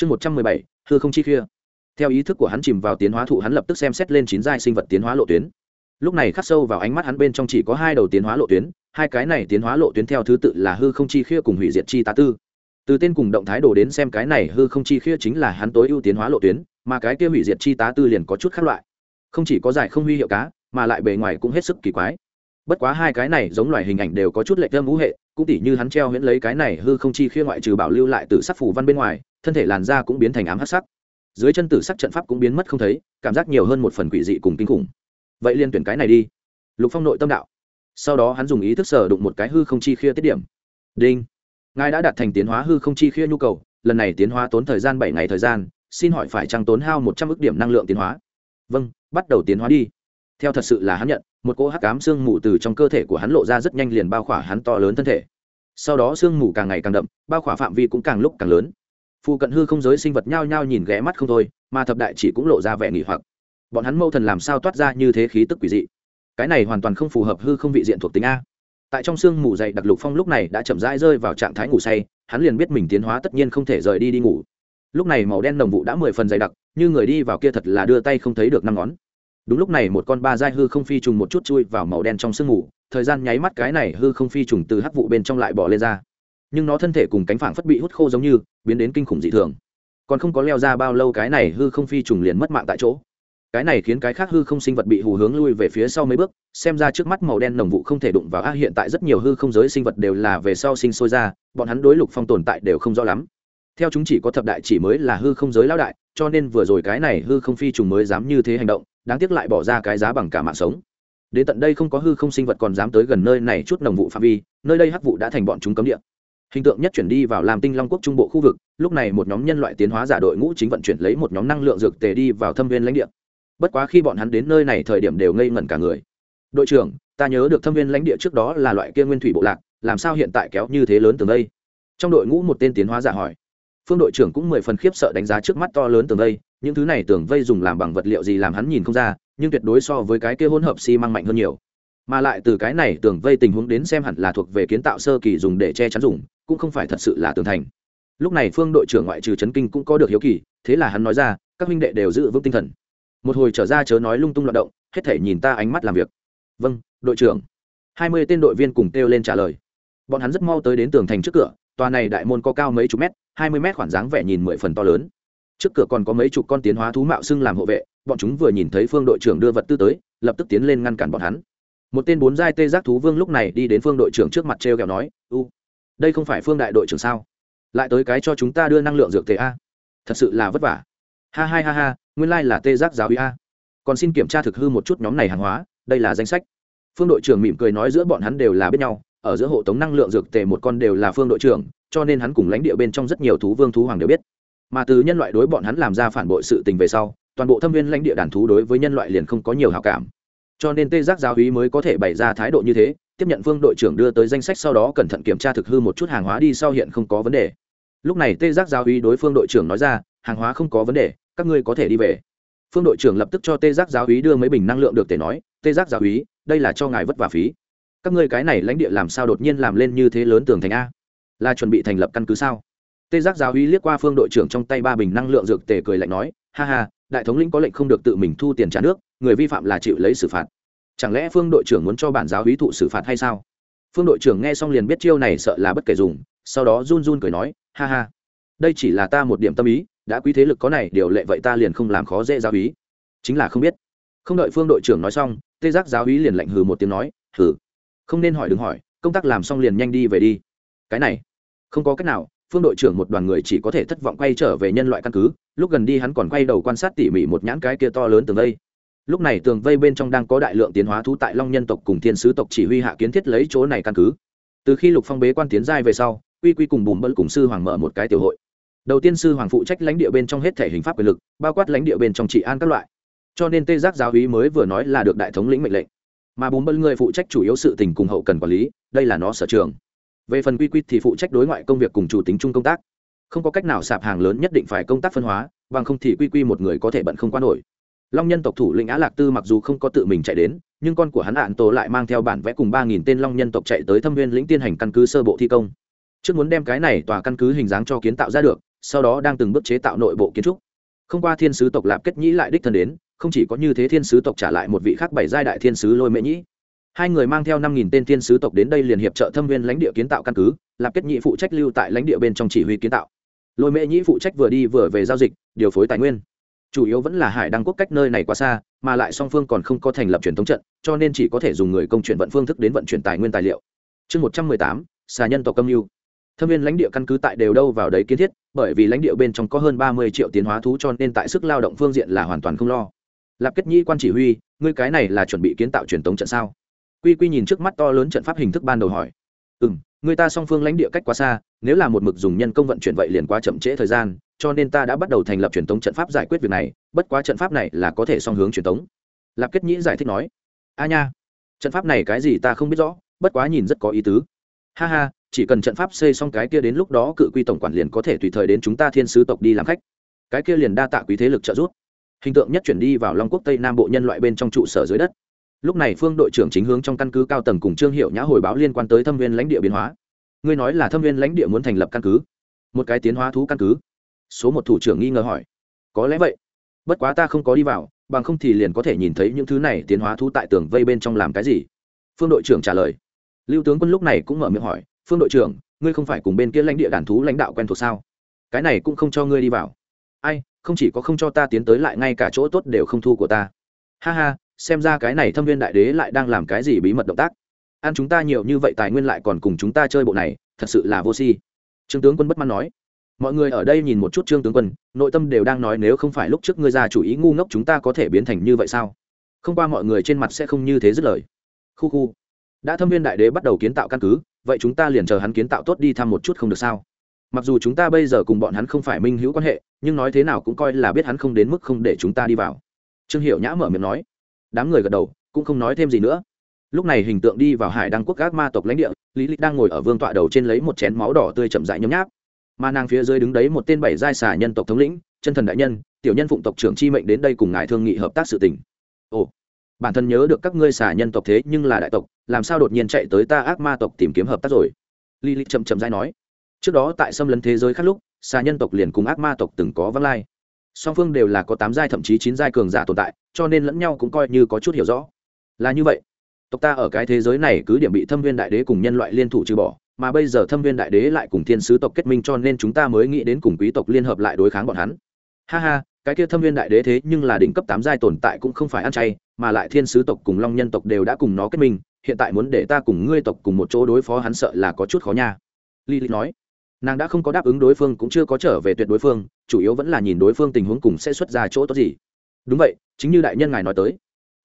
chương một trăm mười bảy, hư không chi kia. theo ý thức của hắn chìm vào tiến hóa thụ, hắn lập tức xem xét lên chín giai sinh vật tiến hóa lộ tuyến. Lúc này khắc sâu vào ánh mắt hắn bên trong chỉ có hai đầu tiến hóa lộ tuyến, hai cái này tiến hóa lộ tuyến theo thứ tự là hư không chi khia cùng hủy diệt chi tá tư. Từ tên cùng động thái đồ đến xem cái này hư không chi khia chính là hắn tối ưu tiến hóa lộ tuyến, mà cái kia hủy diệt chi tá tư liền có chút khác loại. Không chỉ có giải không huy hiệu cá, mà lại bề ngoài cũng hết sức kỳ quái bất quá hai cái này giống loài hình ảnh đều có chút lệch thơm ngũ hệ, cũng tỉ như hắn treo huyễn lấy cái này hư không chi khia ngoại trừ bảo lưu lại từ sắc phủ văn bên ngoài, thân thể làn da cũng biến thành ám hắc sắc. Dưới chân tử sắc trận pháp cũng biến mất không thấy, cảm giác nhiều hơn một phần quỷ dị cùng kinh khủng. Vậy liên tuyển cái này đi. Lục phong nội tâm đạo. Sau đó hắn dùng ý thức sở đụng một cái hư không chi khia tiết điểm. Đinh. Ngài đã đạt thành tiến hóa hư không chi khia nhu cầu, lần này tiến hóa tốn thời gian bảy ngày thời gian, xin hỏi phải trăng tốn hao một trăm ước điểm năng lượng tiến hóa? Vâng bắt đầu tiến hóa đi. Theo thật sự là hắn nhận một cỗ hắc cám sương mù từ trong cơ thể của hắn lộ ra rất nhanh liền bao khỏa hắn to lớn thân thể. Sau đó sương mù càng ngày càng đậm, bao khỏa phạm vi cũng càng lúc càng lớn. Phụ cận hư không giới sinh vật nhao nhao nhìn ghé mắt không thôi, mà thập đại chỉ cũng lộ ra vẻ nghỉ hoặc. Bọn hắn mâu thần làm sao toát ra như thế khí tức quỷ dị? Cái này hoàn toàn không phù hợp hư không vị diện thuộc tính a. Tại trong sương mù dày đặc lục phong lúc này đã chậm rãi rơi vào trạng thái ngủ say, hắn liền biết mình tiến hóa tất nhiên không thể rời đi đi ngủ. Lúc này màu đen đồng vụ đã mười phần dày đặc, như người đi vào kia thật là đưa tay không thấy được năm ngón đúng lúc này một con ba dai hư không phi trùng một chút chui vào màu đen trong sương mù, thời gian nháy mắt cái này hư không phi trùng từ hắc vụ bên trong lại bỏ lên ra. Nhưng nó thân thể cùng cánh phảng phất bị hút khô giống như, biến đến kinh khủng dị thường. Còn không có leo ra bao lâu cái này hư không phi trùng liền mất mạng tại chỗ. Cái này khiến cái khác hư không sinh vật bị hù hướng lui về phía sau mấy bước, xem ra trước mắt màu đen nồng vụ không thể đụng vào a hiện tại rất nhiều hư không giới sinh vật đều là về sau sinh sôi ra, bọn hắn đối lục phong tồn tại đều không rõ lắm. Theo chúng chỉ có thập đại chỉ mới là hư không giới lão đại, cho nên vừa rồi cái này hư không phi trùng mới dám như thế hành động đáng tiếc lại bỏ ra cái giá bằng cả mạng sống. Đến tận đây không có hư không sinh vật còn dám tới gần nơi này chút nồng vụ phạm vi, nơi đây hắc vụ đã thành bọn chúng cấm địa. Hình tượng nhất chuyển đi vào làm tinh long quốc trung bộ khu vực, lúc này một nhóm nhân loại tiến hóa giả đội ngũ chính vận chuyển lấy một nhóm năng lượng dược tề đi vào thâm viên lãnh địa. Bất quá khi bọn hắn đến nơi này thời điểm đều ngây ngẩn cả người. Đội trưởng, ta nhớ được thâm viên lãnh địa trước đó là loại kia nguyên thủy bộ lạc, làm sao hiện tại kéo như thế lớn tường đây? Trong đội ngũ một tên tiến hóa giả hỏi. Phương đội trưởng cũng mười phần khiếp sợ đánh giá trước mắt to lớn tường đây những thứ này tường vây dùng làm bằng vật liệu gì làm hắn nhìn không ra, nhưng tuyệt đối so với cái kia hỗn hợp xi、si、măng mạnh hơn nhiều. Mà lại từ cái này tường vây tình huống đến xem hẳn là thuộc về kiến tạo sơ kỳ dùng để che chắn dùng, cũng không phải thật sự là tường thành. Lúc này phương đội trưởng ngoại trừ Trấn kinh cũng có được hiếu kỳ, thế là hắn nói ra, các huynh đệ đều giữ vững tinh thần. Một hồi trở ra chớ nói lung tung loạt động, hết thể nhìn ta ánh mắt làm việc. Vâng đội trưởng. Hai mươi tên đội viên cùng kêu lên trả lời. Bọn hắn rất mau tới đến tường thành trước cửa, tòa này đại môn có cao mấy chục mét, hai mươi mét khoảng dáng vẻ nhìn mười phần to lớn trước cửa còn có mấy chục con tiến hóa thú mạo xưng làm hộ vệ, bọn chúng vừa nhìn thấy phương đội trưởng đưa vật tư tới, lập tức tiến lên ngăn cản bọn hắn. Một tên bốn giai tê giác thú vương lúc này đi đến phương đội trưởng trước mặt t r e o kẹo nói, u, đây không phải phương đại đội trưởng sao? Lại tới cái cho chúng ta đưa năng lượng dược tề a. Thật sự là vất vả. Ha ha ha ha, nguyên lai、like、là tê giác giáo uy a. Còn xin kiểm tra thực hư một chút nhóm này hàng hóa, đây là danh sách. Phương đội trưởng mỉm cười nói giữa bọn hắn đều là biết nhau, ở giữa hộ tống năng lượng dược tề một con đều là phương đội trưởng, cho nên hắn cùng lãnh địa bên trong rất nhiều thú vương thú hoàng đều biết mà từ nhân loại đối bọn hắn làm ra phản bội sự tình về sau, toàn bộ thâm viên lãnh địa đàn thú đối với nhân loại liền không có nhiều hào cảm. Cho nên tê giác giáo hí mới có thể bày ra thái độ như thế, tiếp nhận phương đội trưởng đưa tới danh sách sau đó cẩn thận kiểm tra thực hư một chút hàng hóa đi sau hiện không có vấn đề. Lúc này tê giác giáo hí đối phương đội trưởng nói ra, hàng hóa không có vấn đề, các ngươi có thể đi về. Phương đội trưởng lập tức cho tê giác giáo hí đưa mấy bình năng lượng được thể nói, tê giác giáo hí, đây là cho ngài vất vả phí. Các ngươi cái này lãnh địa làm sao đột nhiên làm lên như thế lớn tường thành a? Là chuẩn bị thành lập căn cứ sao? Tê giác giáo uy liếc qua phương đội trưởng trong tay ba bình năng lượng dược tề cười lạnh nói, ha ha, đại thống lĩnh có lệnh không được tự mình thu tiền trả nước, người vi phạm là chịu lấy xử phạt. Chẳng lẽ phương đội trưởng muốn cho bản giáo uy thụ xử phạt hay sao? Phương đội trưởng nghe xong liền biết chiêu này sợ là bất kể dùng, sau đó run run cười nói, ha ha, đây chỉ là ta một điểm tâm ý, đã quý thế lực có này, điều lệ vậy ta liền không làm khó dễ giáo uy. Chính là không biết. Không đợi phương đội trưởng nói xong, tê giác giáo uy liền lạnh hừ một tiếng nói, hừ, không nên hỏi đừng hỏi, công tác làm xong liền nhanh đi về đi. Cái này, không có cách nào phương đội trưởng một đoàn người chỉ có thể thất vọng quay trở về nhân loại căn cứ, lúc gần đi hắn còn quay đầu quan sát tỉ mỉ một nhãn cái kia to lớn tường vây. Lúc này tường vây bên trong đang có đại lượng tiến hóa thú tại long nhân tộc cùng thiên sứ tộc chỉ huy hạ kiến thiết lấy chỗ này căn cứ. Từ khi lục phong bế quan tiến giai về sau, quy quy cùng bùm bân cùng sư hoàng mở một cái tiểu hội. Đầu tiên sư hoàng phụ trách lãnh địa bên trong hết thể hình pháp quyền lực, bao quát lãnh địa bên trong trị an các loại. Cho nên tê giác giáo hí mới vừa nói là được đại thống lĩnh mệnh lệnh. Mà bùm bân người phụ trách chủ yếu sự tình cùng hậu cần quản lý, đây là nó sở trường về phần quy quy thì phụ trách đối ngoại công việc cùng chủ tính chung công tác. Không có cách nào sạp hàng lớn nhất định phải công tác phân hóa, bằng không thì quy quy một người có thể bận không qua nổi. Long nhân tộc thủ lĩnh á lạc tư mặc dù không có tự mình chạy đến, nhưng con của hắn hạn tổ lại mang theo bản vẽ cùng ba nghìn tên long nhân tộc chạy tới thâm viên lĩnh tiên hành căn cứ sơ bộ thi công. Trước muốn đem cái này tòa căn cứ hình dáng cho kiến tạo ra được, sau đó đang từng bước chế tạo nội bộ kiến trúc. Không qua thiên sứ tộc lạp kết nhĩ lại đích thân đến, không chỉ có như thế thiên sứ tộc trả lại một vị khác bảy giai đại thiên sứ lôi mễ nhĩ hai người mang theo năm nghìn tên thiên sứ tộc đến đây liền hiệp trợ thâm viên lãnh địa kiến tạo căn cứ lạp kết nhị phụ trách lưu tại lãnh địa bên trong chỉ huy kiến tạo. Lôi mễ nhĩ phụ trách vừa đi vừa về giao dịch, điều phối tài nguyên. Chủ yếu vẫn là hải đăng quốc cách nơi này quá xa, mà lại song phương còn không có thành lập truyền thống trận, cho nên chỉ có thể dùng người công chuyển vận phương thức đến vận chuyển tài nguyên tài liệu. Chương một trăm mười tám, xà nhân tộc âm mưu. Thâm viên lãnh địa căn cứ tại đều đâu vào đấy kiến thiết, bởi vì lãnh địa bên trong có hơn ba mươi triệu tiến hóa thú cho nên tại sức lao động phương diện là hoàn toàn không lo. Lạp kết nhi quan chỉ huy, ngươi cái này là chuẩn bị kiến tạo truyền thống trận sao? Quy quy nhìn trước mắt to lớn trận pháp hình thức ban đầu hỏi. Ừ m người ta song phương lãnh địa cách quá xa, nếu là một mực dùng nhân công vận chuyển vậy liền quá chậm trễ thời gian, cho nên ta đã bắt đầu thành lập truyền thống trận pháp giải quyết việc này, bất quá trận pháp này là có thể song hướng truyền thống lạp kết nhĩ giải thích nói. A nha, trận pháp này cái gì ta không biết rõ, bất quá nhìn rất có ý tứ. Ha ha, chỉ cần trận pháp xây xong cái kia đến lúc đó cự quy tổng quản liền có thể tùy thời đến chúng ta thiên sứ tộc đi làm khách. Cái kia liền đa tạ quý thế lực trợ giúp. Hình tượng nhất chuyển đi vào long quốc tây nam bộ nhân loại bên trong trụ sở dưới đất lúc này phương đội trưởng chính hướng trong căn cứ cao tầng cùng trương hiệu nhã hồi báo liên quan tới thâm viên lãnh địa biến hóa. Ngươi nói là thâm viên lãnh địa muốn thành lập căn cứ? Một cái tiến hóa thú căn cứ? Số một thủ trưởng nghi ngờ hỏi. Có lẽ vậy. Bất quá ta không có đi vào, bằng không thì liền có thể nhìn thấy những thứ này tiến hóa thú tại tường vây bên trong làm cái gì? Phương đội trưởng trả lời. Lưu tướng quân lúc này cũng mở miệng hỏi, phương đội trưởng, ngươi không phải cùng bên kia lãnh địa đàn thú lãnh đạo quen thuộc sao? Cái này cũng không cho ngươi đi vào. Ai, không chỉ có không cho ta tiến tới lại ngay cả chỗ tốt đều không thu của ta. Ha ha xem ra cái này thâm viên đại đế lại đang làm cái gì bí mật động tác. Ăn chúng ta nhiều như vậy tài nguyên lại còn cùng chúng ta chơi bộ này, thật sự là vô si. Trương tướng quân bất mãn nói. Mọi người ở đây nhìn một chút trương tướng quân, nội tâm đều đang nói nếu không phải lúc trước ngươi ra chủ ý ngu ngốc chúng ta có thể biến thành như vậy sao? Không qua mọi người trên mặt sẽ không như thế dứt lời. Khu khu. Đã thâm viên đại đế bắt đầu kiến tạo căn cứ, vậy chúng ta liền chờ hắn kiến tạo tốt đi thăm một chút không được sao? Mặc dù chúng ta bây giờ cùng bọn hắn không phải minh hữu quan hệ, nhưng nói thế nào cũng coi là biết hắn không đến mức không để chúng ta đi vào. Trương hiệu nhã mở miệng nói đám người gật đầu, cũng không nói thêm gì nữa. Lúc này hình tượng đi vào hải đăng quốc các ma tộc lãnh địa, lý lịch đang ngồi ở vương tọa đầu trên lấy một chén máu đỏ tươi chậm dại nhấm nháp. Mà nàng phía dưới đứng đấy một tên bảy giai xà nhân tộc thống lĩnh, chân thần đại nhân, tiểu nhân phụng tộc trưởng chi mệnh đến đây cùng ngài thương nghị hợp tác sự tình. Ồ, bản thân nhớ được các ngươi xà nhân tộc thế nhưng là đại tộc, làm sao đột nhiên chạy tới ta ác ma tộc tìm kiếm hợp tác rồi? Lý lịch chậm chậm dai nói. Trước đó tại xâm lấn thế giới khác lúc, xà nhân tộc liền cùng ác ma tộc từng có vắng lai. Song phương đều là có tám giai thậm chí chín giai cường giả tồn tại cho nên lẫn nhau cũng coi như có chút hiểu rõ. Là như vậy. Tộc ta ở cái thế giới này cứ điểm bị thâm viên đại đế cùng nhân loại liên thủ trừ bỏ, mà bây giờ thâm viên đại đế lại cùng thiên sứ tộc kết minh cho nên chúng ta mới nghĩ đến cùng quý tộc liên hợp lại đối kháng bọn hắn. Ha ha, cái kia thâm viên đại đế thế nhưng là đỉnh cấp tám giai tồn tại cũng không phải ăn chay, mà lại thiên sứ tộc cùng long nhân tộc đều đã cùng nó kết minh, hiện tại muốn để ta cùng ngươi tộc cùng một chỗ đối phó hắn sợ là có chút khó nha. Li li nói. Nàng đã không có đáp ứng đối phương cũng chưa có trở về tuyệt đối phương, chủ yếu vẫn là nhìn đối phương tình huống cùng sẽ xuất ra chỗ tốt gì. Đúng vậy chính như đại nhân ngài nói tới.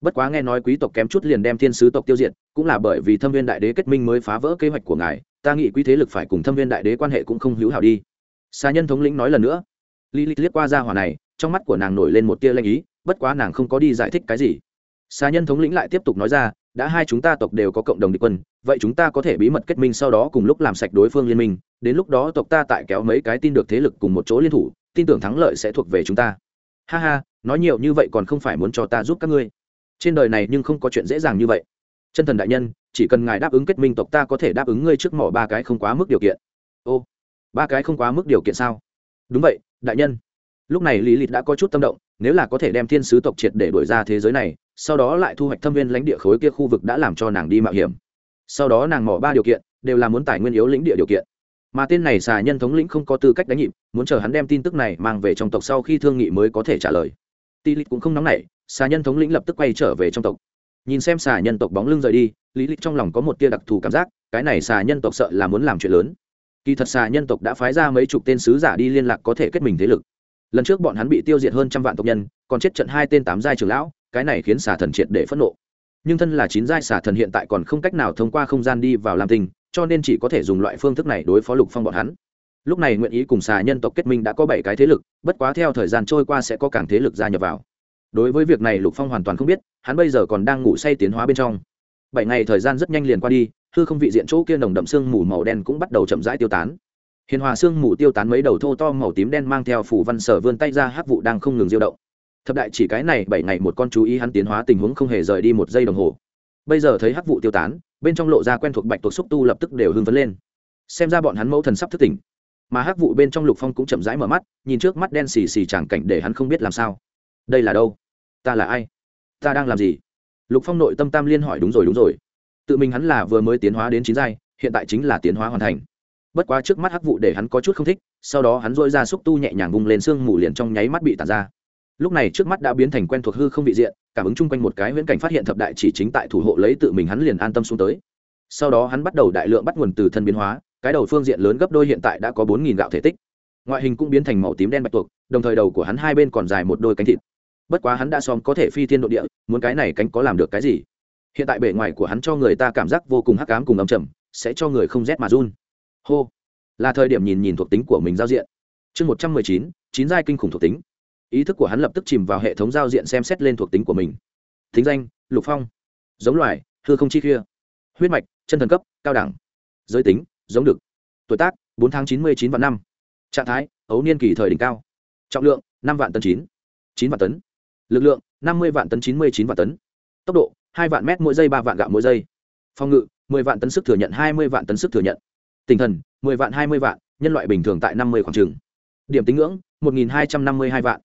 Bất quá nghe nói quý tộc kém chút liền đem thiên sứ tộc tiêu diệt, cũng là bởi vì thâm viên đại đế kết minh mới phá vỡ kế hoạch của ngài, ta nghĩ quý thế lực phải cùng thâm viên đại đế quan hệ cũng không hữu hảo đi. Xa nhân thống lĩnh nói lần nữa. Li li liếc qua ra hỏa này, trong mắt của nàng nổi lên một tia lanh ý, bất quá nàng không có đi giải thích cái gì. Xa nhân thống lĩnh lại tiếp tục nói ra, đã hai chúng ta tộc đều có cộng đồng địch quân, vậy chúng ta có thể bí mật kết minh sau đó cùng lúc làm sạch đối phương liên minh, đến lúc đó tộc ta tại kéo mấy cái tin được thế lực cùng một chỗ liên thủ, tin tưởng thắng lợi sẽ thuộc về chúng ta ha ha, nói nhiều như vậy còn không phải muốn cho ta giúp các ngươi. Trên đời này nhưng không có chuyện dễ dàng như vậy. Chân thần đại nhân, chỉ cần ngài đáp ứng kết minh tộc ta có thể đáp ứng ngươi trước mỏ ba cái không quá mức điều kiện. Ô, ba cái không quá mức điều kiện sao? Đúng vậy, đại nhân. Lúc này lý lịch đã có chút tâm động, nếu là có thể đem thiên sứ tộc triệt để đổi ra thế giới này, sau đó lại thu hoạch thâm viên lãnh địa khối kia khu vực đã làm cho nàng đi mạo hiểm. Sau đó nàng mỏ ba điều kiện, đều là muốn tài nguyên yếu lĩnh địa điều kiện mà tên này xà nhân thống lĩnh không có tư cách đánh nhịp, muốn chờ hắn đem tin tức này mang về trong tộc sau khi thương nghị mới có thể trả lời. Tỷ lịch cũng không nóng nảy, xà nhân thống lĩnh lập tức quay trở về trong tộc. Nhìn xem xà nhân tộc bóng lưng rời đi lý lịch trong lòng có một tia đặc thù cảm giác, cái này xà nhân tộc sợ là muốn làm chuyện lớn. Kỳ thật xà nhân tộc đã phái ra mấy chục tên sứ giả đi liên lạc có thể kết mình thế lực. Lần trước bọn hắn bị tiêu diệt hơn trăm vạn tộc nhân, còn chết trận hai tên tám giai trưởng lão, cái này khiến xà thần triệt để phẫn nộ. Nhưng thân là chín giai xà thần hiện tại còn không cách nào thông qua không gian đi vào làm tình cho nên chỉ có thể dùng loại phương thức này đối phó lục phong bọn hắn. Lúc này nguyện ý cùng xà nhân tộc kết minh đã có bảy cái thế lực, bất quá theo thời gian trôi qua sẽ có càng thế lực gia nhập vào. Đối với việc này lục phong hoàn toàn không biết, hắn bây giờ còn đang ngủ say tiến hóa bên trong. Bảy ngày thời gian rất nhanh liền qua đi, hư không vị diện chỗ kia nồng đậm sương mù màu đen cũng bắt đầu chậm rãi tiêu tán. Hiền hòa sương mù tiêu tán mấy đầu thô to màu tím đen mang theo phủ văn sở vươn tay ra hát vụ đang không ngừng diêu động. Thập đại chỉ cái này bảy ngày một con chú ý hắn tiến hóa tình huống không hề rời đi một giây đồng hồ bây giờ thấy hắc vụ tiêu tán, bên trong lộ ra quen thuộc bạch tuộc xúc tu lập tức đều hưng phấn lên. Xem ra bọn hắn mẫu thần sắp thức tỉnh. Mà hắc vụ bên trong lục phong cũng chậm rãi mở mắt, nhìn trước mắt đen xì xì chẳng cảnh để hắn không biết làm sao. Đây là đâu? Ta là ai? Ta đang làm gì? Lục phong nội tâm tam liên hỏi đúng rồi đúng rồi. Tự mình hắn là vừa mới tiến hóa đến chín giai, hiện tại chính là tiến hóa hoàn thành. Bất quá trước mắt hắc vụ để hắn có chút không thích, sau đó hắn dội ra xúc tu nhẹ nhàng vung lên xương mù liền trong nháy mắt bị tàn ra lúc này trước mắt đã biến thành quen thuộc hư không vị diện, cảm ứng chung quanh một cái viễn cảnh phát hiện thập đại chỉ chính tại thủ hộ lấy tự mình hắn liền an tâm xuống tới. Sau đó hắn bắt đầu đại lượng bắt nguồn từ thân biến hóa, cái đầu phương diện lớn gấp đôi hiện tại đã có bốn nghìn gạo thể tích. Ngoại hình cũng biến thành màu tím đen bạch tuộc, đồng thời đầu của hắn hai bên còn dài một đôi cánh thịt. Bất quá hắn đã xóm có thể phi thiên độ địa, muốn cái này cánh có làm được cái gì? Hiện tại bề ngoài của hắn cho người ta cảm giác vô cùng hắc ám cùng ấm chầm sẽ cho người không rét mà run. Hô! Là thời điểm nhìn nhìn thuộc tính của mình giao diện. Chương một trăm mười chín chín giai kinh khủng thuộc tính ý thức của hắn lập tức chìm vào hệ thống giao diện xem xét lên thuộc tính của mình. Thính danh, lục phong. Giống loài, hư không chi Kia. huyết mạch, chân thần cấp, cao đẳng. Giới tính, giống đực. Tuổi tác, bốn tháng chín mươi chín vạn năm. Trạng thái, ấu niên kỳ thời đỉnh cao. Trọng lượng, năm vạn tấn chín chín vạn tấn. Lực lượng, năm mươi vạn tấn chín mươi chín vạn tấn. Tốc độ, hai vạn mét mỗi giây, ba vạn gạo mỗi giây. Phòng ngự, mười vạn tấn sức thừa nhận, hai mươi vạn tấn sức thừa nhận. Tinh thần, mười vạn hai mươi vạn, nhân loại bình thường tại năm mươi khoảng trường điểm tính ngưỡng, một nghìn hai trăm năm mươi hai vạn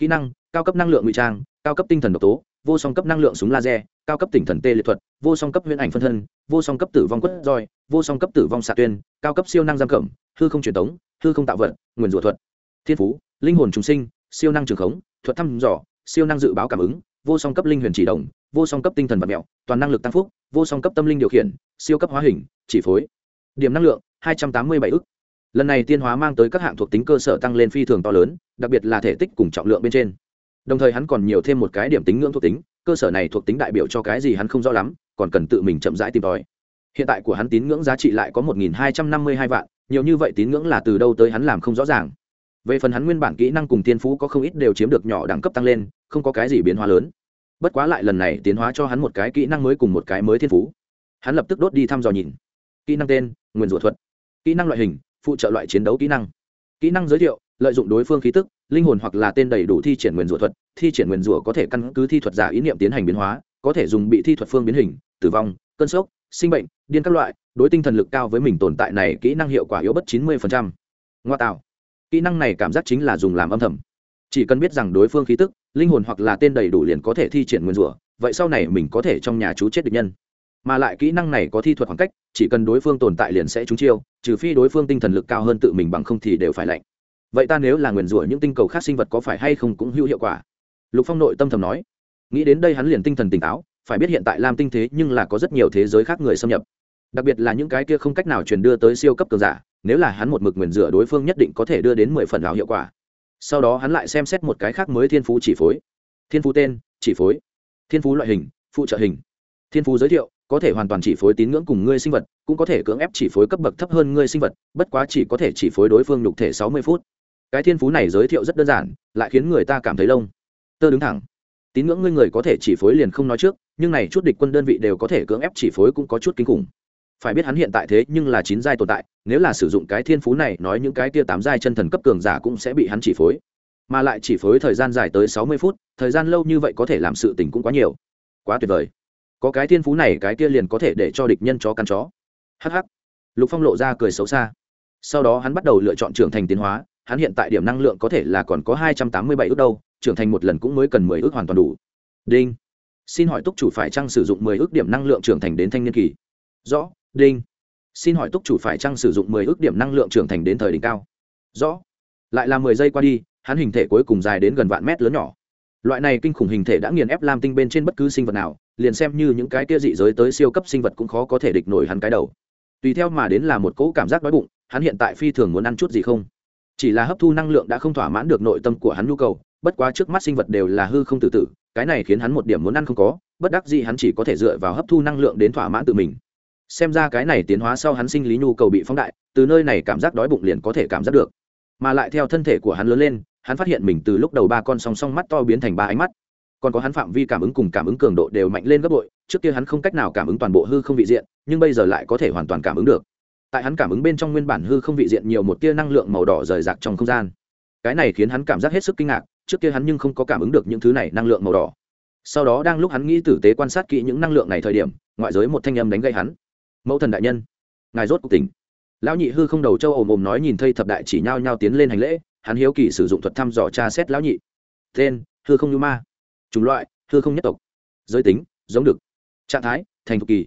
kỹ năng, cao cấp năng lượng ngụy trang, cao cấp tinh thần độc tố, vô song cấp năng lượng súng laser, cao cấp tinh thần tê liệt thuật, vô song cấp huyễn ảnh phân thân, vô song cấp tử vong quất roi, vô song cấp tử vong xạ tuyên, cao cấp siêu năng giam cẩm hư không truyền tống, hư không tạo vật nguyền rủa thuật. Thiên phú, linh hồn trùng sinh, siêu năng trường khống, thuật thăm dò, siêu năng dự báo cảm ứng, vô song cấp linh huyền chỉ đồng vô song cấp tinh thần vật mẹo, toàn năng lực tăng phúc, vô song cấp tâm linh điều khiển, siêu cấp hóa hình, chỉ phối. Điểm năng lượng, hai trăm tám mươi bảy ức. Lần này tiên hóa mang tới các hạng thuộc tính cơ sở tăng lên phi thường to lớn đặc biệt là thể tích cùng trọng lượng bên trên. Đồng thời hắn còn nhiều thêm một cái điểm tính ngưỡng thuộc tính, cơ sở này thuộc tính đại biểu cho cái gì hắn không rõ lắm, còn cần tự mình chậm rãi tìm tòi. Hiện tại của hắn tín ngưỡng giá trị lại có một nghìn hai trăm năm mươi hai vạn, nhiều như vậy tín ngưỡng là từ đâu tới hắn làm không rõ ràng. Về phần hắn nguyên bản kỹ năng cùng tiên phú có không ít đều chiếm được nhỏ đẳng cấp tăng lên, không có cái gì biến hóa lớn. Bất quá lại lần này tiến hóa cho hắn một cái kỹ năng mới cùng một cái mới thiên phú. Hắn lập tức đốt đi thăm dò nhìn. Kỹ năng tên, nguyên rủa thuật. Kỹ năng loại hình, phụ trợ loại chiến đấu kỹ năng. Kỹ năng giới thiệu lợi dụng đối phương khí tức, linh hồn hoặc là tên đầy đủ thi triển nguyên rủa thuật, thi triển nguyên rủa có thể căn cứ thi thuật giả ý niệm tiến hành biến hóa, có thể dùng bị thi thuật phương biến hình, tử vong, cơn sốc, sinh bệnh, điên các loại, đối tinh thần lực cao với mình tồn tại này kỹ năng hiệu quả yếu bất chín mươi ngoa tạo. Kỹ năng này cảm giác chính là dùng làm âm thầm. Chỉ cần biết rằng đối phương khí tức, linh hồn hoặc là tên đầy đủ liền có thể thi triển nguyên rủa, vậy sau này mình có thể trong nhà chú chết địch nhân. Mà lại kỹ năng này có thi thuật khoảng cách, chỉ cần đối phương tồn tại liền sẽ trúng chiêu, trừ phi đối phương tinh thần lực cao hơn tự mình bằng không thì đều phải lạnh vậy ta nếu là nguyền rủa những tinh cầu khác sinh vật có phải hay không cũng hữu hiệu quả? Lục phong nội tâm thầm nói. Nghĩ đến đây hắn liền tinh thần tỉnh táo, phải biết hiện tại lam tinh thế nhưng là có rất nhiều thế giới khác người xâm nhập. Đặc biệt là những cái kia không cách nào truyền đưa tới siêu cấp cường giả, nếu là hắn một mực nguyền rủa đối phương nhất định có thể đưa đến mười phần nào hiệu quả. Sau đó hắn lại xem xét một cái khác mới thiên phú chỉ phối. Thiên phú tên, chỉ phối. Thiên phú loại hình, phụ trợ hình. Thiên phú giới thiệu, có thể hoàn toàn chỉ phối tín ngưỡng cùng ngươi sinh vật, cũng có thể cưỡng ép chỉ phối cấp bậc thấp hơn ngươi sinh vật, bất quá chỉ có thể chỉ phối đối phương nhục thể sáu mươi phút cái thiên phú này giới thiệu rất đơn giản, lại khiến người ta cảm thấy lông. Tơ đứng thẳng. Tín ngưỡng ngươi người có thể chỉ phối liền không nói trước, nhưng này chút địch quân đơn vị đều có thể cưỡng ép chỉ phối cũng có chút kinh khủng. Phải biết hắn hiện tại thế nhưng là chín giai tồn tại, nếu là sử dụng cái thiên phú này, nói những cái tia tám giai chân thần cấp cường giả cũng sẽ bị hắn chỉ phối. Mà lại chỉ phối thời gian dài tới sáu mươi phút, thời gian lâu như vậy có thể làm sự tình cũng quá nhiều. Quá tuyệt vời. Có cái thiên phú này, cái kia liền có thể để cho địch nhân chó căn chó. Hh lục phong lộ ra cười xấu xa. Sau đó hắn bắt đầu lựa chọn trưởng thành tiến hóa hắn hiện tại điểm năng lượng có thể là còn có hai trăm tám mươi bảy ước đâu, trưởng thành một lần cũng mới cần mười ước hoàn toàn đủ. Đinh. Xin hỏi túc chủ phải chăng sử dụng mười ước điểm năng lượng trưởng thành đến thanh niên kỳ? Rõ, đinh. Xin hỏi túc chủ phải chăng sử dụng mười ước điểm năng lượng trưởng thành đến thời đỉnh cao? Rõ. Lại là mười giây qua đi, hắn hình thể cuối cùng dài đến gần vạn mét lớn nhỏ. Loại này kinh khủng hình thể đã nghiền ép lam tinh bên trên bất cứ sinh vật nào, liền xem như những cái kia dị giới tới siêu cấp sinh vật cũng khó có thể địch nổi hắn cái đầu. Tùy theo mà đến là một cỗ cảm giác đói bụng, hắn hiện tại phi thường muốn ăn chút gì không? Chỉ là hấp thu năng lượng đã không thỏa mãn được nội tâm của hắn nhu cầu, bất quá trước mắt sinh vật đều là hư không tự tử, cái này khiến hắn một điểm muốn ăn không có, bất đắc gì hắn chỉ có thể dựa vào hấp thu năng lượng đến thỏa mãn tự mình. Xem ra cái này tiến hóa sau hắn sinh lý nhu cầu bị phóng đại, từ nơi này cảm giác đói bụng liền có thể cảm giác được. Mà lại theo thân thể của hắn lớn lên, hắn phát hiện mình từ lúc đầu ba con song song mắt to biến thành ba ánh mắt. Còn có hắn phạm vi cảm ứng cùng cảm ứng cường độ đều mạnh lên gấp bội, trước kia hắn không cách nào cảm ứng toàn bộ hư không vị diện, nhưng bây giờ lại có thể hoàn toàn cảm ứng được tại hắn cảm ứng bên trong nguyên bản hư không vị diện nhiều một tia năng lượng màu đỏ rời rạc trong không gian. Cái này khiến hắn cảm giác hết sức kinh ngạc, trước kia hắn nhưng không có cảm ứng được những thứ này năng lượng màu đỏ. Sau đó đang lúc hắn nghĩ tử tế quan sát kỹ những năng lượng này thời điểm, ngoại giới một thanh âm đánh gây hắn. Mẫu thần đại nhân, ngài rốt cuộc tỉnh. Lão nhị hư không đầu châu ồm ồm nói nhìn thây thập đại chỉ nhao nhao tiến lên hành lễ, hắn hiếu kỳ sử dụng thuật thăm dò tra xét lão nhị. Tên, hư không như ma. Chủng loại, hư không nhất tộc. Giới tính, giống được. Trạng thái, thành thục kỳ.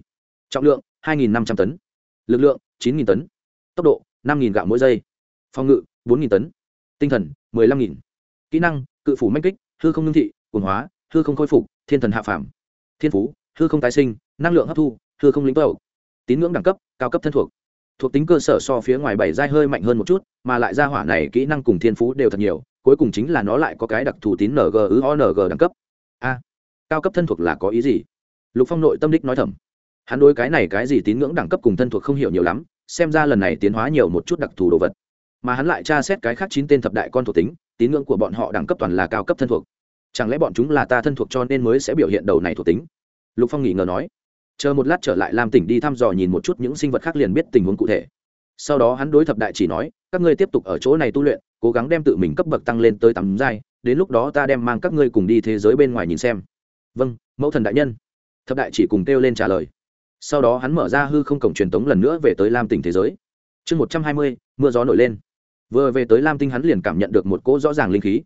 Trọng lượng, hai nghìn năm trăm tấn. Lực lượng chín nghìn tấn. Tốc độ, năm nghìn gạo mỗi giây. Phòng ngự, bốn nghìn tấn. Tinh thần, mười lăm nghìn. Kỹ năng, cự phủ manh kích, hư không ngưng thị cồn hóa, hư không khôi phục, thiên thần hạ phàm. Thiên phú, hư không tái sinh, năng lượng hấp thu, hư không lĩnh tẩu. Tín ngưỡng đẳng cấp, cao cấp thân thuộc. Thuộc tính cơ sở so phía ngoài bảy giai hơi mạnh hơn một chút, mà lại ra hỏa này kỹ năng cùng thiên phú đều thật nhiều, cuối cùng chính là nó lại có cái đặc thù tín ng ứ ng đẳng cấp. A, cao cấp thân thuộc là có ý gì? Lục phong nội tâm đích nói thầm hắn đối cái này cái gì tín ngưỡng đẳng cấp cùng thân thuộc không hiểu nhiều lắm, xem ra lần này tiến hóa nhiều một chút đặc thù đồ vật. Mà hắn lại tra xét cái khác chín tên thập đại con thuộc tính, tín ngưỡng của bọn họ đẳng cấp toàn là cao cấp thân thuộc. Chẳng lẽ bọn chúng là ta thân thuộc cho nên mới sẽ biểu hiện đầu này thuộc tính? Lục phong nghỉ ngờ nói. Chờ một lát trở lại làm tỉnh đi thăm dò nhìn một chút những sinh vật khác liền biết tình huống cụ thể. Sau đó hắn đối thập đại chỉ nói, các ngươi tiếp tục ở chỗ này tu luyện, cố gắng đem tự mình cấp bậc tăng lên tới tầm giai, đến lúc đó ta đem mang các ngươi cùng đi thế giới bên ngoài nhìn xem. Vâng mẫu thần đại nhân. Thập đại chỉ cùng kêu lên trả lời sau đó hắn mở ra hư không cổng truyền tống lần nữa về tới lam tỉnh thế giới. Chương một trăm hai mươi, mưa gió nổi lên. Vừa về tới lam tinh hắn liền cảm nhận được một cỗ rõ ràng linh khí.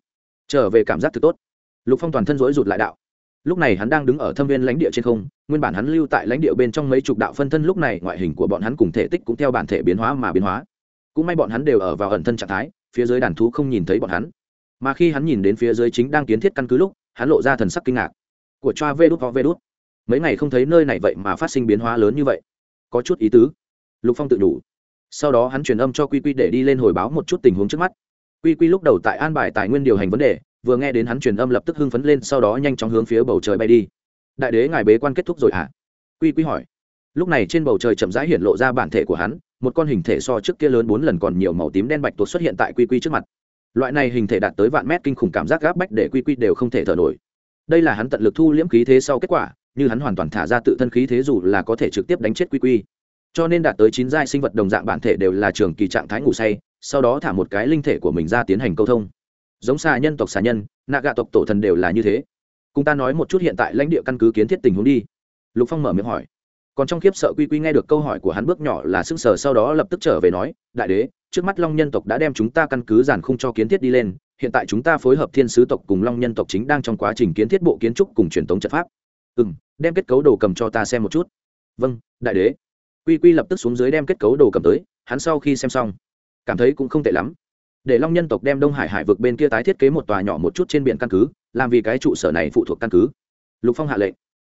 Trở về cảm giác thực tốt. Lục phong toàn thân rối rụt lại đạo. Lúc này hắn đang đứng ở thâm viên lãnh địa trên không, nguyên bản hắn lưu tại lãnh địa bên trong mấy chục đạo phân thân lúc này ngoại hình của bọn hắn cùng thể tích cũng theo bản thể biến hóa mà biến hóa. Cũng may bọn hắn đều ở vào ẩn thân trạng thái, phía dưới đàn thú không nhìn thấy bọn hắn. Mà khi hắn nhìn đến phía dưới chính đang kiến thiết căn cứ lúc, hắn lộ ra thần sắc kinh ngạc. Của choa vê đút vó vê đút mấy ngày không thấy nơi này vậy mà phát sinh biến hóa lớn như vậy. Có chút ý tứ. Lục phong tự đủ sau đó hắn truyền âm cho quy quy để đi lên hồi báo một chút tình huống trước mắt. Quy quy lúc đầu tại an bài tài nguyên điều hành vấn đề, vừa nghe đến hắn truyền âm lập tức hưng phấn lên, sau đó nhanh chóng hướng phía bầu trời bay đi. Đại đế ngài bế quan kết thúc rồi hả? À? quy quy hỏi. Lúc này trên bầu trời chậm rãi hiện lộ ra bản thể của hắn, một con hình thể so trước kia lớn bốn lần còn nhiều màu tím đen bạch tuột xuất hiện tại quy quy trước mặt. Loại này hình thể đạt tới vạn mét kinh khủng cảm giác gáp bách để quy quy đều không thể thở nổi. Đây là hắn tận lực thu liễm khí thế sau kết quả như hắn hoàn toàn thả ra tự thân khí thế dù là có thể trực tiếp đánh chết quy quy. Cho nên đạt tới chín giai sinh vật đồng dạng bản thể đều là trường kỳ trạng thái ngủ say, sau đó thả một cái linh thể của mình ra tiến hành câu thông. Giống xà nhân tộc xà nhân nạ gạ tộc tổ thần đều là như thế. Cùng ta nói một chút hiện tại lãnh địa căn cứ kiến thiết tình huống đi. Lục phong mở miệng hỏi. Còn trong khiếp sợ quy quy nghe được câu hỏi của hắn bước nhỏ là sức sờ, sau đó lập tức trở về nói, đại đế, trước mắt long nhân tộc đã đem chúng ta căn cứ giàn khung cho kiến thiết đi lên, hiện tại chúng ta phối hợp thiên sứ tộc cùng long nhân tộc chính đang trong quá trình kiến thiết bộ kiến trúc cùng truyền thống trận pháp ừ m đem kết cấu đồ cầm cho ta xem một chút. Vâng đại đế. Quy quy lập tức xuống dưới đem kết cấu đồ cầm tới, hắn sau khi xem xong, cảm thấy cũng không tệ lắm. Để long nhân tộc đem đông hải hải vực bên kia tái thiết kế một tòa nhỏ một chút trên biển căn cứ, làm vì cái trụ sở này phụ thuộc căn cứ. Lục phong hạ lệnh.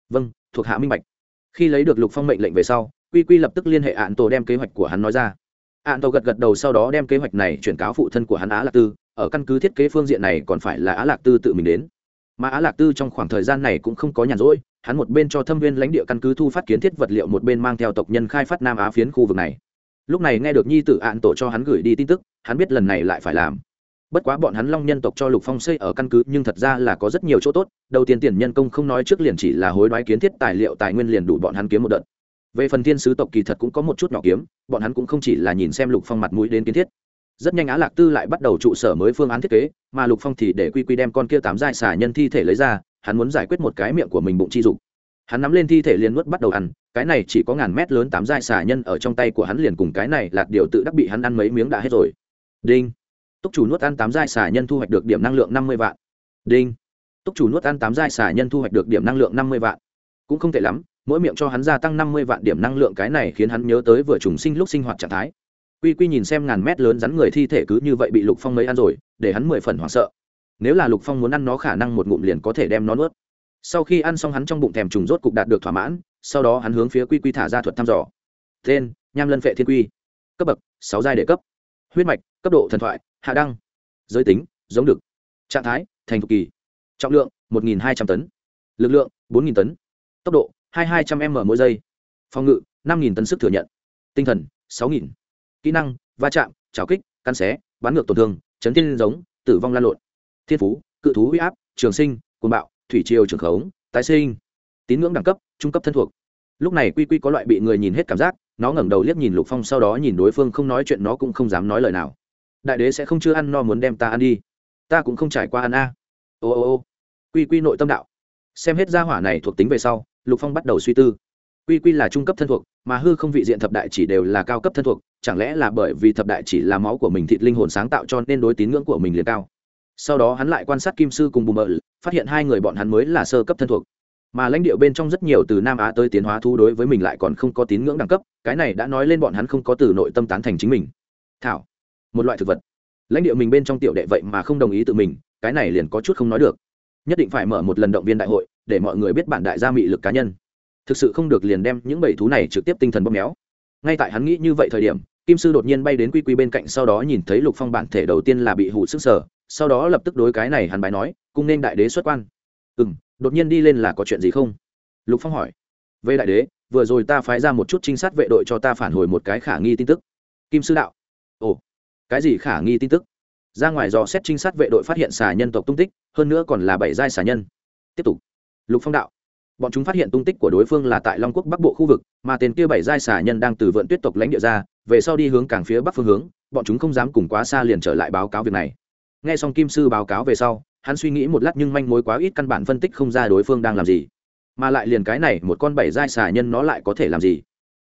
Vâng thuộc hạ minh bạch. Khi lấy được lục phong mệnh lệnh về sau, quy quy lập tức liên hệ ạn tổ đem kế hoạch của hắn nói ra. Ạn tổ gật gật đầu sau đó đem kế hoạch này chuyển cáo phụ thân của hắn á lạc tư, ở căn cứ thiết kế phương diện này còn phải là á lạc tư tự mình đến. Mà á lạc tư trong khoảng thời gian này cũng không có nhàn rỗi hắn một bên cho thâm viên lãnh địa căn cứ thu phát kiến thiết vật liệu, một bên mang theo tộc nhân khai phát nam á phiến khu vực này. Lúc này nghe được nhi tử ạn tổ cho hắn gửi đi tin tức, hắn biết lần này lại phải làm. Bất quá bọn hắn long nhân tộc cho lục phong xây ở căn cứ, nhưng thật ra là có rất nhiều chỗ tốt, đầu tiên tiền nhân công không nói trước liền chỉ là hối đoái kiến thiết tài liệu, tài nguyên liền đủ bọn hắn kiếm một đợt. Về phần thiên sứ tộc kỳ thật cũng có một chút nhỏ kiếm, bọn hắn cũng không chỉ là nhìn xem lục phong mặt mũi đến kiến thiết. Rất nhanh á lạc tư lại bắt đầu trụ sở mới phương án thiết kế, mà lục phong thì để quy quy đem con kia tám giai xả nhân thi thể lấy ra hắn muốn giải quyết một cái miệng của mình bụng chi dục. Hắn nắm lên thi thể liền nuốt bắt đầu ăn, cái này chỉ có ngàn mét lớn tám dai xà nhân ở trong tay của hắn liền cùng cái này là điều tự đắc bị hắn ăn mấy miếng đã hết rồi. Đinh. Túc chủ nuốt ăn tám dai xà nhân thu hoạch được điểm năng lượng năm mươi vạn. Đinh. Túc chủ nuốt ăn tám dai xà nhân thu hoạch được điểm năng lượng năm mươi vạn. Cũng không tệ lắm, mỗi miệng cho hắn gia tăng năm mươi vạn điểm năng lượng cái này khiến hắn nhớ tới vừa trùng sinh lúc sinh hoạt trạng thái. Quy quy nhìn xem ngàn mét lớn rắn người thi thể cứ như vậy bị lục phong mấy ăn rồi, để hắn mười phần hoảng sợ nếu là lục phong muốn ăn nó khả năng một ngụm liền có thể đem nó nuốt. Sau khi ăn xong hắn trong bụng thèm trùng rốt cục đạt được thỏa mãn, sau đó hắn hướng phía quy quy thả ra thuật thăm dò. Tên, nham lân phệ thiên quy. Cấp bậc, sáu giai đệ cấp. Huyết mạch, cấp độ thần thoại, hạ đăng. Giới tính, giống được trạng thái, thành thục kỳ. Trọng lượng, một hai trăm tấn. Lực lượng, bốn tấn. Tốc độ, hai hai trăm m mỗi giây. Phòng ngự, năm tấn sức thừa nhận. Tinh thần, sáu kỹ năng, va chạm trào kích căn xé, bắn ngược tổn thương, chấn tiên giống, tử vong lan lộn thiên phú, cự thú huy áp, trường sinh côn bạo, thủy triều trường khống, tái sinh. Tín ngưỡng đẳng cấp, trung cấp thân thuộc. Lúc này quy quy có loại bị người nhìn hết cảm giác, nó ngẩng đầu liếc nhìn lục phong sau đó nhìn đối phương không nói chuyện nó cũng không dám nói lời nào. Đại đế sẽ không chưa ăn no muốn đem ta ăn đi. Ta cũng không trải qua ăn a. Ô ô ô. Quy quy nội tâm đạo. Xem hết gia hỏa này thuộc tính về sau, lục phong bắt đầu suy tư. Quy quy là trung cấp thân thuộc, mà hư không vị diện thập đại chỉ đều là cao cấp thân thuộc, chẳng lẽ là bởi vì thập đại chỉ là máu của mình thịt linh hồn sáng tạo cho nên đối tín ngưỡng của mình liền cao? Sau đó hắn lại quan sát kim sư cùng bùm mờ phát hiện hai người bọn hắn mới là sơ cấp thân thuộc. Mà lãnh địa bên trong rất nhiều từ nam á tới tiến hóa thu đối với mình lại còn không có tín ngưỡng đẳng cấp, cái này đã nói lên bọn hắn không có từ nội tâm tán thành chính mình. Thảo, một loại thực vật. Lãnh địa mình bên trong tiểu đệ vậy mà không đồng ý tự mình, cái này liền có chút không nói được. Nhất định phải mở một lần động viên đại hội, để mọi người biết bản đại gia mị lực cá nhân. Thực sự không được liền đem những bầy thú này trực tiếp tinh thần bóp méo. Ngay tại hắn nghĩ như vậy thời điểm kim sư đột nhiên bay đến quy quy bên cạnh, sau đó nhìn thấy lục phong bản thể đầu tiên là bị hụ sức sở sau đó lập tức đối cái này hắn bái nói, cung nên đại đế xuất quan. Ừ m đột nhiên đi lên là có chuyện gì không? Lục phong hỏi. Về đại đế, vừa rồi ta phái ra một chút trinh sát vệ đội cho ta phản hồi một cái khả nghi tin tức. Kim sư đạo. Ồ, cái gì khả nghi tin tức? Ra ngoài dò xét trinh sát vệ đội phát hiện xà nhân tộc tung tích, hơn nữa còn là bảy giai xà nhân. Tiếp tục. Lục phong đạo bọn chúng phát hiện tung tích của đối phương là tại long quốc bắc bộ khu vực, mà tên kia bảy giai xà nhân đang từ vượn tuyết tộc lãnh địa ra, về sau đi hướng cảng phía bắc phương hướng, bọn chúng không dám cùng quá xa liền trở lại báo cáo việc này. Nghe xong kim sư báo cáo về sau, hắn suy nghĩ một lát nhưng manh mối quá ít căn bản phân tích không ra đối phương đang làm gì. Mà lại liền cái này, một con bảy giai xà nhân nó lại có thể làm gì?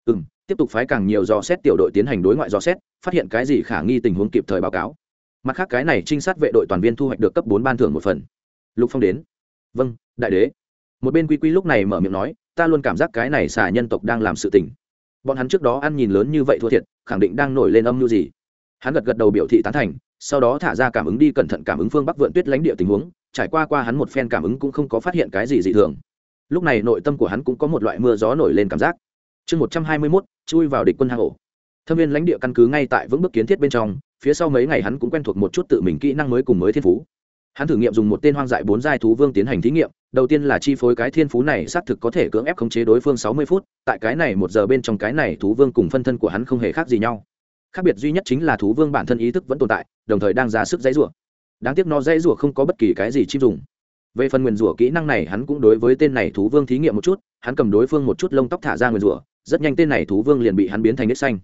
Ừ m tiếp tục phái càng nhiều dò xét tiểu đội tiến hành đối ngoại dò xét, phát hiện cái gì khả nghi tình huống kịp thời báo cáo. Mặt khác cái này trinh sát vệ đội toàn viên thu hoạch được cấp bốn ban thưởng một phần. Lục phong đến. Vâng đại đế một bên quy quy lúc này mở miệng nói, ta luôn cảm giác cái này xà nhân tộc đang làm sự tình. Bọn hắn trước đó ăn nhìn lớn như vậy thua thiệt, khẳng định đang nổi lên âm mưu gì. Hắn gật gật đầu biểu thị tán thành, sau đó thả ra cảm ứng đi cẩn thận cảm ứng phương bắc vượn tuyết lãnh địa tình huống, trải qua qua hắn một phen cảm ứng cũng không có phát hiện cái gì dị thường. Lúc này nội tâm của hắn cũng có một loại mưa gió nổi lên cảm giác. Chương một trăm hai mươi mốt, chui vào địch quân hang ổ. Thâm viên lãnh địa căn cứ ngay tại vững bước kiến thiết bên trong, phía sau mấy ngày hắn cũng quen thuộc một chút tự mình kỹ năng mới cùng mới thiên phú hắn thử nghiệm dùng một tên hoang dại bốn giai thú vương tiến hành thí nghiệm, đầu tiên là chi phối cái thiên phú này xác thực có thể cưỡng ép khống chế đối phương sáu mươi phút, tại cái này một giờ bên trong cái này thú vương cùng phân thân của hắn không hề khác gì nhau. Khác biệt duy nhất chính là thú vương bản thân ý thức vẫn tồn tại, đồng thời đang ra sức dãy rủa. Đáng tiếc nó dãy rủa không có bất kỳ cái gì chim dùng. Về phần nguyền rủa kỹ năng này, hắn cũng đối với tên này thú vương thí nghiệm một chút, hắn cầm đối phương một chút lông tóc thả ra nguyền rủa, rất nhanh tên này thú vương liền bị hắn biến thành hết xanh.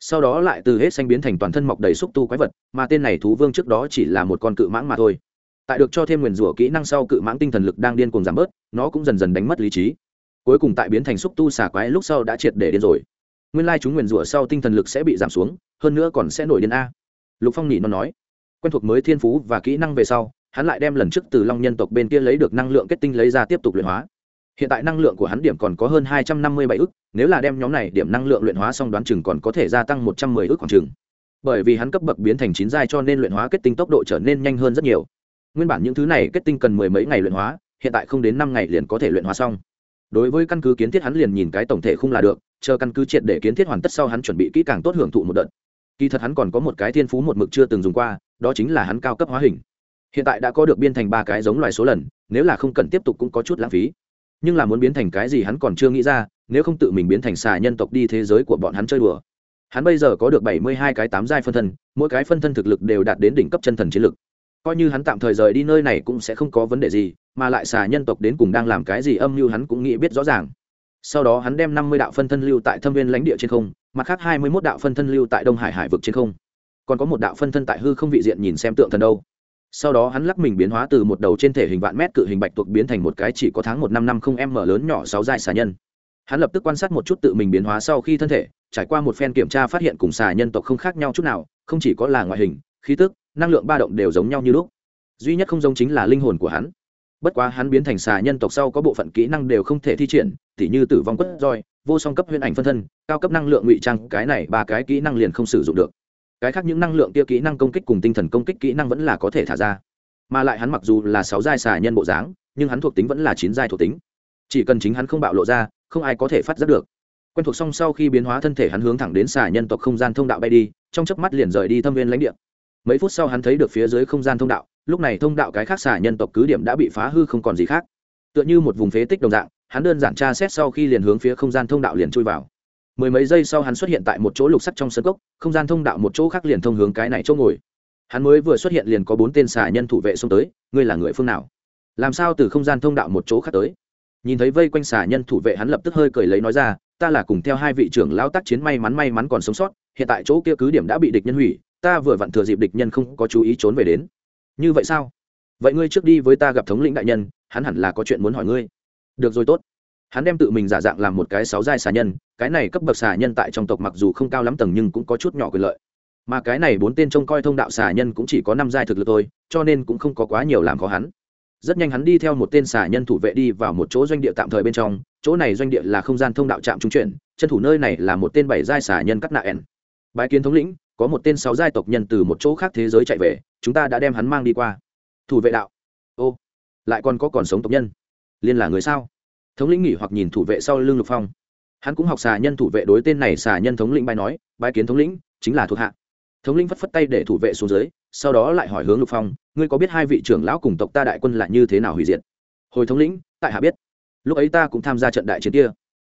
Sau đó lại từ hết xanh biến thành toàn thân mọc đầy xúc tu quái vật, mà tên này thú vương trước đó chỉ là một con cự mãng mà thôi tại được cho thêm nguyền rủa kỹ năng sau cự mãng tinh thần lực đang điên cuồng giảm bớt, nó cũng dần dần đánh mất lý trí. Cuối cùng tại biến thành xúc tu xả quái lúc sau đã triệt để điên rồi. Nguyên lai chúng nguyền rủa sau tinh thần lực sẽ bị giảm xuống, hơn nữa còn sẽ nổi điên a. Lục phong nhị nó nói. Quen thuộc mới thiên phú và kỹ năng về sau, hắn lại đem lần trước từ long nhân tộc bên kia lấy được năng lượng kết tinh lấy ra tiếp tục luyện hóa. Hiện tại năng lượng của hắn điểm còn có hơn hai trăm năm mươi bảy ức, nếu là đem nhóm này điểm năng lượng luyện hóa xong đoán chừng còn có thể gia tăng một trăm mười ức khoảng chừng. Bởi vì hắn cấp bậc biến thành chín giai cho nên luyện hóa kết tinh tốc độ trở nên nhanh hơn rất nhiều nguyên bản những thứ này kết tinh cần mười mấy ngày luyện hóa, hiện tại không đến năm ngày liền có thể luyện hóa xong. Đối với căn cứ kiến thiết hắn liền nhìn cái tổng thể không là được, chờ căn cứ triệt để kiến thiết hoàn tất sau hắn chuẩn bị kỹ càng tốt hưởng thụ một đợt. Kỳ thật hắn còn có một cái thiên phú một mực chưa từng dùng qua, đó chính là hắn cao cấp hóa hình. Hiện tại đã có được biên thành ba cái giống loài số lần, nếu là không cần tiếp tục cũng có chút lãng phí. Nhưng là muốn biến thành cái gì hắn còn chưa nghĩ ra, nếu không tự mình biến thành xà nhân tộc đi thế giới của bọn hắn chơi đùa. Hắn bây giờ có được bảy mươi hai cái tám giai phân thân, mỗi cái phân thân thực lực đều đạt đến đỉnh cấp chân thần chiến lực coi như hắn tạm thời rời đi nơi này cũng sẽ không có vấn đề gì, mà lại xà nhân tộc đến cùng đang làm cái gì âm mưu hắn cũng nghĩ biết rõ ràng. Sau đó hắn đem năm mươi đạo phân thân lưu tại thâm viên lãnh địa trên không, mặt khác hai mươi mốt đạo phân thân lưu tại đông hải hải vực trên không. Còn có một đạo phân thân tại hư không vị diện nhìn xem tượng thần đâu. Sau đó hắn lắc mình biến hóa từ một đầu trên thể hình vạn mét cự hình bạch tuộc biến thành một cái chỉ có tháng một năm năm không m lớn nhỏ sáu dài xà nhân. Hắn lập tức quan sát một chút tự mình biến hóa sau khi thân thể, trải qua một phen kiểm tra phát hiện cùng xà nhân tộc không khác nhau chút nào, không chỉ có là ngoại hình, khí tức năng lượng ba động đều giống nhau như lúc. Duy nhất không giống chính là linh hồn của hắn. Bất quá hắn biến thành xà nhân tộc sau có bộ phận kỹ năng đều không thể thi triển, tỉ như tử vong quất roi, vô song cấp huyễn ảnh phân thân, cao cấp năng lượng ngụy trang, cái này ba cái kỹ năng liền không sử dụng được. Cái khác những năng lượng kia kỹ năng công kích cùng tinh thần công kích kỹ năng vẫn là có thể thả ra. Mà lại hắn mặc dù là sáu giai xà nhân bộ dáng, nhưng hắn thuộc tính vẫn là chín giai thuộc tính. Chỉ cần chính hắn không bạo lộ ra, không ai có thể phát giác được. Quen thuộc xong sau khi biến hóa thân thể hắn hướng thẳng đến xà nhân tộc không gian thông đạo bay đi, trong chớp mắt liền rời đi thâm viên lãnh địa mấy phút sau hắn thấy được phía dưới không gian thông đạo, lúc này thông đạo cái khác xà nhân tộc cứ điểm đã bị phá hư không còn gì khác. Tựa như một vùng phế tích đồng dạng, hắn đơn giản tra xét sau khi liền hướng phía không gian thông đạo liền chui vào. Mười mấy giây sau hắn xuất hiện tại một chỗ lục sắt trong sân cốc, không gian thông đạo một chỗ khác liền thông hướng cái này chỗ ngồi. Hắn mới vừa xuất hiện liền có bốn tên xà nhân thủ vệ xông tới, ngươi là người phương nào? Làm sao từ không gian thông đạo một chỗ khác tới? Nhìn thấy vây quanh xà nhân thủ vệ hắn lập tức hơi cười lấy nói ra, ta là cùng theo hai vị trưởng lao tác chiến may mắn may mắn còn sống sót, hiện tại chỗ kia cứ điểm đã bị địch nhân hủy ta vừa vặn thừa dịp địch nhân không có chú ý trốn về đến. Như vậy sao? Vậy ngươi trước đi với ta gặp thống lĩnh đại nhân, hắn hẳn là có chuyện muốn hỏi ngươi. Được rồi tốt. Hắn đem tự mình giả dạng làm một cái sáu giai xà nhân, cái này cấp bậc xà nhân tại trong tộc mặc dù không cao lắm tầng nhưng cũng có chút nhỏ quyền lợi. Mà cái này bốn tên trông coi thông đạo xà nhân cũng chỉ có năm giai thực lực thôi, cho nên cũng không có quá nhiều làm khó hắn. Rất nhanh hắn đi theo một tên xà nhân thủ vệ đi vào một chỗ doanh địa tạm thời bên trong, chỗ này doanh địa là không gian thông đạo trạm trung chuyển, chân thủ nơi này là một tên bảy giai xà nhân cắt nạ ẻn. Bãi kiến thống lĩnh có một tên sáu giai tộc nhân từ một chỗ khác thế giới chạy về, chúng ta đã đem hắn mang đi qua. Thủ vệ đạo. Ô, lại còn có còn sống tộc nhân. Liên là người sao? Thống lĩnh nghỉ hoặc nhìn thủ vệ sau lưng lục phong. Hắn cũng học xà nhân thủ vệ đối tên này xà nhân thống lĩnh bài nói bài kiến thống lĩnh, chính là thuộc hạ. Thống lĩnh phất phất tay để thủ vệ xuống dưới, sau đó lại hỏi hướng lục phong, ngươi có biết hai vị trưởng lão cùng tộc ta đại quân là như thế nào hủy diệt? Hồi thống lĩnh, tại hạ biết. Lúc ấy ta cũng tham gia trận đại chiến kia.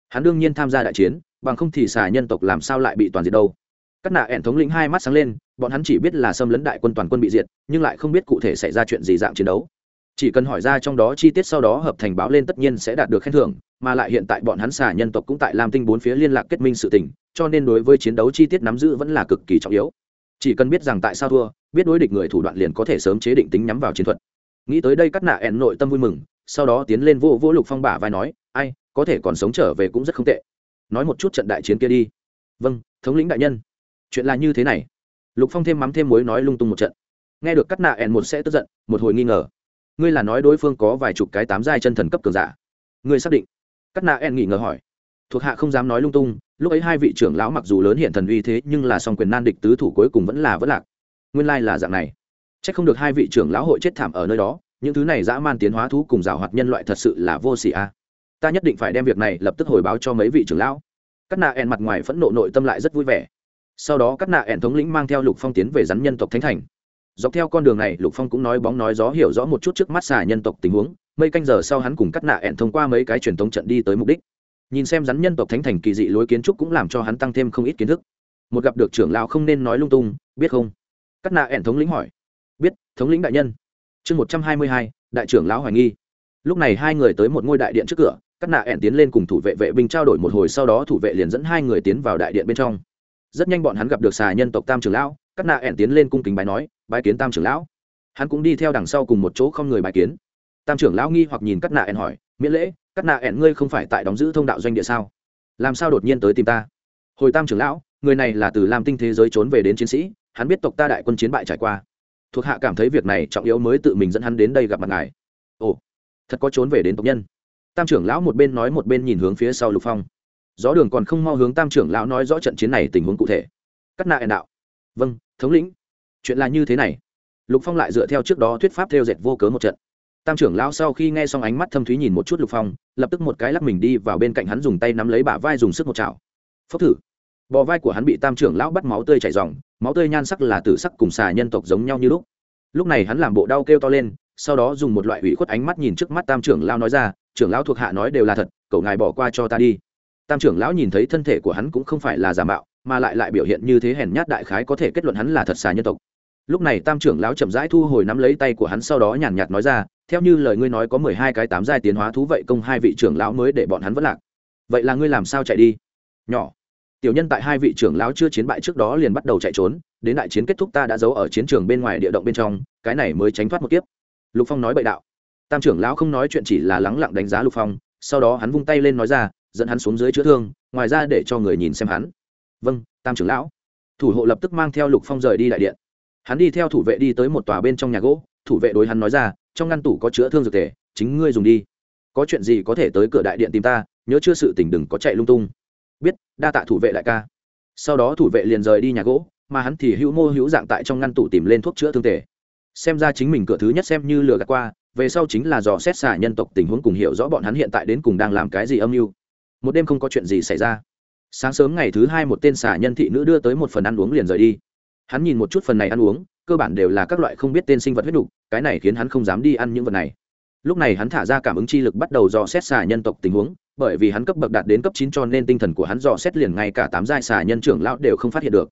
Hắn đương nhiên tham gia đại chiến, bằng không thì xà nhân tộc làm sao lại bị toàn diệt đâu? Các nạ ẻn thống lĩnh hai mắt sáng lên, bọn hắn chỉ biết là xâm lấn đại quân toàn quân bị diệt, nhưng lại không biết cụ thể xảy ra chuyện gì dạng chiến đấu. Chỉ cần hỏi ra trong đó chi tiết sau đó hợp thành báo lên tất nhiên sẽ đạt được khen thưởng, mà lại hiện tại bọn hắn xà nhân tộc cũng tại lam tinh bốn phía liên lạc kết minh sự tình, cho nên đối với chiến đấu chi tiết nắm giữ vẫn là cực kỳ trọng yếu. Chỉ cần biết rằng tại sao thua, biết đối địch người thủ đoạn liền có thể sớm chế định tính nhắm vào chiến thuật. Nghĩ tới đây cắt nạ ẻn nội tâm vui mừng, sau đó tiến lên vô vô lục phong bả vai nói, ai, có thể còn sống trở về cũng rất không tệ. Nói một chút trận đại chiến kia đi. Vâng thống lĩnh đại nhân chuyện là như thế này. Lục phong thêm mắm thêm muối nói lung tung một trận. Nghe được cắt nạ ẹn một sẽ tức giận, một hồi nghi ngờ. Ngươi là nói đối phương có vài chục cái tám giai chân thần cấp cường giả. Ngươi xác định? Cắt nạ ẹn nghi ngờ hỏi. Thuộc hạ không dám nói lung tung, lúc ấy hai vị trưởng lão mặc dù lớn hiện thần uy thế, nhưng là song quyền nan địch tứ thủ cuối cùng vẫn là vẫn lạc. Nguyên lai là dạng này. C h ắ c không được hai vị trưởng lão hội chết thảm ở nơi đó, những thứ này dã man tiến hóa thú cùng rào hoạt nhân loại thật sự là vô xỉ a. Ta nhất định phải đem việc này lập tức hồi báo cho mấy vị trưởng lão. Cắt nạ ẹn mặt ngoài phẫn nộ nội tâm lại rất vui vẻ sau đó cắt nạ ẹn thống lĩnh mang theo lục phong tiến về rắn nhân tộc thánh thành. Dọc theo con đường này, lục phong cũng nói bóng nói gió hiểu rõ một chút trước mắt xà nhân tộc tình huống mấy canh giờ sau hắn cùng cắt nạ ẹn thông qua mấy cái truyền thống trận đi tới mục đích. Nhìn xem rắn nhân tộc thánh thành kỳ dị lối kiến trúc cũng làm cho hắn tăng thêm không ít kiến thức. Một gặp được trưởng lão không nên nói lung tung, biết không? Cắt nạ ẻn thống lĩnh hỏi. Biết, thống lĩnh đại nhân. Chương một trăm hai mươi hai, đại trưởng lão hoài nghi. Lúc này hai người tới một ngôi đại điện trước cửa cắt nạ ẻn tiến lên cùng thủ vệ vệ binh trao đổi một hồi, sau đó thủ vệ liền dẫn hai người tiến vào đại điện bên trong rất nhanh bọn hắn gặp được xà nhân tộc tam trưởng lão cắt nạ ẻn tiến lên cung kính bài nói, bái kiến tam trưởng lão. Hắn cũng đi theo đằng sau cùng một chỗ không người bài kiến. Tam trưởng lão nghi hoặc nhìn cắt nạ ẻn hỏi, miễn lễ cắt nạ ẻn ngươi không phải tại đóng giữ thông đạo doanh địa sao? Làm sao đột nhiên tới tìm ta? Hồi tam trưởng lão, người này là từ lam tinh thế giới trốn về đến chiến sĩ, hắn biết tộc ta đại quân chiến bại trải qua. Thuộc hạ cảm thấy việc này trọng yếu mới tự mình dẫn hắn đến đây gặp mặt ngài. Ồ, thật có trốn về đến tộc nhân. Tam trưởng lão một bên nói một bên nhìn hướng phía sau lục phong gió đường còn không mau hướng tam trưởng lão nói rõ trận chiến này tình huống cụ thể. Cắt nạ đạo. Vâng thống lĩnh. Chuyện là như thế này. Lục phong lại dựa theo trước đó thuyết pháp theo dệt vô cớ một trận. Tam trưởng lão sau khi nghe xong ánh mắt thâm thúy nhìn một chút lục phong, lập tức một cái lắc mình đi vào bên cạnh hắn dùng tay nắm lấy bả vai dùng sức một chảo. Phốc thử. Bò vai của hắn bị tam trưởng lão bắt máu tươi chảy dòng máu tươi nhan sắc là tử sắc cùng xà nhân tộc giống nhau như lúc. Lúc này hắn làm bộ đau kêu to lên, sau đó dùng một loại ủy khuất ánh mắt nhìn trước mắt tam trưởng lão nói ra, trưởng lão thuộc hạ nói đều là thật, cậu ngài bỏ qua cho ta đi tam trưởng lão nhìn thấy thân thể của hắn cũng không phải là giả mạo, mà lại lại biểu hiện như thế hèn nhát đại khái có thể kết luận hắn là thật xà nhân tộc. Lúc này tam trưởng lão chậm rãi thu hồi nắm lấy tay của hắn sau đó nhàn nhạt nói ra, theo như lời ngươi nói có mười hai cái tám giai tiến hóa thú vậy công hai vị trưởng lão mới để bọn hắn vất lạc. Vậy là ngươi làm sao chạy đi? Nhỏ, tiểu nhân tại hai vị trưởng lão chưa chiến bại trước đó liền bắt đầu chạy trốn, đến đại chiến kết thúc ta đã giấu ở chiến trường bên ngoài địa động bên trong, cái này mới tránh thoát một kiếp. Lục phong nói bậy đạo. Tam trưởng lão không nói chuyện chỉ là lắng lặng đánh giá lục phong, sau đó hắn vung tay lên nói ra dẫn hắn xuống dưới chữa thương, ngoài ra để cho người nhìn xem hắn. Vâng tam trưởng lão. Thủ hộ lập tức mang theo lục phong rời đi đại điện. Hắn đi theo thủ vệ đi tới một tòa bên trong nhà gỗ, thủ vệ đối hắn nói ra, trong ngăn tủ có chữa thương dược thể, chính ngươi dùng đi. Có chuyện gì có thể tới cửa đại điện tìm ta, nhớ chưa sự tình đừng có chạy lung tung. Biết, đa tạ thủ vệ đại ca. Sau đó thủ vệ liền rời đi nhà gỗ, mà hắn thì hữu mô hữu dạng tại trong ngăn tủ tìm lên thuốc chữa thương thể xem ra chính mình cửa thứ nhất xem như lừa gạt qua, về sau chính là dò xét xả nhân tộc tình huống cùng hiểu rõ bọn hắn hiện tại đến cùng đang làm cái gì âm mưu một đêm không có chuyện gì xảy ra. Sáng sớm ngày thứ hai một tên xả nhân thị nữ đưa tới một phần ăn uống liền rời đi. Hắn nhìn một chút phần này ăn uống, cơ bản đều là các loại không biết tên sinh vật huyết đục, cái này khiến hắn không dám đi ăn những vật này. Lúc này hắn thả ra cảm ứng chi lực bắt đầu dò xét xà nhân tộc tình huống, bởi vì hắn cấp bậc đạt đến cấp chín cho nên tinh thần của hắn dò xét liền ngay cả tám giai xà nhân trưởng lão đều không phát hiện được.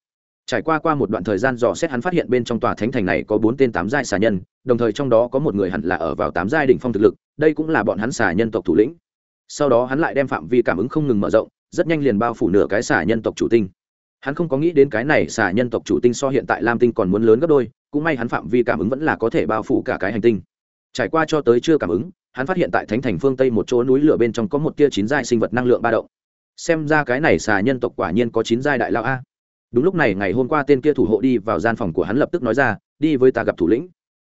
Trải qua qua một đoạn thời gian dò xét hắn phát hiện bên trong tòa thánh thành này có bốn tên tám giai xà nhân, đồng thời trong đó có một người hẳn là ở vào tám giai đỉnh phong thực lực, đây cũng là bọn hắn xà nhân tộc thủ lĩnh sau đó hắn lại đem phạm vi cảm ứng không ngừng mở rộng, rất nhanh liền bao phủ nửa cái xà nhân tộc chủ tinh. Hắn không có nghĩ đến cái này xà nhân tộc chủ tinh so hiện tại lam tinh còn muốn lớn gấp đôi, cũng may hắn phạm vi cảm ứng vẫn là có thể bao phủ cả cái hành tinh. Trải qua cho tới chưa cảm ứng, hắn phát hiện tại thánh thành phương tây một chỗ núi lửa bên trong có một tia chín giai sinh vật năng lượng ba động. Xem ra cái này xà nhân tộc quả nhiên có chín giai đại lao a. Đúng lúc này, ngày hôm qua tên kia thủ hộ đi vào gian phòng của hắn lập tức nói ra, đi với ta gặp thủ lĩnh.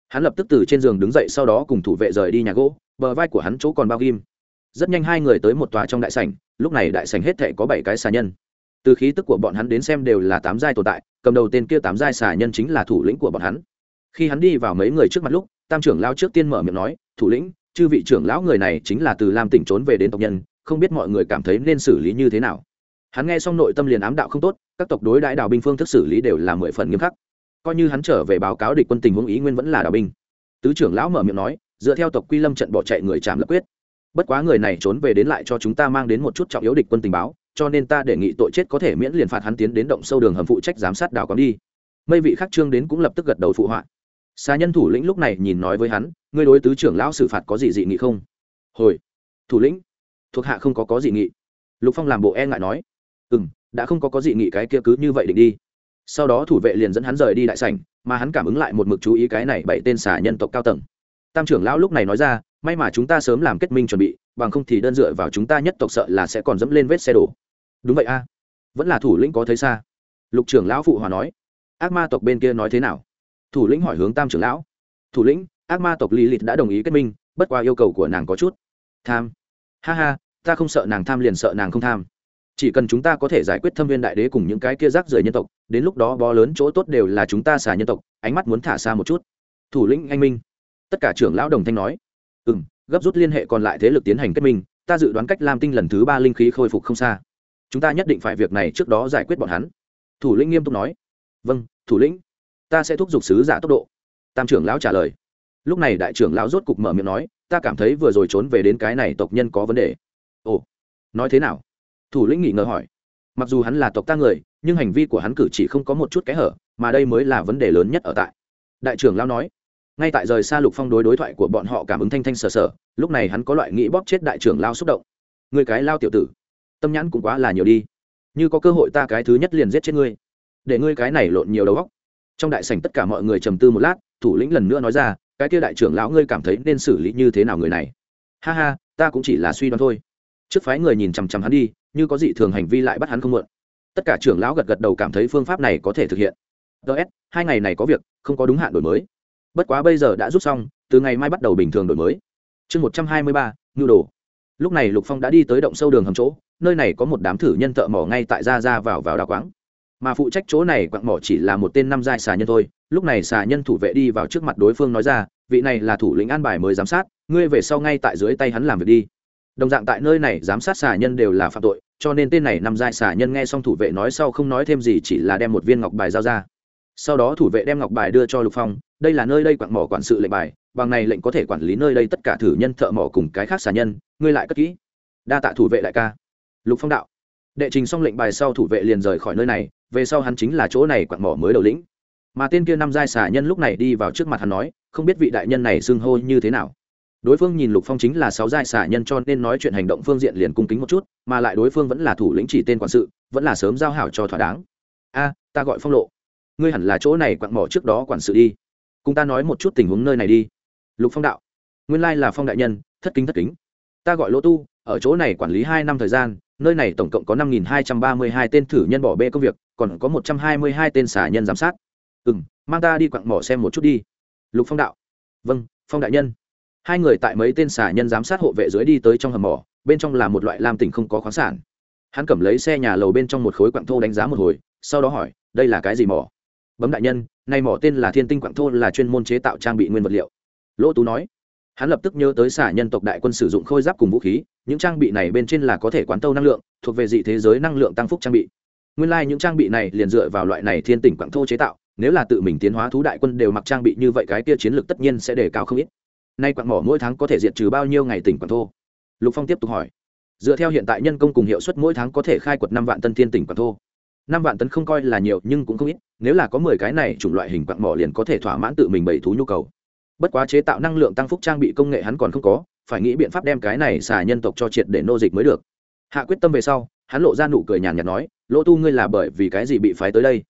Hắn lập tức từ trên giường đứng dậy, sau đó cùng thủ vệ rời đi nhà gỗ, bờ vai của hắn chỗ còn bao ghim rất nhanh hai người tới một tòa trong đại sảnh, lúc này đại sảnh hết thể có bảy cái xà nhân. Từ khí tức của bọn hắn đến xem đều là tám giai tồn tại, cầm đầu tên kia tám giai xà nhân chính là thủ lĩnh của bọn hắn. Khi hắn đi vào mấy người trước mặt lúc, tam trưởng lão trước tiên mở miệng nói, thủ lĩnh, chư vị trưởng lão người này chính là từ lam tỉnh trốn về đến tộc nhân, không biết mọi người cảm thấy nên xử lý như thế nào. Hắn nghe xong nội tâm liền ám đạo không tốt, các tộc đối đãi đào binh phương thức xử lý đều là mười phần nghiêm khắc. Coi như hắn trở về báo cáo địch quân tình huống ý nguyên vẫn là đào binh. Tứ trưởng lão mở miệng nói, dựa theo tộc quy lâm trận bỏ chạy người chạm lập quyết bất quá người này trốn về đến lại cho chúng ta mang đến một chút trọng yếu địch quân tình báo, cho nên ta đề nghị tội chết có thể miễn liền phạt hắn tiến đến động sâu đường hầm phụ trách giám sát đào quán đi. Mây vị khắc trương đến cũng lập tức gật đầu phụ họa. Xà nhân thủ lĩnh lúc này nhìn nói với hắn, ngươi đối tứ trưởng lão xử phạt có gì dị nghị không? Hồi, thủ lĩnh, thuộc hạ không có có dị nghị. Lục phong làm bộ e ngại nói. Ừ m đã không có có dị nghị cái kia cứ như vậy định đi. Sau đó thủ vệ liền dẫn hắn rời đi đại sảnh, mà hắn cảm ứng lại một mực chú ý cái này bảy tên xà nhân tộc cao tầng. Tam trưởng lão lúc này nói ra may mà chúng ta sớm làm kết minh chuẩn bị, bằng không thì đơn dựa vào chúng ta nhất tộc sợ là sẽ còn dẫm lên vết xe đổ. Đúng vậy a. Vẫn là thủ lĩnh có thấy xa? Lục trưởng lão phụ hòa nói. Ác ma tộc bên kia nói thế nào? Thủ lĩnh hỏi hướng tam trưởng lão. Thủ lĩnh, ác ma tộc lý lịch đã đồng ý kết minh, bất qua yêu cầu của nàng có chút. Tham. Ha ha, ta không sợ nàng tham liền sợ nàng không tham. Chỉ cần chúng ta có thể giải quyết thâm viên đại đế cùng những cái kia rác rưởi nhân tộc, đến lúc đó bó lớn chỗ tốt đều là chúng ta xả nhân tộc, ánh mắt muốn thả xa một chút. Thủ lĩnh anh minh. Tất cả trưởng lão đồng thanh nói ừ m gấp rút liên hệ còn lại thế lực tiến hành kết minh, ta dự đoán cách lam tinh lần thứ ba linh khí khôi phục không xa. Chúng ta nhất định phải việc này trước đó giải quyết bọn hắn. Thủ lĩnh nghiêm túc nói. Vâng thủ lĩnh, ta sẽ thúc giục sứ giả tốc độ. Tam trưởng lão trả lời. Lúc này đại trưởng lão rốt cục mở miệng nói, ta cảm thấy vừa rồi trốn về đến cái này tộc nhân có vấn đề. Ồ, nói thế nào? Thủ lĩnh nghỉ ngờ hỏi. Mặc dù hắn là tộc ta người, nhưng hành vi của hắn cử chỉ không có một chút kẽ hở, mà đây mới là vấn đề lớn nhất ở tại. Đại trưởng lão nói ngay tại rời xa lục phong đối đối thoại của bọn họ cảm ứng thanh thanh sờ sờ, lúc này hắn có loại nghĩ bóp chết đại trưởng lao xúc động. Người cái lao tiểu tử, tâm nhãn cũng quá là nhiều đi. Như có cơ hội ta cái thứ nhất liền giết chết ngươi. Để ngươi cái này lộn nhiều đầu góc trong đại sảnh tất cả mọi người trầm tư một lát, thủ lĩnh lần nữa nói ra, cái kia đại trưởng lão ngươi cảm thấy nên xử lý như thế nào người này? Ha ha, ta cũng chỉ là suy đoán thôi. Trước phái người nhìn chằm chằm hắn đi, như có dị thường hành vi lại bắt hắn không mượn. Tất cả trưởng lão gật gật đầu cảm thấy phương pháp này có thể thực hiện. Ts hai ngày này có việc, không có đúng hạn đổi mới bất quá bây giờ đã rút xong, từ ngày mai bắt đầu bình thường đổi mới. Chương một trăm hai mươi ba, nhu đồ. Lúc này lục phong đã đi tới động sâu đường hầm chỗ, nơi này có một đám thử nhân thợ mỏ ngay tại ra ra vào vào đào quáng. Mà phụ trách chỗ này quặng mỏ chỉ là một tên năm giai xà nhân thôi. Lúc này xà nhân thủ vệ đi vào trước mặt đối phương nói ra, vị này là thủ lĩnh an bài mới giám sát, ngươi về sau ngay tại dưới tay hắn làm việc đi. Đồng dạng tại nơi này giám sát xà nhân đều là phạm tội, cho nên tên này năm giai xà nhân nghe xong thủ vệ nói sau không nói thêm gì, chỉ là đem một viên ngọc bài giao ra. Sau đó thủ vệ đem ngọc bài đưa cho lục phong đây là nơi đây quặng mỏ quản sự lệnh bài, bằng này lệnh có thể quản lý nơi đây tất cả thử nhân thợ mỏ cùng cái khác xà nhân, ngươi lại cất kỹ. Đa tạ thủ vệ đại ca. Lục phong đạo. Đệ trình xong lệnh bài sau thủ vệ liền rời khỏi nơi này, về sau hắn chính là chỗ này quặng mỏ mới đầu lĩnh. Mà tên kia năm giai xà nhân lúc này đi vào trước mặt hắn nói, không biết vị đại nhân này xưng hô như thế nào. Đối phương nhìn lục phong chính là sáu giai xà nhân cho nên nói chuyện hành động phương diện liền cung kính một chút, mà lại đối phương vẫn là thủ lĩnh chỉ tên quản sự, vẫn là sớm giao hảo cho thỏa đáng. A, ta gọi phong lộ. Ngươi hẳn là chỗ này quặng mỏ trước đó quản sự đi cùng ta nói một chút tình huống nơi này đi. Lục phong đạo. Nguyên lai là phong đại nhân, thất kính thất kính. Ta gọi lỗ tu, ở chỗ này quản lý hai năm thời gian, nơi này tổng cộng có năm nghìn hai trăm ba mươi hai tên thử nhân bỏ bê công việc, còn có một trăm hai mươi hai tên xả nhân giám sát. Ừ m mang ta đi quặng mỏ xem một chút đi. Lục phong đạo. Vâng phong đại nhân. Hai người tại mấy tên xả nhân giám sát hộ vệ dưới đi tới trong hầm mỏ, bên trong là một loại lam tỉnh không có khoáng sản. Hắn cầm lấy xe nhà lầu bên trong một khối quặng thô đánh giá một hồi, sau đó hỏi, đây là cái gì mỏ? Bấm đại nhân, nay mỏ tên là thiên tinh quặng thô là chuyên môn chế tạo trang bị nguyên vật liệu. Lỗ tú nói. Hắn lập tức nhớ tới xả nhân tộc đại quân sử dụng khôi giáp cùng vũ khí, những trang bị này bên trên là có thể quán tâu năng lượng, thuộc về dị thế giới năng lượng tăng phúc trang bị. Nguyên lai、like、những trang bị này liền dựa vào loại này thiên tỉnh quảng thô chế tạo, nếu là tự mình tiến hóa thú đại quân đều mặc trang bị như vậy cái kia chiến lược tất nhiên sẽ đề cao không ít. Nay quặng mỏ mỗi tháng có thể diệt trừ bao nhiêu ngày tỉnh quảng thô? Lục phong tiếp tục hỏi. Dựa theo hiện tại nhân công cùng hiệu suất mỗi tháng có thể khai quật năm vạn tân thiên tỉnh quảng thô. Năm vạn tấn không coi là nhiều, nhưng cũng không ít nếu là có mười cái này chủng loại hình quặng mỏ liền có thể thỏa mãn tự mình bảy thú nhu cầu. Bất quá chế tạo năng lượng tăng phúc trang bị công nghệ hắn còn không có, phải nghĩ biện pháp đem cái này xả nhân tộc cho triệt để nô dịch mới được. Hạ quyết tâm về sau, hắn lộ ra nụ cười nhàn nhạt nói, lỗ tu ngươi là bởi vì cái gì bị phái tới đây?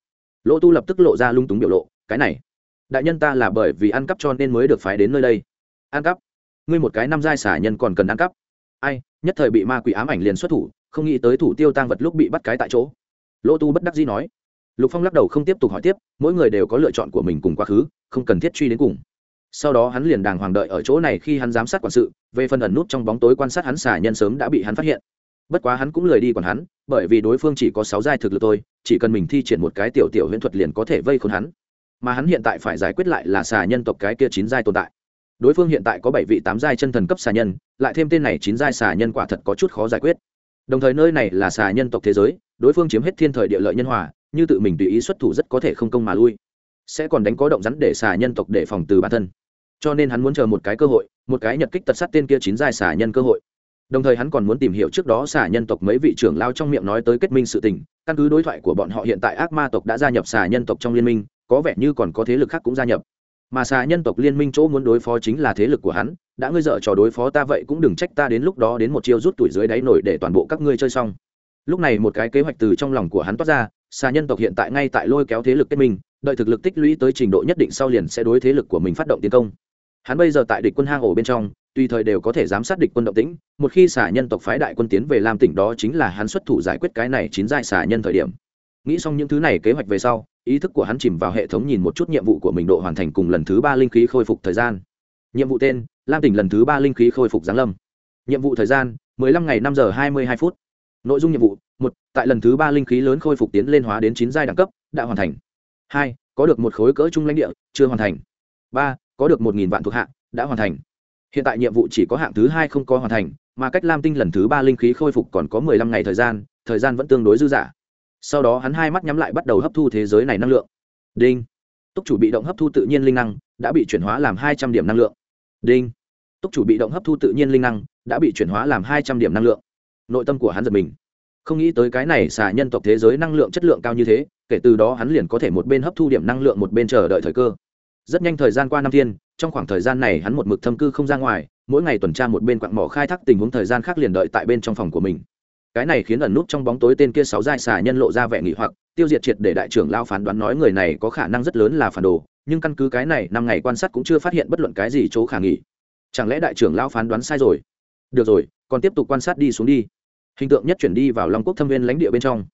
Lỗ tu lập tức lộ ra lung túng biểu lộ, cái này, đại nhân ta là bởi vì ăn cắp cho nên mới được phái đến nơi đây. Ăn cắp? Ngươi một cái năm giai xả nhân còn cần ăn cắp? Ai, nhất thời bị ma quỷ ám ảnh liền xuất thủ, không nghĩ tới thủ tiêu tăng vật lúc bị bắt cái tại chỗ. Lỗ tu bất đắc dĩ nói lục phong lắc đầu không tiếp tục hỏi tiếp, mỗi người đều có lựa chọn của mình cùng quá khứ, không cần thiết truy đến cùng. Sau đó hắn liền đàng hoàng đợi ở chỗ này khi hắn giám sát quản sự, về phần ẩn nút trong bóng tối quan sát hắn xả nhân sớm đã bị hắn phát hiện. Bất quá hắn cũng lười đi còn hắn, bởi vì đối phương chỉ có sáu giai thực lực thôi, chỉ cần mình thi triển một cái tiểu tiểu huyễn thuật liền có thể vây khốn hắn. Mà hắn hiện tại phải giải quyết lại là xà nhân tộc cái kia chín giai tồn tại. Đối phương hiện tại có bảy vị tám giai chân thần cấp xà nhân, lại thêm tên này chín giai xà nhân quả thật có chút khó giải quyết. Đồng thời nơi này là xà nhân tộc thế giới, đối phương chiếm hết thiên thời địa lợi nhân hòa như tự mình tùy ý xuất thủ rất có thể không công mà lui. Sẽ còn đánh có động rắn để xà nhân tộc để phòng từ bản thân. Cho nên hắn muốn chờ một cái cơ hội, một cái nhật kích tật sát tên kia chín giai xà nhân cơ hội. Đồng thời hắn còn muốn tìm hiểu trước đó xà nhân tộc mấy vị trưởng lao trong miệng nói tới kết minh sự tình, căn cứ đối thoại của bọn họ hiện tại ác ma tộc đã gia nhập xà nhân tộc trong liên minh, có vẻ như còn có thế lực khác cũng gia nhập. Mà xà nhân tộc liên minh chỗ muốn đối phó chính là thế lực của hắn, đã ngươi dợ trò đối phó ta vậy cũng đừng trách ta đến lúc đó đến một chiêu rút tuổi dưới đáy nổi để toàn bộ các ngươi chơi xong. Lúc này một cái kế hoạch từ trong lòng của hắn toát ra xà nhân tộc hiện tại ngay tại lôi kéo thế lực kết minh, đợi thực lực tích lũy tới trình độ nhất định sau liền sẽ đối thế lực của mình phát động tiến công. Hắn bây giờ tại địch quân hang ổ bên trong, tùy thời đều có thể giám sát địch quân động tĩnh, một khi xà nhân tộc phái đại quân tiến về lam tỉnh đó chính là hắn xuất thủ giải quyết cái này chín giai xà nhân thời điểm. Nghĩ xong những thứ này kế hoạch về sau, ý thức của hắn chìm vào hệ thống nhìn một chút nhiệm vụ của mình độ hoàn thành cùng lần thứ ba linh khí khôi phục thời gian. Nhiệm vụ tên, lam tỉnh lần thứ ba linh khí khôi phục giáng lâm. Nhiệm vụ thời gian, mười lăm ngày năm giờ hai mươi hai phút. Nội dung nhiệm vụ một, tại lần thứ ba linh khí lớn khôi phục tiến lên hóa đến chín giai đẳng cấp, đã hoàn thành. Hai, có được một khối cỡ trung lãnh địa, chưa hoàn thành. Ba, có được một nghìn vạn thuộc hạ, đã hoàn thành. Hiện tại nhiệm vụ chỉ có hạng thứ hai không có hoàn thành, mà cách lam tinh lần thứ ba linh khí khôi phục còn có mười lăm ngày thời gian thời gian vẫn tương đối dư dả. Sau đó hắn hai mắt nhắm lại bắt đầu hấp thu thế giới này năng lượng. Đinh. Túc chủ bị động hấp thu tự nhiên linh năng, đã bị chuyển hóa làm hai trăm điểm năng lượng. Đinh. Túc chủ bị động hấp thu tự nhiên linh năng, đã bị chuyển hóa làm hai trăm điểm năng lượng. Nội tâm của hắn giật mình không nghĩ tới cái này xà nhân tộc thế giới năng lượng chất lượng cao như thế, kể từ đó hắn liền có thể một bên hấp thu điểm năng lượng một bên chờ đợi thời cơ. Rất nhanh thời gian qua năm thiên, trong khoảng thời gian này hắn một mực thâm cư không ra ngoài, mỗi ngày tuần tra một bên quặng mỏ khai thác tình huống thời gian khác liền đợi tại bên trong phòng của mình. Cái này khiến ẩn nút trong bóng tối tên kia sáu giai xà nhân lộ ra vẻ nghỉ hoặc, tiêu diệt triệt để đại trưởng lao phán đoán nói người này có khả năng rất lớn là phản đồ, nhưng căn cứ cái này, năm ngày quan sát cũng chưa phát hiện bất luận cái gì chỗ khả nghỉ chẳng lẽ đại trưởng lao phán đoán sai rồi? Được rồi, còn tiếp tục quan sát đi xuống đi hình tượng nhất chuyển đi vào long quốc thâm viên lãnh địa bên trong.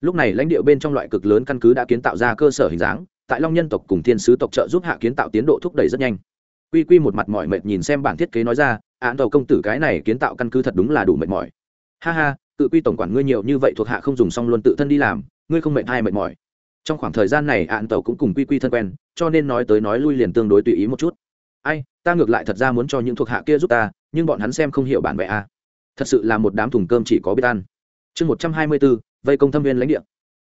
Lúc này lãnh địa bên trong loại cực lớn căn cứ đã kiến tạo ra cơ sở hình dáng, tại long nhân tộc cùng thiên sứ tộc trợ giúp hạ kiến tạo tiến độ thúc đẩy rất nhanh. Quy quy một mặt mỏi mệt nhìn xem bản thiết kế nói ra, án tàu công tử cái này kiến tạo căn cứ thật đúng là đủ mệt mỏi. Ha ha, tự quy tổng quản ngươi nhiều như vậy thuộc hạ không dùng xong luôn tự thân đi làm, ngươi không mệt hay mệt mỏi. Trong khoảng thời gian này án tàu cũng cùng quy quy thân quen, cho nên nói tới nói lui liền tương đối tùy ý một chút. Ai, ta ngược lại thật ra muốn cho những thuộc hạ kia giúp ta, nhưng bọn hắn xem không hiểu bản vẽ a à thật sự là một đám thùng cơm chỉ có biết ăn. Chương một trăm hai mươi bốn vây công thâm viên lãnh địa.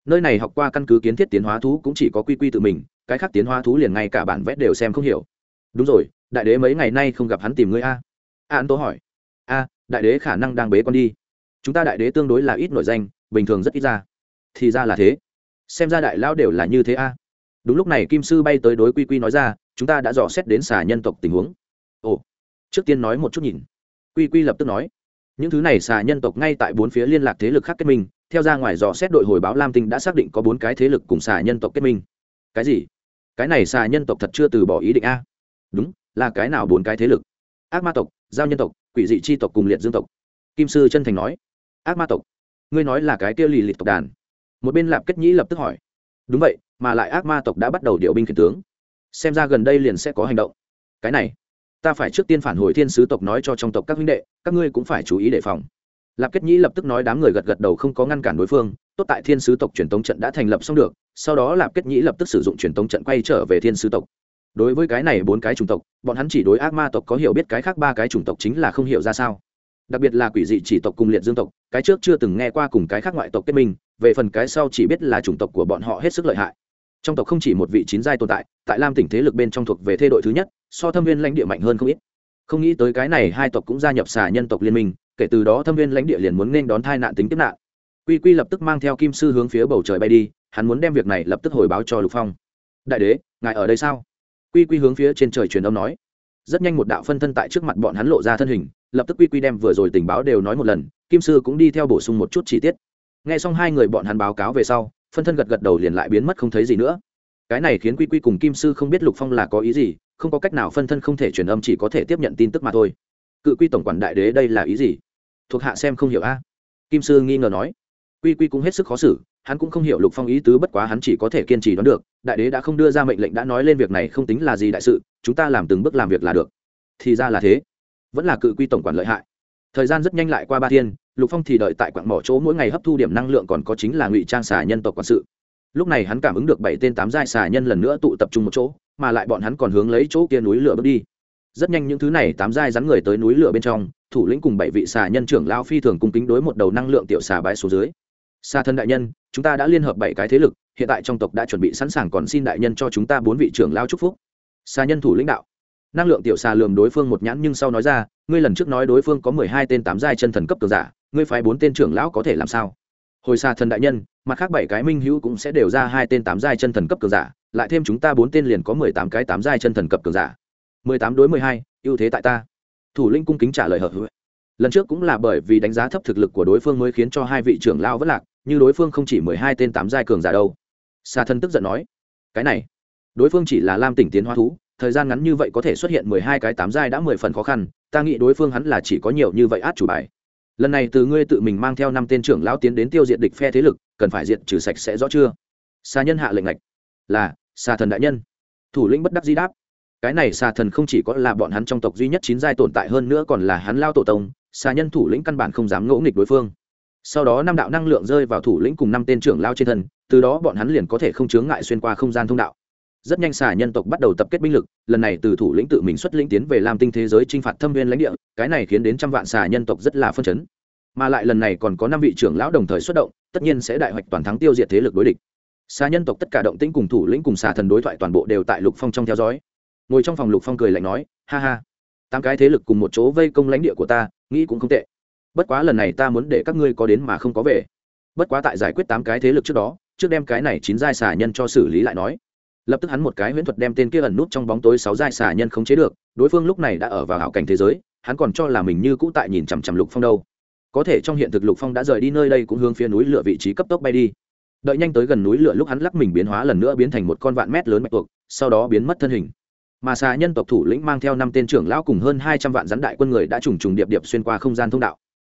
Nơi này học qua căn cứ kiến thiết tiến hóa thú cũng chỉ có quy quy tự mình, cái khác tiến hóa thú liền ngay cả bản vẽ đều xem không hiểu. Đúng rồi, đại đế mấy ngày nay không gặp hắn tìm ngươi a? An tố hỏi. A, đại đế khả năng đang bế con đi. Chúng ta đại đế tương đối là ít nổi danh, bình thường rất ít ra. Thì ra là thế. Xem ra đại lao đều là như thế a. Đúng lúc này kim sư bay tới đối quy quy nói ra, chúng ta đã dò xét đến xà nhân tộc tình huống. Ồ, trước tiên nói một chút nhìn. Quy quy lập tức nói những thứ này xà nhân tộc ngay tại bốn phía liên lạc thế lực khác kết minh, theo ra ngoài dò xét đội hồi báo lam tinh đã xác định có bốn cái thế lực cùng xà nhân tộc kết minh. Cái gì? Cái này xà nhân tộc thật chưa từ bỏ ý định a? Đúng, là cái nào bốn cái thế lực? Ác ma tộc, giao nhân tộc, quỷ dị c h i tộc cùng liệt dương tộc. Kim sư chân thành nói. Ác ma tộc. Ngươi nói là cái kia lì lịt tộc đàn. Một bên lạp kết nhĩ lập tức hỏi. Đúng vậy, mà lại ác ma tộc đã bắt đầu điều binh khiển tướng. Xem ra gần đây liền sẽ có hành động. Cái này ta phải trước tiên phản hồi thiên sứ tộc nói cho trong tộc các huynh đệ, các ngươi cũng phải chú ý đề phòng. Lạp kết nhĩ lập tức nói đám người gật gật đầu không có ngăn cản đối phương, tốt tại thiên sứ tộc truyền tống trận đã thành lập xong được, sau đó lạp kết nhĩ lập tức sử dụng truyền tống trận quay trở về thiên sứ tộc. Đối với cái này bốn cái chủng tộc, bọn hắn chỉ đối ác ma tộc có hiểu biết, cái khác ba cái chủng tộc chính là không hiểu ra sao. Đặc biệt là quỷ dị chỉ tộc cùng liệt dương tộc, cái trước chưa từng nghe qua cùng cái khác ngoại tộc kết minh, về phần cái sau chỉ biết là chủng tộc của bọn họ hết sức lợi hại trong tộc không chỉ một vị chín giai tồn tại tại lam tỉnh thế lực bên trong thuộc về thê đội thứ nhất, so thâm viên lãnh địa mạnh hơn không ít. Không nghĩ tới cái này hai tộc cũng gia nhập xà nhân tộc liên minh, kể từ đó thâm viên lãnh địa liền muốn nên đón thai nạn tính tiếp nạn. Quy quy lập tức mang theo kim sư hướng phía bầu trời bay đi, hắn muốn đem việc này lập tức hồi báo cho lục phong. Đại đế, ngài ở đây sao? Quy quy hướng phía trên trời truyền âm nói. Rất nhanh một đạo phân thân tại trước mặt bọn hắn lộ ra thân hình, lập tức quy quy đem vừa rồi tình báo đều nói một lần, kim sư cũng đi theo bổ sung một chút chi tiết. Nghe xong hai người bọn hắn báo cáo về sau phân thân gật gật đầu liền lại biến mất không thấy gì nữa. Cái này khiến quy quy cùng kim sư không biết lục phong là có ý gì, không có cách nào phân thân không thể truyền âm chỉ có thể tiếp nhận tin tức mà thôi. Cự quy tổng quản đại đế đây là ý gì? Thuộc hạ xem không hiểu a. Kim sư nghi ngờ nói. Quy quy cũng hết sức khó xử, hắn cũng không hiểu lục phong ý tứ bất quá hắn chỉ có thể kiên trì đoán được, đại đế đã không đưa ra mệnh lệnh đã nói lên việc này không tính là gì đại sự, chúng ta làm từng bước làm việc là được. Thì ra là thế. Vẫn là cự quy tổng quản lợi hại thời gian rất nhanh lại qua ba thiên, lục phong thì đợi tại quặng mỏ chỗ mỗi ngày hấp thu điểm năng lượng còn có chính là ngụy trang xà nhân tộc quản sự. Lúc này hắn cảm ứng được bảy tên tám giai xà nhân lần nữa tụ tập trung một chỗ, mà lại bọn hắn còn hướng lấy chỗ kia núi lửa bước đi. Rất nhanh những thứ này tám giai rắn người tới núi lửa bên trong, thủ lĩnh cùng bảy vị xà nhân trưởng lao phi thường cung kính đối một đầu năng lượng tiểu xà bãi số dưới. Xa thân đại nhân, chúng ta đã liên hợp bảy cái thế lực, hiện tại trong tộc đã chuẩn bị sẵn sàng còn xin đại nhân cho chúng ta bốn vị trưởng lao chúc phúc. Xà nhân thủ lãnh đạo. Năng lượng tiểu xà lườm đối phương một nhãn nhưng sau nói ra ngươi lần trước nói đối phương có mười hai tên tám giai chân thần cấp cường giả, ngươi phái bốn tên trưởng lão có thể làm sao? Hồi xa thần đại nhân, mặt khác bảy cái minh hữu cũng sẽ đều ra hai tên tám giai chân thần cấp cường giả, lại thêm chúng ta bốn tên liền có mười tám cái tám giai chân thần cấp cường giả. Mười tám đối mười hai, ưu thế tại ta. Thủ linh cung kính trả lời hợp hữu lần trước cũng là bởi vì đánh giá thấp thực lực của đối phương mới khiến cho hai vị trưởng lao vất lạc, như đối phương không chỉ mười hai tên tám giai cường giả đâu. Xa thân tức giận nói, cái này, đối phương chỉ là lam tỉnh tiến hóa thú, thời gian ngắn như vậy có thể xuất hiện mười hai cái tám giai đã mười phần khó khăn ta nghĩ đối phương hắn là chỉ có nhiều như vậy át chủ bài. Lần này từ ngươi tự mình mang theo năm tên trưởng lão tiến đến tiêu diệt địch phe thế lực, cần phải diệt trừ sạch sẽ rõ chưa? Xà nhân hạ lệnh lệch là xà thần đại nhân. Thủ lĩnh bất đắc di đáp. Cái này xà thần không chỉ có là bọn hắn trong tộc duy nhất chín giai tồn tại hơn nữa còn là hắn lao tổ tông xà nhân thủ lĩnh căn bản không dám ngỗ nghịch đối phương. Sau đó năm đạo năng lượng rơi vào thủ lĩnh cùng năm tên trưởng lao trên thân, từ đó bọn hắn liền có thể không chướng ngại xuyên qua không gian thông đạo rất nhanh xà nhân tộc bắt đầu tập kết binh lực, lần này từ thủ lĩnh tự mình xuất lĩnh tiến về làm tinh thế giới t r i n h phạt thâm viên lãnh địa, cái này khiến đến trăm vạn xà nhân tộc rất là phân chấn. Mà lại lần này còn có năm vị trưởng lão đồng thời xuất động, tất nhiên sẽ đại hoạch toàn thắng tiêu diệt thế lực đối địch. Xà nhân tộc tất cả động tĩnh cùng thủ lĩnh cùng xà thần đối thoại toàn bộ đều tại lục phong trong theo dõi. Ngồi trong phòng lục phong cười lạnh nói, ha ha, tám cái thế lực cùng một chỗ vây công lãnh địa của ta, nghĩ cũng không tệ. Bất quá lần này ta muốn để các ngươi có đến mà không có về. Bất quá tại giải quyết tám cái thế lực trước đó, trước đem cái này chín giai xà nhân cho xử lý lại nói lập tức hắn một cái huyễn thuật đem tên kia ẩn nút trong bóng tối sáu giai xà nhân khống chế được, đối phương lúc này đã ở vào hảo cảnh thế giới, hắn còn cho là mình như cũ tại nhìn chằm chằm lục phong đâu. Có thể trong hiện thực lục phong đã rời đi nơi đây cũng hướng phía núi lửa vị trí cấp tốc bay đi. Đợi nhanh tới gần núi lửa lúc hắn lắc mình biến hóa lần nữa biến thành một con vạn mét lớn mạch tuộc, sau đó biến mất thân hình. Mà xà nhân tộc thủ lĩnh mang theo năm tên trưởng lão cùng hơn hai trăm vạn rắn đại quân người đã trùng trùng điệp điệp xuyên qua không gian thông đạo.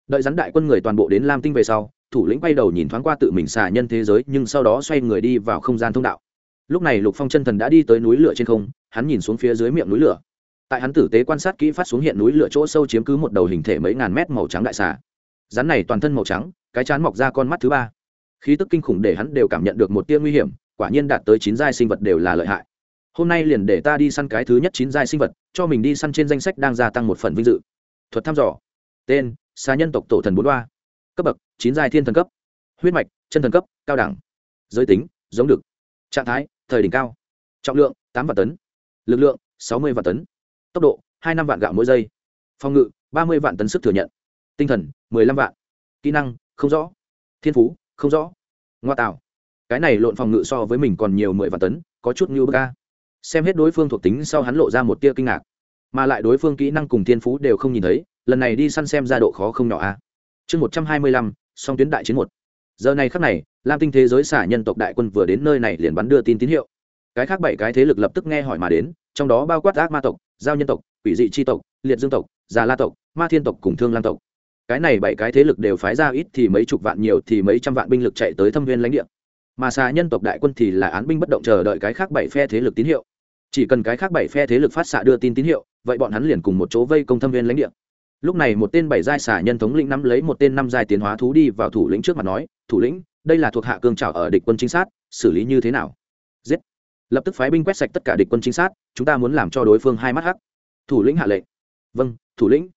Đợi rắn đại quân người toàn bộ đến lam tinh về sau, thủ lĩnh bay đầu nhìn thoáng qua tự mình xà nhân thế giới, nhưng sau đó xoay người đi vào không gian thông đạo lúc này lục phong chân thần đã đi tới núi lửa trên không, hắn nhìn xuống phía dưới miệng núi lửa. Tại hắn tử tế quan sát kỹ phát xuống hiện núi lửa chỗ sâu chiếm cứ một đầu hình thể mấy ngàn mét màu trắng đại xà. Rắn này toàn thân màu trắng, cái chán mọc ra con mắt thứ ba. Khí tức kinh khủng để hắn đều cảm nhận được một tia nguy hiểm, quả nhiên đạt tới chín giai sinh vật đều là lợi hại. Hôm nay liền để ta đi săn cái thứ nhất chín giai sinh vật, cho mình đi săn trên danh sách đang gia tăng một phần vinh dự. Thuật thăm dò. Tên, xà nhân tộc tổ thần bốn đoa. Cấp bậc, chín giai thiên thần cấp. Huyết mạch, chân thần cấp, cao đẳng. Giới tính, giống được. Trạng thái thời đỉnh cao. Trọng lượng, tám vạn tấn. Lực lượng, sáu mươi vạn tấn. Tốc độ, hai năm vạn gạo mỗi giây. Phòng ngự, ba mươi vạn tấn sức thừa nhận. Tinh thần, mười lăm vạn. Kỹ năng, không rõ. Thiên phú, không rõ. Ngoa tạo. Cái này lộn phòng ngự so với mình còn nhiều mười vạn tấn, có chút như bơ ca xem hết đối phương thuộc tính sau hắn lộ ra một tia kinh ngạc. Mà lại đối phương kỹ năng cùng thiên phú đều không nhìn thấy, lần này đi săn xem ra độ khó không nhỏ a. Chương một trăm hai mươi lăm, song tuyến đại chiến một giờ này khắc này, lam tinh thế giới xả nhân tộc đại quân vừa đến nơi này liền bắn đưa tin tín hiệu. Cái khác bảy cái thế lực lập tức nghe hỏi mà đến, trong đó bao quát ác ma tộc, giao nhân tộc, quỷ dị c tộc, liệt dương tộc, già la tộc, ma thiên tộc cùng thương lan tộc. Cái này bảy cái thế lực đều phái ra ít thì mấy chục vạn nhiều thì mấy trăm vạn binh lực chạy tới thâm viên lãnh địa. Mà xà nhân tộc đại quân thì là án binh bất động chờ đợi cái khác bảy phe thế lực tín hiệu. Chỉ cần cái khác bảy phe thế lực phát xạ đưa tin tín hiệu, vậy bọn hắn liền cùng một chỗ vây công thâm viên lãnh địa. Lúc này một tên bảy giai xà nhân thống lĩnh nắm lấy một tên năm giai tiến hóa thú đi vào thủ lĩnh trước mặt nói thủ lĩnh, đây là thuộc hạ cương trào ở địch quân chính sát, xử lý như thế nào? Giết. Lập tức phái binh quét sạch tất cả địch quân chính sát, chúng ta muốn làm cho đối phương hai mắt hắc. Thủ lĩnh hạ lệnh. Vâng thủ lĩnh.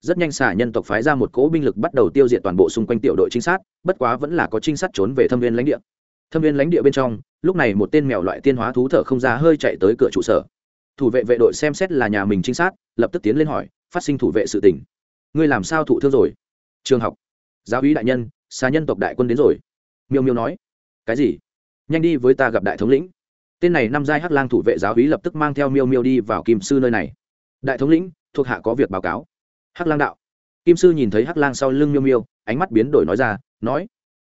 Rất nhanh xả nhân tộc phái ra một cỗ binh lực bắt đầu tiêu diệt toàn bộ xung quanh tiểu đội trinh sát, bất quá vẫn là có trinh sát trốn về thâm viên lãnh địa. Thâm viên lãnh địa bên trong, lúc này một tên mèo loại tiên hóa thú thở không ra hơi chạy tới cửa trụ sở. Thủ vệ vệ đội xem xét là nhà mình trinh sát, lập tức tiến lên hỏi, phát sinh thủ vệ sự tình. Ngươi làm sao thụ thương rồi? Trường học. Giáo úy đại nhân xa nhân tộc đại quân đến rồi. Miêu miêu nói, cái gì? Nhanh đi với ta gặp đại thống lĩnh. Tên này năm giai hắc lang thủ vệ giáo hí lập tức mang theo miêu miêu đi vào kim sư nơi này. Đại thống lĩnh, thuộc hạ có việc báo cáo. Hắc lang đạo. Kim sư nhìn thấy hắc lang sau lưng miêu miêu, ánh mắt biến đổi nói ra, nói,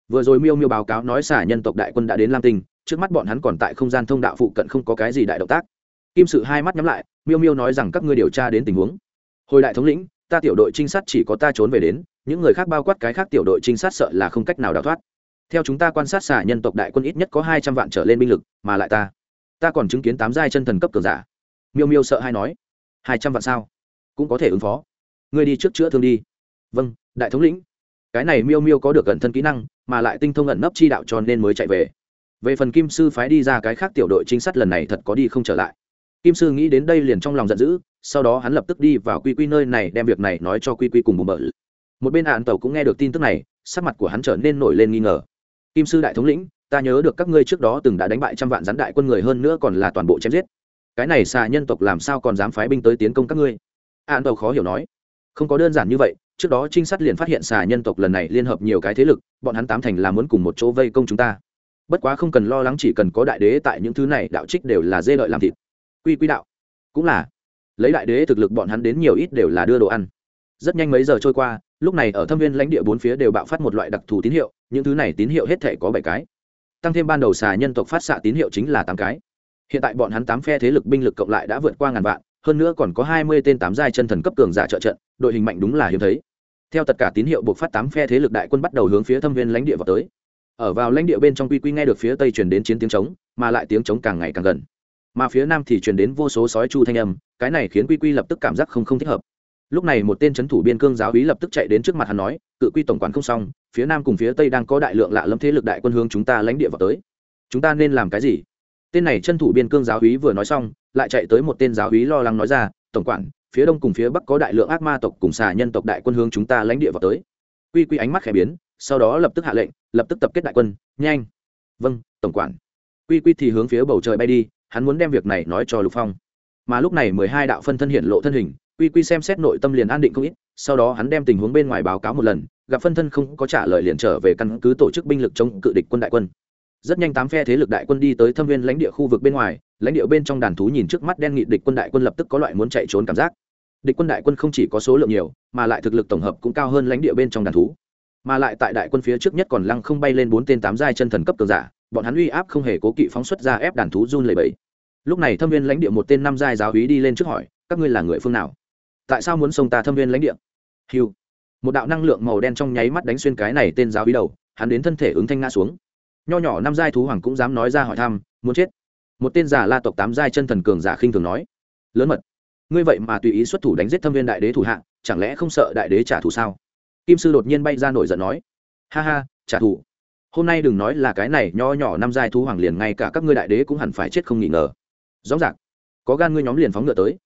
vừa rồi miêu miêu báo cáo nói xả nhân tộc đại quân đã đến lam tinh, trước mắt bọn hắn còn tại không gian thông đạo phụ cận không có cái gì đại động tác. Kim sự hai mắt nhắm lại, miêu miêu nói rằng, các ngươi điều tra đến tình huống. Hồi đại thống lĩnh, ta tiểu đội trinh sát chỉ có ta trốn về đến những người khác bao quát cái khác tiểu đội trinh sát sợ là không cách nào đào thoát. Theo chúng ta quan sát xả nhân tộc đại quân ít nhất có hai trăm vạn trở lên binh lực, mà lại ta ta còn chứng kiến tám giai chân thần cấp cường giả. Miêu miêu sợ hay nói, hai trăm vạn sao? Cũng có thể ứng phó. Ngươi đi trước chữa thương đi. Vâng đại thống lĩnh. Cái này miêu miêu có được gần thân kỹ năng, mà lại tinh thông ẩn nấp chi đạo cho nên mới chạy về. Về phần kim sư phái đi ra cái khác tiểu đội trinh sát lần này thật có đi không trở lại. Kim sư nghĩ đến đây liền trong lòng giận dữ, sau đó hắn lập tức đi vào quy quy nơi này đem việc này nói cho quy quy cùng bùm bợ một bên ạn tàu cũng nghe được tin tức này, sắc mặt của hắn trở nên nổi lên nghi ngờ. Kim sư đại thống lĩnh, ta nhớ được các ngươi trước đó từng đã đánh bại trăm vạn rắn đại quân người hơn nữa còn là toàn bộ chém giết. Cái này xà nhân tộc làm sao còn dám phái binh tới tiến công các ngươi? Ạn tàu khó hiểu nói. Không có đơn giản như vậy, trước đó trinh sát liền phát hiện xà nhân tộc lần này liên hợp nhiều cái thế lực, bọn hắn tám thành là muốn cùng một chỗ vây công chúng ta. Bất quá không cần lo lắng chỉ cần có đại đế tại những thứ này, đạo trích đều là dê lợi làm thịt. Quy quy đạo. Cũng là. Lấy đại đế thực lực bọn hắn đến nhiều ít đều là đưa đồ ăn. Rất nhanh mấy giờ trôi qua lúc này ở thâm viên lãnh địa bốn phía đều bạo phát một loại đặc thù tín hiệu, những thứ này tín hiệu hết thể có bảy cái. Tăng thêm ban đầu xà nhân tộc phát xạ tín hiệu chính là tám cái. Hiện tại bọn hắn tám phe thế lực binh lực cộng lại đã vượt qua ngàn vạn, hơn nữa còn có hai mươi tên tám giai chân thần cấp cường giả trợ trận, đội hình mạnh đúng là hiếm thấy. Theo tất cả tín hiệu buộc phát tám phe thế lực đại quân bắt đầu hướng phía thâm viên lãnh địa vào tới. Ở vào lãnh địa bên trong quy quy nghe được phía tây truyền đến chiến tiếng trống, mà lại tiếng trống càng ngày càng gần. Mà phía nam thì truyền đến vô số sói chu thanh âm, cái này khiến quy quy lập tức cảm giác không không thích hợp lúc này một tên c h ấ n thủ biên cương giáo hí lập tức chạy đến trước mặt hắn nói, cự quy tổng quản không xong, phía nam cùng phía tây đang có đại lượng lạ lâm thế lực đại quân hướng chúng ta lãnh địa vào tới. Chúng ta nên làm cái gì? Tên này c thủ biên cương giáo hí vừa nói xong, lại chạy tới một tên giáo hí lo lắng nói ra, tổng quản, phía đông cùng phía bắc có đại lượng ác ma tộc cùng xà nhân tộc đại quân hướng chúng ta lãnh địa vào tới. Quy quy ánh mắt khẽ biến, sau đó lập tức hạ lệnh, lập tức tập kết đại quân, nhanh. Vâng tổng quản. Quy quy thì hướng phía bầu trời bay đi, hắn muốn đem việc này nói cho lục phong. Mà lúc này mười hai đạo phân thân hiện lộ thân hình quy quy xem xét nội tâm liền an định không ít, sau đó hắn đem tình huống bên ngoài báo cáo một lần, gặp phân thân không có trả lời liền trở về căn cứ tổ chức binh lực chống cự địch quân đại quân. Rất nhanh tám phe thế lực đại quân đi tới thâm viên lãnh địa khu vực bên ngoài, lãnh địa bên trong đàn thú nhìn trước mắt đen nghị địch quân đại quân lập tức có loại muốn chạy trốn cảm giác. Địch quân đại quân không chỉ có số lượng nhiều, mà lại thực lực tổng hợp cũng cao hơn lãnh địa bên trong đàn thú. Mà lại tại đại quân phía trước nhất còn lăng không bay lên bốn tên tám giai chân thần cấp cường giả, bọn hắn uy áp không hề cố kỵ phóng xuất ra ép đàn thú run lầy bẫy lúc này thâm viên lãnh địa một tên năm giai giáo hí đi lên trước hỏi, các ngươi là người phương nào? Tại sao muốn xông ta thâm viên lãnh địa? Hiu một đạo năng lượng màu đen trong nháy mắt đánh xuyên cái này tên giáo bí đầu, hắn đến thân thể ứng thanh ngã xuống. Nho nhỏ năm giai thú hoàng cũng dám nói ra hỏi thăm, muốn chết. Một tên giả la tộc tám giai chân thần cường giả khinh thường nói. Lớn mật. Ngươi vậy mà tùy ý xuất thủ đánh giết thâm viên đại đế thủ hạ, chẳng lẽ không sợ đại đế trả thù sao? Kim sư đột nhiên bay ra nổi giận nói. Ha ha, trả thù. Hôm nay đừng nói là cái này, nho nhỏ năm giai thú hoàng liền ngay cả các ngươi đại đế cũng hẳn phải chết không nghi ngờ. Rõ ràng, có gan ngươi nhóm liền phóng ngựa tới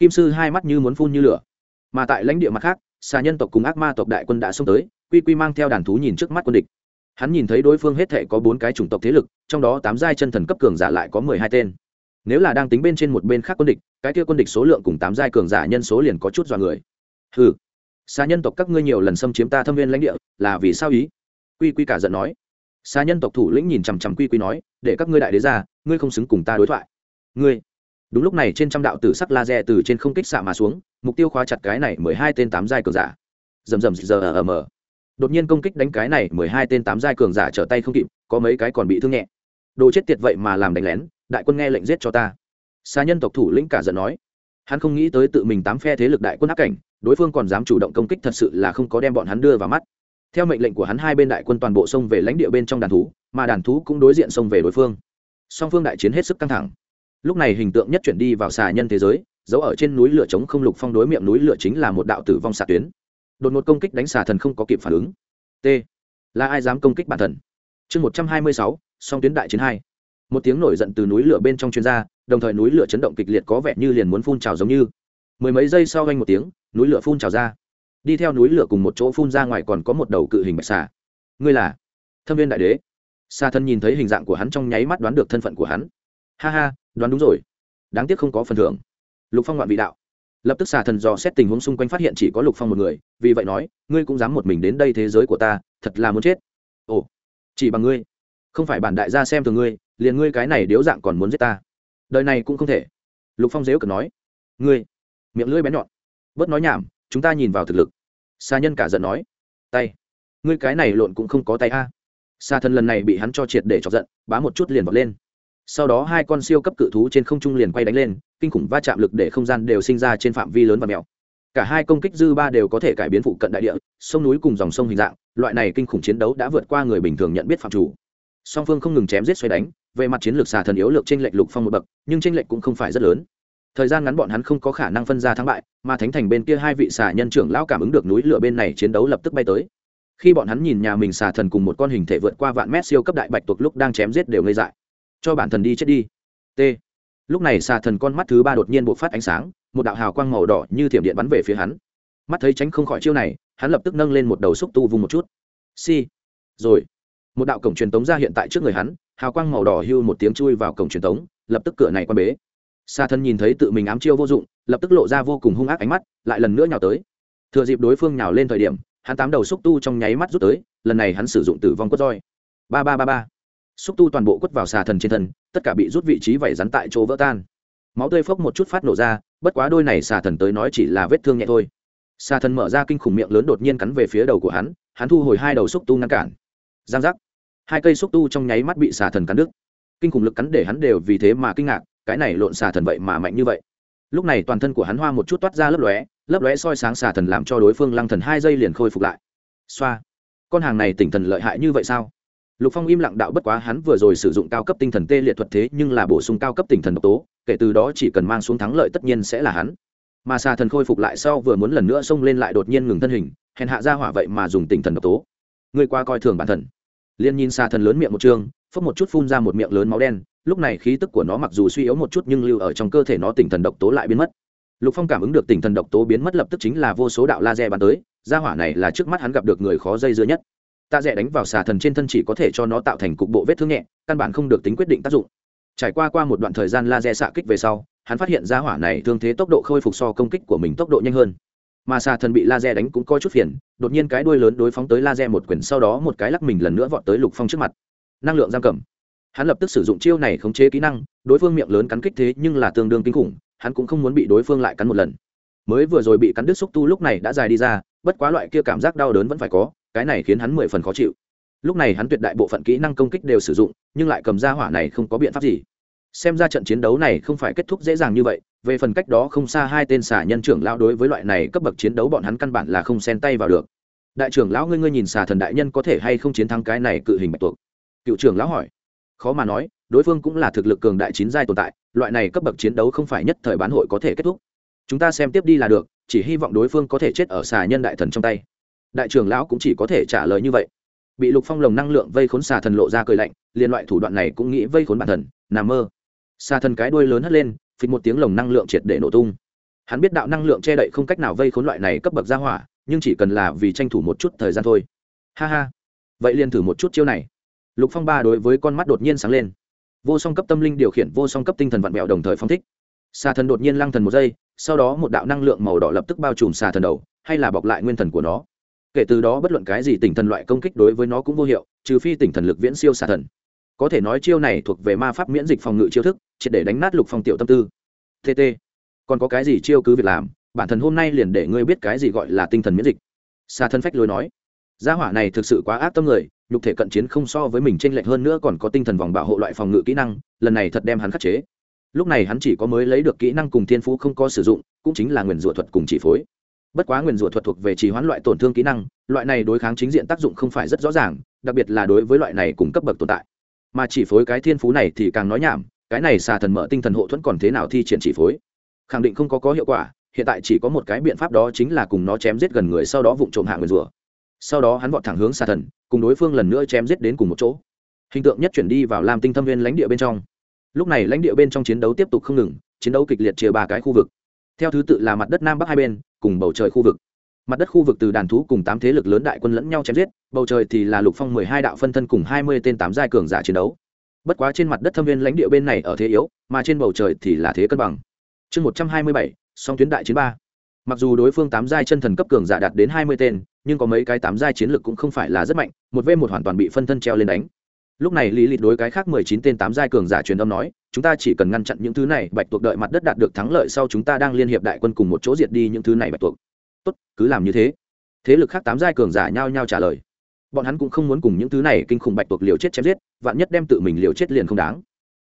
kim sư hai mắt như muốn phun như lửa. Mà tại lãnh địa mặt khác, xà nhân tộc cùng ác ma tộc đại quân đã xông tới, quy quy mang theo đàn thú nhìn trước mắt quân địch. Hắn nhìn thấy đối phương hết thể có bốn cái chủng tộc thế lực, trong đó tám giai chân thần cấp cường giả lại có mười hai tên. Nếu là đang tính bên trên một bên khác quân địch, cái kia quân địch số lượng cùng tám giai cường giả nhân số liền có chút dọa người. Ừ xà nhân tộc các ngươi nhiều lần xâm chiếm ta thâm viên lãnh địa, là vì sao ý? Quy quy cả giận nói. Xà nhân tộc thủ lĩnh nhìn chằm chằm quy quy nói, để các ngươi đại đế ra, ngươi không xứng cùng ta đối thoại. Ngươi đúng lúc này trên trăm đạo tử sắc laser từ trên không kích xạ mà xuống, mục tiêu khóa chặt cái này mười hai tên tám giai cường giả. Rầm rầm giờ ở mờ đột nhiên công kích đánh cái này mười hai tên tám giai cường giả trở tay không kịp, có mấy cái còn bị thương nhẹ. Đồ chết tiệt vậy mà làm đánh lén, đại quân nghe lệnh giết cho ta. Xa nhân tộc thủ lĩnh cả giận nói. Hắn không nghĩ tới tự mình tám phe thế lực đại quân áp cảnh, đối phương còn dám chủ động công kích thật sự là không có đem bọn hắn đưa vào mắt. Theo mệnh lệnh của hắn hai bên đại quân toàn bộ xông về lãnh địa bên trong đàn thú, mà đàn thú cũng đối diện xông về đối phương. Song phương đại chiến hết sức căng thẳng lúc này hình tượng nhất chuyển đi vào xà nhân thế giới, giấu ở trên núi lửa chống không lục phong đối miệng núi lửa chính là một đạo tử vong xạ tuyến. Đột ngột công kích đánh xà thần không có kịp phản ứng. T. Là ai dám công kích bản thần? Chương một trăm hai mươi sáu, song tuyến đại chiến hai. Một tiếng nổi giận từ núi lửa bên trong chuyên gia đồng thời núi lửa chấn động kịch liệt có vẻ như liền muốn phun trào giống như. Mười mấy giây sau vanh một tiếng, núi lửa phun trào ra. Đi theo núi lửa cùng một chỗ phun ra ngoài còn có một đầu cự hình bạch xà. Ngươi là thâm viên đại đế. Xa thân nhìn thấy hình dạng của hắn trong nháy mắt đoán được thân phận của hắn. Ha ha đoán đúng rồi. Đáng tiếc không có phần thưởng. Lục phong ngoạn vị đạo. Lập tức xà thần dò xét tình huống xung quanh phát hiện chỉ có lục phong một người, vì vậy nói, ngươi cũng dám một mình đến đây thế giới của ta, thật là muốn chết. Ồ, chỉ bằng ngươi. Không phải bản đại gia xem từ ngươi, liền ngươi cái này điếu dạng còn muốn giết ta. Đời này cũng không thể. Lục phong dếu cực nói. Ngươi. Miệng lưỡi bén nhọn. Bớt nói nhảm, chúng ta nhìn vào thực lực. Xa nhân cả giận nói. Tay. Ngươi cái này lộn cũng không có tay a. Xa thân lần này bị hắn cho triệt để chọc giận, bá một chút liền vọt lên sau đó hai con siêu cấp cự thú trên không trung liền quay đánh lên, kinh khủng va chạm lực để không gian đều sinh ra trên phạm vi lớn và mèo. Cả hai công kích dư ba đều có thể cải biến phụ cận đại địa, sông núi cùng dòng sông hình dạng, loại này kinh khủng chiến đấu đã vượt qua người bình thường nhận biết phạm chủ. Song phương không ngừng chém giết xoay đánh, về mặt chiến lược xà thần yếu lược trên lệnh lục phong một bậc, nhưng trên lệnh cũng không phải rất lớn. Thời gian ngắn bọn hắn không có khả năng phân ra thắng bại, mà thánh thành bên kia hai vị xà nhân trưởng lão cảm ứng được núi lửa bên này chiến đấu lập tức bay tới. Khi bọn hắn nhìn nhà mình xà thần cùng một con hình thể vượt qua vạn mét siêu cấp đại bạch tuộc lúc đang chém giết đều ngây dại cho bản thần đi chết đi. T. Lúc này xà thần con mắt thứ ba đột nhiên bộc phát ánh sáng, một đạo hào quang màu đỏ như thiểm điện bắn về phía hắn. Mắt thấy tránh không khỏi chiêu này, hắn lập tức nâng lên một đầu xúc tu vùng một chút. Si rồi, một đạo cổng truyền tống ra hiện tại trước người hắn, hào quang màu đỏ hưu một tiếng chui vào cổng truyền tống, lập tức cửa này quan bế. Xa thân nhìn thấy tự mình ám chiêu vô dụng, lập tức lộ ra vô cùng hung ác ánh mắt, lại lần nữa nhào tới. Thừa dịp đối phương nhào lên thời điểm, hắn tám đầu xúc tu trong nháy mắt rút tới, lần này hắn sử dụng tử vong quất roi. Ba ba ba ba xúc tu toàn bộ quất vào xà thần trên thân, tất cả bị rút vị trí vẩy rắn tại chỗ vỡ tan. Máu tươi phốc một chút phát nổ ra, bất quá đôi này xà thần tới nói chỉ là vết thương nhẹ thôi. Xà thần mở ra kinh khủng miệng lớn đột nhiên cắn về phía đầu của hắn hắn thu hồi hai đầu xúc tu ngăn cản. Giang giác. Hai cây xúc tu trong nháy mắt bị xà thần cắn đứt. Kinh khủng lực cắn để hắn đều vì thế mà kinh ngạc, cái này lộn xà thần vậy mà mạnh như vậy. Lúc này toàn thân của hắn hoa một chút toát ra lấp lóe lấp lóe soi sáng xà thần làm cho đối phương lăng thần hai giây liền khôi phục lại. Xoa. Con hàng này tỉnh thần lợi hại như vậy sao? Lục phong im lặng đạo bất quá hắn vừa rồi sử dụng cao cấp tinh thần tê liệt thuật thế nhưng là bổ sung cao cấp tinh thần độc tố kể từ đó chỉ cần mang xuống thắng lợi tất nhiên sẽ là hắn. Mà xà thần khôi phục lại sau vừa muốn lần nữa xông lên lại đột nhiên ngừng thân hình hèn hạ ra hỏa vậy mà dùng tinh thần độc tố. Người qua coi thường bản thần liên nhìn xà thần lớn miệng một trương, phốc một chút phun ra một miệng lớn máu đen lúc này khí tức của nó mặc dù suy yếu một chút nhưng lưu ở trong cơ thể nó tinh thần độc tố lại biến mất. Lục phong cảm ứng được tinh thần độc tố biến mất lập tức chính là vô số đạo laser bắn tới gia hỏa này là trước mắt hắn gặp được người khó dây dưa nhất tạ rẻ đánh vào xà thần trên thân chỉ có thể cho nó tạo thành cục bộ vết thương nhẹ, căn bản không được tính quyết định tác dụng. Trải qua qua một đoạn thời gian laser xạ kích về sau, hắn phát hiện ra hỏa này thương thế tốc độ khôi phục so công kích của mình tốc độ nhanh hơn. Mà xà thần bị laser đánh cũng có chút phiền, đột nhiên cái đuôi lớn đối phóng tới laser một quyển sau đó một cái lắc mình lần nữa vọt tới lục phong trước mặt. Năng lượng giam cầm. Hắn lập tức sử dụng chiêu này khống chế kỹ năng, đối phương miệng lớn cắn kích thế nhưng là tương đương kinh khủng, hắn cũng không muốn bị đối phương lại cắn một lần. Mới vừa rồi bị cắn đứt xúc tu lúc này đã dài đi ra, bất quá loại kia cảm giác đau đớn vẫn phải có cái này khiến hắn mười phần khó chịu. Lúc này hắn tuyệt đại bộ phận kỹ năng công kích đều sử dụng, nhưng lại cầm ra hỏa này không có biện pháp gì. Xem ra trận chiến đấu này không phải kết thúc dễ dàng như vậy, về phần cách đó không xa hai tên xà nhân trưởng lão đối với loại này cấp bậc chiến đấu bọn hắn căn bản là không xen tay vào được. Đại trưởng lão ngươi ngươi nhìn xà thần đại nhân có thể hay không chiến thắng cái này cự hình bạch tuộc? Cựu trưởng lão hỏi. Khó mà nói, đối phương cũng là thực lực cường đại chín giai tồn tại, loại này cấp bậc chiến đấu không phải nhất thời bán hội có thể kết thúc. Chúng ta xem tiếp đi là được, chỉ hy vọng đối phương có thể chết ở xà nhân đại thần trong tay đại trưởng lão cũng chỉ có thể trả lời như vậy. Bị lục phong lồng năng lượng vây khốn xà thần lộ ra cười lạnh liên loại thủ đoạn này cũng nghĩ vây khốn bản thần, nằm mơ. Xà thần cái đuôi lớn hất lên, phịch một tiếng lồng năng lượng triệt để nổ tung. Hắn biết đạo năng lượng che đậy không cách nào vây khốn loại này cấp bậc ra hỏa, nhưng chỉ cần là vì tranh thủ một chút thời gian thôi. Ha ha. Vậy liền thử một chút chiêu này. Lục phong ba đối với con mắt đột nhiên sáng lên. Vô song cấp tâm linh điều khiển, vô song cấp tinh thần vạn mẹo đồng thời phong thích. Xà thần đột nhiên lăng thần một giây, sau đó một đạo năng lượng màu đỏ lập tức bao trùm xà thần đầu, hay là bọc lại nguyên thần của nó kể từ đó bất luận cái gì tỉnh thần loại công kích đối với nó cũng vô hiệu, trừ phi tỉnh thần lực viễn siêu xả thần. Có thể nói chiêu này thuộc về ma pháp miễn dịch phòng ngự chiêu thức, triệt để đánh nát lục phong tiểu tâm tư. Tt còn có cái gì chiêu cứ việc làm, bản thân hôm nay liền để ngươi biết cái gì gọi là tinh thần miễn dịch. Xa thân phách lối nói, gia hỏa này thực sự quá ác tâm người, nhục thể cận chiến không so với mình tranh lệch hơn nữa còn có tinh thần vòng bảo hộ loại phòng ngự kỹ năng, lần này thật đem hắn khắc chế. Lúc này hắn chỉ có mới lấy được kỹ năng cùng thiên phú không có sử dụng, cũng chính là nguyền rủa thuật cùng chỉ phối bất quá nguyền rủa thuật thuộc về trì hoãn loại tổn thương kỹ năng, loại này đối kháng chính diện tác dụng không phải rất rõ ràng, đặc biệt là đối với loại này cùng cấp bậc tồn tại. Mà chỉ phối cái thiên phú này thì càng nói nhảm, cái này xà thần mở tinh thần hộ thuẫn còn thế nào thi triển chỉ phối? Khẳng định không có có hiệu quả, hiện tại chỉ có một cái biện pháp đó chính là cùng nó chém giết gần người sau đó vụng trộm hạ nguyền rủa. Sau đó hắn vọt thẳng hướng xà thần, cùng đối phương lần nữa chém giết đến cùng một chỗ. Hình tượng nhất chuyển đi vào làm tinh thâm viên lãnh địa bên trong. Lúc này lãnh địa bên trong chiến đấu tiếp tục không ngừng, chiến đấu kịch liệt chia ba cái khu vực. Theo thứ tự là mặt đất nam bắc hai bên cùng bầu trời khu vực. Mặt đất khu vực từ đàn thú cùng tám thế lực lớn đại quân lẫn nhau chém giết, bầu trời thì là lục phong mười hai đạo phân thân cùng hai mươi tên tám giai cường giả chiến đấu. Bất quá trên mặt đất thâm viên lãnh địa bên này ở thế yếu, mà trên bầu trời thì là thế cân bằng. Chương một trăm hai mươi bảy, song tuyến đại chiến ba. Mặc dù đối phương tám giai chân thần cấp cường giả đạt đến hai mươi tên, nhưng có mấy cái tám giai chiến lực cũng không phải là rất mạnh, một v một hoàn toàn bị phân thân treo lên đánh lúc này lý lịch đối cái khác mười chín tên tám giai cường giả truyền âm nói, chúng ta chỉ cần ngăn chặn những thứ này, bạch tuộc đợi mặt đất đạt được thắng lợi sau chúng ta đang liên hiệp đại quân cùng một chỗ diệt đi những thứ này bạch tuộc. Tốt, cứ làm như thế. Thế lực khác tám giai cường giả nhao nhao trả lời. Bọn hắn cũng không muốn cùng những thứ này kinh khủng bạch tuộc liều chết chém giết, vạn nhất đem tự mình liều chết liền không đáng.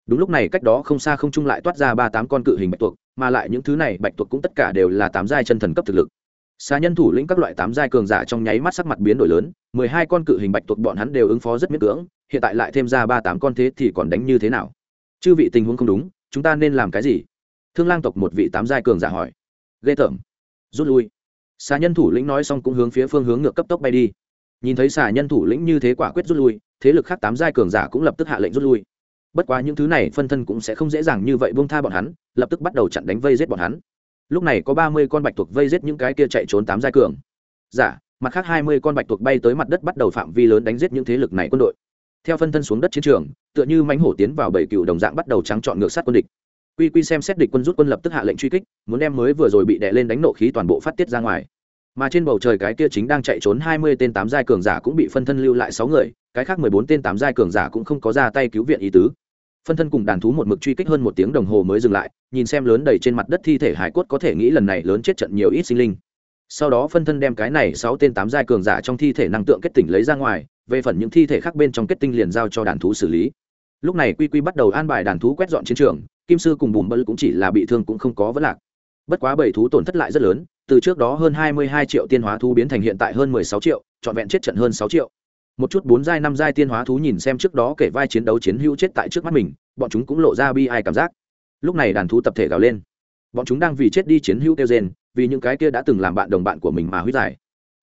Đúng lúc này cách đó không xa không trung lại toát ra ba tám con cự hình bạch tuộc, mà lại những thứ này bạch tuộc cũng tất cả đều là tám giai chân thần cấp thực lực. Xa nhân thủ lĩnh các loại tám giai cường giả trong nháy mắt sắc mặt biến đổi lớn, mười hai con cự hình bạch tuộc bọn hắn đều ứng phó rất miễn cưỡng hiện tại lại thêm ra ba tám con thế thì còn đánh như thế nào? Chư vị tình huống không đúng, chúng ta nên làm cái gì? Thương lang tộc một vị tám giai cường giả hỏi. Ghê tởm. Rút lui. Xà nhân thủ lĩnh nói xong cũng hướng phía phương hướng ngược cấp tốc bay đi. Nhìn thấy xà nhân thủ lĩnh như thế quả quyết rút lui, thế lực khác tám giai cường giả cũng lập tức hạ lệnh rút lui. Bất quá những thứ này phân thân cũng sẽ không dễ dàng như vậy buông tha bọn hắn, lập tức bắt đầu chặn đánh vây giết bọn hắn. Lúc này có ba mươi con bạch thuộc vây giết những cái kia chạy trốn tám giai cường. Giả mặt khác hai mươi con bạch thuộc bay tới mặt đất bắt đầu phạm vi lớn đánh giết những thế lực này quân đội theo phân thân xuống đất chiến trường, tựa như mánh hổ tiến vào bảy cựu đồng dạng bắt đầu trắng chọn ngược sát quân địch. Quy quy xem xét địch quân rút quân lập tức hạ lệnh truy kích, muốn đem mới vừa rồi bị đè lên đánh nộ khí toàn bộ phát tiết ra ngoài. Mà trên bầu trời cái kia chính đang chạy trốn hai mươi tên tám giai cường giả cũng bị phân thân lưu lại sáu người, cái khác mười bốn tên tám giai cường giả cũng không có ra tay cứu viện ý tứ. Phân thân cùng đàn thú một mực truy kích hơn một tiếng đồng hồ mới dừng lại, nhìn xem lớn đầy trên mặt đất thi thể hải cốt có thể nghĩ lần này lớn chết trận nhiều ít sinh linh sau đó phân thân đem cái này sáu tên tám giai cường giả trong thi thể năng tượng kết tỉnh lấy ra ngoài, về phần những thi thể khác bên trong kết tinh liền giao cho đàn thú xử lý. Lúc này quy quy bắt đầu an bài đàn thú quét dọn chiến trường, kim sư cùng bùm bơ cũng chỉ là bị thương cũng không có vấn lạc. Bất quá bảy thú tổn thất lại rất lớn, từ trước đó hơn hai mươi hai triệu tiên hóa thú biến thành hiện tại hơn mười sáu triệu, trọn vẹn chết trận hơn sáu triệu. Một chút bốn giai, năm giai tiên hóa thú nhìn xem trước đó kể vai chiến đấu chiến hữu chết tại trước mắt mình, bọn chúng cũng lộ ra bi ai cảm giác. Lúc này đàn thú tập thể gào lên. Bọn chúng đang vì chết đi chiến hữu kêu rên vì những cái kia đã từng làm bạn đồng bạn của mình mà huyết giải.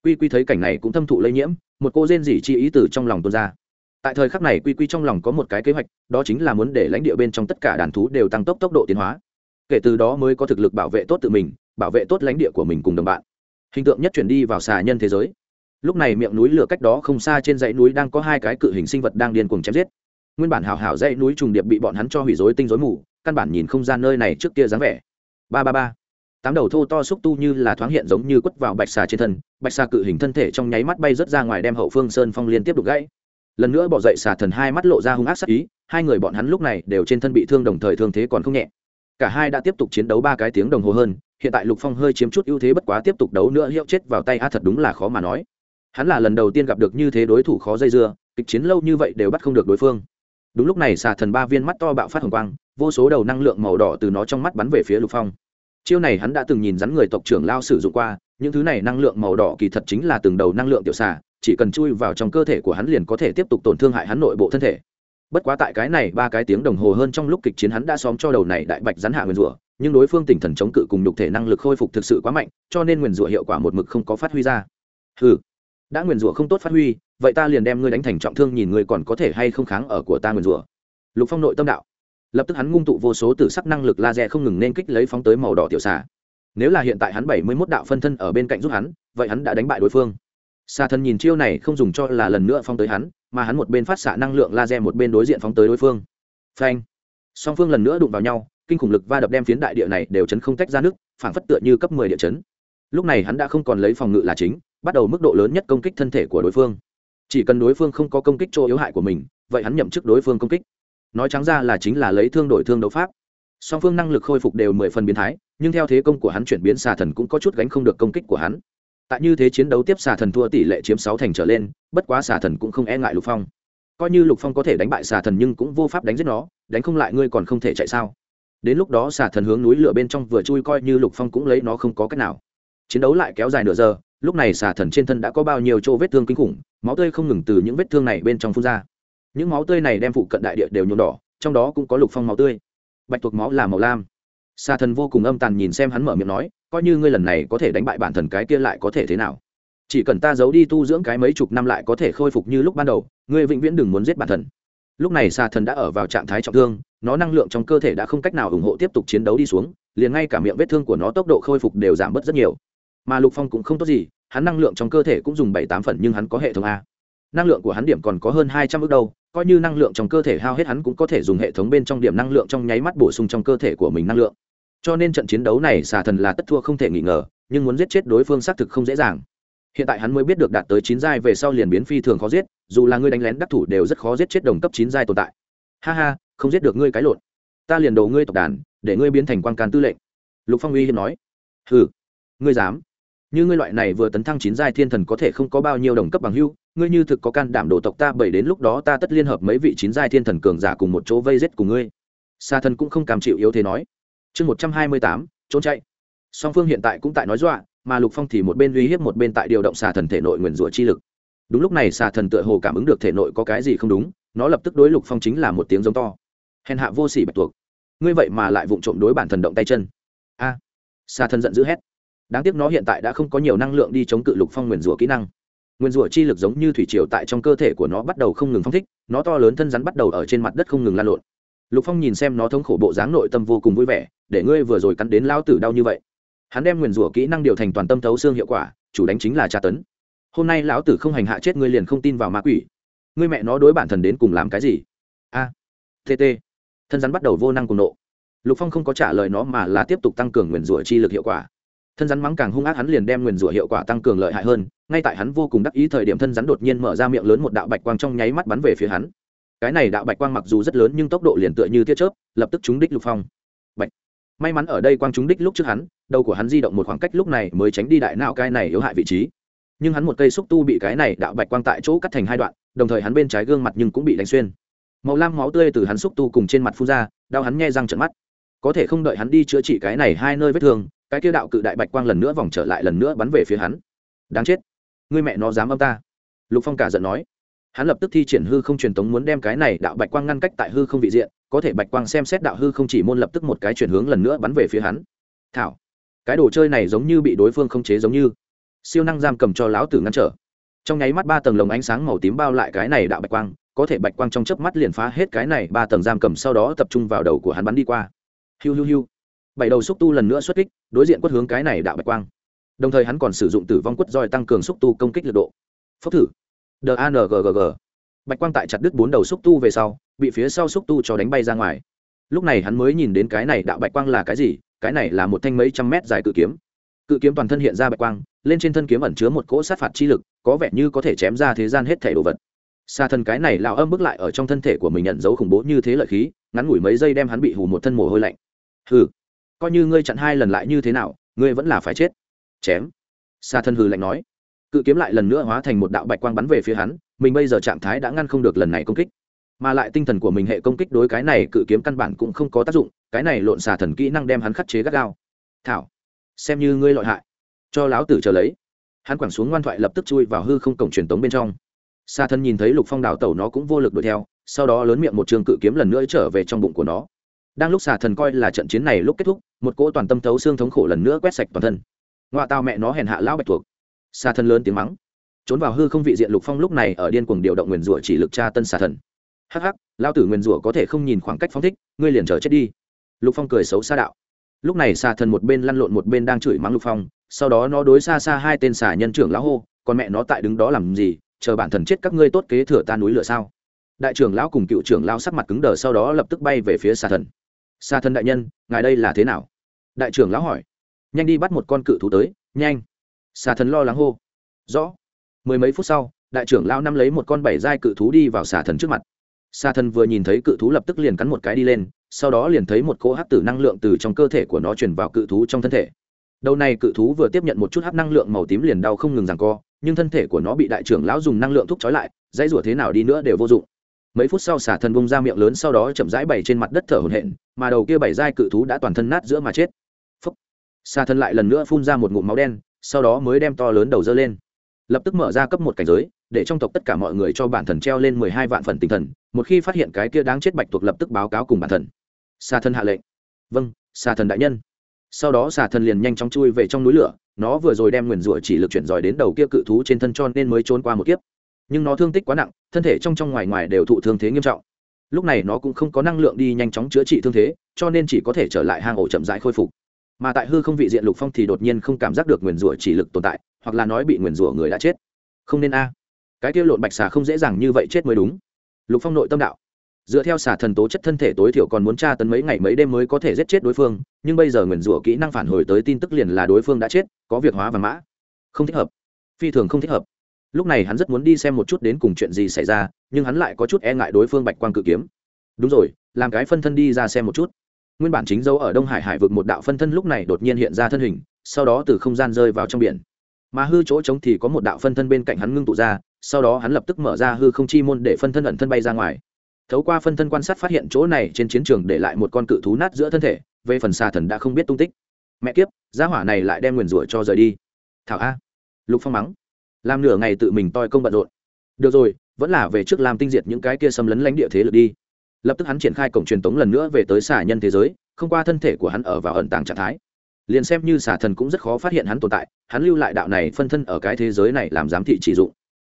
Quy quy thấy cảnh này cũng thâm thụ lây nhiễm, một cô rên dỉ chi ý từ trong lòng tuôn ra. Tại thời khắc này quy quy trong lòng có một cái kế hoạch, đó chính là muốn để lãnh địa bên trong tất cả đàn thú đều tăng tốc tốc độ tiến hóa. Kể từ đó mới có thực lực bảo vệ tốt tự mình, bảo vệ tốt lãnh địa của mình cùng đồng bạn. Hình tượng nhất chuyển đi vào xà nhân thế giới. Lúc này miệng núi lửa cách đó không xa trên dãy núi đang có hai cái cự hình sinh vật đang điên cuồng chém giết. Nguyên bản hào hào dãy núi trùng điệp bị bọn hắn cho hủy rối tinh rối mù, căn bản nhìn không ra nơi này trước kia dáng vẻ. Ba ba ba tám đầu thô to xúc tu như là thoáng hiện giống như quất vào bạch xà trên thân, bạch xà cự hình thân thể trong nháy mắt bay rớt ra ngoài đem hậu phương sơn phong liên tiếp đục gãy. Lần nữa bỏ dậy xà thần hai mắt lộ ra hung ác sắc ý, hai người bọn hắn lúc này đều trên thân bị thương đồng thời thương thế còn không nhẹ. Cả hai đã tiếp tục chiến đấu ba cái tiếng đồng hồ hơn, hiện tại lục phong hơi chiếm chút ưu thế bất quá tiếp tục đấu nữa hiệu chết vào tay a thật đúng là khó mà nói. Hắn là lần đầu tiên gặp được như thế đối thủ khó dây dưa, kịch chiến lâu như vậy đều bắt không được đối phương. Đúng lúc này xà thần ba viên mắt to bạo phát hồng quang, vô số đầu năng lượng màu đỏ từ nó trong mắt bắn về phía lục phong chiêu này hắn đã từng nhìn rắn người tộc trưởng lao sử dụng qua, những thứ này năng lượng màu đỏ kỳ thật chính là từng đầu năng lượng tiểu xà, chỉ cần chui vào trong cơ thể của hắn liền có thể tiếp tục tổn thương hại hắn nội bộ thân thể. Bất quá tại cái này ba cái tiếng đồng hồ hơn trong lúc kịch chiến hắn đã xóm cho đầu này đại bạch rắn hạ nguyền rủa, nhưng đối phương tỉnh thần chống cự cùng nhục thể năng lực khôi phục thực sự quá mạnh, cho nên nguyền rủa hiệu quả một mực không có phát huy ra. Ừ đã nguyền rủa không tốt phát huy, vậy ta liền đem ngươi đánh thành trọng thương nhìn ngươi còn có thể hay không kháng ở của ta nguyền rủa. Lục phong nội tâm đạo lập tức hắn ngung tụ vô số tử sắc năng lực laser không ngừng nên kích lấy phóng tới màu đỏ tiểu xà. Nếu là hiện tại hắn bảy mươi mốt đạo phân thân ở bên cạnh giúp hắn, vậy hắn đã đánh bại đối phương. Xà thần nhìn chiêu này không dùng cho là lần nữa phóng tới hắn, mà hắn một bên phát xạ năng lượng laser một bên đối diện phóng tới đối phương. Phanh! Song phương lần nữa đụng vào nhau, kinh khủng lực va đập đem phiến đại địa này đều chấn không tách ra nước, phảng phất tựa như cấp mười địa chấn. Lúc này hắn đã không còn lấy phòng ngự là chính, bắt đầu mức độ lớn nhất công kích thân thể của đối phương. Chỉ cần đối phương không có công kích chỗ yếu hại của mình, vậy hắn nhậm chức đối phương công kích nói trắng ra là chính là lấy thương đổi thương đấu pháp. Song phương năng lực khôi phục đều mười phần biến thái, nhưng theo thế công của hắn chuyển biến xà thần cũng có chút gánh không được công kích của hắn. Tại như thế chiến đấu tiếp xà thần thua tỷ lệ chiếm sáu thành trở lên, bất quá xà thần cũng không e ngại lục phong. Coi như lục phong có thể đánh bại xà thần nhưng cũng vô pháp đánh giết nó, đánh không lại ngươi còn không thể chạy sao? Đến lúc đó xà thần hướng núi lửa bên trong vừa chui coi như lục phong cũng lấy nó không có cách nào. Chiến đấu lại kéo dài nửa giờ, lúc này xà thần trên thân đã có bao nhiêu chỗ vết thương kinh khủng, máu tươi không ngừng từ những vết thương này bên trong phun ra những máu tươi này đem phụ cận đại địa đều nhuộm đỏ, trong đó cũng có lục phong máu tươi. Bạch thuộc máu là màu lam. Xa thần vô cùng âm tàn nhìn xem hắn mở miệng nói, coi như ngươi lần này có thể đánh bại bản thần cái kia lại có thể thế nào? Chỉ cần ta giấu đi tu dưỡng cái mấy chục năm lại có thể khôi phục như lúc ban đầu, ngươi vĩnh viễn đừng muốn giết bản thần. Lúc này xa thần đã ở vào trạng thái trọng thương, nó năng lượng trong cơ thể đã không cách nào ủng hộ tiếp tục chiến đấu đi xuống, liền ngay cả miệng vết thương của nó tốc độ khôi phục đều giảm bớt rất nhiều. Mà lục phong cũng không tốt gì, hắn năng lượng trong cơ thể cũng dùng bảy tám phần nhưng hắn có hệ thống a. Năng lượng của hắn điểm còn có hơn hai trăm ước đâu coi như năng lượng trong cơ thể hao hết hắn cũng có thể dùng hệ thống bên trong điểm năng lượng trong nháy mắt bổ sung trong cơ thể của mình năng lượng. Cho nên trận chiến đấu này, xà thần là tất thua không thể nghi ngờ, nhưng muốn giết chết đối phương xác thực không dễ dàng. Hiện tại hắn mới biết được đạt tới chín giai về sau liền biến phi thường khó giết, dù là ngươi đánh lén đắc thủ đều rất khó giết chết đồng cấp chín giai tồn tại. Ha ha, không giết được ngươi cái lộn. Ta liền đồ ngươi tộc đàn, để ngươi biến thành quan can tư lệnh. Lục phong uy hiên nói. Ừ ngươi dám như ngươi loại này vừa tấn thăng chín giai thiên thần có thể không có bao nhiêu đồng cấp bằng hưu ngươi như thực có can đảm đồ tộc ta bảy đến lúc đó ta tất liên hợp mấy vị chín giai thiên thần cường giả cùng một chỗ vây giết cùng ngươi. Xa thần cũng không cam chịu yếu thế nói. Chương một trăm hai mươi tám, trốn chạy. Song phương hiện tại cũng tại nói dọa, mà lục phong thì một bên uy hiếp một bên tại điều động xà thần thể nội nguyền rủa chi lực. Đúng lúc này xà thần tựa hồ cảm ứng được thể nội có cái gì không đúng, nó lập tức đối lục phong chính là một tiếng giống to. Hèn hạ vô sỉ bạch tuộc. Ngươi vậy mà lại vụng trộm đối bản thần động tay chân. A. Xà thần giận dữ hét đáng tiếc nó hiện tại đã không có nhiều năng lượng đi chống cự lục phong nguyền rủa kỹ năng. Nguyên rủa chi lực giống như thủy triều tại trong cơ thể của nó bắt đầu không ngừng phong thích nó to lớn thân rắn bắt đầu ở trên mặt đất không ngừng lan lộn. Lục phong nhìn xem nó thống khổ bộ dáng nội tâm vô cùng vui vẻ để ngươi vừa rồi cắn đến lao tử đau như vậy. Hắn đem nguyền rủa kỹ năng điều thành toàn tâm thấu xương hiệu quả chủ đánh chính là tra tấn. Hôm nay lão tử không hành hạ chết ngươi liền không tin vào ma quỷ. Ngươi mẹ nó đối bản thần đến cùng làm cái gì? A à, tt thân rắn bắt đầu vô năng cùng nộ. Lục phong không có trả lời nó mà là tiếp tục tăng cường nguyền rủa chi lực hiệu quả thân rắn mắng càng hung ác hắn liền đem nguyền rủa hiệu quả tăng cường lợi hại hơn, ngay tại hắn vô cùng đắc ý thời điểm thân rắn đột nhiên mở ra miệng lớn một đạo bạch quang trong nháy mắt bắn về phía hắn. Cái này đạo bạch quang mặc dù rất lớn nhưng tốc độ liền tựa như tia chớp, lập tức trúng đích lục phong. Bạch. May mắn ở đây quang trúng đích lúc trước hắn, đầu của hắn di động một khoảng cách lúc này mới tránh đi đại não cái này yếu hại vị trí. Nhưng hắn một cây xúc tu bị cái này đạo bạch quang tại chỗ cắt thành hai đoạn, đồng thời hắn bên trái gương mặt nhưng cũng bị đánh xuyên. Màu lam máu tươi từ hắn xúc tu cùng trên mặt phun ra, đau hắn nghe răng trận mắt. Có thể không đợi hắn đi chữa trị cái này hai nơi vết thương cái kia đạo cự đại bạch quang lần nữa vòng trở lại lần nữa bắn về phía hắn. Đáng chết. Người mẹ nó dám âm ta. Lục phong cả giận nói. Hắn lập tức thi triển hư không truyền tống muốn đem cái này đạo bạch quang ngăn cách tại hư không vị diện, có thể bạch quang xem xét đạo hư không chỉ môn lập tức một cái chuyển hướng lần nữa bắn về phía hắn. Thảo, cái đồ chơi này giống như bị đối phương không chế giống như. Siêu năng giam cầm cho lão tử ngăn trở. Trong nháy mắt ba tầng lồng ánh sáng màu tím bao lại cái này đạo bạch quang, có thể bạch quang trong chớp mắt liền phá hết cái này ba tầng giam cầm sau đó tập trung vào đầu của hắn bắn đi qua. Hiu hiu hiu bảy đầu xúc tu lần nữa xuất kích, đối diện quất hướng cái này đạo bạch quang. Đồng thời hắn còn sử dụng tử vong quất roi tăng cường xúc tu công kích lực độ. Phốc thử. Danggg bạch quang tại chặt đứt bốn đầu xúc tu về sau, bị phía sau xúc tu cho đánh bay ra ngoài. Lúc này hắn mới nhìn đến cái này đạo bạch quang là cái gì, cái này là một thanh mấy trăm mét dài cự kiếm. Cự kiếm toàn thân hiện ra bạch quang, lên trên thân kiếm ẩn chứa một cỗ sát phạt chi lực, có vẻ như có thể chém ra thế gian hết thể đồ vật. Xa thân cái này lao âm bước lại ở trong thân thể của mình nhận dấu khủng bố như thế lợi khí, ngắn ngủi mấy giây đem hắn bị hù một thân mồ hôi lạnh. Hừ coi như ngươi chặn hai lần lại như thế nào, ngươi vẫn là phải chết. Chém. Xa thân hừ lạnh nói. Cự kiếm lại lần nữa hóa thành một đạo bạch quang bắn về phía hắn, mình bây giờ trạng thái đã ngăn không được lần này công kích. Mà lại tinh thần của mình hệ công kích đối cái này cự kiếm căn bản cũng không có tác dụng, cái này lộn xà thần kỹ năng đem hắn khắc chế gắt gao. Thảo, xem như ngươi lọi hại. Cho láo tử chờ lấy. Hắn quẳng xuống ngoan thoại lập tức chui vào hư không cổng truyền tống bên trong. Xà thần nhìn thấy lục phong đào tẩu nó cũng vô lực đuổi theo, sau đó lớn miệng một trường cự kiếm lần nữa trở về trong bụng của nó đang lúc xà thần coi là trận chiến này lúc kết thúc, một cỗ toàn tâm thấu xương thống khổ lần nữa quét sạch toàn thân. Ngoại tao mẹ nó hèn hạ lão bạch thuộc xà thần lớn tiếng mắng. Trốn vào hư không vị diện lục phong lúc này ở điên cuồng điều động nguyền rủa chỉ lực tra tân xà thần. Hắc hắc lao tử nguyền rủa có thể không nhìn khoảng cách phong thích, ngươi liền chờ chết đi. Lục phong cười xấu xa đạo. Lúc này xà thần một bên lăn lộn một bên đang chửi mắng lục phong, sau đó nó đối xa xa hai tên xà nhân trưởng lão hô còn mẹ nó tại đứng đó làm gì? Chờ bản thần chết các ngươi tốt kế thừa ta núi lửa sao? Đại trưởng lão cùng cựu trưởng lão sắc mặt cứng đờ sau đó lập tức bay về phía xà thần xa thần đại nhân, ngài đây là thế nào? Đại trưởng lão hỏi. Nhanh đi bắt một con cự thú tới, nhanh. Xà thần lo lắng hô. Rõ. Mười mấy phút sau, đại trưởng lão năm lấy một con bảy giai cự thú đi vào xà thần trước mặt. Xà thần vừa nhìn thấy cự thú lập tức liền cắn một cái đi lên, sau đó liền thấy một cỗ hát tử năng lượng từ trong cơ thể của nó truyền vào cự thú trong thân thể. Đầu này cự thú vừa tiếp nhận một chút hát năng lượng màu tím liền đau không ngừng rằng co, nhưng thân thể của nó bị đại trưởng lão dùng năng lượng thúc trói lại, dãy rủa thế nào đi nữa đều vô dụng mấy phút sau xả thần bung ra miệng lớn sau đó chậm rãi bày trên mặt đất thở hổn hển, mà đầu kia bảy dai cự thú đã toàn thân nát giữa mà chết. Phúc. Xả thần lại lần nữa phun ra một ngụm máu đen, sau đó mới đem to lớn đầu dơ lên. Lập tức mở ra cấp một cảnh giới, để trong tộc tất cả mọi người cho bản thần treo lên mười hai vạn phần tinh thần, một khi phát hiện cái kia đáng chết bạch thuộc lập tức báo cáo cùng bản thần. Xà thần hạ lệnh. Vâng xà thần đại nhân. Sau đó xà thần liền nhanh chóng chui về trong núi lửa, nó vừa rồi đem nguyền rủa chỉ lực chuyển dòi đến đầu kia cự thú trên thân cho nên mới trốn qua một kiếp nhưng nó thương tích quá nặng, thân thể trong trong ngoài ngoài đều thụ thương thế nghiêm trọng. Lúc này nó cũng không có năng lượng đi nhanh chóng chữa trị thương thế, cho nên chỉ có thể trở lại hang ổ chậm rãi khôi phục. Mà tại hư không vị diện lục phong thì đột nhiên không cảm giác được nguyền rủa chỉ lực tồn tại, hoặc là nói bị nguyền rủa người đã chết. Không nên a. À. Cái kia lộn bạch xà không dễ dàng như vậy chết mới đúng. Lục phong nội tâm đạo. Dựa theo xà thần tố chất thân thể tối thiểu còn muốn tra tấn mấy ngày mấy đêm mới có thể giết chết đối phương, nhưng bây giờ nguyền rủa kỹ năng phản hồi tới tin tức liền là đối phương đã chết, có việc hóa và mã. Không thích hợp. Phi thường không thích hợp lúc này hắn rất muốn đi xem một chút đến cùng chuyện gì xảy ra, nhưng hắn lại có chút e ngại đối phương bạch quang cự kiếm. Đúng rồi, làm cái phân thân đi ra xem một chút. Nguyên bản chính dấu ở đông hải hải vực một đạo phân thân lúc này đột nhiên hiện ra thân hình, sau đó từ không gian rơi vào trong biển. Mà hư chỗ trống thì có một đạo phân thân bên cạnh hắn ngưng tụ ra, sau đó hắn lập tức mở ra hư không chi môn để phân thân ẩn thân bay ra ngoài. Thấu qua phân thân quan sát phát hiện chỗ này trên chiến trường để lại một con cự thú nát giữa thân thể, về phần xà thần đã không biết tung tích. Mẹ kiếp, gia hỏa này lại đem nguyền rủa cho rời đi. Thảo a. Lục phong mắng làm nửa ngày tự mình toi công bận rộn. Được rồi, vẫn là về trước làm tinh diệt những cái kia xâm lấn lãnh địa thế lực đi. Lập tức hắn triển khai cổng truyền tống lần nữa về tới xả nhân thế giới, không qua thân thể của hắn ở vào ẩn tàng trạng thái. Liền xem như xả thần cũng rất khó phát hiện hắn tồn tại, hắn lưu lại đạo này phân thân ở cái thế giới này làm giám thị chỉ dụng.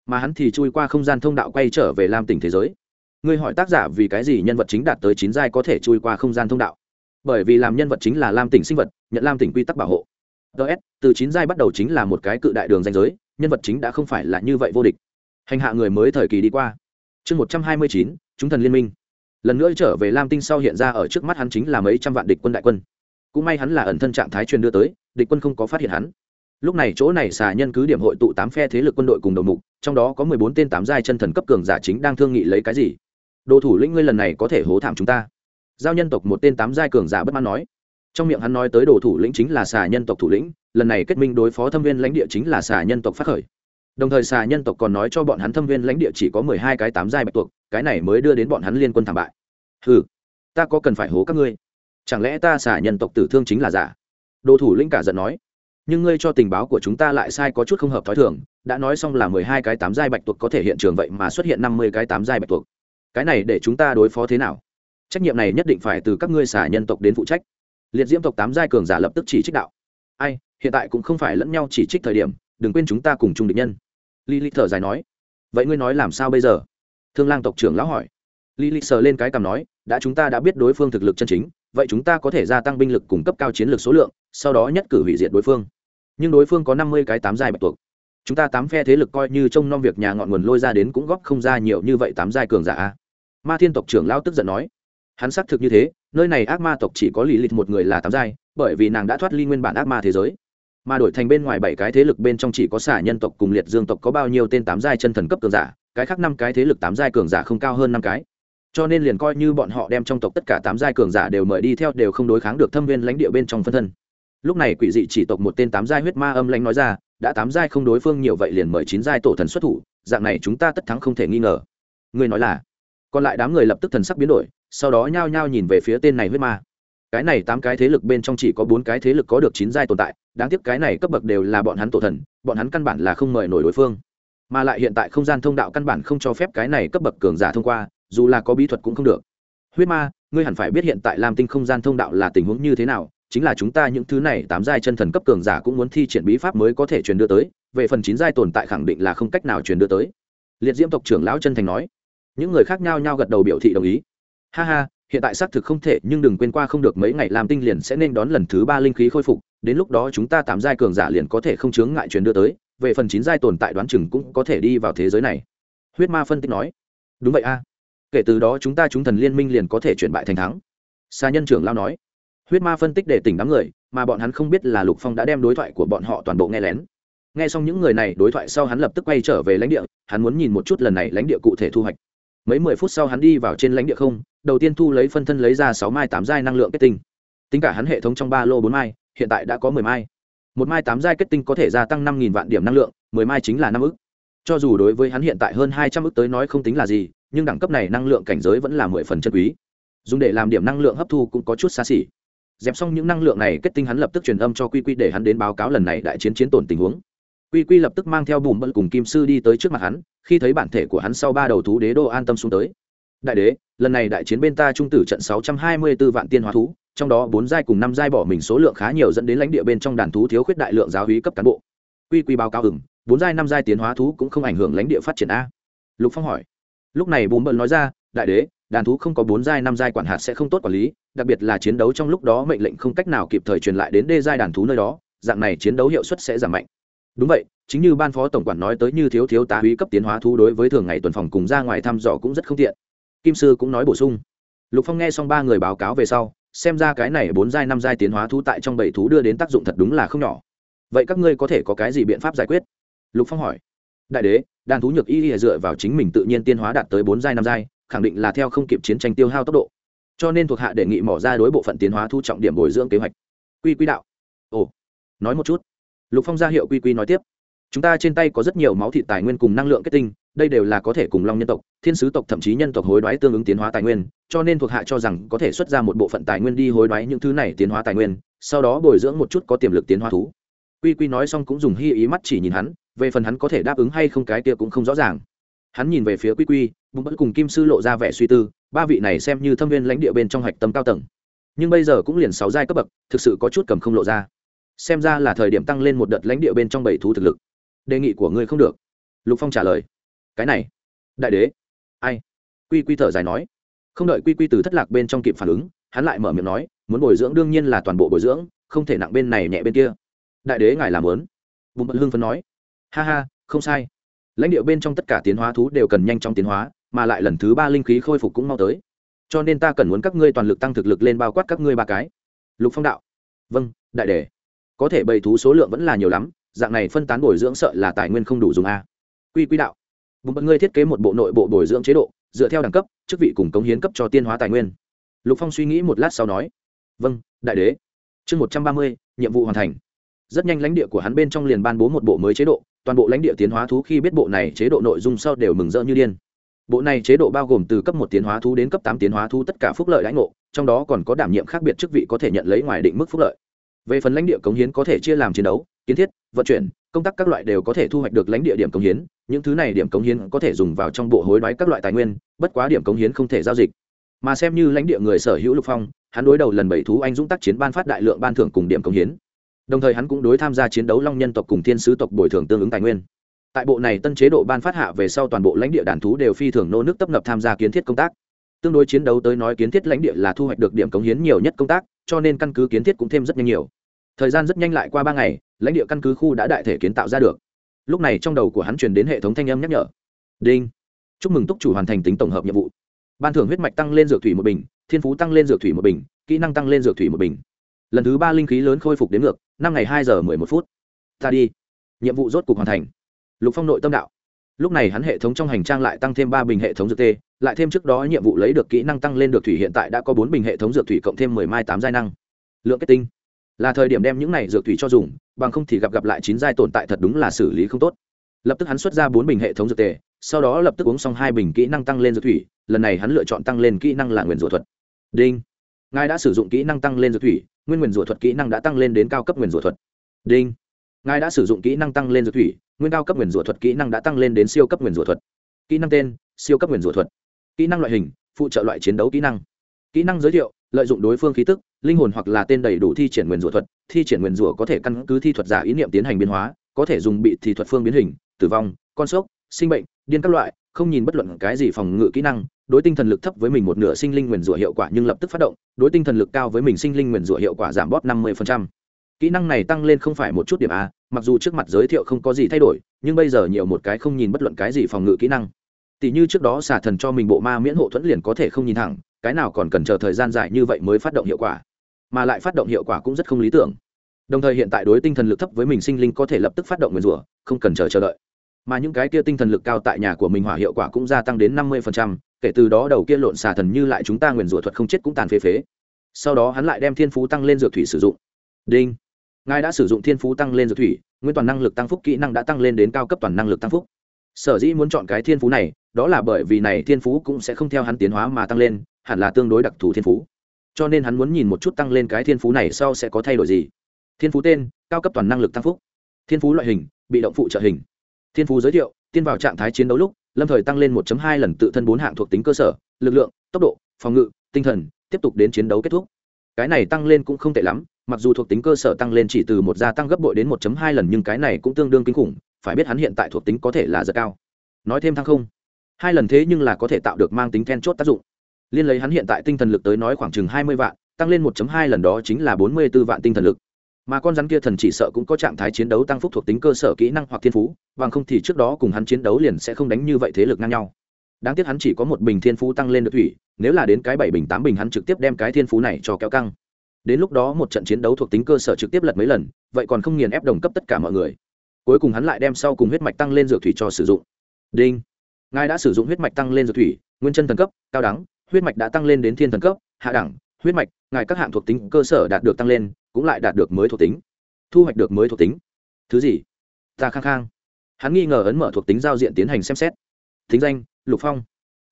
Mà hắn thì chui qua không gian thông đạo quay trở về lam tỉnh thế giới. Ngươi hỏi tác giả vì cái gì nhân vật chính đạt tới chín giai có thể chui qua không gian thông đạo? Bởi vì làm nhân vật chính là lam tỉnh sinh vật, nhận lam tỉnh quy tắc bảo hộ. Ts từ chín giai bắt đầu chính là một cái cự đại đường danh giới nhân vật chính đã không phải là như vậy vô địch. Hành hạ người mới thời kỳ đi qua. Chương một trăm hai mươi chín, chúng thần liên minh. Lần nữa trở về lam tinh sau hiện ra ở trước mắt hắn chính là mấy trăm vạn địch quân đại quân. Cũng may hắn là ẩn thân trạng thái truyền đưa tới, địch quân không có phát hiện hắn. Lúc này chỗ này xà nhân cứ điểm hội tụ tám phe thế lực quân đội cùng đầu mục, trong đó có mười bốn tên tám giai chân thần cấp cường giả chính đang thương nghị lấy cái gì. Đồ thủ lĩnh ngươi lần này có thể hố thảm chúng ta. Giao nhân tộc một tên tám giai cường giả bất mãn nói. Trong miệng hắn nói tới đồ thủ lĩnh chính là xà nhân tộc thủ lĩnh lần này kết minh đối phó thâm viên lãnh địa chính là xà nhân tộc phát khởi. Đồng thời xà nhân tộc còn nói cho bọn hắn thâm viên lãnh địa chỉ có mười hai cái tám giai bạch tuộc, cái này mới đưa đến bọn hắn liên quân thảm bại. Ừ ta có cần phải hố các ngươi? Chẳng lẽ ta xà nhân tộc tử thương chính là giả? Đồ thủ lĩnh cả giận nói. Nhưng ngươi cho tình báo của chúng ta lại sai có chút không hợp t h ó i thường, đã nói xong là mười hai cái tám giai bạch tuộc có thể hiện trường vậy mà xuất hiện năm mươi cái tám giai bạch tuộc. Cái này để chúng ta đối phó thế nào? Trách nhiệm này nhất định phải từ các ngươi xả nhân tộc đến phụ trách. Liệt diễm tộc tám giai cường giả lập tức chỉ trích đạo ai, hiện tại cũng không phải lẫn nhau chỉ trích thời điểm, đừng quên chúng ta cùng chung địch nhân. Lý li thở dài nói. Vậy ngươi nói làm sao bây giờ? Thương lang tộc trưởng lão hỏi. Lý li sờ lên cái cằm nói, đã chúng ta đã biết đối phương thực lực chân chính, vậy chúng ta có thể gia tăng binh lực cung cấp cao chiến lược số lượng, sau đó nhất cử hủy diệt đối phương. Nhưng đối phương có năm mươi cái tám dài bạch tuộc. Chúng ta tám phe thế lực coi như trông nom việc nhà ngọn nguồn lôi ra đến cũng góp không ra nhiều như vậy tám giai cường giả ma thiên tộc trưởng lao tức giận nói. Hắn xác thực như thế, nơi này ác ma tộc chỉ có lì lịch một người là tám giai bởi vì nàng đã thoát ly nguyên bản ác ma thế giới. Mà đổi thành bên ngoài bảy cái thế lực bên trong chỉ có xả nhân tộc cùng liệt dương tộc có bao nhiêu tên tám giai chân thần cấp cường giả, cái khác năm cái thế lực tám giai cường giả không cao hơn năm cái. Cho nên liền coi như bọn họ đem trong tộc tất cả tám giai cường giả đều mời đi theo đều không đối kháng được thâm viên lãnh địa bên trong phân thân. Lúc này quỷ dị chỉ tộc một tên tám giai huyết ma âm lãnh nói ra, đã tám giai không đối phương nhiều vậy liền mời chín giai tổ thần xuất thủ, dạng này chúng ta tất thắng không thể nghi ngờ. Người nói là. Còn lại đám người lập tức thần sắc biến đổi, sau đó nhao nhao nhìn về phía tên này huyết ma cái này tám cái thế lực bên trong chỉ có bốn cái thế lực có được chín giai tồn tại, đáng tiếc cái này cấp bậc đều là bọn hắn tổ thần, bọn hắn căn bản là không mời nổi đối phương. Mà lại hiện tại không gian thông đạo căn bản không cho phép cái này cấp bậc cường giả thông qua, dù là có bí thuật cũng không được. Huyết ma, ngươi hẳn phải biết hiện tại lam tinh không gian thông đạo là tình huống như thế nào, chính là chúng ta những thứ này tám giai chân thần cấp cường giả cũng muốn thi triển bí pháp mới có thể truyền đưa tới, về phần chín giai tồn tại khẳng định là không cách nào truyền đưa tới. Liệt diễm tộc trưởng lão chân thành nói. Những người khác nhao nhao gật đầu biểu thị đồng ý. Ha ha hiện tại xác thực không thể, nhưng đừng quên qua không được mấy ngày làm tinh liền sẽ nên đón lần thứ ba linh khí khôi phục, đến lúc đó chúng ta tám giai cường giả liền có thể không chướng ngại truyền đưa tới, về phần chín giai tồn tại đoán chừng cũng có thể đi vào thế giới này. Huyết ma phân tích nói. Đúng vậy a. Kể từ đó chúng ta chúng thần liên minh liền có thể chuyển bại thành thắng. Xa nhân trưởng lao nói. Huyết ma phân tích để tỉnh đám người, mà bọn hắn không biết là lục phong đã đem đối thoại của bọn họ toàn bộ nghe lén. Nghe xong những người này, đối thoại sau hắn lập tức quay trở về lãnh địa, hắn muốn nhìn một chút lần này lãnh địa cụ thể thu hoạch. Mấy mười phút sau hắn đi vào trên lãnh địa không đầu tiên thu lấy phân thân lấy ra sáu mai tám giai năng lượng kết tinh. Tính cả hắn hệ thống trong ba lô bốn mai, hiện tại đã có mười mai. Một mai tám giai kết tinh có thể gia tăng năm nghìn vạn điểm năng lượng, mười mai chính là năm ức. Cho dù đối với hắn hiện tại hơn hai trăm ức tới nói không tính là gì, nhưng đẳng cấp này năng lượng cảnh giới vẫn là mười phần chân quý. Dùng để làm điểm năng lượng hấp thu cũng có chút xa xỉ. Dẹp xong những năng lượng này, kết tinh hắn lập tức truyền âm cho quy quy để hắn đến báo cáo lần này đại chiến chiến tổn tình huống. Quy quy lập tức mang theo bùm bận cùng kim sư đi tới trước mặt hắn, khi thấy bản thể của hắn sau ba đầu thú đế đô an tâm xuống tới đại đế, lần này đại chiến bên ta trung tử trận sáu trăm hai mươi 624 vạn tiên hóa thú, trong đó bốn giai cùng năm giai bỏ mình số lượng khá nhiều dẫn đến lãnh địa bên trong đàn thú thiếu khuyết đại lượng giáo hí cấp cán bộ. Quy quy báo cáo ừng bốn giai năm giai tiến hóa thú cũng không ảnh hưởng lãnh địa phát triển a. Lục phong hỏi. Lúc này bùm bận nói ra, đại đế, đàn thú không có bốn giai năm giai quản hạt sẽ không tốt quản lý, đặc biệt là chiến đấu trong lúc đó mệnh lệnh không cách nào kịp thời truyền lại đến đê giai đàn thú nơi đó, dạng này chiến đấu hiệu suất sẽ giảm mạnh. Đúng vậy, chính như ban phó tổng quản nói tới như thiếu thiếu tá húy cấp tiến hóa thú đối với thường ngày tuần phòng cùng ra ngoài thăm dò cũng rất không tiện kim sư cũng nói bổ sung. Lục phong nghe xong ba người báo cáo về sau, xem ra cái này bốn giai, năm giai tiến hóa thú tại trong bảy thú đưa đến tác dụng thật đúng là không nhỏ. Vậy các ngươi có thể có cái gì biện pháp giải quyết? Lục phong hỏi. Đại đế, đàn thú nhược y dựa vào chính mình tự nhiên tiên hóa đạt tới bốn giai, năm giai, khẳng định là theo không kịp chiến tranh tiêu hao tốc độ. Cho nên thuộc hạ đề nghị mỏ ra đối bộ phận tiến hóa thu trọng điểm bồi dưỡng kế hoạch. Quy quy đạo. Ồ, nói một chút. Lục phong ra hiệu quy quy nói tiếp chúng ta trên tay có rất nhiều máu thịt tài nguyên cùng năng lượng kết tinh, đây đều là có thể cùng long nhân tộc, thiên sứ tộc thậm chí nhân tộc hối đoái tương ứng tiến hóa tài nguyên, cho nên thuộc hạ cho rằng có thể xuất ra một bộ phận tài nguyên đi hối đoái những thứ này tiến hóa tài nguyên, sau đó bồi dưỡng một chút có tiềm lực tiến hóa thú. Quy quy nói xong cũng dùng hy ý mắt chỉ nhìn hắn, về phần hắn có thể đáp ứng hay không cái kia cũng không rõ ràng. Hắn nhìn về phía quy quy, bụng vẫn cùng kim sư lộ ra vẻ suy tư, ba vị này xem như thâm viên lãnh địa bên trong hạch tâm cao tầng. Nhưng bây giờ cũng liền sáu giai cấp bậc, thực sự có chút cầm không lộ ra. Xem ra là thời điểm tăng lên một đợt lãnh địa bên trong bảy thú thực lực đề nghị của ngươi không được. Lục phong trả lời, cái này, đại đế, ai? Quy quy thở dài nói, không đợi quy quy từ thất lạc bên trong kịp phản ứng, hắn lại mở miệng nói, muốn bồi dưỡng đương nhiên là toàn bộ bồi dưỡng, không thể nặng bên này nhẹ bên kia. Đại đế ngài làm lớn bùn bận hưng phấn nói, ha ha, không sai. Lãnh địa bên trong tất cả tiến hóa thú đều cần nhanh chóng tiến hóa, mà lại lần thứ ba linh khí khôi phục cũng mau tới. Cho nên ta cần muốn các ngươi toàn lực tăng thực lực lên bao quát các ngươi ba cái. Lục phong đạo vâng đại đề có thể bầy thú số lượng vẫn là nhiều lắm dạng này phân tán bồi dưỡng sợ là tài nguyên không đủ dùng a. Quy quy đạo. Bùn bận ngươi thiết kế một bộ nội bộ bồi dưỡng chế độ, dựa theo đẳng cấp, chức vị cùng cống hiến cấp cho tiên hóa tài nguyên. Lục phong suy nghĩ một lát sau nói vâng đại đế. Chương một trăm ba mươi, nhiệm vụ hoàn thành. Rất nhanh lãnh địa của hắn bên trong liền ban bố một bộ mới chế độ, toàn bộ lãnh địa tiến hóa thú khi biết bộ này chế độ nội dung sau đều mừng rỡ như điên. Bộ này chế độ bao gồm từ cấp một tiến hóa thú đến cấp tám tiến hóa thú tất cả phúc lợi lãnh ngộ, trong đó còn có đảm nhiệm khác biệt chức vị có thể nhận lấy ngoài định mức phúc lợi. Về phần lãnh địa cống hiến có thể chia làm chiến đấu kiến thiết, vận chuyển, công tác các loại đều có thể thu hoạch được lãnh địa điểm cống hiến, những thứ này điểm cống hiến có thể dùng vào trong bộ hối đoái các loại tài nguyên, bất quá điểm cống hiến không thể giao dịch. Mà xem như lãnh địa người sở hữu lục phong, hắn đối đầu lần bảy thú anh dũng tác chiến ban phát đại lượng ban thưởng cùng điểm cống hiến. Đồng thời hắn cũng đối tham gia chiến đấu long nhân tộc cùng thiên sứ tộc bồi thường tương ứng tài nguyên. Tại bộ này tân chế độ ban phát hạ về sau toàn bộ lãnh địa đàn thú đều phi thường nô nước tấp nập tham gia kiến thiết công tác. Tương đối chiến đấu tới nói kiến thiết lãnh địa là thu hoạch được điểm cống hiến nhiều nhất công tác, cho nên căn cứ kiến thiết cũng thêm rất nhanh nhiều. Thời gian rất nhanh lại qua ba ngày lãnh địa căn cứ khu đã đại thể kiến tạo ra được. Lúc này trong đầu của hắn truyền đến hệ thống thanh âm nhắc nhở. Đinh. Chúc mừng túc chủ hoàn thành tính tổng hợp nhiệm vụ. Ban thưởng huyết mạch tăng lên dược thủy một bình, thiên phú tăng lên dược thủy một bình, kỹ năng tăng lên dược thủy một bình. Lần thứ ba linh khí lớn khôi phục đến ngược, năm ngày hai giờ mười một phút. Ta đi. Nhiệm vụ rốt cục hoàn thành. Lục phong nội tâm đạo. Lúc này hắn hệ thống trong hành trang lại tăng thêm ba bình hệ thống dược tê, lại thêm trước đó nhiệm vụ lấy được kỹ năng tăng lên được thủy hiện tại đã có bốn bình hệ thống dược thủy cộng thêm mười mai tám giai năng. Lượng kết tinh là thời điểm đem những này dược thủy cho dùng, bằng không thì gặp gặp lại chín giai tồn tại thật đúng là xử lý không tốt. Lập tức hắn xuất ra bốn bình hệ thống dược tề, sau đó lập tức uống xong hai bình kỹ năng tăng lên dược thủy, lần này hắn lựa chọn tăng lên kỹ năng là nguyền rủa thuật. Đinh. Ngài đã sử dụng kỹ năng tăng lên dược thủy, nguyên nguyền rủa thuật kỹ năng đã tăng lên đến cao cấp nguyền rủa thuật. Đinh. Ngài đã sử dụng kỹ năng tăng lên dược thủy, nguyên cao cấp nguyền rủa thuật kỹ năng đã tăng lên đến siêu cấp nguyền rủa thuật. Kỹ năng tên, siêu cấp nguyền rủa thuật. Kỹ năng loại hình, phụ trợ loại chiến đấu kỹ năng. Kỹ năng giới thiệu lợi dụng đối phương khí tức, linh hồn hoặc là tên đầy đủ thi triển nguyền rủa thuật, thi triển nguyền rủa có thể căn cứ thi thuật giả ý niệm tiến hành biến hóa, có thể dùng bị thì thuật phương biến hình, tử vong, con sốc, sinh bệnh, điên các loại, không nhìn bất luận cái gì phòng ngự kỹ năng, đối tinh thần lực thấp với mình một nửa sinh linh nguyền rủa hiệu quả nhưng lập tức phát động, đối tinh thần lực cao với mình sinh linh nguyền rủa hiệu quả giảm bóp năm mươi kỹ năng này tăng lên không phải một chút điểm a, mặc dù trước mặt giới thiệu không có gì thay đổi, nhưng bây giờ nhiều một cái không nhìn bất luận cái gì phòng ngự kỹ năng. Tỷ như trước đó xả thần cho mình bộ ma miễn hộ thuẫn liền có thể không nhìn thẳng cái nào còn cần chờ thời gian dài như vậy mới phát động hiệu quả, mà lại phát động hiệu quả cũng rất không lý tưởng. Đồng thời hiện tại đối tinh thần lực thấp với mình sinh linh có thể lập tức phát động nguyền rủa, không cần chờ chờ đợi. Mà những cái kia tinh thần lực cao tại nhà của mình hỏa hiệu quả cũng gia tăng đến năm mươi kể từ đó đầu kia lộn xà thần như lại chúng ta nguyền rủa thuật không chết cũng tàn phế phế. Sau đó hắn lại đem thiên phú tăng lên dược thủy sử dụng. Đinh. Ngài đã sử dụng thiên phú tăng lên dược thủy, nguyên toàn năng lực tăng phúc kỹ năng đã tăng lên đến cao cấp toàn năng lực tăng phúc sở dĩ muốn chọn cái thiên phú này, đó là bởi vì này thiên phú cũng sẽ không theo hắn tiến hóa mà tăng lên, hẳn là tương đối đặc thù thiên phú. Cho nên hắn muốn nhìn một chút tăng lên cái thiên phú này sau sẽ có thay đổi gì. Thiên phú tên, cao cấp toàn năng lực tăng phúc. Thiên phú loại hình, bị động phụ trợ hình. Thiên phú giới thiệu, tiên vào trạng thái chiến đấu lúc, lâm thời tăng lên 1.2 lần tự thân bốn hạng thuộc tính cơ sở, lực lượng, tốc độ, phòng ngự, tinh thần, tiếp tục đến chiến đấu kết thúc. Cái này tăng lên cũng không tệ lắm, mặc dù thuộc tính cơ sở tăng lên chỉ từ một gia tăng gấp bội đến 1.2 lần nhưng cái này cũng tương đương kinh khủng phải biết hắn hiện tại thuộc tính có thể là rất cao. Nói thêm thăng không, hai lần thế nhưng là có thể tạo được mang tính then chốt tác dụng. Liên lấy hắn hiện tại tinh thần lực tới nói khoảng chừng hai mươi vạn, tăng lên 1 hai lần đó chính là bốn mươi 44 vạn tinh thần lực. Mà con rắn kia thần chỉ sợ cũng có trạng thái chiến đấu tăng phúc thuộc tính cơ sở kỹ năng hoặc thiên phú, bằng không thì trước đó cùng hắn chiến đấu liền sẽ không đánh như vậy thế lực ngang nhau. Đáng tiếc hắn chỉ có một bình thiên phú tăng lên được thủy, nếu là đến cái bảy bình tám bình hắn trực tiếp đem cái thiên phú này cho kéo căng. Đến lúc đó một trận chiến đấu thuộc tính cơ sở trực tiếp lật mấy lần, vậy còn không nghiền ép đồng cấp tất cả mọi người cuối cùng hắn lại đem sau cùng huyết mạch tăng lên dược thủy cho sử dụng. Đinh. Ngài đã sử dụng huyết mạch tăng lên dược thủy, nguyên chân thần cấp, cao đẳng, huyết mạch đã tăng lên đến thiên thần cấp, hạ đẳng, huyết mạch, ngài các hạng thuộc tính cơ sở đạt được tăng lên, cũng lại đạt được mới thuộc tính. Thu hoạch được mới thuộc tính. Thứ gì? Ta khang khang. Hắn nghi ngờ ấn mở thuộc tính giao diện tiến hành xem xét. Thính danh, lục phong.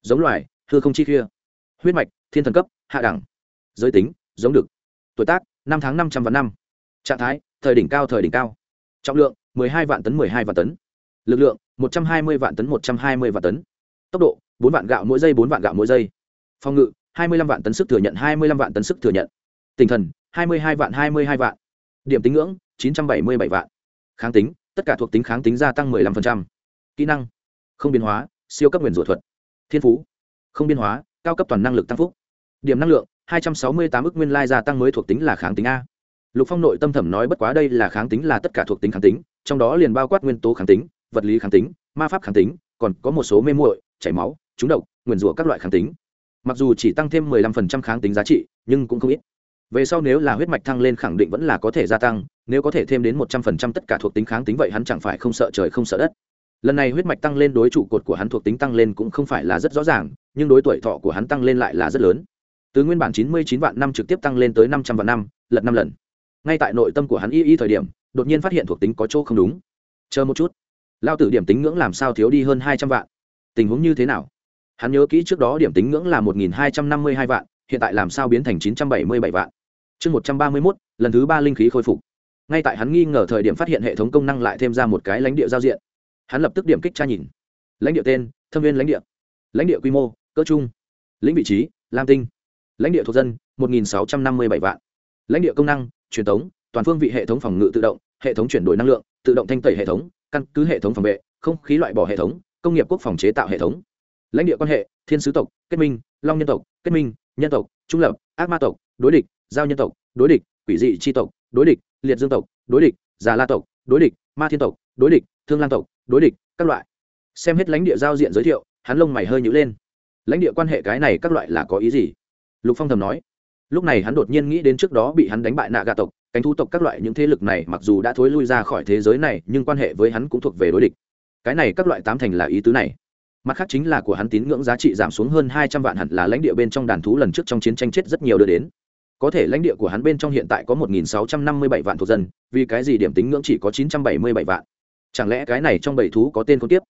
Giống loài, hư không chi kia huyết mạch, thiên thần cấp, hạ đẳng. Giới tính, giống được tuổi tác, năm tháng năm trăm vạn năm. Trạng thái, thời đỉnh cao, thời đỉnh cao. Trọng lượng mười hai vạn tấn, mười hai vạn tấn. Lực lượng, một trăm hai mươi vạn tấn, một trăm hai mươi vạn tấn. Tốc độ, bốn vạn gạo mỗi giây, bốn vạn gạo mỗi giây. Phòng ngự, hai mươi lăm vạn tấn sức thừa nhận, hai mươi lăm vạn tấn sức thừa nhận. Tinh thần, hai mươi hai vạn, hai mươi hai vạn. Điểm tính ngưỡng, chín trăm bảy mươi bảy vạn. Kháng tính, tất cả thuộc tính kháng tính gia tăng 15%. kỹ năng, không biến hóa, siêu cấp nguyên rủa thuật. Thiên phú, không biến hóa, cao cấp toàn năng lực tăng phúc. Điểm năng lượng 268 ức nguyên lai gia tăng mới thuộc tính là kháng tính a. Lục phong nội tâm thẩm nói bất quá đây là kháng tính là tất cả thuộc tính kháng tính trong đó liền bao quát nguyên tố kháng tính, vật lý kháng tính, ma pháp kháng tính, còn có một số mê muội, chảy máu, trúng độc, nguyền rủa các loại kháng tính. Mặc dù chỉ tăng thêm 15% kháng tính giá trị, nhưng cũng không ít. Về sau nếu là huyết mạch thăng lên khẳng định vẫn là có thể gia tăng, nếu có thể thêm đến một trăm phần trăm tất cả thuộc tính kháng tính vậy hắn chẳng phải không sợ trời không sợ đất. Lần này huyết mạch tăng lên đối trụ cột của hắn thuộc tính tăng lên cũng không phải là rất rõ ràng, nhưng đối tuổi thọ của hắn tăng lên lại là rất lớn. Từ nguyên bản chín mươi chín vạn năm trực tiếp tăng lên tới năm trăm vạn năm, lật năm lần. Ngay tại nội tâm của hắn y y thời điểm đột nhiên phát hiện thuộc tính có chỗ không đúng. Chờ một chút. Lao tử điểm tính ngưỡng làm sao thiếu đi hơn hai trăm vạn? Tình huống như thế nào? Hắn nhớ kỹ trước đó điểm tính ngưỡng là một nghìn hai trăm năm mươi hai vạn, hiện tại làm sao biến thành chín trăm bảy mươi bảy vạn? Chương một trăm ba mươi mốt, lần thứ ba linh khí khôi phục. Ngay tại hắn nghi ngờ thời điểm phát hiện hệ thống công năng lại thêm ra một cái lãnh địa giao diện. Hắn lập tức điểm kích tra nhìn. Lãnh địa tên, thâm viên lãnh địa. Lãnh địa quy mô cỡ trung. Lĩnh vị trí, lam tinh. Lãnh địa thuộc dân, một nghìn sáu trăm năm mươi bảy vạn. Lãnh địa công năng, truyền thống toàn phương vị hệ thống phòng ngự tự động, hệ thống chuyển đổi năng lượng, tự động thanh tẩy hệ thống, căn cứ hệ thống phòng vệ, không khí loại bỏ hệ thống, công nghiệp quốc phòng chế tạo hệ thống. Lãnh địa quan hệ, thiên sứ tộc, kết minh, long nhân tộc, kết minh, nhân tộc, trung lập, ác ma tộc, đối địch, giao nhân tộc, đối địch, quỷ dị tri tộc, đối địch, liệt dương tộc, đối địch, già la tộc, đối địch, ma thiên tộc, đối địch, thương lan tộc, đối địch, các loại. Xem hết lãnh địa giao diện giới thiệu, hắn lông mày hơi nhữ lên. Lãnh địa quan hệ cái này các loại là có ý gì? Lục phong thầm nói. Lúc này hắn đột nhiên nghĩ đến trước đó bị hắn đánh bại nạ gà tộc cánh thu tộc các loại những thế lực này mặc dù đã thối lui ra khỏi thế giới này, nhưng quan hệ với hắn cũng thuộc về đối địch. Cái này các loại tám thành là ý tứ này. Mặt khác chính là của hắn tín ngưỡng giá trị giảm xuống hơn hai trăm vạn hẳn là lãnh địa bên trong đàn thú lần trước trong chiến tranh chết rất nhiều đưa đến. Có thể lãnh địa của hắn bên trong hiện tại có một nghìn sáu trăm năm mươi bảy vạn thuộc dân, vì cái gì điểm tính ngưỡng chỉ có chín trăm bảy mươi bảy vạn? Chẳng lẽ cái này trong bảy thú có tên không tiếp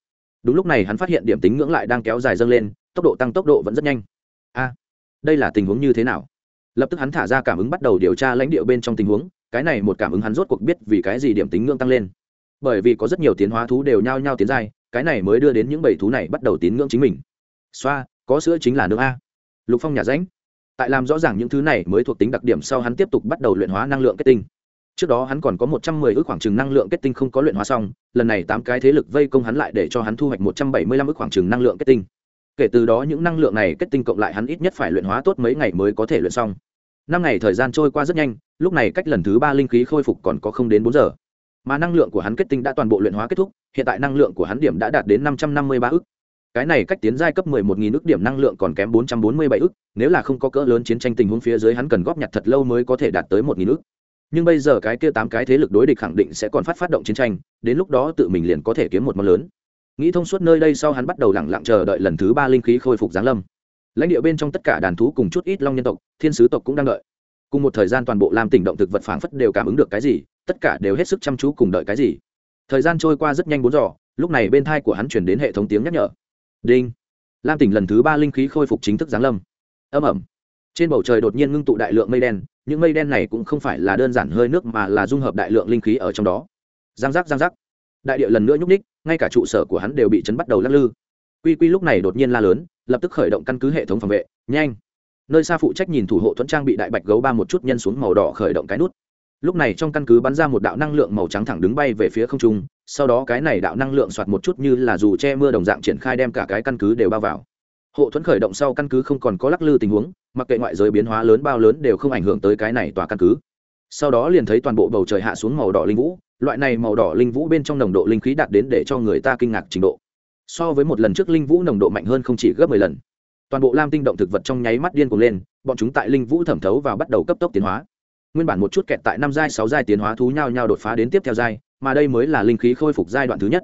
đúng lúc này hắn phát hiện điểm tính ngưỡng lại đang kéo dài dâng lên, tốc độ tăng tốc độ vẫn rất nhanh. A, đây là tình huống như thế nào? Lập tức hắn thả ra cảm ứng bắt đầu điều tra lãnh địa bên trong tình huống cái này một cảm ứng hắn rốt cuộc biết vì cái gì điểm tính ngưỡng tăng lên. Bởi vì có rất nhiều tiến hóa thú đều nhao nhao tiến giai, cái này mới đưa đến những bầy thú này bắt đầu tín ngưỡng chính mình. Xoa, có sữa chính là nước a. Lục phong nhà ránh tại làm rõ ràng những thứ này mới thuộc tính đặc điểm sau hắn tiếp tục bắt đầu luyện hóa năng lượng kết tinh. Trước đó hắn còn có một trăm mười ước khoảng trừng năng lượng kết tinh không có luyện hóa xong, lần này tám cái thế lực vây công hắn lại để cho hắn thu hoạch một trăm bảy mươi lăm ước khoảng trừng năng lượng kết tinh. Kể từ đó những năng lượng này kết tinh cộng lại hắn ít nhất phải luyện hóa tốt mấy ngày mới có thể luyện xong năm ngày thời gian trôi qua rất nhanh lúc này cách lần thứ ba linh khí khôi phục còn có không đến bốn giờ mà năng lượng của hắn kết tinh đã toàn bộ luyện hóa kết thúc hiện tại năng lượng của hắn điểm đã đạt đến năm trăm năm mươi ba ức. cái này cách tiến giai cấp 11.000 ức điểm năng lượng còn kém 447 ức, nếu là không có cỡ lớn chiến tranh tình huống phía dưới hắn cần góp nhặt thật lâu mới có thể đạt tới 1.000 ức. Nhưng bây giờ cái kia tám cái thế lực đối địch khẳng định sẽ còn phát phát động chiến tranh, đến lúc đó tự mình liền có thể kiếm một món lớn. Nghĩ thông suốt nơi đây sau hắn bắt đầu lẳng lặng chờ đợi lần thứ ba linh khí khôi phục giáng lâm. Lãnh địa bên trong tất cả đàn thú cùng chút ít long nhân tộc, thiên sứ tộc cũng đang đợi. Cùng một thời gian toàn bộ làm tỉnh động thực vật phảng phất đều cảm ứng được cái gì, tất cả đều hết sức chăm chú cùng đợi cái gì. Thời gian trôi qua rất nhanh bốn giỏ lúc này bên thai của hắn truyền đến hệ thống tiếng nhắc nhở. Đinh. Lam tỉnh lần thứ ba linh khí khôi phục chính thức giáng lâm. Âm ẩm trên bầu trời đột nhiên ngưng tụ đại lượng mây đen những mây đen này cũng không phải là đơn giản hơi nước mà là dung hợp đại lượng linh khí ở trong đó. Giang giác giang giác. Đại địa lần nữa nhúc ních ngay cả trụ sở của hắn đều bị chấn bắt đầu lắc lư quy quy lúc này đột nhiên la lớn, lập tức khởi động căn cứ hệ thống phòng vệ, nhanh. Nơi xa phụ trách nhìn thủ hộ thuẫn trang bị đại bạch gấu ba một chút nhân xuống màu đỏ khởi động cái nút. Lúc này trong căn cứ bắn ra một đạo năng lượng màu trắng thẳng đứng bay về phía không trung, sau đó cái này đạo năng lượng soạt một chút như là dù che mưa đồng dạng triển khai đem cả cái căn cứ đều bao vào. Hộ thuẫn khởi động sau căn cứ không còn có lắc lư tình huống, mặc kệ ngoại giới biến hóa lớn bao lớn đều không ảnh hưởng tới cái này tòa căn cứ. Sau đó liền thấy toàn bộ bầu trời hạ xuống màu đỏ linh vũ, loại này màu đỏ linh vũ bên trong nồng độ linh khí đạt đến để cho người ta kinh ngạc trình độ so với một lần trước linh vũ nồng độ mạnh hơn không chỉ gấp mười lần. Toàn bộ lam tinh động thực vật trong nháy mắt điên cuồng lên, bọn chúng tại linh vũ thẩm thấu và bắt đầu cấp tốc tiến hóa. Nguyên bản một chút kẹt tại năm giai, sáu giai tiến hóa thú nhau nhau đột phá đến tiếp theo giai, mà đây mới là linh khí khôi phục giai đoạn thứ nhất.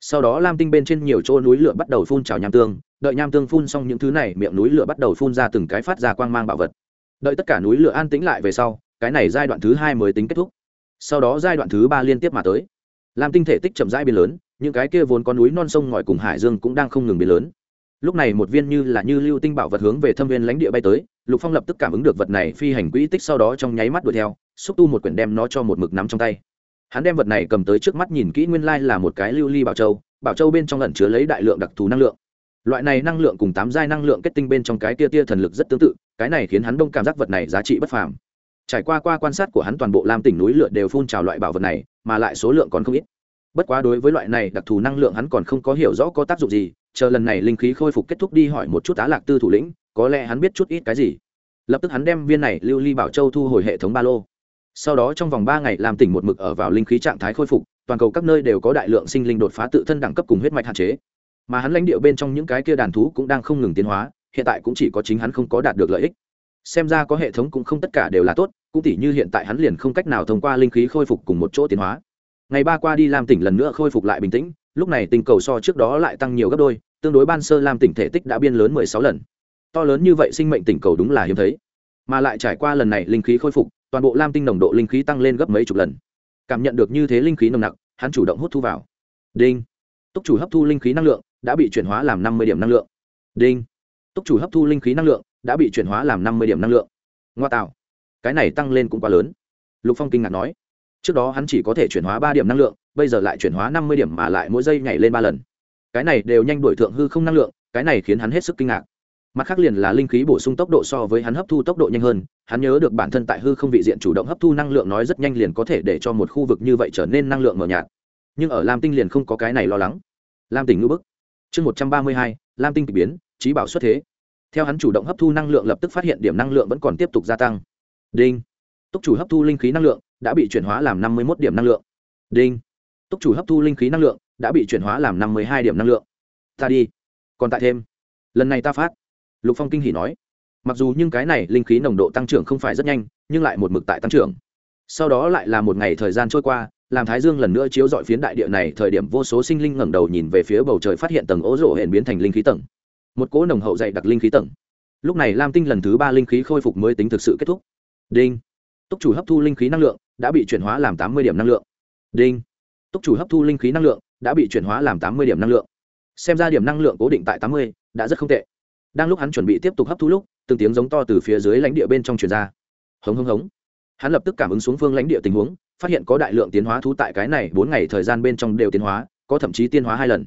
Sau đó lam tinh bên trên nhiều chỗ núi lửa bắt đầu phun trào nham tương, đợi nham tương phun xong những thứ này, miệng núi lửa bắt đầu phun ra từng cái phát ra quang mang bảo vật. Đợi tất cả núi lửa an tĩnh lại về sau, cái này giai đoạn thứ hai mới tính kết thúc. Sau đó giai đoạn thứ ba liên tiếp mà tới. Lam tinh thể tích chậm rãi biến lớn những cái kia vốn có núi non sông ngòi cùng hải dương cũng đang không ngừng biến lớn. Lúc này một viên như là như lưu tinh bảo vật hướng về thâm viên lãnh địa bay tới, lục phong lập tức cảm ứng được vật này phi hành quỹ tích sau đó trong nháy mắt đuổi theo, xúc tu một quyển đem nó cho một mực nắm trong tay. Hắn đem vật này cầm tới trước mắt nhìn kỹ nguyên lai là một cái lưu ly bảo châu bảo châu bên trong lẩn chứa lấy đại lượng đặc thù năng lượng. Loại này năng lượng cùng tám giai năng lượng kết tinh bên trong cái tia tia thần lực rất tương tự, cái này khiến hắn đông cảm giác vật này giá trị bất phàm. Trải qua qua quan sát của hắn toàn bộ lam tỉnh núi lửa đều phun trào loại bảo vật này, mà lại số lượng còn không ít bất quá đối với loại này đặc thù năng lượng hắn còn không có hiểu rõ có tác dụng gì, chờ lần này linh khí khôi phục kết thúc đi hỏi một chút á lạc tư thủ lĩnh, có lẽ hắn biết chút ít cái gì. Lập tức hắn đem viên này lưu ly bảo châu thu hồi hệ thống ba lô. Sau đó trong vòng ba ngày làm tỉnh một mực ở vào linh khí trạng thái khôi phục, toàn cầu các nơi đều có đại lượng sinh linh đột phá tự thân đẳng cấp cùng huyết mạch hạn chế. Mà hắn lãnh địa bên trong những cái kia đàn thú cũng đang không ngừng tiến hóa, hiện tại cũng chỉ có chính hắn không có đạt được lợi ích. Xem ra có hệ thống cũng không tất cả đều là tốt, cũng tỉ như hiện tại hắn liền không cách nào thông qua linh khí khôi phục cùng một chỗ tiến hóa ngày ba qua đi làm tỉnh lần nữa khôi phục lại bình tĩnh, lúc này tình cầu so trước đó lại tăng nhiều gấp đôi, tương đối ban sơ làm tỉnh thể tích đã biên lớn mười sáu lần. To lớn như vậy sinh mệnh tỉnh cầu đúng là hiếm thấy. Mà lại trải qua lần này linh khí khôi phục, toàn bộ lam tinh nồng độ linh khí tăng lên gấp mấy chục lần. Cảm nhận được như thế linh khí nồng nặc, hắn chủ động hút thu vào. Đinh. Túc chủ hấp thu linh khí năng lượng đã bị chuyển hóa làm năm mươi điểm năng lượng. Đinh. Túc chủ hấp thu linh khí năng lượng đã bị chuyển hóa làm năm mươi điểm năng lượng. Ngoa tạo. Cái này tăng lên cũng quá lớn. Lục phong kinh ngạc nói trước đó hắn chỉ có thể chuyển hóa ba điểm năng lượng, bây giờ lại chuyển hóa năm mươi điểm mà lại mỗi giây nhảy lên ba lần. Cái này đều nhanh đổi thượng hư không năng lượng, cái này khiến hắn hết sức kinh ngạc. Mặt khác liền là linh khí bổ sung tốc độ so với hắn hấp thu tốc độ nhanh hơn, hắn nhớ được bản thân tại hư không vị diện chủ động hấp thu năng lượng nói rất nhanh liền có thể để cho một khu vực như vậy trở nên năng lượng mờ nhạt. Nhưng ở lam tinh liền không có cái này lo lắng. Lam tỉnh ngữ bức. Chương một trăm ba mươi hai, lam tinh k ị biến, trí bảo xuất thế. Theo hắn chủ động hấp thu năng lượng lập tức phát hiện điểm năng lượng vẫn còn tiếp tục gia tăng. Đinh. Túc chủ hấp thu linh khí năng lượng đã bị chuyển hóa làm năm mươi một điểm năng lượng. Đinh. Túc chủ hấp thu linh khí năng lượng đã bị chuyển hóa làm năm mươi hai điểm năng lượng. Ta đi. Còn tại thêm. Lần này ta phát. Lục phong kinh hỉ nói. Mặc dù nhưng cái này linh khí nồng độ tăng trưởng không phải rất nhanh, nhưng lại một mực tại tăng trưởng. Sau đó lại là một ngày thời gian trôi qua, làm thái dương lần nữa chiếu dọi phiến đại địa này, thời điểm vô số sinh linh ngẩng đầu nhìn về phía bầu trời phát hiện tầng ố rộ hển biến thành linh khí tầng. Một cỗ nồng hậu dày đặc linh khí tầng. Lúc này lam tinh lần thứ ba linh khí khôi phục mới tính thực sự kết thúc. Đinh. Túc chủ hấp thu linh khí năng lượng đã bị chuyển hóa làm tám mươi điểm năng lượng. Đinh. Túc chủ hấp thu linh khí năng lượng đã bị chuyển hóa làm tám mươi điểm năng lượng. Xem ra điểm năng lượng cố định tại tám mươi đã rất không tệ. Đang lúc hắn chuẩn bị tiếp tục hấp thu lúc, từng tiếng giống to từ phía dưới lãnh địa bên trong truyền ra. Hống hống hống. Hắn lập tức cảm ứng xuống phương lãnh địa tình huống, phát hiện có đại lượng tiến hóa thú tại cái này bốn ngày thời gian bên trong đều tiến hóa, có thậm chí tiến hóa hai lần.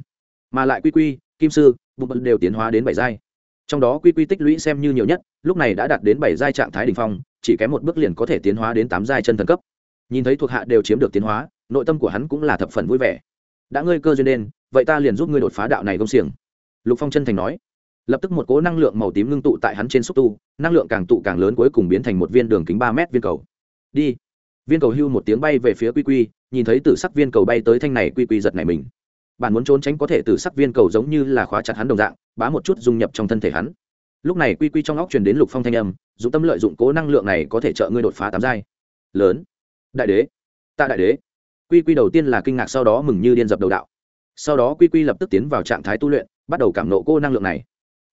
Mà lại quy quy, kim sư bụng bận đều tiến hóa đến bảy giai. Trong đó quy quy tích lũy xem như nhiều nhất, lúc này đã đạt đến bảy giai trạng thái đ ỉ n h phong, chỉ kém một bước liền có thể tiến hóa đến tám giai chân thần cấp nhìn thấy thuộc hạ đều chiếm được tiến hóa, nội tâm của hắn cũng là thập phần vui vẻ. Đã ngơi cơ duyên đen vậy ta liền giúp ngươi đột phá đạo này công xiềng. Lục phong chân thành nói. Lập tức một cố năng lượng màu tím ngưng tụ tại hắn trên xúc tu, năng lượng càng tụ càng lớn cuối cùng biến thành một viên đường kính ba mét viên cầu. Đi. Viên cầu hưu một tiếng bay về phía quy quy, nhìn thấy tử sắc viên cầu bay tới thanh này, quy quy giật này mình. Bạn muốn trốn tránh có thể tử sắc viên cầu giống như là khóa chặt hắn đồng dạng, bá một chút dung nhập trong thân thể hắn. Lúc này quy quy trong óc truyền đến lục phong thanh âm, dụng tâm lợi dụng cố năng lượng này có thể trợ ngươi đột phá tám giai. Lớn đại đế. Tạ đại đế. Quy quy đầu tiên là kinh ngạc sau đó mừng như điên dập đầu đạo. Sau đó quy quy lập tức tiến vào trạng thái tu luyện, bắt đầu cảm nộ cô năng lượng này.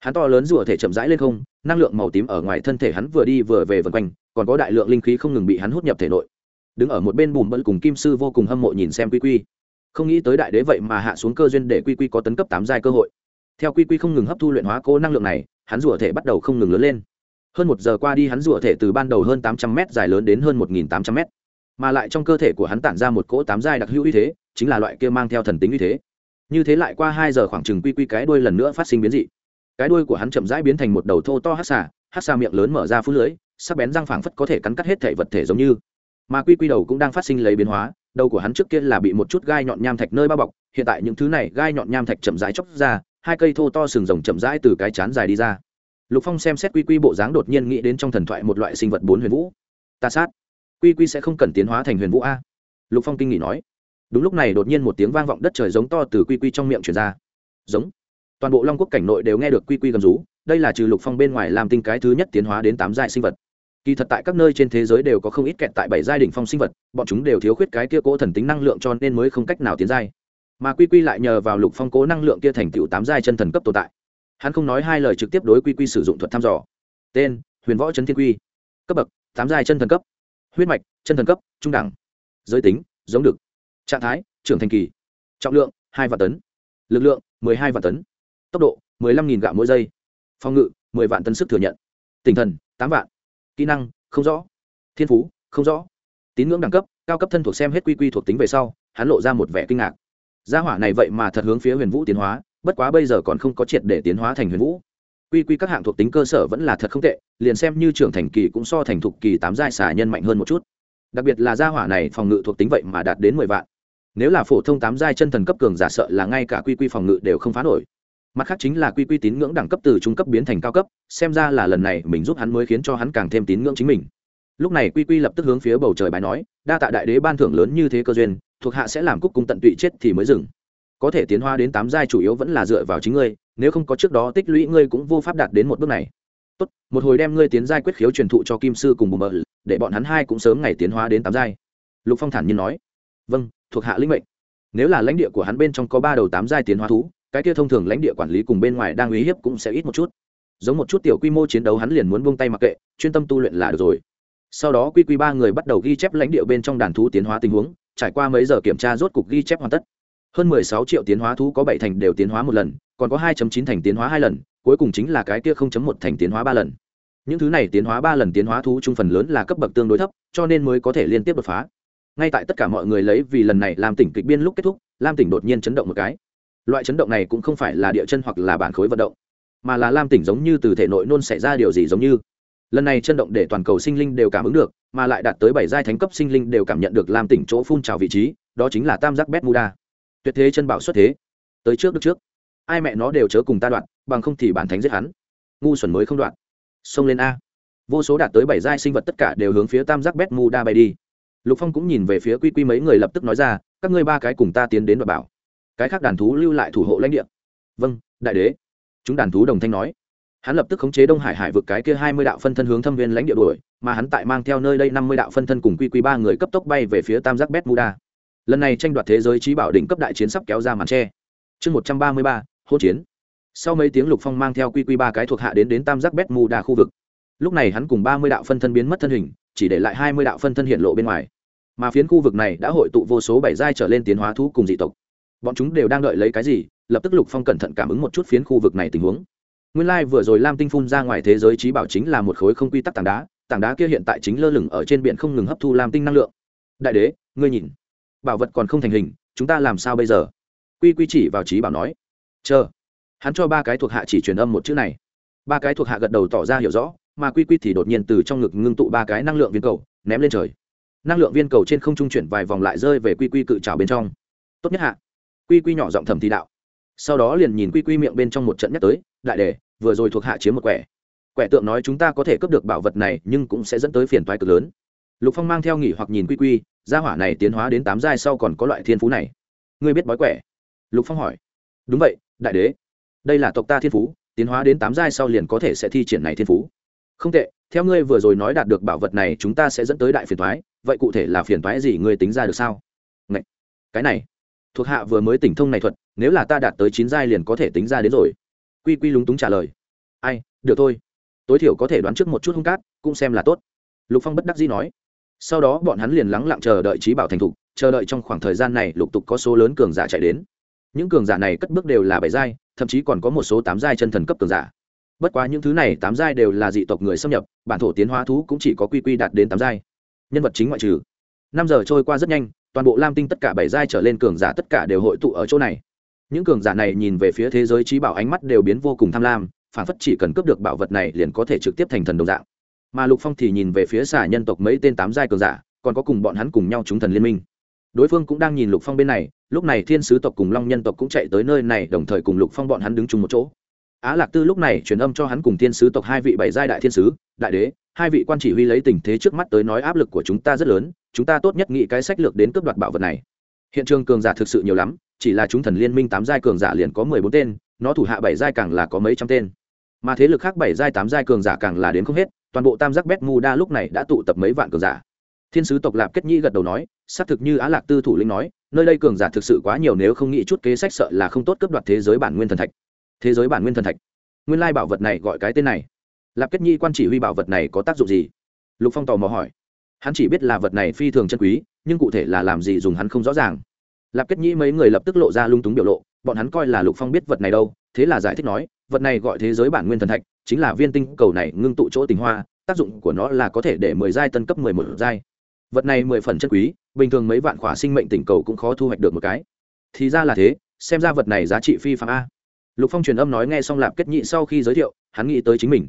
Hắn to lớn rùa thể chậm rãi lên không, năng lượng màu tím ở ngoài thân thể hắn vừa đi vừa về vân quanh, còn có đại lượng linh khí không ngừng bị hắn hút nhập thể nội. Đứng ở một bên bùm bận cùng kim sư vô cùng hâm mộ nhìn xem quy quy. Không nghĩ tới đại đế vậy mà hạ xuống cơ duyên để quy quy có tấn cấp tám giai cơ hội. Theo quy quy không ngừng hấp thu luyện hóa cô năng lượng này, hắn rùa thể bắt đầu không ngừng lớn lên. Hơn một giờ qua đi hắn rùa thể từ ban đầu hơn tám trăm m dài lớn đến hơn một nghìn tám trăm m mà lại trong cơ thể của hắn tản ra một cỗ tám giai đặc hữu uy thế, chính là loại kia mang theo thần tính uy thế. Như thế lại qua hai giờ khoảng chừng quy quy cái đuôi lần nữa phát sinh biến dị. Cái đuôi của hắn chậm rãi biến thành một đầu thô to hát xà hát xà miệng lớn mở ra phút lưới, sắc bén răng phảng phất có thể cắn cắt hết thể vật thể giống như. Mà quy quy đầu cũng đang phát sinh lấy biến hóa, đầu của hắn trước kia là bị một chút gai nhọn nham thạch nơi bao bọc, hiện tại những thứ này gai nhọn nham thạch chậm rãi chóc ra, hai cây thô to sừng rồng chậm rãi từ cái chán dài đi ra. Lục phong xem xét quy quy bộ dáng đột nhiên nghĩ đến trong thần thoại một loại sinh vật bốn huyền vũ. Ta sát quy quy sẽ không cần tiến hóa thành huyền vũ a. Lục phong kinh nghị nói. Đúng lúc này đột nhiên một tiếng vang vọng đất trời giống to từ quy quy trong miệng truyền ra. Giống. Toàn bộ long quốc cảnh nội đều nghe được quy quy gầm rú, đây là trừ lục phong bên ngoài làm tinh cái thứ nhất tiến hóa đến tám giai sinh vật. Kỳ thật tại các nơi trên thế giới đều có không ít kẹt tại bảy giai đ ỉ n h phong sinh vật, bọn chúng đều thiếu khuyết cái kia cố thần tính năng lượng cho nên mới không cách nào tiến giai. Mà quy quy lại nhờ vào lục phong cố năng lượng kia thành tựu tám giai chân thần cấp tồn tại. Hắn không nói hai lời trực tiếp đối quy quy sử dụng thuật thăm dò. Tên, huyền võ trấn thiên quy. Cấp bậc, tám giai chân thần cấp huyết mạch, chân thần cấp, trung đẳng, giới tính, giống được, trạng thái, trưởng thành kỳ, trọng lượng, hai vạn tấn, lực lượng, mười hai vạn tấn, tốc độ, mười lăm nghìn gạo mỗi giây, phòng ngự, mười vạn tấn sức thừa nhận, tinh thần, tám vạn, kỹ năng, không rõ, thiên phú, không rõ, tín ngưỡng đẳng cấp, cao cấp thân thuộc xem hết quy quy thuộc tính về sau, hắn lộ ra một vẻ kinh ngạc. Gia hỏa này vậy mà thật hướng phía huyền vũ tiến hóa, bất quá bây giờ còn không có triệt để tiến hóa thành huyền vũ quy quy các hạng thuộc tính cơ sở vẫn là thật không tệ, liền xem như trưởng thành kỳ cũng so thành thục kỳ tám giai xà nhân mạnh hơn một chút. Đặc biệt là gia hỏa này phòng ngự thuộc tính vậy mà đạt đến mười vạn. Nếu là phổ thông tám giai chân thần cấp cường giả sợ là ngay cả quy quy phòng ngự đều không phá nổi. Mặt khác chính là quy quy tín ngưỡng đẳng cấp từ trung cấp biến thành cao cấp, xem ra là lần này mình giúp hắn mới khiến cho hắn càng thêm tín ngưỡng chính mình. Lúc này quy quy lập tức hướng phía bầu trời bài nói, đa tạ đại đế ban thưởng lớn như thế cơ duyên, thuộc hạ sẽ làm cúc cung tận tụy chết thì mới dừng có thể tiến hóa đến tám giai chủ yếu vẫn là dựa vào chính ngươi, nếu không có trước đó tích lũy ngươi cũng vô pháp đạt đến một bước này. Tốt, một hồi đem ngươi tiến giai quyết khiếu truyền thụ cho kim sư cùng bùm bờ để bọn hắn hai cũng sớm ngày tiến hóa đến tám giai. Lục phong thản nhiên nói. Vâng thuộc hạ linh mệnh. Nếu là lãnh địa của hắn bên trong có ba đầu tám giai tiến hóa thú, cái kia thông thường lãnh địa quản lý cùng bên ngoài đang uy hiếp cũng sẽ ít một chút. Giống một chút tiểu quy mô chiến đấu hắn liền muốn buông tay mặc kệ, chuyên tâm tu luyện là được rồi. Sau đó quy quy ba người bắt đầu ghi chép lãnh địa bên trong đàn thú tiến hóa tình huống, trải qua mấy giờ kiểm tra rốt cục ghi chép hoàn tất hơn mười sáu triệu tiến hóa thú có bảy thành đều tiến hóa một lần, còn có hai chín thành tiến hóa hai lần, cuối cùng chính là cái kia không chấm một thành tiến hóa ba lần. Những thứ này tiến hóa ba lần tiến hóa thú trung phần lớn là cấp bậc tương đối thấp, cho nên mới có thể liên tiếp đột phá. Ngay tại tất cả mọi người lấy vì lần này làm tỉnh kịch biên lúc kết thúc, lam tỉnh đột nhiên chấn động một cái. Loại chấn động này cũng không phải là địa chân hoặc là bản khối vận động, mà là lam tỉnh giống như từ thể nội nôn xảy ra điều gì giống như. Lần này chân động để toàn cầu sinh linh đều cảm ứng được, mà lại đạt tới bảy giai thánh cấp sinh linh đều cảm nhận được lam tỉnh chỗ phun trào vị trí, đó chính là tam giác bét muda tuyệt thế chân bảo xuất thế. Tới trước được trước. Ai mẹ nó đều chớ cùng ta đoạn, bằng không thì bản thánh giết hắn. Ngu xuẩn mới không đoạn. Xông lên a. Vô số đạt tới bảy giai sinh vật tất cả đều hướng phía tam giác bét muda bay đi. Lục phong cũng nhìn về phía quy quy mấy người lập tức nói ra, các ngươi ba cái cùng ta tiến đến và bảo. Cái khác đàn thú lưu lại thủ hộ lãnh địa. Vâng đại đế. Chúng đàn thú đồng thanh nói. Hắn lập tức khống chế đông hải hải vực cái kia hai mươi đạo phân thân hướng thâm viên lãnh địa đuổi, mà hắn tại mang theo nơi đây năm mươi đạo phân thân cùng quy quy ba người cấp tốc bay về phía tam giác bét muda lần này tranh đoạt thế giới trí bảo đỉnh cấp đại chiến sắp kéo ra màn tre. Chương một trăm ba mươi ba, hỗn chiến. Sau mấy tiếng lục phong mang theo quy quy ba cái thuộc hạ đến đến tam giác bét đa khu vực. Lúc này hắn cùng ba mươi đạo phân thân biến mất thân hình, chỉ để lại hai mươi đạo phân thân hiện lộ bên ngoài. Mà phiến khu vực này đã hội tụ vô số bảy giai trở lên tiến hóa thú cùng dị tộc. Bọn chúng đều đang đợi lấy cái gì? Lập tức lục phong cẩn thận cảm ứng một chút phiến khu vực này tình huống. Nguyên lai、like、vừa rồi lam tinh phun ra ngoài thế giới trí bảo chính là một khối không quy tắc tảng đá tảng đá kia hiện tại chính lơ lửng ở trên biển không ngừng hấp thu lam tinh năng lượng. Đại đế, ngươi nhìn bảo vật còn không thành hình, chúng ta làm sao bây giờ? Quy quy chỉ vào trí bảo nói. Chờ. Hắn cho ba cái thuộc hạ chỉ truyền âm một chữ này. Ba cái thuộc hạ gật đầu tỏ ra hiểu rõ, mà quy quy thì đột nhiên từ trong ngực ngưng tụ ba cái năng lượng viên cầu, ném lên trời. Năng lượng viên cầu trên không trung chuyển vài vòng lại rơi về quy quy cự trào bên trong. Tốt nhất hạ. Quy quy nhỏ giọng thầm thì đạo. Sau đó liền nhìn quy quy miệng bên trong một trận nhắc tới, đại đề vừa rồi thuộc hạ chiếm một quẻ. Quẻ tượng nói chúng ta có thể cướp được bảo vật này, nhưng cũng sẽ dẫn tới phiền toái cực lớn. Lục phong mang theo nghỉ hoặc nhìn quy quy gia hỏa này tiến hóa đến tám giai sau còn có loại thiên phú này. Ngươi biết bói quẻ? Lục phong hỏi. Đúng vậy, đại đế. Đây là tộc ta thiên phú, tiến hóa đến tám giai sau liền có thể sẽ thi triển này thiên phú. Không tệ, theo ngươi vừa rồi nói đạt được bảo vật này, chúng ta sẽ dẫn tới đại phiền toái, vậy cụ thể là phiền toái gì ngươi tính ra được sao? Ngậy! cái này, thuộc hạ vừa mới tỉnh thông này thuật, nếu là ta đạt tới chín giai liền có thể tính ra đến rồi. Quy quy lúng túng trả lời. Ai, được thôi. Tối thiểu có thể đoán trước một chút hung cát, cũng xem là tốt. Lục phong bất đắc dĩ nói sau đó bọn hắn liền lắng lặng chờ đợi trí bảo thành thục, chờ đợi trong khoảng thời gian này lục tục có số lớn cường giả chạy đến. Những cường giả này cất bước đều là bảy giai, thậm chí còn có một số tám giai chân thần cấp cường giả. Bất quá những thứ này tám giai đều là dị tộc người xâm nhập, bản thổ tiến hóa thú cũng chỉ có quy quy đạt đến tám giai. Nhân vật chính ngoại trừ. Năm giờ trôi qua rất nhanh, toàn bộ lam tinh tất cả bảy giai trở lên cường giả tất cả đều hội tụ ở chỗ này. Những cường giả này nhìn về phía thế giới trí bảo ánh mắt đều biến vô cùng tham lam, phản phất chỉ cần cướp được bảo vật này liền có thể trực tiếp thành thần đồng dạng mà lục phong thì nhìn về phía xả nhân tộc mấy tên tám giai cường giả, còn có cùng bọn hắn cùng nhau chúng thần liên minh. Đối phương cũng đang nhìn lục phong bên này, lúc này thiên sứ tộc cùng long nhân tộc cũng chạy tới nơi này, đồng thời cùng lục phong bọn hắn đứng chung một chỗ. Á lạc tư lúc này truyền âm cho hắn cùng thiên sứ tộc hai vị bảy giai đại thiên sứ, đại đế, hai vị quan chỉ huy lấy tình thế trước mắt tới nói áp lực của chúng ta rất lớn, chúng ta tốt nhất nghĩ cái sách lược đến cướp đoạt bảo vật này. Hiện trường cường giả thực sự nhiều lắm, chỉ là chúng thần liên minh tám giai cường giả liền có mười bốn tên, nó thủ hạ bảy giai càng là có mấy trăm tên. Mà thế lực khác bảy giai tám giai cường giả càng là đến không hết toàn bộ tam giác bét mu đa lúc này đã tụ tập mấy vạn cường giả. Thiên sứ tộc lạp kết nhĩ gật đầu nói, xác thực như á lạc tư thủ lĩnh nói, nơi đây cường giả thực sự quá nhiều nếu không nghĩ chút kế sách sợ là không tốt cướp đoạt thế giới bản nguyên thần thạch. Thế giới bản nguyên thần thạch. Nguyên lai bảo vật này gọi cái tên này. Lạp kết nhĩ quan chỉ huy bảo vật này có tác dụng gì? Lục phong tò mò hỏi. Hắn chỉ biết là vật này phi thường chân quý, nhưng cụ thể là làm gì dùng hắn không rõ ràng. Lạp kết nhĩ mấy người lập tức lộ ra lung túng biểu lộ bọn hắn coi là lục phong biết vật này đâu, thế là giải thích nói, vật này gọi thế giới bản nguyên thần thạch, chính là viên tinh cầu này ngưng tụ chỗ tình hoa, tác dụng của nó là có thể để mười giai tân cấp mười một giai. Vật này mười phần chân quý, bình thường mấy vạn khỏa sinh mệnh tỉnh cầu cũng khó thu hoạch được một cái. Thì ra là thế, xem ra vật này giá trị phi phạm a. Lục phong truyền âm nói nghe xong lạp kết nhị sau khi giới thiệu, hắn nghĩ tới chính mình.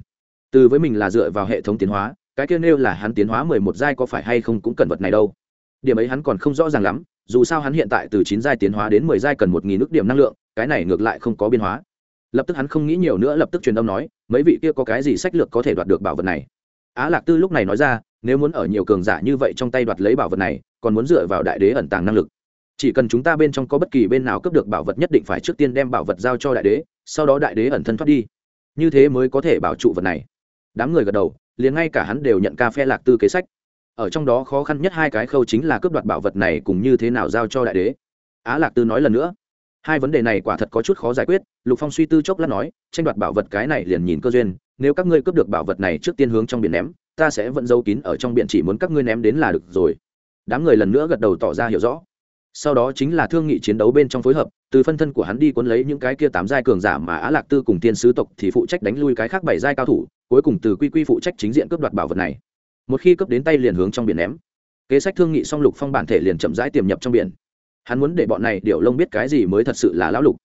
Từ với mình là dựa vào hệ thống tiến hóa, cái kia nêu là hắn tiến hóa mười một giai có phải hay không cũng cần vật này đâu điểm ấy hắn còn không rõ ràng lắm, dù sao hắn hiện tại từ chín giai tiến hóa đến mười giai cần một nghìn nước điểm năng lượng, cái này ngược lại không có biên hóa. Lập tức hắn không nghĩ nhiều nữa, lập tức truyền âm nói, mấy vị kia có cái gì sách lược có thể đoạt được bảo vật này? Á lạc tư lúc này nói ra, nếu muốn ở nhiều cường giả như vậy trong tay đoạt lấy bảo vật này, còn muốn dựa vào đại đế ẩn tàng năng lực. Chỉ cần chúng ta bên trong có bất kỳ bên nào cướp được bảo vật nhất định phải trước tiên đem bảo vật giao cho đại đế, sau đó đại đế ẩn thân thoát đi. Như thế mới có thể bảo trụ vật này. Đám người gật đầu, liền ngay cả hắn đều nhận ca phe lạc tư kế sách ở trong đó khó khăn nhất hai cái khâu chính là cướp đoạt bảo vật này cùng như thế nào giao cho đại đế. Á lạc tư nói lần nữa. Hai vấn đề này quả thật có chút khó giải quyết, lục phong suy tư chốc lát nói, tranh đoạt bảo vật cái này liền nhìn cơ duyên, nếu các ngươi cướp được bảo vật này trước tiên hướng trong biển ném, ta sẽ vẫn giấu kín ở trong biển chỉ muốn các ngươi ném đến là được rồi. Đám người lần nữa gật đầu tỏ ra hiểu rõ. Sau đó chính là thương nghị chiến đấu bên trong phối hợp, từ phân thân của hắn đi cuốn lấy những cái kia tám giai cường giả mà á lạc tư cùng tiên sứ tộc thì phụ trách đánh lui cái khác bảy giai cao thủ, cuối cùng từ quy quy phụ trách chính diện cướp đoạt bảo vật này một khi cấp đến tay liền hướng trong biển ném. Kế sách thương nghị song lục phong bản thể liền chậm rãi tiềm nhập trong biển. Hắn muốn để bọn này điệu lông biết cái gì mới thật sự là lão lục.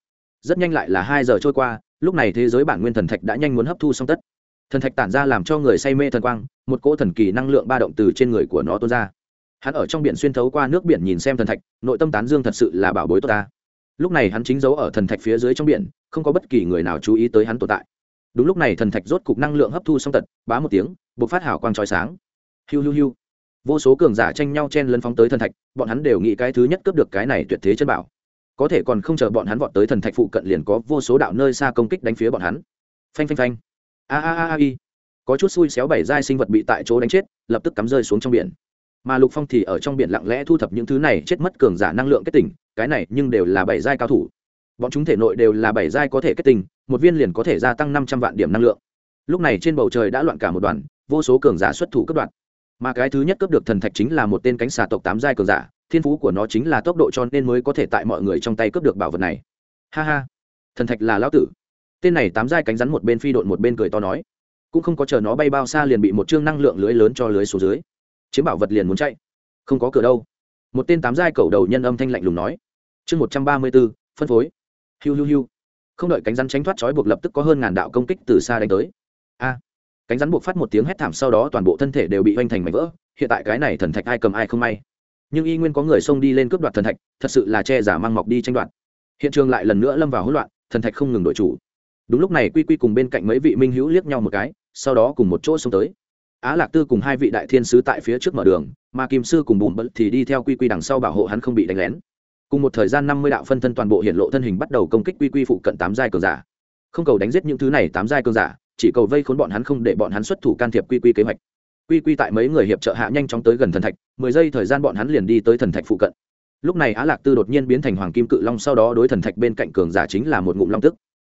Rất nhanh lại là hai giờ trôi qua, lúc này thế giới bản nguyên thần thạch đã nhanh muốn hấp thu xong tất. Thần thạch tản ra làm cho người say mê thần quang, một cỗ thần kỳ năng lượng ba động từ trên người của nó tuôn ra. Hắn ở trong biển xuyên thấu qua nước biển nhìn xem thần thạch, nội tâm tán dương thật sự là bảo bối tốt ta. Lúc này hắn chính giấu ở thần thạch phía dưới trong biển, không có bất kỳ người nào chú ý tới hắn tồn tại. Đúng lúc này thần thạch rốt cục năng lượng hấp thu xong tật, bá một tiếng buộc phát hảo quang trói sáng hiu hiu hiu. Vô số cường giả tranh nhau chen lấn phóng tới thần thạch bọn hắn đều nghĩ cái thứ nhất cướp được cái này tuyệt thế chân bảo. Có thể còn không chờ bọn hắn vọt tới thần thạch phụ cận liền có vô số đạo nơi xa công kích đánh phía bọn hắn. Phanh phanh phanh. A a a a i có chút xui xéo bảy giai sinh vật bị tại chỗ đánh chết lập tức cắm rơi xuống trong biển. Mà lục phong thì ở trong biển lặng lẽ thu thập những thứ này chết mất cường giả năng lượng kết tinh, cái này nhưng đều là bảy giai cao thủ. Bọn chúng thể nội đều là bảy giai có thể kết tình một viên liền có thể gia tăng năm trăm vạn điểm năng lượng. Lúc này trên bầu trời đã loạn cả một đoàn vô số cường giả xuất thủ cấp đoạn mà cái thứ nhất cướp được thần thạch chính là một tên cánh xà tộc tám giai cường giả, thiên phú của nó chính là tốc độ cho nên mới có thể tại mọi người trong tay cướp được bảo vật này. Ha ha, thần thạch là lão tử. Tên này tám giai cánh rắn một bên phi độn một bên cười to nói, cũng không có chờ nó bay bao xa liền bị một chương năng lượng lưới lớn cho lưới xuống dưới, chiếm bảo vật liền muốn chạy, không có cửa đâu. Một tên tám giai cầu đầu nhân âm thanh lạnh lùng nói, chương một trăm ba mươi b ố phân phối. Hiu hiu hiu. Không đợi cánh rắn tránh thoát trói buộc lập tức có hơn ngàn đạo công kích từ xa đánh tới. A cánh rắn buộc phát một tiếng hét thảm sau đó toàn bộ thân thể đều bị hoành thành mảnh vỡ. Hiện tại cái này thần thạch ai cầm ai không may. Nhưng y nguyên có người xông đi lên cướp đoạt thần thạch, thật sự là che giả mang mọc đi tranh đoạt. Hiện trường lại lần nữa lâm vào hỗn loạn, thần thạch không ngừng đổi chủ. Đúng lúc này quy quy cùng bên cạnh mấy vị minh hữu liếc nhau một cái, sau đó cùng một chỗ xông tới. Á lạc tư cùng hai vị đại thiên sứ tại phía trước mở đường, mà kim sư cùng bùm bật thì đi theo quy quy đằng sau bảo hộ hắn không bị đánh lén. Cùng một thời gian năm mươi đạo phân thân toàn bộ hiện lộ thân hình bắt đầu công kích quy quy phụ cận tám giai cường giả. Không cầu đánh giết những thứ này tám giai cường giả chỉ cầu vây khốn bọn hắn không để bọn hắn xuất thủ can thiệp quy quy kế hoạch. Quy quy tại mấy người hiệp trợ hạ nhanh chóng tới gần thần thạch, mười giây thời gian bọn hắn liền đi tới thần thạch phụ cận. Lúc này á lạc tư đột nhiên biến thành hoàng kim cự long, sau đó đối thần thạch bên cạnh cường giả chính là một ngụm long tức.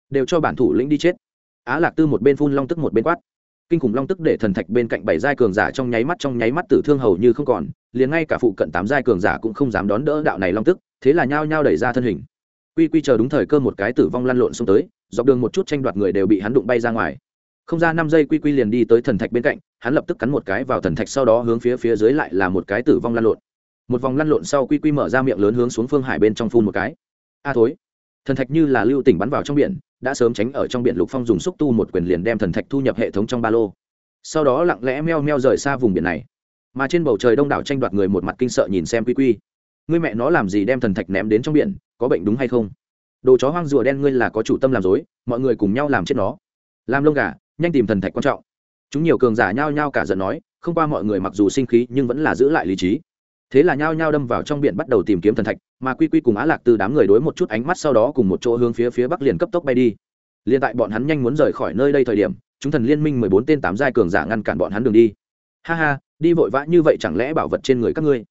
Đều cho bản thủ lĩnh đi chết. Á lạc tư một bên phun long tức một bên quát. Kinh khủng long tức để thần thạch bên cạnh bảy giai cường giả trong nháy mắt trong nháy mắt tử thương hầu như không còn, liền ngay cả phụ cận tám giai cường giả cũng không dám đón đỡ đạo này long tức, thế là nhao nhao đẩy ra thân hình. Quy quy chờ đúng thời cơ một cái tử vong lăn lộn xông tới, dọc đường một chút tranh đoạt người đều bị hắn đụng bay ra ngoài không ra năm giây quy quy liền đi tới thần thạch bên cạnh, hắn lập tức cắn một cái vào thần thạch sau đó hướng phía phía dưới lại là một cái tử vong lăn lộn. Một vòng lăn lộn sau quy quy mở ra miệng lớn hướng xuống phương hải bên trong phun một cái. A à thối. Thần thạch như là lưu tỉnh bắn vào trong biển, đã sớm tránh ở trong biển lục phong dùng xúc tu một quyền liền đem thần thạch thu nhập hệ thống trong ba lô. Sau đó lặng lẽ meo meo rời xa vùng biển này. Mà trên bầu trời đông đảo tranh đoạt người một mặt kinh sợ nhìn xem quy quy. Ngươi mẹ nó làm gì đem thần thạch ném đến trong biển, có bệnh đúng hay không? Đồ chó hoang rùa đen ngươi là có chủ tâm làm dối mọi người cùng nhau làm chết nó. Làm lông gà nhanh tìm thần thạch quan trọng. Chúng nhiều cường giả nhao nhao cả giận nói, không qua mọi người mặc dù sinh khí nhưng vẫn là giữ lại lý trí. Thế là nhao nhao đâm vào trong biển bắt đầu tìm kiếm thần thạch, mà quy quy cùng á lạc từ đám người đối một chút ánh mắt sau đó cùng một chỗ hướng phía phía bắc liền cấp tốc bay đi. Liền tại bọn hắn nhanh muốn rời khỏi nơi đây thời điểm, chúng thần liên minh mười bốn tên tám giai cường giả ngăn cản bọn hắn đường đi. Ha ha, đi vội vã như vậy chẳng lẽ bảo vật trên người các ngươi?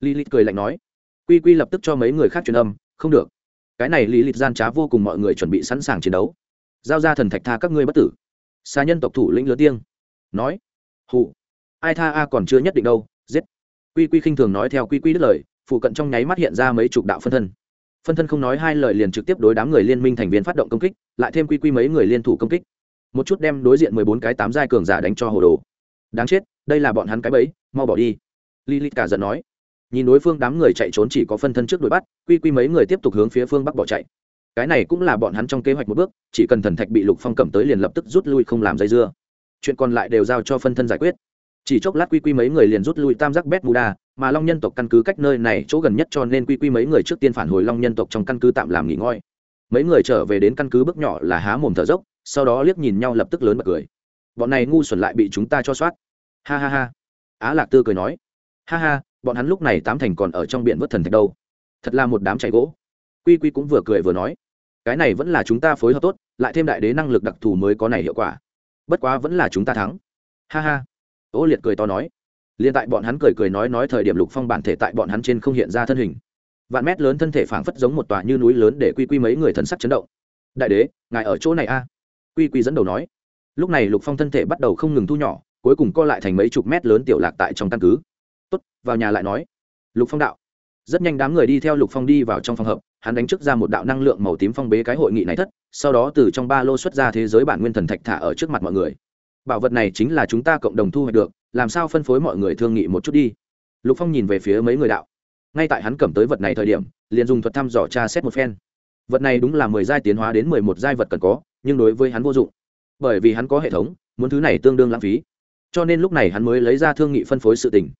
Li li cười lạnh nói. Quy quy lập tức cho mấy người khác truyền âm, không được. Cái này lý lịch gian trá vô cùng, mọi người chuẩn bị sẵn sàng chiến đấu. Giao ra thần thạch tha các ngươi bất tử xa nhân tộc thủ lĩnh lứa tiêng nói hụ ai tha a còn chưa nhất định đâu, giết. Quy quy khinh thường nói theo quy quy đứt lời, phụ cận trong nháy mắt hiện ra mấy chục đạo phân thân. Phân thân không nói hai lời liền trực tiếp đối đám người liên minh thành viên phát động công kích, lại thêm quy quy mấy người liên thủ công kích. Một chút đem đối diện mười bốn cái tám giai cường giả đánh cho hồ đồ. Đáng chết, đây là bọn hắn cái bẫy, mau bỏ đi. Lilith cả giận nói. Nhìn đối phương đám người chạy trốn chỉ có phân thân trước đuổi bắt, quy quy mấy người tiếp tục hướng phía phương bắc bỏ chạy cái này cũng là bọn hắn trong kế hoạch một bước, chỉ cần thần thạch bị lục phong cầm tới liền lập tức rút lui không làm dây dưa. Chuyện còn lại đều giao cho phân thân giải quyết. Chỉ chốc lát quy quy mấy người liền rút lui tam giác bét muda mà long nhân tộc căn cứ cách nơi này chỗ gần nhất cho nên quy quy mấy người trước tiên phản hồi long nhân tộc trong căn cứ tạm làm nghỉ ngơi. Mấy người trở về đến căn cứ bước nhỏ là há mồm thở dốc, sau đó liếc nhìn nhau lập tức lớn bật cười. Bọn này ngu xuẩn lại bị chúng ta cho soát. Ha ha ha. Á lạc tư cười nói. Ha ha, bọn hắn lúc này tám thành còn ở trong biển vớt thần thạch đâu. Thật là một đám chạy gỗ. Quy quy cũng vừa cười vừa nói cái này vẫn là chúng ta phối hợp tốt, lại thêm đại đế năng lực đặc thù mới có này hiệu quả. Bất quá vẫn là chúng ta thắng. Ha ha. Ô liệt cười to nói. Liền tại bọn hắn cười cười nói nói thời điểm lục phong bản thể tại bọn hắn trên không hiện ra thân hình. Vạn mét lớn thân thể phảng phất giống một tòa như núi lớn để quy quy mấy người thần sắc chấn động. Đại đế, ngài ở chỗ này a? Quy quy dẫn đầu nói. Lúc này lục phong thân thể bắt đầu không ngừng thu nhỏ, cuối cùng co lại thành mấy chục mét lớn tiểu lạc tại trong căn cứ. Tốt, vào nhà lại nói. Lục phong đạo. Rất nhanh đám người đi theo lục phong đi vào trong phòng hợp hắn đánh trước ra một đạo năng lượng màu tím phong bế cái hội nghị này thất, sau đó từ trong ba lô xuất ra thế giới bản nguyên thần thạch thả ở trước mặt mọi người. Bảo vật này chính là chúng ta cộng đồng thu hoạch được, làm sao phân phối mọi người thương nghị một chút đi. Lục phong nhìn về phía mấy người đạo. Ngay tại hắn cầm tới vật này thời điểm, liền dùng thuật thăm dò tra xét một phen. Vật này đúng là mười giai tiến hóa đến mười một giai vật cần có, nhưng đối với hắn vô dụng. Bởi vì hắn có hệ thống, muốn thứ này tương đương lãng phí. Cho nên lúc này hắn mới lấy ra thương nghị phân phối sự tình.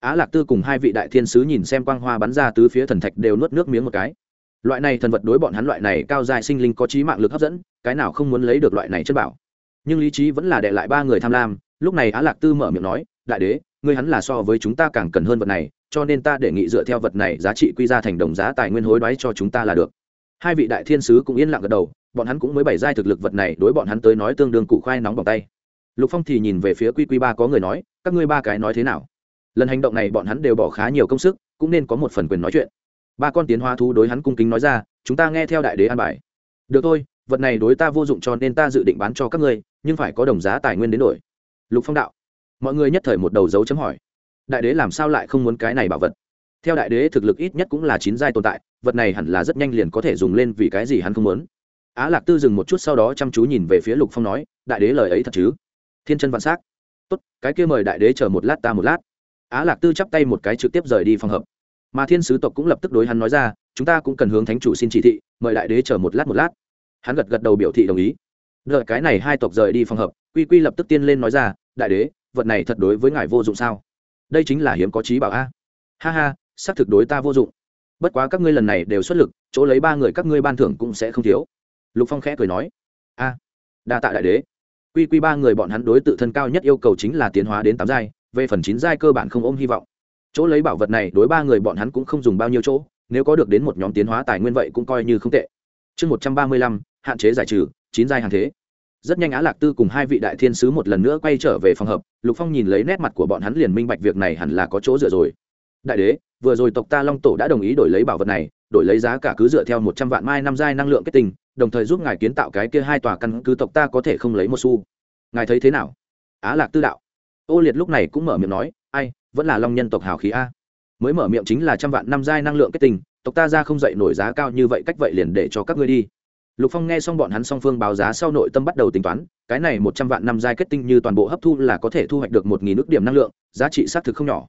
Á lạc tư cùng hai vị đại thiên sứ nhìn xem quang hoa bắn ra tứ phía thần thạch đều nuốt nước miếng một cái loại này thần vật đối bọn hắn loại này cao dài sinh linh có trí mạng lực hấp dẫn, cái nào không muốn lấy được loại này chất bảo. Nhưng lý trí vẫn là để lại ba người tham lam, lúc này á lạc tư mở miệng nói, đại đế, ngươi hắn là so với chúng ta càng cần hơn vật này, cho nên ta đề nghị dựa theo vật này giá trị quy ra thành đồng giá tài nguyên hối đoái cho chúng ta là được. Hai vị đại thiên sứ cũng yên lặng gật đầu, bọn hắn cũng mới bày ra thực lực vật này đối bọn hắn tới nói tương đương cụ khoai nóng bằng tay. Lục phong thì nhìn về phía quy quy ba có người nói, các ngươi ba cái nói thế nào? Lần hành động này bọn hắn đều bỏ khá nhiều công sức, cũng nên có một phần quyền nói chuyện ba con tiến hóa thú đối hắn cung kính nói ra, chúng ta nghe theo đại đế an bài. Được thôi, vật này đối ta vô dụng cho nên ta dự định bán cho các ngươi, nhưng phải có đồng giá tài nguyên đến đổi. Lục phong đạo. Mọi người nhất thời một đầu dấu chấm hỏi. Đại đế làm sao lại không muốn cái này bảo vật? Theo đại đế thực lực ít nhất cũng là chín giai tồn tại, vật này hẳn là rất nhanh liền có thể dùng lên vì cái gì hắn không muốn. Á lạc tư dừng một chút sau đó chăm chú nhìn về phía lục phong nói, đại đế lời ấy thật chứ? Thiên chân vạn s á c tốt, cái kia mời đại đế chờ một lát ta một lát. Á lạc tư chắp tay một cái trực tiếp rời đi phòng hợp mà thiên sứ tộc cũng lập tức đối hắn nói ra, chúng ta cũng cần hướng thánh chủ xin chỉ thị, mời đại đế chờ một lát một lát. Hắn gật gật đầu biểu thị đồng ý. Đợi cái này hai tộc rời đi phòng hợp, quy quy lập tức tiên lên nói ra, đại đế, vật này thật đối với ngài vô dụng sao? Đây chính là hiếm có trí bảo a. Ha ha, xác thực đối ta vô dụng. Bất quá các ngươi lần này đều xuất lực, chỗ lấy ba người các ngươi ban thưởng cũng sẽ không thiếu. Lục phong khẽ cười nói, a, đa tạ đại đế. Quy quy ba người bọn hắn đối tự thân cao nhất yêu cầu chính là tiến hóa đến tám giai, về phần chín giai cơ bản không ôm hy vọng chỗ lấy bảo vật này đối ba người bọn hắn cũng không dùng bao nhiêu chỗ, nếu có được đến một nhóm tiến hóa tài nguyên vậy cũng coi như không tệ. Chương một trăm ba mươi lăm, hạn chế giải trừ, chín giai hàng thế. Rất nhanh á lạc tư cùng hai vị đại thiên sứ một lần nữa quay trở về phòng hợp, lục phong nhìn lấy nét mặt của bọn hắn liền minh bạch việc này hẳn là có chỗ dựa rồi. Đại đế, vừa rồi tộc ta long tổ đã đồng ý đổi lấy bảo vật này, đổi lấy giá cả cứ dựa theo một trăm vạn mai năm giai năng lượng kết tinh, đồng thời giúp ngài kiến tạo cái kia hai tòa căn cứ tộc ta có thể không lấy một xu. Ngài thấy thế nào? Á lạc tư đạo. Ô liệt lúc này cũng mở miệng nói, ai vẫn là long nhân tộc hào khí a. Mới mở miệng chính là trăm vạn năm giai năng lượng kết tinh, tộc ta ra không dậy nổi giá cao như vậy, cách vậy liền để cho các ngươi đi. Lục phong nghe xong bọn hắn song phương báo giá sau nội tâm bắt đầu tính toán, cái này một trăm vạn năm giai kết tinh như toàn bộ hấp thu là có thể thu hoạch được một nghìn ước điểm năng lượng, giá trị xác thực không nhỏ.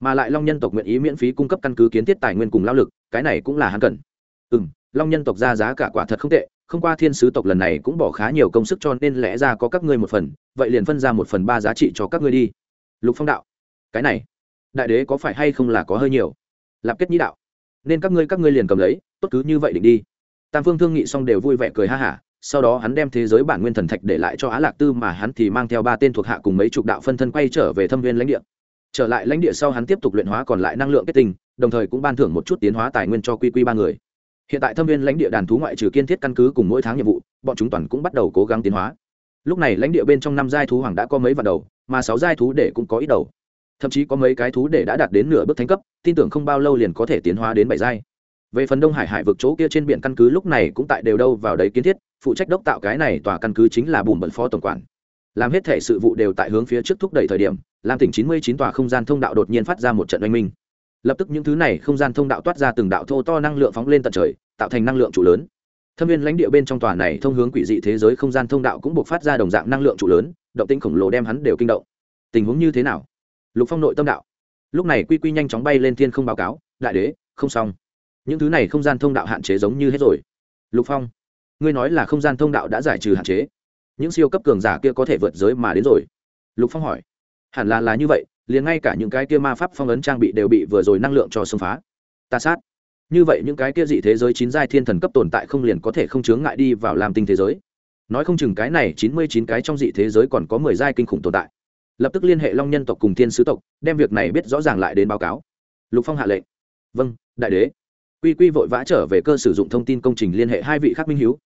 Mà lại long nhân tộc nguyện ý miễn phí cung cấp căn cứ kiến thiết tài nguyên cùng lao lực, cái này cũng là hắn cần. Ừ m long nhân tộc ra giá cả quả thật không tệ, không qua thiên sứ tộc lần này cũng bỏ khá nhiều công sức cho nên lẽ ra có các ngươi một phần, vậy liền phân ra một phần ba giá trị cho các ngươi đi. Lục phong đạo, cái này đại đế có phải hay không là có hơi nhiều? Lạp kết nhĩ đạo. Nên các ngươi các ngươi liền cầm lấy, tốt cứ như vậy định đi. Tam phương thương nghị xong đều vui vẻ cười ha hả, sau đó hắn đem thế giới bản nguyên thần thạch để lại cho á lạc tư mà hắn thì mang theo ba tên thuộc hạ cùng mấy chục đạo phân thân quay trở về thâm viên lãnh địa. Trở lại lãnh địa sau hắn tiếp tục luyện hóa còn lại năng lượng kết tinh, đồng thời cũng ban thưởng một chút tiến hóa tài nguyên cho quy quy ba người. Hiện tại thâm viên lãnh địa đàn thú ngoại trừ kiên thiết căn cứ cùng mỗi tháng nhiệm vụ, bọn chúng toàn cũng bắt đầu cố gắng tiến hóa. Lúc này lãnh địa bên trong năm giai thú hoàng đã có mấy vạn đầu, mà sáu giai thú để cũng có ít đầu thậm chí có mấy cái thú để đã đạt đến nửa bước thánh cấp, tin tưởng không bao lâu liền có thể tiến hóa đến bảy giai. Về phần đông hải hải vực chỗ kia trên biển căn cứ lúc này cũng tại đều đâu vào đấy kiến thiết, phụ trách đốc tạo cái này tòa căn cứ chính là bùn Bẩn phó tổng quản. Làm hết thể sự vụ đều tại hướng phía trước thúc đẩy thời điểm làm tỉnh chín mươi chín tòa không gian thông đạo đột nhiên phát ra một trận oanh minh. Lập tức những thứ này không gian thông đạo toát ra từng đạo thô to năng lượng phóng lên tận trời, tạo thành năng lượng trụ lớn. Thâm viên lãnh địa bên trong tòa này thông hướng quỷ dị thế giới không gian thông đạo cũng buộc phát ra đồng dạng năng lượng trụ lớn, động tinh khổng lồ đem hắn đều kinh động. Tình huống như thế nào? Lục phong nội tâm đạo. Lúc này quy quy nhanh chóng bay lên thiên không báo cáo, đại đế, không xong. Những thứ này không gian thông đạo hạn chế giống như hết rồi. Lục phong, ngươi nói là không gian thông đạo đã giải trừ hạn chế. Những siêu cấp cường giả kia có thể vượt giới mà đến rồi. Lục phong hỏi, hẳn là là như vậy, liền ngay cả những cái kia ma pháp phong ấn trang bị đều bị vừa rồi năng lượng cho xông phá. Ta sát. Như vậy những cái kia dị thế giới chín giai thiên thần cấp tồn tại không liền có thể không chướng ngại đi vào làm tinh thế giới? Nói không chừng cái này chín mươi chín cái trong dị thế giới còn có mười giai kinh khủng tồn tại lập tức liên hệ long nhân tộc cùng thiên sứ tộc, đem việc này biết rõ ràng lại đến báo cáo. Lục phong hạ lệnh. Vâng đại đế. Quy quy vội vã trở về cơ sử dụng thông tin công trình liên hệ hai vị khác minh hiếu.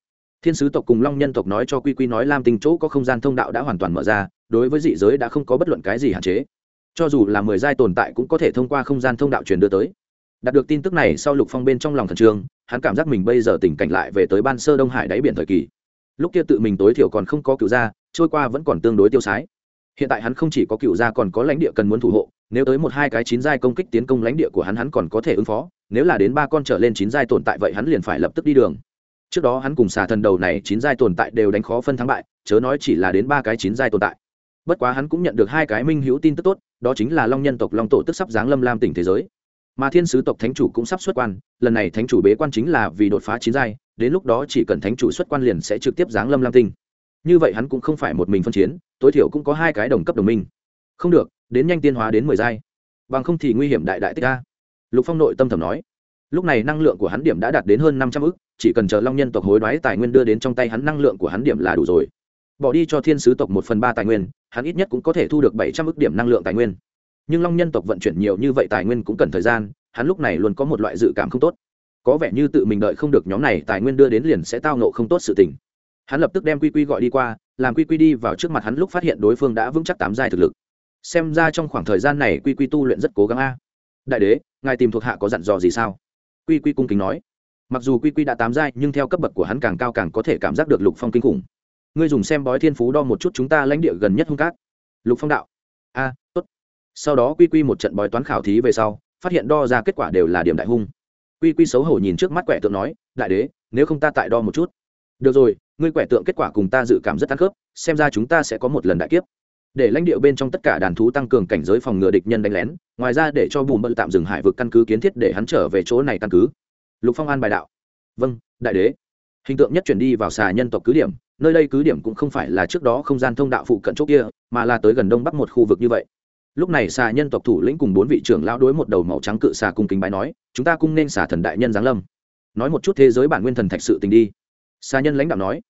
Thiên sứ tộc cùng long nhân tộc nói cho quy quy nói lam tinh chỗ có không gian thông đạo đã hoàn toàn mở ra, đối với dị giới đã không có bất luận cái gì hạn chế. Cho dù là mười giai tồn tại cũng có thể thông qua không gian thông đạo truyền đưa tới. Đạt được tin tức này sau lục phong bên trong lòng thần trường hắn cảm giác mình bây giờ tình cảnh lại về tới ban sơ đông hải đáy biển thời kỳ. Lúc kia tự mình tối thiểu còn không có cựu gia, trôi qua vẫn còn tương đối tiêu sái hiện tại hắn không chỉ có cựu gia còn có lãnh địa cần muốn thủ hộ, nếu tới một hai cái chín giai công kích tiến công lãnh địa của hắn hắn còn có thể ứng phó, nếu là đến ba con trở lên chín giai tồn tại vậy hắn liền phải lập tức đi đường. Trước đó hắn cùng xà thần đầu này chín giai tồn tại đều đánh khó phân thắng bại, chớ nói chỉ là đến ba cái chín giai tồn tại. Bất quá hắn cũng nhận được hai cái minh hữu tin tức tốt, đó chính là long nhân tộc long tổ tức sắp giáng lâm lam tỉnh thế giới. Mà thiên sứ tộc thánh chủ cũng sắp xuất quan, lần này thánh chủ bế quan chính là vì đột phá chín giai, đến lúc đó chỉ cần thánh chủ xuất quan liền sẽ trực tiếp giáng lâm lam tinh như vậy hắn cũng không phải một mình phân chiến, tối thiểu cũng có hai cái đồng cấp đồng minh. Không được, đến nhanh tiên hóa đến mười giai. Bằng không thì nguy hiểm đại đại tích ca lục phong nội tâm thầm nói. Lúc này năng lượng của hắn điểm đã đạt đến hơn năm trăm ức, chỉ cần chờ long nhân tộc hối đoái tài nguyên đưa đến trong tay hắn năng lượng của hắn điểm là đủ rồi. Bỏ đi cho thiên sứ tộc một phần ba tài nguyên, hắn ít nhất cũng có thể thu được bảy trăm ức điểm năng lượng tài nguyên. Nhưng long nhân tộc vận chuyển nhiều như vậy tài nguyên cũng cần thời gian, hắn lúc này luôn có một loại dự cảm không tốt. Có vẻ như tự mình đợi không được nhóm này tài nguyên đưa đến liền sẽ tao nộ không tốt sự tình hắn lập tức đem quy quy gọi đi qua, làm quy quy đi vào trước mặt hắn lúc phát hiện đối phương đã vững chắc tám giai thực lực. Xem ra trong khoảng thời gian này quy quy tu luyện rất cố gắng a. Đại đế, ngài tìm thuộc hạ có dặn dò gì sao? Quy quy cung kính nói. Mặc dù quy quy đã tám giai, nhưng theo cấp bậc của hắn càng cao càng có thể cảm giác được lục phong kinh khủng. Ngươi dùng xem bói thiên phú đo một chút chúng ta lãnh địa gần nhất hung cát. Lục phong đạo. A, tốt. Sau đó quy quy một trận bói toán khảo thí về sau, phát hiện đo ra kết quả đều là điểm đại hung. Quy quy xấu hổ nhìn trước mắt quẻ tượng nói, đại đế, nếu không ta tại đo một chút. Được rồi ngươi quẻ tượng kết quả cùng ta dự cảm rất ăn khớp, xem ra chúng ta sẽ có một lần đại kiếp. Để lãnh địa bên trong tất cả đàn thú tăng cường cảnh giới phòng ngừa địch nhân đánh lén, ngoài ra để cho bùm bận tạm dừng hải vực căn cứ kiến thiết để hắn trở về chỗ này căn cứ. Lục phong an bài đạo. Vâng đại đế. Hình tượng nhất chuyển đi vào xà nhân tộc cứ điểm, nơi đây cứ điểm cũng không phải là trước đó không gian thông đạo phụ cận chỗ kia, mà là tới gần đông bắc một khu vực như vậy. Lúc này xà nhân tộc thủ lĩnh cùng bốn vị trưởng lão đối một đầu màu trắng cự xà cung kính bái nói, chúng ta cung nên xà thần đại nhân giáng lâm. Nói một chút thế giới bản nguyên thần thạch sự tình đi xa nhân lãnh đạo nói,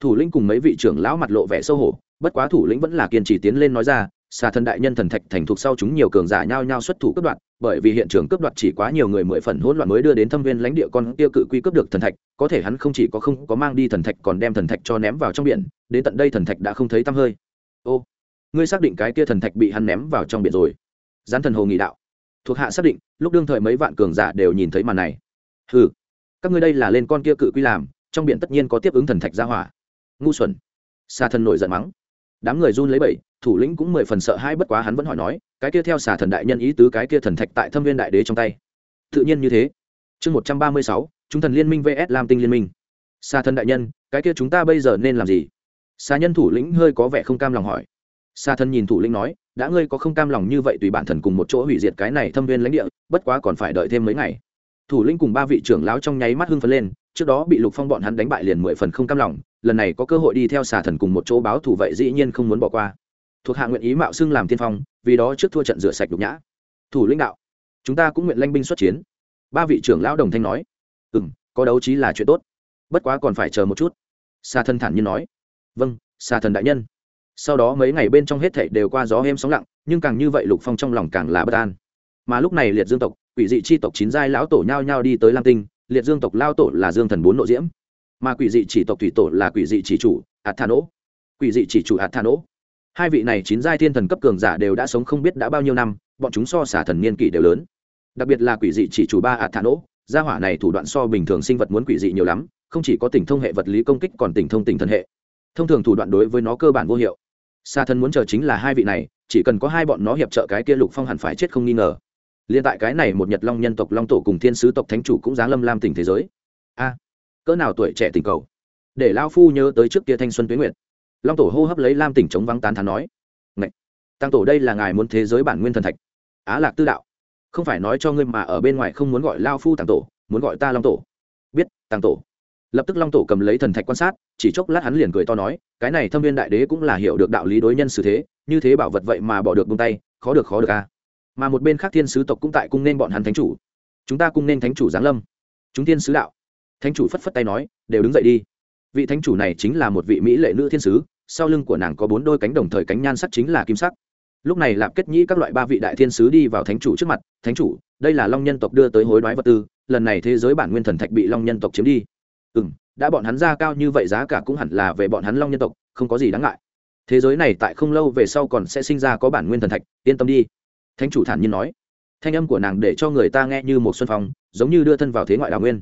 thủ lĩnh cùng mấy vị trưởng lão mặt lộ vẻ sâu hổ, bất quá thủ lĩnh vẫn là kiên trì tiến lên nói ra xà thần đại nhân thần thạch thành thục sau chúng nhiều cường giả nhao nhao xuất thủ cướp đoạt, bởi vì hiện trường cướp đoạt chỉ quá nhiều người mười phần hỗn loạn mới đưa đến thâm viên lãnh địa con tiêu cự quy cướp được thần thạch, có thể hắn không chỉ có không có mang đi thần thạch còn đem thần thạch cho ném vào trong biển, đến tận đây thần thạch đã không thấy tăm hơi. Ô, ngươi xác định cái kia thần thạch bị hắn ném vào trong biển rồi? Gián thần hồ nghị đạo. Thuộc hạ xác định, lúc đương thời mấy vạn cường giả đều nhìn thấy màn này. Ừ các ngươi đây là lên con kia cự quy làm trong biển tất nhiên có tiếp ứng thần thạch ra hỏa. Ngu xuẩn. Xa thần nổi giận mắng. Đám người run lấy bẩy, thủ lĩnh cũng mười phần sợ hai bất quá hắn vẫn hỏi nói, cái kia theo xà thần đại nhân ý tứ cái kia thần thạch tại thâm viên đại đế trong tay. Tự nhiên như thế. Chương một trăm ba mươi sáu, chúng thần liên minh vs lam tinh liên minh. Xà thần đại nhân, cái kia chúng ta bây giờ nên làm gì? Xà nhân thủ lĩnh hơi có vẻ không cam lòng hỏi. Xà thần nhìn thủ lĩnh nói, đã ngươi có không cam lòng như vậy tùy bản thần cùng một chỗ hủy diệt cái này thâm viên lãnh địa, bất quá còn phải đợi thêm mấy ngày. Thủ lĩnh cùng ba vị trưởng lão trong nháy mắt hưng phấn lên trước đó bị lục phong bọn hắn đánh bại liền mười phần không cam lòng, lần này có cơ hội đi theo xà thần cùng một chỗ báo thủ vậy dĩ nhiên không muốn bỏ qua. Thuộc hạ nguyện ý mạo xưng làm tiên phong, vì đó trước thua trận rửa sạch đục nhã. Thủ lãnh đạo, chúng ta cũng nguyện lanh binh xuất chiến. Ba vị trưởng lão đồng thanh nói ừ m có đấu trí là chuyện tốt, bất quá còn phải chờ một chút. Xà thần thản nhiên nói vâng xà thần đại nhân. Sau đó mấy ngày bên trong hết thảy đều qua gió êm sóng lặng, nhưng càng như vậy lục phong trong lòng càng là bất an. Mà lúc này liệt dương tộc, quỷ dị chi tộc chín giai lão tổ nhao nhao đi tới lam tinh liệt dương tộc lao tổ là dương thần bốn nội diễm, mà quỷ dị chỉ tộc thủy tổ là quỷ dị chỉ chủ ạt thà nỗ quỷ dị chỉ chủ ạt thà nỗ hai vị này chín giai thiên thần cấp cường giả đều đã sống không biết đã bao nhiêu năm, bọn chúng so xả thần niên kỷ đều lớn. Đặc biệt là quỷ dị chỉ chủ ba ạt thà nỗ gia hỏa này thủ đoạn so bình thường sinh vật muốn quỷ dị nhiều lắm, không chỉ có tỉnh thông hệ vật lý công kích còn tỉnh thông tỉnh thần hệ. Thông thường thủ đoạn đối với nó cơ bản vô hiệu. Xa thần muốn chờ chính là hai vị này, chỉ cần có hai bọn nó hiệp trợ cái kia lục phong hẳn phải chết không nghi ngờ liên tại cái này một nhật long nhân tộc long tổ cùng thiên sứ tộc thánh chủ cũng giáng lâm lam tỉnh thế giới. A, cỡ nào tuổi trẻ tình cầu. Để lao phu nhớ tới trước kia thanh xuân tuyến nguyệt. Long tổ hô hấp lấy lam tỉnh chống vắng tán thán nói, Ngậy! tăng tổ đây là ngài muốn thế giới bản nguyên thần thạch. Á lạc tư đạo, không phải nói cho ngươi mà ở bên ngoài không muốn gọi lao phu tăng tổ, muốn gọi ta long tổ. Biết tăng tổ. Lập tức long tổ cầm lấy thần thạch quan sát, chỉ chốc lát hắn liền cười to nói, cái này thâm viên đại đế cũng là hiểu được đạo lý đối nhân xử thế, như thế bảo vật vậy mà bỏ được bông tay, khó được khó được a. à mà một bên khác thiên sứ tộc cũng tại cung nên bọn hắn thánh chủ. Chúng ta cung nên thánh chủ giáng lâm. Chúng thiên sứ đạo. Thánh chủ phất phất tay nói, đều đứng dậy đi. Vị thánh chủ này chính là một vị mỹ lệ nữ thiên sứ, sau lưng của nàng có bốn đôi cánh đồng thời cánh nhan sắc chính là kim sắc. Lúc này lạp kết nhĩ các loại ba vị đại thiên sứ đi vào thánh chủ trước mặt, thánh chủ, đây là long nhân tộc đưa tới hối đoái vật tư, lần này thế giới bản nguyên thần thạch bị long nhân tộc chiếm đi. Ừ m đã bọn hắn ra cao như vậy giá cả cũng hẳn là về bọn hắn long nhân tộc, không có gì đáng ngại. Thế giới này tại không lâu về sau còn sẽ sinh ra có bản nguyên thần thạch, yên tâm đi thánh chủ thản nhiên nói. Thanh âm của nàng để cho người ta nghe như một xuân phong, giống như đưa thân vào thế ngoại đào nguyên.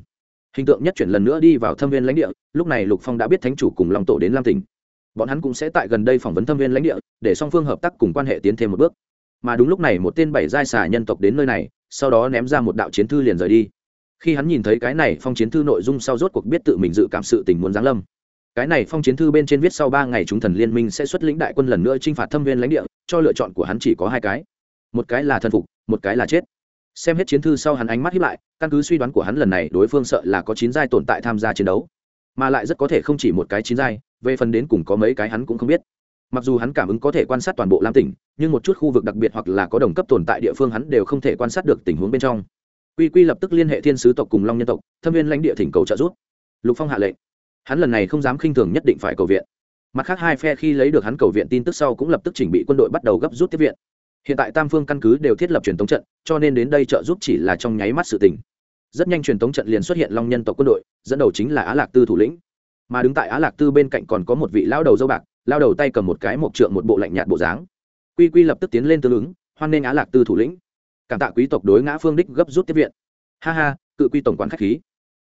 Hình tượng nhất chuyển lần nữa đi vào thâm viên lãnh địa, lúc này lục phong đã biết thánh chủ cùng long tổ đến lam tỉnh. Bọn hắn cũng sẽ tại gần đây phỏng vấn thâm viên lãnh địa, để song phương hợp tác cùng quan hệ tiến thêm một bước. Mà đúng lúc này một tên bảy giai xà nhân tộc đến nơi này, sau đó ném ra một đạo chiến thư liền rời đi. Khi hắn nhìn thấy cái này phong chiến thư nội dung sau rốt cuộc biết tự mình dự cảm sự tình muốn giáng lâm. Cái này phong chiến thư bên trên viết sau ba ngày chúng thần liên minh sẽ xuất lĩnh đại quân lần nữa t r i n h phạt thâm viên lãnh địa, cho lựa chọn của hắn chỉ có hai cái một cái là thần phục, một cái là chết. Xem hết chiến thư sau hắn ánh mắt hiếp lại, căn cứ suy đoán của hắn lần này, đối phương sợ là có chín giai tồn tại tham gia chiến đấu. Mà lại rất có thể không chỉ một cái chín giai, về phần đến cùng có mấy cái hắn cũng không biết. Mặc dù hắn cảm ứng có thể quan sát toàn bộ lam tỉnh, nhưng một chút khu vực đặc biệt hoặc là có đồng cấp tồn tại địa phương hắn đều không thể quan sát được tình huống bên trong. Quy quy lập tức liên hệ thiên sứ tộc cùng long nhân tộc, thâm viên lãnh địa thỉnh cầu trợ giúp. Lục phong hạ lệnh. Hắn lần này không dám khinh thường nhất định phải cầu viện. Mặt khác hai phe khi lấy được hắn cầu viện tin tức sau cũng lập tức chỉnh bị quân đội bắt đầu gấp rút tiếp viện hiện tại tam phương căn cứ đều thiết lập truyền thống trận, cho nên đến đây trợ giúp chỉ là trong nháy mắt sự tình. Rất nhanh truyền thống trận liền xuất hiện long nhân tộc quân đội, dẫn đầu chính là á lạc tư thủ lĩnh. Mà đứng tại á lạc tư bên cạnh còn có một vị lao đầu dâu bạc lao đầu tay cầm một cái mộc trượng một bộ lạnh nhạt bộ dáng. Quy quy lập tức tiến lên tương ứng, hoan nghênh á lạc tư thủ lĩnh. Cảm tạ quý tộc đối ngã phương đích gấp rút tiếp viện. Ha ha, cự quy tổng quản khách khí.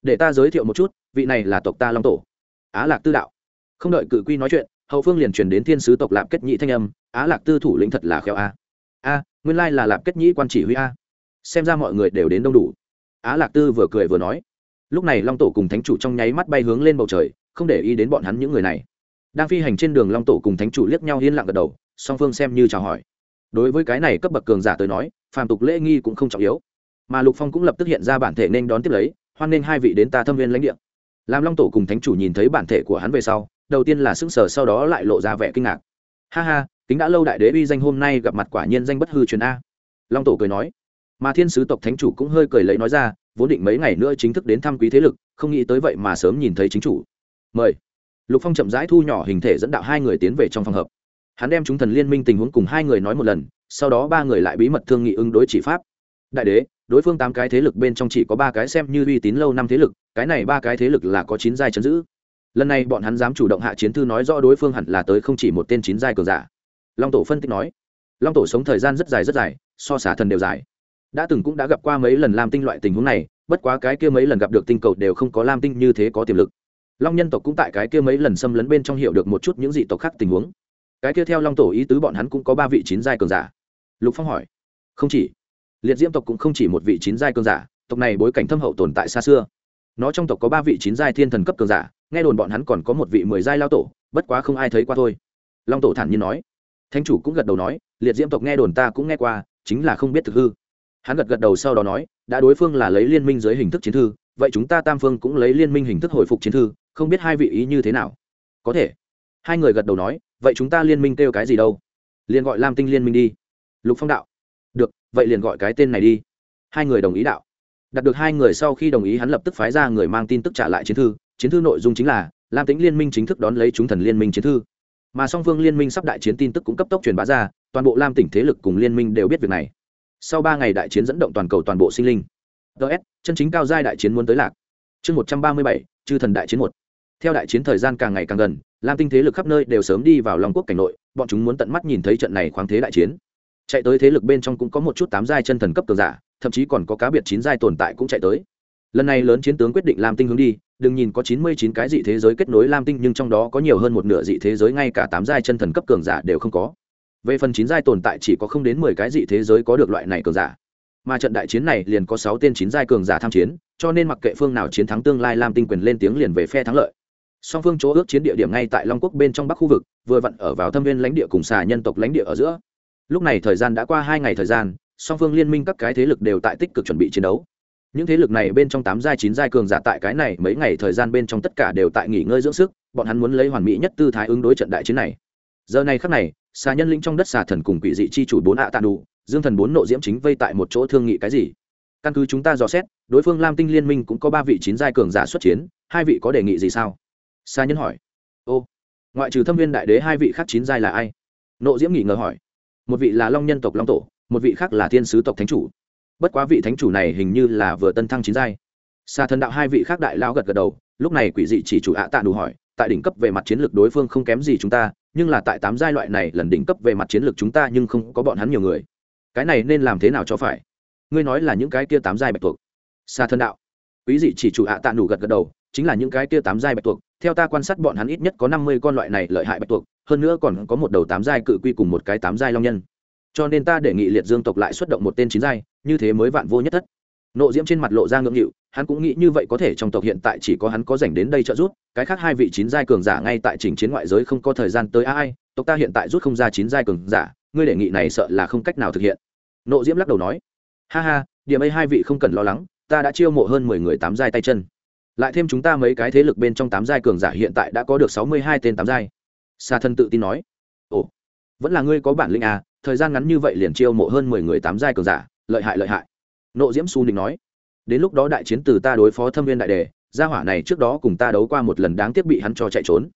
Để ta giới thiệu một chút, vị này là tộc ta long tổ. Á lạc tư đạo. Không đợi cự quy nói chuyện, hậu phương liền truyền đến thiên sứ tộc lạp kết nhị thanh âm. Á lạc tư thủ lĩnh thật là khéo a a, nguyên lai là lạp kết nhĩ quan chỉ huy a. Xem ra mọi người đều đến đông đủ. Á lạc tư vừa cười vừa nói. Lúc này long tổ cùng thánh chủ trong nháy mắt bay hướng lên bầu trời, không để ý đến bọn hắn những người này. Đang phi hành trên đường long tổ cùng thánh chủ liếc nhau yên lặng gật đầu, song phương xem như chào hỏi. Đối với cái này cấp bậc cường giả tới nói, phàm tục lễ nghi cũng không trọng yếu. Mà lục phong cũng lập tức hiện ra bản thể nên đón tiếp lấy, hoan nghênh hai vị đến ta thâm viên lãnh địa. Làm long tổ cùng thánh chủ nhìn thấy bản thể của hắn về sau, đầu tiên là sững sờ, sau đó lại lộ ra vẻ kinh ngạc. Ha ha kính đã lâu đại đế uy danh hôm nay gặp mặt quả nhiên danh bất hư truyền a. Long tổ cười nói. Mà thiên sứ tộc thánh chủ cũng hơi cười lấy nói ra, vốn định mấy ngày nữa chính thức đến thăm quý thế lực, không nghĩ tới vậy mà sớm nhìn thấy chính chủ. Mời. Lục phong chậm rãi thu nhỏ hình thể dẫn đạo hai người tiến về trong phòng hợp. Hắn đem chúng thần liên minh tình huống cùng hai người nói một lần, sau đó ba người lại bí mật thương nghị ứng đối chỉ pháp. Đại đế, đối phương tám cái thế lực bên trong chỉ có ba cái xem như uy tín lâu năm thế lực, cái này ba cái thế lực là có chín giai chấn giữ. Lần này bọn hắn dám chủ động hạ chiến thư nói rõ đối phương hẳn là tới không chỉ một tên chín giai cường giả long tổ phân tích nói, long tổ sống thời gian rất dài rất dài, so xả thần đều dài. Đã từng cũng đã gặp qua mấy lần lam tinh loại tình huống này, bất quá cái kia mấy lần gặp được tinh cầu đều không có lam tinh như thế có tiềm lực. Long nhân tộc cũng tại cái kia mấy lần xâm lấn bên trong hiểu được một chút những dị tộc khác tình huống. Cái kia theo long tổ ý tứ bọn hắn cũng có ba vị chín giai cường giả. Lục phong hỏi, không chỉ, liệt diễm tộc cũng không chỉ một vị chín giai cường giả, tộc này bối cảnh thâm hậu tồn tại xa xưa. Nó trong tộc có ba vị chín giai thiên thần cấp cường giả, nghe đồn bọn hắn còn có một vị mười giai lao tổ, bất quá không ai thấy qua thôi. Long tổ thản nhiên nói thanh chủ cũng gật đầu nói, liệt diễm tộc nghe đồn ta cũng nghe qua, chính là không biết thực hư. Hắn gật gật đầu sau đó nói, đã đối phương là lấy liên minh dưới hình thức chiến thư, vậy chúng ta tam phương cũng lấy liên minh hình thức hồi phục chiến thư, không biết hai vị ý như thế nào? Có thể. Hai người gật đầu nói, vậy chúng ta liên minh kêu cái gì đâu? Liền gọi lam tinh liên minh đi. Lục phong đạo. Được, vậy liền gọi cái tên này đi. Hai người đồng ý đạo. Đạt được hai người sau khi đồng ý, hắn lập tức phái ra người mang tin tức trả lại chiến thư. Chiến thư nội dung chính là, lam tính liên minh chính thức đón lấy chúng thần liên minh chiến thư mà song phương liên minh sắp đại chiến tin tức cũng cấp tốc truyền bá ra, toàn bộ lam tỉnh thế lực cùng liên minh đều biết việc này. Sau ba ngày đại chiến dẫn động toàn cầu toàn bộ sinh linh. Ts chân chính cao giai đại chiến muốn tới lạc. Chương một trăm ba mươi bảy, chư thần đại chiến một. Theo đại chiến thời gian càng ngày càng gần, lam tinh thế lực khắp nơi đều sớm đi vào lòng quốc cảnh nội, bọn chúng muốn tận mắt nhìn thấy trận này khoáng thế đại chiến. Chạy tới thế lực bên trong cũng có một chút tám giai chân thần cấp cường giả, thậm chí còn có cá biệt chín giai tồn tại cũng chạy tới. Lần này lớn chiến tướng quyết định lam tinh hướng đi đừng nhìn có chín mươi chín cái dị thế giới kết nối lam tinh, nhưng trong đó có nhiều hơn một nửa dị thế giới, ngay cả tám giai chân thần cấp cường giả đều không có. Về phần chín giai tồn tại chỉ có không đến mười cái dị thế giới có được loại này cường giả. Mà trận đại chiến này liền có sáu tên chín giai cường giả tham chiến, cho nên mặc kệ phương nào chiến thắng tương lai, lam tinh quyền lên tiếng liền về phe thắng lợi. Song phương chỗ ước chiến địa điểm ngay tại long quốc bên trong bắc khu vực, vừa vặn ở vào thâm viên lãnh địa cùng xà nhân tộc lãnh địa ở giữa. Lúc này thời gian đã qua hai ngày thời gian, song phương liên minh các cái thế lực đều tại tích cực chuẩn bị chiến đấu những thế lực này bên trong tám giai, chín giai cường giả tại cái này mấy ngày thời gian bên trong tất cả đều tại nghỉ ngơi dưỡng sức, bọn hắn muốn lấy hoàn mỹ nhất tư thái ứng đối trận đại chiến này. Giờ này khắc này, xà nhân linh trong đất xà thần cùng quỷ dị chi chủ bốn ạ tạ đủ, dương thần bốn nộ diễm chính vây tại một chỗ thương nghị cái gì? Căn cứ chúng ta dò xét, đối phương lam tinh liên minh cũng có ba vị chín giai cường giả xuất chiến, hai vị có đề nghị gì sao? Xà nhân hỏi. Ô, ngoại trừ thâm viên đại đế hai vị khác chín giai là ai? Nộ diễm nghỉ ngờ hỏi. Một vị là long nhân tộc long tổ, một vị khác là thiên sứ tộc thánh chủ bất quá vị thánh chủ này hình như là vừa tân thăng chín giai. Xa thần đạo hai vị khác đại lao gật gật đầu, lúc này quỷ dị chỉ chủ ạ tạ đủ hỏi, tại đỉnh cấp về mặt chiến lược đối phương không kém gì chúng ta, nhưng là tại tám giai loại này lần đỉnh cấp về mặt chiến lược chúng ta nhưng không có bọn hắn nhiều người. Cái này nên làm thế nào cho phải? Ngươi nói là những cái kia tám giai bạch tuộc. Xa thân đạo. Quý dị chỉ chủ ạ tạ đủ gật gật đầu, chính là những cái kia tám giai bạch tuộc. Theo ta quan sát bọn hắn ít nhất có năm mươi con loại này lợi hại bạch tuộc, hơn nữa còn có một đầu tám giai cự quy cùng một cái tám giai long nhân. Cho nên ta đề nghị liệt dương tộc lại xuất động một tên chín giai như thế mới vạn vô nhất thất. Nộ diễm trên mặt lộ ra ngưỡng nghịu, hắn cũng nghĩ như vậy có thể trong tộc hiện tại chỉ có hắn có dành đến đây trợ giúp, cái khác hai vị chín giai cường giả ngay tại trình chiến ngoại giới không có thời gian tới ai, tộc ta hiện tại rút không ra chín giai cường giả, ngươi đề nghị này sợ là không cách nào thực hiện. Nộ diễm lắc đầu nói, ha ha, điểm ấy hai vị không cần lo lắng, ta đã chiêu mộ hơn mười người tám giai tay chân. Lại thêm chúng ta mấy cái thế lực bên trong tám giai cường giả hiện tại đã có được sáu mươi hai tên tám giai. Sa thân tự tin nói, ồ, vẫn là ngươi có bản lĩnh à thời gian ngắn như vậy liền chiêu mộ hơn mười người tám giai cường giả lợi hại lợi hại. Nộ diễm su ninh nói, đến lúc đó đại chiến từ ta đối phó thâm viên đại đề, gia hỏa này trước đó cùng ta đấu qua một lần đáng tiếc bị hắn cho chạy trốn.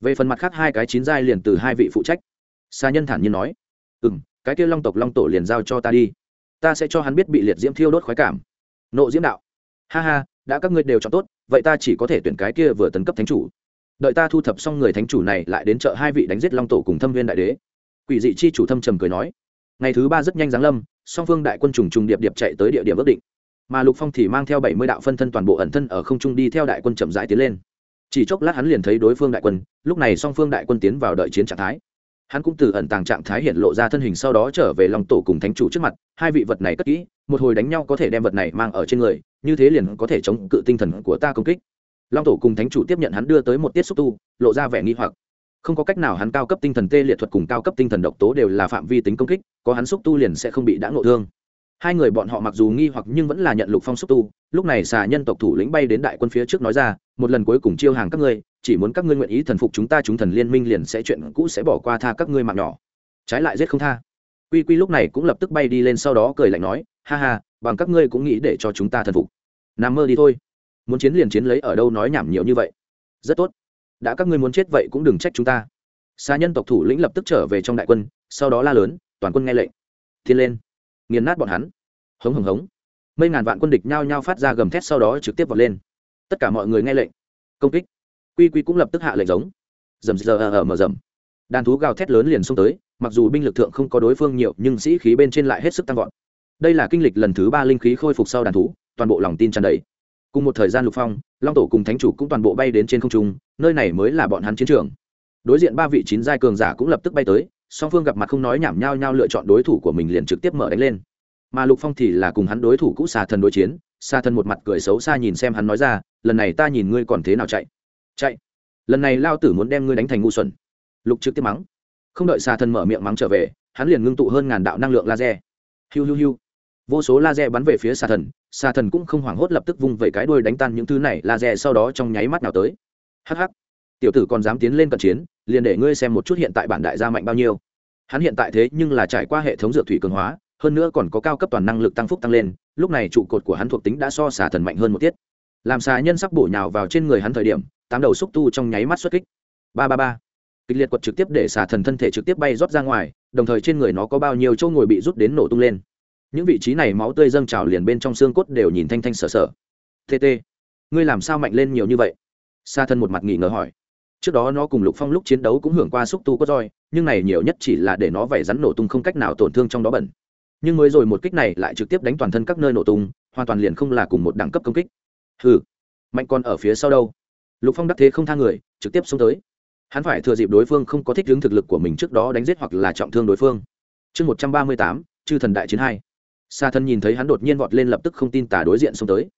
Về phần mặt khác hai cái chín giai liền từ hai vị phụ trách. Xa nhân thản nhiên nói ừ m cái kia long tộc long tổ liền giao cho ta đi. Ta sẽ cho hắn biết bị liệt diễm thiêu đốt khoái cảm. Nộ diễm đạo, ha ha, đã các ngươi đều chọn tốt, vậy ta chỉ có thể tuyển cái kia vừa tấn cấp thánh chủ. Đợi ta thu thập xong người thánh chủ này lại đến chợ hai vị đánh giết long tổ cùng thâm viên đại đế. Quỷ dị chi chủ thâm trầm cười nói, ngày thứ ba rất nhanh giáng lâm song phương đại quân trùng trùng điệp điệp chạy tới địa điểm ước định. Mà lục phong thì mang theo bảy mươi đạo phân thân toàn bộ ẩn thân ở không trung đi theo đại quân chậm rãi tiến lên. Chỉ chốc lát hắn liền thấy đối phương đại quân, lúc này song phương đại quân tiến vào đợi chiến trạng thái. Hắn cũng từ ẩn tàng trạng thái hiện lộ ra thân hình sau đó trở về lòng tổ cùng thánh chủ trước mặt, hai vị vật này cất kỹ, một hồi đánh nhau có thể đem vật này mang ở trên người, như thế liền có thể chống cự tinh thần của ta công kích. Long tổ cùng thánh chủ tiếp nhận hắn đưa tới một tiết xúc tu, lộ ra vẻ nghi hoặc không có cách nào hắn cao cấp tinh thần tê liệt thuật cùng cao cấp tinh thần độc tố đều là phạm vi tính công kích, có hắn xúc tu liền sẽ không bị đã ngộ thương. Hai người bọn họ mặc dù nghi hoặc nhưng vẫn là nhận lục phong xúc tu, lúc này xà nhân tộc thủ lĩnh bay đến đại quân phía trước nói ra, một lần cuối cùng chiêu hàng các ngươi, chỉ muốn các ngươi nguyện ý thần phục chúng ta chúng thần liên minh liền sẽ chuyện cũ sẽ bỏ qua tha các ngươi mạng nhỏ. Trái lại giết không tha. Quy quy lúc này cũng lập tức bay đi lên sau đó cười lạnh nói, ha ha, bằng các ngươi cũng nghĩ để cho chúng ta thần phục. Nằm mơ đi thôi. Muốn chiến liền chiến lấy ở đâu nói nhảm nhiều như vậy. Rất tốt đã các ngươi muốn chết vậy cũng đừng trách chúng ta. Xa nhân tộc thủ lĩnh lập tức trở về trong đại quân, sau đó la lớn, toàn quân nghe lệnh. Thiên lên. Nghiền nát bọn hắn. Hống hống hống. Mấy ngàn vạn quân địch nhao nhao phát ra gầm thét sau đó trực tiếp vọt lên. Tất cả mọi người nghe lệnh. Công kích. Quy quy cũng lập tức hạ lệnh giống. Dầm giờ ở mở dầm đàn thú gào thét lớn liền xông tới, mặc dù binh lực thượng không có đối phương nhiều, nhưng sĩ khí bên trên lại hết sức tăng vọt. Đây là kinh lịch lần thứ ba linh khí khôi phục sau đàn thú, toàn bộ lòng tin tràn đầy cùng một thời gian lục phong, long tổ cùng thánh chủ cũng toàn bộ bay đến trên không trung, nơi này mới là bọn hắn chiến trường. Đối diện ba vị chín giai cường giả cũng lập tức bay tới, song phương gặp mặt không nói nhảm nhau nhau lựa chọn đối thủ của mình liền trực tiếp mở đánh lên. Mà lục phong thì là cùng hắn đối thủ cũ xà thần đối chiến xà thần một mặt cười xấu xa nhìn xem hắn nói ra, lần này ta nhìn ngươi còn thế nào chạy? Chạy? Lần này lao tử muốn đem ngươi đánh thành ngu xuẩn. Lục trực tiếp mắng. Không đợi xà thần mở miệng mắng trở về, hắn liền ngưng tụ hơn ngàn đạo năng lượng laser. Hiu hiu hiu vô số laser bắn về phía xà thần xà thần cũng không hoảng hốt lập tức vung vẩy cái đuôi đánh tan những thứ này laser sau đó trong nháy mắt nào tới. Hh tiểu tử còn dám tiến lên cận chiến, liền để ngươi xem một chút hiện tại bản đại gia mạnh bao nhiêu. Hắn hiện tại thế nhưng là trải qua hệ thống dược thủy cường hóa, hơn nữa còn có cao cấp toàn năng lực tăng phúc tăng lên, lúc này trụ cột của hắn thuộc tính đã so xà thần mạnh hơn một tiết. Làm xà nhân sắc bổ nhào vào trên người hắn thời điểm, tám đầu xúc tu trong nháy mắt xuất kích. Ba ba ba. Kịch liệt quật trực tiếp để xà thần thân thể trực tiếp bay rót ra ngoài, đồng thời trên người nó có bao nhiêu chỗ ngồi bị rút đến nổ tung lên những vị trí này máu tươi dâng trào liền bên trong xương cốt đều nhìn thanh thanh sờ sờ tt ngươi làm sao mạnh lên nhiều như vậy? Sa thân một mặt nghỉ ngờ hỏi. Trước đó nó cùng lục phong lúc chiến đấu cũng hưởng qua xúc tu có roi, nhưng này nhiều nhất chỉ là để nó vẩy rắn nổ tung không cách nào tổn thương trong đó bẩn. Nhưng mới rồi một kích này lại trực tiếp đánh toàn thân các nơi nổ tung, hoàn toàn liền không là cùng một đẳng cấp công kích. Hừ, mạnh còn ở phía sau đâu? Lục phong đắc thế không tha người, trực tiếp xuống tới. Hắn phải thừa dịp đối phương không có thích hướng thực lực của mình trước đó đánh giết hoặc là trọng thương đối phương. Chương một trăm ba mươi tám, chư thần đại chiến hai xa thần nhìn thấy hắn đột nhiên vọt lên lập tức không tin tả đối diện xông tới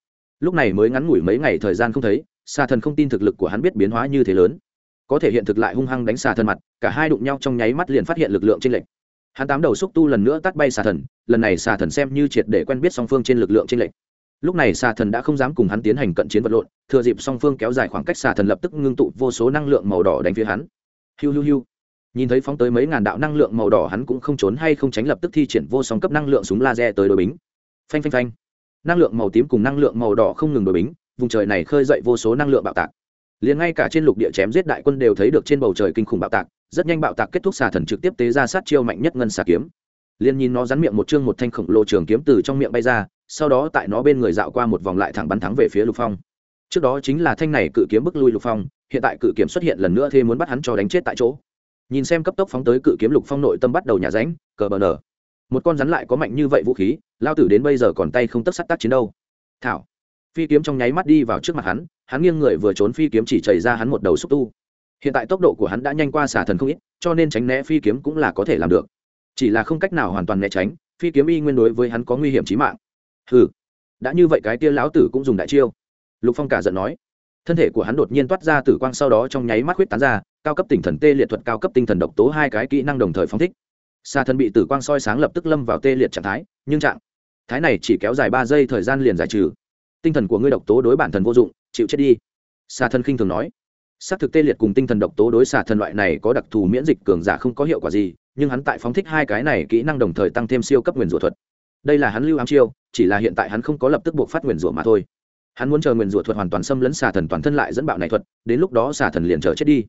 lúc này mới ngắn ngủi mấy ngày thời gian không thấy xa thần không tin thực lực của hắn biết biến hóa như thế lớn có thể hiện thực lại hung hăng đánh xà thần mặt, cả hai đụng nhau trong nháy mắt liền phát hiện lực lượng trên lệch. hắn tám đầu xúc tu lần nữa tắt bay xà thần lần này xà thần xem như triệt để quen biết song phương trên lực lượng trên lệch. lúc này xà thần đã không dám cùng hắn tiến hành cận chiến vật lộn, thừa dịp song phương kéo dài khoảng cách xà thần lập tức ngưng tụ vô số năng lượng màu đỏ đánh phía hắn hiu hiu hiu nhìn thấy phóng tới mấy ngàn đạo năng lượng màu đỏ, hắn cũng không trốn hay không tránh lập tức thi triển vô song cấp năng lượng súng laser tới đội bính. Phanh phanh phanh. Năng lượng màu tím cùng năng lượng màu đỏ không ngừng đội bính, vùng trời này khơi dậy vô số năng lượng bạo tạc. Liền ngay cả trên lục địa chém giết đại quân đều thấy được trên bầu trời kinh khủng bạo tạc, rất nhanh bạo tạc kết thúc xà thần trực tiếp tế ra sát chiêu mạnh nhất ngân xà kiếm. Liền nhìn nó rắn miệng một chương một thanh khổng lồ trường kiếm từ trong miệng bay ra, sau đó tại nó bên người dạo qua một vòng lại thẳng bắn thắng về phía lục phong. Trước đó chính là thanh này cự kiếm bức lui lục phong, hiện tại cự kiếm xuất hiện lần nữa thế muốn bắt hắn cho đánh chết tại chỗ nhìn xem cấp tốc phóng tới cự kiếm lục phong nội tâm bắt đầu nhà ránh, cờ bờ nở. Một con rắn lại có mạnh như vậy vũ khí, lao tử đến bây giờ còn tay không tất sắt tác chiến đâu. Thảo. Phi kiếm trong nháy mắt đi vào trước mặt hắn hắn nghiêng người vừa trốn phi kiếm chỉ chảy ra hắn một đầu xúc tu. Hiện tại tốc độ của hắn đã nhanh qua xả thần không ít, cho nên tránh né phi kiếm cũng là có thể làm được. Chỉ là không cách nào hoàn toàn né tránh, phi kiếm y nguyên đối với hắn có nguy hiểm trí mạng. Hừ. Đã như vậy cái tia lão tử cũng dùng đại chiêu. Lục phong cả giận nói thân thể của hắn đột nhiên toát ra tử quang sau đó trong nháy mắt huyết tán ra, cao cấp tinh thần tê liệt thuật, cao cấp tinh thần độc tố hai cái kỹ năng đồng thời phóng thích. Xa thân bị tử quang soi sáng lập tức lâm vào tê liệt trạng thái, nhưng trạng thái này chỉ kéo dài ba giây, thời gian liền giải trừ. Tinh thần của ngươi độc tố đối bản thân vô dụng, chịu chết đi. Xa thân khinh thường nói. Xác thực tê liệt cùng tinh thần độc tố đối xả thân loại này có đặc thù miễn dịch cường giả không có hiệu quả gì, nhưng hắn tại phóng thích hai cái này kỹ năng đồng thời tăng thêm siêu cấp nguyền rủa thuật. Đây là hắn lưu ám chiêu, chỉ là hiện tại hắn không có lập tức buộc phát nguyền rủa mà thôi hắn muốn chờ nguyền rủa thuật hoàn toàn xâm lấn xà thần toàn thân lại dẫn bạo này thuật, đến lúc đó xà thần liền chờ chết đi.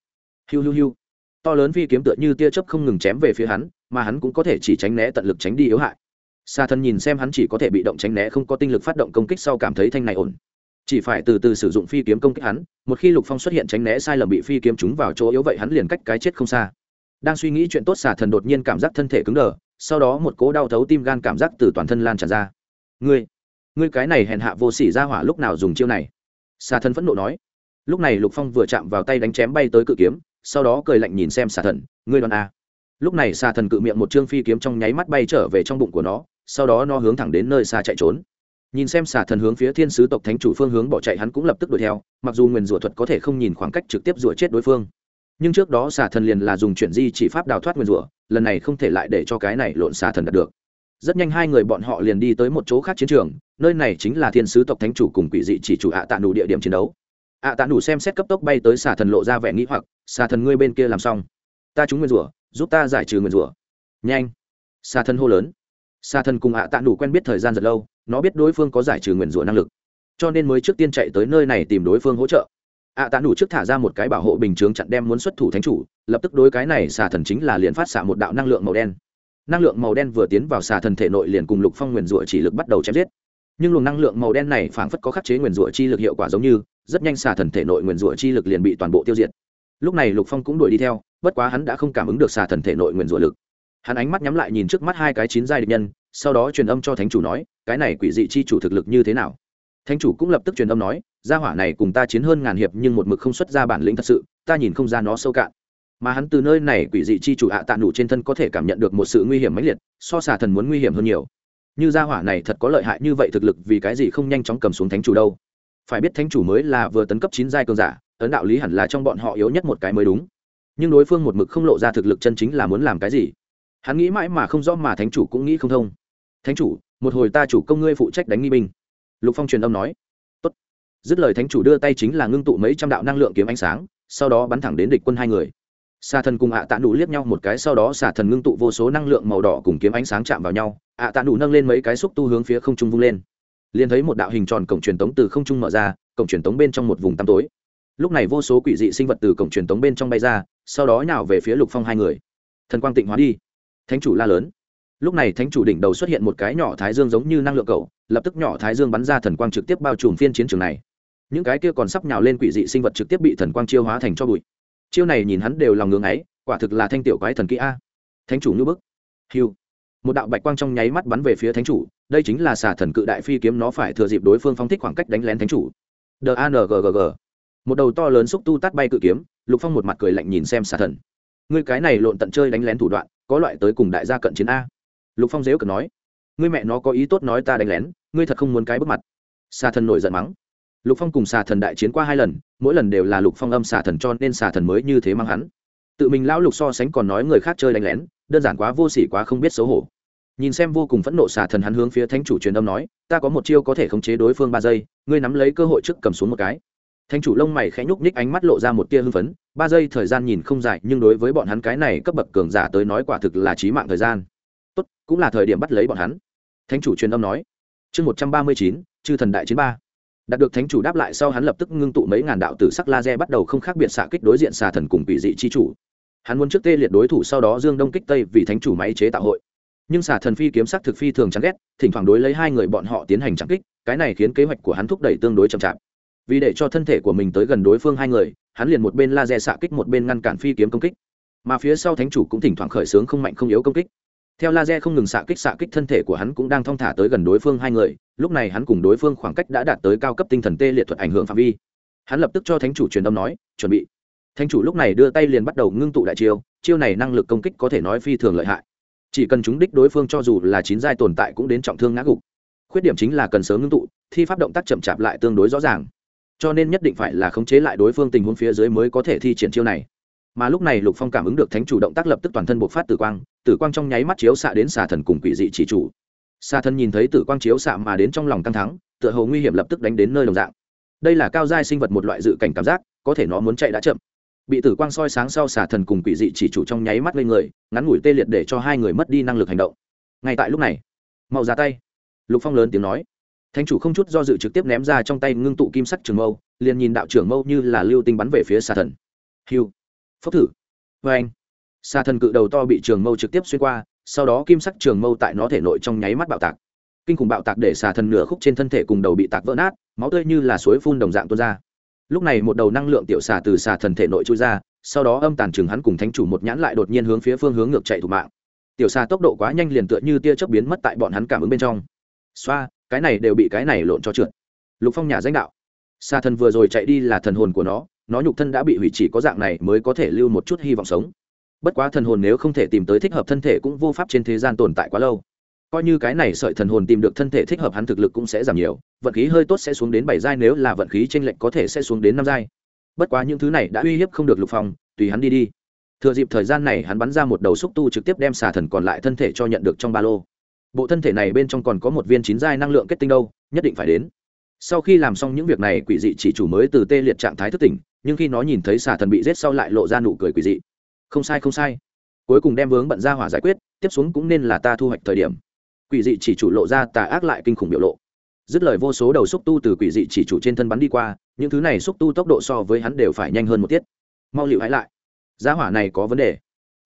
Hiu hiu hiu. To lớn phi kiếm tựa như tia chớp không ngừng chém về phía hắn, mà hắn cũng có thể chỉ tránh né tận lực tránh đi yếu hại. Xà thần nhìn xem hắn chỉ có thể bị động tránh né, không có tinh lực phát động công kích sau cảm thấy thanh này ổn. Chỉ phải từ từ sử dụng phi kiếm công kích hắn, một khi lục phong xuất hiện tránh né sai lầm bị phi kiếm trúng vào chỗ yếu vậy hắn liền cách cái chết không xa. Đang suy nghĩ chuyện tốt, xà thần đột nhiên cảm giác thân thể cứng đờ, sau đó một cố đau thấu tim gan cảm giác từ toàn thân lan tràn ra. Ngươi ngươi cái này hèn hạ vô sỉ ra hỏa lúc nào dùng chiêu này? Xà thần phẫn nộ nói. Lúc này lục phong vừa chạm vào tay đánh chém bay tới cự kiếm, sau đó cười lạnh nhìn xem xà thần, ngươi đoán a à. lúc này xà thần cự miệng một chương phi kiếm trong nháy mắt bay trở về trong bụng của nó, sau đó nó hướng thẳng đến nơi xa chạy trốn. Nhìn xem xà thần hướng phía thiên sứ tộc thánh chủ phương hướng bỏ chạy, hắn cũng lập tức đuổi theo, mặc dù nguyền rủa thuật có thể không nhìn khoảng cách trực tiếp rủa chết đối phương. Nhưng trước đó xà thần liền là dùng chuyển di chỉ pháp đào thoát nguyền rủa, lần này không thể lại để cho cái này lộn xà thần đạt được rất nhanh hai người bọn họ liền đi tới một chỗ khác chiến trường, nơi này chính là thiên sứ tộc thánh chủ cùng quỷ dị chỉ chủ ạ tạ nđủ địa điểm chiến đấu. ạ tạ nđủ xem xét cấp tốc bay tới xà thần lộ ra vẻ nghĩ hoặc, xà thần ngươi bên kia làm xong. Ta trúng nguyên rủa, giúp ta giải trừ nguyên rủa. Nhanh. Xà thần hô lớn. Xà thần cùng ạ tạ nđủ quen biết thời gian rất lâu, nó biết đối phương có giải trừ nguyên rủa năng lực, cho nên mới trước tiên chạy tới nơi này tìm đối phương hỗ trợ. ạ tạ nđủ trước thả ra một cái bảo hộ bình chướng chặn đem muốn xuất thủ thánh chủ, lập tức đối cái này xà thần chính là liền phát xạ một đạo năng lượng màu đen năng lượng màu đen vừa tiến vào xà thần thể nội liền cùng lục phong nguyền rủa chỉ lực bắt đầu chém giết. Nhưng luồng năng lượng màu đen này phảng phất có khắc chế nguyền rủa chi lực hiệu quả giống như, rất nhanh xà thần thể nội nguyền rủa chi lực liền bị toàn bộ tiêu diệt. Lúc này lục phong cũng đuổi đi theo, bất quá hắn đã không cảm ứng được xà thần thể nội nguyền rủa lực. Hắn ánh mắt nhắm lại nhìn trước mắt hai cái chín giai địch nhân, sau đó truyền âm cho thánh chủ nói, cái này quỷ dị chi chủ thực lực như thế nào? Thánh chủ cũng lập tức truyền âm nói, gia hỏa này cùng ta chiến hơn ngàn hiệp nhưng một mực không xuất ra bản lĩnh thật sự, ta nhìn không ra nó sâu cạn mà hắn từ nơi này quỷ dị chi chủ hạ tạ nụ trên thân có thể cảm nhận được một sự nguy hiểm mãnh liệt, so xà thần muốn nguy hiểm hơn nhiều. Như gia hỏa này thật có lợi hại như vậy thực lực vì cái gì không nhanh chóng cầm xuống thánh chủ đâu? Phải biết thánh chủ mới là vừa tấn cấp chín giai cường giả, ấn đạo lý hẳn là trong bọn họ yếu nhất một cái mới đúng. Nhưng đối phương một mực không lộ ra thực lực chân chính là muốn làm cái gì? Hắn nghĩ mãi mà không rõ mà thánh chủ cũng nghĩ không thông. Thánh chủ, một hồi ta chủ công ngươi phụ trách đánh nghi binh. Lục phong truyền âm nói. Tốt. dứt lời thánh chủ đưa tay chính là ngưng tụ mấy trăm đạo năng lượng kiếm ánh sáng, sau đó bắn thẳng đến địch quân hai người xà thần cùng ạ tạ nụ liếc nhau một cái, sau đó xà thần ngưng tụ vô số năng lượng màu đỏ cùng kiếm ánh sáng chạm vào nhau, ạ tạ nụ nâng lên mấy cái xúc tu hướng phía không trung vung lên. Liền thấy một đạo hình tròn cổng truyền tống từ không trung mở ra, cổng truyền tống bên trong một vùng tăm tối. Lúc này vô số quỷ dị sinh vật từ cổng truyền tống bên trong bay ra, sau đó nhào về phía lục phong hai người. Thần quang tịnh hóa đi. Thánh chủ la lớn. Lúc này thánh chủ đỉnh đầu xuất hiện một cái nhỏ thái dương giống như năng lượng cầu, lập tức nhỏ thái dương bắn ra thần quang trực tiếp bao trùm phiên chiến trường này. Những cái kia còn sắp nhào lên quỷ dị sinh vật trực tiếp bị thần quang chiêu hóa thành cho bụi chiêu này nhìn hắn đều lòng ngưng ấy, quả thực là thanh tiểu quái thần kỹ a. Thánh chủ như bức. Hiu một đạo bạch quang trong nháy mắt bắn về phía thánh chủ, đây chính là xà thần cự đại phi kiếm nó phải thừa dịp đối phương phóng thích khoảng cách đánh lén thánh chủ. D a n g g g. Một đầu to lớn xúc tu tát bay cự kiếm, lục phong một mặt cười lạnh nhìn xem xà thần. Ngươi cái này lộn tận chơi đánh lén thủ đoạn, có loại tới cùng đại gia cận chiến a. Lục phong dếu cực nói. Ngươi mẹ nó có ý tốt nói ta đánh lén, ngươi thật không muốn cái bước mặt. Xà thần nổi giận mắng lục phong cùng xà thần đại chiến qua hai lần, mỗi lần đều là lục phong âm xà thần cho nên xà thần mới như thế mang hắn. Tự mình lão lục so sánh còn nói người khác chơi đánh lén, đơn giản quá vô sỉ quá không biết xấu hổ. Nhìn xem vô cùng phẫn nộ xà thần hắn hướng phía thánh chủ truyền âm nói, ta có một chiêu có thể khống chế đối phương ba giây, ngươi nắm lấy cơ hội trước cầm xuống một cái. Thánh chủ lông mày khẽ nhúc nhích ánh mắt lộ ra một tia hưng phấn, ba giây thời gian nhìn không dài, nhưng đối với bọn hắn cái này cấp bậc cường giả tới nói quả thực là trí mạng thời gian. Tốt, cũng là thời điểm bắt lấy bọn hắn. Thánh chủ truyền âm nói. Chương một trăm ba mươi chín, chư thần đại chiến ba đạt được thánh chủ đáp lại sau hắn lập tức ngưng tụ mấy ngàn đạo tử sắc laser bắt đầu không khác biệt xạ kích đối diện xà thần cùng quỷ dị chi chủ. Hắn muốn trước tê liệt đối thủ sau đó dương đông kích tây vì thánh chủ máy chế tạo hội. Nhưng xà thần phi kiếm sắc thực phi thường chán ghét, thỉnh thoảng đối lấy hai người bọn họ tiến hành chạm kích, cái này khiến kế hoạch của hắn thúc đẩy tương đối chậm chạp. Vì để cho thân thể của mình tới gần đối phương hai người, hắn liền một bên laser xạ kích một bên ngăn cản phi kiếm công kích. Mà phía sau thánh chủ cũng thỉnh thoảng khởi xướng không mạnh không yếu công kích theo laser không ngừng xạ kích xạ kích thân thể của hắn cũng đang thong thả tới gần đối phương hai người. Lúc này hắn cùng đối phương khoảng cách đã đạt tới cao cấp tinh thần tê liệt thuật ảnh hưởng phạm vi. Hắn lập tức cho thánh chủ truyền âm nói, chuẩn bị. Thánh chủ lúc này đưa tay liền bắt đầu ngưng tụ đại chiêu chiêu này năng lực công kích có thể nói phi thường lợi hại. Chỉ cần chúng đích đối phương cho dù là chín giai tồn tại cũng đến trọng thương ngã gục. Khuyết điểm chính là cần sớm ngưng tụ, thi pháp động tác chậm chạp lại tương đối rõ ràng. Cho nên nhất định phải là khống chế lại đối phương tình huống phía dưới mới có thể thi triển chiêu này. Mà lúc này lục phong cảm ứng được thánh chủ động tác lập tức toàn thân bộc phát tử quang tử quang trong nháy mắt chiếu xạ đến xà thần cùng quỷ dị chỉ chủ. Xà thần nhìn thấy tử quang chiếu xạ mà đến trong lòng căng thắng tựa hồ nguy hiểm lập tức đánh đến nơi đồng dạng. Đây là cao giai sinh vật một loại dự cảnh cảm giác, có thể nó muốn chạy đã chậm. Bị tử quang soi sáng sau xà thần cùng quỷ dị chỉ chủ trong nháy mắt lên người, ngắn ngủi tê liệt để cho hai người mất đi năng lực hành động. Ngay tại lúc này, mau ra tay. Lục phong lớn tiếng nói. Thánh chủ không chút do dự trực tiếp ném ra trong tay ngưng tụ kim sắc trường mâu, liền nhìn đạo trưởng mâu như là lưu tinh bắn về phía xà thần. Hiu phốc thử. Vê anh xà thần cự đầu to bị trường mâu trực tiếp xuyên qua, sau đó kim sắc trường mâu tại nó thể nội trong nháy mắt bạo tạc. Kinh khủng bạo tạc để xà thần nửa khúc trên thân thể cùng đầu bị tạc vỡ nát, máu tươi như là suối phun đồng dạng tuôn ra. Lúc này một đầu năng lượng tiểu xà từ xà thần thể nội trôi ra, sau đó âm tàn chừng hắn cùng thánh chủ một nhãn lại đột nhiên hướng phía phương hướng ngược chạy thủ mạng. Tiểu xà tốc độ quá nhanh liền tựa như tia chớp biến mất tại bọn hắn cảm ứng bên trong. Xoa, cái này đều bị cái này lộn cho trượt. Lục phong nhà danh đạo. Xà thần vừa rồi chạy đi là thần hồn của nó nó nhục thân đã bị hủy chỉ có dạng này mới có thể lưu một chút hy vọng sống bất quá thần hồn nếu không thể tìm tới thích hợp thân thể cũng vô pháp trên thế gian tồn tại quá lâu. Coi như cái này sợi thần hồn tìm được thân thể thích hợp hắn thực lực cũng sẽ giảm nhiều, vận khí hơi tốt sẽ xuống đến bảy giai nếu là vận khí tranh lệch có thể sẽ xuống đến năm giai. Bất quá những thứ này đã uy hiếp không được lục phong, tùy hắn đi đi. Thừa dịp thời gian này hắn bắn ra một đầu xúc tu trực tiếp đem xà thần còn lại thân thể cho nhận được trong ba lô. Bộ thân thể này bên trong còn có một viên chín giai năng lượng kết tinh đâu, nhất định phải đến. Sau khi làm xong những việc này, quỷ dị chỉ chủ mới từ tê liệt trạng thái thức tỉnh, nhưng khi nó nhìn thấy xà thần bị giết sau lại lộ ra nụ cười quỷ dị không sai không sai. Cuối cùng đem vướng bận ra hỏa giải quyết, tiếp xuống cũng nên là ta thu hoạch thời điểm. Quỷ dị chỉ chủ lộ ra tà ác lại kinh khủng biểu lộ. Dứt lời vô số đầu xúc tu từ quỷ dị chỉ chủ trên thân bắn đi qua, những thứ này xúc tu tốc độ so với hắn đều phải nhanh hơn một tiết. Mau liệu hãy lại. Giá hỏa này có vấn đề.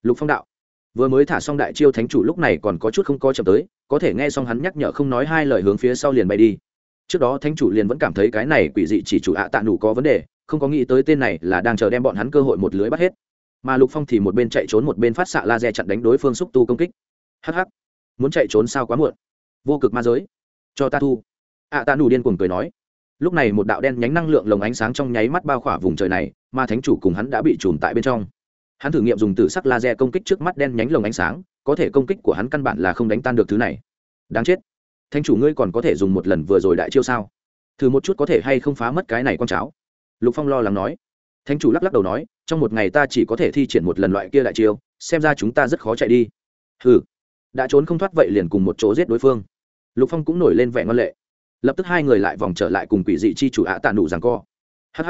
Lục phong đạo. Vừa mới thả xong đại chiêu thánh chủ lúc này còn có chút không có chậm tới, có thể nghe xong hắn nhắc nhở không nói hai lời hướng phía sau liền bay đi. Trước đó thánh chủ liền vẫn cảm thấy cái này quỷ dị chỉ chủ ạ tạ nủ có vấn đề, không có nghĩ tới tên này là đang chờ đem bọn hắn cơ hội một lưới bắt hết mà lục phong thì một bên chạy trốn một bên phát xạ laser chặn đánh đối phương xúc tu công kích. Hh muốn chạy trốn sao quá muộn. Vô cực ma giới, cho ta thu. Ạ ta nù điên cuồng cười nói. Lúc này một đạo đen nhánh năng lượng lồng ánh sáng trong nháy mắt bao khỏa vùng trời này mà thánh chủ cùng hắn đã bị trùm tại bên trong. Hắn thử nghiệm dùng tử sắc laser công kích trước mắt đen nhánh lồng ánh sáng, có thể công kích của hắn căn bản là không đánh tan được thứ này. Đáng chết. Thánh chủ ngươi còn có thể dùng một lần vừa rồi đại chiêu sao? Thử một chút có thể hay không phá mất cái này con cháo. Lục phong lo lắng nói thánh chủ lắc lắc đầu nói, trong một ngày ta chỉ có thể thi triển một lần loại kia đại chiêu, xem ra chúng ta rất khó chạy đi. Hừ. Đã trốn không thoát vậy liền cùng một chỗ giết đối phương. Lục phong cũng nổi lên vẻ ngân lệ. Lập tức hai người lại vòng trở lại cùng quỷ dị chi chủ ạ tạ nụ rằng co. Hh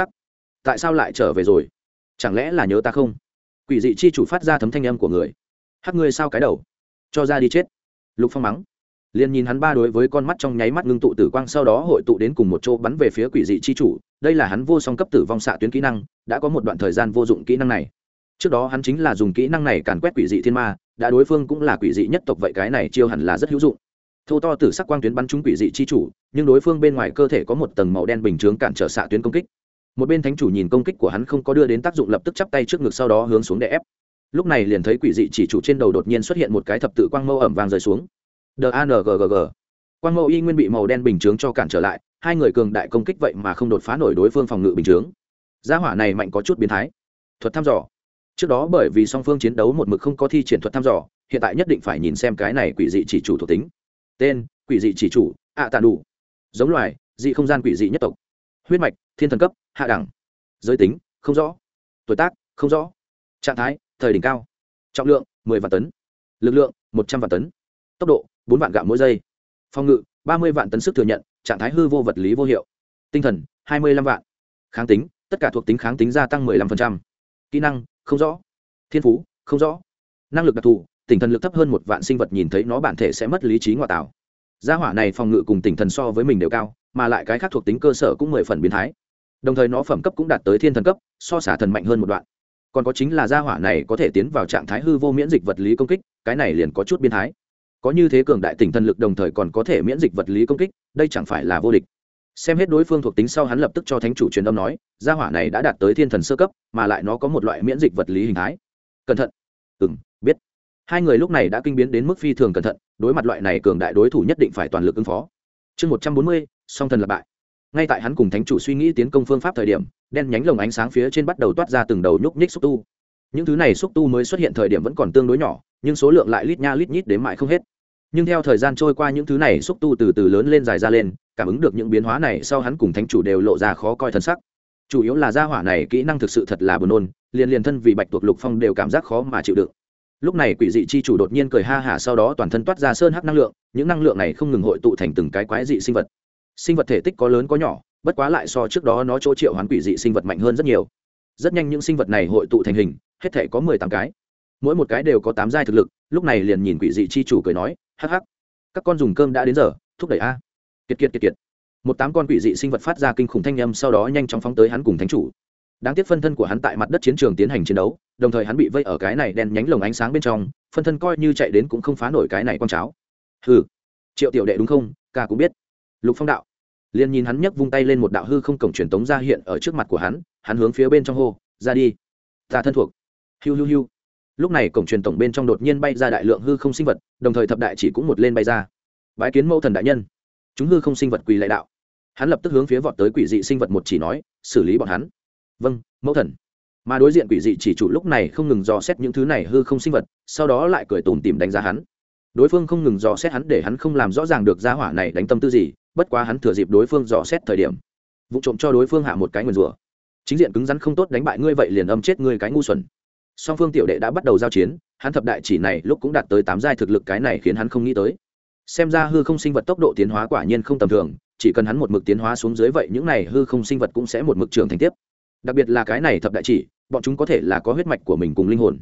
tại sao lại trở về rồi? Chẳng lẽ là nhớ ta không? Quỷ dị chi chủ phát ra thấm thanh âm của người. Hắc ngươi sao cái đầu? Cho ra đi chết. Lục phong mắng. Liền nhìn hắn ba đối với con mắt trong nháy mắt ngưng tụ tử quang, sau đó hội tụ đến cùng một chỗ bắn về phía quỷ dị chi chủ đây là hắn vô song cấp tử vong xạ tuyến kỹ năng, đã có một đoạn thời gian vô dụng kỹ năng này. Trước đó hắn chính là dùng kỹ năng này càn quét quỷ dị thiên ma, đã đối phương cũng là quỷ dị nhất tộc vậy cái này chiêu hẳn là rất hữu dụng. Thô to tử sắc quang tuyến bắn trúng quỷ dị chi chủ, nhưng đối phương bên ngoài cơ thể có một tầng màu đen bình chướng cản trở xạ tuyến công kích. Một bên thánh chủ nhìn công kích của hắn không có đưa đến tác dụng lập tức chắp tay trước ngực sau đó hướng xuống để ép. Lúc này liền thấy quỷ dị chỉ chủ trên đầu đột nhiên xuất hiện một cái thập tự quang mâu ẩm vàng rơi xuống. D a n g g g. Quang mâu y nguyên bị màu đen bình chướng cho cản trở lại hai người cường đại công kích vậy mà không đột phá nổi đối phương phòng ngự bình chướng. Gia hỏa này mạnh có chút biến thái. Thuật thăm dò. Trước đó bởi vì song phương chiến đấu một mực không có thi triển thuật thăm dò, hiện tại nhất định phải nhìn xem cái này quỷ dị chỉ chủ thuộc tính. Tên, quỷ dị chỉ chủ, ạ tạ đủ giống loài, dị không gian quỷ dị nhất tộc. Huyết mạch, thiên thần cấp, hạ đẳng. Giới tính, không rõ. Tuổi tác, không rõ. Trạng thái, thời đỉnh cao. Trọng lượng, mười vạn tấn. Lực lượng, một trăm vạn tấn. Tốc độ, bốn vạn gạo mỗi giây. Phòng ngự, ba mươi vạn tấn sức thừa nhận trạng thái hư vô vật lý vô hiệu. Tinh thần, hai mươi lăm vạn. Kháng tính, tất cả thuộc tính kháng tính gia tăng mười lăm phần trăm. Kỹ năng, không rõ. Thiên phú, không rõ. Năng lực đặc thù, tinh thần lực thấp hơn một vạn sinh vật nhìn thấy nó bản thể sẽ mất lý trí ngoại tảo gia hỏa này phòng ngự cùng tinh thần so với mình đều cao, mà lại cái khác thuộc tính cơ sở cũng mười phần biến thái. Đồng thời nó phẩm cấp cũng đạt tới thiên thần cấp, so xả thần mạnh hơn một đoạn. Còn có chính là gia hỏa này có thể tiến vào trạng thái hư vô miễn dịch vật lý công kích, cái này liền có chút biến thái có như thế cường đại tỉnh thần lực đồng thời còn có thể miễn dịch vật lý công kích, đây chẳng phải là vô địch. Xem hết đối phương thuộc tính sau hắn lập tức cho thánh chủ truyền âm nói, gia hỏa này đã đạt tới thiên thần sơ cấp, mà lại nó có một loại miễn dịch vật lý hình thái. Cẩn thận. Ừ m biết. Hai người lúc này đã kinh biến đến mức phi thường cẩn thận, đối mặt loại này cường đại đối thủ nhất định phải toàn lực ứng phó. Chương một trăm bốn mươi, song thần lập bại. Ngay tại hắn cùng thánh chủ suy nghĩ tiến công phương pháp thời điểm, đen nhánh lồng ánh sáng phía trên bắt đầu toát ra từng đầu nhúc nhích xúc tu. Những thứ này xúc tu mới xuất hiện thời điểm vẫn còn tương đối nhỏ, nhưng số lượng lại lít nha lít nhít đến mãi không hết nhưng theo thời gian trôi qua những thứ này xúc tu từ từ lớn lên dài ra lên, cảm ứng được những biến hóa này sau hắn cùng thánh chủ đều lộ ra khó coi thân sắc. Chủ yếu là gia hỏa này kỹ năng thực sự thật là buồn nôn, liền liền thân vì bạch tuộc lục phong đều cảm giác khó mà chịu đựng. Lúc này quỷ dị chi chủ đột nhiên cười ha hả sau đó toàn thân toát ra sơn hắc năng lượng, những năng lượng này không ngừng hội tụ thành từng cái quái dị sinh vật. Sinh vật thể tích có lớn có nhỏ, bất quá lại so trước đó nó chỗ triệu hoán quỷ dị sinh vật mạnh hơn rất nhiều. Rất nhanh những sinh vật này hội tụ thành hình, hết thể có mười tám cái. Mỗi một cái đều có tám giai thực lực, lúc này liền nhìn quỷ dị chi chủ cười nói hắc hắc. Các con dùng cơm đã đến giờ, thúc đẩy a. Kiệt kiệt kiệt kiệt. Một tám con quỷ dị sinh vật phát ra kinh khủng thanh â m sau đó nhanh chóng phóng tới hắn cùng thánh chủ. Đáng tiếc phân thân của hắn tại mặt đất chiến trường tiến hành chiến đấu, đồng thời hắn bị vây ở cái này đen nhánh lồng ánh sáng bên trong, phân thân coi như chạy đến cũng không phá nổi cái này con cháo. Hừ. Triệu tiểu đệ đúng không? Ca cũng biết. Lục phong đạo. Liền nhìn hắn nhấc vung tay lên một đạo hư không cổng truyền tống ra hiện ở trước mặt của hắn hắn hướng phía bên trong hô, ra đi. Ta thân thuộc. Hiu hiu hiu lúc này cổng truyền tổng bên trong đột nhiên bay ra đại lượng hư không sinh vật, đồng thời thập đại chỉ cũng một lên bay ra. Bái kiến mẫu thần đại nhân. Chúng hư không sinh vật quỳ lại đạo. Hắn lập tức hướng phía vọt tới quỷ dị sinh vật một chỉ nói, xử lý bọn hắn. Vâng mẫu thần. Mà đối diện quỷ dị chỉ chủ lúc này không ngừng dò xét những thứ này hư không sinh vật, sau đó lại cười tủm tìm đánh giá hắn. Đối phương không ngừng dò xét hắn để hắn không làm rõ ràng được giá hỏa này đánh tâm tư gì, bất quá hắn thừa dịp đối phương dò xét thời điểm, vụ trộm cho đối phương hạ một cái nguyền rủa. Chính diện cứng rắn không tốt đánh bại ngươi vậy liền âm chết ngươi cái ngu xuẩn song phương tiểu đệ đã bắt đầu giao chiến, hắn thập đại chỉ này lúc cũng đạt tới tám giai thực lực cái này khiến hắn không nghĩ tới. Xem ra hư không sinh vật tốc độ tiến hóa quả nhiên không tầm thường, chỉ cần hắn một mực tiến hóa xuống dưới vậy những này hư không sinh vật cũng sẽ một mực trưởng thành tiếp. Đặc biệt là cái này thập đại chỉ, bọn chúng có thể là có huyết mạch của mình cùng linh hồn.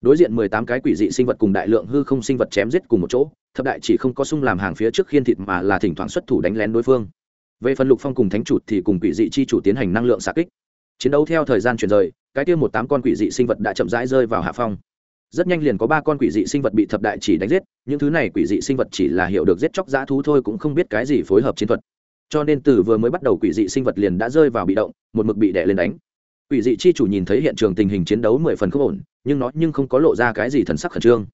Đối diện mười tám cái quỷ dị sinh vật cùng đại lượng hư không sinh vật chém giết cùng một chỗ, thập đại chỉ không có sung làm hàng phía trước khiên thịt mà là thỉnh thoảng xuất thủ đánh lén đối phương. Về phần lục phong cùng thánh chủ thì cùng quỷ dị chi chủ tiến hành năng lượng xạ kích chiến đấu theo thời gian chuyển rời, cái tiêu một tám con quỷ dị sinh vật đã chậm rãi rơi vào hạ phong. Rất nhanh liền có ba con quỷ dị sinh vật bị thập đại chỉ đánh giết, những thứ này quỷ dị sinh vật chỉ là hiểu được giết chóc dã thú thôi cũng không biết cái gì phối hợp chiến thuật. Cho nên từ vừa mới bắt đầu quỷ dị sinh vật liền đã rơi vào bị động, một mực bị đè lên đánh. Quỷ dị chi chủ nhìn thấy hiện trường tình hình chiến đấu mười phần không ổn, nhưng nó nhưng không có lộ ra cái gì thần sắc khẩn trương.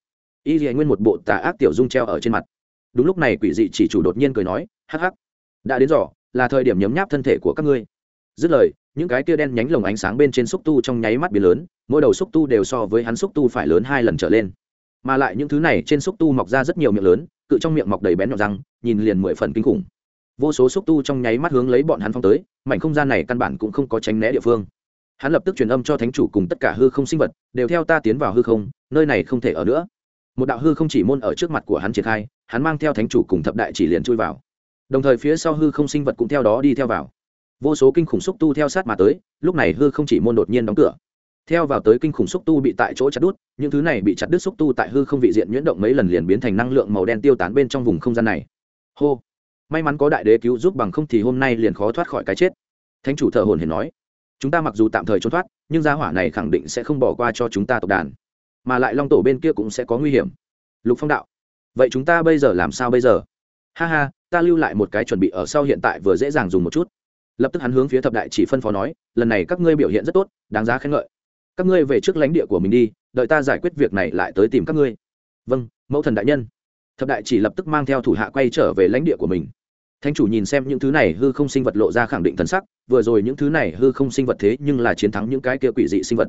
Y dì nguyên một bộ tà ác tiểu dung treo ở trên mặt. Đúng lúc này quỷ dị chỉ chủ đột nhiên cười nói, hắc hắc, đã đến giỏ là thời điểm nhấm nháp thân thể của các ngươi. Dứt lời những cái kia đen nhánh lồng ánh sáng bên trên xúc tu trong nháy mắt biến lớn, mỗi đầu xúc tu đều so với hắn xúc tu phải lớn hai lần trở lên. Mà lại những thứ này trên xúc tu mọc ra rất nhiều miệng lớn, cự trong miệng mọc đầy bén nhọn răng, nhìn liền mười phần kinh khủng. Vô số xúc tu trong nháy mắt hướng lấy bọn hắn phong tới, mảnh không gian này căn bản cũng không có tránh né địa phương. Hắn lập tức truyền âm cho thánh chủ cùng tất cả hư không sinh vật, đều theo ta tiến vào hư không, nơi này không thể ở nữa. Một đạo hư không chỉ môn ở trước mặt của hắn triển khai, hắn mang theo thánh chủ cùng thập đại chỉ liền chui vào. Đồng thời phía sau hư không sinh vật cũng theo đó đi theo vào vô số kinh khủng xúc tu theo sát mà tới, lúc này hư không chỉ môn đột nhiên đóng cửa. Theo vào tới kinh khủng xúc tu bị tại chỗ chặt đứt, những thứ này bị chặt đứt xúc tu tại hư không vị diện nhuyễn động mấy lần liền biến thành năng lượng màu đen tiêu tán bên trong vùng không gian này. Hô! May mắn có đại đế cứu giúp bằng không thì hôm nay liền khó thoát khỏi cái chết. Thánh chủ thợ hồn hiền nói. Chúng ta mặc dù tạm thời trốn thoát, nhưng gia hỏa này khẳng định sẽ không bỏ qua cho chúng ta tộc đàn. Mà lại long tổ bên kia cũng sẽ có nguy hiểm. Lục phong đạo. Vậy chúng ta bây giờ làm sao bây giờ? Ha ha, ta lưu lại một cái chuẩn bị ở sau hiện tại vừa dễ dàng dùng một chút lập tức hắn hướng phía thập đại chỉ phân phó nói, lần này các ngươi biểu hiện rất tốt, đáng giá khen ngợi. Các ngươi về trước lãnh địa của mình đi, đợi ta giải quyết việc này lại tới tìm các ngươi. Vâng mẫu thần đại nhân. Thập đại chỉ lập tức mang theo thủ hạ quay trở về lãnh địa của mình. Thánh chủ nhìn xem những thứ này hư không sinh vật lộ ra khẳng định thần sắc, vừa rồi những thứ này hư không sinh vật thế nhưng là chiến thắng những cái kia quỷ dị sinh vật.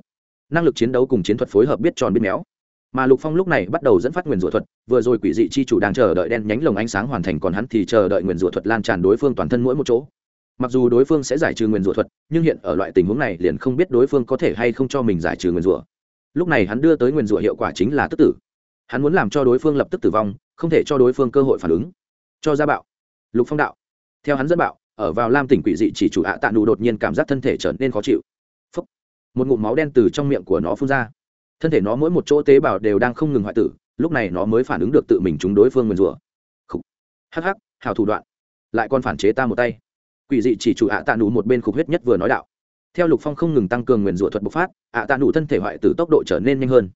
Năng lực chiến đấu cùng chiến thuật phối hợp biết tròn biết méo. Mà lục phong lúc này bắt đầu dẫn phát nguyền rủa thuật, vừa rồi quỷ dị chi chủ đang chờ đợi đen nhánh lồng ánh sáng hoàn thành còn hắn thì chờ đợi nguyền rủa thuật lan tràn đối phương toàn thân mỗi một chỗ mặc dù đối phương sẽ giải trừ nguyền rủa thuật, nhưng hiện ở loại tình huống này liền không biết đối phương có thể hay không cho mình giải trừ nguyền rủa. Lúc này hắn đưa tới nguyền rủa hiệu quả chính là tức tử. Hắn muốn làm cho đối phương lập tức tử vong, không thể cho đối phương cơ hội phản ứng. Cho ra bạo. Lục phong đạo. Theo hắn dẫn bạo, ở vào lam tỉnh quỷ dị chỉ chủ ạ tạ nụ đột nhiên cảm giác thân thể trở nên khó chịu. Phốc. một ngụm máu đen từ trong miệng của nó phun ra. Thân thể nó mỗi một chỗ tế bào đều đang không ngừng hoại tử, lúc này nó mới phản ứng được tự mình chúng đối phương nguyền rủa. Hắc hắc hào thủ đoạn. Lại còn phản chế ta một tay quỷ dị chỉ chủ ạ tạ nụ một bên khục huyết nhất vừa nói đạo. Theo lục phong không ngừng tăng cường nguyền rủa thuật bộc phát ạ tạ nụ thân thể hoại tử tốc độ trở nên nhanh hơn.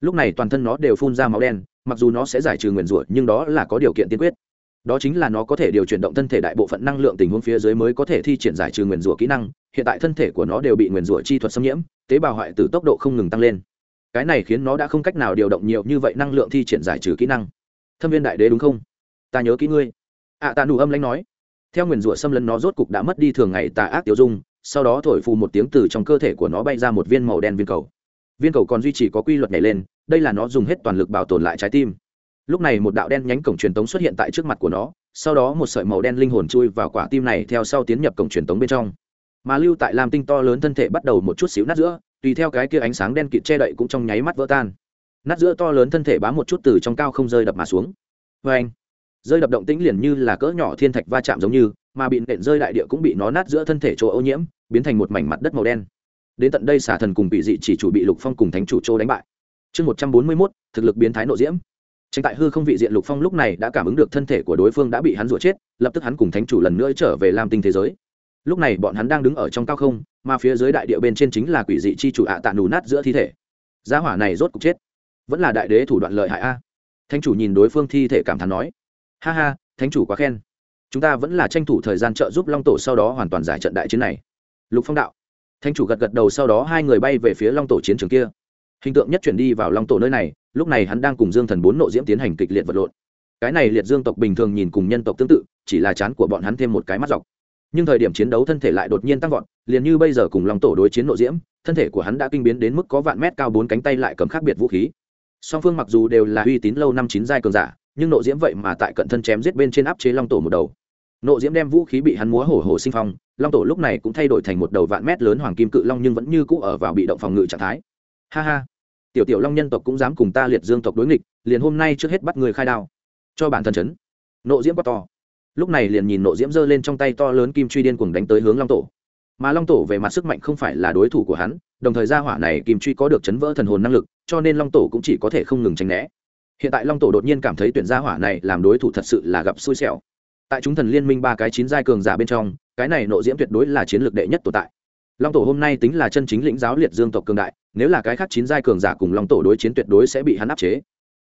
Lúc này toàn thân nó đều phun ra máu đen mặc dù nó sẽ giải trừ nguyền rủa nhưng đó là có điều kiện tiên quyết. Đó chính là nó có thể điều chuyển động thân thể đại bộ phận năng lượng tình huống phía dưới mới có thể thi triển giải trừ nguyền rủa kỹ năng hiện tại thân thể của nó đều bị nguyền rủa chi thuật xâm nhiễm tế bào hoại tử tốc độ không ngừng tăng lên. Cái này khiến nó đã không cách nào điều động nhiều như vậy năng lượng thi triển giải trừ kỹ năng. Thâm viên đại đế đúng không? Ta nhớ kỹ ngươi. Ạ à, tạ nụ âm lãnh nói theo nguyền rủa xâm lấn nó rốt cục đã mất đi thường ngày tà ác tiêu dung, sau đó thổi phù một tiếng từ trong cơ thể của nó bay ra một viên màu đen viên cầu. Viên cầu còn duy trì có quy luật nhảy lên, đây là nó dùng hết toàn lực bảo tồn lại trái tim. Lúc này một đạo đen nhánh cổng truyền tống xuất hiện tại trước mặt của nó, sau đó một sợi màu đen linh hồn chui vào quả tim này theo sau tiến nhập cổng truyền tống bên trong. Mà lưu tại lam tinh to lớn thân thể bắt đầu một chút xíu nát giữa, tùy theo cái kia ánh sáng đen kịt che đậy cũng trong nháy mắt vỡ tan. Nát giữa to lớn thân thể bám một chút từ trong cao không rơi đập mà xuống. Vê anh rơi đập động tĩnh liền như là cỡ nhỏ thiên thạch va chạm giống như, mà bị nện rơi đại địa cũng bị nó nát giữa thân thể chỗ ô nhiễm, biến thành một mảnh mặt đất màu đen. Đến tận đây xả thần cùng bị dị chỉ chủ bị lục phong cùng thánh chủ châu đánh bại. Chương một trăm bốn mươi mốt, thực lực biến thái nội diễm. Tranh tại hư không vị diện lục phong lúc này đã cảm ứng được thân thể của đối phương đã bị hắn rủa chết, lập tức hắn cùng thánh chủ lần nữa trở về lam tinh thế giới. Lúc này bọn hắn đang đứng ở trong cao không, mà phía dưới đại địa bên trên chính là quỷ dị chi chủ ạ tạ nù nát giữa thi thể. Gia hỏa này rốt cục chết. Vẫn là đại đế thủ đoạn lợi hại a. Thánh chủ nhìn đối phương thi thể cảm thán nói ha ha, thánh chủ quá khen. Chúng ta vẫn là tranh thủ thời gian trợ giúp long tổ sau đó hoàn toàn giải trận đại chiến này. Lục phong đạo. Thánh chủ gật gật đầu sau đó hai người bay về phía long tổ chiến trường kia. Hình tượng nhất chuyển đi vào long tổ nơi này, lúc này hắn đang cùng dương thần bốn nộ diễm tiến hành kịch liệt vật lộn. Cái này liệt dương tộc bình thường nhìn cùng nhân tộc tương tự, chỉ là chán của bọn hắn thêm một cái mắt dọc. Nhưng thời điểm chiến đấu thân thể lại đột nhiên tăng vọt, liền như bây giờ cùng long tổ đối chiến Nộ diễm, thân thể của hắn đã kinh biến đến mức có vạn mét cao bốn cánh tay lại cầm khác biệt vũ khí. Song phương mặc dù đều là uy tín lâu năm chín giai cường giả nhưng nộ diễm vậy mà tại cận thân chém giết bên trên áp chế long tổ một đầu. Nộ diễm đem vũ khí bị hắn múa hổ hổ sinh phong, long tổ lúc này cũng thay đổi thành một đầu vạn mét lớn hoàng kim cự long nhưng vẫn như cũ ở vào bị động phòng ngự trạng thái. Ha ha. Tiểu tiểu long nhân tộc cũng dám cùng ta liệt dương tộc đối nghịch, liền hôm nay trước hết bắt người khai đao. Cho bản thân chấn. Nộ diễm quá to. Lúc này liền nhìn nộ diễm giơ lên trong tay to lớn kim truy điên cuồng đánh tới hướng long tổ. Mà long tổ về mặt sức mạnh không phải là đối thủ của hắn, đồng thời gia hỏa này kim truy có được chấn vỡ thần hồn năng lực, cho nên long tổ cũng chỉ có thể không ngừng tránh né hiện tại long tổ đột nhiên cảm thấy tuyển gia hỏa này làm đối thủ thật sự là gặp xui xẻo. Tại chúng thần liên minh ba cái chín giai cường giả bên trong, cái này nộ diễm tuyệt đối là chiến lược đệ nhất tồn tại. Long tổ hôm nay tính là chân chính lĩnh giáo liệt dương tộc cường đại, nếu là cái khác chín giai cường giả cùng long tổ đối chiến tuyệt đối sẽ bị hắn áp chế.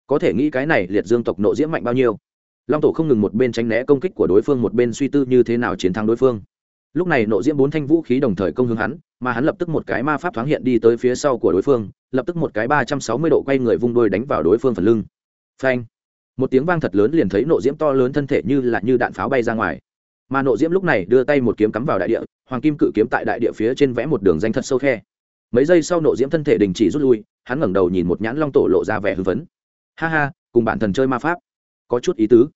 Có thể nghĩ cái này liệt dương tộc nộ diễm mạnh bao nhiêu? Long tổ không ngừng một bên tránh né công kích của đối phương, một bên suy tư như thế nào chiến thắng đối phương. Lúc này nộ diễm bốn thanh vũ khí đồng thời công hướng hắn, mà hắn lập tức một cái ma pháp thoáng hiện đi tới phía sau của đối phương, lập tức một cái ba trăm sáu mươi độ quay người vung đôi đánh vào đối phương phần lưng phanh. Một tiếng vang thật lớn liền thấy nộ diễm to lớn thân thể như là như đạn pháo bay ra ngoài. Mà nộ diễm lúc này đưa tay một kiếm cắm vào đại địa, hoàng kim cự kiếm tại đại địa phía trên vẽ một đường danh thật sâu khe. Mấy giây sau nộ diễm thân thể đình chỉ rút lui, hắn ngẩng đầu nhìn một nhãn long tổ lộ ra vẻ hư vấn ha ha, cùng bản thần chơi ma pháp. Có chút ý tứ.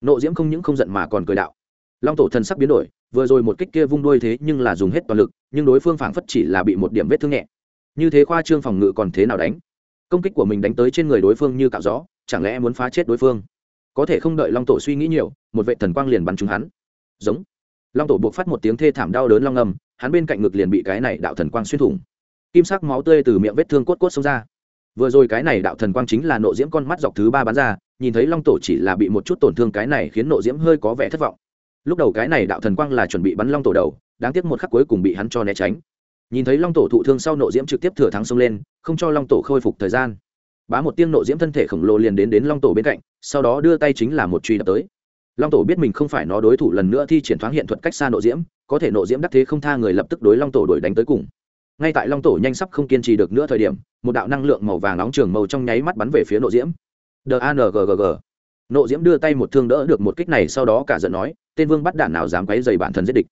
Nộ diễm không những không giận mà còn cười đạo. Long tổ thần sắc biến đổi, vừa rồi một kích kia vung đuôi thế nhưng là dùng hết toàn lực, nhưng đối phương phảng phất chỉ là bị một điểm vết thương nhẹ. Như thế khoa trương phòng ngự còn thế nào đánh? Công kích của mình đánh tới trên người đối phương như cạo gió, chẳng lẽ muốn phá chết đối phương? Có thể không đợi long tổ suy nghĩ nhiều, một vệ thần quang liền bắn trúng hắn. Giống. Long tổ buộc phát một tiếng thê thảm đau đớn long ngầm hắn bên cạnh ngực liền bị cái này đạo thần quang xuyên thủng. Kim sắc máu tươi từ miệng vết thương cốt cốt xông ra. Vừa rồi cái này đạo thần quang chính là nộ diễm con mắt dọc thứ ba bắn ra, nhìn thấy long tổ chỉ là bị một chút tổn thương cái này khiến nộ diễm hơi có vẻ thất vọng. Lúc đầu cái này đạo thần quang là chuẩn bị bắn long tổ đầu, đáng tiếc một khắc cuối cùng bị hắn cho né tránh nhìn thấy long tổ thụ thương sau nộ diễm trực tiếp thừa thắng xông lên, không cho long tổ khôi phục thời gian. Bá một tiếng nộ diễm thân thể khổng lồ liền đến đến long tổ bên cạnh, sau đó đưa tay chính là một truy đập tới. Long tổ biết mình không phải nó đối thủ lần nữa thi triển thoáng hiện thuật cách xa nộ diễm, có thể nộ diễm đắc thế không tha người lập tức đối long tổ đuổi đánh tới cùng. Ngay tại long tổ nhanh sắp không kiên trì được nữa thời điểm, một đạo năng lượng màu vàng nóng trường màu trong nháy mắt bắn về phía nộ diễm. Danggg nộ diễm đưa tay một thương đỡ được một kích này, sau đó cả giận nói, tên vương bắt đạn nào dám quấy dày bản thân giết địch?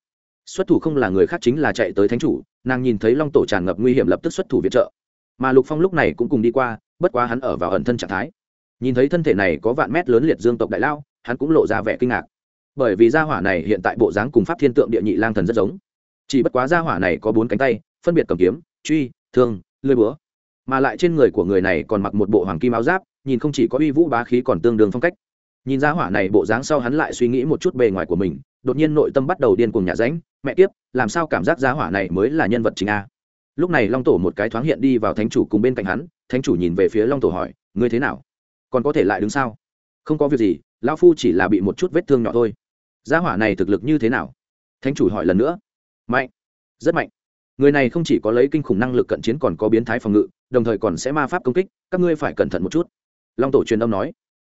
Xuất thủ không là người khác chính là chạy tới thánh chủ, nàng nhìn thấy long tổ tràn ngập nguy hiểm lập tức xuất thủ viện trợ. Mà lục phong lúc này cũng cùng đi qua, bất quá hắn ở vào ẩn thân trạng thái. Nhìn thấy thân thể này có vạn mét lớn liệt dương tộc đại lao, hắn cũng lộ ra vẻ kinh ngạc. Bởi vì gia hỏa này hiện tại bộ dáng cùng pháp thiên tượng địa nhị lang thần rất giống. Chỉ bất quá gia hỏa này có bốn cánh tay, phân biệt cầm kiếm, truy, thương lưỡi búa. Mà lại trên người của người này còn mặc một bộ hoàng kim áo giáp, nhìn không chỉ có uy vũ bá khí còn tương đương phong cách nhìn ra hỏa này bộ dáng sau hắn lại suy nghĩ một chút bề ngoài của mình, đột nhiên nội tâm bắt đầu điên cuồng nhà ránh, mẹ tiếp làm sao cảm giác giá hỏa này mới là nhân vật chính a? Lúc này long tổ một cái thoáng hiện đi vào thánh chủ cùng bên cạnh hắn, thánh chủ nhìn về phía long tổ hỏi, ngươi thế nào? Còn có thể lại đứng sao? Không có việc gì, lão phu chỉ là bị một chút vết thương nhỏ thôi. Gia hỏa này thực lực như thế nào? Thánh chủ hỏi lần nữa. Mạnh, rất mạnh. Người này không chỉ có lấy kinh khủng năng lực cận chiến còn có biến thái phòng ngự, đồng thời còn sẽ ma pháp công kích, các ngươi phải cẩn thận một chút. Long tổ truyền âm nói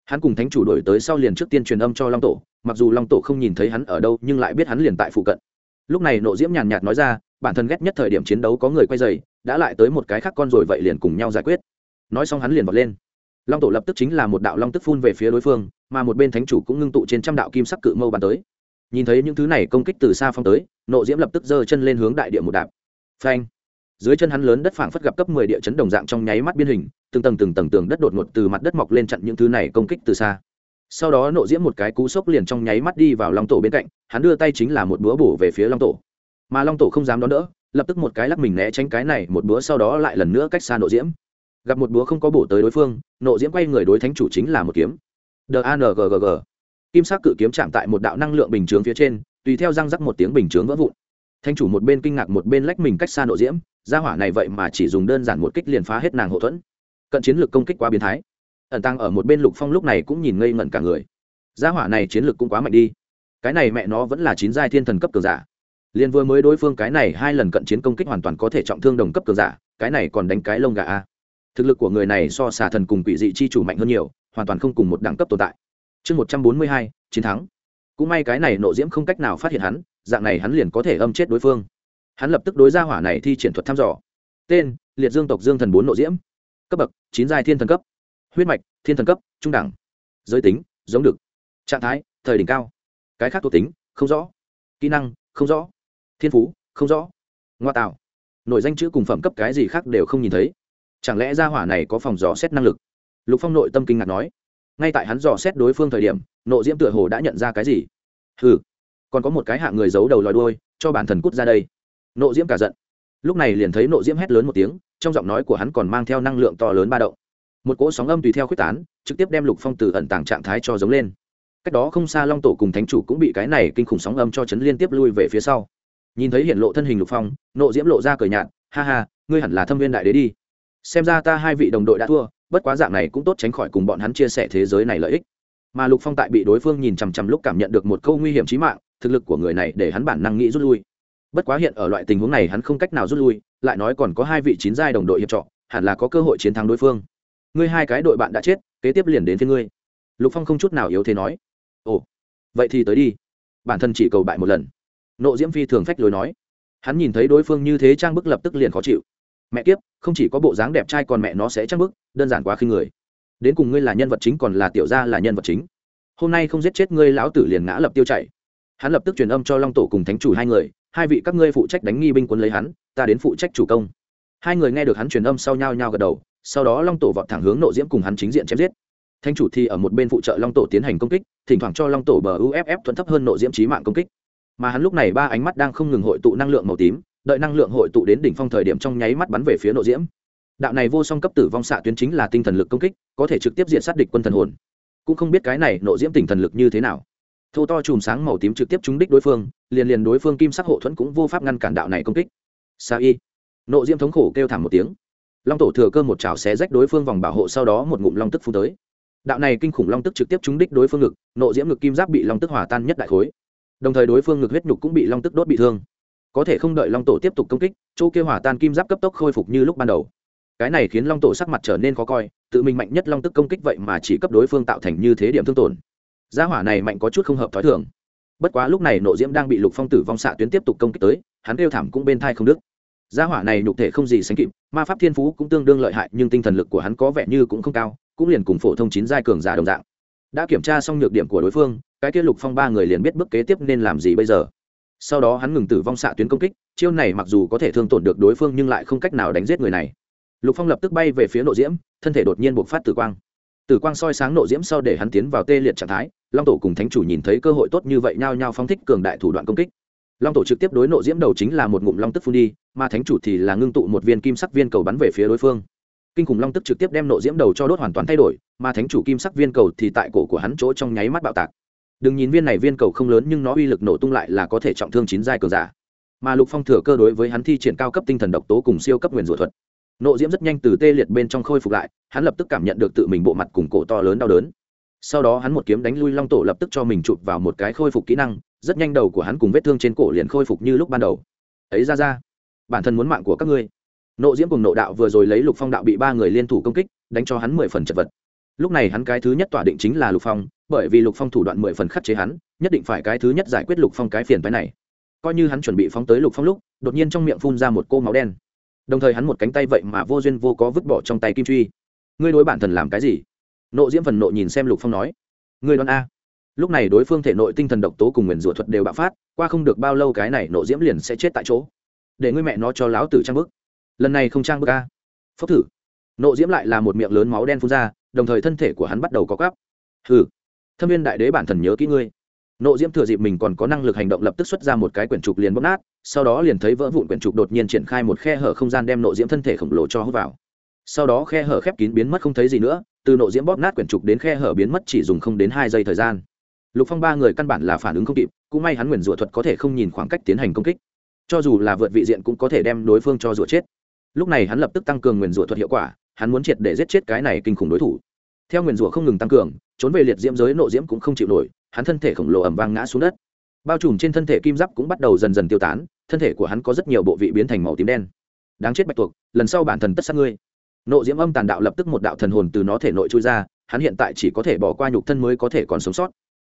hắn cùng thánh chủ đổi tới sau liền trước tiên truyền âm cho long tổ, mặc dù long tổ không nhìn thấy hắn ở đâu, nhưng lại biết hắn liền tại phụ cận. Lúc này nộ diễm nhàn nhạt nói ra, bản thân ghét nhất thời điểm chiến đấu có người quay dày, đã lại tới một cái khác con rồi vậy liền cùng nhau giải quyết. Nói xong hắn liền vọt lên. Long tổ lập tức chính là một đạo long tức phun về phía đối phương, mà một bên thánh chủ cũng ngưng tụ trên trăm đạo kim sắc cự mâu bàn tới. Nhìn thấy những thứ này công kích từ xa phong tới, nộ diễm lập tức giơ chân lên hướng đại địa một đạp. Phanh! Dưới chân hắn lớn đất phảng phất gặp cấp mười địa chấn đồng dạng trong nháy mắt biên hình, từng tầng từng tầng tường đất đột ngột từ mặt đất mọc lên chặn những thứ này công kích từ xa. Sau đó nộ diễm một cái cú sốc liền trong nháy mắt đi vào long tổ bên cạnh, hắn đưa tay chính là một búa bổ về phía long tổ. Mà long tổ không dám đón đỡ, lập tức một cái lắc mình né tránh cái này, một búa sau đó lại lần nữa cách xa nộ diễm. Gặp một búa không có bổ tới đối phương, nộ diễm quay người đối thánh chủ chính là một kiếm. D a n g g g. Kim sắc cự kiếm chạm tại một đạo năng lượng bình chướng phía trên, tùy theo răng rắc một tiếng bình chướng vỡ vụn. Thanh chủ một bên kinh ngạc một bên lách mình cách xa nộ diễm gia hỏa này vậy mà chỉ dùng đơn giản một kích liền phá hết nàng hậu thuẫn. Cận chiến lược công kích quá biến thái. Ẩn tăng ở một bên lục phong lúc này cũng nhìn ngây ngẩn cả người. Gia hỏa này chiến lược cũng quá mạnh đi. Cái này mẹ nó vẫn là chín giai thiên thần cấp cường giả. Liền vừa mới đối phương cái này hai lần cận chiến công kích hoàn toàn có thể trọng thương đồng cấp cường giả, cái này còn đánh cái lông gà a. Thực lực của người này so xà thần cùng quỷ dị chi chủ mạnh hơn nhiều, hoàn toàn không cùng một đẳng cấp tồn tại. Chương một trăm bốn mươi hai, chiến thắng. Cũng may cái này nộ diễm không cách nào phát hiện hắn, dạng này hắn liền có thể âm chết đối phương hắn lập tức đối ra hỏa này thi triển thuật thăm dò. Tên, liệt dương tộc dương thần bốn nộ diễm. Cấp bậc, chín giai thiên thần cấp. Huyết mạch, thiên thần cấp, trung đẳng. Giới tính, giống được. Trạng thái, thời đỉnh cao. Cái khác thuộc tính, không rõ. Kỹ năng, không rõ. Thiên phú, không rõ. Ngoa tạo. Nội danh chữ cùng phẩm cấp cái gì khác đều không nhìn thấy. Chẳng lẽ ra hỏa này có phòng dò xét năng lực? Lục phong nội tâm kinh ngạc nói. Ngay tại hắn dò xét đối phương thời điểm, nộ diễm tựa hồ đã nhận ra cái gì? Hừ, còn có một cái hạng người giấu đầu lòi đuôi, cho bản thần cút ra đây nộ diễm cả giận. Lúc này liền thấy nộ diễm hét lớn một tiếng, trong giọng nói của hắn còn mang theo năng lượng to lớn ba động. Một cỗ sóng âm tùy theo khuếch tán, trực tiếp đem lục phong từ ẩn tàng trạng thái cho giống lên. Cách đó không xa long tổ cùng thánh chủ cũng bị cái này kinh khủng sóng âm cho chấn liên tiếp lui về phía sau. Nhìn thấy hiện lộ thân hình lục phong, nộ diễm lộ ra cờ nhạt, ha ha, ngươi hẳn là thâm viên đại đế đi. Xem ra ta hai vị đồng đội đã thua, bất quá dạng này cũng tốt tránh khỏi cùng bọn hắn chia sẻ thế giới này lợi ích. Mà lục phong tại bị đối phương nhìn chằm chằm lúc cảm nhận được một câu nguy hiểm trí mạng, thực lực của người này để hắn bản năng nghĩ rút lui bất quá hiện ở loại tình huống này hắn không cách nào rút lui, lại nói còn có hai vị chín giai đồng đội hiệp trọ hẳn là có cơ hội chiến thắng đối phương. Ngươi hai cái đội bạn đã chết, kế tiếp liền đến với ngươi. Lục phong không chút nào yếu thế nói. Ồ, vậy thì tới đi. Bản thân chỉ cầu bại một lần. Nộ diễm phi thường phách lối nói. Hắn nhìn thấy đối phương như thế trang bức lập tức liền khó chịu. Mẹ kiếp, không chỉ có bộ dáng đẹp trai còn mẹ nó sẽ trang bức, đơn giản quá khi người. Đến cùng ngươi là nhân vật chính còn là tiểu gia là nhân vật chính. Hôm nay không giết chết ngươi, lão tử liền ngã lập tiêu chạy hắn lập tức truyền âm cho long tổ cùng thánh chủ hai người hai vị các ngươi phụ trách đánh nghi binh quân lấy hắn, ta đến phụ trách chủ công. Hai người nghe được hắn truyền âm sau nhau nhau gật đầu, sau đó long tổ vọt thẳng hướng nộ diễm cùng hắn chính diện chém giết. Thanh chủ thì ở một bên phụ trợ long tổ tiến hành công kích, thỉnh thoảng cho long tổ bờ uff thuận thấp hơn nộ diễm trí mạng công kích. Mà hắn lúc này ba ánh mắt đang không ngừng hội tụ năng lượng màu tím, đợi năng lượng hội tụ đến đỉnh phong thời điểm trong nháy mắt bắn về phía nộ diễm. Đạo này vô song cấp tử vong xạ tuyến chính là tinh thần lực công kích, có thể trực tiếp diện sát địch quân thần hồn. Cũng không biết cái này nộ diễm tinh thần lực như thế nào thô to chùm sáng màu tím trực tiếp trúng đích đối phương, liền liền đối phương kim sắc hộ thuẫn cũng vô pháp ngăn cản đạo này công kích. Sa y. Nộ diễm thống khổ kêu thảm một tiếng. Long tổ thừa cơ một chảo xé rách đối phương vòng bảo hộ sau đó một ngụm long tức phun tới. Đạo này kinh khủng long tức trực tiếp trúng đích đối phương ngực, nộ diễm ngực kim giáp bị long tức hỏa tan nhất đại khối. Đồng thời đối phương ngực huyết nhục cũng bị long tức đốt bị thương. Có thể không đợi long tổ tiếp tục công kích, chỗ kêu hỏa tan kim giáp cấp tốc khôi phục như lúc ban đầu. Cái này khiến long tổ sắc mặt trở nên khó coi, tự mình mạnh nhất long tức công kích vậy mà chỉ cấp đối phương tạo thành như thế điểm thương tổn gia hỏa này mạnh có chút không hợp t h ó i thường. Bất quá lúc này nộ diễm đang bị lục phong tử vong xạ tuyến tiếp tục công kích tới, hắn kêu thảm cũng bên thai không đức gia hỏa này nhục thể không gì sánh kịp, ma pháp thiên phú cũng tương đương lợi hại, nhưng tinh thần lực của hắn có vẻ như cũng không cao, cũng liền cùng phổ thông chín giai cường giả đồng dạng. Đã kiểm tra xong nhược điểm của đối phương, cái kia lục phong ba người liền biết bước kế tiếp nên làm gì bây giờ. Sau đó hắn ngừng tử vong xạ tuyến công kích, chiêu này mặc dù có thể thương tổn được đối phương nhưng lại không cách nào đánh giết người này. Lục phong lập tức bay về phía nội diễm, thân thể đột nhiên bộc phát tử quang tử quang soi sáng nộ diễm sau để hắn tiến vào tê liệt trạng thái, long tổ cùng thánh chủ nhìn thấy cơ hội tốt như vậy nhao nhao phóng thích cường đại thủ đoạn công kích. Long tổ trực tiếp đối nộ diễm đầu chính là một ngụm long tức phun đi, mà thánh chủ thì là ngưng tụ một viên kim sắc viên cầu bắn về phía đối phương. Kinh khủng long tức trực tiếp đem nộ diễm đầu cho đốt hoàn toàn thay đổi, mà thánh chủ kim sắc viên cầu thì tại cổ của hắn chỗ trong nháy mắt bạo tạc. Đừng nhìn viên này viên cầu không lớn nhưng nó uy lực nổ tung lại là có thể trọng thương chín giai cường giả. Mà lục phong thừa cơ đối với hắn thi triển cao cấp tinh thần độc tố cùng siêu cấp nguyền rủa thuật nộ diễm rất nhanh từ tê liệt bên trong khôi phục lại, hắn lập tức cảm nhận được tự mình bộ mặt cùng cổ to lớn đau đớn. Sau đó hắn một kiếm đánh lui long tổ lập tức cho mình chụp vào một cái khôi phục kỹ năng, rất nhanh đầu của hắn cùng vết thương trên cổ liền khôi phục như lúc ban đầu. Ấy ra ra, bản thân muốn mạng của các ngươi. Nộ diễm cùng nộ đạo vừa rồi lấy lục phong đạo bị ba người liên thủ công kích, đánh cho hắn mười phần chật vật. Lúc này hắn cái thứ nhất tỏa định chính là lục phong, bởi vì lục phong thủ đoạn mười phần khắc chế hắn, nhất định phải cái thứ nhất giải quyết lục phong cái phiền phái này. Coi như hắn chuẩn bị phóng tới lục phong lúc, đột nhiên trong miệng phun ra một cô máu đen đồng thời hắn một cánh tay vậy mà vô duyên vô có vứt bỏ trong tay kim truy. Ngươi đối bản thần làm cái gì? Nộ diễm phần nộ nhìn xem lục phong nói. Ngươi đoán a. Lúc này đối phương thể nội tinh thần độc tố cùng nguyền rủa thuật đều bạo phát, qua không được bao lâu cái này nộ diễm liền sẽ chết tại chỗ. Để ngươi mẹ nó cho láo tử trang bức. Lần này không trang bức a. Phốc thử. Nộ diễm lại là một miệng lớn máu đen phun ra, đồng thời thân thể của hắn bắt đầu có gắp hừ. Thâm viên đại đế bản thần nhớ kỹ ngươi nộ diễm thừa dịp mình còn có năng lực hành động lập tức xuất ra một cái quyển trục liền bóp nát, sau đó liền thấy vỡ vụn quyển trục đột nhiên triển khai một khe hở không gian đem nộ diễm thân thể khổng lồ cho hút vào. Sau đó khe hở khép kín biến mất không thấy gì nữa, từ nộ diễm bóp nát quyển trục đến khe hở biến mất chỉ dùng không đến hai giây thời gian. Lục phong ba người căn bản là phản ứng không kịp, cũng may hắn nguyền rủa thuật có thể không nhìn khoảng cách tiến hành công kích. Cho dù là vượt vị diện cũng có thể đem đối phương cho rủa chết. Lúc này hắn lập tức tăng cường nguyền rủa thuật hiệu quả, hắn muốn triệt để giết chết cái này kinh khủng đối thủ. Theo nguyền rủa không ngừng tăng cường trốn về liệt diễm giới, nộ diễm cũng không chịu nổi, hắn thân thể khổng lồ ẩm vang ngã xuống đất. Bao trùm trên thân thể kim giáp cũng bắt đầu dần dần tiêu tán, thân thể của hắn có rất nhiều bộ vị biến thành màu tím đen. Đáng chết bạch tuộc, lần sau bản thần tất sát ngươi. Nộ diễm âm tàn đạo lập tức một đạo thần hồn từ nó thể nội trôi ra, hắn hiện tại chỉ có thể bỏ qua nhục thân mới có thể còn sống sót.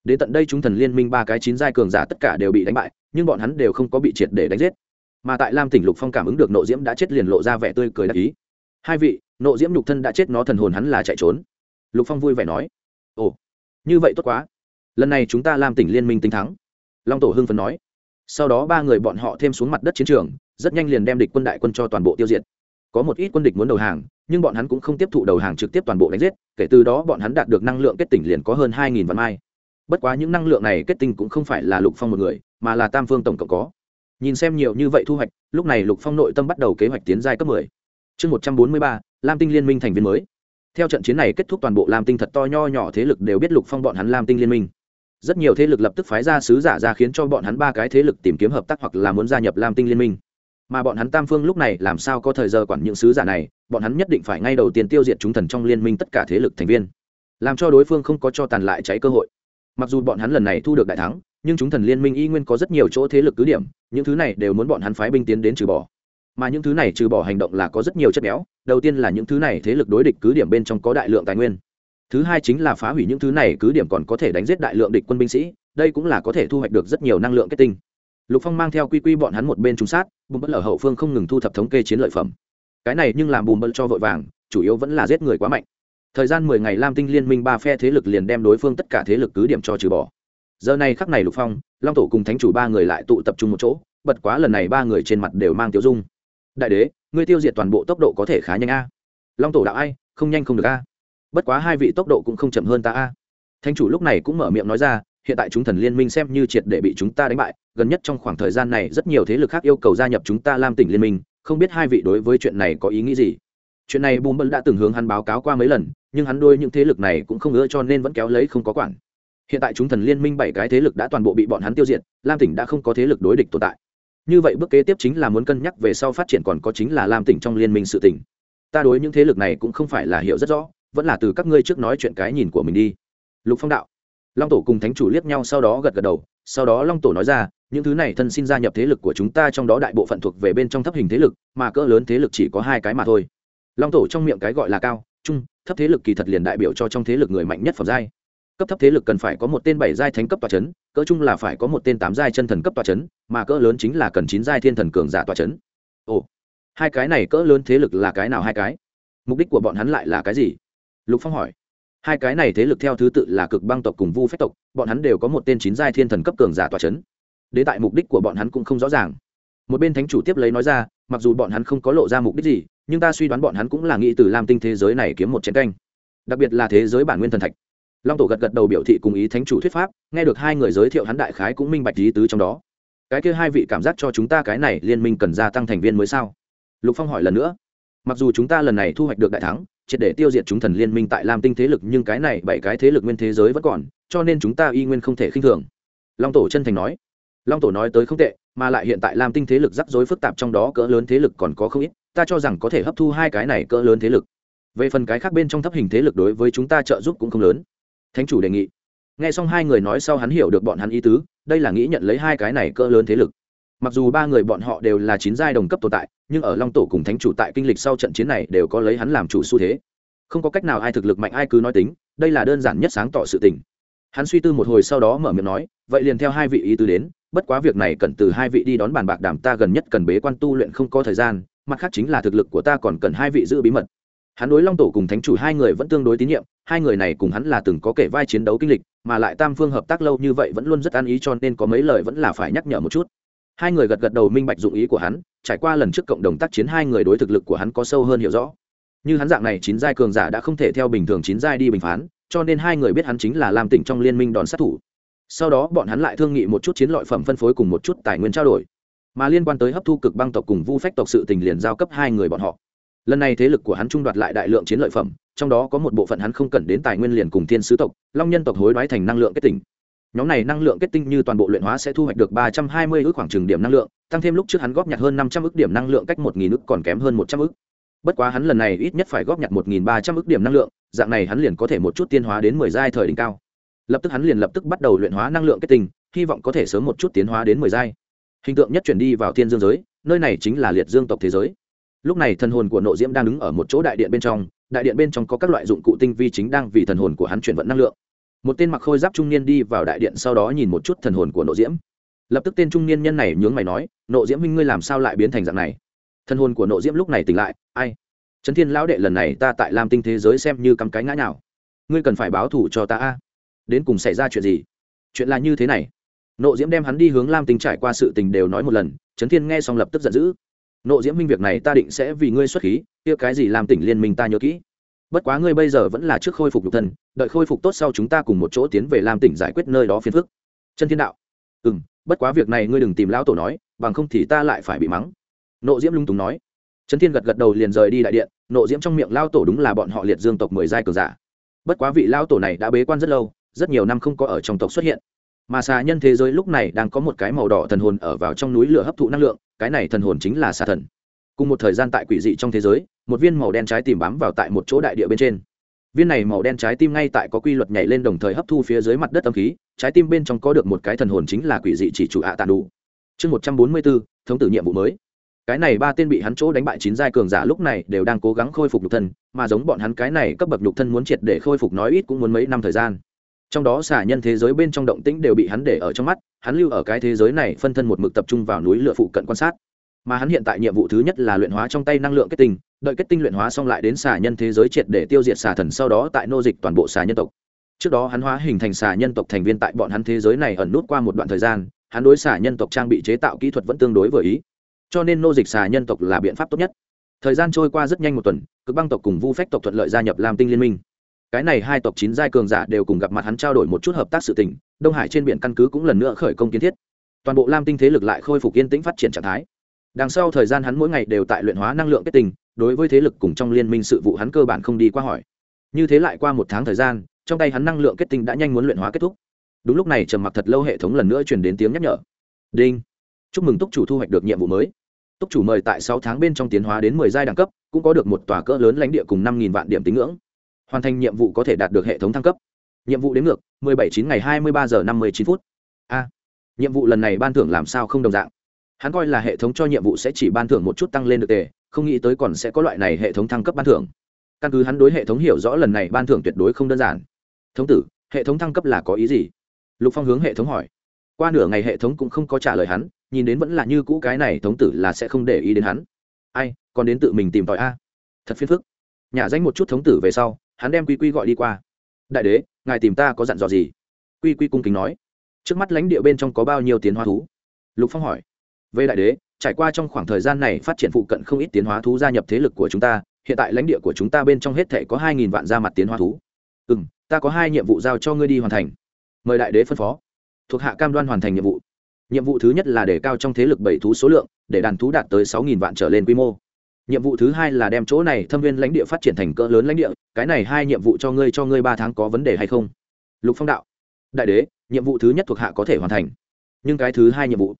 Đến tận đây chúng thần liên minh ba cái chín giai cường giả tất cả đều bị đánh bại, nhưng bọn hắn đều không có bị triệt để đánh giết. Mà tại lam tỉnh lục phong cảm ứng được nộ diễm đã chết liền lộ ra vẻ tươi cười đặc ý. Hai vị, nộ diễm nhục thân đã chết nó thần hồn hắn là chạy trốn. Lục phong vui vẻ nói như vậy tốt quá. Lần này chúng ta lam tỉnh liên minh tính thắng. Long tổ hưng phấn nói. Sau đó ba người bọn họ thêm xuống mặt đất chiến trường, rất nhanh liền đem địch quân đại quân cho toàn bộ tiêu diệt. Có một ít quân địch muốn đầu hàng, nhưng bọn hắn cũng không tiếp thụ đầu hàng trực tiếp toàn bộ đánh giết, kể từ đó bọn hắn đạt được năng lượng kết tỉnh liền có hơn hai nghìn vạn mai. Bất quá những năng lượng này kết tinh cũng không phải là lục phong một người, mà là tam phương tổng cộng có. Nhìn xem nhiều như vậy thu hoạch, lúc này lục phong nội tâm bắt đầu kế hoạch tiến giai cấp mười. Chương một trăm bốn mươi ba, lam tinh liên minh thành viên mới theo trận chiến này kết thúc toàn bộ lam tinh thật to nho nhỏ thế lực đều biết lục phong bọn hắn lam tinh liên minh. Rất nhiều thế lực lập tức phái ra sứ giả ra khiến cho bọn hắn ba cái thế lực tìm kiếm hợp tác hoặc là muốn gia nhập lam tinh liên minh. Mà bọn hắn tam phương lúc này làm sao có thời giờ quản những sứ giả này, bọn hắn nhất định phải ngay đầu tiên tiêu diệt chúng thần trong liên minh tất cả thế lực thành viên. Làm cho đối phương không có cho tàn lại cháy cơ hội. Mặc dù bọn hắn lần này thu được đại thắng, nhưng chúng thần liên minh y nguyên có rất nhiều chỗ thế lực cứ điểm, những thứ này đều muốn bọn hắn phái binh tiến đến trừ bỏ mà những thứ này trừ bỏ hành động là có rất nhiều chất béo, đầu tiên là những thứ này thế lực đối địch cứ điểm bên trong có đại lượng tài nguyên. Thứ hai chính là phá hủy những thứ này cứ điểm còn có thể đánh giết đại lượng địch quân binh sĩ, đây cũng là có thể thu hoạch được rất nhiều năng lượng kết tinh. Lục phong mang theo quy quy bọn hắn một bên trúng sát, bùm bất ở hậu phương không ngừng thu thập thống kê chiến lợi phẩm. Cái này nhưng làm bùm bất cho vội vàng, chủ yếu vẫn là giết người quá mạnh. Thời gian mười ngày lam tinh liên minh ba phe thế lực liền đem đối phương tất cả thế lực cứ điểm cho trừ bỏ. Giờ này khắc này lục phong, long tổ cùng thánh chủ ba người lại tụ tập trung một chỗ bật quá lần này ba người trên mặt đều mang tiêu dung đại đế, ngươi tiêu diệt toàn bộ tốc độ có thể khá nhanh a. Long tổ đạo ai, không nhanh không được a. Bất quá hai vị tốc độ cũng không chậm hơn ta a. Thánh chủ lúc này cũng mở miệng nói ra, hiện tại chúng thần liên minh xem như triệt để bị chúng ta đánh bại, gần nhất trong khoảng thời gian này rất nhiều thế lực khác yêu cầu gia nhập chúng ta lam tỉnh liên minh, không biết hai vị đối với chuyện này có ý nghĩ gì. Chuyện này bùm bân đã từng hướng hắn báo cáo qua mấy lần, nhưng hắn đôi những thế lực này cũng không ngỡ cho nên vẫn kéo lấy không có quản. Hiện tại chúng thần liên minh bảy cái thế lực đã toàn bộ bị bọn hắn tiêu diệt, lam tỉnh đã không có thế lực đối địch tồn tại như vậy bước kế tiếp chính là muốn cân nhắc về sau phát triển còn có chính là làm tỉnh trong liên minh sự tỉnh. Ta đối những thế lực này cũng không phải là hiểu rất rõ, vẫn là từ các ngươi trước nói chuyện cái nhìn của mình đi. Lục phong đạo. Long tổ cùng thánh chủ liếc nhau sau đó gật gật đầu, sau đó long tổ nói ra, những thứ này thân xin gia nhập thế lực của chúng ta trong đó đại bộ phận thuộc về bên trong thấp hình thế lực, mà cỡ lớn thế lực chỉ có hai cái mà thôi. Long tổ trong miệng cái gọi là cao, trung, thấp thế lực kỳ thật liền đại biểu cho trong thế lực người mạnh nhất phẩm giai cấp thấp thế lực cần phải có một tên bảy giai thánh cấp tòa c h ấ n cỡ trung là phải có một tên tám giai chân thần cấp tòa c h ấ n mà cỡ lớn chính là cần chín giai thiên thần cường giả tòa c h ấ n ồ, hai cái này cỡ lớn thế lực là cái nào hai cái? Mục đích của bọn hắn lại là cái gì? Lục phong hỏi. Hai cái này thế lực theo thứ tự là cực băng tộc cùng vu phép tộc, bọn hắn đều có một tên chín giai thiên thần cấp cường giả tòa c h ấ n đến tại mục đích của bọn hắn cũng không rõ ràng. Một bên thánh chủ tiếp lấy nói ra, mặc dù bọn hắn không có lộ ra mục đích gì, nhưng ta suy đoán bọn hắn cũng là nghĩ từ lam tinh thế giới này kiếm một chiến canh. Đặc biệt là thế giới bản nguyên thần thạch long tổ gật gật đầu biểu thị cùng ý thánh chủ thuyết pháp, nghe được hai người giới thiệu hắn đại khái cũng minh bạch lý tứ trong đó. Cái kia hai vị cảm giác cho chúng ta cái này liên minh cần gia tăng thành viên mới sao? Lục phong hỏi lần nữa. Mặc dù chúng ta lần này thu hoạch được đại thắng, triệt để tiêu diệt chúng thần liên minh tại lam tinh thế lực, nhưng cái này bảy cái thế lực nguyên thế giới vẫn còn, cho nên chúng ta y nguyên không thể khinh thường. Long tổ chân thành nói. Long tổ nói tới không tệ, mà lại hiện tại lam tinh thế lực rắc rối phức tạp trong đó cỡ lớn thế lực còn có không ít, ta cho rằng có thể hấp thu hai cái này cỡ lớn thế lực. Về phần cái khác bên trong thấp hình thế lực đối với chúng ta trợ giúp cũng không lớn thánh chủ đề nghị. N g h e xong hai người nói sau hắn hiểu được bọn hắn ý tứ, đây là nghĩ nhận lấy hai cái này cỡ lớn thế lực. Mặc dù ba người bọn họ đều là chín giai đồng cấp tồn tại, nhưng ở long tổ cùng thánh chủ tại kinh lịch sau trận chiến này đều có lấy hắn làm chủ xu thế. Không có cách nào ai thực lực mạnh ai cứ nói tính, đây là đơn giản nhất sáng tỏ sự tình. Hắn suy tư một hồi sau đó mở miệng nói, vậy liền theo hai vị ý tứ đến, bất quá việc này cần từ hai vị đi đón bàn bạc đảm ta gần nhất cần bế quan tu luyện không có thời gian, mặt khác chính là thực lực của ta còn cần hai vị giữ bí mật hắn đối long tổ cùng thánh chủ hai người vẫn tương đối tín nhiệm, hai người này cùng hắn là từng có kể vai chiến đấu kinh lịch, mà lại tam phương hợp tác lâu như vậy vẫn luôn rất an ý cho nên có mấy lời vẫn là phải nhắc nhở một chút. Hai người gật gật đầu minh bạch dụng ý của hắn, trải qua lần trước cộng đồng tác chiến hai người đối thực lực của hắn có sâu hơn hiểu rõ. Như hắn dạng này chín giai cường giả đã không thể theo bình thường chín giai đi bình phán, cho nên hai người biết hắn chính là làm tỉnh trong liên minh đòn sát thủ. Sau đó bọn hắn lại thương nghị một chút chiến lợi phẩm phân phối cùng một chút tài nguyên trao đổi. Mà liên quan tới hấp thu cực băng tộc cùng vu phách tộc sự tình liền giao cấp hai người bọn họ lần này thế lực của hắn trung đoạt lại đại lượng chiến lợi phẩm, trong đó có một bộ phận hắn không cần đến tài nguyên liền cùng thiên sứ tộc, long nhân tộc hối đoái thành năng lượng kết tinh. Nhóm này năng lượng kết tinh như toàn bộ luyện hóa sẽ thu hoạch được ba trăm hai mươi ước khoảng trừng điểm năng lượng, tăng thêm lúc trước hắn góp nhặt hơn năm trăm ước điểm năng lượng cách một nghìn ước còn kém hơn một trăm ước. Bất quá hắn lần này ít nhất phải góp nhặt một nghìn ba trăm ước điểm năng lượng, dạng này hắn liền có thể một chút tiên hóa đến mười giai thời đỉnh cao. Lập tức hắn liền lập tức bắt đầu luyện hóa năng lượng kết tinh, hy vọng có thể sớm một chút tiến hóa đến mười giai. Hình tượng nhất chuyển đi vào thiên dương giới, nơi này chính là liệt dương tộc thế giới lúc này thần hồn của nộ diễm đang đứng ở một chỗ đại điện bên trong, đại điện bên trong có các loại dụng cụ tinh vi chính đang vì thần hồn của hắn chuyển vận năng lượng. Một tên mặc khôi giáp trung niên đi vào đại điện sau đó nhìn một chút thần hồn của nộ diễm. Lập tức tên trung niên nhân này nhướng mày nói, nộ diễm minh ngươi làm sao lại biến thành dạng này? Thần hồn của nộ diễm lúc này tỉnh lại, ai? Trấn thiên lão đệ lần này ta tại lam tinh thế giới xem như cắm cái ngã nào ngươi cần phải báo thủ cho ta a. Đến cùng xảy ra chuyện gì? Chuyện là như thế này. Nộ diễm đem hắn đi hướng lam tinh trải qua sự tình đều nói một lần trấn thiên nghe xong lập tức giận dữ nộ diễm minh, việc này ta định sẽ vì ngươi xuất khí, kia cái gì làm tỉnh liên minh ta nhớ kỹ. Bất quá ngươi bây giờ vẫn là trước khôi phục nhục thân, đợi khôi phục tốt sau chúng ta cùng một chỗ tiến về làm tỉnh giải quyết nơi đó phiền phức. Chân thiên đạo. Ừ m bất quá việc này ngươi đừng tìm lão tổ nói, bằng không thì ta lại phải bị mắng. Nộ diễm lung túng nói. Trấn thiên gật gật đầu liền rời đi đại điện, nộ diễm trong miệng lao tổ đúng là bọn họ liệt dương tộc mười giai cường giả. Bất quá vị lao tổ này đã bế quan rất lâu, rất nhiều năm không có ở trong tộc xuất hiện. Mà xà nhân thế giới lúc này đang có một cái màu đỏ thần hồn ở vào trong núi lửa hấp thụ năng lượng cái này thần hồn chính là xà thần. Cùng một thời gian tại quỷ dị trong thế giới, một viên màu đen trái tìm bám vào tại một chỗ đại địa bên trên. Viên này màu đen trái tim ngay tại có quy luật nhảy lên đồng thời hấp thu phía dưới mặt đất âm khí, trái tim bên trong có được một cái thần hồn chính là quỷ dị chỉ chủ ạ tàn đủ chương một trăm bốn mươi bốn, thống tử nhiệm vụ mới. Cái này ba tên bị hắn chỗ đánh bại chín giai cường giả lúc này đều đang cố gắng khôi phục nhục thân, mà giống bọn hắn cái này cấp bậc nhục thân muốn triệt để khôi phục nói ít cũng muốn mấy năm thời gian trong đó xả nhân thế giới bên trong động tĩnh đều bị hắn để ở trong mắt, hắn lưu ở cái thế giới này phân thân một mực tập trung vào núi lửa phụ cận quan sát. Mà hắn hiện tại nhiệm vụ thứ nhất là luyện hóa trong tay năng lượng kết tinh, đợi kết tinh luyện hóa xong lại đến xả nhân thế giới triệt để tiêu diệt xả thần sau đó tại nô dịch toàn bộ xả nhân tộc. Trước đó hắn hóa hình thành xả nhân tộc thành viên tại bọn hắn thế giới này ẩn nút qua một đoạn thời gian, hắn đối xả nhân tộc trang bị chế tạo kỹ thuật vẫn tương đối vừa ý. Cho nên nô dịch xả nhân tộc là biện pháp tốt nhất. Thời gian trôi qua rất nhanh một tuần, cực băng tộc cùng vu phách tộc thuận lợi gia nhập làm tinh liên minh cái này hai tộc chín giai cường giả đều cùng gặp mặt hắn trao đổi một chút hợp tác sự tình, đông hải trên biển căn cứ cũng lần nữa khởi công kiến thiết. Toàn bộ lam tinh thế lực lại khôi phục yên tĩnh phát triển trạng thái. Đằng sau thời gian hắn mỗi ngày đều tại luyện hóa năng lượng kết tinh đối với thế lực cùng trong liên minh sự vụ hắn cơ bản không đi qua hỏi. Như thế lại qua một tháng thời gian, trong tay hắn năng lượng kết tinh đã nhanh muốn luyện hóa kết thúc. Đúng lúc này trầm mặc thật lâu hệ thống lần nữa truyền đến tiếng nhắc nhở. Đinh. Chúc mừng túc chủ thu hoạch được nhiệm vụ mới. Túc chủ mời tại sáu tháng bên trong tiến hóa đến mười giai đẳng cấp, cũng có được một tòa cỡ lớn lãnh địa cùng năm nghìn vạn điểm tín ngưỡng hoàn thành nhiệm vụ có thể đạt được hệ thống thăng cấp. Nhiệm vụ đến ngược, mười bảy chín ngày hai mươi ba giờ năm mươi chín phút. A. Nhiệm vụ lần này ban thưởng làm sao không đồng dạng? Hắn coi là hệ thống cho nhiệm vụ sẽ chỉ ban thưởng một chút tăng lên được tề, không nghĩ tới còn sẽ có loại này hệ thống thăng cấp ban thưởng. Căn cứ hắn đối hệ thống hiểu rõ lần này ban thưởng tuyệt đối không đơn giản. Thống tử, hệ thống thăng cấp là có ý gì? Lục phong hướng hệ thống hỏi. Qua nửa ngày hệ thống cũng không có trả lời hắn, nhìn đến vẫn là như cũ cái này, thống tử là sẽ không để ý đến hắn. Ai, còn đến tự mình tìm tòi a. Thật phiền phức. Nhà danh một chút thống tử về sau hắn đem quy quy gọi đi qua. Đại đế, ngài tìm ta có dặn dò gì? Quy quy cung kính nói. Trước mắt lãnh địa bên trong có bao nhiêu tiến hóa thú? Lục phong hỏi. Về đại đế, trải qua trong khoảng thời gian này phát triển phụ cận không ít tiến hóa thú gia nhập thế lực của chúng ta, hiện tại lãnh địa của chúng ta bên trong hết thể có hai nghìn vạn gia mặt tiến hóa thú. Ừ m ta có hai nhiệm vụ giao cho ngươi đi hoàn thành. Mời đại đế phân phó. Thuộc hạ cam đoan hoàn thành nhiệm vụ. Nhiệm vụ thứ nhất là để cao trong thế lực bảy thú số lượng, để đàn thú đạt tới sáu nghìn vạn trở lên quy mô nhiệm vụ thứ hai là đem chỗ này thâm viên lãnh địa phát triển thành cỡ lớn lãnh địa, cái này hai nhiệm vụ cho ngươi cho ngươi ba tháng có vấn đề hay không? Lục phong đạo. Đại đế, nhiệm vụ thứ nhất thuộc hạ có thể hoàn thành, nhưng cái thứ hai nhiệm vụ,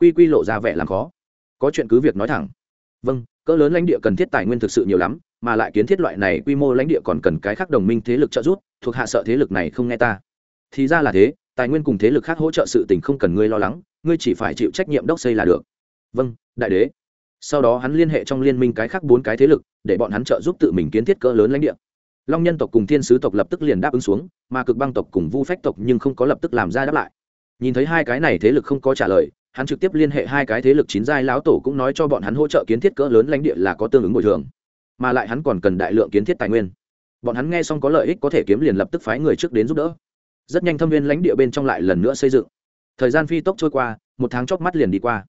quy quy lộ ra vẻ làm khó. Có chuyện cứ việc nói thẳng. Vâng cỡ lớn lãnh địa cần thiết tài nguyên thực sự nhiều lắm, mà lại kiến thiết loại này quy mô lãnh địa còn cần cái khác đồng minh thế lực trợ giúp, thuộc hạ sợ thế lực này không nghe ta. Thì ra là thế, tài nguyên cùng thế lực khác hỗ trợ sự tình không cần ngươi lo lắng, ngươi chỉ phải chịu trách nhiệm đốc xây là được. Vâng đại đế sau đó hắn liên hệ trong liên minh cái khác bốn cái thế lực, để bọn hắn trợ giúp tự mình kiến thiết cỡ lớn lãnh địa. Long nhân tộc cùng thiên sứ tộc lập tức liền đáp ứng xuống, mà cực băng tộc cùng vu phách tộc nhưng không có lập tức làm ra đáp lại. Nhìn thấy hai cái này thế lực không có trả lời, hắn trực tiếp liên hệ hai cái thế lực chín giai lão tổ cũng nói cho bọn hắn hỗ trợ kiến thiết cỡ lớn lãnh địa là có tương ứng bồi thường. Mà lại hắn còn cần đại lượng kiến thiết tài nguyên. Bọn hắn nghe xong có lợi ích có thể kiếm liền lập tức phái người trước đến giúp đỡ. Rất nhanh thâm viên lãnh địa bên trong lại lần nữa xây dựng. Thời gian phi tốc trôi qua, một tháng chóc mắt liền đi qua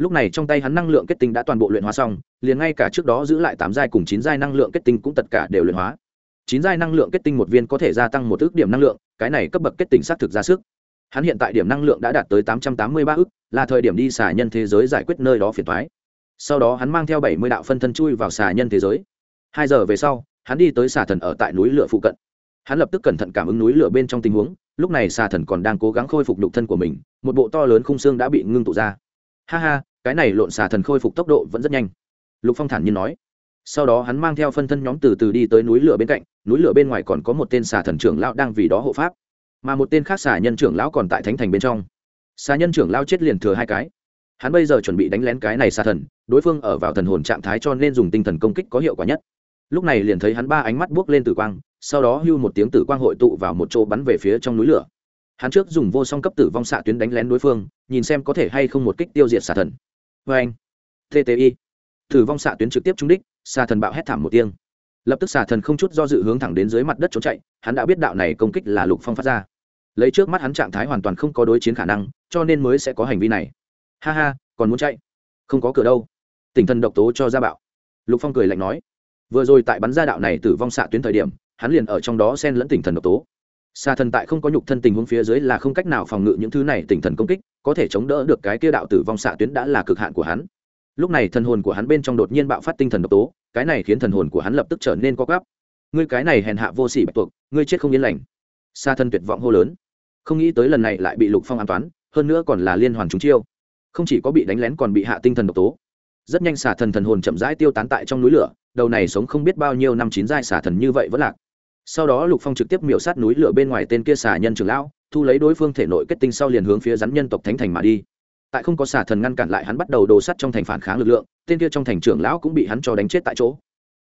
lúc này trong tay hắn năng lượng kết tinh đã toàn bộ luyện hóa xong, liền ngay cả trước đó giữ lại tám giai cùng chín giai năng lượng kết tinh cũng tất cả đều luyện hóa. Chín giai năng lượng kết tinh một viên có thể gia tăng một ước điểm năng lượng, cái này cấp bậc kết tinh xác thực ra sức. Hắn hiện tại điểm năng lượng đã đạt tới tám trăm tám mươi ba ước, là thời điểm đi xả nhân thế giới giải quyết nơi đó phiền thoái sau đó hắn mang theo bảy mươi đạo phân thân chui vào xà nhân thế giới. Hai giờ về sau, hắn đi tới xà thần ở tại núi lửa phụ cận. Hắn lập tức cẩn thận cảm ứng núi lửa bên trong tình huống, lúc này xà thần còn đang cố gắng khôi phục nhục thân của mình, một bộ to lớn khung xương đã bị ngưng tụ ra. Ha ha cái này lộn xà thần khôi phục tốc độ vẫn rất nhanh. Lục phong thản nhiên nói. Sau đó hắn mang theo phân thân nhóm từ từ đi tới núi lửa bên cạnh, núi lửa bên ngoài còn có một tên xà thần trưởng lão đang vì đó hộ pháp, mà một tên khác xà nhân trưởng lão còn tại thánh thành bên trong. Xà nhân trưởng lão chết liền thừa hai cái. Hắn bây giờ chuẩn bị đánh lén cái này xà thần, đối phương ở vào thần hồn trạng thái cho nên dùng tinh thần công kích có hiệu quả nhất. Lúc này liền thấy hắn ba ánh mắt buốc lên tử quang, sau đó hưu một tiếng tử quang hội tụ vào một chỗ bắn về phía trong núi lửa. Hắn trước dùng vô song cấp tử vong xạ tuyến đánh lén đối phương, nhìn xem có thể hay không một kích tiêu diệt xà thần vê anh. Tti tử vong xạ tuyến trực tiếp trúng đích, xà thần bạo hét thảm một tiếng. Lập tức xà thần không chút do dự hướng thẳng đến dưới mặt đất trốn chạy, hắn đã biết đạo này công kích là lục phong phát ra. Lấy trước mắt hắn trạng thái hoàn toàn không có đối chiến khả năng, cho nên mới sẽ có hành vi này. Ha ha, còn muốn chạy? Không có cửa đâu. Tỉnh thần độc tố cho ra bạo. Lục phong cười lạnh nói. Vừa rồi tại bắn ra đạo này tử vong xạ tuyến thời điểm, hắn liền ở trong đó xen lẫn tỉnh thần độc tố xà thần tại không có nhục thân tình huống phía dưới là không cách nào phòng ngự những thứ này tỉnh thần công kích, có thể chống đỡ được cái kia đạo tử vong xạ tuyến đã là cực hạn của hắn. Lúc này thần hồn của hắn bên trong đột nhiên bạo phát tinh thần độc tố, cái này khiến thần hồn của hắn lập tức trở nên co gắp ngươi cái này hèn hạ vô sỉ bạch tuộc, ngươi chết không yên lành. Xa thân tuyệt vọng hô lớn. Không nghĩ tới lần này lại bị lục phong an toán, hơn nữa còn là liên hoàn chúng chiêu. Không chỉ có bị đánh lén còn bị hạ tinh thần độc tố. Rất nhanh xà thần thần hồn chậm rãi tiêu tán tại trong núi lửa, đầu này sống không biết bao nhiêu năm chín giai xà thần như vậy vẫn lạc sau đó lục phong trực tiếp miểu sát núi lửa bên ngoài tên kia xả nhân trường lão, thu lấy đối phương thể nội kết tinh sau liền hướng phía rắn nhân tộc thánh thành mà đi. Tại không có xả thần ngăn cản lại hắn bắt đầu đồ sắt trong thành phản kháng lực lượng, tên kia trong thành trưởng lão cũng bị hắn cho đánh chết tại chỗ.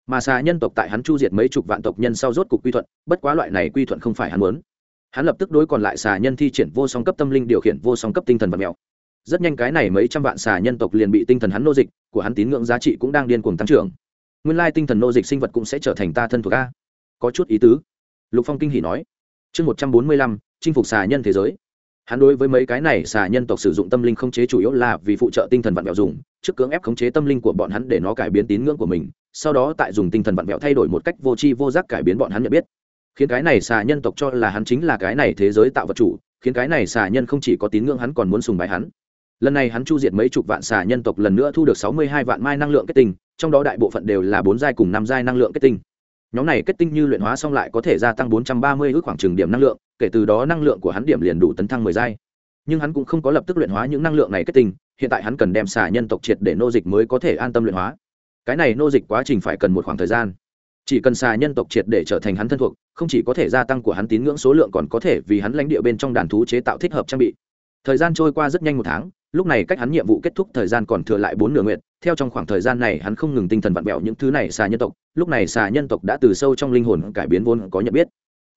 Mà xà nhân tộc tại hắn chu diệt mấy chục vạn tộc nhân sau rốt cục quy thuận, bất quá loại này quy thuận không phải hắn muốn. Hắn lập tức đối còn lại xà nhân thi triển vô song cấp tâm linh điều khiển vô song cấp tinh thần và mèo. Rất nhanh cái này mấy trăm vạn xà nhân tộc liền bị tinh thần hắn nô dịch, của hắn tín ngưỡng giá trị cũng đang điên cuồng tăng trưởng. Nguyên lai tinh thần nô dịch sinh vật cũng sẽ trở thành ta thân thuộc a có chút ý tứ. Lục phong kinh hỉ nói, chương một trăm bốn mươi lăm, chinh phục xà nhân thế giới. Hắn đối với mấy cái này xà nhân tộc sử dụng tâm linh không chế chủ yếu là vì phụ trợ tinh thần vạn vẹo dùng, trước cưỡng ép khống chế tâm linh của bọn hắn để nó cải biến tín ngưỡng của mình, sau đó tại dùng tinh thần vạn vẹo thay đổi một cách vô tri vô giác cải biến bọn hắn nhận biết. Khiến cái này xà nhân tộc cho là hắn chính là cái này thế giới tạo vật chủ, khiến cái này xà nhân không chỉ có tín ngưỡng hắn còn muốn sùng bái hắn. Lần này hắn chu diệt mấy chục vạn xà nhân tộc lần nữa thu được sáu mươi hai vạn mai năng lượng kết tinh, trong đó đại bộ phận đều là bốn giai cùng năm giai năng lượng kết tinh nhóm này kết tinh như luyện hóa xong lại có thể gia tăng bốn trăm ba mươi ước khoảng trừng điểm năng lượng, kể từ đó năng lượng của hắn điểm liền đủ tấn thăng mười giai. Nhưng hắn cũng không có lập tức luyện hóa những năng lượng này kết tinh, hiện tại hắn cần đem xà nhân tộc triệt để nô dịch mới có thể an tâm luyện hóa. Cái này nô dịch quá trình phải cần một khoảng thời gian. Chỉ cần xà nhân tộc triệt để trở thành hắn thân thuộc, không chỉ có thể gia tăng của hắn tín ngưỡng số lượng còn có thể vì hắn lãnh địa bên trong đàn thú chế tạo thích hợp trang bị thời gian trôi qua rất nhanh một tháng, lúc này cách hắn nhiệm vụ kết thúc thời gian còn thừa lại bốn nửa nguyện theo trong khoảng thời gian này hắn không ngừng tinh thần vặn vẹo những thứ này xà nhân tộc, lúc này xà nhân tộc đã từ sâu trong linh hồn cải biến vốn có nhận biết.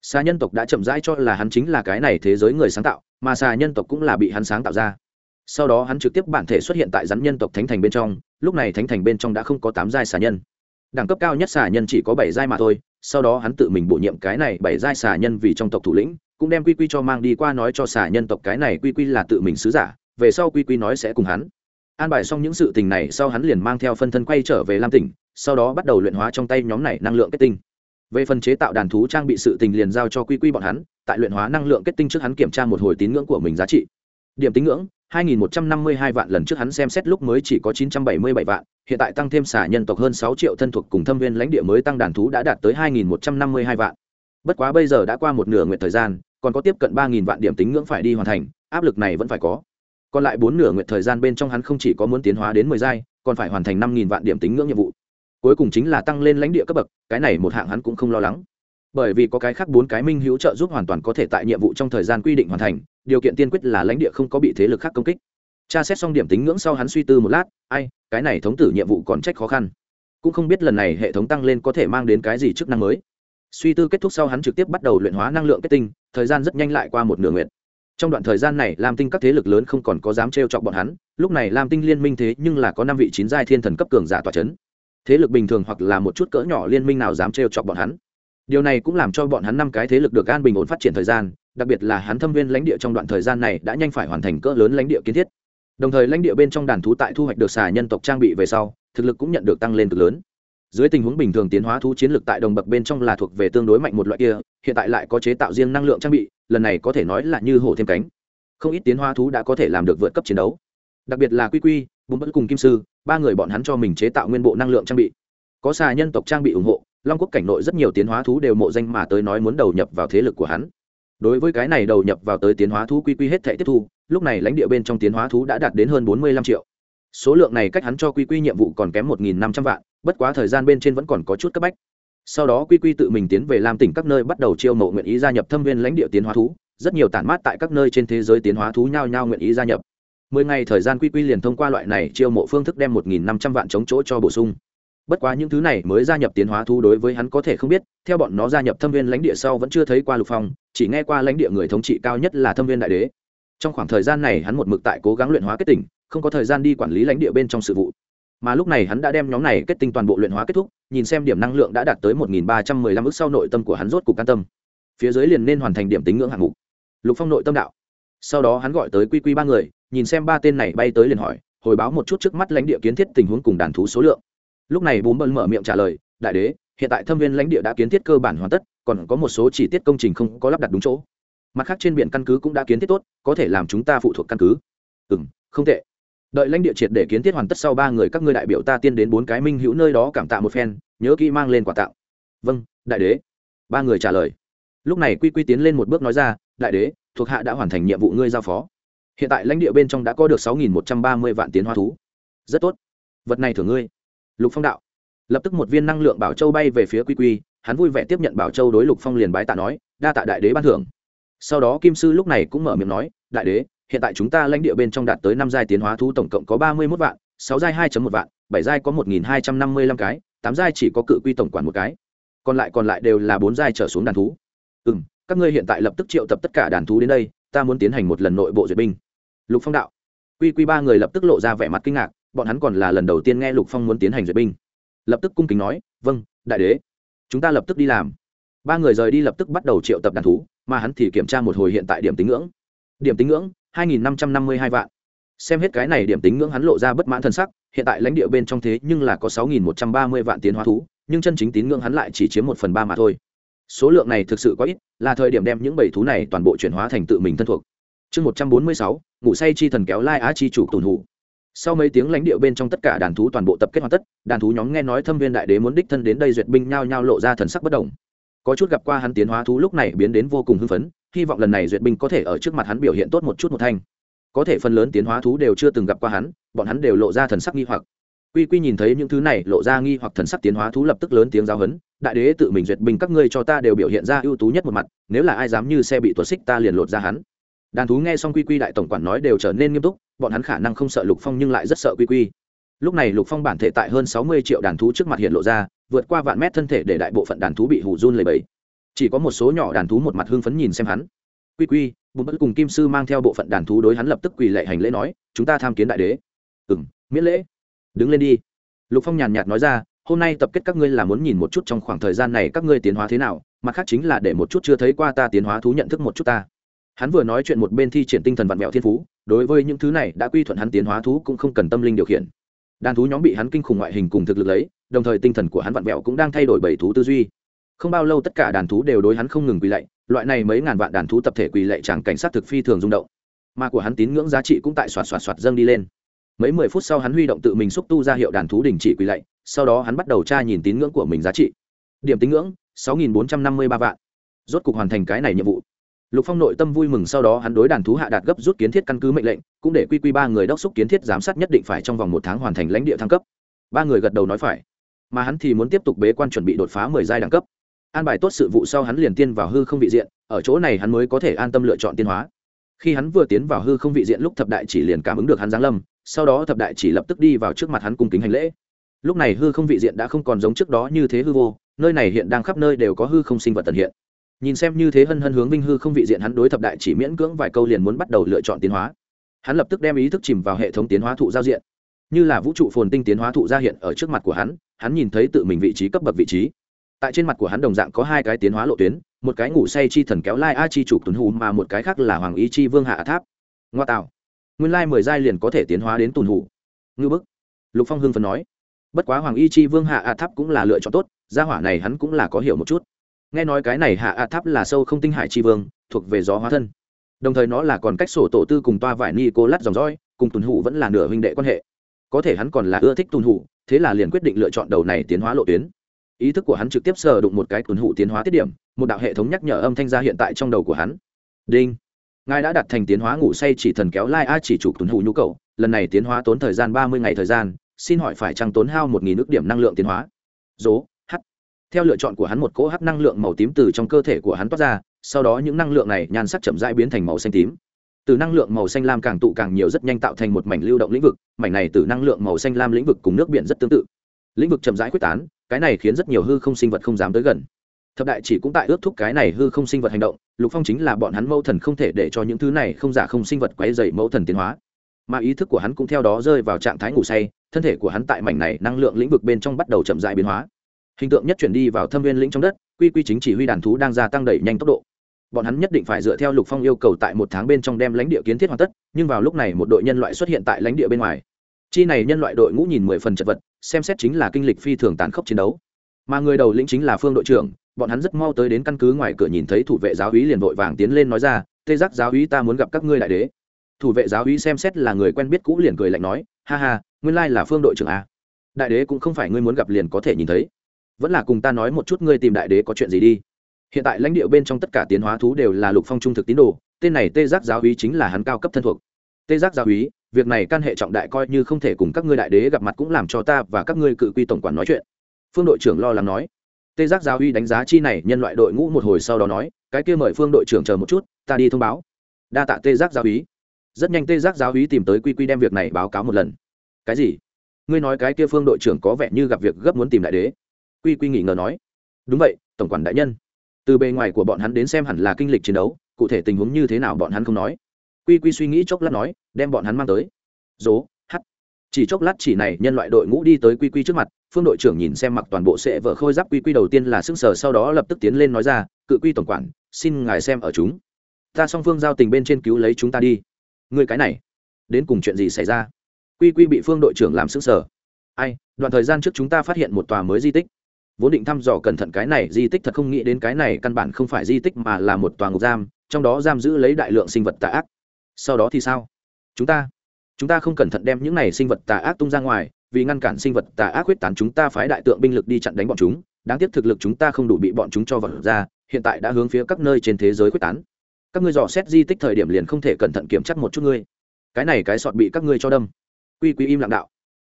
Xà nhân tộc đã chậm rãi cho là hắn chính là cái này thế giới người sáng tạo, mà xà nhân tộc cũng là bị hắn sáng tạo ra. Sau đó hắn trực tiếp bản thể xuất hiện tại rắn nhân tộc thánh thành bên trong, lúc này thánh thành bên trong đã không có tám giai xà nhân. Đẳng cấp cao nhất xà nhân chỉ có bảy giai mà thôi, sau đó hắn tự mình bổ nhiệm cái này bảy giai xà nhân vì trong tộc thủ lĩnh cũng đem quy quy cho mang đi qua nói cho xả nhân tộc cái này quy quy là tự mình sứ giả, về sau quy quy nói sẽ cùng hắn. An bài xong những sự tình này, sau hắn liền mang theo phân thân quay trở về lam tỉnh, sau đó bắt đầu luyện hóa trong tay nhóm này năng lượng kết tinh. Về phần chế tạo đàn thú trang bị sự tình liền giao cho quy quy bọn hắn, tại luyện hóa năng lượng kết tinh trước hắn kiểm tra một hồi tín ngưỡng của mình giá trị. Điểm tín ngưỡng 2.152 vạn lần trước hắn xem xét lúc mới chỉ có 977 vạn, hiện tại tăng thêm xả nhân tộc hơn 6 triệu thân thuộc cùng thâm viên lãnh địa mới tăng đàn thú đã đạt tới 2.152 vạn. Bất quá bây giờ đã qua một nửa nguyện thời gian còn có tiếp cận ba nghìn vạn điểm tính ngưỡng phải đi hoàn thành, áp lực này vẫn phải có. Còn lại bốn nửa nguyện thời gian bên trong hắn không chỉ có muốn tiến hóa đến 10 giai, còn phải hoàn thành 5.000 vạn điểm tính ngưỡng nhiệm vụ. Cuối cùng chính là tăng lên lãnh địa cấp bậc, cái này một hạng hắn cũng không lo lắng. Bởi vì có cái khác bốn cái minh hữu trợ giúp hoàn toàn có thể tại nhiệm vụ trong thời gian quy định hoàn thành, điều kiện tiên quyết là lãnh địa không có bị thế lực khác công kích. Tra xét xong điểm tính ngưỡng sau hắn suy tư một lát, ai, cái này thống tử nhiệm vụ còn trách khó khăn. Cũng không biết lần này hệ thống tăng lên có thể mang đến cái gì chức năng mới. Suy tư kết thúc sau hắn trực tiếp bắt đầu luyện hóa năng lượng kết tinh thời gian rất nhanh lại qua một nửa nguyện trong đoạn thời gian này, lam tinh các thế lực lớn không còn có dám trêu chọc bọn hắn, lúc này lam tinh liên minh thế nhưng là có năm vị chín giai thiên thần cấp cường giả tòa c h ấ n thế lực bình thường hoặc là một chút cỡ nhỏ liên minh nào dám trêu chọc bọn hắn. Điều này cũng làm cho bọn hắn năm cái thế lực được an bình ổn phát triển thời gian, đặc biệt là hắn thâm viên lãnh địa trong đoạn thời gian này đã nhanh phải hoàn thành cỡ lớn lãnh địa kiến thiết. Đồng thời lãnh địa bên trong đàn thú tại thu hoạch được xà nhân tộc trang bị về sau, thực lực cũng nhận được tăng lên cực lớn dưới tình huống bình thường tiến hóa thú chiến lược tại đồng bậc bên trong là thuộc về tương đối mạnh một loại kia, hiện tại lại có chế tạo riêng năng lượng trang bị, lần này có thể nói là như hổ thêm cánh. Không ít tiến hóa thú đã có thể làm được vượt cấp chiến đấu. Đặc biệt là quy quy bùn bất cùng kim sư, ba người bọn hắn cho mình chế tạo nguyên bộ năng lượng trang bị. Có xà nhân tộc trang bị ủng hộ, long quốc cảnh nội rất nhiều tiến hóa thú đều mộ danh mà tới nói muốn đầu nhập vào thế lực của hắn. Đối với cái này đầu nhập vào tới tiến hóa thú quy quy hết thể tiếp thu, lúc này lãnh địa bên trong tiến hóa thú đã đạt đến hơn bốn mươi lăm triệu. Số lượng này cách hắn cho quy quy nhiệm vụ còn kém một nghìn năm trăm vạn bất quá thời gian bên trên vẫn còn có chút cấp bách. Sau đó quy quy tự mình tiến về làm tỉnh các nơi bắt đầu chiêu mộ nguyện ý gia nhập thâm viên lãnh địa tiến hóa thú. Rất nhiều tản mát tại các nơi trên thế giới tiến hóa thú nhao nhao nguyện ý gia nhập. Mười ngày thời gian quy quy liền thông qua loại này chiêu mộ phương thức đem một nghìn năm trăm vạn chống chỗ cho bổ sung. Bất quá những thứ này mới gia nhập tiến hóa thú đối với hắn có thể không biết, theo bọn nó gia nhập thâm viên lãnh địa sau vẫn chưa thấy qua lục phong, chỉ nghe qua lãnh địa người thống trị cao nhất là thâm viên đại đế. Trong khoảng thời gian này hắn một mực tại cố gắng luyện hóa kết tỉnh, không có thời gian đi quản lý lãnh địa bên trong sự vụ mà lúc này hắn đã đem nhóm này kết tinh toàn bộ luyện hóa kết thúc, nhìn xem điểm năng lượng đã đạt tới một nghìn ba trăm mười lăm ước sau nội tâm của hắn rốt cục can tâm. Phía dưới liền nên hoàn thành điểm tính ngưỡng hạng mục. Lục phong nội tâm đạo. Sau đó hắn gọi tới quy quy ba người, nhìn xem ba tên này bay tới liền hỏi, hồi báo một chút trước mắt lãnh địa kiến thiết tình huống cùng đàn thú số lượng. Lúc này bùm bân mở miệng trả lời, đại đế, hiện tại thâm viên lãnh địa đã kiến thiết cơ bản hoàn tất, còn có một số chi tiết công trình không có lắp đặt đúng chỗ. Mặt khác trên biển căn cứ cũng đã kiến thiết tốt, có thể làm chúng ta phụ thuộc căn cứ. Ừ không tệ đợi lãnh địa triệt để kiến thiết hoàn tất sau ba người các ngươi đại biểu ta tiên đến bốn cái minh hữu nơi đó cảm tạ một phen, nhớ kỹ mang lên quà tạo vâng đại đế. Ba người trả lời. Lúc này quy quy tiến lên một bước nói ra, đại đế, thuộc hạ đã hoàn thành nhiệm vụ ngươi giao phó. Hiện tại lãnh địa bên trong đã có được sáu nghìn một trăm ba mươi vạn tiến hoa thú. Rất tốt. Vật này thưởng ngươi. Lục phong đạo. Lập tức một viên năng lượng bảo châu bay về phía quy quy, hắn vui vẻ tiếp nhận bảo châu đối lục phong liền bái tạ nói, đa tạ đại đế ban thưởng. Sau đó kim sư lúc này cũng mở miệng nói, đại đế hiện tại chúng ta lãnh địa bên trong đạt tới năm giai tiến hóa thú tổng cộng có ba mươi mốt vạn sáu giai hai một vạn bảy giai có một nghìn hai trăm năm mươi lăm cái tám giai chỉ có cự quy tổng quản một cái. Còn lại còn lại đều là bốn giai trở xuống đàn thú. Ừm, các ngươi hiện tại lập tức triệu tập tất cả đàn thú đến đây ta muốn tiến hành một lần nội bộ duyệt binh. Lục phong đạo. Quy quy ba người lập tức lộ ra vẻ mặt kinh ngạc bọn hắn còn là lần đầu tiên nghe lục phong muốn tiến hành duyệt binh. Lập tức cung kính nói vâng đại đế chúng ta lập tức đi làm. Ba người rời đi lập tức bắt đầu triệu tập đàn thú mà hắn thì kiểm tra một hồi hiện tại điểm tính ngưỡng. Điểm tính ngưỡng hai nghìn năm trăm năm mươi hai vạn. Xem hết cái này điểm tính ngưỡng hắn lộ ra bất mãn thần sắc, hiện tại lãnh địa bên trong thế nhưng là có sáu nghìn một trăm ba mươi vạn tiến hóa thú, nhưng chân chính tín ngưỡng hắn lại chỉ chiếm một phần ba mà thôi. Số lượng này thực sự có ít, là thời điểm đem những bầy thú này toàn bộ chuyển hóa thành tự mình thân thuộc. Chương một trăm bốn mươi sáu, ngủ say chi thần kéo lai á chi chủ tùn hủ. Sau mấy tiếng lãnh địa bên trong tất cả đàn thú toàn bộ tập kết hoàn tất, đàn thú nhóm nghe nói thâm viên đại đế muốn đích thân đến đây duyệt binh nhao nhao lộ ra thần sắc bất động. Có chút gặp qua hắn tiến hóa thú lúc này biến đến vô cùng hưng phấn hy vọng lần này duyệt binh có thể ở trước mặt hắn biểu hiện tốt một chút một thanh. Có thể phần lớn tiến hóa thú đều chưa từng gặp qua hắn, bọn hắn đều lộ ra thần sắc nghi hoặc. Quy quy nhìn thấy những thứ này, lộ ra nghi hoặc thần sắc tiến hóa thú lập tức lớn tiếng giao hấn đại đế tự mình duyệt binh các ngươi cho ta đều biểu hiện ra ưu tú nhất một mặt, nếu là ai dám như xe bị tuột xích ta liền lột ra hắn. Đàn thú nghe xong quy quy đại tổng quản nói đều trở nên nghiêm túc, bọn hắn khả năng không sợ lục phong nhưng lại rất sợ quy quy. Lúc này lục phong bản thể tại hơn sáu mươi triệu đàn thú trước mặt hiện lộ ra, vượt qua vạn mét thân thể để đại bộ phận đàn thú bị hủ run lầy bẫy chỉ có một số nhỏ đàn thú một mặt hưng phấn nhìn xem hắn. Quy quy, bùn bất cùng kim sư mang theo bộ phận đàn thú đối hắn lập tức quỳ lệ hành lễ nói, chúng ta tham kiến đại đế. Ừ m miễn lễ. Đứng lên đi. Lục phong nhàn nhạt nói ra, hôm nay tập kết các ngươi là muốn nhìn một chút trong khoảng thời gian này các ngươi tiến hóa thế nào, mặt khác chính là để một chút chưa thấy qua ta tiến hóa thú nhận thức một chút ta. Hắn vừa nói chuyện một bên thi triển tinh thần vạn mẹo thiên phú, đối với những thứ này đã quy thuận hắn tiến hóa thú cũng không cần tâm linh điều khiển. Đàn thú nhóm bị hắn kinh khủng ngoại hình cùng thực lực lấy, đồng thời tinh thần của hắn vạn mẹo cũng đang thay đổi bảy thú tư duy không bao lâu tất cả đàn thú đều đối hắn không ngừng quỳ lạy, loại này mấy ngàn vạn đàn thú tập thể quỳ lạy chẳng cảnh sát thực phi thường rung động. Mà của hắn tín ngưỡng giá trị cũng tại xoạt xoạt xoạt dâng đi lên. Mấy mười phút sau hắn huy động tự mình xúc tu ra hiệu đàn thú đình chỉ quỳ lạy, sau đó hắn bắt đầu tra nhìn tín ngưỡng của mình giá trị. Điểm tín ngưỡng, sáu nghìn bốn trăm năm mươi ba vạn. Rốt cục hoàn thành cái này nhiệm vụ. Lục phong nội tâm vui mừng sau đó hắn đối đàn thú hạ đạt gấp rút kiến thiết căn cứ mệnh lệnh, cũng để quy quy ba người đốc xúc kiến thiết giám sát nhất định phải trong vòng một tháng hoàn thành lãnh địa thăng cấp. Ba người gật đầu nói phải. Mà hắn thì muốn tiếp tục bế quan chuẩn bị đột phá mười giai đẳng cấp an bài tốt sự vụ sau hắn liền tiên vào hư không vị diện, ở chỗ này hắn mới có thể an tâm lựa chọn tiên hóa. Khi hắn vừa tiến vào hư không vị diện lúc thập đại chỉ liền cảm ứng được hắn giáng lâm, sau đó thập đại chỉ lập tức đi vào trước mặt hắn cung kính hành lễ. Lúc này hư không vị diện đã không còn giống trước đó như thế hư vô, nơi này hiện đang khắp nơi đều có hư không sinh vật tần hiện. Nhìn xem như thế hân hân hướng vinh hư không vị diện hắn đối thập đại chỉ miễn cưỡng vài câu liền muốn bắt đầu lựa chọn tiến hóa. Hắn lập tức đem ý thức chìm vào hệ thống tiến hóa thụ giao diện. Như là vũ trụ phồn tinh tiến hóa thụ ra hiện ở trước mặt của hắn hắn nhìn thấy tự mình vị trí cấp bậc vị trí tại trên mặt của hắn đồng dạng có hai cái tiến hóa lộ tuyến, một cái ngủ say chi thần kéo lai a chi chủ tuấn hù mà một cái khác là hoàng ý chi vương hạ tháp. Ngoa tạo. Nguyên lai mười giai liền có thể tiến hóa đến tuần hủ ngư bức. Lục phong hưng phần nói. Bất quá hoàng y chi vương hạ a tháp cũng là lựa chọn tốt, gia hỏa này hắn cũng là có hiểu một chút. Nghe nói cái này hạ a tháp là sâu không tinh hải chi vương, thuộc về gió hóa thân. Đồng thời nó là còn cách sổ tổ tư cùng toa vải ni cô lát dòng dõi, cùng tuần hủ vẫn là nửa huynh đệ quan hệ. Có thể hắn còn là ưa thích tuần hủ thế là liền quyết định lựa chọn đầu này tiến hóa lộ tuyến ý thức của hắn trực tiếp sờ đụng một cái tuần hụ tiến hóa tiết điểm, một đạo hệ thống nhắc nhở âm thanh ra hiện tại trong đầu của hắn. Đinh. Ngài đã đặt thành tiến hóa ngủ say chỉ thần kéo lai a chỉ chủ tuần hủ nhu cầu, lần này tiến hóa tốn thời gian ba mươi ngày thời gian, xin hỏi phải trăng tốn hao một nghìn nước điểm năng lượng tiến hóa? Dố h. Theo lựa chọn của hắn một cỗ h năng lượng màu tím từ trong cơ thể của hắn toát ra, sau đó những năng lượng này nhan sắc chậm rãi biến thành màu xanh tím. Từ năng lượng màu xanh lam càng tụ càng nhiều rất nhanh tạo thành một mảnh lưu động lĩnh vực, mảnh này từ năng lượng màu xanh lam lĩnh vực cùng nước biển rất tương tự. Lĩnh vực chậm rãi quyết tán cái này khiến rất nhiều hư không sinh vật không dám tới gần. Thập đại chỉ cũng tại ước thúc cái này hư không sinh vật hành động, lục phong chính là bọn hắn mẫu thần không thể để cho những thứ này không giả không sinh vật quấy dày mẫu thần tiến hóa. Mà ý thức của hắn cũng theo đó rơi vào trạng thái ngủ say, thân thể của hắn tại mảnh này năng lượng lĩnh vực bên trong bắt đầu chậm dại biến hóa. Hình tượng nhất chuyển đi vào thâm viên lĩnh trong đất, quy quy chính chỉ huy đàn thú đang gia tăng đẩy nhanh tốc độ. Bọn hắn nhất định phải dựa theo lục phong yêu cầu tại một tháng bên trong đem lãnh địa kiến thiết hoàn tất, nhưng vào lúc này một đội nhân loại xuất hiện tại lãnh địa bên ngoài chi này nhân loại đội ngũ nhìn mười phần chật vật, xem xét chính là kinh lịch phi thường tàn khốc chiến đấu. Mà người đầu lĩnh chính là phương đội trưởng, bọn hắn rất mau tới đến căn cứ ngoài cửa nhìn thấy thủ vệ giáo úy liền vội vàng tiến lên nói ra, tê giác giáo úy ta muốn gặp các ngươi đại đế. Thủ vệ giáo úy xem xét là người quen biết cũ liền cười lạnh nói, ha ha, nguyên lai là phương đội trưởng a. Đại đế cũng không phải ngươi muốn gặp liền có thể nhìn thấy. Vẫn là cùng ta nói một chút ngươi tìm đại đế có chuyện gì đi. Hiện tại lãnh địa bên trong tất cả tiến hóa thú đều là lục phong trung thực tín đồ, tên này tê giác giáo úy chính là hắn cao cấp thân thuộc. Tê giác giáo úy việc này can hệ trọng đại coi như không thể cùng các ngươi đại đế gặp mặt cũng làm cho ta và các ngươi cự quy tổng quản nói chuyện. Phương đội trưởng lo lắng nói. Tê giác giáo uy đánh giá chi này, nhân loại đội ngũ một hồi sau đó nói, cái kia mời phương đội trưởng chờ một chút, ta đi thông báo. Đa tạ tê giác giáo uy. Rất nhanh tê giác giáo uy tìm tới quy quy đem việc này báo cáo một lần. Cái gì? Ngươi nói cái kia phương đội trưởng có vẻ như gặp việc gấp muốn tìm đại đế. Quy quy nghỉ ngờ nói. Đúng vậy, tổng quản đại nhân. Từ bề ngoài của bọn hắn đến xem hẳn là kinh lịch chiến đấu, cụ thể tình huống như thế nào bọn hắn không nói quy quy suy nghĩ chốc lát nói, đem bọn hắn mang tới. Dố, hắt. chỉ chốc lát chỉ này, nhân loại đội ngũ đi tới quy quy trước mặt, phương đội trưởng nhìn xem mặc toàn bộ sẽ vợ khôi giáp quy quy đầu tiên là sức sờ, sau đó lập tức tiến lên nói ra, cự quy tổng quản, xin ngài xem ở chúng. Ta song phương giao tình bên trên cứu lấy chúng ta đi. Người cái này, đến cùng chuyện gì xảy ra? Quy quy bị phương đội trưởng làm sức sờ. ai, đoạn thời gian trước chúng ta phát hiện một tòa mới di tích. Vốn định thăm dò cẩn thận cái này, di tích thật không nghĩ đến cái này căn bản không phải di tích mà là một tòa ngục giam, trong đó giam giữ lấy đại lượng sinh vật tà ác sau đó thì sao? Chúng ta chúng ta không cẩn thận đem những này sinh vật tà ác tung ra ngoài, vì ngăn cản sinh vật tà ác quyết tán chúng ta phái đại tượng binh lực đi chặn đánh bọn chúng. Đáng tiếc thực lực chúng ta không đủ bị bọn chúng cho vật ra, hiện tại đã hướng phía các nơi trên thế giới quyết tán. Các ngươi dò xét di tích thời điểm liền không thể cẩn thận kiểm chắc một chút ngươi. Cái này cái sọt bị các ngươi cho đâm. Quy quy im lặng đạo.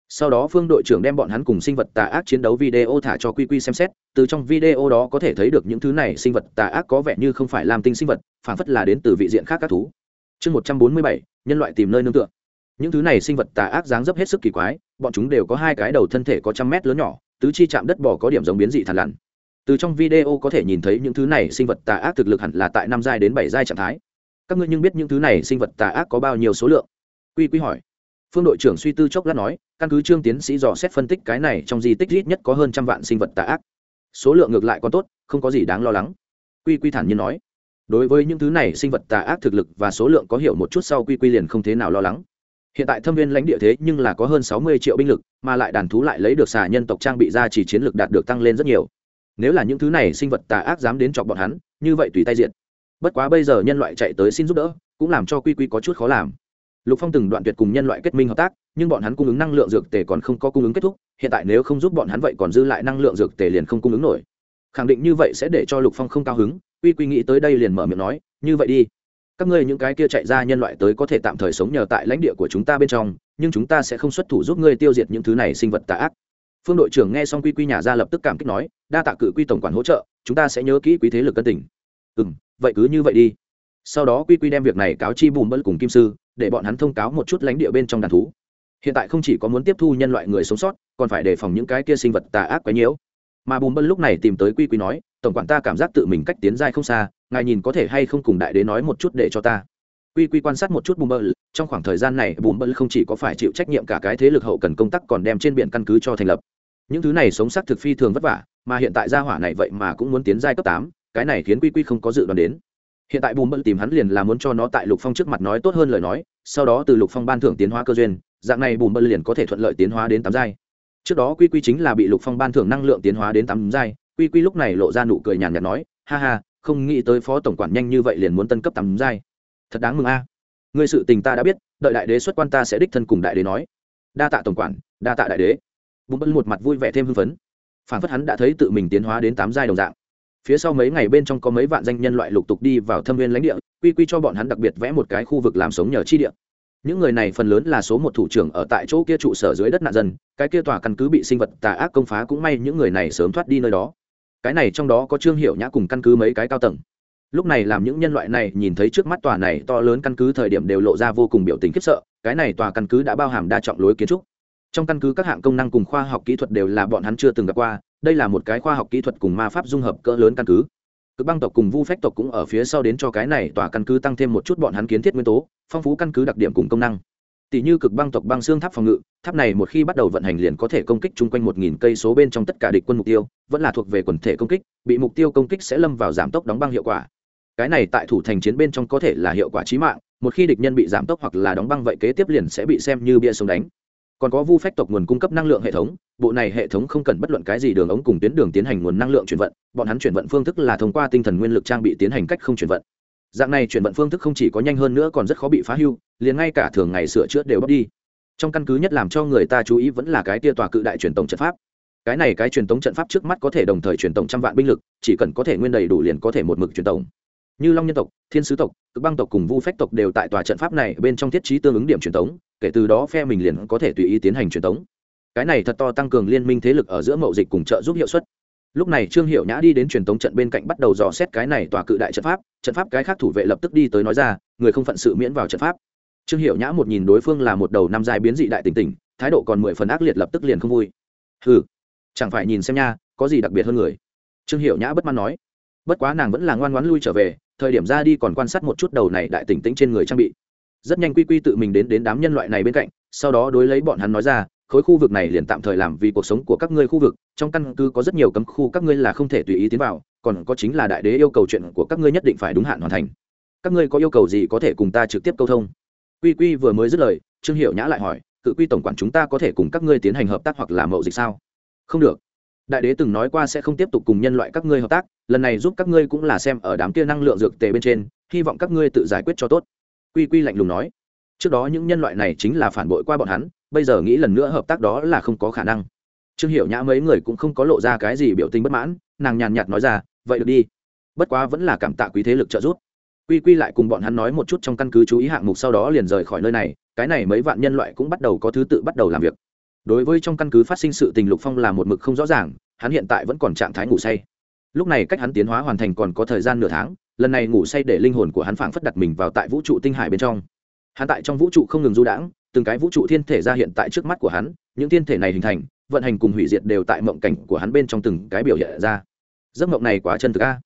Sau đó phương đội trưởng đem bọn hắn cùng sinh vật tà ác chiến đấu video thả cho quy quy xem xét, từ trong video đó có thể thấy được những thứ này sinh vật tà ác có vẻ như không phải làm tinh sinh vật, phản phất là đến từ vị diện khác các thú chương một trăm bốn mươi bảy, nhân loại tìm nơi nương tựa. Những thứ này sinh vật tà ác dáng dấp hết sức kỳ quái, bọn chúng đều có hai cái đầu thân thể có trăm mét lớn nhỏ, tứ chi chạm đất bò có điểm giống biến dị thằn lằn. Từ trong video có thể nhìn thấy những thứ này sinh vật tà ác thực lực hẳn là tại năm giai đến bảy giai trạng thái. Các ngươi nhưng biết những thứ này sinh vật tà ác có bao nhiêu số lượng? Quy quy hỏi. Phương đội trưởng suy tư chốc lát nói, căn cứ trương tiến sĩ dò xét phân tích cái này trong di tích ít nhất có hơn trăm vạn sinh vật tà ác. Số lượng ngược lại còn tốt, không có gì đáng lo lắng. Quy quy thản nhiên nói đối với những thứ này, sinh vật tà ác thực lực và số lượng có hiểu một chút sau quy quy liền không thế nào lo lắng. Hiện tại thâm viên lãnh địa thế nhưng là có hơn sáu mươi triệu binh lực, mà lại đàn thú lại lấy được xà nhân tộc trang bị ra chỉ chiến lược đạt được tăng lên rất nhiều. Nếu là những thứ này, sinh vật tà ác dám đến chọc bọn hắn, như vậy tùy tay diện bất quá bây giờ nhân loại chạy tới xin giúp đỡ, cũng làm cho quy quy có chút khó làm. Lục phong từng đoạn tuyệt cùng nhân loại kết minh hợp tác, nhưng bọn hắn cung ứng năng lượng dược tề còn không có cung ứng kết thúc, hiện tại nếu không giúp bọn hắn vậy còn dư lại năng lượng dược tề liền không cung ứng nổi. Khẳng định như vậy sẽ để cho lục phong không cao hứng quy quy nghĩ tới đây liền mở miệng nói, như vậy đi. Các ngươi những cái kia chạy ra nhân loại tới có thể tạm thời sống nhờ tại lãnh địa của chúng ta bên trong, nhưng chúng ta sẽ không xuất thủ giúp ngươi tiêu diệt những thứ này sinh vật tà ác. Phương đội trưởng nghe xong quy quy nhà ra lập tức cảm kích nói, đa tạ cự quy tổng quản hỗ trợ, chúng ta sẽ nhớ kỹ quý thế lực cân tình. Ừ m vậy cứ như vậy đi. Sau đó quy quy đem việc này cáo chi bùm bớt cùng kim sư, để bọn hắn thông cáo một chút lãnh địa bên trong đàn thú. Hiện tại không chỉ có muốn tiếp thu nhân loại người sống sót, còn phải đề phòng những cái kia sinh vật tà ác quấy nhiễu mà bùm bân lúc này tìm tới quy quy nói, tổng quản ta cảm giác tự mình cách tiến giai không xa, ngài nhìn có thể hay không cùng đại đế nói một chút để cho ta. Quy quy quan sát một chút bùm bân, trong khoảng thời gian này, bùm bân không chỉ có phải chịu trách nhiệm cả cái thế lực hậu cần công tác còn đem trên biển căn cứ cho thành lập. Những thứ này sống sắc thực phi thường vất vả, mà hiện tại gia hỏa này vậy mà cũng muốn tiến giai cấp tám, cái này khiến quy quy không có dự đoán đến. Hiện tại bùm bân tìm hắn liền là muốn cho nó tại lục phong trước mặt nói tốt hơn lời nói, sau đó từ lục phong ban thưởng tiến hóa cơ duyên, dạng này bùm bân liền có thể thuận lợi tiến hóa đến tám giai trước đó quy quy chính là bị lục phong ban thưởng năng lượng tiến hóa đến tám giai, quy quy lúc này lộ ra nụ cười nhàn nhạt nói, ha ha, không nghĩ tới phó tổng quản nhanh như vậy liền muốn tân cấp tám giai. Thật đáng mừng a. À. người sự tình ta đã biết, đợi đại đế xuất quan ta sẽ đích thân cùng đại đế nói. Đa tạ tổng quản, đa tạ đại đế. Bùm bân một mặt vui vẻ thêm hưng phấn. Phản phất hắn đã thấy tự mình tiến hóa đến tám giai đồng dạng. Phía sau mấy ngày bên trong có mấy vạn danh nhân loại lục tục đi vào thâm viên lãnh địa, quy quy cho bọn hắn đặc biệt vẽ một cái khu vực làm sống nhờ chi địa những người này phần lớn là số một thủ trưởng ở tại chỗ kia trụ sở dưới đất nạn dân, cái kia tòa căn cứ bị sinh vật tà ác công phá cũng may những người này sớm thoát đi nơi đó. Cái này trong đó có trương hiệu nhã cùng căn cứ mấy cái cao tầng. Lúc này làm những nhân loại này nhìn thấy trước mắt tòa này to lớn căn cứ thời điểm đều lộ ra vô cùng biểu tình khiếp sợ, cái này tòa căn cứ đã bao hàm đa trọng lối kiến trúc. Trong căn cứ các hạng công năng cùng khoa học kỹ thuật đều là bọn hắn chưa từng gặp qua, đây là một cái khoa học kỹ thuật cùng ma pháp dung hợp cỡ lớn căn cứ cực băng tộc cùng vu phách tộc cũng ở phía sau đến cho cái này tòa căn cứ tăng thêm một chút bọn hắn kiến thiết nguyên tố, phong phú căn cứ đặc điểm cùng công năng. Tỷ như cực băng tộc băng xương tháp phòng ngự, tháp này một khi bắt đầu vận hành liền có thể công kích chung quanh một nghìn cây số bên trong tất cả địch quân mục tiêu, vẫn là thuộc về quần thể công kích, bị mục tiêu công kích sẽ lâm vào giảm tốc đóng băng hiệu quả. Cái này tại thủ thành chiến bên trong có thể là hiệu quả trí mạng, một khi địch nhân bị giảm tốc hoặc là đóng băng vậy kế tiếp liền sẽ bị xem như bia sông đánh còn có vu phách tộc nguồn cung cấp năng lượng hệ thống, bộ này hệ thống không cần bất luận cái gì đường ống cùng tuyến đường tiến hành nguồn năng lượng chuyển vận, bọn hắn chuyển vận phương thức là thông qua tinh thần nguyên lực trang bị tiến hành cách không chuyển vận. Dạng này chuyển vận phương thức không chỉ có nhanh hơn nữa còn rất khó bị phá hưu, liền ngay cả thường ngày sửa chữa đều bóc đi. Trong căn cứ nhất làm cho người ta chú ý vẫn là cái tia tòa cự đại truyền tổng trận pháp. Cái này cái truyền tổng trận pháp trước mắt có thể đồng thời truyền tổng trăm vạn binh lực, chỉ cần có thể nguyên đầy đủ liền có thể một mực truyền tổng như long nhân tộc, thiên sứ tộc, cực băng tộc cùng vu phách tộc đều tại tòa trận pháp này bên trong thiết trí tương ứng điểm truyền tống kể từ đó phe mình liền có thể tùy ý tiến hành truyền tống. Cái này thật to tăng cường liên minh thế lực ở giữa mậu dịch cùng trợ giúp hiệu suất. Lúc này trương hiệu nhã đi đến truyền tống trận bên cạnh bắt đầu dò xét cái này tòa cự đại trận pháp trận pháp cái khác thủ vệ lập tức đi tới nói ra người không phận sự miễn vào trận pháp. Trương hiệu nhã một nhìn đối phương là một đầu năm dài biến dị đại tỉnh tỉnh, thái độ còn mười phần ác liệt lập tức liền không vui. Ừ chẳng phải nhìn xem nha có gì đặc biệt hơn người? Trương hiệu nhã bất mãn nói. Bất quá nàng vẫn là ngoan ngoãn lui trở về thời điểm ra đi còn quan sát một chút đầu này đại tỉnh tĩnh trên người trang bị rất nhanh quy quy tự mình đến đến đám nhân loại này bên cạnh, sau đó đối lấy bọn hắn nói ra, khối khu vực này liền tạm thời làm vì cuộc sống của các ngươi khu vực, trong căn cứ có rất nhiều cấm khu các ngươi là không thể tùy ý tiến vào, còn có chính là đại đế yêu cầu chuyện của các ngươi nhất định phải đúng hạn hoàn thành. Các ngươi có yêu cầu gì có thể cùng ta trực tiếp câu thông. Quy quy vừa mới dứt lời, trương hiệu nhã lại hỏi, cự quy tổng quản chúng ta có thể cùng các ngươi tiến hành hợp tác hoặc là mậu dịch sao? Không được. Đại đế từng nói qua sẽ không tiếp tục cùng nhân loại các ngươi hợp tác, lần này giúp các ngươi cũng là xem ở đám kia năng lượng dược tề bên trên, hy vọng các ngươi tự giải quyết cho tốt quy quy lạnh lùng nói, trước đó những nhân loại này chính là phản bội qua bọn hắn, bây giờ nghĩ lần nữa hợp tác đó là không có khả năng. Trương hiểu nhã mấy người cũng không có lộ ra cái gì biểu tình bất mãn, nàng nhàn nhạt nói ra, vậy được đi, bất quá vẫn là cảm tạ quý thế lực trợ giúp. Quy quy lại cùng bọn hắn nói một chút trong căn cứ chú ý hạng mục sau đó liền rời khỏi nơi này, cái này mấy vạn nhân loại cũng bắt đầu có thứ tự bắt đầu làm việc. Đối với trong căn cứ phát sinh sự tình lục phong là một mực không rõ ràng, hắn hiện tại vẫn còn trạng thái ngủ say. Lúc này cách hắn tiến hóa hoàn thành còn có thời gian nửa tháng lần này ngủ say để linh hồn của hắn phảng phất đặt mình vào tại vũ trụ tinh hải bên trong. Hắn tại trong vũ trụ không ngừng du đãng, từng cái vũ trụ thiên thể ra hiện tại trước mắt của hắn, những thiên thể này hình thành, vận hành cùng hủy diệt đều tại mộng cảnh của hắn bên trong từng cái biểu hiện ra. Giấc mộng này quá chân thực a.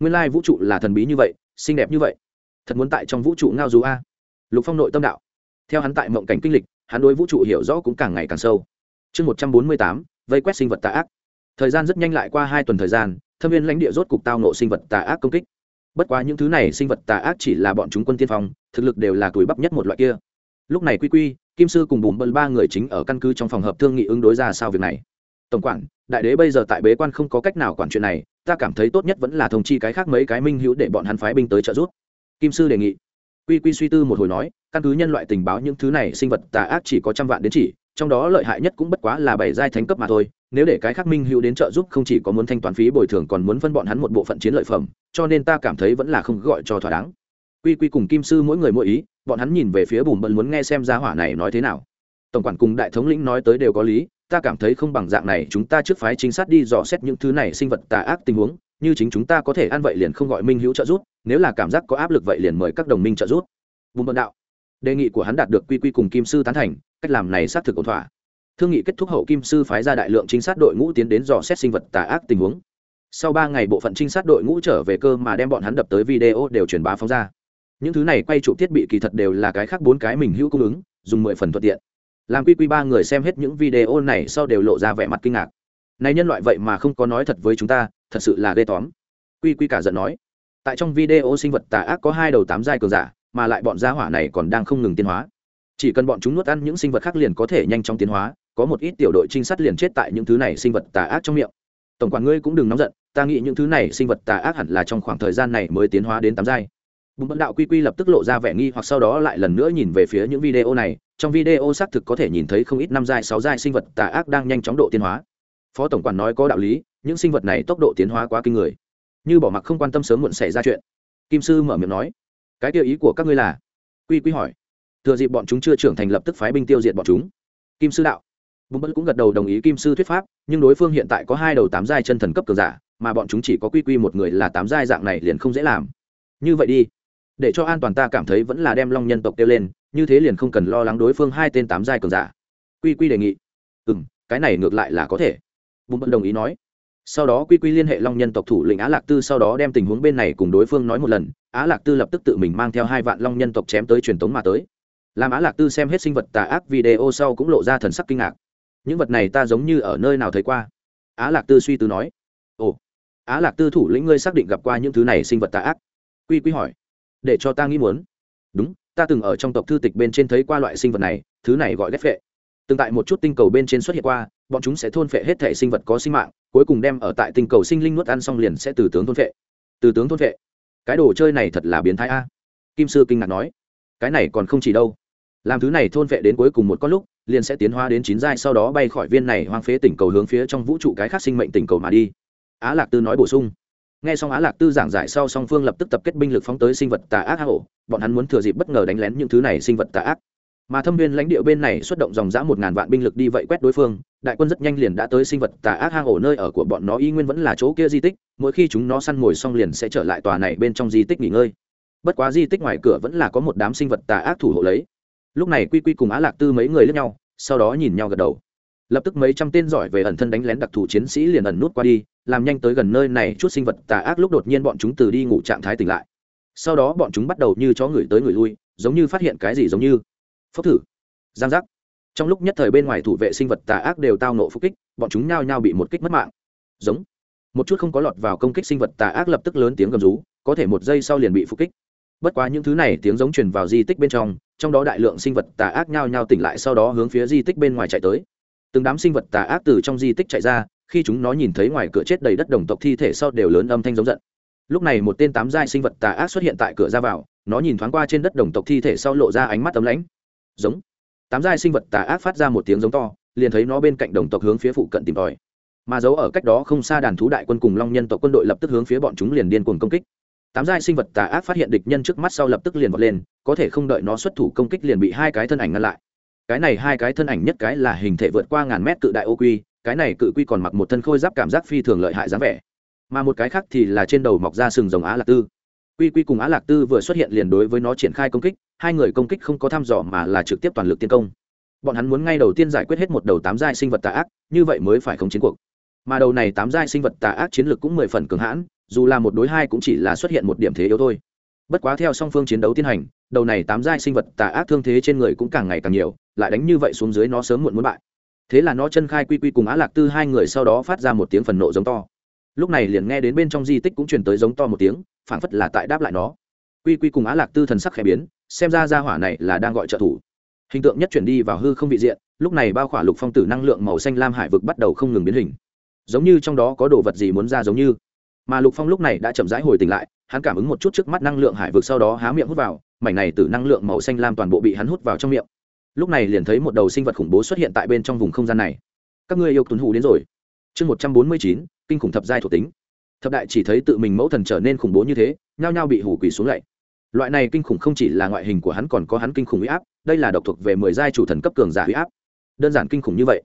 Nguyên lai vũ trụ là thần bí như vậy, xinh đẹp như vậy. Thật muốn tại trong vũ trụ ngao du a. Lục phong nội tâm đạo. Theo hắn tại mộng cảnh kinh lịch, hắn đối vũ trụ hiểu rõ cũng càng ngày càng sâu. Chương một trăm bốn mươi tám, vây quét sinh vật tà ác. Thời gian rất nhanh lại qua hai tuần thời gian, thâm viên lãnh địa rốt cục tao nộ sinh vật tà ác công kích bất quá những thứ này sinh vật tà ác chỉ là bọn chúng quân tiên phong, thực lực đều là tuổi bắp nhất một loại kia. Lúc này quy quy, kim sư cùng bùm bân ba người chính ở căn cứ trong phòng hợp thương nghị ứng đối ra sao việc này. Tổng quản, đại đế bây giờ tại bế quan không có cách nào quản chuyện này, ta cảm thấy tốt nhất vẫn là thông chi cái khác mấy cái minh hữu để bọn hắn phái binh tới trợ giúp. Kim sư đề nghị. Quy quy suy tư một hồi nói, căn cứ nhân loại tình báo những thứ này sinh vật tà ác chỉ có trăm vạn đến chỉ trong đó lợi hại nhất cũng bất quá là bảy giai thánh cấp mà thôi, nếu để cái khác minh hữu đến trợ giúp không chỉ có muốn thanh toán phí bồi thường còn muốn phân bọn hắn một bộ phận chiến lợi phẩm, cho nên ta cảm thấy vẫn là không gọi cho thỏa đáng. Quy quy cùng kim sư mỗi người mỗi ý, bọn hắn nhìn về phía bùm bận muốn nghe xem gia hỏa này nói thế nào. Tổng quản cùng đại thống lĩnh nói tới đều có lý, ta cảm thấy không bằng dạng này, chúng ta trước phái chính sát đi dò xét những thứ này sinh vật tà ác tình huống, như chính chúng ta có thể ăn vậy liền không gọi minh hữu trợ giúp, nếu là cảm giác có áp lực vậy liền mời các đồng minh trợ giúp. Bùm bận đạo, đề nghị của hắn đạt được quy quy cùng kim sư tán thành cách làm này xác thực ổn thỏa. Thương nghị kết thúc hậu kim sư phái ra đại lượng trinh sát đội ngũ tiến đến dò xét sinh vật tà ác tình huống. Sau ba ngày bộ phận trinh sát đội ngũ trở về cơ mà đem bọn hắn đập tới video đều truyền bá phóng ra. Những thứ này quay chụp thiết bị kỳ thật đều là cái khác bốn cái mình hữu cung ứng, dùng mười phần thuận tiện. Làm quy quy ba người xem hết những video này sau đều lộ ra vẻ mặt kinh ngạc. Này nhân loại vậy mà không có nói thật với chúng ta, thật sự là ghê tóm quy quy cả giận nói. Tại trong video sinh vật tà ác có hai đầu tám giai cường giả, mà lại bọn gia hỏa này còn đang không ngừng tiến hóa chỉ cần bọn chúng nuốt ăn những sinh vật khác liền có thể nhanh chóng tiến hóa, có một ít tiểu đội trinh sát liền chết tại những thứ này sinh vật tà ác trong miệng. Tổng quản ngươi cũng đừng nóng giận, ta nghĩ những thứ này sinh vật tà ác hẳn là trong khoảng thời gian này mới tiến hóa đến tám giai. Bùn bận đạo quy quy lập tức lộ ra vẻ nghi hoặc sau đó lại lần nữa nhìn về phía những video này, trong video xác thực có thể nhìn thấy không ít năm giai, sáu giai sinh vật tà ác đang nhanh chóng độ tiến hóa. Phó tổng quản nói có đạo lý, những sinh vật này tốc độ tiến hóa quá kinh người. Như bỏ mặc không quan tâm sớm muộn xảy ra chuyện. Kim sư mở miệng nói, cái tiêu ý của các ngươi là? Quy quy hỏi thừa dịp bọn chúng chưa trưởng thành lập tức phái binh tiêu diệt bọn chúng. Kim sư đạo. Bùm bất cũng gật đầu đồng ý kim sư thuyết pháp, nhưng đối phương hiện tại có hai đầu tám giai chân thần cấp cường giả, mà bọn chúng chỉ có quy quy một người là tám giai dạng này liền không dễ làm. Như vậy đi. Để cho an toàn ta cảm thấy vẫn là đem long nhân tộc kêu lên, như thế liền không cần lo lắng đối phương hai tên tám giai cường giả. Quy quy đề nghị. Ừ m cái này ngược lại là có thể. Bùm bất đồng ý nói. Sau đó quy quy liên hệ long nhân tộc thủ lĩnh á lạc tư, sau đó đem tình huống bên này cùng đối phương nói một lần. Á lạc tư lập tức tự mình mang theo hai vạn long nhân tộc chém tới truyền tống mà tới làm á lạc tư xem hết sinh vật tà ác video sau cũng lộ ra thần sắc kinh ngạc. Những vật này ta giống như ở nơi nào thấy qua? Á lạc tư suy tư nói. Ồ, á lạc tư thủ lĩnh ngươi xác định gặp qua những thứ này sinh vật tà ác? Quy quy hỏi. Để cho ta nghĩ muốn. Đúng, ta từng ở trong tộc thư tịch bên trên thấy qua loại sinh vật này, thứ này gọi ghép phệ. Từng tại một chút tinh cầu bên trên xuất hiện qua, bọn chúng sẽ thôn phệ hết thể sinh vật có sinh mạng, cuối cùng đem ở tại tinh cầu sinh linh nuốt ăn xong liền sẽ từ tướng thôn phệ. Từ tướng thôn phệ. Cái đồ chơi này thật là biến thái a. Kim sư kinh ngạc nói. Cái này còn không chỉ đâu làm thứ này thôn vệ đến cuối cùng một con lúc, liền sẽ tiến hóa đến chín giai, sau đó bay khỏi viên này hoang phế tỉnh cầu hướng phía trong vũ trụ cái khác sinh mệnh tỉnh cầu mà đi. Á lạc tư nói bổ sung. Nghe xong á lạc tư giảng giải sau, song phương lập tức tập kết binh lực phóng tới sinh vật tà ác hang ổ. Bọn hắn muốn thừa dịp bất ngờ đánh lén những thứ này sinh vật tà ác. Mà thâm viên lãnh địa bên này xuất động dòng dã một ngàn vạn binh lực đi vậy quét đối phương, đại quân rất nhanh liền đã tới sinh vật tà ác hang ổ nơi ở của bọn nó, y nguyên vẫn là chỗ kia di tích, mỗi khi chúng nó săn mồi xong liền sẽ trở lại tòa này bên trong di tích nghỉ ngơi. Bất quá di tích ngoài cửa vẫn là có một đám sinh vật tà ác thủ hộ lấy lúc này quy quy cùng á lạc tư mấy người lướt nhau, sau đó nhìn nhau gật đầu. Lập tức mấy trăm tên giỏi về ẩn thân đánh lén đặc thù chiến sĩ liền ẩn nút qua đi, làm nhanh tới gần nơi này chút sinh vật tà ác lúc đột nhiên bọn chúng từ đi ngủ trạng thái tỉnh lại. Sau đó bọn chúng bắt đầu như chó người tới người lui, giống như phát hiện cái gì giống như. Phốc thử. Giang giác. Trong lúc nhất thời bên ngoài thủ vệ sinh vật tà ác đều tao nộ phục kích, bọn chúng nhao nhao bị một kích mất mạng. Giống. Một chút không có lọt vào công kích sinh vật tà ác lập tức lớn tiếng gầm rú, có thể một giây sau liền bị phục kích. Bất quá những thứ này tiếng giống truyền vào di tích bên trong trong đó đại lượng sinh vật tà ác nhao nhao tỉnh lại sau đó hướng phía di tích bên ngoài chạy tới. Từng đám sinh vật tà ác từ trong di tích chạy ra, khi chúng nó nhìn thấy ngoài cửa chết đầy đất đồng tộc thi thể sau đều lớn âm thanh giống giận. Lúc này một tên tám giai sinh vật tà ác xuất hiện tại cửa ra vào, nó nhìn thoáng qua trên đất đồng tộc thi thể sau lộ ra ánh mắt tấm lãnh. Giống. Tám giai sinh vật tà ác phát ra một tiếng giống to, liền thấy nó bên cạnh đồng tộc hướng phía phụ cận tìm tòi. Mà giấu ở cách đó không xa đàn thú đại quân cùng long nhân tộc quân đội lập tức hướng phía bọn chúng liền điên cuồng công kích tám giai sinh vật tà ác phát hiện địch nhân trước mắt sau lập tức liền vọt lên, có thể không đợi nó xuất thủ công kích liền bị hai cái thân ảnh ngăn lại. Cái này hai cái thân ảnh nhất cái là hình thể vượt qua ngàn mét cự đại ô quy, cái này cự quy còn mặc một thân khôi giáp cảm giác phi thường lợi hại dáng vẻ. Mà một cái khác thì là trên đầu mọc ra sừng rồng á lạc tư. Quy quy cùng á lạc tư vừa xuất hiện liền đối với nó triển khai công kích, hai người công kích không có thăm dò mà là trực tiếp toàn lực tiến công. Bọn hắn muốn ngay đầu tiên giải quyết hết một đầu tám giai sinh vật tà ác, như vậy mới phải không chiến cuộc. Mà đầu này tám giai sinh vật tà ác chiến lược cũng mười phần cường hãn dù là một đối hai cũng chỉ là xuất hiện một điểm thế yếu thôi. Bất quá theo song phương chiến đấu tiến hành, đầu này tám giai sinh vật tà ác thương thế trên người cũng càng ngày càng nhiều, lại đánh như vậy xuống dưới nó sớm muộn muốn bại. Thế là nó chân khai quy quy cùng á lạc tư hai người sau đó phát ra một tiếng phần nộ giống to. Lúc này liền nghe đến bên trong di tích cũng truyền tới giống to một tiếng, phảng phất là tại đáp lại nó. Quy quy cùng á lạc tư thần sắc khẽ biến, xem ra ra hỏa này là đang gọi trợ thủ. Hình tượng nhất chuyển đi vào hư không vị diện, lúc này bao khỏa lục phong tử năng lượng màu xanh lam hải vực bắt đầu không ngừng biến hình. Giống như trong đó có đồ vật gì muốn ra giống như mà lục phong lúc này đã chậm rãi hồi tỉnh lại hắn cảm ứng một chút trước mắt năng lượng hải vực sau đó há miệng hút vào mảnh này từ năng lượng màu xanh lam toàn bộ bị hắn hút vào trong miệng lúc này liền thấy một đầu sinh vật khủng bố xuất hiện tại bên trong vùng không gian này các ngươi yêu tuấn hủ đến rồi chương một trăm bốn mươi chín kinh khủng thập giai thuộc tính thập đại chỉ thấy tự mình mẫu thần trở nên khủng bố như thế nhao nhao bị hủ quỷ xuống lạy loại này kinh khủng không chỉ là ngoại hình của hắn còn có hắn kinh khủng huy áp đây là độc thuộc về mười giai chủ thần cấp cường giả huy áp đơn giản kinh khủng như vậy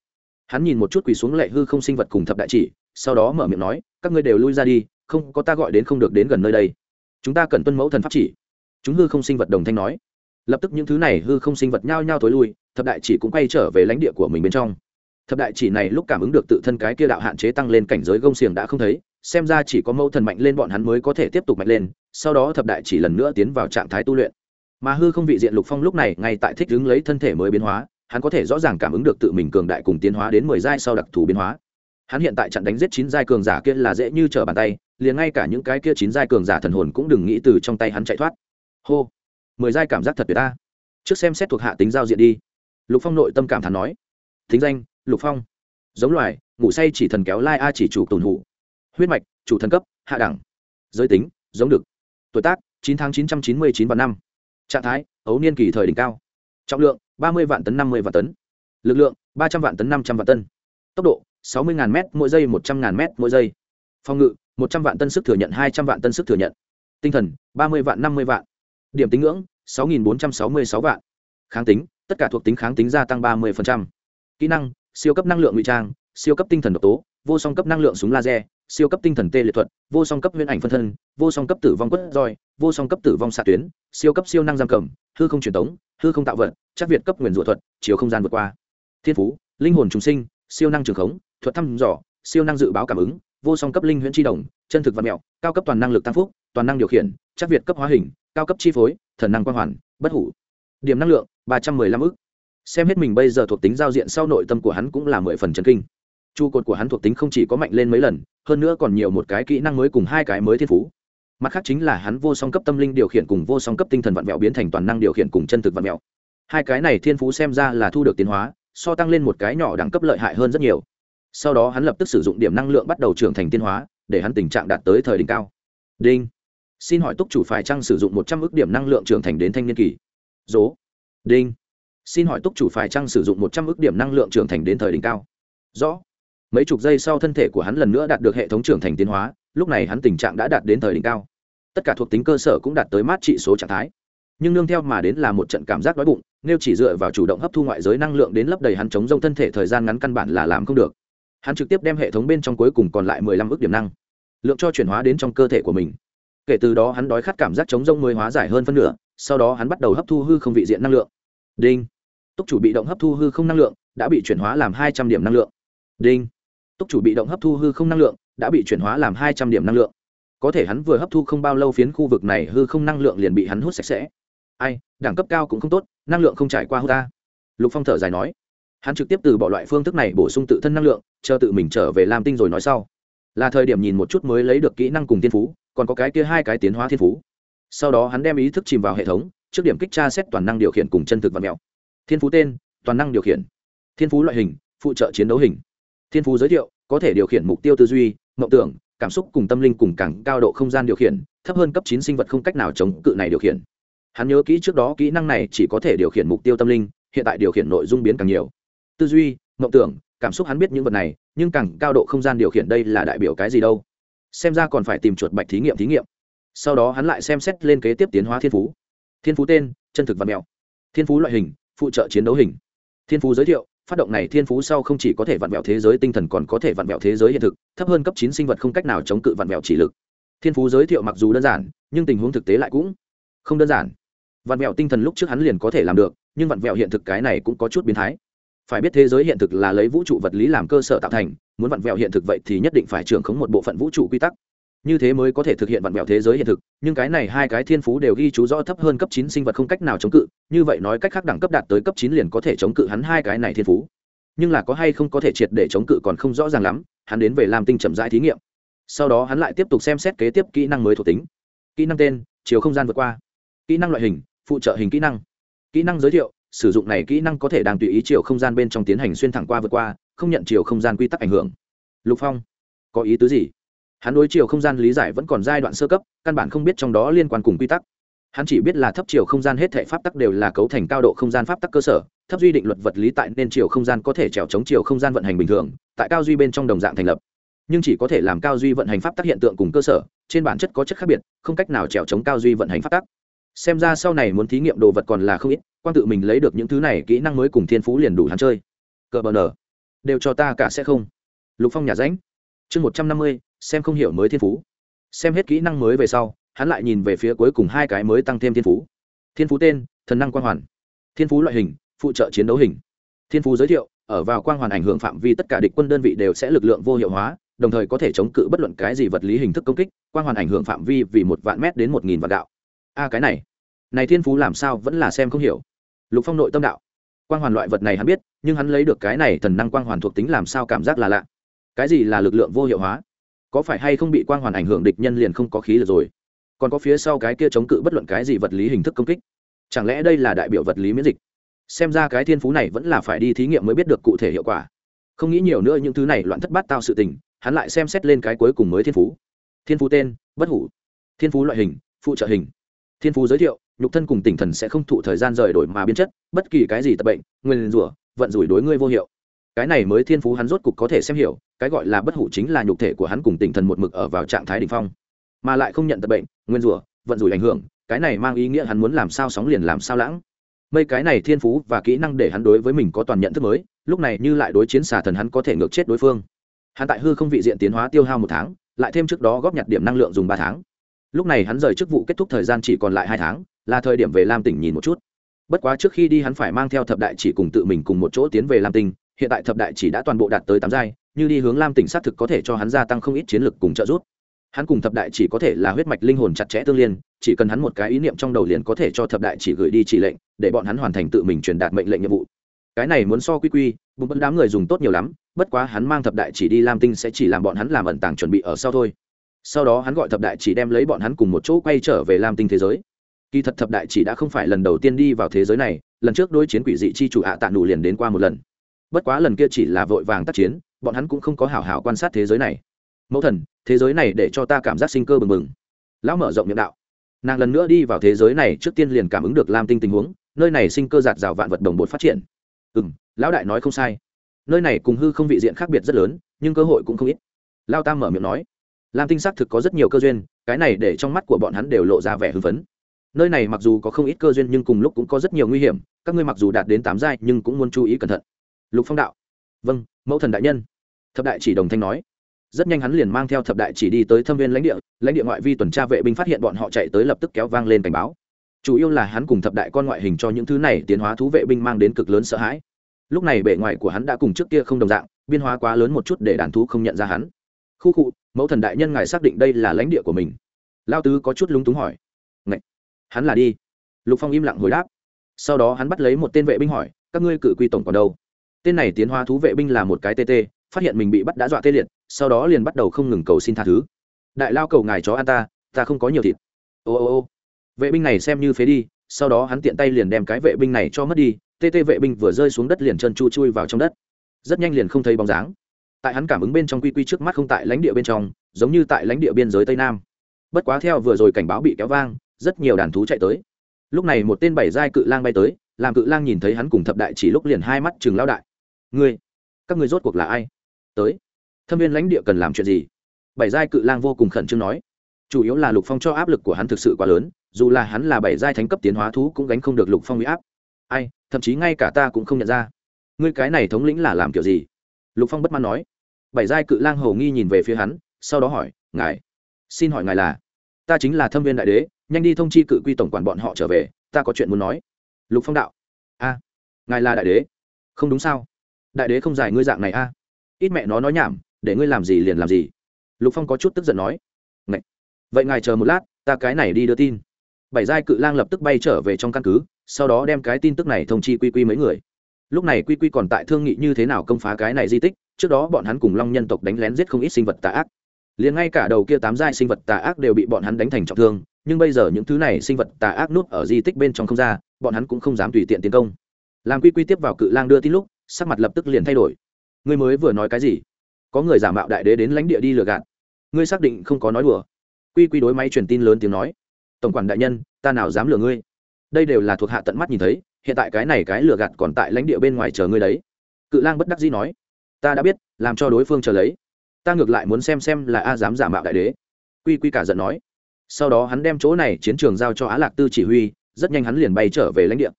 hắn nhìn một chút quỳ xuống lệ hư không sinh vật cùng thập đại chỉ sau đó mở miệng nói các ngươi đều lui ra đi, không có ta gọi đến không được đến gần nơi đây. Chúng ta cần tuân mẫu thần pháp chỉ. Chúng hư không sinh vật đồng thanh nói. Lập tức những thứ này hư không sinh vật nhao nhao tối lui, thập đại chỉ cũng quay trở về lãnh địa của mình bên trong. Thập đại chỉ này lúc cảm ứng được tự thân cái kia đạo hạn chế tăng lên cảnh giới gông xiềng đã không thấy, xem ra chỉ có mẫu thần mạnh lên bọn hắn mới có thể tiếp tục mạnh lên, sau đó thập đại chỉ lần nữa tiến vào trạng thái tu luyện. Mà hư không vị diện lục phong lúc này ngay tại thích đứng lấy thân thể mới biến hóa, hắn có thể rõ ràng cảm ứng được tự mình cường đại cùng tiến hóa đến mười giai sau đặc thù biến hóa hắn hiện tại chặn đánh giết chín giai cường giả kia là dễ như trở bàn tay, liền ngay cả những cái kia chín giai cường giả thần hồn cũng đừng nghĩ từ trong tay hắn chạy thoát. Hô, mười giai cảm giác thật tuyệt ta. Trước xem xét thuộc hạ tính giao diện đi. Lục phong nội tâm cảm thán nói. Thính danh, lục phong. Giống loài, ngủ say chỉ thần kéo lai a chỉ chủ tồn hủ. Huyết mạch, chủ thần cấp, hạ đẳng. Giới tính, giống được tuổi tác, chín tháng chín trăm chín mươi chín và năm. Trạng thái, ấu niên kỳ thời đỉnh cao. Trọng lượng, ba mươi vạn tấn năm mươi vạn tấn. Lực lượng, ba trăm vạn tấn năm trăm vạn tân tốc độ sáu mươi m mỗi giây, một trăm ngàn m mỗi giây. Phòng ngự, một trăm vạn tân sức thừa nhận, hai trăm vạn tân sức thừa nhận. Tinh thần, ba mươi vạn, năm mươi vạn. Điểm tính ngưỡng, sáu nghìn bốn trăm sáu mươi sáu vạn. Kháng tính, tất cả thuộc tính kháng tính gia tăng ba mươi kỹ năng, siêu cấp năng lượng ngụy trang, siêu cấp tinh thần độc tố, vô song cấp năng lượng súng laser, siêu cấp tinh thần tê liệt thuật, vô song cấp huyễn ảnh phân thân, vô song cấp tử vong quất roi, vô song cấp tử vong xạ tuyến, siêu cấp siêu năng giam cầm, hư không truyền tống, hư không tạo vật, chắc việt cấp nguyền rủa thuật, chiều không gian vượt qua. Thiên phú, linh hồn trùng sinh, siêu năng trường khống thuật thăm dò, siêu năng dự báo cảm ứng, vô song cấp linh huyễn tri đồng, chân thực văn mẹo, cao cấp toàn năng lực tăng phúc, toàn năng điều khiển, chắc việt cấp hóa hình, cao cấp chi phối, thần năng quang hoàn, bất hủ. Điểm năng lượng, ba trăm mười lăm ức. Xem hết mình bây giờ thuộc tính giao diện sau nội tâm của hắn cũng là mười phần chân kinh. Trụ cột của hắn thuộc tính không chỉ có mạnh lên mấy lần, hơn nữa còn nhiều một cái kỹ năng mới cùng hai cái mới thiên phú. Mặt khác chính là hắn vô song cấp tâm linh điều khiển cùng vô song cấp tinh thần vạn mẹo biến thành toàn năng điều khiển cùng chân thực vạn mẹo hai cái này thiên phú xem ra là thu được tiến hóa, so tăng lên một cái nhỏ đẳng cấp lợi hại hơn rất nhiều sau đó hắn lập tức sử dụng điểm năng lượng bắt đầu trưởng thành tiên hóa, để hắn tình trạng đạt tới thời đỉnh cao. Đinh. Xin hỏi túc chủ phải chăng sử dụng một trăm ước điểm năng lượng trưởng thành đến thanh niên kỳ? Dố đinh. Xin hỏi túc chủ phải chăng sử dụng một trăm ước điểm năng lượng trưởng thành đến thời đỉnh cao? Rõ. Mấy chục giây sau thân thể của hắn lần nữa đạt được hệ thống trưởng thành tiến hóa, lúc này hắn tình trạng đã đạt đến thời đỉnh cao. Tất cả thuộc tính cơ sở cũng đạt tới mát trị số trạng thái. Nhưng nương theo mà đến là một trận cảm giác đói bụng nếu chỉ dựa vào chủ động hấp thu ngoại giới năng lượng đến lấp đầy hắn chống rông thân thể thời gian ngắn căn bản là làm không được hắn trực tiếp đem hệ thống bên trong cuối cùng còn lại mười lăm ước điểm năng, lượng cho chuyển hóa đến trong cơ thể của mình. Kể từ đó hắn đói khát cảm giác chống rông mới hóa giải hơn phân nửa, sau đó hắn bắt đầu hấp thu hư không vị diện năng lượng. Đinh. Túc chủ bị động hấp thu hư không năng lượng, đã bị chuyển hóa làm hai trăm điểm năng lượng. Đinh. Túc chủ bị động hấp thu hư không năng lượng, đã bị chuyển hóa làm hai trăm điểm năng lượng. Có thể hắn vừa hấp thu không bao lâu phiến khu vực này hư không năng lượng liền bị hắn hút sạch sẽ. Ai, đẳng cấp cao cũng không tốt, năng lượng không trải qua hút ta. Lục phong thở dài nói hắn trực tiếp từ bỏ loại phương thức này bổ sung tự thân năng lượng, chờ tự mình trở về làm tinh rồi nói sau. Là thời điểm nhìn một chút mới lấy được kỹ năng cùng tiên phú, còn có cái kia hai cái tiến hóa thiên phú. Sau đó hắn đem ý thức chìm vào hệ thống, trước điểm kích tra xét toàn năng điều khiển cùng chân thực và mèo thiên phú tên, toàn năng điều khiển. Thiên phú loại hình, phụ trợ chiến đấu hình. Thiên phú giới thiệu, có thể điều khiển mục tiêu tư duy, mộng tưởng, cảm xúc cùng tâm linh cùng càng cao độ không gian điều khiển, thấp hơn cấp chín sinh vật không cách nào chống cự này điều khiển. Hắn nhớ kỹ trước đó kỹ năng này chỉ có thể điều khiển mục tiêu tâm linh, hiện tại điều khiển nội dung biến càng nhiều tư duy, mộng tưởng, cảm xúc hắn biết những vật này, nhưng càng cao độ không gian điều khiển đây là đại biểu cái gì đâu. Xem ra còn phải tìm chuột bạch thí nghiệm thí nghiệm. Sau đó hắn lại xem xét lên kế tiếp tiến hóa thiên phú. Thiên phú tên, chân thực và mèo thiên phú loại hình, phụ trợ chiến đấu hình. Thiên phú giới thiệu, phát động này thiên phú sau không chỉ có thể vặn vẹo thế giới tinh thần còn có thể vặn vẹo thế giới hiện thực, thấp hơn cấp chín sinh vật không cách nào chống cự vặn vẹo chỉ lực. Thiên phú giới thiệu mặc dù đơn giản, nhưng tình huống thực tế lại cũng không đơn giản. Vặn vẹo tinh thần lúc trước hắn liền có thể làm được, nhưng vặn vẹo hiện thực cái này cũng có chút biến thái phải biết thế giới hiện thực là lấy vũ trụ vật lý làm cơ sở tạo thành, muốn vặn vẹo hiện thực vậy thì nhất định phải trưởng khống một bộ phận vũ trụ quy tắc. Như thế mới có thể thực hiện vặn vẹo thế giới hiện thực, nhưng cái này hai cái thiên phú đều ghi chú rõ thấp hơn cấp chín sinh vật không cách nào chống cự, như vậy nói cách khác đẳng cấp đạt tới cấp chín liền có thể chống cự hắn hai cái này thiên phú. Nhưng là có hay không có thể triệt để chống cự còn không rõ ràng lắm, hắn đến về làm tinh chậm rãi thí nghiệm. Sau đó hắn lại tiếp tục xem xét kế tiếp kỹ năng mới thuộc tính. Kỹ năng tên, chiều không gian vượt qua. Kỹ năng loại hình, phụ trợ hình kỹ năng. Kỹ năng giới thiệu sử dụng này kỹ năng có thể đang tùy ý chiều không gian bên trong tiến hành xuyên thẳng qua vượt qua, không nhận chiều không gian quy tắc ảnh hưởng. Lục phong, có ý tứ gì? Hắn đối chiều không gian lý giải vẫn còn giai đoạn sơ cấp, căn bản không biết trong đó liên quan cùng quy tắc. Hắn chỉ biết là thấp chiều không gian hết thể pháp tắc đều là cấu thành cao độ không gian pháp tắc cơ sở, thấp duy định luật vật lý tại nên chiều không gian có thể trèo chống chiều không gian vận hành bình thường, tại cao duy bên trong đồng dạng thành lập. Nhưng chỉ có thể làm cao duy vận hành pháp tắc hiện tượng cùng cơ sở, trên bản chất có chất khác biệt, không cách nào trèo chống cao duy vận hành pháp tắc xem ra sau này muốn thí nghiệm đồ vật còn là không ít quan tự mình lấy được những thứ này, kỹ năng mới cùng thiên phú liền đủ hắn chơi. Cờ bờ nở. Đều cho ta cả sẽ không. Lục phong nhà ránh chương một trăm năm mươi, xem không hiểu mới thiên phú. Xem hết kỹ năng mới về sau, hắn lại nhìn về phía cuối cùng hai cái mới tăng thêm thiên phú. Thiên phú tên, thần năng quang hoàn. Thiên phú loại hình, phụ trợ chiến đấu hình. Thiên phú giới thiệu, ở vào quang hoàn ảnh hưởng phạm vi tất cả địch quân đơn vị đều sẽ lực lượng vô hiệu hóa, đồng thời có thể chống cự bất luận cái gì vật lý hình thức công kích, quang hoàn ảnh hưởng phạm vi vì một vạn mét đến một nghìn vạn đạo a cái này này thiên phú làm sao vẫn là xem không hiểu. Lục phong nội tâm đạo. Quang hoàn loại vật này hắn biết, nhưng hắn lấy được cái này thần năng quang hoàn thuộc tính làm sao cảm giác là lạ. Cái gì là lực lượng vô hiệu hóa? Có phải hay không bị quang hoàn ảnh hưởng địch nhân liền không có khí lực rồi? Còn có phía sau cái kia chống cự bất luận cái gì vật lý hình thức công kích? Chẳng lẽ đây là đại biểu vật lý miễn dịch? Xem ra cái thiên phú này vẫn là phải đi thí nghiệm mới biết được cụ thể hiệu quả. Không nghĩ nhiều nữa những thứ này loạn thất bát tao sự tình, hắn lại xem xét lên cái cuối cùng mới thiên phú. Thiên phú tên, bất hủ. Thiên phú loại hình, phụ trợ hình. Thiên phú giới thiệu nhục thân cùng tinh thần sẽ không thụ thời gian rời đổi mà biến chất, bất kỳ cái gì tập bệnh, nguyên rủa, vận rủi đối ngươi vô hiệu. Cái này mới thiên phú hắn rốt cục có thể xem hiểu, cái gọi là bất hủ chính là nhục thể của hắn cùng tinh thần một mực ở vào trạng thái đ ỉ n h phong. Mà lại không nhận tập bệnh, nguyên rủa, vận rủi ảnh hưởng, cái này mang ý nghĩa hắn muốn làm sao sóng liền làm sao lãng. Mấy cái này thiên phú và kỹ năng để hắn đối với mình có toàn nhận thức mới, lúc này như lại đối chiến xà thần hắn có thể ngược chết đối phương. Hắn tại hư không vị diện tiến hóa tiêu hao một tháng, lại thêm trước đó góp nhặt điểm năng lượng dùng ba tháng. Lúc này hắn rời chức vụ kết thúc thời gian chỉ còn lại hai tháng là thời điểm về lam tỉnh nhìn một chút. Bất quá trước khi đi hắn phải mang theo thập đại chỉ cùng tự mình cùng một chỗ tiến về lam tinh, hiện tại thập đại chỉ đã toàn bộ đạt tới tám giai, như đi hướng lam tỉnh xác thực có thể cho hắn gia tăng không ít chiến lực cùng trợ giúp. Hắn cùng thập đại chỉ có thể là huyết mạch linh hồn chặt chẽ tương liên, chỉ cần hắn một cái ý niệm trong đầu liền có thể cho thập đại chỉ gửi đi chỉ lệnh, để bọn hắn hoàn thành tự mình truyền đạt mệnh lệnh nhiệm vụ. Cái này muốn so quy quy, bụng bẫn đám người dùng tốt nhiều lắm, bất quá hắn mang thập đại chỉ đi lam tinh sẽ chỉ làm bọn hắn làm ẩn tàng chuẩn bị ở sau thôi. Sau đó hắn gọi thập đại chỉ đem lấy bọn hắn cùng một chỗ quay trở về lam tinh thế giới kỳ thật thập đại chỉ đã không phải lần đầu tiên đi vào thế giới này, lần trước đối chiến quỷ dị chi chủ ạ tạ nụ liền đến qua một lần. Bất quá lần kia chỉ là vội vàng tác chiến, bọn hắn cũng không có hảo hảo quan sát thế giới này. Mẫu thần, thế giới này để cho ta cảm giác sinh cơ bừng bừng. Lão mở rộng miệng đạo. Nàng lần nữa đi vào thế giới này trước tiên liền cảm ứng được lam tinh tình huống, nơi này sinh cơ giạt rào vạn vật đồng bột phát triển. Ừ m lão đại nói không sai. Nơi này cùng hư không vị diện khác biệt rất lớn, nhưng cơ hội cũng không ít. Lao tam mở miệng nói. Lam tinh xác thực có rất nhiều cơ duyên, cái này để trong mắt của bọn hắn đều lộ ra vẻ hưng phấn nơi này mặc dù có không ít cơ duyên nhưng cùng lúc cũng có rất nhiều nguy hiểm, các ngươi mặc dù đạt đến tám giai nhưng cũng muốn chú ý cẩn thận. Lục phong đạo. Vâng mẫu thần đại nhân. Thập đại chỉ đồng thanh nói. Rất nhanh hắn liền mang theo thập đại chỉ đi tới thâm viên lãnh địa lãnh địa ngoại vi tuần tra vệ binh phát hiện bọn họ chạy tới lập tức kéo vang lên cảnh báo. Chủ yếu là hắn cùng thập đại con ngoại hình cho những thứ này tiến hóa thú vệ binh mang đến cực lớn sợ hãi. Lúc này bề ngoài của hắn đã cùng trước kia không đồng dạng, biên hóa quá lớn một chút để đàn thú không nhận ra hắn. Khu khu, mẫu thần đại nhân ngài xác định đây là lãnh địa của mình. Lao tứ có chút lúng túng hỏi. Ngậy! Hắn là đi. Lục phong im lặng hồi đáp. Sau đó hắn bắt lấy một tên vệ binh hỏi, các ngươi cử quy tổng còn đâu? Tên này tiến hóa thú vệ binh là một cái tt phát hiện mình bị bắt đã dọa tê liệt, sau đó liền bắt đầu không ngừng cầu xin tha thứ. Đại lao cầu ngài chó an ta ta không có nhiều thịt. Ô ô ô. Vệ binh này xem như phế đi, sau đó hắn tiện tay liền đem cái vệ binh này cho mất đi tt vệ binh vừa rơi xuống đất liền chân chu chui vào trong đất. Rất nhanh liền không thấy bóng dáng. Tại hắn cảm ứng bên trong quy quy trước mắt không tại lãnh địa bên trong, giống như tại lãnh địa biên giới tây nam. Bất quá theo vừa rồi cảnh báo bị kéo vang rất nhiều đàn thú chạy tới. Lúc này một tên bảy giai cự lang bay tới, làm cự lang nhìn thấy hắn cùng thập đại chỉ lúc liền hai mắt chừng lao đại. Ngươi, các ngươi rốt cuộc là ai? Tới, thâm viên lãnh địa cần làm chuyện gì? Bảy giai cự lang vô cùng khẩn trương nói. Chủ yếu là lục phong cho áp lực của hắn thực sự quá lớn, dù là hắn là bảy giai thánh cấp tiến hóa thú cũng gánh không được lục phong huy áp. Ai, thậm chí ngay cả ta cũng không nhận ra. Ngươi cái này thống lĩnh là làm kiểu gì? Lục phong bất mãn nói. Bảy giai cự lang hầu nghi nhìn về phía hắn, sau đó hỏi, ngài, xin hỏi ngài là, ta chính là thâm viên đại đế nhanh đi thông chi cự quy tổng quản bọn họ trở về, ta có chuyện muốn nói. Lục phong đạo. A, ngài là đại đế. Không đúng sao? Đại đế không giải ngươi dạng này a. Ít mẹ nó nói nhảm, để ngươi làm gì liền làm gì. Lục phong có chút tức giận nói. Ngậy. vậy ngài chờ một lát, ta cái này đi đưa tin. Bảy giai cự lang lập tức bay trở về trong căn cứ, sau đó đem cái tin tức này thông chi quy quy mấy người. Lúc này quy quy còn tại thương nghị như thế nào công phá cái này di tích, trước đó bọn hắn cùng long nhân tộc đánh lén giết không ít sinh vật tà ác. Liền ngay cả đầu kia tám giai sinh vật tà ác đều bị bọn hắn đánh thành trọng thương nhưng bây giờ những thứ này sinh vật tà ác núp ở di tích bên trong không ra, bọn hắn cũng không dám tùy tiện tiến công. Làm quy quy tiếp vào cự lang đưa tin lúc, sắc mặt lập tức liền thay đổi. Ngươi mới vừa nói cái gì? Có người giả mạo đại đế đến lãnh địa đi lừa gạt. Ngươi xác định không có nói đùa. Quy quy đối máy truyền tin lớn tiếng nói. Tổng quản đại nhân, ta nào dám lừa ngươi? Đây đều là thuộc hạ tận mắt nhìn thấy, hiện tại cái này cái lừa gạt còn tại lãnh địa bên ngoài chờ ngươi đấy. Cự lang bất đắc dĩ nói. Ta đã biết, làm cho đối phương chờ lấy. Ta ngược lại muốn xem xem là a dám giả mạo đại đế. Quy quy cả giận nói sau đó hắn đem chỗ này chiến trường giao cho á lạc tư chỉ huy, rất nhanh hắn liền bay trở về lãnh địa.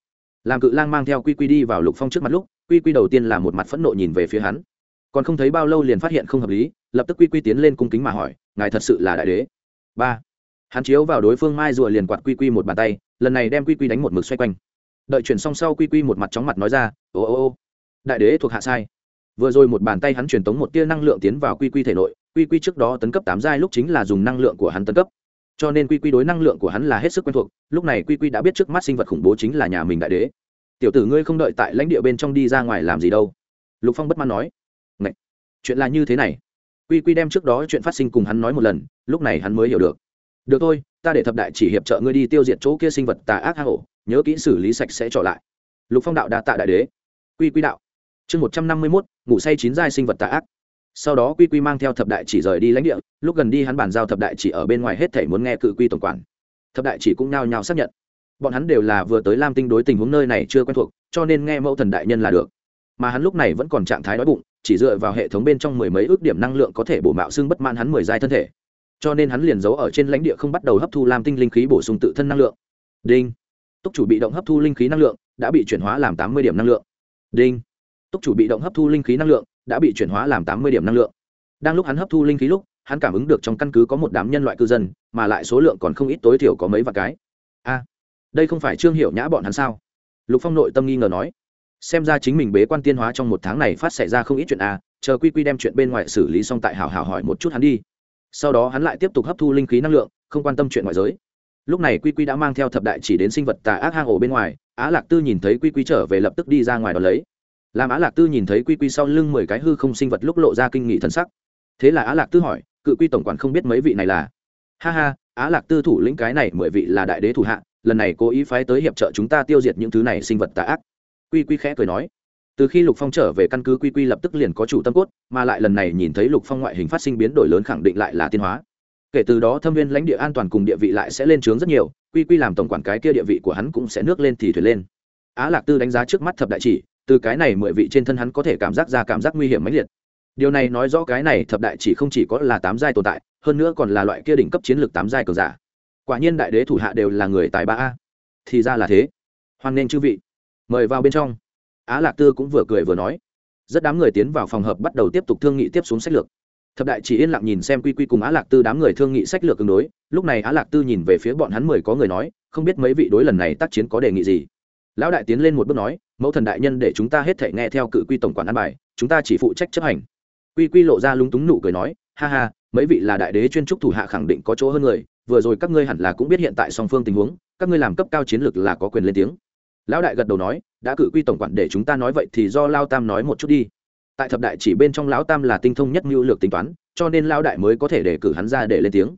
Làm cự lang mang theo quy quy đi vào lục phong trước mặt lúc, quy quy đầu tiên là một mặt phẫn nộ nhìn về phía hắn. Còn không thấy bao lâu liền phát hiện không hợp lý, lập tức quy quy tiến lên cung kính mà hỏi, ngài thật sự là đại đế? Ba. Hắn chiếu vào đối phương mai rùa liền quạt quy quy một bàn tay, lần này đem quy quy đánh một mực xoay quanh. Đợi chuyển xong sau quy quy một mặt chóng mặt nói ra, ô ô ô, đại đế thuộc hạ sai. Vừa rồi một bàn tay hắn truyền tống một tia năng lượng tiến vào quy quy thể nội, quy quy trước đó tấn cấp tám giai lúc chính là dùng năng lượng của hắn tấn cấp cho nên quy quy đối năng lượng của hắn là hết sức quen thuộc, lúc này quy quy đã biết trước mắt sinh vật khủng bố chính là nhà mình đại đế. Tiểu tử ngươi không đợi tại lãnh địa bên trong đi ra ngoài làm gì đâu. Lục phong bất mãn nói. Ngậy! chuyện là như thế này. Quy quy đem trước đó chuyện phát sinh cùng hắn nói một lần, lúc này hắn mới hiểu được. Được thôi, ta để thập đại chỉ hiệp trợ ngươi đi tiêu diệt chỗ kia sinh vật tà ác hạ hổ, nhớ kỹ xử lý sạch sẽ trở lại. Lục phong đạo đa tạ đại đế. Quy quy đạo. Chương một trăm năm mươi mốt, ngủ say chín giai sinh vật tà ác sau đó quy quy mang theo thập đại chỉ rời đi lãnh địa, lúc gần đi hắn bàn giao thập đại chỉ ở bên ngoài hết thể muốn nghe cự quy tổng quản. Thập đại chỉ cũng nhao nhao xác nhận. Bọn hắn đều là vừa tới lam tinh đối tình huống nơi này chưa quen thuộc, cho nên nghe mẫu thần đại nhân là được. Mà hắn lúc này vẫn còn trạng thái đói bụng, chỉ dựa vào hệ thống bên trong mười mấy ước điểm năng lượng có thể bổ mạo xương bất mãn hắn mười giai thân thể. Cho nên hắn liền giấu ở trên lãnh địa không bắt đầu hấp thu lam tinh linh khí bổ sung tự thân năng lượng. Đinh. Túc chủ bị động hấp thu linh khí năng lượng, đã bị chuyển hóa làm tám mươi điểm năng lượng. Đinh. Túc chủ bị động hấp thu linh khí năng lượng đã bị chuyển hóa làm tám mươi điểm năng lượng. Đang lúc hắn hấp thu linh khí lúc, hắn cảm ứng được trong căn cứ có một đám nhân loại cư dân, mà lại số lượng còn không ít tối thiểu có mấy vạn cái. A, đây không phải trương hiệu nhã bọn hắn sao? Lục phong nội tâm nghi ngờ nói. Xem ra chính mình bế quan tiên hóa trong một tháng này phát xảy ra không ít chuyện a, chờ quy quy đem chuyện bên ngoài xử lý xong tại hảo hảo hỏi một chút hắn đi. Sau đó hắn lại tiếp tục hấp thu linh khí năng lượng, không quan tâm chuyện ngoại giới. Lúc này quy quy đã mang theo thập đại chỉ đến sinh vật tà ác hang ổ bên ngoài, á lạc tư nhìn thấy quy quy trở về lập tức đi ra ngoài đón lấy làm á lạc tư nhìn thấy quy quy sau lưng mười cái hư không sinh vật lúc lộ ra kinh nghị thần sắc. Thế là á lạc tư hỏi, cự quy tổng quản không biết mấy vị này là? Ha ha, á lạc tư thủ lĩnh cái này mười vị là đại đế thủ hạ, lần này cố ý phái tới hiệp trợ chúng ta tiêu diệt những thứ này sinh vật tà ác. Quy quy khẽ cười nói. Từ khi lục phong trở về căn cứ, quy quy lập tức liền có chủ tâm cốt, mà lại lần này nhìn thấy lục phong ngoại hình phát sinh biến đổi lớn khẳng định lại là tiên hóa. Kể từ đó thâm viên lãnh địa an toàn cùng địa vị lại sẽ lên trướng rất nhiều, quy quy làm tổng quản cái kia địa vị của hắn cũng sẽ nước lên thì thuyền lên. Á lạc tư đánh giá trước mắt thập đại chỉ từ cái này mười vị trên thân hắn có thể cảm giác ra cảm giác nguy hiểm mãnh liệt. Điều này nói rõ cái này thập đại chỉ không chỉ có là tám giai tồn tại, hơn nữa còn là loại kia đỉnh cấp chiến lược tám giai cường giả. Quả nhiên đại đế thủ hạ đều là người tài ba a. Thì ra là thế. Hoan nghênh chư vị. Mời vào bên trong. Á lạc tư cũng vừa cười vừa nói. Rất đám người tiến vào phòng hợp bắt đầu tiếp tục thương nghị tiếp xuống sách lược. Thập đại chỉ yên lặng nhìn xem quy quy cùng á lạc tư đám người thương nghị sách lược tương đối. Lúc này á lạc tư nhìn về phía bọn hắn mười có người nói, không biết mấy vị đối lần này tác chiến có đề nghị gì. Lão đại tiến lên một bước nói mẫu thần đại nhân để chúng ta hết thể nghe theo cự quy tổng quản an bài, chúng ta chỉ phụ trách chấp hành. Quy quy lộ ra lúng túng nụ cười nói, ha ha, mấy vị là đại đế chuyên trúc thủ hạ khẳng định có chỗ hơn người, vừa rồi các ngươi hẳn là cũng biết hiện tại song phương tình huống, các ngươi làm cấp cao chiến lược là có quyền lên tiếng. Lão đại gật đầu nói, đã cự quy tổng quản để chúng ta nói vậy thì do lao tam nói một chút đi. Tại thập đại chỉ bên trong lão tam là tinh thông nhất mưu lược tính toán, cho nên lao đại mới có thể để cử hắn ra để lên tiếng.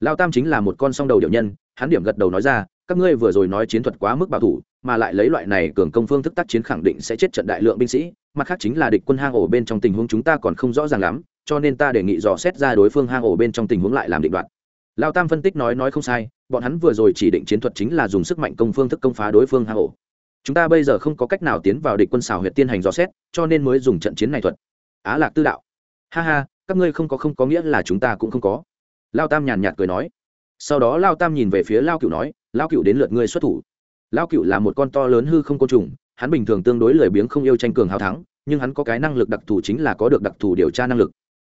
Lao tam chính là một con song đầu điệu nhân, hắn điểm gật đầu nói ra các ngươi vừa rồi nói chiến thuật quá mức bảo thủ, mà lại lấy loại này cường công phương thức tác chiến khẳng định sẽ chết trận đại lượng binh sĩ, mặt khác chính là địch quân hang ổ bên trong tình huống chúng ta còn không rõ ràng lắm, cho nên ta đề nghị dò xét ra đối phương hang ổ bên trong tình huống lại làm định đoạt. Lao tam phân tích nói nói không sai, bọn hắn vừa rồi chỉ định chiến thuật chính là dùng sức mạnh công phương thức công phá đối phương hang ổ. Chúng ta bây giờ không có cách nào tiến vào địch quân xào huyệt tiên hành dò xét, cho nên mới dùng trận chiến này thuật. Á lạc tư đạo. Ha ha, các ngươi không có không có nghĩa là chúng ta cũng không có. Lao tam nhàn nhạt cười nói. Sau đó lao tam nhìn về phía lao cựu nói lao cựu đến lượt ngươi xuất thủ. Lao cựu là một con to lớn hư không côn trùng, hắn bình thường tương đối lười biếng không yêu tranh cường hào thắng, nhưng hắn có cái năng lực đặc thù chính là có được đặc thù điều tra năng lực.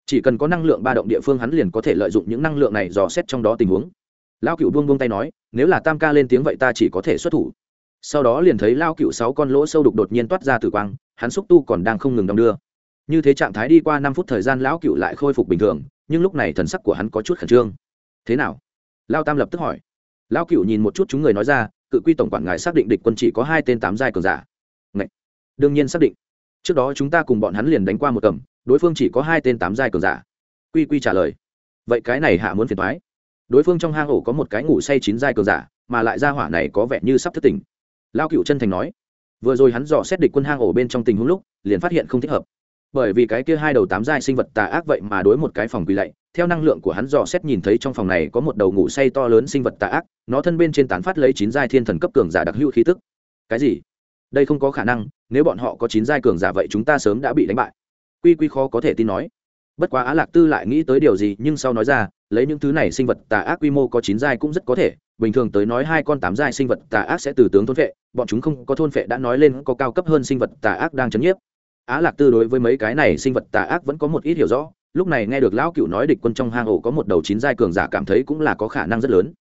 Chỉ cần có năng lượng ba động địa phương hắn liền có thể lợi dụng những năng lượng này dò xét trong đó tình huống. Lao cựu buông buông tay nói, nếu là tam ca lên tiếng vậy ta chỉ có thể xuất thủ. Sau đó liền thấy lao cựu sáu con lỗ sâu đục đột nhiên toát ra tử quang, hắn xúc tu còn đang không ngừng đong đưa. Như thế trạng thái đi qua năm phút thời gian lão cựu lại khôi phục bình thường, nhưng lúc này thần sắc của hắn có chút khẩn trương. Thế nào? Lao tam lập tức hỏi lão cựu nhìn một chút chúng người nói ra, cự quy tổng quản ngài xác định địch quân chỉ có hai tên tám giai cường giả. Ngậy! đương nhiên xác định. Trước đó chúng ta cùng bọn hắn liền đánh qua một cầm, đối phương chỉ có hai tên tám giai cường giả. Quy quy trả lời. Vậy cái này hạ muốn phiền thoái đối phương trong hang ổ có một cái ngủ say chín giai cường giả, mà lại ra hỏa này có vẻ như sắp thất tỉnh. Lao cựu chân thành nói. Vừa rồi hắn dò xét địch quân hang ổ bên trong tình huống lúc, liền phát hiện không thích hợp bởi vì cái kia hai đầu tám giai sinh vật tà ác vậy mà đối một cái phòng quỳ lạy. Theo năng lượng của hắn dò xét nhìn thấy trong phòng này có một đầu ngủ say to lớn sinh vật tà ác, nó thân bên trên tán phát lấy chín giai thiên thần cấp cường giả đặc hữu khí tức. Cái gì? Đây không có khả năng, nếu bọn họ có chín giai cường giả vậy chúng ta sớm đã bị đánh bại. Quy quy khó có thể tin nói. Bất quá á lạc tư lại nghĩ tới điều gì, nhưng sau nói ra, lấy những thứ này sinh vật tà ác quy mô có chín giai cũng rất có thể. Bình thường tới nói hai con tám giai sinh vật tà ác sẽ từ tướng thôn vệ bọn chúng không có thôn vệ đã nói lên có cao cấp hơn sinh vật tà ác đang chấn nhiếp á lạc tư đối với mấy cái này sinh vật tà ác vẫn có một ít hiểu rõ, lúc này nghe được lão cựu nói địch quân trong hang ổ có một đầu chín giai cường giả cảm thấy cũng là có khả năng rất lớn.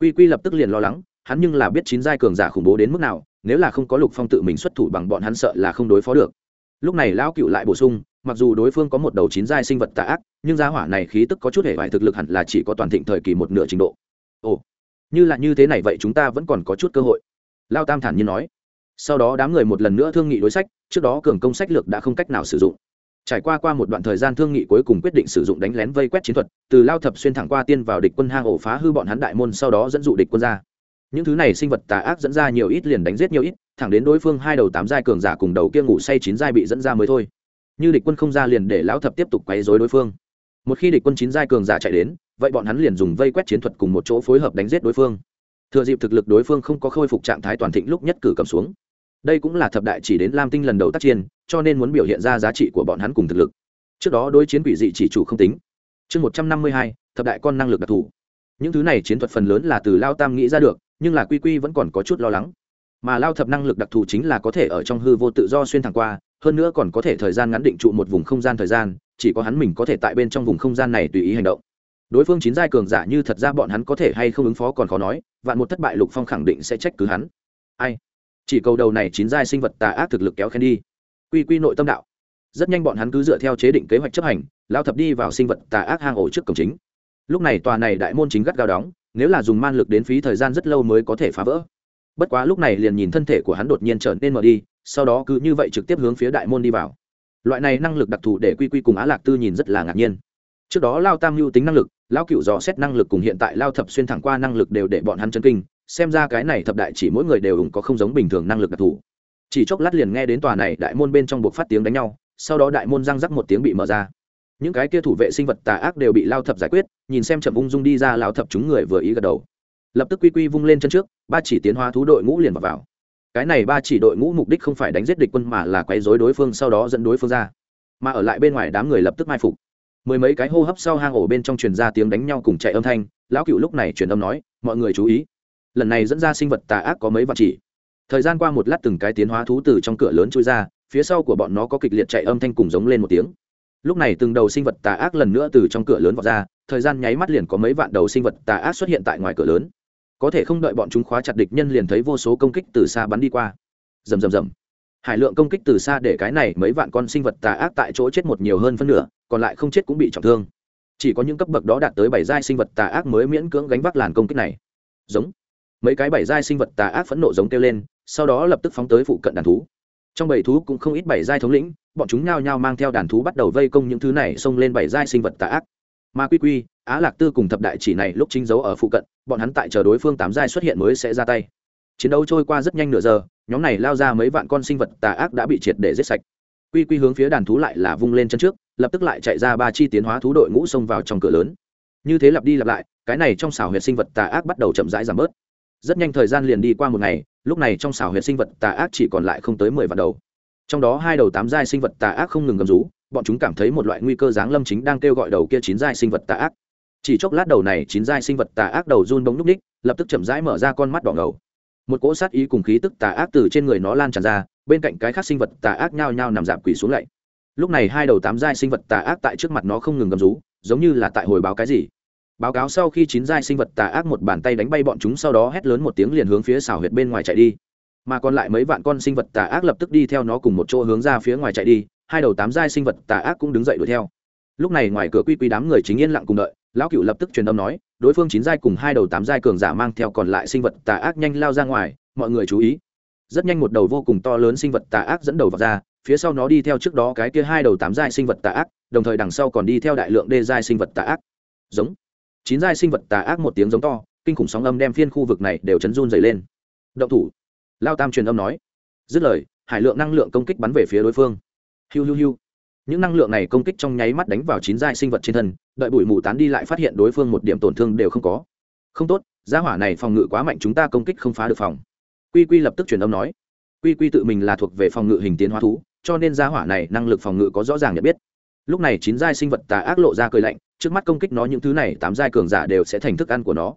Quy quy lập tức liền lo lắng, hắn nhưng là biết chín giai cường giả khủng bố đến mức nào, nếu là không có lục phong tự mình xuất thủ bằng bọn hắn sợ là không đối phó được. Lúc này lão cựu lại bổ sung, mặc dù đối phương có một đầu chín giai sinh vật tà ác, nhưng giá hỏa này khí tức có chút hệ vải thực lực hẳn là chỉ có toàn thịnh thời kỳ một nửa trình độ. Ồ, như là như thế này vậy chúng ta vẫn còn có chút cơ hội. Lao tam thản nhiên nói. Sau đó đám người một lần nữa thương nghị đối sách trước đó cường công sách lược đã không cách nào sử dụng. Trải qua qua một đoạn thời gian thương nghị cuối cùng quyết định sử dụng đánh lén vây quét chiến thuật, từ lao thập xuyên thẳng qua tiên vào địch quân hang ổ phá hư bọn hắn đại môn sau đó dẫn dụ địch quân ra. Những thứ này sinh vật tà ác dẫn ra nhiều ít liền đánh giết nhiều ít, thẳng đến đối phương hai đầu tám giai cường giả cùng đầu kia ngủ say chín giai bị dẫn ra mới thôi. Như địch quân không ra liền để lão thập tiếp tục quấy rối đối phương. Một khi địch quân chín giai cường giả chạy đến, vậy bọn hắn liền dùng vây quét chiến thuật cùng một chỗ phối hợp đánh giết đối phương. Thừa dịp thực lực đối phương không có khôi phục trạng thái toàn thịnh lúc nhất cử cầm xuống đây cũng là thập đại chỉ đến lam tinh lần đầu tác chiến, cho nên muốn biểu hiện ra giá trị của bọn hắn cùng thực lực. Trước đó đối chiến quỷ dị chỉ chủ không tính. Chương một trăm năm mươi hai, thập đại con năng lực đặc thù. Những thứ này chiến thuật phần lớn là từ lao tam nghĩ ra được, nhưng là quy quy vẫn còn có chút lo lắng. Mà lao thập năng lực đặc thù chính là có thể ở trong hư vô tự do xuyên thẳng qua, hơn nữa còn có thể thời gian ngắn định trụ một vùng không gian thời gian, chỉ có hắn mình có thể tại bên trong vùng không gian này tùy ý hành động. Đối phương chín giai cường giả như thật ra bọn hắn có thể hay không ứng phó còn khó nói, vạn một thất bại lục phong khẳng định sẽ trách cứ hắn. Ai? Chỉ cầu đầu này chín giai sinh vật tà ác thực lực kéo khen đi. Quy quy nội tâm đạo. Rất nhanh bọn hắn cứ dựa theo chế định kế hoạch chấp hành, lao thập đi vào sinh vật tà ác hang ổ trước cổng chính. Lúc này tòa này đại môn chính gắt gao đóng, nếu là dùng man lực đến phí thời gian rất lâu mới có thể phá vỡ. Bất quá lúc này liền nhìn thân thể của hắn đột nhiên trở nên mờ đi, sau đó cứ như vậy trực tiếp hướng phía đại môn đi vào. Loại này năng lực đặc thù để quy quy cùng á lạc tư nhìn rất là ngạc nhiên. Trước đó lao tam mưu tính năng lực lao cựu dò xét năng lực cùng hiện tại lao thập xuyên thẳng qua năng lực đều để bọn hắn chân kinh xem ra cái này thập đại chỉ mỗi người đều ủng có không giống bình thường năng lực đặc thù. Chỉ chốc lát liền nghe đến tòa này đại môn bên trong buộc phát tiếng đánh nhau sau đó đại môn răng rắc một tiếng bị mở ra. Những cái kia thủ vệ sinh vật tà ác đều bị lao thập giải quyết nhìn xem chậm ung dung đi ra lao thập chúng người vừa ý gật đầu. Lập tức quy quy vung lên chân trước ba chỉ tiến hóa thú đội ngũ liền vào, vào. cái này ba chỉ đội ngũ mục đích không phải đánh giết địch quân mà là quấy dối đối phương sau đó dẫn đối phương ra. Mà ở lại bên ngoài đám người lập tức mai phục. Mười mấy cái hô hấp sau hang ổ bên trong truyền ra tiếng đánh nhau cùng chạy âm thanh lão cựu lúc này truyền âm nói mọi người chú ý lần này dẫn ra sinh vật tà ác có mấy vạn chỉ. Thời gian qua một lát từng cái tiến hóa thú từ trong cửa lớn trôi ra, phía sau của bọn nó có kịch liệt chạy âm thanh cùng giống lên một tiếng. Lúc này từng đầu sinh vật tà ác lần nữa từ trong cửa lớn vọt ra, thời gian nháy mắt liền có mấy vạn đầu sinh vật tà ác xuất hiện tại ngoài cửa lớn. Có thể không đợi bọn chúng khóa chặt địch nhân liền thấy vô số công kích từ xa bắn đi qua. Rầm rầm rầm. Hải lượng công kích từ xa để cái này mấy vạn con sinh vật tà ác tại chỗ chết một nhiều hơn phân nửa, còn lại không chết cũng bị trọng thương. Chỉ có những cấp bậc đó đạt tới bảy giai sinh vật tà ác mới miễn cưỡng gánh vác làn công kích này. Giống mấy cái bảy giai sinh vật tà ác phẫn nộ giống kêu lên, sau đó lập tức phóng tới phụ cận đàn thú. Trong bảy thú cũng không ít bảy giai thống lĩnh, bọn chúng nhao nhao mang theo đàn thú bắt đầu vây công những thứ này xông lên bảy giai sinh vật tà ác. Ma quy quy, á lạc tư cùng thập đại chỉ này lúc chính dấu ở phụ cận, bọn hắn tại chờ đối phương tám giai xuất hiện mới sẽ ra tay. Chiến đấu trôi qua rất nhanh nửa giờ, nhóm này lao ra mấy vạn con sinh vật tà ác đã bị triệt để giết sạch. Quy quy hướng phía đàn thú lại là vung lên chân trước, lập tức lại chạy ra ba chi tiến hóa thú đội ngũ xông vào trong cửa lớn. Như thế lặp đi lặp lại, cái này trong xảo huyệt sinh vật tà ác bắt đầu chậm rãi giảm bớt rất nhanh thời gian liền đi qua một ngày, lúc này trong xảo huyệt sinh vật tà ác chỉ còn lại không tới mười vạn đầu. Trong đó hai đầu tám giai sinh vật tà ác không ngừng gầm rú, bọn chúng cảm thấy một loại nguy cơ giáng lâm chính đang kêu gọi đầu kia chín giai sinh vật tà ác. Chỉ chốc lát đầu này chín giai sinh vật tà ác đầu run bóng núp ních, lập tức chậm rãi mở ra con mắt đỏ ngầu. Một cỗ sát ý cùng khí tức tà ác từ trên người nó lan tràn ra, bên cạnh cái khác sinh vật tà ác nhao nhao nằm dạp quỷ xuống lạy. Lúc này hai đầu tám giai sinh vật tà ác tại trước mặt nó không ngừng gầm rú, giống như là tại hồi báo cái gì báo cáo sau khi chín giai sinh vật tà ác một bàn tay đánh bay bọn chúng sau đó hét lớn một tiếng liền hướng phía xào huyệt bên ngoài chạy đi. Mà còn lại mấy vạn con sinh vật tà ác lập tức đi theo nó cùng một chỗ hướng ra phía ngoài chạy đi, hai đầu tám giai sinh vật tà ác cũng đứng dậy đuổi theo. Lúc này ngoài cửa quy quy đám người chính yên lặng cùng đợi, lão cựu lập tức truyền âm nói, đối phương chín giai cùng hai đầu tám giai cường giả mang theo còn lại sinh vật tà ác nhanh lao ra ngoài, mọi người chú ý. Rất nhanh một đầu vô cùng to lớn sinh vật tà ác dẫn đầu vào ra, phía sau nó đi theo trước đó cái kia hai đầu tám giai sinh vật tà ác, đồng thời đằng sau còn đi theo đại lượng đê giai sinh vật tà ác. Giống chín giai sinh vật tà ác một tiếng giống to, kinh khủng sóng âm đem phiên khu vực này đều chấn run dày lên. Động thủ. Lao tam truyền âm nói. Dứt lời, hải lượng năng lượng công kích bắn về phía đối phương. Hiu hiu hiu. Những năng lượng này công kích trong nháy mắt đánh vào chín giai sinh vật trên thân, đợi bụi mù tán đi lại phát hiện đối phương một điểm tổn thương đều không có. Không tốt giá hỏa này phòng ngự quá mạnh chúng ta công kích không phá được phòng. Quy quy lập tức truyền âm nói. Quy quy tự mình là thuộc về phòng ngự hình tiến hóa thú, cho nên giá hỏa này năng lực phòng ngự có rõ ràng nhận biết lúc này chín giai sinh vật tà ác lộ ra cười lạnh, trước mắt công kích nó những thứ này, tám giai cường giả đều sẽ thành thức ăn của nó.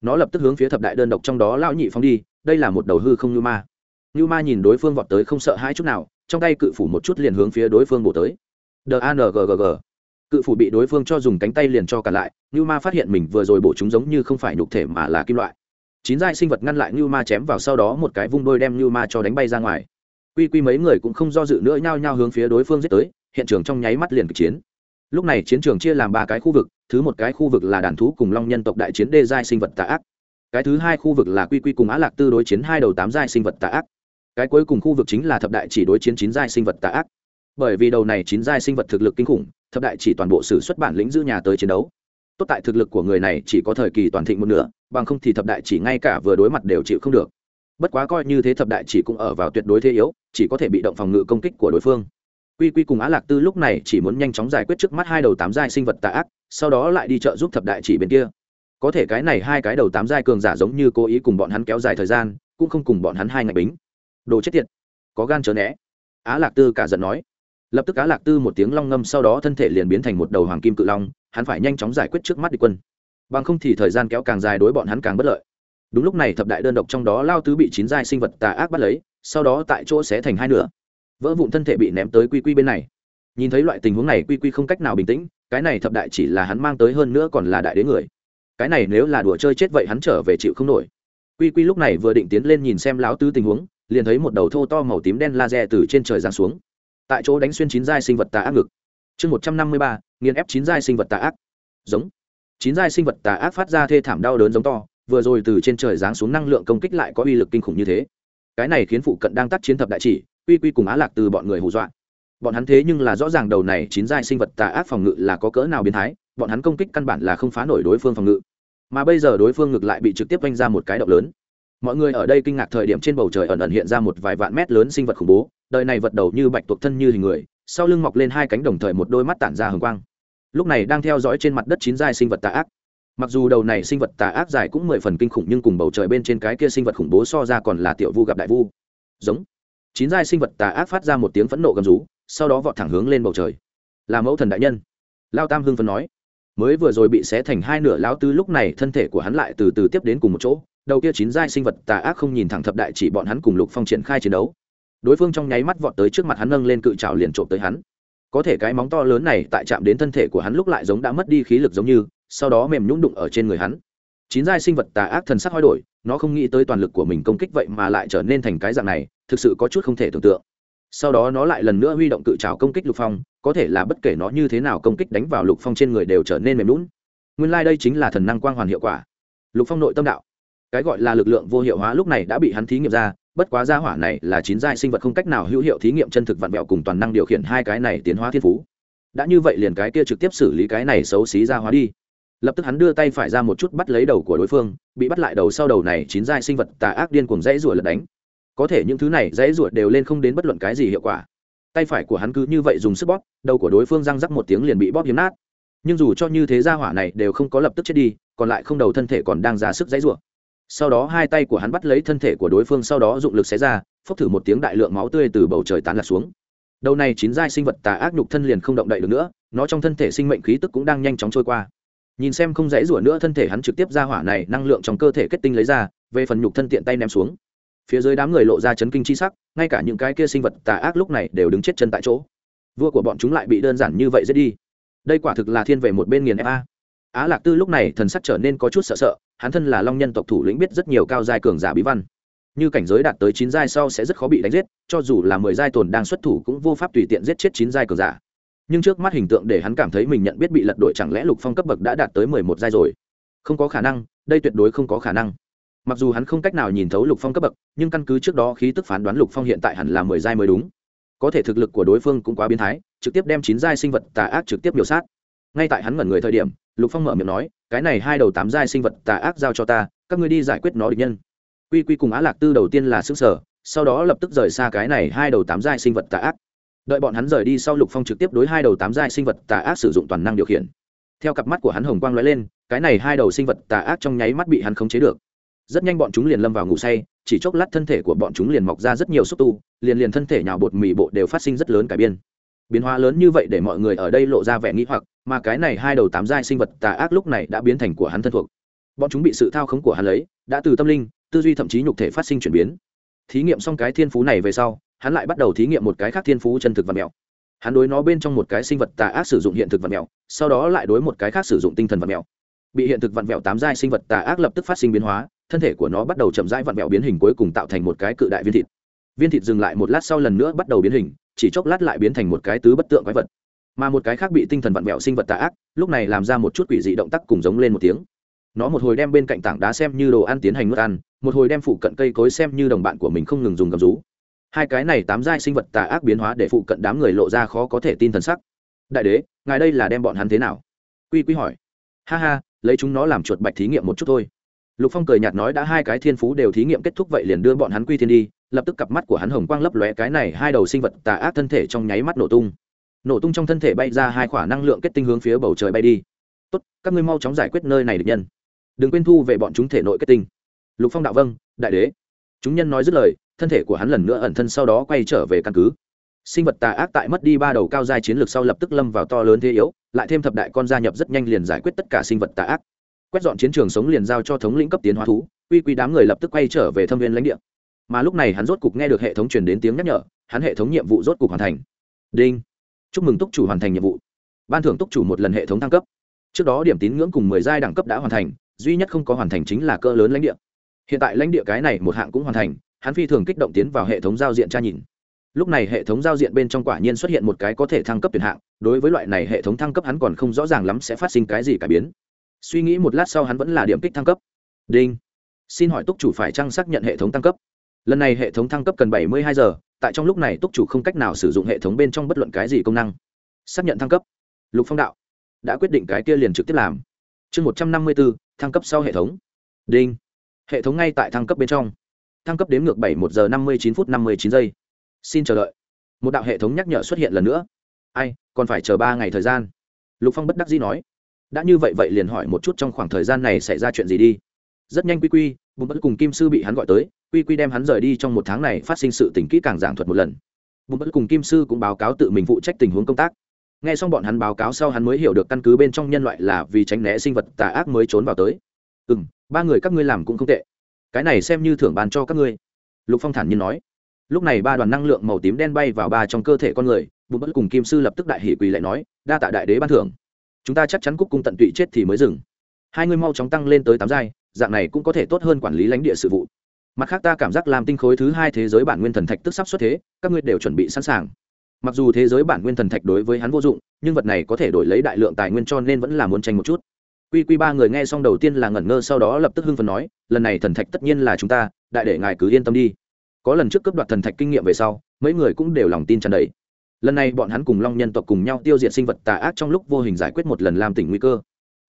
Nó lập tức hướng phía thập đại đơn độc trong đó lão nhị phóng đi, đây là một đầu hư không như ma. Như ma nhìn đối phương vọt tới không sợ hãi chút nào, trong tay cự phủ một chút liền hướng phía đối phương bổ tới. D a n g g g. Cự phủ bị đối phương cho dùng cánh tay liền cho cả lại như ma phát hiện mình vừa rồi bổ chúng giống như không phải nhục thể mà là kim loại. Chín giai sinh vật ngăn lại như ma chém vào sau đó một cái vung đôi đem như ma cho đánh bay ra ngoài. Quy quy mấy người cũng không do dự nữa nhao nhao hướng phía đối phương giết tới hiện trường trong nháy mắt liền kịch chiến. Lúc này chiến trường chia làm ba cái khu vực, thứ một cái khu vực là đàn thú cùng long nhân tộc đại chiến đê giai sinh vật tà ác. Cái thứ hai khu vực là quy quy cùng á lạc tư đối chiến hai đầu tám giai sinh vật tà ác. Cái cuối cùng khu vực chính là thập đại chỉ đối chiến chín giai sinh vật tà ác. Bởi vì đầu này chín giai sinh vật thực lực kinh khủng, thập đại chỉ toàn bộ sử xuất bản lĩnh giữ nhà tới chiến đấu. Tốt tại thực lực của người này chỉ có thời kỳ toàn thịnh một nửa, bằng không thì thập đại chỉ ngay cả vừa đối mặt đều chịu không được. Bất quá coi như thế thập đại chỉ cũng ở vào tuyệt đối thế yếu, chỉ có thể bị động phòng ngự công kích của đối phương quy quy cùng á lạc tư lúc này chỉ muốn nhanh chóng giải quyết trước mắt hai đầu tám giai sinh vật tà ác, sau đó lại đi trợ giúp thập đại chỉ bên kia. Có thể cái này hai cái đầu tám giai cường giả giống như cố ý cùng bọn hắn kéo dài thời gian, cũng không cùng bọn hắn hai ngày bính. Đồ chết tiệt, có gan chớ né. Á lạc tư cả giận nói. Lập tức á lạc tư một tiếng long ngâm sau đó thân thể liền biến thành một đầu hoàng kim cự long, hắn phải nhanh chóng giải quyết trước mắt địch quân. Bằng không thì thời gian kéo càng dài đối bọn hắn càng bất lợi. Đúng lúc này thập đại đơn độc trong đó lao tứ bị chín giai sinh vật tà ác bắt lấy, sau đó tại chỗ sẽ thành hai nửa vỡ vụn thân thể bị ném tới quy quy bên này. Nhìn thấy loại tình huống này, quy quy không cách nào bình tĩnh, cái này thập đại chỉ là hắn mang tới hơn nữa còn là đại đế người. Cái này nếu là đùa chơi chết vậy hắn trở về chịu không nổi. Quy quy lúc này vừa định tiến lên nhìn xem láo tứ tình huống, liền thấy một đầu thô to màu tím đen laser từ trên trời giáng xuống. Tại chỗ đánh xuyên chín giai sinh vật tà ác ngực. Chương một trăm năm mươi ba, nghiền ép chín giai sinh vật tà ác. Giống. Chín giai sinh vật tà ác phát ra thê thảm đau đớn giống to, vừa rồi từ trên trời giáng xuống năng lượng công kích lại có uy lực kinh khủng như thế. Cái này khiến phụ cận đang tác chiến thập đại chỉ quy quy cùng á lạc từ bọn người hù dọa. Bọn hắn thế nhưng là rõ ràng đầu này chín giai sinh vật tà ác phòng ngự là có cỡ nào biến thái, bọn hắn công kích căn bản là không phá nổi đối phương phòng ngự. Mà bây giờ đối phương ngược lại bị trực tiếp vanh ra một cái động lớn. Mọi người ở đây kinh ngạc thời điểm trên bầu trời ẩn ẩn hiện ra một vài vạn mét lớn sinh vật khủng bố, đời này vật đầu như bạch tuộc thân như hình người, sau lưng mọc lên hai cánh đồng thời một đôi mắt tản ra hồng quang. Lúc này đang theo dõi trên mặt đất chín giai sinh vật tà ác. Mặc dù đầu này sinh vật tà ác dài cũng mười phần kinh khủng nhưng cùng bầu trời bên trên cái kia sinh vật khủng bố so ra còn là tiểu vu gặp đại vu. Giống chín giai sinh vật tà ác phát ra một tiếng phẫn nộ gầm rú, sau đó vọt thẳng hướng lên bầu trời. Là mẫu thần đại nhân. Lao tam hưng phấn nói. Mới vừa rồi bị xé thành hai nửa lão tư lúc này thân thể của hắn lại từ từ tiếp đến cùng một chỗ. Đầu kia chín giai sinh vật tà ác không nhìn thẳng thập đại chỉ bọn hắn cùng lục phong triển khai chiến đấu. Đối phương trong nháy mắt vọt tới trước mặt hắn, nâng lên cự trào liền trộm tới hắn. Có thể cái móng to lớn này tại chạm đến thân thể của hắn lúc lại giống đã mất đi khí lực giống như, sau đó mềm nhũng đụng ở trên người hắn. Chín giai sinh vật tà ác thần sắc hoi đổi nó không nghĩ tới toàn lực của mình công kích vậy mà lại trở nên thành cái dạng này, thực sự có chút không thể tưởng tượng. Sau đó nó lại lần nữa huy động cự trào công kích lục phong, có thể là bất kể nó như thế nào công kích đánh vào lục phong trên người đều trở nên mềm lún nguyên lai、like、đây chính là thần năng quang hoàn hiệu quả. Lục phong nội tâm đạo, cái gọi là lực lượng vô hiệu hóa lúc này đã bị hắn thí nghiệm ra, bất quá gia hỏa này là chín giai sinh vật không cách nào hữu hiệu thí nghiệm chân thực vạn mẹo cùng toàn năng điều khiển hai cái này tiến hóa thiên phú. Đã như vậy liền cái kia trực tiếp xử lý cái này xấu xí ra hóa đi lập tức hắn đưa tay phải ra một chút bắt lấy đầu của đối phương, bị bắt lại đầu sau đầu này chín giai sinh vật tà ác điên cùng dãy rủa lật đánh. Có thể những thứ này dãy rủa đều lên không đến bất luận cái gì hiệu quả. Tay phải của hắn cứ như vậy dùng sức bóp, đầu của đối phương răng rắc một tiếng liền bị bóp hiếm nát. Nhưng dù cho như thế gia hỏa này đều không có lập tức chết đi, còn lại không đầu thân thể còn đang ra sức dãy rủa. Sau đó hai tay của hắn bắt lấy thân thể của đối phương, sau đó dụng lực xé ra, phốc thử một tiếng đại lượng máu tươi từ bầu trời tán lạc xuống. Đầu này chín giai sinh vật tà ác nhục thân liền không động đậy được nữa, nó trong thân thể sinh mệnh khí tức cũng đang nhanh chóng trôi qua nhìn xem không dãy rủa nữa thân thể hắn trực tiếp ra hỏa này, năng lượng trong cơ thể kết tinh lấy ra, về phần nhục thân tiện tay ném xuống. Phía dưới đám người lộ ra chấn kinh chi sắc, ngay cả những cái kia sinh vật tà ác lúc này đều đứng chết chân tại chỗ. Vua của bọn chúng lại bị đơn giản như vậy giết đi. Đây quả thực là thiên về một bên nghiền fa á lạc tư lúc này thần sắc trở nên có chút sợ sợ, hắn thân là long nhân tộc thủ lĩnh biết rất nhiều cao giai cường giả bí văn. Như cảnh giới đạt tới chín giai sau sẽ rất khó bị đánh giết, cho dù là mười giai tồn đang xuất thủ cũng vô pháp tùy tiện giết chết chín giai cường giả nhưng trước mắt hình tượng để hắn cảm thấy mình nhận biết bị lật đổi chẳng lẽ lục phong cấp bậc đã đạt tới mười một giai rồi? Không có khả năng, đây tuyệt đối không có khả năng. Mặc dù hắn không cách nào nhìn thấu lục phong cấp bậc, nhưng căn cứ trước đó khí tức phán đoán lục phong hiện tại hẳn là mười giai mới đúng. Có thể thực lực của đối phương cũng quá biến thái, trực tiếp đem chín giai sinh vật tà ác trực tiếp biểu sát. Ngay tại hắn ngẩn người thời điểm, lục phong mở miệng nói, cái này hai đầu tám giai sinh vật tà ác giao cho ta, các ngươi đi giải quyết nó địch nhân. Quy quy cùng á lạc tư đầu tiên là xứ sở sau đó lập tức rời xa cái này hai đầu tám giai sinh vật tà ác đợi bọn hắn rời đi sau lục phong trực tiếp đối hai đầu tám giai sinh vật tà ác sử dụng toàn năng điều khiển. Theo cặp mắt của hắn hồng quang lóe lên, cái này hai đầu sinh vật tà ác trong nháy mắt bị hắn khống chế được. Rất nhanh bọn chúng liền lâm vào ngủ say, chỉ chốc lát thân thể của bọn chúng liền mọc ra rất nhiều xúc tu, liền liền thân thể nhào bột mì bộ đều phát sinh rất lớn cải biên. Biến hóa lớn như vậy để mọi người ở đây lộ ra vẻ nghĩ hoặc, mà cái này hai đầu tám giai sinh vật tà ác lúc này đã biến thành của hắn thân thuộc. Bọn chúng bị sự thao khống của hắn lấy, đã từ tâm linh, tư duy thậm chí nhục thể phát sinh chuyển biến. Thí nghiệm xong cái thiên phú này về sau hắn lại bắt đầu thí nghiệm một cái khác thiên phú chân thực vật mèo. Hắn đối nó bên trong một cái sinh vật tà ác sử dụng hiện thực vật mèo, sau đó lại đối một cái khác sử dụng tinh thần vật mèo. Bị hiện thực vặn vẹo tám giai sinh vật tà ác lập tức phát sinh biến hóa, thân thể của nó bắt đầu chậm rãi vặn vẹo biến hình cuối cùng tạo thành một cái cự đại viên thịt. Viên thịt dừng lại một lát sau lần nữa bắt đầu biến hình, chỉ chốc lát lại biến thành một cái tứ bất tượng quái vật. Mà một cái khác bị tinh thần vặn vẹo sinh vật tà ác, lúc này làm ra một chút quỷ dị động tác cùng giống lên một tiếng. Nó một hồi đem bên cạnh tảng đá xem như đồ ăn tiến hành nuốt ăn, một hồi đem phụ cận cây cối xem như đồng bạn của mình không ngừng dùng gầm rú hai cái này tám giai sinh vật tà ác biến hóa để phụ cận đám người lộ ra khó có thể tin thần sắc. Đại đế, ngài đây là đem bọn hắn thế nào? Quy quy hỏi. Ha ha, lấy chúng nó làm chuột bạch thí nghiệm một chút thôi. Lục phong cười nhạt nói đã hai cái thiên phú đều thí nghiệm kết thúc vậy liền đưa bọn hắn quy thiên đi, lập tức cặp mắt của hắn hồng quang lấp lóe cái này hai đầu sinh vật tà ác thân thể trong nháy mắt nổ tung. Nổ tung trong thân thể bay ra hai khỏa năng lượng kết tinh hướng phía bầu trời bay đi. Tốt, các ngươi mau chóng giải quyết nơi này được nhân. Đừng quên thu về bọn chúng thể nội kết tinh. Lục phong đạo vâng đại đế. Chúng nhân nói dứt lời thân thể của hắn lần nữa ẩn thân sau đó quay trở về căn cứ. Sinh vật tà ác tại mất đi ba đầu cao giai chiến lược sau lập tức lâm vào to lớn thế yếu, lại thêm thập đại con gia nhập rất nhanh liền giải quyết tất cả sinh vật tà ác. Quét dọn chiến trường sống liền giao cho thống lĩnh cấp tiến hóa thú, quy quy đám người lập tức quay trở về thâm viên lãnh địa. Mà lúc này hắn rốt cục nghe được hệ thống truyền đến tiếng nhắc nhở, hắn hệ thống nhiệm vụ rốt cục hoàn thành. Đinh! Chúc mừng túc chủ hoàn thành nhiệm vụ. Ban thưởng túc chủ một lần hệ thống thăng cấp. Trước đó điểm tín ngưỡng cùng mười giai đẳng cấp đã hoàn thành, duy nhất không có hoàn thành chính là cỡ lớn lãnh địa. Hiện tại lãnh địa cái này một hạng cũng hoàn thành hắn phi thường kích động tiến vào hệ thống giao diện tra nhìn. Lúc này hệ thống giao diện bên trong quả nhiên xuất hiện một cái có thể thăng cấp tuyển hạng, đối với loại này hệ thống thăng cấp hắn còn không rõ ràng lắm sẽ phát sinh cái gì cải biến. Suy nghĩ một lát sau hắn vẫn là điểm kích thăng cấp. Đinh. Xin hỏi túc chủ phải chăng xác nhận hệ thống thăng cấp? Lần này hệ thống thăng cấp cần bảy mươi hai giờ, tại trong lúc này túc chủ không cách nào sử dụng hệ thống bên trong bất luận cái gì công năng. Xác nhận thăng cấp. Lục phong đạo. Đã quyết định cái kia liền trực tiếp làm. Chương một trăm năm mươi bốn thăng cấp sau hệ thống. Đinh. Hệ thống ngay tại thăng cấp bên trong thăng cấp đến ngược bảy một giờ năm mươi chín phút năm mươi chín giây. Xin chờ đợi. Một đạo hệ thống nhắc nhở xuất hiện lần nữa. Ai, còn phải chờ ba ngày thời gian. Lục phong bất đắc dĩ nói. Đã như vậy vậy liền hỏi một chút trong khoảng thời gian này xảy ra chuyện gì đi. Rất nhanh quy quy, bùn bất cùng kim sư bị hắn gọi tới. Quy quy đem hắn rời đi trong một tháng này phát sinh sự tình kỹ càng giảng thuật một lần. Bùn bất cùng kim sư cũng báo cáo tự mình phụ trách tình huống công tác. N g h e xong bọn hắn báo cáo sau hắn mới hiểu được căn cứ bên trong nhân loại là vì tránh né sinh vật tà ác mới trốn vào tới. Ừ m ba người các ngươi làm cũng không tệ cái này xem như thưởng bàn cho các ngươi. Lục phong thản nhiên nói. Lúc này ba đoàn năng lượng màu tím đen bay vào ba trong cơ thể con người bùn bất cùng kim sư lập tức đại hỷ quỳ lại nói, đa tạ đại đế ban thưởng. Chúng ta chắc chắn cúc cung tận tụy chết thì mới dừng. Hai ngươi mau chóng tăng lên tới tám giai, dạng này cũng có thể tốt hơn quản lý lãnh địa sự vụ. Mặt khác ta cảm giác làm tinh khối thứ hai thế giới bản nguyên thần thạch tức sắp xuất thế, các ngươi đều chuẩn bị sẵn sàng. Mặc dù thế giới bản nguyên thần thạch đối với hắn vô dụng, nhưng vật này có thể đổi lấy đại lượng tài nguyên cho nên vẫn là muốn tranh một chút quy quy ba người nghe xong đầu tiên là ngẩn ngơ, sau đó lập tức hưng Phấn nói, lần này thần thạch tất nhiên là chúng ta, đại để ngài cứ yên tâm đi. Có lần trước cướp đoạt thần thạch kinh nghiệm về sau, mấy người cũng đều lòng tin tràn đầy. Lần này bọn hắn cùng long nhân tộc cùng nhau tiêu diệt sinh vật tà ác trong lúc vô hình giải quyết một lần làm tỉnh nguy cơ.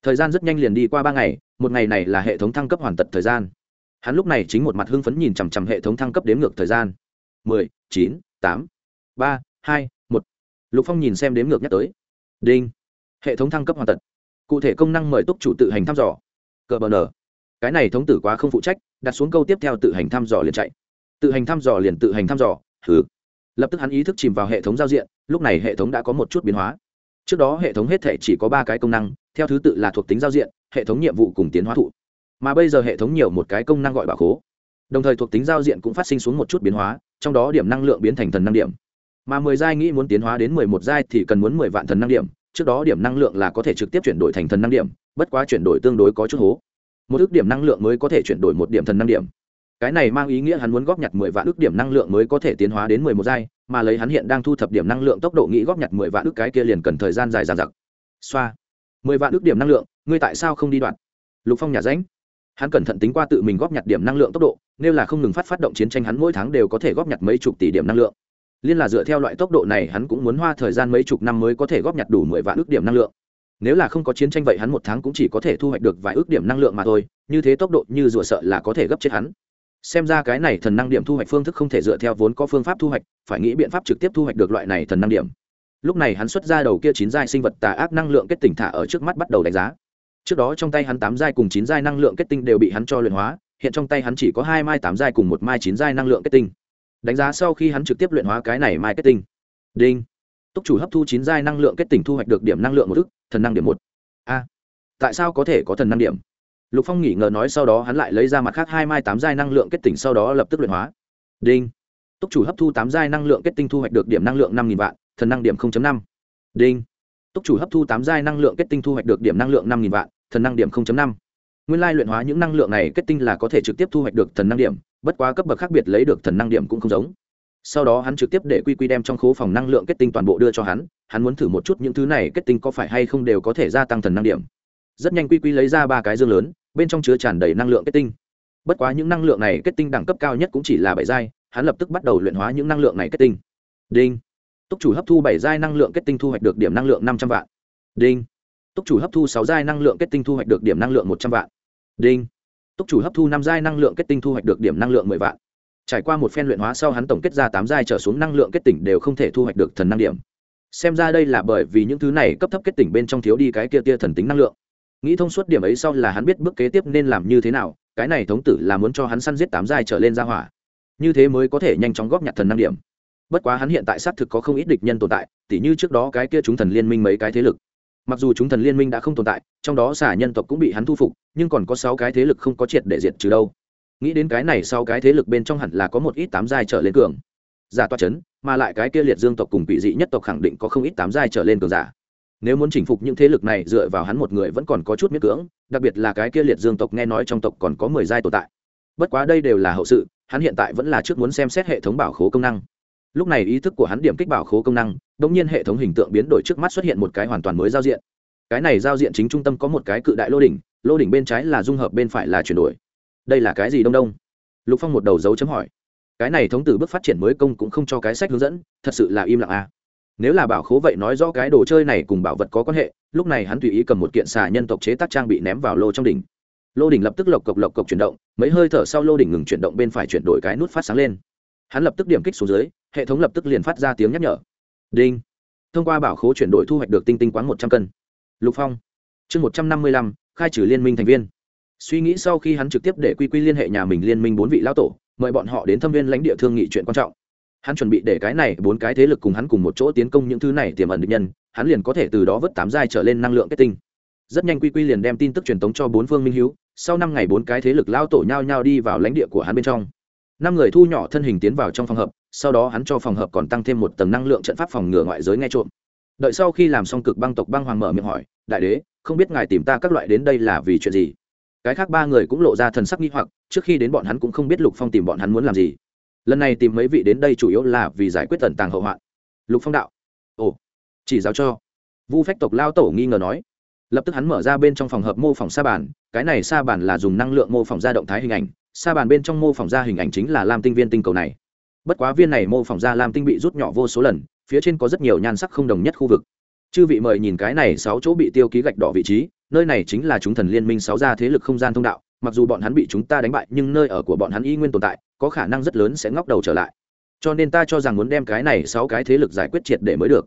Thời gian rất nhanh liền đi qua ba ngày, một ngày này là hệ thống thăng cấp hoàn tật thời gian. Hắn lúc này chính một mặt hưng phấn nhìn chằm chằm hệ thống thăng cấp đếm ngược thời gian. Mười, chín, tám, ba, hai, một. Lục phong nhìn xem đếm ngược nhắc tới. Đinh. Hệ thống thăng cấp hoàn tật cụ thể công năng mời túc chủ tự hành thăm dò. Cờ bờ nở cái này thống tử quá không phụ trách, đặt xuống câu tiếp theo tự hành thăm dò liền chạy. Tự hành thăm dò liền tự hành thăm dò thử lập tức hắn ý thức chìm vào hệ thống giao diện, lúc này hệ thống đã có một chút biến hóa. Trước đó hệ thống hết thể chỉ có ba cái công năng, theo thứ tự là thuộc tính giao diện, hệ thống nhiệm vụ cùng tiến hóa thụ. Mà bây giờ hệ thống nhiều một cái công năng gọi bảo khố. Đồng thời thuộc tính giao diện cũng phát sinh xuống một chút biến hóa, trong đó điểm năng lượng biến thành thần năng điểm. Mà mười giai nghĩ muốn tiến hóa đến mười một giai thì cần muốn mười vạn thần năng điểm trước đó điểm năng lượng là có thể trực tiếp chuyển đổi thành thần năng điểm, bất quá chuyển đổi tương đối có chút hố. Một ước điểm năng lượng mới có thể chuyển đổi một điểm thần năng điểm. Cái này mang ý nghĩa hắn muốn góp nhặt mười vạn ước điểm năng lượng mới có thể tiến hóa đến mười một giai, mà lấy hắn hiện đang thu thập điểm năng lượng tốc độ nghĩ góp nhặt mười vạn ước cái kia liền cần thời gian dài dàn giặc xoa. Mười vạn ước điểm năng lượng, ngươi tại sao không đi đoạn? Lục phong nhà ránh. Hắn cẩn thận tính qua tự mình góp nhặt điểm năng lượng tốc độ, nếu là không ngừng phát phát động chiến tranh hắn mỗi tháng đều có thể góp nhặt mấy chục tỷ điểm năng lượng liên là dựa theo loại tốc độ này hắn cũng muốn hoa thời gian mấy chục năm mới có thể góp nhặt đủ mười vạn ước điểm năng lượng. Nếu là không có chiến tranh vậy hắn một tháng cũng chỉ có thể thu hoạch được vài ước điểm năng lượng mà thôi, như thế tốc độ như rủa sợ là có thể gấp chết hắn. Xem ra cái này thần năng điểm thu hoạch phương thức không thể dựa theo vốn có phương pháp thu hoạch, phải nghĩ biện pháp trực tiếp thu hoạch được loại này thần năng điểm. Lúc này hắn xuất ra đầu kia chín giai sinh vật tà ác năng lượng kết tinh thả ở trước mắt bắt đầu đánh giá. Trước đó trong tay hắn tám giai cùng chín giai năng lượng kết tinh đều bị hắn cho luyện hóa, hiện trong tay hắn chỉ có hai mai tám giai cùng một mai chín giai năng lượng kết tinh đánh giá sau khi hắn trực tiếp luyện hóa cái này mai kết tinh. Đinh. Túc chủ hấp thu chín giai năng lượng kết tinh thu hoạch được điểm năng lượng một ức, thần năng điểm một. A. Tại sao có thể có thần năng điểm? Lục phong nghỉ ngờ nói sau đó hắn lại lấy ra mặt khác hai mai tám giai năng lượng kết tinh sau đó lập tức luyện hóa. Đinh. Túc chủ hấp thu tám giai năng lượng kết tinh thu hoạch được điểm năng lượng năm nghìn vạn, thần năng điểm năm. Đinh. Túc chủ hấp thu tám giai năng lượng kết tinh thu hoạch được điểm năng lượng năm nghìn vạn, thần năng điểm năm nguyên lai luyện hóa những năng lượng này kết tinh là có thể trực tiếp thu hoạch được thần năng điểm, bất quá cấp bậc khác biệt lấy được thần năng điểm cũng không giống. Sau đó hắn trực tiếp để quy quy đem trong khố phòng năng lượng kết tinh toàn bộ đưa cho hắn hắn muốn thử một chút những thứ này kết tinh có phải hay không đều có thể gia tăng thần năng điểm. Rất nhanh quy quy lấy ra ba cái dương lớn, bên trong chứa tràn đầy năng lượng kết tinh. Bất quá những năng lượng này kết tinh đẳng cấp cao nhất cũng chỉ là bảy giai, hắn lập tức bắt đầu luyện hóa những năng lượng này kết tinh. Đinh. Túc chủ hấp thu bảy giai năng lượng kết tinh thu hoạch được điểm năng lượng năm trăm vạn. Đinh túc chủ hấp thu sáu giai năng lượng kết tinh thu hoạch được điểm năng lượng một trăm vạn. Đinh. Túc chủ hấp thu năm giai năng lượng kết tinh thu hoạch được điểm năng lượng mười vạn. Trải qua một phen luyện hóa sau hắn tổng kết ra tám giai trở xuống năng lượng kết tỉnh đều không thể thu hoạch được thần năng điểm. Xem ra đây là bởi vì những thứ này cấp thấp kết tỉnh bên trong thiếu đi cái kia tia thần tính năng lượng. Nghĩ thông suốt điểm ấy sau là hắn biết bước kế tiếp nên làm như thế nào, cái này thống tử là muốn cho hắn săn giết tám giai trở lên ra hỏa. Như thế mới có thể nhanh chóng góp nhặt thần năng điểm. Bất quá hắn hiện tại xác thực có không ít địch nhân tồn tại, tỉ như trước đó cái kia chúng thần liên minh mấy cái thế lực mặc dù chúng thần liên minh đã không tồn tại, trong đó xả nhân tộc cũng bị hắn thu phục, nhưng còn có sáu cái thế lực không có triệt để diệt trừ đâu. Nghĩ đến cái này sau cái thế lực bên trong hẳn là có một ít tám giai trở lên cường giả toa c h ấ n mà lại cái kia liệt dương tộc cùng bị dị nhất tộc khẳng định có không ít tám giai trở lên cường giả. Nếu muốn chinh phục những thế lực này, dựa vào hắn một người vẫn còn có chút miễn cưỡng, đặc biệt là cái kia liệt dương tộc nghe nói trong tộc còn có mười giai tồn tại. Bất quá đây đều là hậu sự, hắn hiện tại vẫn là trước muốn xem xét hệ thống bảo khố công năng lúc này ý thức của hắn điểm kích bảo khố công năng đ ỗ n g nhiên hệ thống hình tượng biến đổi trước mắt xuất hiện một cái hoàn toàn mới giao diện. Cái này giao diện chính trung tâm có một cái cự đại lô đỉnh lô đỉnh bên trái là dung hợp, bên phải là chuyển đổi. Đây là cái gì đông đông? Lục phong một đầu dấu chấm hỏi. Cái này thống tử bước phát triển mới công cũng không cho cái sách hướng dẫn, thật sự là im lặng à. nếu là bảo khố vậy nói rõ cái đồ chơi này cùng bảo vật có quan hệ, lúc này hắn tùy ý cầm một kiện xà nhân tộc chế tác trang bị ném vào lô trong đỉnh. Lô đỉnh lập tức lộc cộc lộc cộc chuyển động, mấy hơi thở sau lô đỉnh ngừng chuyển động bên phải chuyển đổi cái nút phát sáng lên hắn lập tức điểm kích xuống dưới, hệ thống lập tức liền phát ra tiếng nhắc nhở. Đinh. Thông qua bảo khố chuyển đổi thu hoạch được tinh tinh quán một trăm cân. Lục phong. Chương một trăm năm mươi lăm, khai trừ liên minh thành viên. Suy nghĩ sau khi hắn trực tiếp để quy quy liên hệ nhà mình liên minh bốn vị lão tổ, mời bọn họ đến thâm viên lãnh địa thương nghị chuyện quan trọng. Hắn chuẩn bị để cái này bốn cái thế lực cùng hắn cùng một chỗ tiến công những thứ này tiềm ẩn định nhân, hắn liền có thể từ đó vớt tám giai trở lên năng lượng kết tinh. Rất nhanh quy quy liền đem tin tức truyền tống cho bốn phương minh hiếu, sau năm ngày bốn cái thế lực lao tổ nhau nhau đi vào lãnh địa của hắn bên trong năm người thu nhỏ thân hình tiến vào trong phòng hợp, sau đó hắn cho phòng hợp còn tăng thêm một tầng năng lượng trận pháp phòng ngừa ngoại giới nghe trộm. Đợi sau khi làm xong cực băng tộc băng hoàng mở miệng hỏi, đại đế, không biết ngài tìm ta các loại đến đây là vì chuyện gì? Cái khác ba người cũng lộ ra thần sắc nghi hoặc, trước khi đến bọn hắn cũng không biết lục phong tìm bọn hắn muốn làm gì. Lần này tìm mấy vị đến đây chủ yếu là vì giải quyết tần tàng hậu hoạn. Lục phong đạo, ồ, chỉ giáo cho. Vu phách tộc lao tổ nghi ngờ nói. Lập tức hắn mở ra bên trong phòng hợp mô phỏng sa bàn, cái này sa bàn là dùng năng lượng mô phỏng ra động thái hình ảnh sa bàn bên trong mô phỏng ra hình ảnh chính là lam tinh viên tinh cầu này. Bất quá viên này mô phỏng ra lam tinh bị rút nhỏ vô số lần, phía trên có rất nhiều nhan sắc không đồng nhất khu vực. Chư vị mời nhìn cái này sáu chỗ bị tiêu ký gạch đỏ vị trí, nơi này chính là chúng thần liên minh sáu gia thế lực không gian thông đạo, mặc dù bọn hắn bị chúng ta đánh bại, nhưng nơi ở của bọn hắn y nguyên tồn tại, có khả năng rất lớn sẽ ngóc đầu trở lại. Cho nên ta cho rằng muốn đem cái này sáu cái thế lực giải quyết triệt để mới được.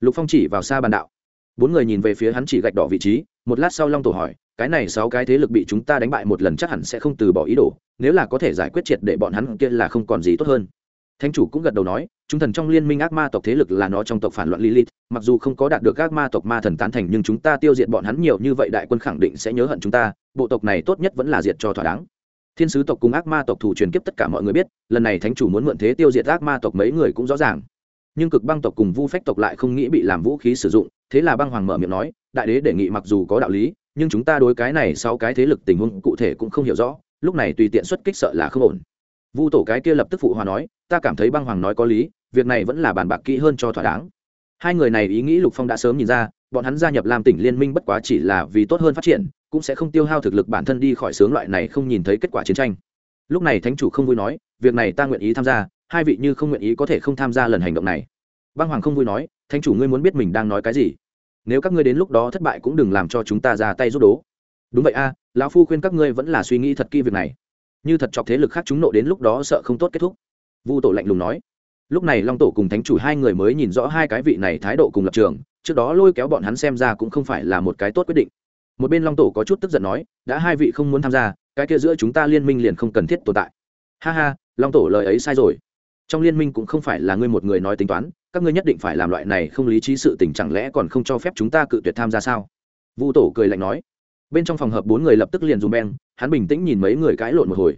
Lục phong chỉ vào xa bàn đạo. Bốn người nhìn về phía hắn chỉ gạch đỏ vị trí, một lát sau long tổ hỏi, cái này sáu cái thế lực bị chúng ta đánh bại một lần chắc hẳn sẽ không từ bỏ ý đồ nếu là có thể giải quyết triệt để bọn hắn kia là không còn gì tốt hơn. Thánh chủ cũng gật đầu nói, chúng thần trong liên minh ác ma tộc thế lực là nó trong tộc phản loạn lilith, mặc dù không có đạt được ác ma tộc ma thần tán thành, nhưng chúng ta tiêu diệt bọn hắn nhiều như vậy đại quân khẳng định sẽ nhớ hận chúng ta, bộ tộc này tốt nhất vẫn là diệt cho thỏa đáng. Thiên sứ tộc cùng ác ma tộc thủ truyền kiếp tất cả mọi người biết, lần này thánh chủ muốn mượn thế tiêu diệt ác ma tộc mấy người cũng rõ ràng. Nhưng cực băng tộc cùng vu phách tộc lại không nghĩ bị làm vũ khí sử dụng, thế là băng hoàng mở miệng nói, đại đế đề nghị mặc dù có đạo lý, nhưng chúng ta đối cái này sau cái thế lực tình huống cụ thể cũng không hiểu rõ lúc này tùy tiện xuất kích sợ là không ổn. Vu tổ cái kia lập tức phụ hòa nói, ta cảm thấy băng hoàng nói có lý, việc này vẫn là bàn bạc kỹ hơn cho thỏa đáng. Hai người này ý nghĩ lục phong đã sớm nhìn ra, bọn hắn gia nhập làm tỉnh liên minh bất quá chỉ là vì tốt hơn phát triển, cũng sẽ không tiêu hao thực lực bản thân đi khỏi sướng loại này không nhìn thấy kết quả chiến tranh. Lúc này thánh chủ không vui nói, việc này ta nguyện ý tham gia, hai vị như không nguyện ý có thể không tham gia lần hành động này. Băng hoàng không vui nói, thánh chủ ngươi muốn biết mình đang nói cái gì? Nếu các ngươi đến lúc đó thất bại cũng đừng làm cho chúng ta ra tay giúp đố đúng vậy a, lão phu khuyên các ngươi vẫn là suy nghĩ thật kỹ việc này. Như thật chọc thế lực khác chúng nộ đến lúc đó sợ không tốt kết thúc. Vu tổ lạnh lùng nói. Lúc này long tổ cùng thánh chủ hai người mới nhìn rõ hai cái vị này thái độ cùng lập trường, trước đó lôi kéo bọn hắn xem ra cũng không phải là một cái tốt quyết định. Một bên long tổ có chút tức giận nói, đã hai vị không muốn tham gia, cái kia giữa chúng ta liên minh liền không cần thiết tồn tại. Ha ha, long tổ lời ấy sai rồi. Trong liên minh cũng không phải là ngươi một người nói tính toán, các ngươi nhất định phải làm loại này không lý trí sự tình chẳng lẽ còn không cho phép chúng ta cự tuyệt tham gia sao? Vu tổ cười lạnh nói bên trong phòng hợp bốn người lập tức liền dùng beng, hắn bình tĩnh nhìn mấy người cãi lộn một hồi.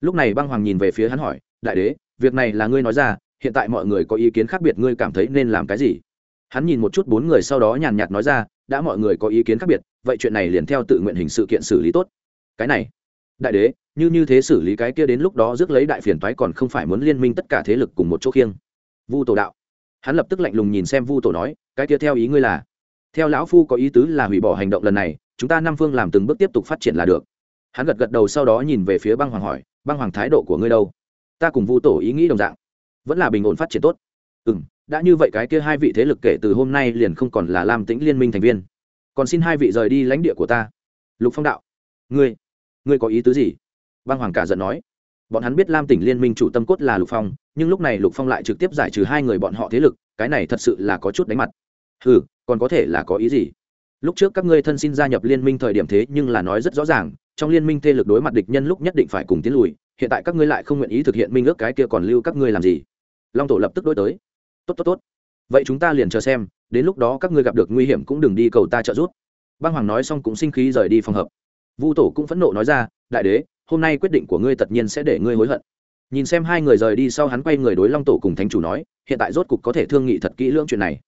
Lúc này băng hoàng nhìn về phía hắn hỏi, đại đế, việc này là ngươi nói ra, hiện tại mọi người có ý kiến khác biệt ngươi cảm thấy nên làm cái gì? Hắn nhìn một chút bốn người sau đó nhàn nhạt nói ra, đã mọi người có ý kiến khác biệt, vậy chuyện này liền theo tự nguyện hình sự kiện xử lý tốt. Cái này, đại đế, như như thế xử lý cái kia đến lúc đó rước lấy đại phiền toái còn không phải muốn liên minh tất cả thế lực cùng một chỗ khiêng. Vu tổ đạo. Hắn lập tức lạnh lùng nhìn xem vu tổ nói, cái kia theo ý ngươi là, theo lão phu có ý tứ là hủy bỏ hành động lần này chúng ta năm phương làm từng bước tiếp tục phát triển là được. Hắn gật gật đầu sau đó nhìn về phía băng hoàng hỏi, băng hoàng thái độ của ngươi đâu? Ta cùng vu tổ ý nghĩ đồng dạng. Vẫn là bình ổn phát triển tốt. Ừ m đã như vậy cái kia hai vị thế lực kể từ hôm nay liền không còn là lam tĩnh liên minh thành viên. Còn xin hai vị rời đi lãnh địa của ta. Lục phong đạo. Ngươi ngươi có ý tứ gì? Băng hoàng cả giận nói. Bọn hắn biết lam tỉnh liên minh chủ tâm cốt là lục phong, nhưng lúc này lục phong lại trực tiếp giải trừ hai người bọn họ thế lực, cái này thật sự là có chút đánh mặt. Ừ còn có thể là có ý gì? Lúc trước các ngươi thân xin gia nhập liên minh thời điểm thế nhưng là nói rất rõ ràng, trong liên minh thế lực đối mặt địch nhân lúc nhất định phải cùng tiến lùi, hiện tại các ngươi lại không nguyện ý thực hiện minh ước cái kia còn lưu các ngươi làm gì? Long tổ lập tức đối tới. Tốt tốt tốt. Vậy chúng ta liền chờ xem, đến lúc đó các ngươi gặp được nguy hiểm cũng đừng đi cầu ta trợ giúp. Băng hoàng nói xong cũng sinh khí rời đi phòng hợp vu tổ cũng phẫn nộ nói ra, đại đế, hôm nay quyết định của ngươi tất nhiên sẽ để ngươi hối hận. Nhìn xem hai người rời đi sau hắn quay người đối long tổ cùng thánh chủ nói, hiện tại rốt cục có thể thương nghị thật kỹ lưỡng chuyện này.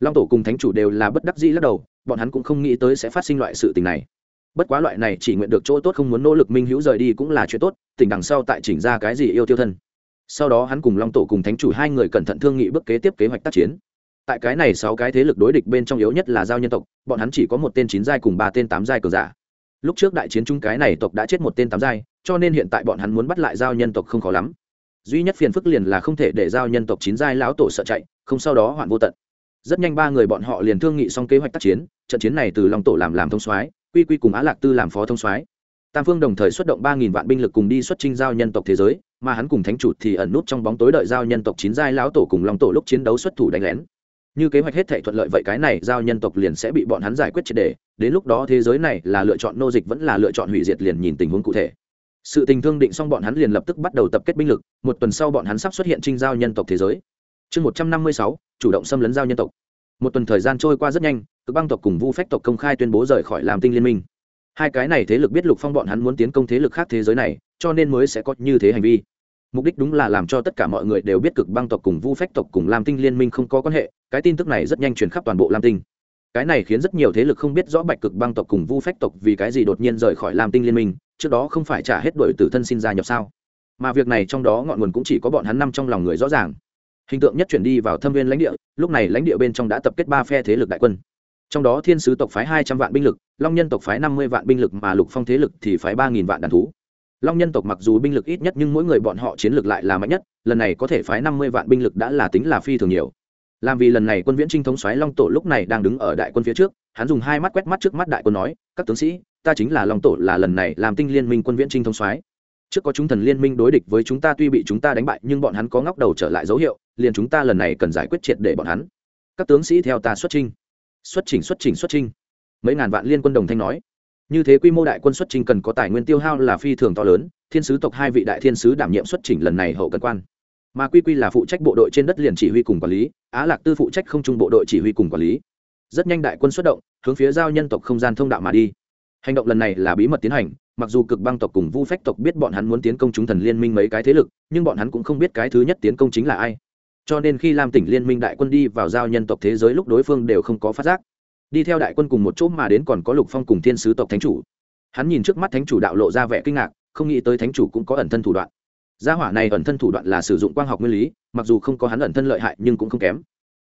Long tổ cùng thánh chủ đều là bất đắc dĩ lắc đầu bọn hắn cũng không nghĩ tới sẽ phát sinh loại sự tình này. Bất quá loại này chỉ nguyện được chỗ tốt không muốn nỗ lực minh hữu rời đi cũng là chuyện tốt, tỉnh đằng sau tại chỉnh ra cái gì yêu tiêu thân. Sau đó hắn cùng long tổ cùng thánh chủ hai người cẩn thận thương nghị bước kế tiếp kế hoạch tác chiến. Tại cái này sáu cái thế lực đối địch bên trong yếu nhất là giao nhân tộc, bọn hắn chỉ có một tên chín giai cùng ba tên tám giai cờ giả. Lúc trước đại chiến chung cái này tộc đã chết một tên tám giai, cho nên hiện tại bọn hắn muốn bắt lại giao nhân tộc không khó lắm. Duy nhất phiền phức liền là không thể để giao nhân tộc chín giai lão tổ sợ chạy, không sau đó hoạn vô tận rất nhanh ba người bọn họ liền thương nghị xong kế hoạch tác chiến, trận chiến này từ long tổ làm làm thông soái, quy quy cùng á lạc tư làm phó thông soái. Tam phương đồng thời xuất động ba nghìn vạn binh lực cùng đi xuất trinh giao nhân tộc thế giới, mà hắn cùng thánh chủ thì ẩn nút trong bóng tối đợi giao nhân tộc chín giai lão tổ cùng long tổ lúc chiến đấu xuất thủ đánh lén. Như kế hoạch hết thể thuận lợi vậy cái này giao nhân tộc liền sẽ bị bọn hắn giải quyết triệt đề, đến lúc đó thế giới này là lựa chọn nô dịch vẫn là lựa chọn hủy diệt liền nhìn tình huống cụ thể. Sự tình thương định xong bọn hắn liền lập tức bắt đầu tập kết binh lực, một tuần sau bọn hắn sắp xuất hiện trinh giao nhân tộc thế giới chương một trăm năm mươi sáu, chủ động xâm lấn giao nhân tộc. Một tuần thời gian trôi qua rất nhanh, cực băng tộc cùng vu phách tộc công khai tuyên bố rời khỏi làm tinh liên minh. Hai cái này thế lực biết lục phong bọn hắn muốn tiến công thế lực khác thế giới này, cho nên mới sẽ có như thế hành vi. Mục đích đúng là làm cho tất cả mọi người đều biết cực băng tộc cùng vu phách tộc cùng lam tinh liên minh không có quan hệ, cái tin tức này rất nhanh truyền khắp toàn bộ lam tinh. Cái này khiến rất nhiều thế lực không biết rõ bạch cực băng tộc cùng vu phách tộc vì cái gì đột nhiên rời khỏi lam tinh liên minh, trước đó không phải trả hết đội tử thân xin gia nhập sao? Mà việc này trong đó ngọn nguồn cũng chỉ có bọn hắn năm trong lòng người rõ ràng hình tượng nhất chuyển đi vào thâm viên lãnh địa, lúc này lãnh địa bên trong đã tập kết ba phe thế lực đại quân. Trong đó thiên sứ tộc phái hai trăm vạn binh lực, long nhân tộc phái năm mươi vạn binh lực mà lục phong thế lực thì phái ba nghìn vạn đàn thú. Long nhân tộc mặc dù binh lực ít nhất nhưng mỗi người bọn họ chiến lược lại là mạnh nhất, lần này có thể phái năm mươi vạn binh lực đã là tính là phi thường nhiều. Làm vì lần này quân viễn trinh thống xoáy long tổ lúc này đang đứng ở đại quân phía trước, hắn dùng hai mắt quét mắt trước mắt đại quân nói, các tướng sĩ, ta chính là long tổ là lần này làm tinh liên minh quân viễn trinh thống xoáy trước có chúng thần liên minh đối địch với chúng ta tuy bị chúng ta đánh bại, nhưng bọn hắn có ngóc đầu trở lại dấu hiệu, liền chúng ta lần này cần giải quyết triệt để bọn hắn. Các tướng sĩ theo ta xuất trinh xuất trình xuất trình xuất trình. mấy ngàn vạn liên quân đồng thanh nói. Như thế quy mô đại quân xuất trình cần có tài nguyên tiêu hao là phi thường to lớn, thiên sứ tộc hai vị đại thiên sứ đảm nhiệm xuất trình lần này hậu cần quan. Mà quy quy là phụ trách bộ đội trên đất liền chỉ huy cùng quản lý, á lạc tư phụ trách không trung bộ đội chỉ huy cùng quản lý. Rất nhanh đại quân xuất động, hướng phía giao nhân tộc không gian thông đạo mà đi. Hành động lần này là bí mật tiến hành mặc dù cực băng tộc cùng vu phách tộc biết bọn hắn muốn tiến công chúng thần liên minh mấy cái thế lực, nhưng bọn hắn cũng không biết cái thứ nhất tiến công chính là ai. Cho nên khi lam tỉnh liên minh đại quân đi vào giao nhân tộc thế giới lúc đối phương đều không có phát giác. Đi theo đại quân cùng một chỗ mà đến còn có lục phong cùng thiên sứ tộc thánh chủ. Hắn nhìn trước mắt thánh chủ đạo lộ ra vẻ kinh ngạc, không nghĩ tới thánh chủ cũng có ẩn thân thủ đoạn. Gia hỏa này ẩn thân thủ đoạn là sử dụng quang học nguyên lý, mặc dù không có hắn ẩn thân lợi hại nhưng cũng không kém.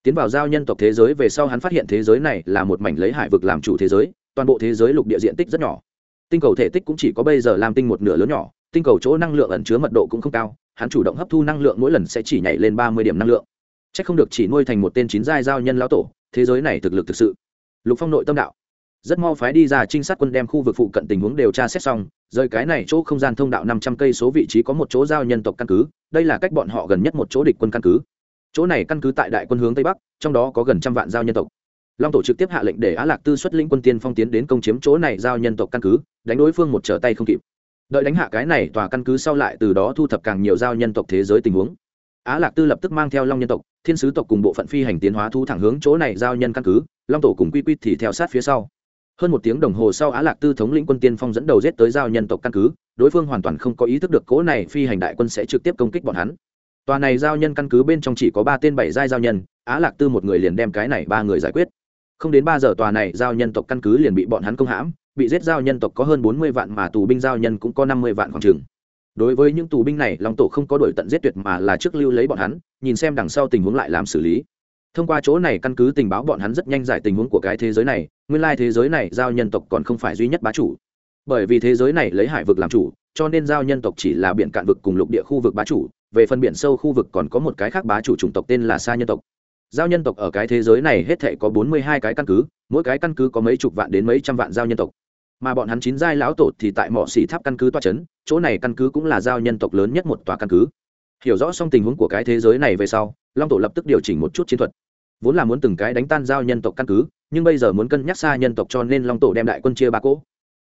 Tiến vào giao nhân tộc thế giới về sau hắn phát hiện thế giới này là một mảnh lấy hải vực làm chủ thế giới, toàn bộ thế giới lục địa diện tích rất nhỏ tinh cầu thể tích cũng chỉ có bây giờ làm tinh một nửa lớn nhỏ, tinh cầu chỗ năng lượng ẩn chứa mật độ cũng không cao, hắn chủ động hấp thu năng lượng mỗi lần sẽ chỉ nhảy lên ba mươi điểm năng lượng. C h ắ c không được chỉ nuôi thành một tên chín giai giao nhân lao tổ, thế giới này thực lực thực sự. Lục phong nội tâm đạo. Rất mau phái đi ra trinh sát quân đem khu vực phụ cận tình huống điều tra xét xong, rời cái này chỗ không gian thông đạo năm trăm cây số vị trí có một chỗ giao nhân tộc căn cứ, đây là cách bọn họ gần nhất một chỗ địch quân căn cứ. Chỗ này căn cứ tại đại quân hướng tây bắc, trong đó có gần trăm vạn giao nhân tộc long tổ trực tiếp hạ lệnh để á lạc tư xuất lĩnh quân tiên phong tiến đến công chiếm chỗ này giao nhân tộc căn cứ, đánh đối phương một trở tay không kịp. Đợi đánh hạ cái này tòa căn cứ sau lại từ đó thu thập càng nhiều giao nhân tộc thế giới tình huống. Á lạc tư lập tức mang theo long nhân tộc, thiên sứ tộc cùng bộ phận phi hành tiến hóa thu thẳng hướng chỗ này giao nhân căn cứ, long tổ cùng quy quy thì theo sát phía sau. Hơn một tiếng đồng hồ sau á lạc tư thống lĩnh quân tiên phong dẫn đầu giết tới giao nhân tộc căn cứ, đối phương hoàn toàn không có ý thức được cỗ này phi hành đại quân sẽ trực tiếp công kích bọn hắn. Tòa này giao nhân căn cứ bên trong chỉ có ba tên bảy giai giao nhân, á lạc tư một người liền đem cái này ba người giải quyết không đến ba giờ tòa này giao nhân tộc căn cứ liền bị bọn hắn công hãm, bị giết giao nhân tộc có hơn bốn mươi vạn mà tù binh giao nhân cũng có năm mươi vạn khoảng trường đối với những tù binh này, long tổ không có đổi tận giết tuyệt mà là trước lưu lấy bọn hắn, nhìn xem đằng sau tình huống lại làm xử lý. Thông qua chỗ này căn cứ tình báo bọn hắn rất nhanh giải tình huống của cái thế giới này, nguyên lai thế giới này giao nhân tộc còn không phải duy nhất bá chủ. Bởi vì thế giới này lấy hải vực làm chủ, cho nên giao nhân tộc chỉ là biển cạn vực cùng lục địa khu vực bá chủ, về phần biển sâu khu vực còn có một cái khác bá chủ chủng tộc tên là sa nhân tộc giao nhân tộc ở cái thế giới này hết thể có bốn mươi hai cái căn cứ, mỗi cái căn cứ có mấy chục vạn đến mấy trăm vạn giao nhân tộc. Mà bọn hắn chín giai lão tổ thì tại mỏ xỉ tháp căn cứ toa c h ấ n chỗ này căn cứ cũng là giao nhân tộc lớn nhất một tòa căn cứ. Hiểu rõ xong tình huống của cái thế giới này về sau, long tổ lập tức điều chỉnh một chút chiến thuật. Vốn là muốn từng cái đánh tan giao nhân tộc căn cứ, nhưng bây giờ muốn cân nhắc xa nhân tộc cho nên long tổ đem đại quân chia ba cỗ.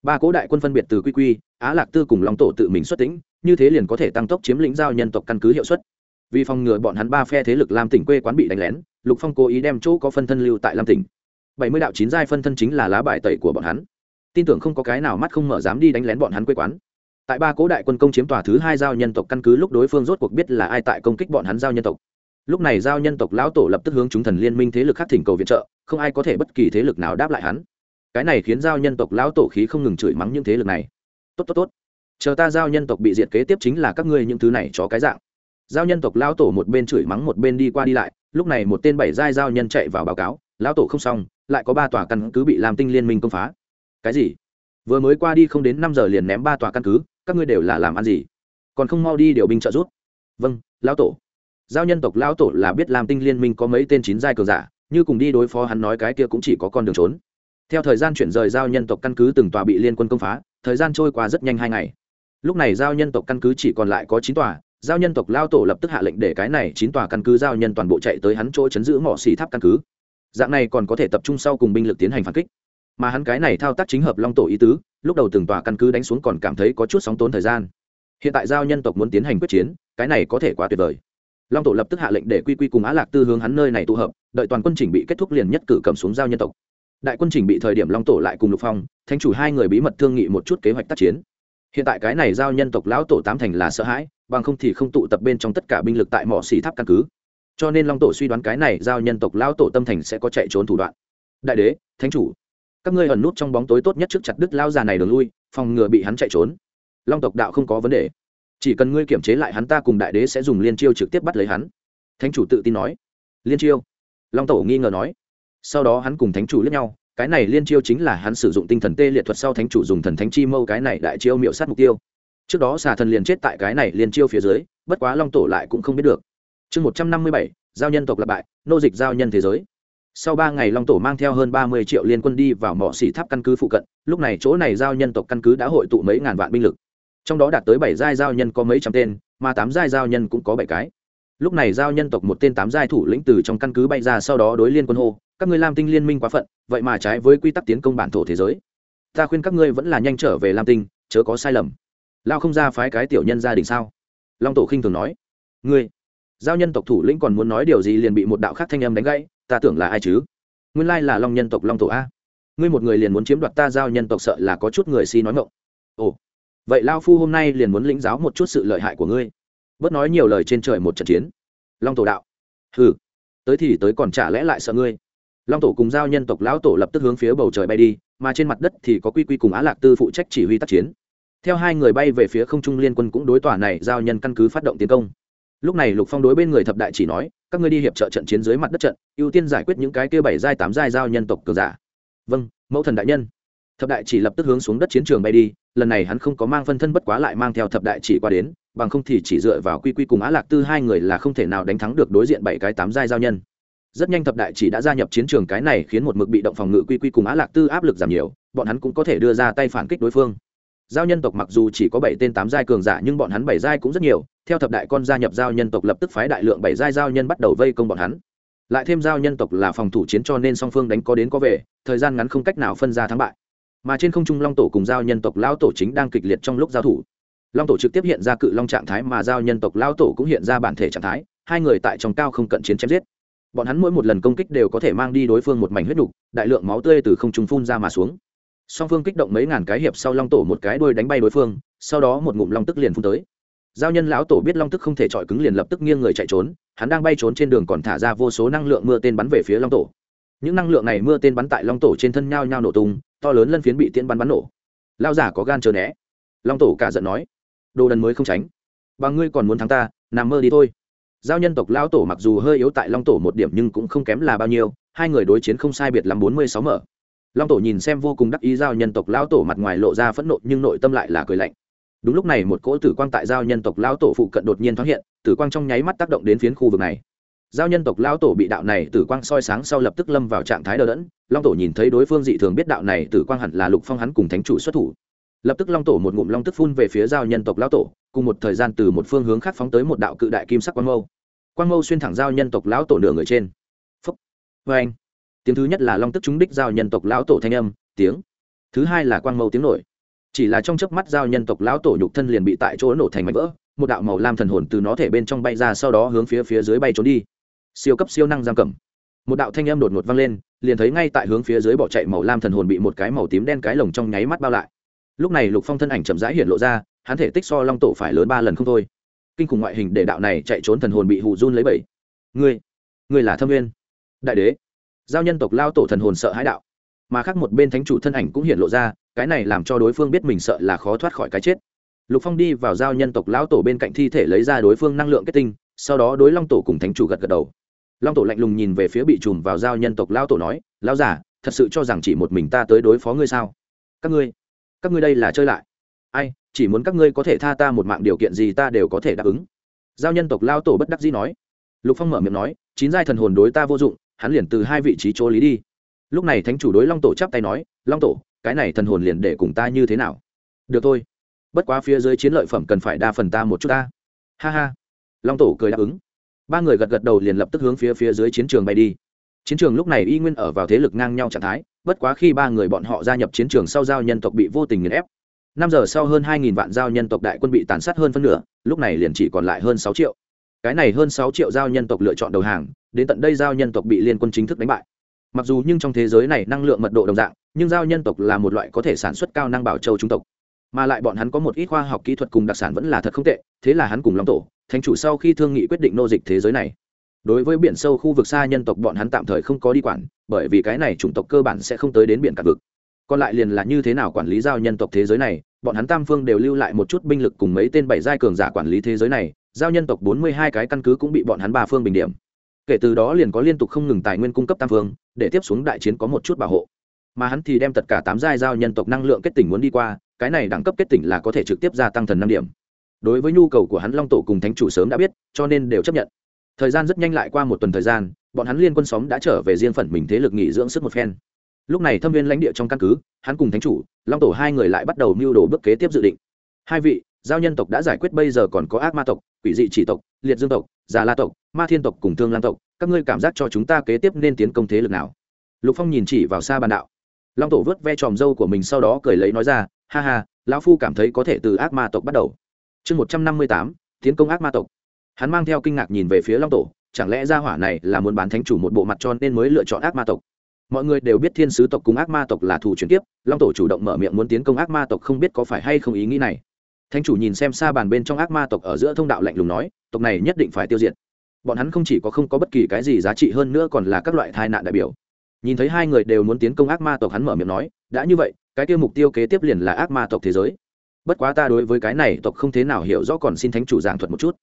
Ba cỗ đại quân phân biệt từ quy quy, á lạc tư cùng long tổ tự mình xuất tĩnh, như thế liền có thể tăng tốc chiếm lĩnh giao nhân tộc căn cứ hiệu suất. Vì phòng ngừa bọn hắn ba phe thế lực làm tỉnh quê quán bị đánh lén lục phong cố ý đem chỗ có phân thân lưu tại lam tỉnh. Bảy mươi đạo chín giai phân thân chính là lá bài tẩy của bọn hắn. Tin tưởng không có cái nào mắt không mở dám đi đánh lén bọn hắn quê quán. Tại ba cố đại quân công chiếm tòa thứ hai giao nhân tộc căn cứ lúc đối phương rốt cuộc biết là ai tại công kích bọn hắn giao nhân tộc. Lúc này giao nhân tộc lão tổ lập tức hướng chúng thần liên minh thế lực khác thỉnh cầu viện trợ, không ai có thể bất kỳ thế lực nào đáp lại hắn. Cái này khiến giao nhân tộc lão tổ khí không ngừng chửi mắng những thế lực này. Tốt tốt tốt. Chờ ta giao nhân tộc bị diệt kế tiếp chính là các ngươi những thứ này cho cái dạng. Giao nhân tộc lão tổ một bên chửi mắng một bên đi qua đi lại lúc này một tên bảy giai giao nhân chạy vào báo cáo, lão tổ không xong, lại có ba tòa căn cứ bị làm tinh liên minh công phá. Cái gì? Vừa mới qua đi không đến năm giờ liền ném ba tòa căn cứ, các ngươi đều là làm ăn gì? Còn không mau đi điều binh trợ giúp. Vâng lão tổ. Giao nhân tộc lão tổ là biết làm tinh liên minh có mấy tên chín giai cường giả, như cùng đi đối phó hắn nói cái kia cũng chỉ có con đường trốn. Theo thời gian chuyển rời giao nhân tộc căn cứ từng tòa bị liên quân công phá, thời gian trôi qua rất nhanh hai ngày. Lúc này giao nhân tộc căn cứ chỉ còn lại có chín tòa giao nhân tộc lao tổ lập tức hạ lệnh để cái này chín tòa căn cứ giao nhân toàn bộ chạy tới hắn chỗ chấn giữ mỏ xì tháp căn cứ. Dạng này còn có thể tập trung sau cùng binh lực tiến hành phản kích. Mà hắn cái này thao tác chính hợp long tổ ý tứ, lúc đầu từng tòa căn cứ đánh xuống còn cảm thấy có chút sóng tốn thời gian. Hiện tại giao nhân tộc muốn tiến hành quyết chiến, cái này có thể quá tuyệt vời. Long tổ lập tức hạ lệnh để quy quy cùng á lạc tư hướng hắn nơi này tụ hợp, đợi toàn quân chỉnh bị kết thúc liền nhất cử cầm xuống giao nhân tộc. Đại quân chỉnh bị thời điểm long tổ lại cùng lục phong, thánh chủ hai người bí mật thương nghị một chút kế hoạch tác chiến hiện tại cái này giao nhân tộc lão tổ tám thành là sợ hãi, bằng không thì không tụ tập bên trong tất cả binh lực tại mỏ xì tháp căn cứ. Cho nên long tổ suy đoán cái này giao nhân tộc lão tổ tâm thành sẽ có chạy trốn thủ đoạn. Đại đế, thánh chủ, các ngươi ẩn nút trong bóng tối tốt nhất trước chặt đứt lao già này đường lui, phòng ngừa bị hắn chạy trốn. Long tộc đạo không có vấn đề. Chỉ cần ngươi kiểm chế lại hắn ta cùng đại đế sẽ dùng liên chiêu trực tiếp bắt lấy hắn. Thánh chủ tự tin nói. Liên chiêu? Long tổ nghi ngờ nói. Sau đó hắn cùng thánh chủ lướt nhau cái này liên chiêu chính là hắn sử dụng tinh thần tê liệt thuật sau thánh chủ dùng thần thánh chi mâu cái này đại chiêu miệu sát mục tiêu. Trước đó xà thần liền chết tại cái này liên chiêu phía dưới, bất quá long tổ lại cũng không biết được. Chương một trăm năm mươi bảy, giao nhân tộc lập bại, nô dịch giao nhân thế giới. Sau ba ngày long tổ mang theo hơn ba mươi triệu liên quân đi vào mỏ xỉ tháp căn cứ phụ cận, lúc này chỗ này giao nhân tộc căn cứ đã hội tụ mấy ngàn vạn binh lực. Trong đó đạt tới bảy giai giao nhân có mấy trăm tên, mà tám giai giao nhân cũng có bảy cái. Lúc này giao nhân tộc một tên tám giai thủ lĩnh từ trong căn cứ bay ra sau đó đối liên quân hô các ngươi lam tinh liên minh quá phận, vậy mà trái với quy tắc tiến công bản thổ thế giới. Ta khuyên các ngươi vẫn là nhanh trở về lam tinh, chớ có sai lầm. Lao không ra phái cái tiểu nhân gia đình sao? Long tổ khinh thường nói. Ngươi, giao nhân tộc thủ lĩnh còn muốn nói điều gì liền bị một đạo khác thanh âm đánh gãy, ta tưởng là ai chứ? Nguyên lai là long nhân tộc long tổ a. Ngươi một người liền muốn chiếm đoạt ta giao nhân tộc sợ là có chút người si nói ngộng ồ, vậy lao phu hôm nay liền muốn lĩnh giáo một chút sự lợi hại của ngươi. Bớt nói nhiều lời trên trời một trận chiến. Long tổ đạo. Hừ, tới thì tới còn trả lẽ lại sợ ngươi? Long tổ cùng giao nhân tộc lão tổ lập tức hướng phía bầu trời bay đi, mà trên mặt đất thì có quy quy cùng á lạc tư phụ trách chỉ huy tác chiến. Theo hai người bay về phía không trung liên quân cũng đối tòa này giao nhân căn cứ phát động tiến công. Lúc này lục phong đối bên người thập đại chỉ nói, các ngươi đi hiệp trợ trận chiến dưới mặt đất trận, ưu tiên giải quyết những cái kia bảy giai, tám giai giao nhân tộc cường giả. Vâng mẫu thần đại nhân. Thập đại chỉ lập tức hướng xuống đất chiến trường bay đi, lần này hắn không có mang phân thân bất quá lại mang theo thập đại chỉ qua đến, bằng không thì chỉ dựa vào quy quy cùng á lạc tư hai người là không thể nào đánh thắng được đối diện bảy cái, tám giai giao nhân rất nhanh thập đại chỉ đã gia nhập chiến trường, cái này khiến một mực bị động phòng ngự quy quy cùng á lạc tư áp lực giảm nhiều, bọn hắn cũng có thể đưa ra tay phản kích đối phương. Giao nhân tộc mặc dù chỉ có bảy tên tám giai cường giả, nhưng bọn hắn bảy giai cũng rất nhiều, theo thập đại con gia nhập giao nhân tộc lập tức phái đại lượng bảy giai giao nhân bắt đầu vây công bọn hắn. Lại thêm giao nhân tộc là phòng thủ chiến cho nên song phương đánh có đến có về, thời gian ngắn không cách nào phân ra thắng bại. Mà trên không trung long tổ cùng giao nhân tộc lao tổ chính đang kịch liệt trong lúc giao thủ. Long tổ trực tiếp hiện ra cự long trạng thái mà giao nhân tộc lao tổ cũng hiện ra bản thể trạng thái, hai người tại trong cao không cận chiến chém giết bọn hắn mỗi một lần công kích đều có thể mang đi đối phương một mảnh huyết đục, đại lượng máu tươi từ không trung phun ra mà xuống. Song phương kích động mấy ngàn cái hiệp sau long tổ một cái đuôi đánh bay đối phương, sau đó một ngụm long tức liền phun tới. Giao nhân lão tổ biết long tức không thể chọi cứng liền lập tức nghiêng người chạy trốn, hắn đang bay trốn trên đường còn thả ra vô số năng lượng mưa tên bắn về phía long tổ. Những năng lượng này mưa tên bắn tại long tổ trên thân nhao nhau nổ tung, to lớn lân phiến bị tiễn bắn bắn nổ. Lao giả có gan chờ né. Long tổ cả giận nói, đồ đần mới không tránh. Và ngươi còn muốn thắng ta, nằm mơ đi thôi giao nhân tộc lão tổ mặc dù hơi yếu tại long tổ một điểm nhưng cũng không kém là bao nhiêu, hai người đối chiến không sai biệt lắm bốn mươi sáu mở. Long tổ nhìn xem vô cùng đắc ý giao nhân tộc lão tổ mặt ngoài lộ ra phẫn nộ nhưng nội tâm lại là cười lạnh. Đúng lúc này một cỗ tử quang tại giao nhân tộc lão tổ phụ cận đột nhiên thoáng hiện, tử quang trong nháy mắt tác động đến phiến khu vực này. Giao nhân tộc lão tổ bị đạo này tử quang soi sáng sau lập tức lâm vào trạng thái đờ đẫn, long tổ nhìn thấy đối phương dị thường biết đạo này tử quang hẳn là lục phong hắn cùng thánh chủ xuất thủ. Lập tức long tổ một ngụm long tức phun về phía giao nhân tộc lão tổ cùng một thời gian từ một phương hướng khác phóng tới một đạo cự đại kim sắc quang mâu. Quang mâu xuyên thẳng giao nhân tộc lão tổ nửa người trên. Phúc. Vê anh. Tiếng thứ nhất là long tức chúng đích giao nhân tộc lão tổ thanh âm, tiếng. Thứ hai là quang mâu tiếng nổi. Chỉ là trong chớp mắt giao nhân tộc lão tổ nhục thân liền bị tại chỗ nổ thành mảnh vỡ, một đạo màu lam thần hồn từ nó thể bên trong bay ra sau đó hướng phía phía dưới bay trốn đi. Siêu cấp siêu năng giam cầm. Một đạo thanh âm đột ngột vang lên, liền thấy ngay tại hướng phía dưới bỏ chạy màu lam thần hồn bị một cái màu tím đen cái lồng trong nháy mắt bao lại. Lúc này lục phong thân ảnh chậm rãi hiện lộ ra hắn thể tích so long tổ phải lớn ba lần không thôi. Kinh khủng ngoại hình để đạo này chạy trốn thần hồn bị hù run lấy bảy ngươi ngươi là thâm viên đại đế. Giao nhân tộc lao tổ thần hồn sợ hãi đạo. Mà khác một bên thánh chủ thân ảnh cũng hiện lộ ra, cái này làm cho đối phương biết mình sợ là khó thoát khỏi cái chết. Lục phong đi vào giao nhân tộc lão tổ bên cạnh thi thể lấy ra đối phương năng lượng kết tinh, sau đó đối long tổ cùng thánh chủ gật gật đầu. Long tổ lạnh lùng nhìn về phía bị trùm vào giao nhân tộc lão tổ nói, lão giả thật sự cho rằng chỉ một mình ta tới đối phó ngươi sao? Các ngươi các ngươi đây là chơi lại. Ai chỉ muốn các ngươi có thể tha ta một mạng, điều kiện gì ta đều có thể đáp ứng. Giao nhân tộc lao tổ bất đắc dĩ nói. Lục phong mở miệng nói, chín giai thần hồn đối ta vô dụng, hắn liền từ hai vị trí chỗ lý đi. Lúc này thánh chủ đối long tổ chắp tay nói, long tổ, cái này thần hồn liền để cùng ta như thế nào? Được thôi. Bất quá phía dưới chiến lợi phẩm cần phải đa phần ta một chút ta. Ha ha. Long tổ cười đáp ứng. Ba người gật gật đầu liền lập tức hướng phía phía dưới chiến trường bay đi. Chiến trường lúc này y nguyên ở vào thế lực ngang nhau trạng thái, bất quá khi ba người bọn họ gia nhập chiến trường sau giao nhân tộc bị vô tình nghiền ép năm giờ sau hơn hai nghìn vạn giao nhân tộc đại quân bị tàn sát hơn phân nửa, lúc này liền chỉ còn lại hơn sáu triệu. Cái này hơn sáu triệu giao nhân tộc lựa chọn đầu hàng, đến tận đây giao nhân tộc bị liên quân chính thức đánh bại. Mặc dù nhưng trong thế giới này năng lượng mật độ đồng dạng, nhưng giao nhân tộc là một loại có thể sản xuất cao năng bảo châu trung tộc. Mà lại bọn hắn có một ít khoa học kỹ thuật cùng đặc sản vẫn là thật không tệ, thế là hắn cùng long tổ, Thánh chủ sau khi thương nghị quyết định nô dịch thế giới này. Đối với biển sâu khu vực xa nhân tộc bọn hắn tạm thời không có đi quản, bởi vì cái này chủng tộc cơ bản sẽ không tới đến biển cả vực còn lại liền là như thế nào quản lý giao nhân tộc thế giới này, bọn hắn tam phương đều lưu lại một chút binh lực cùng mấy tên bảy giai cường giả quản lý thế giới này, giao nhân tộc bốn mươi hai cái căn cứ cũng bị bọn hắn ba phương bình điểm. Kể từ đó liền có liên tục không ngừng tài nguyên cung cấp tam phương, để tiếp xuống đại chiến có một chút bảo hộ. Mà hắn thì đem tất cả tám giai giao nhân tộc năng lượng kết tỉnh muốn đi qua, cái này đẳng cấp kết tỉnh là có thể trực tiếp gia tăng thần năm điểm. Đối với nhu cầu của hắn long tổ cùng thánh chủ sớm đã biết, cho nên đều chấp nhận. Thời gian rất nhanh lại qua một tuần thời gian, bọn hắn liên quân xóm đã trở về riêng phần mình thế lực nghỉ dưỡng sức một phen lúc này thâm viên lãnh địa trong căn cứ, hắn cùng thánh chủ, long tổ hai người lại bắt đầu mưu đồ bước kế tiếp dự định. Hai vị, giao nhân tộc đã giải quyết bây giờ còn có ác ma tộc, quỷ dị chỉ tộc, liệt dương tộc, già la tộc, ma thiên tộc cùng thương lan tộc, các ngươi cảm giác cho chúng ta kế tiếp nên tiến công thế lực nào? Lục phong nhìn chỉ vào xa bàn đạo. Long tổ vớt ve tròm dâu của mình sau đó cười lấy nói ra, ha ha, lão phu cảm thấy có thể từ ác ma tộc bắt đầu. Chương một trăm năm mươi tám, tiến công ác ma tộc. Hắn mang theo kinh ngạc nhìn về phía long tổ, chẳng lẽ gia hỏa này là muốn bán thánh chủ một bộ mặt cho nên mới lựa chọn ác ma tộc? Mọi người đều biết thiên sứ tộc cùng ác ma tộc là thù chuyển tiếp long tổ chủ động mở miệng muốn tiến công ác ma tộc không biết có phải hay không ý nghĩ này. Thánh chủ nhìn xem xa bàn bên trong ác ma tộc ở giữa thông đạo lạnh lùng nói, tộc này nhất định phải tiêu diệt. Bọn hắn không chỉ có không có bất kỳ cái gì giá trị hơn nữa còn là các loại tai nạn đại biểu. Nhìn thấy hai người đều muốn tiến công ác ma tộc hắn mở miệng nói, đã như vậy, cái tiêu mục tiêu kế tiếp liền là ác ma tộc thế giới. Bất quá ta đối với cái này tộc không thế nào hiểu rõ còn xin thánh chủ giảng thuật một chút.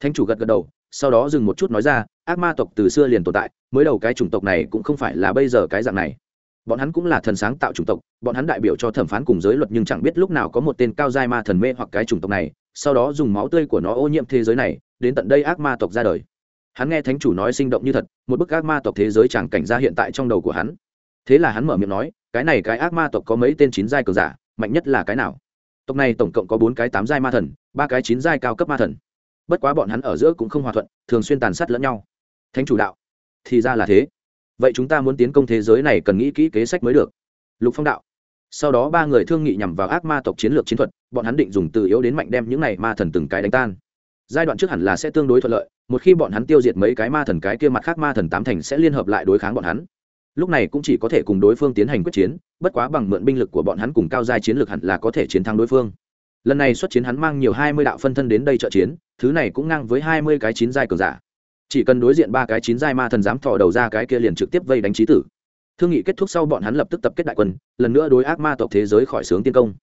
Thánh chủ gật gật đầu sau đó dừng một chút nói ra, ác ma tộc từ xưa liền tồn tại, mới đầu cái chủng tộc này cũng không phải là bây giờ cái dạng này. Bọn hắn cũng là thần sáng tạo chủng tộc, bọn hắn đại biểu cho thẩm phán cùng giới luật nhưng chẳng biết lúc nào có một tên cao giai ma thần mê hoặc cái chủng tộc này, sau đó dùng máu tươi của nó ô nhiễm thế giới này, đến tận đây ác ma tộc ra đời. Hắn nghe thánh chủ nói sinh động như thật, một bức ác ma tộc thế giới chẳng cảnh ra hiện tại trong đầu của hắn. Thế là hắn mở miệng nói, cái này cái ác ma tộc có mấy tên chín giai cờ giả, mạnh nhất là cái nào? Tộc này tổng cộng có bốn cái tám giai ma thần, ba cái chín giai cao cấp ma thần bất quá bọn hắn ở giữa cũng không hòa thuận, thường xuyên tàn sát lẫn nhau. Thánh chủ đạo, thì ra là thế. Vậy chúng ta muốn tiến công thế giới này cần nghĩ kỹ kế sách mới được. Lục phong đạo, sau đó ba người thương nghị nhằm vào ác ma tộc chiến lược chiến thuật, bọn hắn định dùng từ yếu đến mạnh đem những này ma thần từng cái đánh tan. Giai đoạn trước hẳn là sẽ tương đối thuận lợi, một khi bọn hắn tiêu diệt mấy cái ma thần cái kia mặt khác ma thần tám thành sẽ liên hợp lại đối kháng bọn hắn. Lúc này cũng chỉ có thể cùng đối phương tiến hành quyết chiến, bất quá bằng mượn binh lực của bọn hắn cùng cao giai chiến lược hẳn là có thể chiến thắng đối phương lần này xuất chiến hắn mang nhiều hai mươi đạo phân thân đến đây trợ chiến, thứ này cũng ngang với hai mươi cái chín giai cường giả. Chỉ cần đối diện ba cái chín giai ma thần dám thò đầu ra cái kia liền trực tiếp vây đánh trí tử. Thương nghị kết thúc sau bọn hắn lập tức tập kết đại quân, lần nữa đối ác ma tộc thế giới khỏi sướng tiên công.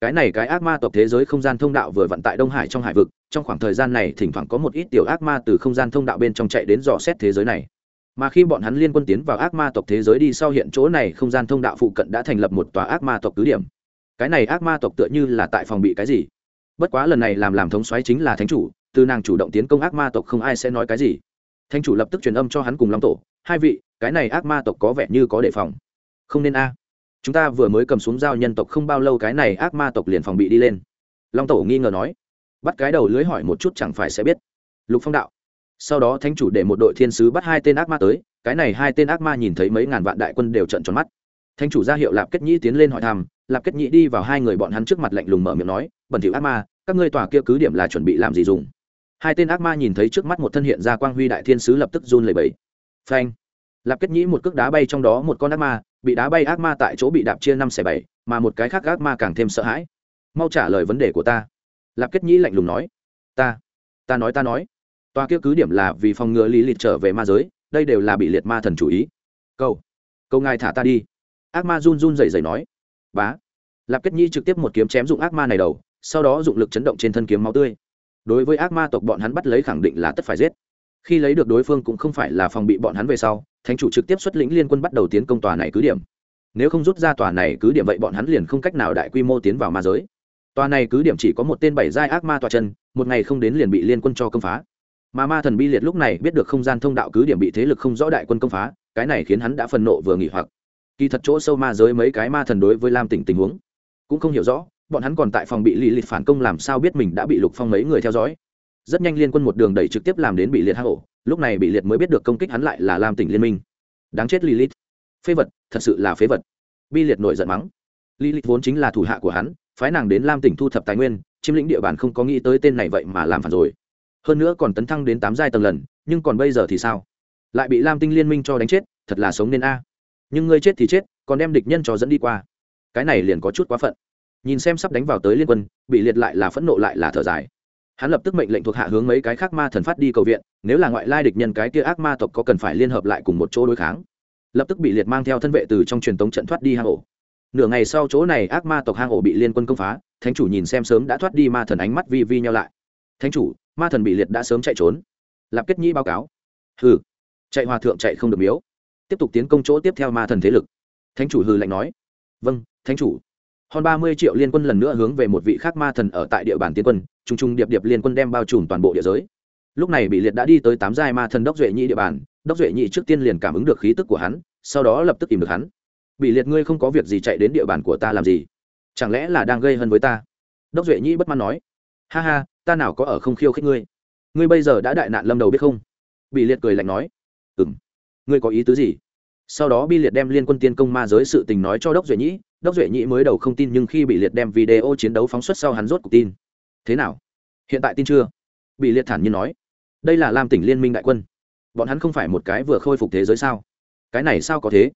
Cái này cái ác ma tộc thế giới không gian thông đạo vừa vận tại đông hải trong hải vực, trong khoảng thời gian này thỉnh thoảng có một ít tiểu ác ma từ không gian thông đạo bên trong chạy đến dò xét thế giới này. Mà khi bọn hắn liên quân tiến vào ác ma tộc thế giới đi, sau hiện chỗ này không gian thông đạo phụ cận đã thành lập một tòa ác ma tộc cứ điểm cái này ác ma tộc tựa như là tại phòng bị cái gì? Bất quá lần này làm làm thống xoáy chính là thánh chủ, từ nàng chủ động tiến công ác ma tộc không ai sẽ nói cái gì. Thánh chủ lập tức truyền âm cho hắn cùng long tổ, hai vị, cái này ác ma tộc có vẻ như có đề phòng. Không nên a. Chúng ta vừa mới cầm xuống giao nhân tộc không bao lâu cái này ác ma tộc liền phòng bị đi lên. Long tổ nghi ngờ nói. Bắt cái đầu lưới hỏi một chút chẳng phải sẽ biết. Lục phong đạo. Sau đó thánh chủ để một đội thiên sứ bắt hai tên ác ma tới, cái này hai tên ác ma nhìn thấy mấy ngàn vạn đại quân đều trận tròn mắt thánh chủ ra hiệu lạp kết nhĩ tiến lên hỏi thăm, lạp kết nhĩ đi vào hai người bọn hắn trước mặt lạnh lùng mở miệng nói, bẩn thỉu ác ma, các ngươi tòa kia cứ điểm là chuẩn bị làm gì dùng? Hai tên ác ma nhìn thấy trước mắt một thân hiện ra quang huy đại thiên sứ lập tức run lẩy bẩy. Phanh! Lạp kết nhĩ một cước đá bay trong đó một con ác ma, bị đá bay ác ma tại chỗ bị đạp chia năm xẻ bảy, mà một cái khác ác ma càng thêm sợ hãi. Mau trả lời vấn đề của ta. Lạp kết nhĩ lạnh lùng nói. Ta ta nói ta nói. Tòa kia cứ điểm là vì phòng ngừa lý lịch trở về ma giới, đây đều là bị liệt ma thần chủ ý. Câu câu ngài thả ta đi ác ma run run rẩy rẩy nói. Bá. Lạp kết nhi trực tiếp một kiếm chém dụng ác ma này đầu, sau đó dụng lực chấn động trên thân kiếm máu tươi. Đối với ác ma tộc bọn hắn bắt lấy khẳng định là tất phải giết. Khi lấy được đối phương cũng không phải là phòng bị bọn hắn về sau, thánh chủ trực tiếp xuất lĩnh liên quân bắt đầu tiến công tòa này cứ điểm. Nếu không rút ra tòa này cứ điểm vậy bọn hắn liền không cách nào đại quy mô tiến vào ma giới. Tòa này cứ điểm chỉ có một tên bảy giai ác ma tòa chân, một ngày không đến liền bị liên quân cho công phá. Mà ma thần bi liệt lúc này biết được không gian thông đạo cứ điểm bị thế lực không rõ đại quân công phá, cái này khiến hắn đã phần nộ vừa nghỉ hoặc kỳ thật chỗ sâu ma giới mấy cái ma thần đối với lam tỉnh tình huống cũng không hiểu rõ, bọn hắn còn tại phòng bị lì lịt phản công làm sao biết mình đã bị lục phong mấy người theo dõi. Rất nhanh liên quân một đường đẩy trực tiếp làm đến bị liệt hạ hổ lúc này bị liệt mới biết được công kích hắn lại là lam tỉnh liên minh. Đáng chết lì lịt phế vật, thật sự là phế vật. Bi liệt nổi giận mắng. Lì lịt vốn chính là thủ hạ của hắn, phái nàng đến lam tỉnh thu thập tài nguyên, chiếm lĩnh địa bàn không có nghĩ tới tên này vậy mà làm phản rồi. Hơn nữa còn tấn thăng đến tám giai tầng lần, nhưng còn bây giờ thì sao? Lại bị lam tinh liên minh cho đánh chết, thật là sống nên a nhưng ngươi chết thì chết, còn đem địch nhân cho dẫn đi qua. Cái này liền có chút quá phận. Nhìn xem sắp đánh vào tới liên quân, bị liệt lại là phẫn nộ lại là thở dài. Hắn lập tức mệnh lệnh thuộc hạ hướng mấy cái khác ma thần phát đi cầu viện, nếu là ngoại lai địch nhân cái kia ác ma tộc có cần phải liên hợp lại cùng một chỗ đối kháng. Lập tức bị liệt mang theo thân vệ từ trong truyền tống trận thoát đi hang ổ. Nửa ngày sau chỗ này ác ma tộc hang ổ bị liên quân công phá, thánh chủ nhìn xem sớm đã thoát đi ma thần ánh mắt vi vi nhau lại. Thánh chủ, ma thần bị liệt đã sớm chạy trốn. Lạp kết nhĩ báo cáo. Hừ. Chạy hòa thượng chạy không được miếu tiếp tục tiến công chỗ tiếp theo ma thần thế lực. Thánh chủ hư lạnh nói. Vâng thánh chủ. Hơn ba mươi triệu liên quân lần nữa hướng về một vị khác ma thần ở tại địa bàn tiến quân t r u n g t r u n g điệp điệp liên quân đem bao trùm toàn bộ địa giới. Lúc này bị liệt đã đi tới tám giai ma thần đốc duệ nhị địa bàn, đốc duệ nhị trước tiên liền cảm ứng được khí tức của hắn, sau đó lập tức tìm được hắn. Bị liệt ngươi không có việc gì chạy đến địa bàn của ta làm gì? Chẳng lẽ là đang gây hấn với ta? Đốc duệ nhị bất mãn nói. Ha ha, ta nào có ở không khiêu khích ngươi? Ngươi bây giờ đã đại nạn lâm đầu biết không? Bị liệt cười lạnh nói. Ừ m ngươi có ý tứ gì? Sau đó bi liệt đem liên quân tiên công ma giới sự tình nói cho đốc duệ nhĩ. Đốc duệ nhĩ mới đầu không tin nhưng khi bị liệt đem video chiến đấu phóng xuất sau hắn rốt cuộc tin. Thế nào? Hiện tại tin chưa? Bị liệt thản nhiên nói. Đây là lam tỉnh liên minh đại quân. Bọn hắn không phải một cái vừa khôi phục thế giới sao? Cái này sao có thế?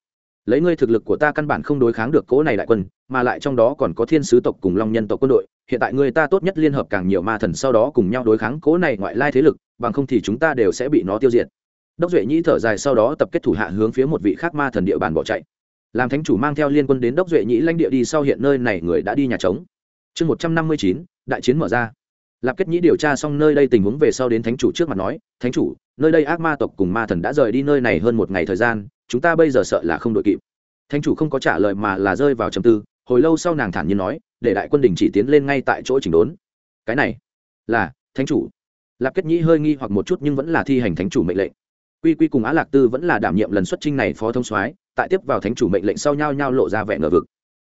Lấy ngươi thực lực của ta căn bản không đối kháng được cỗ này đại quân, mà lại trong đó còn có thiên sứ tộc cùng long nhân tộc quân đội. Hiện tại ngươi ta tốt nhất liên hợp càng nhiều ma thần sau đó cùng nhau đối kháng cỗ này ngoại lai thế lực, bằng không thì chúng ta đều sẽ bị nó tiêu diệt đốc duệ nhĩ thở dài sau đó tập kết thủ hạ hướng phía một vị khác ma thần địa bàn bỏ chạy. Làm thánh chủ mang theo liên quân đến đốc duệ nhĩ lãnh địa đi, sau hiện nơi này người đã đi nhà trống. Chương một trăm năm mươi chín, đại chiến mở ra. Lạp kết nhĩ điều tra xong nơi đây tình huống về sau đến thánh chủ trước mặt nói, thánh chủ, nơi đây ác ma tộc cùng ma thần đã rời đi nơi này hơn một ngày thời gian, chúng ta bây giờ sợ là không đội kịp. Thánh chủ không có trả lời mà là rơi vào trầm tư, hồi lâu sau nàng thản nhiên nói, để đại quân đình chỉ tiến lên ngay tại chỗ chỉnh đốn. Cái này là, thánh chủ. Lạp kết nhĩ hơi nghi hoặc một chút nhưng vẫn là thi hành thánh chủ mệnh lệnh quy quy cùng á lạc tư vẫn là đảm nhiệm lần xuất trinh này phó thông soái, tại tiếp vào thánh chủ mệnh lệnh sau nhau nhau lộ ra vẻ ngờ vực.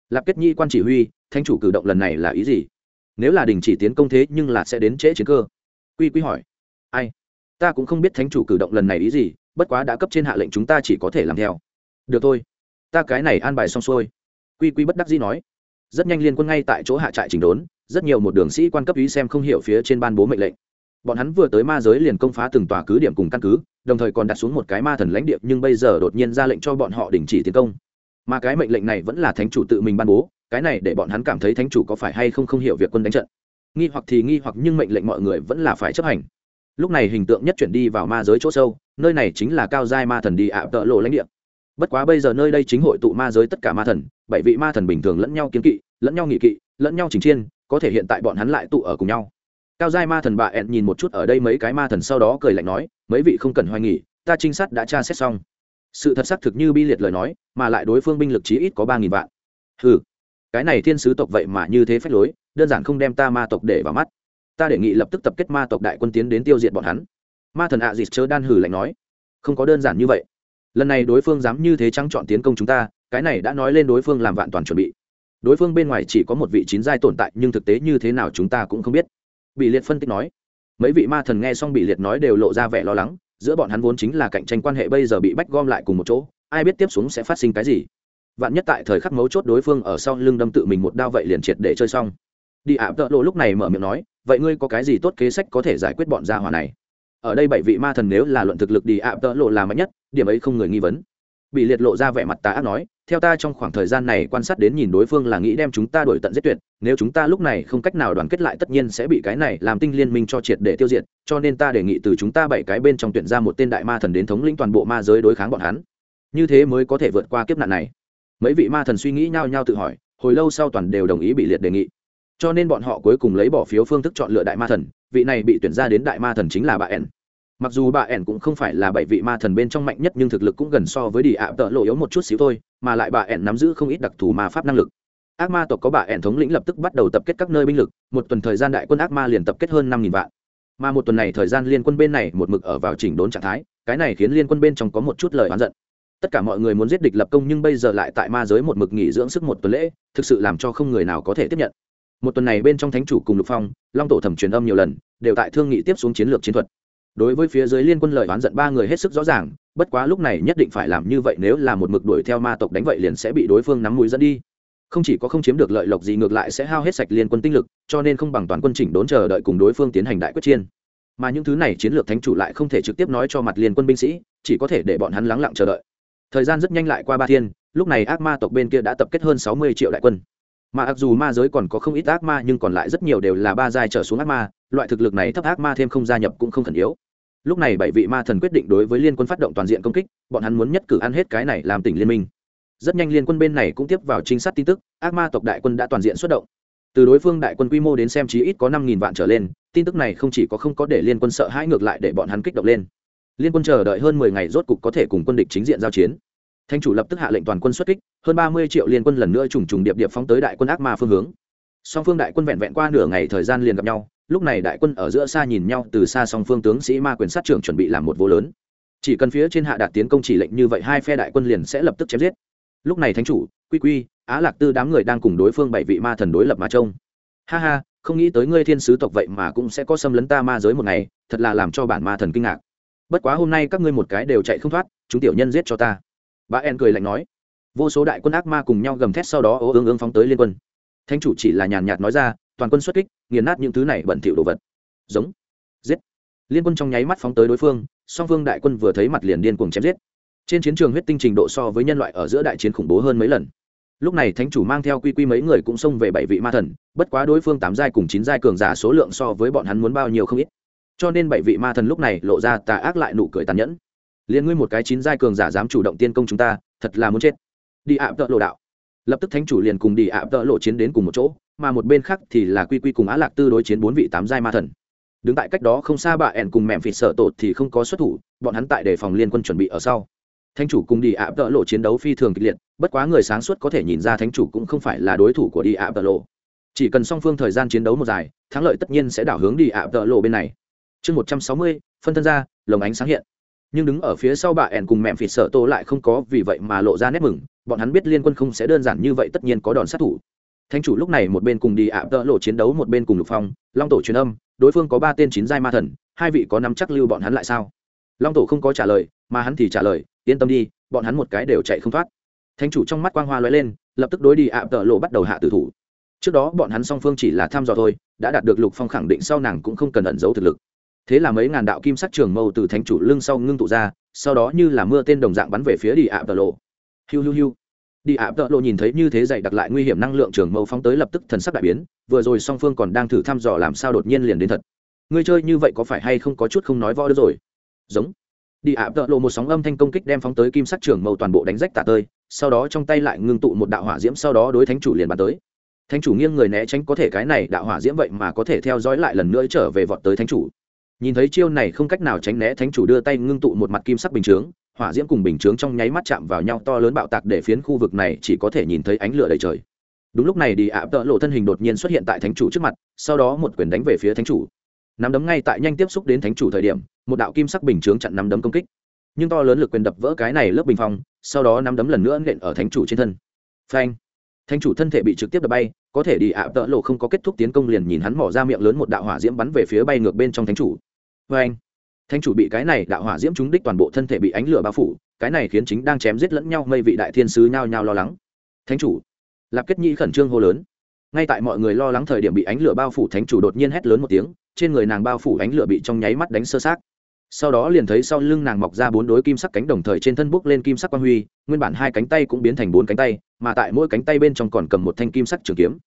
Lạp kết Nhi quan chỉ huy, thánh chủ cử động lần này là ý gì? Nếu là đình chỉ tiến công thế nhưng là sẽ đến trễ chiến cơ. Quy quy hỏi. Ai? Ta cũng không biết thánh chủ cử động lần này ý gì, bất quá đã cấp trên hạ lệnh chúng ta chỉ có thể làm theo. Được thôi. Ta cái này an bài xong xuôi. Quy quy bất đắc dĩ nói. Rất nhanh liên quân ngay tại chỗ hạ trại chỉnh đốn, rất nhiều một đường sĩ quan cấp ý xem không hiểu phía trên ban bố mệnh lệnh bọn hắn vừa tới ma giới liền công phá từng tòa cứ điểm cùng căn cứ, đồng thời còn đặt xuống một cái ma thần lãnh địa, nhưng bây giờ đột nhiên ra lệnh cho bọn họ đình chỉ tiến công. Mà cái mệnh lệnh này vẫn là thánh chủ tự mình ban bố, cái này để bọn hắn cảm thấy thánh chủ có phải hay không không hiểu việc quân đánh trận. Nghi hoặc thì nghi hoặc nhưng mệnh lệnh mọi người vẫn là phải chấp hành. Lúc này hình tượng nhất chuyển đi vào ma giới chỗ sâu, nơi này chính là cao giai ma thần đi ạ tợ lộ lãnh địa. Bất quá bây giờ nơi đây chính hội tụ ma giới tất cả ma thần, bảy vị ma thần bình thường lẫn nhau kiến kỵ, lẫn nhau nghị kỵ, lẫn nhau chính chiên, có thể hiện tại bọn hắn lại tụ ở cùng nhau cao giai ma thần bà ẹn nhìn một chút ở đây mấy cái ma thần sau đó cười lạnh nói, mấy vị không cần hoài nghỉ ta trinh sát đã tra xét xong. Sự thật xác thực như bi liệt lời nói, mà lại đối phương binh lực chí ít có ba nghìn vạn. Ừ cái này thiên sứ tộc vậy mà như thế phép lối, đơn giản không đem ta ma tộc để vào mắt. Ta đề nghị lập tức tập kết ma tộc đại quân tiến đến tiêu diệt bọn hắn. Ma thần ạ à dịt chớ đan hử lạnh nói, không có đơn giản như vậy. Lần này đối phương dám như thế trắng chọn tiến công chúng ta, cái này đã nói lên đối phương làm vạn toàn chuẩn bị. Đối phương bên ngoài chỉ có một vị chín giai tồn tại, nhưng thực tế như thế nào chúng ta cũng không biết bị liệt phân tích nói, mấy vị ma thần nghe xong bị liệt nói đều lộ ra vẻ lo lắng, giữa bọn hắn vốn chính là cạnh tranh quan hệ bây giờ bị bách gom lại cùng một chỗ, ai biết tiếp xuống sẽ phát sinh cái gì. Vạn nhất tại thời khắc mấu chốt đối phương ở sau lưng đâm tự mình một đao vậy liền triệt để chơi xong. Đi ạ, tợ lộ lúc này mở miệng nói, vậy ngươi có cái gì tốt kế sách có thể giải quyết bọn gia hỏa này? Ở đây bảy vị ma thần nếu là luận thực lực đi ạ, tợ lộ là mạnh nhất, điểm ấy không người nghi vấn. Bị liệt lộ ra vẻ mặt tà ác nói theo ta trong khoảng thời gian này quan sát đến nhìn đối phương là nghĩ đem chúng ta đổi tận giết tuyệt, nếu chúng ta lúc này không cách nào đoàn kết lại tất nhiên sẽ bị cái này làm tinh liên minh cho triệt để tiêu diệt, cho nên ta đề nghị từ chúng ta bảy cái bên trong tuyển ra một tên đại ma thần đến thống lĩnh toàn bộ ma giới đối kháng bọn hắn. Như thế mới có thể vượt qua kiếp nạn này. Mấy vị ma thần suy nghĩ nhau nhau tự hỏi, hồi lâu sau toàn đều đồng ý bị liệt đề nghị. Cho nên bọn họ cuối cùng lấy bỏ phiếu phương thức chọn lựa đại ma thần, vị này bị tuyển ra đến đại ma thần chính là bà ẻn mặc dù bà ẻn cũng không phải là bảy vị ma thần bên trong mạnh nhất, nhưng thực lực cũng gần so với đi ạ, tợ lộ yếu một chút xíu thôi, mà lại bà ẻn nắm giữ không ít đặc thù ma pháp năng lực. Ác ma tộc có bà ẻn thống lĩnh lập tức bắt đầu tập kết các nơi binh lực, một tuần thời gian đại quân ác ma liền tập kết hơn năm nghìn vạn. Mà một tuần này thời gian liên quân bên này một mực ở vào chỉnh đốn trạng thái, cái này khiến liên quân bên trong có một chút lời oán giận. Tất cả mọi người muốn giết địch lập công nhưng bây giờ lại tại ma giới một mực nghỉ dưỡng sức một tuần lễ, thực sự làm cho không người nào có thể tiếp nhận. Một tuần này bên trong thánh chủ cùng lục phong, long tổ thẩm truyền âm nhiều lần, đều tại thương nghị tiếp xuống chiến lược chiến thuật đối với phía dưới liên quân lời oán giận ba người hết sức rõ ràng, bất quá lúc này nhất định phải làm như vậy nếu là một mực đuổi theo ma tộc đánh vậy liền sẽ bị đối phương nắm mũi dẫn đi. Không chỉ có không chiếm được lợi lộc gì ngược lại sẽ hao hết sạch liên quân tinh lực, cho nên không bằng toàn quân chỉnh đốn chờ đợi cùng đối phương tiến hành đại quyết chiên mà những thứ này chiến lược thánh chủ lại không thể trực tiếp nói cho mặt liên quân binh sĩ, chỉ có thể để bọn hắn lắng lặng chờ đợi. Thời gian rất nhanh lại qua ba thiên, lúc này ác ma tộc bên kia đã tập kết hơn sáu mươi triệu đại quân. Mà mặc dù ma giới còn có không ít ác ma nhưng còn lại rất nhiều đều là ba giai trở xuống ác ma loại thực lực này thấp ác ma thêm không gia nhập cũng không khẩn yếu. Lúc này bảy vị ma thần quyết định đối với liên quân phát động toàn diện công kích, bọn hắn muốn nhất cử ăn hết cái này làm tỉnh liên minh. Rất nhanh liên quân bên này cũng tiếp vào trinh sát tin tức, ác ma tộc đại quân đã toàn diện xuất động. Từ đối phương đại quân quy mô đến xem chí ít có năm nghìn vạn trở lên, tin tức này không chỉ có không có để liên quân sợ hãi ngược lại để bọn hắn kích động lên. Liên quân chờ đợi hơn mười ngày rốt cục có thể cùng quân địch chính diện giao chiến. Thanh chủ lập tức hạ lệnh toàn quân xuất kích, hơn ba mươi triệu liên quân lần nữa trùng trùng điệp điệp phóng tới đại quân ác ma phương hướng. Song phương đại quân vẹn vẹn qua nửa ngày thời gian liền gặp nhau lúc này đại quân ở giữa xa nhìn nhau, từ xa song phương tướng sĩ ma quyền sát trưởng chuẩn bị làm một vô lớn. Chỉ cần phía trên hạ đạt tiến công chỉ lệnh như vậy, hai phe đại quân liền sẽ lập tức chém giết. Lúc này thánh chủ, quy quy, á lạc tư đám người đang cùng đối phương bảy vị ma thần đối lập mà trông. Ha ha, không nghĩ tới ngươi thiên sứ tộc vậy mà cũng sẽ có xâm lấn ta ma giới một ngày, thật là làm cho bản ma thần kinh ngạc. Bất quá hôm nay các ngươi một cái đều chạy không thoát, chúng tiểu nhân giết cho ta. Bà en cười lạnh nói. Vô số đại quân ác ma cùng nhau gầm thét sau đó, ô, ương ương phóng tới liên quân thánh chủ chỉ là nhàn nhạt nói ra, toàn quân xuất kích, nghiền nát những thứ này bẩn thỉu đồ vật. Giống. Giết. Liên quân trong nháy mắt phóng tới đối phương, song phương đại quân vừa thấy mặt liền điên cuồng chém giết. Trên chiến trường huyết tinh trình độ so với nhân loại ở giữa đại chiến khủng bố hơn mấy lần. Lúc này thánh chủ mang theo quy quy mấy người cũng xông về bảy vị ma thần, bất quá đối phương tám giai cùng chín giai cường giả số lượng so với bọn hắn muốn bao nhiêu không ít. Cho nên bảy vị ma thần lúc này lộ ra tà ác lại nụ cười tàn nhẫn. Liền ngươi một cái chín giai cường giả dám chủ động tiên công chúng ta, thật là muốn chết. Đi ạ, tợ lộ đạo lập tức thánh chủ liền cùng đi ạ tợ lộ chiến đến cùng một chỗ, mà một bên khác thì là quy quy cùng á lạc tư đối chiến bốn vị tám giai ma thần. Đứng tại cách đó không xa bà ẻn cùng mẹm phịt sợ tột thì không có xuất thủ, bọn hắn tại đề phòng liên quân chuẩn bị ở sau. Thánh chủ cùng đi ạ tợ lộ chiến đấu phi thường kịch liệt, bất quá người sáng suốt có thể nhìn ra thánh chủ cũng không phải là đối thủ của đi ạ tợ lộ. Chỉ cần song phương thời gian chiến đấu một dài, thắng lợi tất nhiên sẽ đảo hướng đi ạ tợ lộ bên này. Chương một trăm sáu mươi, phân thân ra, lồng ánh sáng hiện. Nhưng đứng ở phía sau bà ẻn cùng mẹm phịt sợ tô lại không có vì vậy mà lộ ra nét mừng bọn hắn biết liên quân không sẽ đơn giản như vậy, tất nhiên có đòn sát thủ. Thánh chủ lúc này một bên cùng đi ạ, tợ lộ chiến đấu, một bên cùng lục phong, long tổ truyền âm, đối phương có ba tên chín giai ma thần, hai vị có nắm chắc lưu bọn hắn lại sao? Long tổ không có trả lời, mà hắn thì trả lời, yên tâm đi, bọn hắn một cái đều chạy không thoát. Thánh chủ trong mắt quang hoa lóe lên, lập tức đối đi ạ, tợ lộ bắt đầu hạ tử thủ. Trước đó bọn hắn song phương chỉ là thăm dò thôi, đã đạt được lục phong khẳng định sau nàng cũng không cần ẩn giấu thực lực. Thế là mấy ngàn đạo kim sắc trường mâu từ thánh chủ lưng sau ngưng tụ ra, sau đó như là mưa tên đồng dạng bắn về phía đi ạ, tợ lộ hiu hiu hiu. Đi ạ, tợ lộ nhìn thấy như thế dạy đặt lại nguy hiểm năng lượng trường mâu phóng tới lập tức thần sắc đại biến, vừa rồi song phương còn đang thử thăm dò làm sao đột nhiên liền đến thật. Ngươi chơi như vậy có phải hay không có chút không nói võ nữa rồi? Giống. Đi ạ, tợ lộ một sóng âm thanh công kích đem phóng tới kim sắc trường mâu toàn bộ đánh rách tả tơi, sau đó trong tay lại ngưng tụ một đạo hỏa diễm, sau đó đối thánh chủ liền bàn tới. Thánh chủ nghiêng người né tránh, có thể cái này đạo hỏa diễm vậy mà có thể theo dõi lại lần nữa trở về vọt tới thánh chủ. Nhìn thấy chiêu này không cách nào tránh né, thánh chủ đưa tay ngưng tụ một mặt kim sắc bình chướng hỏa diễm cùng bình chướng trong nháy mắt chạm vào nhau to lớn bạo tạc để phiến khu vực này chỉ có thể nhìn thấy ánh lửa đầy trời. Đúng lúc này, đi ạ tợ lộ thân hình đột nhiên xuất hiện tại thánh chủ trước mặt, sau đó một quyền đánh về phía thánh chủ. Nắm đấm ngay tại nhanh tiếp xúc đến thánh chủ thời điểm, một đạo kim sắc bình chướng chặn nắm đấm công kích. Nhưng to lớn lực quyền đập vỡ cái này lớp bình phong, sau đó nắm đấm lần nữa nện ở thánh chủ trên thân. Phanh! Thánh chủ thân thể bị trực tiếp đập bay, có thể đi ạ tợ lộ không có kết thúc tiến công liền nhìn hắn mỏ ra miệng lớn một đạo hỏa diễm bắn về phía bay ngược bên trong thánh chủ. Phanh! Thánh chủ bị cái này đạo hỏa diễm trúng đích toàn bộ thân thể bị ánh lửa bao phủ, cái này khiến chính đang chém giết lẫn nhau mây vị đại thiên sứ nhao nhao lo lắng. Thánh chủ. Lạp kết Nhi khẩn trương hô lớn. Ngay tại mọi người lo lắng thời điểm bị ánh lửa bao phủ, thánh chủ đột nhiên hét lớn một tiếng, trên người nàng bao phủ ánh lửa bị trong nháy mắt đánh sơ sát sau đó liền thấy sau lưng nàng mọc ra bốn đối kim sắc cánh đồng thời trên thân bốc lên kim sắc quang huy, nguyên bản hai cánh tay cũng biến thành bốn cánh tay, mà tại mỗi cánh tay bên trong còn cầm một thanh kim sắc trường kiếm.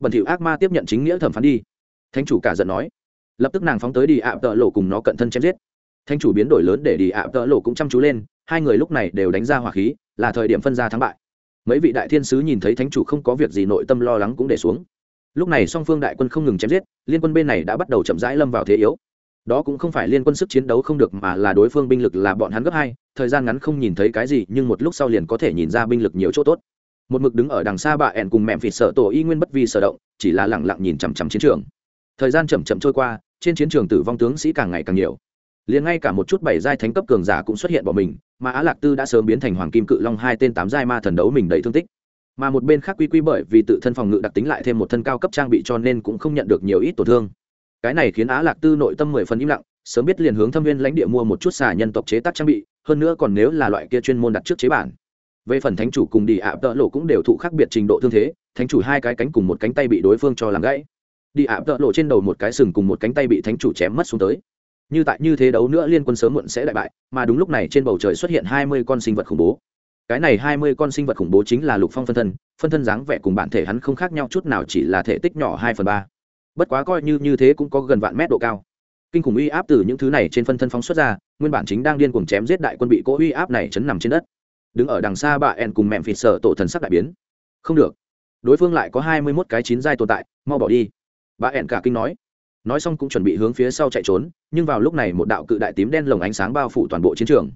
Bẩn thỉu ác ma tiếp nhận chính nghĩa thẩm phán đi. Thánh chủ cả giận nói. Lập tức nàng phóng tới đi ạ, tợ lộ cùng nó cận thân chém giết thánh chủ biến đổi lớn để đi ạ, tợ lộ cũng chăm chú lên, hai người lúc này đều đánh ra hỏa khí, là thời điểm phân ra thắng bại. Mấy vị đại thiên sứ nhìn thấy thánh chủ không có việc gì nội tâm lo lắng cũng để xuống. Lúc này song phương đại quân không ngừng chém giết, liên quân bên này đã bắt đầu chậm rãi lâm vào thế yếu. Đó cũng không phải liên quân sức chiến đấu không được mà là đối phương binh lực là bọn hắn gấp hai, thời gian ngắn không nhìn thấy cái gì, nhưng một lúc sau liền có thể nhìn ra binh lực nhiều chỗ tốt. Một mực đứng ở đằng xa bà ẻn cùng mẹm phịt sợ tổ y nguyên bất vi sở động, chỉ là lẳng lặng nhìn chằm chằm chiến trường. Thời gian chậm chậm trôi qua, trên chiến trường tử vong tướng sĩ càng ngày càng nhiều liền ngay cả một chút bảy giai thánh cấp cường giả cũng xuất hiện bỏ mình, mà á lạc tư đã sớm biến thành hoàng kim cự long hai tên tám giai ma thần đấu mình đầy thương tích. Mà một bên khác quy quy bởi vì tự thân phòng ngự đặc tính lại thêm một thân cao cấp trang bị cho nên cũng không nhận được nhiều ít tổn thương. Cái này khiến á lạc tư nội tâm mười phần im lặng, sớm biết liền hướng thâm viên lãnh địa mua một chút xà nhân tộc chế tác trang bị, hơn nữa còn nếu là loại kia chuyên môn đặt trước chế bản. Về phần thánh chủ cùng đi ạ, tợ lộ cũng đều thụ khác biệt trình độ thương thế, thánh chủ hai cái cánh cùng một cánh tay bị đối phương cho làm gãy. Đi ạ, tợ lộ trên đầu một cái sừng cùng một cánh tay bị thánh chủ chém mất xuống tới như tại như thế đấu nữa liên quân sớm muộn sẽ đại bại, mà đúng lúc này trên bầu trời xuất hiện hai mươi con sinh vật khủng bố. Cái này hai mươi con sinh vật khủng bố chính là lục phong phân thân phân thân dáng vẻ cùng bản thể hắn không khác nhau chút nào chỉ là thể tích nhỏ hai phần ba. Bất quá coi như như thế cũng có gần vạn mét độ cao. Kinh khủng uy áp từ những thứ này trên phân thân phóng xuất ra, nguyên bản chính đang điên cuồng chém giết đại quân bị cỗ uy áp này chấn nằm trên đất. Đứng ở đằng xa bà ẹn cùng mẹm phịt sợ tổ thần sắc đại biến. Không được. Đối phương lại có hai mươi mốt cái chín giai tồn tại, mau bỏ đi. Bà ẹn cả kinh nói nói xong cũng chuẩn bị hướng phía sau chạy trốn, nhưng vào lúc này một đạo cự đại tím đen lồng ánh sáng bao phủ toàn bộ chiến trường.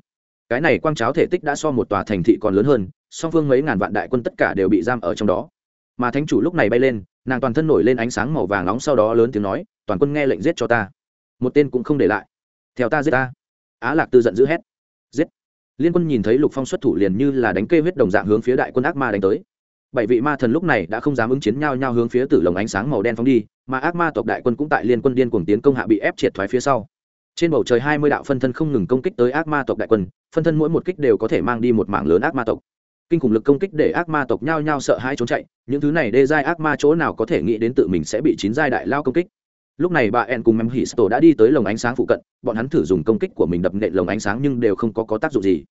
Cái này quang cháo thể tích đã so một tòa thành thị còn lớn hơn, song phương mấy ngàn vạn đại quân tất cả đều bị giam ở trong đó. Mà thánh chủ lúc này bay lên, nàng toàn thân nổi lên ánh sáng màu vàng nóng sau đó lớn tiếng nói, toàn quân nghe lệnh giết cho ta. Một tên cũng không để lại. Theo ta giết ta. Á lạc tư giận dữ hét. Giết. Liên quân nhìn thấy lục phong xuất thủ liền như là đánh kê huyết đồng dạng hướng phía đại quân ác ma đánh tới. Bảy vị ma thần lúc này đã không dám ứng chiến nhau nhau hướng phía tử lồng ánh sáng màu đen phóng đi mà ác ma tộc đại quân cũng tại liên quân điên cuồng tiến công hạ bị ép triệt thoái phía sau. Trên bầu trời hai mươi đạo phân thân không ngừng công kích tới ác ma tộc đại quân phân thân mỗi một kích đều có thể mang đi một mảng lớn ác ma tộc. Kinh khủng lực công kích để ác ma tộc nhao nhao sợ hãi trốn chạy những thứ này đê giai ác ma chỗ nào có thể nghĩ đến tự mình sẽ bị chín giai đại lao công kích. Lúc này bà en cùng em hỉ sto đã đi tới lồng ánh sáng phụ cận bọn hắn thử dùng công kích của mình đập nện lồng ánh sáng nhưng đều không có, có tác dụng gì.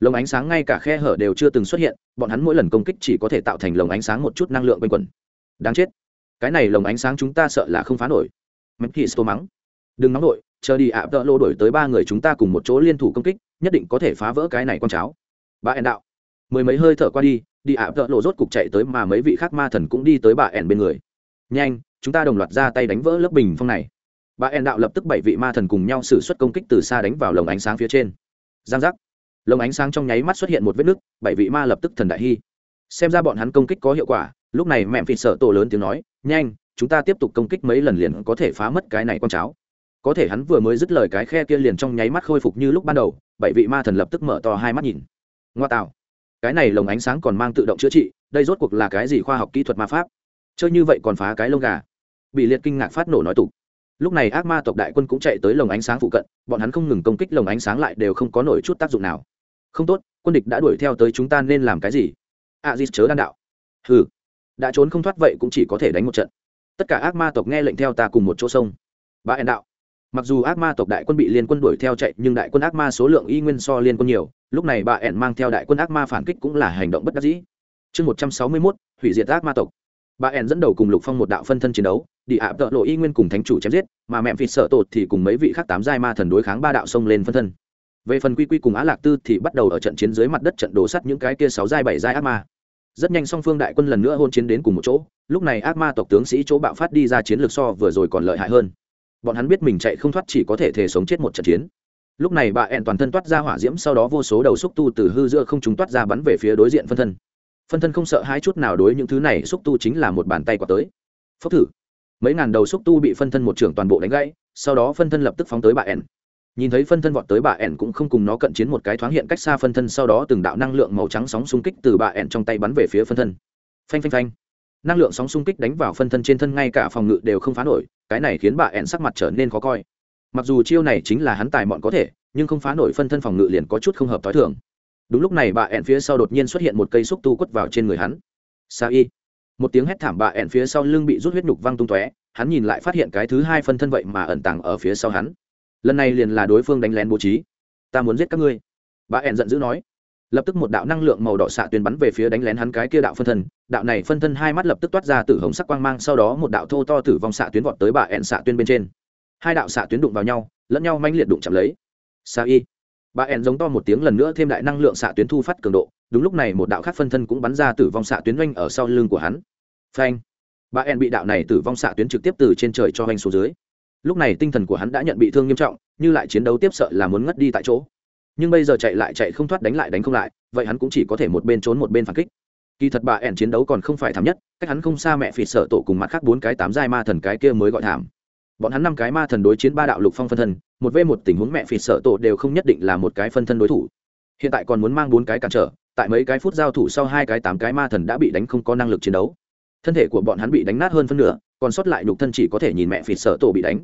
Lồng ánh sáng ngay cả khe hở đều chưa từng xuất hiện bọn hắn mỗi lần công kích chỉ có thể tạo thành lồng ánh sáng một chút năng lượng quanh quẩn. Đáng chết cái này lồng ánh sáng chúng ta sợ là không phá nổi. Em hỉ sto mắng. Đừng nóng nổi chờ đi ạ, tợ lô đổi tới ba người chúng ta cùng một chỗ liên thủ công kích, nhất định có thể phá vỡ cái này con cháo. Bà ẻn đạo. Mười mấy hơi thở qua đi đi ạ, tợ lộ rốt cục chạy tới mà mấy vị khác ma thần cũng đi tới bà ẻn bên người. Nhanh, chúng ta đồng loạt ra tay đánh vỡ lớp bình phong này. Bà ẻn đạo lập tức bảy vị ma thần cùng nhau xử suất công kích từ xa đánh vào lồng ánh sáng phía trên. Giang giác. Lồng ánh sáng trong nháy mắt xuất hiện một vết nứt, bảy vị ma lập tức thần đại hy. Xem ra bọn hắn công kích có hiệu quả lúc này mẹ phì sợ tổ lớn tiếng nói, nhanh, chúng ta tiếp tục công kích mấy lần liền có thể phá mất cái này con cháo. Có thể hắn vừa mới dứt lời cái khe kia liền trong nháy mắt khôi phục như lúc ban đầu, bảy vị ma thần lập tức mở to hai mắt nhìn. Ngoa tạo. Cái này lồng ánh sáng còn mang tự động chữa trị, đây rốt cuộc là cái gì khoa học kỹ thuật ma pháp? Chơi như vậy còn phá cái lông gà. Bị liệt kinh ngạc phát nổ nói tục. Lúc này ác ma tộc đại quân cũng chạy tới lồng ánh sáng phụ cận, bọn hắn không ngừng công kích lồng ánh sáng lại đều không có nổi chút tác dụng nào. Không tốt, quân địch đã đuổi theo tới chúng ta nên làm cái gì? A di chớ đan đạo. Hừ đã trốn không thoát vậy cũng chỉ có thể đánh một trận. Tất cả ác ma tộc nghe lệnh theo ta cùng một chỗ sông. Ba hẹn đạo. Mặc dù ác ma tộc đại quân bị liên quân đuổi theo chạy, nhưng đại quân ác ma số lượng y nguyên so liên quân nhiều, lúc này bà ẻn mang theo đại quân ác ma phản kích cũng là hành động bất đắc dĩ. Chương một trăm sáu mươi mốt, hủy diệt ác ma tộc. Bà ẻn dẫn đầu cùng lục phong một đạo phân thân chiến đấu, đi ạ, tợ lộ y nguyên cùng thánh chủ chém giết, mà mẹ vịt sợ tột thì cùng mấy vị khác tám giai ma thần đối kháng ba đạo sông lên phân thân. Về phần quy quy cùng á lạc tư thì bắt đầu ở trận chiến dưới mặt đất trận đổ sắt những cái kia sáu giai, bảy giai ác ma rất nhanh song phương đại quân lần nữa hôn chiến đến cùng một chỗ, lúc này ác ma tộc tướng sĩ chỗ bạo phát đi ra chiến lược so vừa rồi còn lợi hại hơn. Bọn hắn biết mình chạy không thoát chỉ có thể thể sống chết một trận chiến. Lúc này bà ẹn toàn thân toát ra hỏa diễm, sau đó vô số đầu xúc tu từ hư giữa không chúng toát ra bắn về phía đối diện phân thân. Phân thân không sợ hai chút nào đối những thứ này, xúc tu chính là một bàn tay quả tới. Phốc thử. Mấy ngàn đầu xúc tu bị phân thân một trưởng toàn bộ đánh gãy, sau đó phân thân lập tức phóng tới bà ẻn nhìn thấy phân thân vọt tới bà ẻn cũng không cùng nó cận chiến một cái thoáng hiện cách xa phân thân, sau đó từng đạo năng lượng màu trắng sóng xung kích từ bà ẻn trong tay bắn về phía phân thân. Phanh phanh phanh. Năng lượng sóng xung kích đánh vào phân thân trên thân, ngay cả phòng ngự đều không phá nổi, cái này khiến bà ẻn sắc mặt trở nên khó coi. Mặc dù chiêu này chính là hắn tài mọn có thể, nhưng không phá nổi phân thân phòng ngự liền có chút không hợp t h o i thường. Đúng lúc này bà ẻn phía sau đột nhiên xuất hiện một cây xúc tu quất vào trên người hắn. Sa y. Một tiếng hét thảm bà ẻn phía sau lưng bị rút huyết nhục văng tung tóe, hắn nhìn lại phát hiện cái thứ hai phân thân vậy mà ẩn tàng ở phía sau hắn lần này liền là đối phương đánh lén bố trí. Ta muốn giết các ngươi. Bà ẻn giận dữ nói. Lập tức một đạo năng lượng màu đỏ xạ tuyến bắn về phía đánh lén hắn cái kia đạo phân thân. Đạo này phân thân hai mắt lập tức toát ra từ hồng sắc quang mang, sau đó một đạo thô to tử vong xạ tuyến vọt tới bà ẹn xạ tuyến bên trên. Hai đạo xạ tuyến đụng vào nhau, lẫn nhau manh liệt đụng chạm lấy. Xa y. Bà ẹn giống to một tiếng lần nữa thêm đại năng lượng xạ tuyến thu phát cường độ. Đúng lúc này một đạo khác phân thân cũng bắn ra tử vong xạ tuyến oanh ở sau lưng của hắn. Phanh. Bà ẹn bị đạo này tử vong xạ tuyến trực tiếp từ trên trời cho oanh xuống dưới lúc này tinh thần của hắn đã nhận bị thương nghiêm trọng, như lại chiến đấu tiếp sợ là muốn ngất đi tại chỗ. Nhưng bây giờ chạy lại chạy không thoát đánh lại đánh không lại, vậy hắn cũng chỉ có thể một bên trốn một bên phản kích. Kỳ thật bà ẻn chiến đấu còn không phải thảm nhất, cách hắn không xa mẹ phì sợ tổ cùng mặt khác bốn cái tám giai ma thần cái kia mới gọi thảm. Bọn hắn năm cái ma thần đối chiến ba đạo lục phong phân thân, một v một tình huống mẹ phì sợ tổ đều không nhất định là một cái phân thân đối thủ. Hiện tại còn muốn mang bốn cái cản trở, tại mấy cái phút giao thủ sau hai cái tám cái ma thần đã bị đánh không có năng lực chiến đấu. Thân thể của bọn hắn bị đánh nát hơn phân nửa, còn sót lại nhục thân chỉ có thể nhìn mẹ phì sợ tổ bị đánh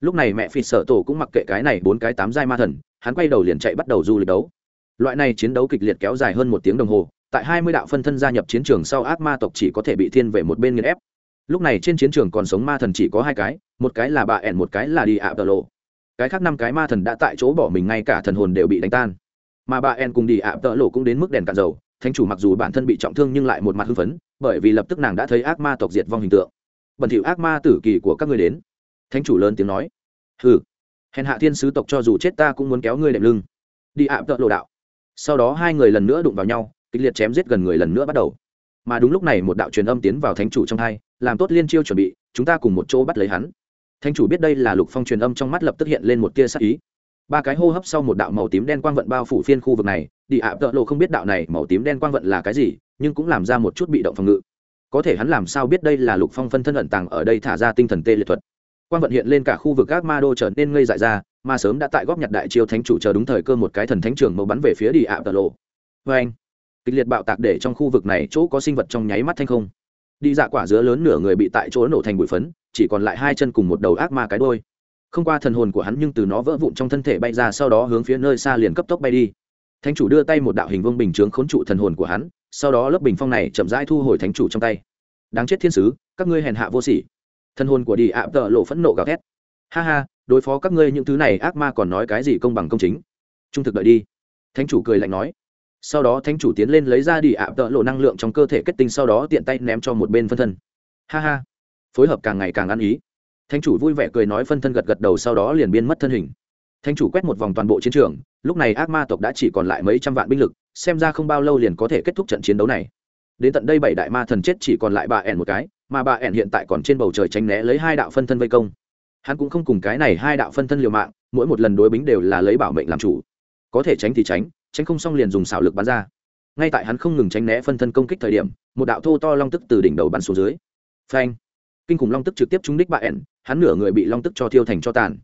lúc này mẹ phì sợ tổ cũng mặc kệ cái này bốn cái tám giai ma thần, hắn quay đầu liền chạy bắt đầu du lịch đấu. Loại này chiến đấu kịch liệt kéo dài hơn một tiếng đồng hồ, tại hai mươi đạo phân thân gia nhập chiến trường sau ác ma tộc chỉ có thể bị thiên về một bên nghiền ép. Lúc này trên chiến trường còn sống ma thần chỉ có hai cái, một cái là bà ẻn, một cái là đi ạ tờ lộ. Cái khác năm cái ma thần đã tại chỗ bỏ mình, ngay cả thần hồn đều bị đánh tan. Mà bà ẻn cùng đi ạ tờ lộ cũng đến mức đèn cạn dầu, thánh chủ mặc dù bản thân bị trọng thương nhưng lại một mặt hưng phấn, bởi vì lập tức nàng đã thấy ác ma tộc diệt vong hình tượng. Bẩn thỉu ác ma tử kỳ của các người đến thánh chủ lớn tiếng nói. Hừ, hèn hạ thiên sứ tộc cho dù chết ta cũng muốn kéo ngươi đệm lưng. Đi ạ, tợ lộ đạo. Sau đó hai người lần nữa đụng vào nhau, kịch liệt chém giết gần người lần nữa bắt đầu. Mà đúng lúc này một đạo truyền âm tiến vào thánh chủ trong hai, làm tốt liên chiêu chuẩn bị, chúng ta cùng một chỗ bắt lấy hắn. Thánh chủ biết đây là lục phong truyền âm trong mắt lập tức hiện lên một tia sắc ý. Ba cái hô hấp sau một đạo màu tím đen quang vận bao phủ phiên khu vực này, đi ạ, tợ lộ không biết đạo này màu tím đen quang vận là cái gì, nhưng cũng làm ra một chút bị động phòng ngự. Có thể hắn làm sao biết đây là lục phong phân thân ẩn tàng ở đây thả ra tinh thần tê liệt thuật quang vận hiện lên cả khu vực các ma đô trở nên ngây dại ra, mà sớm đã tại góp nhặt đại chiêu thánh chủ chờ đúng thời cơ một cái thần thánh trường màu bắn về phía đi ạ tờ lộ. Vê anh, kịch liệt bạo tạc để trong khu vực này chỗ có sinh vật trong nháy mắt thanh không. Đi dạ quả dứa lớn nửa người bị tại chỗ nổ thành bụi phấn, chỉ còn lại hai chân cùng một đầu ác ma cái đôi không qua thần hồn của hắn nhưng từ nó vỡ vụn trong thân thể bay ra sau đó hướng phía nơi xa liền cấp tốc bay đi. Thánh chủ đưa tay một đạo hình vương bình chướng khốn trụ thần hồn của hắn, sau đó lớp bình phong này chậm rãi thu hồi thánh chủ trong tay. Đáng chết thiên sứ, các ngươi hèn hạ vô sỉ thân hồn của đi ạ tợ lộ phẫn nộ gào thét. Ha ha, đối phó các ngươi những thứ này ác ma còn nói cái gì công bằng công chính? Trung thực đợi đi. Thánh chủ cười lạnh nói. Sau đó thánh chủ tiến lên lấy ra đi ạ tợ lộ năng lượng trong cơ thể kết tinh sau đó tiện tay ném cho một bên phân thân. Ha ha. Phối hợp càng ngày càng ăn ý. Thánh chủ vui vẻ cười nói phân thân gật gật đầu sau đó liền biên mất thân hình. Thánh chủ quét một vòng toàn bộ chiến trường, lúc này ác ma tộc đã chỉ còn lại mấy trăm vạn binh lực, xem ra không bao lâu liền có thể kết thúc trận chiến đấu này đến tận đây bảy đại ma thần chết chỉ còn lại bà ẻn một cái, mà bà ẻn hiện tại còn trên bầu trời tránh né lấy hai đạo phân thân vây công. Hắn cũng không cùng cái này hai đạo phân thân liều mạng, mỗi một lần đối bính đều là lấy bảo mệnh làm chủ. Có thể tránh thì tránh tránh không xong liền dùng xảo lực bắn ra. Ngay tại hắn không ngừng tránh né phân thân công kích thời điểm, một đạo thô to long tức từ đỉnh đầu bắn xuống dưới. Phanh! Kinh khủng long tức trực tiếp trúng đích bà ẻn, hắn nửa người bị long tức cho thiêu thành cho tàn.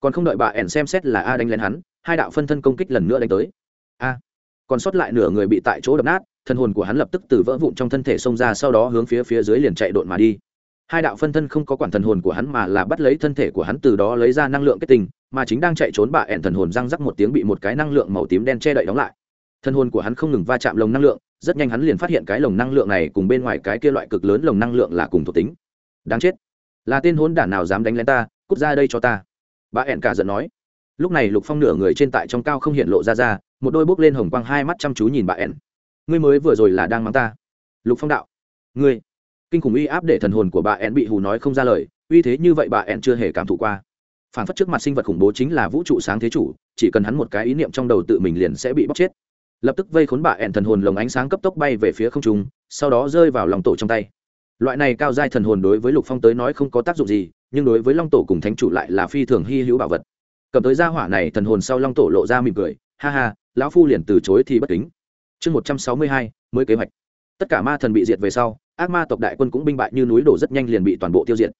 Còn không đợi bà ẻn xem xét là a đánh lên hắn, hai đạo phân thân công kích lần nữa đánh tới. A! Còn sót lại nửa người bị tại chỗ đập nát Thần hồn của hắn lập tức từ vỡ vụn trong thân thể xông ra, sau đó hướng phía phía dưới liền chạy độn mà đi. Hai đạo phân thân không có quản thần hồn của hắn mà là bắt lấy thân thể của hắn từ đó lấy ra năng lượng kết tinh, mà chính đang chạy trốn bà ẻn thần hồn răng rắc một tiếng bị một cái năng lượng màu tím đen che đậy đóng lại. Thân hồn của hắn không ngừng va chạm lồng năng lượng, rất nhanh hắn liền phát hiện cái lồng năng lượng này cùng bên ngoài cái kia loại cực lớn lồng năng lượng là cùng thuộc tính. Đáng chết. Là tên hôn đản nào dám đánh lên ta, cút ra đây cho ta. Bà ẻn cả giận nói. Lúc này lục phong nửa người trên tại trong cao không hiện lộ ra ra, một đôi bốc lên hồng quang, hai mắt chăm chú nhìn bà ẻn ngươi mới vừa rồi là đang mắng ta. Lục phong đạo. Ngươi. Kinh khủng uy áp để thần hồn của bà ẻn bị hù nói không ra lời, uy thế như vậy bà ẻn chưa hề cảm thụ qua. Phản phất trước mặt sinh vật khủng bố chính là vũ trụ sáng thế chủ, chỉ cần hắn một cái ý niệm trong đầu tự mình liền sẽ bị bóc chết. Lập tức vây khốn bà ẹn thần hồn lồng ánh sáng cấp tốc bay về phía không trung, sau đó rơi vào lòng tổ trong tay. Loại này cao giai thần hồn đối với lục phong tới nói không có tác dụng gì, nhưng đối với long tổ cùng thánh chủ lại là phi thường hy hữu bảo vật. Cầm tới gia hỏa này, thần hồn sau long tổ lộ ra mỉm cười, ha ha, lão phu liền từ chối thì bất kính chương một trăm sáu mươi hai mới kế hoạch. Tất cả ma thần bị diệt về sau, ác ma tộc đại quân cũng binh bại như núi đổ rất nhanh liền bị toàn bộ tiêu diệt.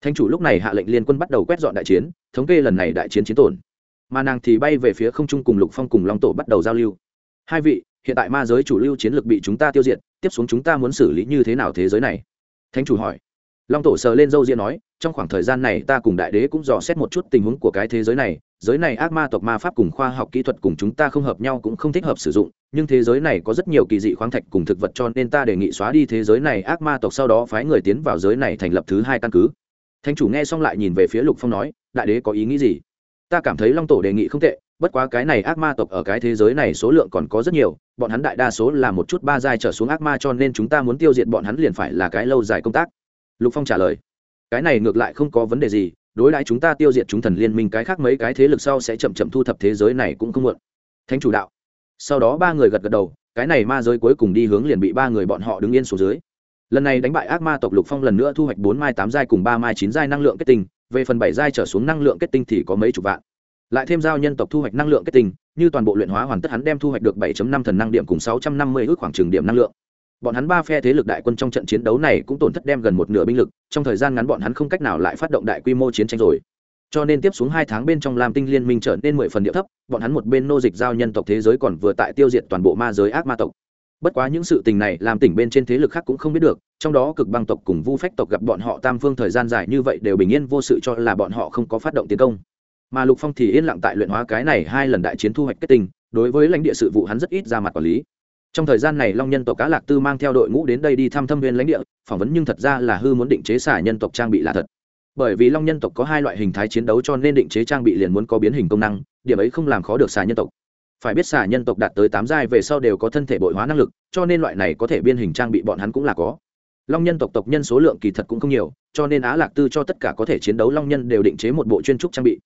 Thanh chủ lúc này hạ lệnh liên quân bắt đầu quét dọn đại chiến, thống kê lần này đại chiến chiến tổn. Mà nàng thì bay về phía không trung cùng lục phong cùng long tổ bắt đầu giao lưu. Hai vị, hiện tại ma giới chủ lưu chiến lược bị chúng ta tiêu diệt, tiếp xuống chúng ta muốn xử lý như thế nào thế giới này? Thánh chủ hỏi. Long tổ sờ lên dâu ria nói, trong khoảng thời gian này ta cùng đại đế cũng dò xét một chút tình huống của cái thế giới này giới này ác ma tộc ma pháp cùng khoa học kỹ thuật cùng chúng ta không hợp nhau cũng không thích hợp sử dụng, nhưng thế giới này có rất nhiều kỳ dị khoáng thạch cùng thực vật cho nên ta đề nghị xóa đi thế giới này ác ma tộc sau đó phái người tiến vào giới này thành lập thứ hai căn cứ. Thanh chủ nghe xong lại nhìn về phía lục phong nói, đại đế có ý nghĩ gì? Ta cảm thấy long tổ đề nghị không tệ, bất quá cái này ác ma tộc ở cái thế giới này số lượng còn có rất nhiều, bọn hắn đại đa số là một chút ba giai trở xuống ác ma cho nên chúng ta muốn tiêu diệt bọn hắn liền phải là cái lâu dài công tác. Lục phong trả lời, cái này ngược lại không có vấn đề gì đối đãi chúng ta tiêu diệt chúng thần liên minh, cái khác mấy cái thế lực sau sẽ chậm chậm thu thập thế giới này cũng không muộn. Thánh chủ đạo. Sau đó ba người gật gật đầu, cái này ma giới cuối cùng đi hướng liền bị ba người bọn họ đứng yên xuống dưới. Lần này đánh bại ác ma tộc lục phong lần nữa thu hoạch bốn mai, tám giai cùng ba mai, chín giai năng lượng kết tinh, về phần bảy giai trở xuống năng lượng kết tinh thì có mấy chục vạn. Lại thêm giao nhân tộc thu hoạch năng lượng kết tinh, như toàn bộ luyện hóa hoàn tất hắn đem thu hoạch được 7.5 thần năng điểm cùng 650 ước khoảng trường điểm năng lượng bọn hắn ba phe thế lực đại quân trong trận chiến đấu này cũng tổn thất đem gần một nửa binh lực, trong thời gian ngắn bọn hắn không cách nào lại phát động đại quy mô chiến tranh rồi. Cho nên tiếp xuống hai tháng bên trong lam tinh liên minh trở nên mười phần địa thấp, bọn hắn một bên nô dịch giao nhân tộc thế giới còn vừa tại tiêu diệt toàn bộ ma giới ác ma tộc. Bất quá những sự tình này làm tỉnh bên trên thế lực khác cũng không biết được, trong đó cực băng tộc cùng vu phách tộc gặp bọn họ tam phương thời gian dài như vậy đều bình yên vô sự cho là bọn họ không có phát động tiến công. Mà lục phong thì yên lặng tại luyện hóa cái này hai lần đại chiến thu hoạch kết tinh, đối với lãnh địa sự vụ hắn rất ít ra mặt quản lý trong thời gian này long nhân tộc cá lạc tư mang theo đội ngũ đến đây đi thăm thâm viên lãnh địa, phỏng vấn nhưng thật ra là hư muốn định chế xả nhân tộc trang bị là thật. Bởi vì long nhân tộc có hai loại hình thái chiến đấu cho nên định chế trang bị liền muốn có biến hình công năng, điểm ấy không làm khó được xả nhân tộc. Phải biết xả nhân tộc đạt tới tám giai về sau đều có thân thể bội hóa năng lực, cho nên loại này có thể biên hình trang bị bọn hắn cũng là có. Long nhân tộc tộc nhân số lượng kỳ thật cũng không nhiều, cho nên á lạc tư cho tất cả có thể chiến đấu long nhân đều định chế một bộ chuyên trúc trang bị.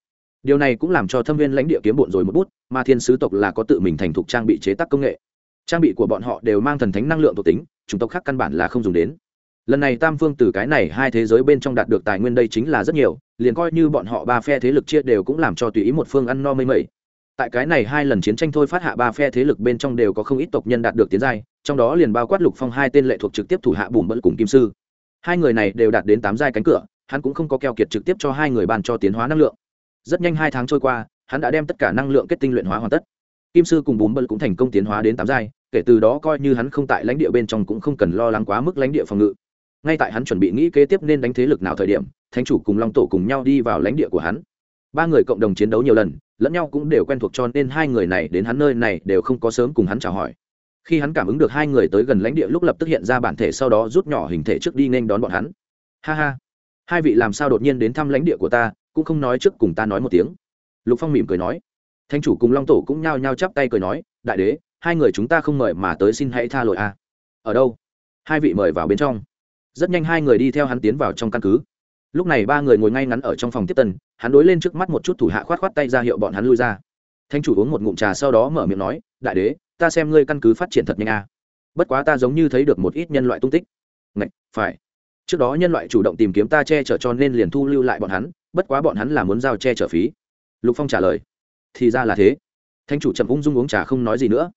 Điều này cũng làm cho thâm viên lãnh địa kiếm bộn rồi một bút, mà thiên sứ tộc là có tự mình thành thục trang bị chế tác công nghệ trang bị của bọn họ đều mang thần thánh năng lượng thuộc tính, chủng tộc khác căn bản là không dùng đến. Lần này tam phương từ cái này hai thế giới bên trong đạt được tài nguyên đây chính là rất nhiều, liền coi như bọn họ ba phe thế lực chia đều cũng làm cho tùy ý một phương ăn no mây mẩy. Tại cái này hai lần chiến tranh thôi phát hạ ba phe thế lực bên trong đều có không ít tộc nhân đạt được tiến giai, trong đó liền bao quát lục phong hai tên lệ thuộc trực tiếp thủ hạ bùm bẫn cùng kim sư. Hai người này đều đạt đến tám giai cánh cửa, hắn cũng không có keo kiệt trực tiếp cho hai người ban cho tiến hóa năng lượng. Rất nhanh hai tháng trôi qua, hắn đã đem tất cả năng lượng kết tinh luyện hóa hoàn tất kim sư cùng bùm Bân cũng thành công tiến hóa đến tám giai, kể từ đó coi như hắn không tại lãnh địa bên trong cũng không cần lo lắng quá mức lãnh địa phòng ngự. Ngay tại hắn chuẩn bị nghĩ kế tiếp nên đánh thế lực nào thời điểm, thánh chủ cùng long tổ cùng nhau đi vào lãnh địa của hắn. Ba người cộng đồng chiến đấu nhiều lần, lẫn nhau cũng đều quen thuộc cho nên hai người này đến hắn nơi này đều không có sớm cùng hắn chào hỏi. Khi hắn cảm ứng được hai người tới gần lãnh địa lúc lập tức hiện ra bản thể sau đó rút nhỏ hình thể trước đi nên đón bọn hắn. Ha ha. Hai vị làm sao đột nhiên đến thăm lãnh địa của ta, cũng không nói trước cùng ta nói một tiếng. Lục phong mỉm cười nói thanh chủ cùng long tổ cũng nhao nhao chắp tay cười nói đại đế hai người chúng ta không mời mà tới xin hãy tha lỗi a ở đâu? Hai vị mời vào bên trong. Rất nhanh hai người đi theo hắn tiến vào trong căn cứ. Lúc này ba người ngồi ngay ngắn ở trong phòng tiếp tân hắn đối lên trước mắt một chút thủ hạ khoát khoát tay ra hiệu bọn hắn lui ra. Thanh chủ uống một ngụm trà sau đó mở miệng nói đại đế ta xem ngươi căn cứ phát triển thật nhanh a bất quá ta giống như thấy được một ít nhân loại tung tích. Ngạch, phải. Trước đó nhân loại chủ động tìm kiếm ta che chở cho nên liền thu lưu lại bọn hắn bất quá bọn hắn là muốn giao che chở phí. Lục phong trả lời thì ra là thế. Thanh chủ chậm ung dung uống trà không nói gì nữa.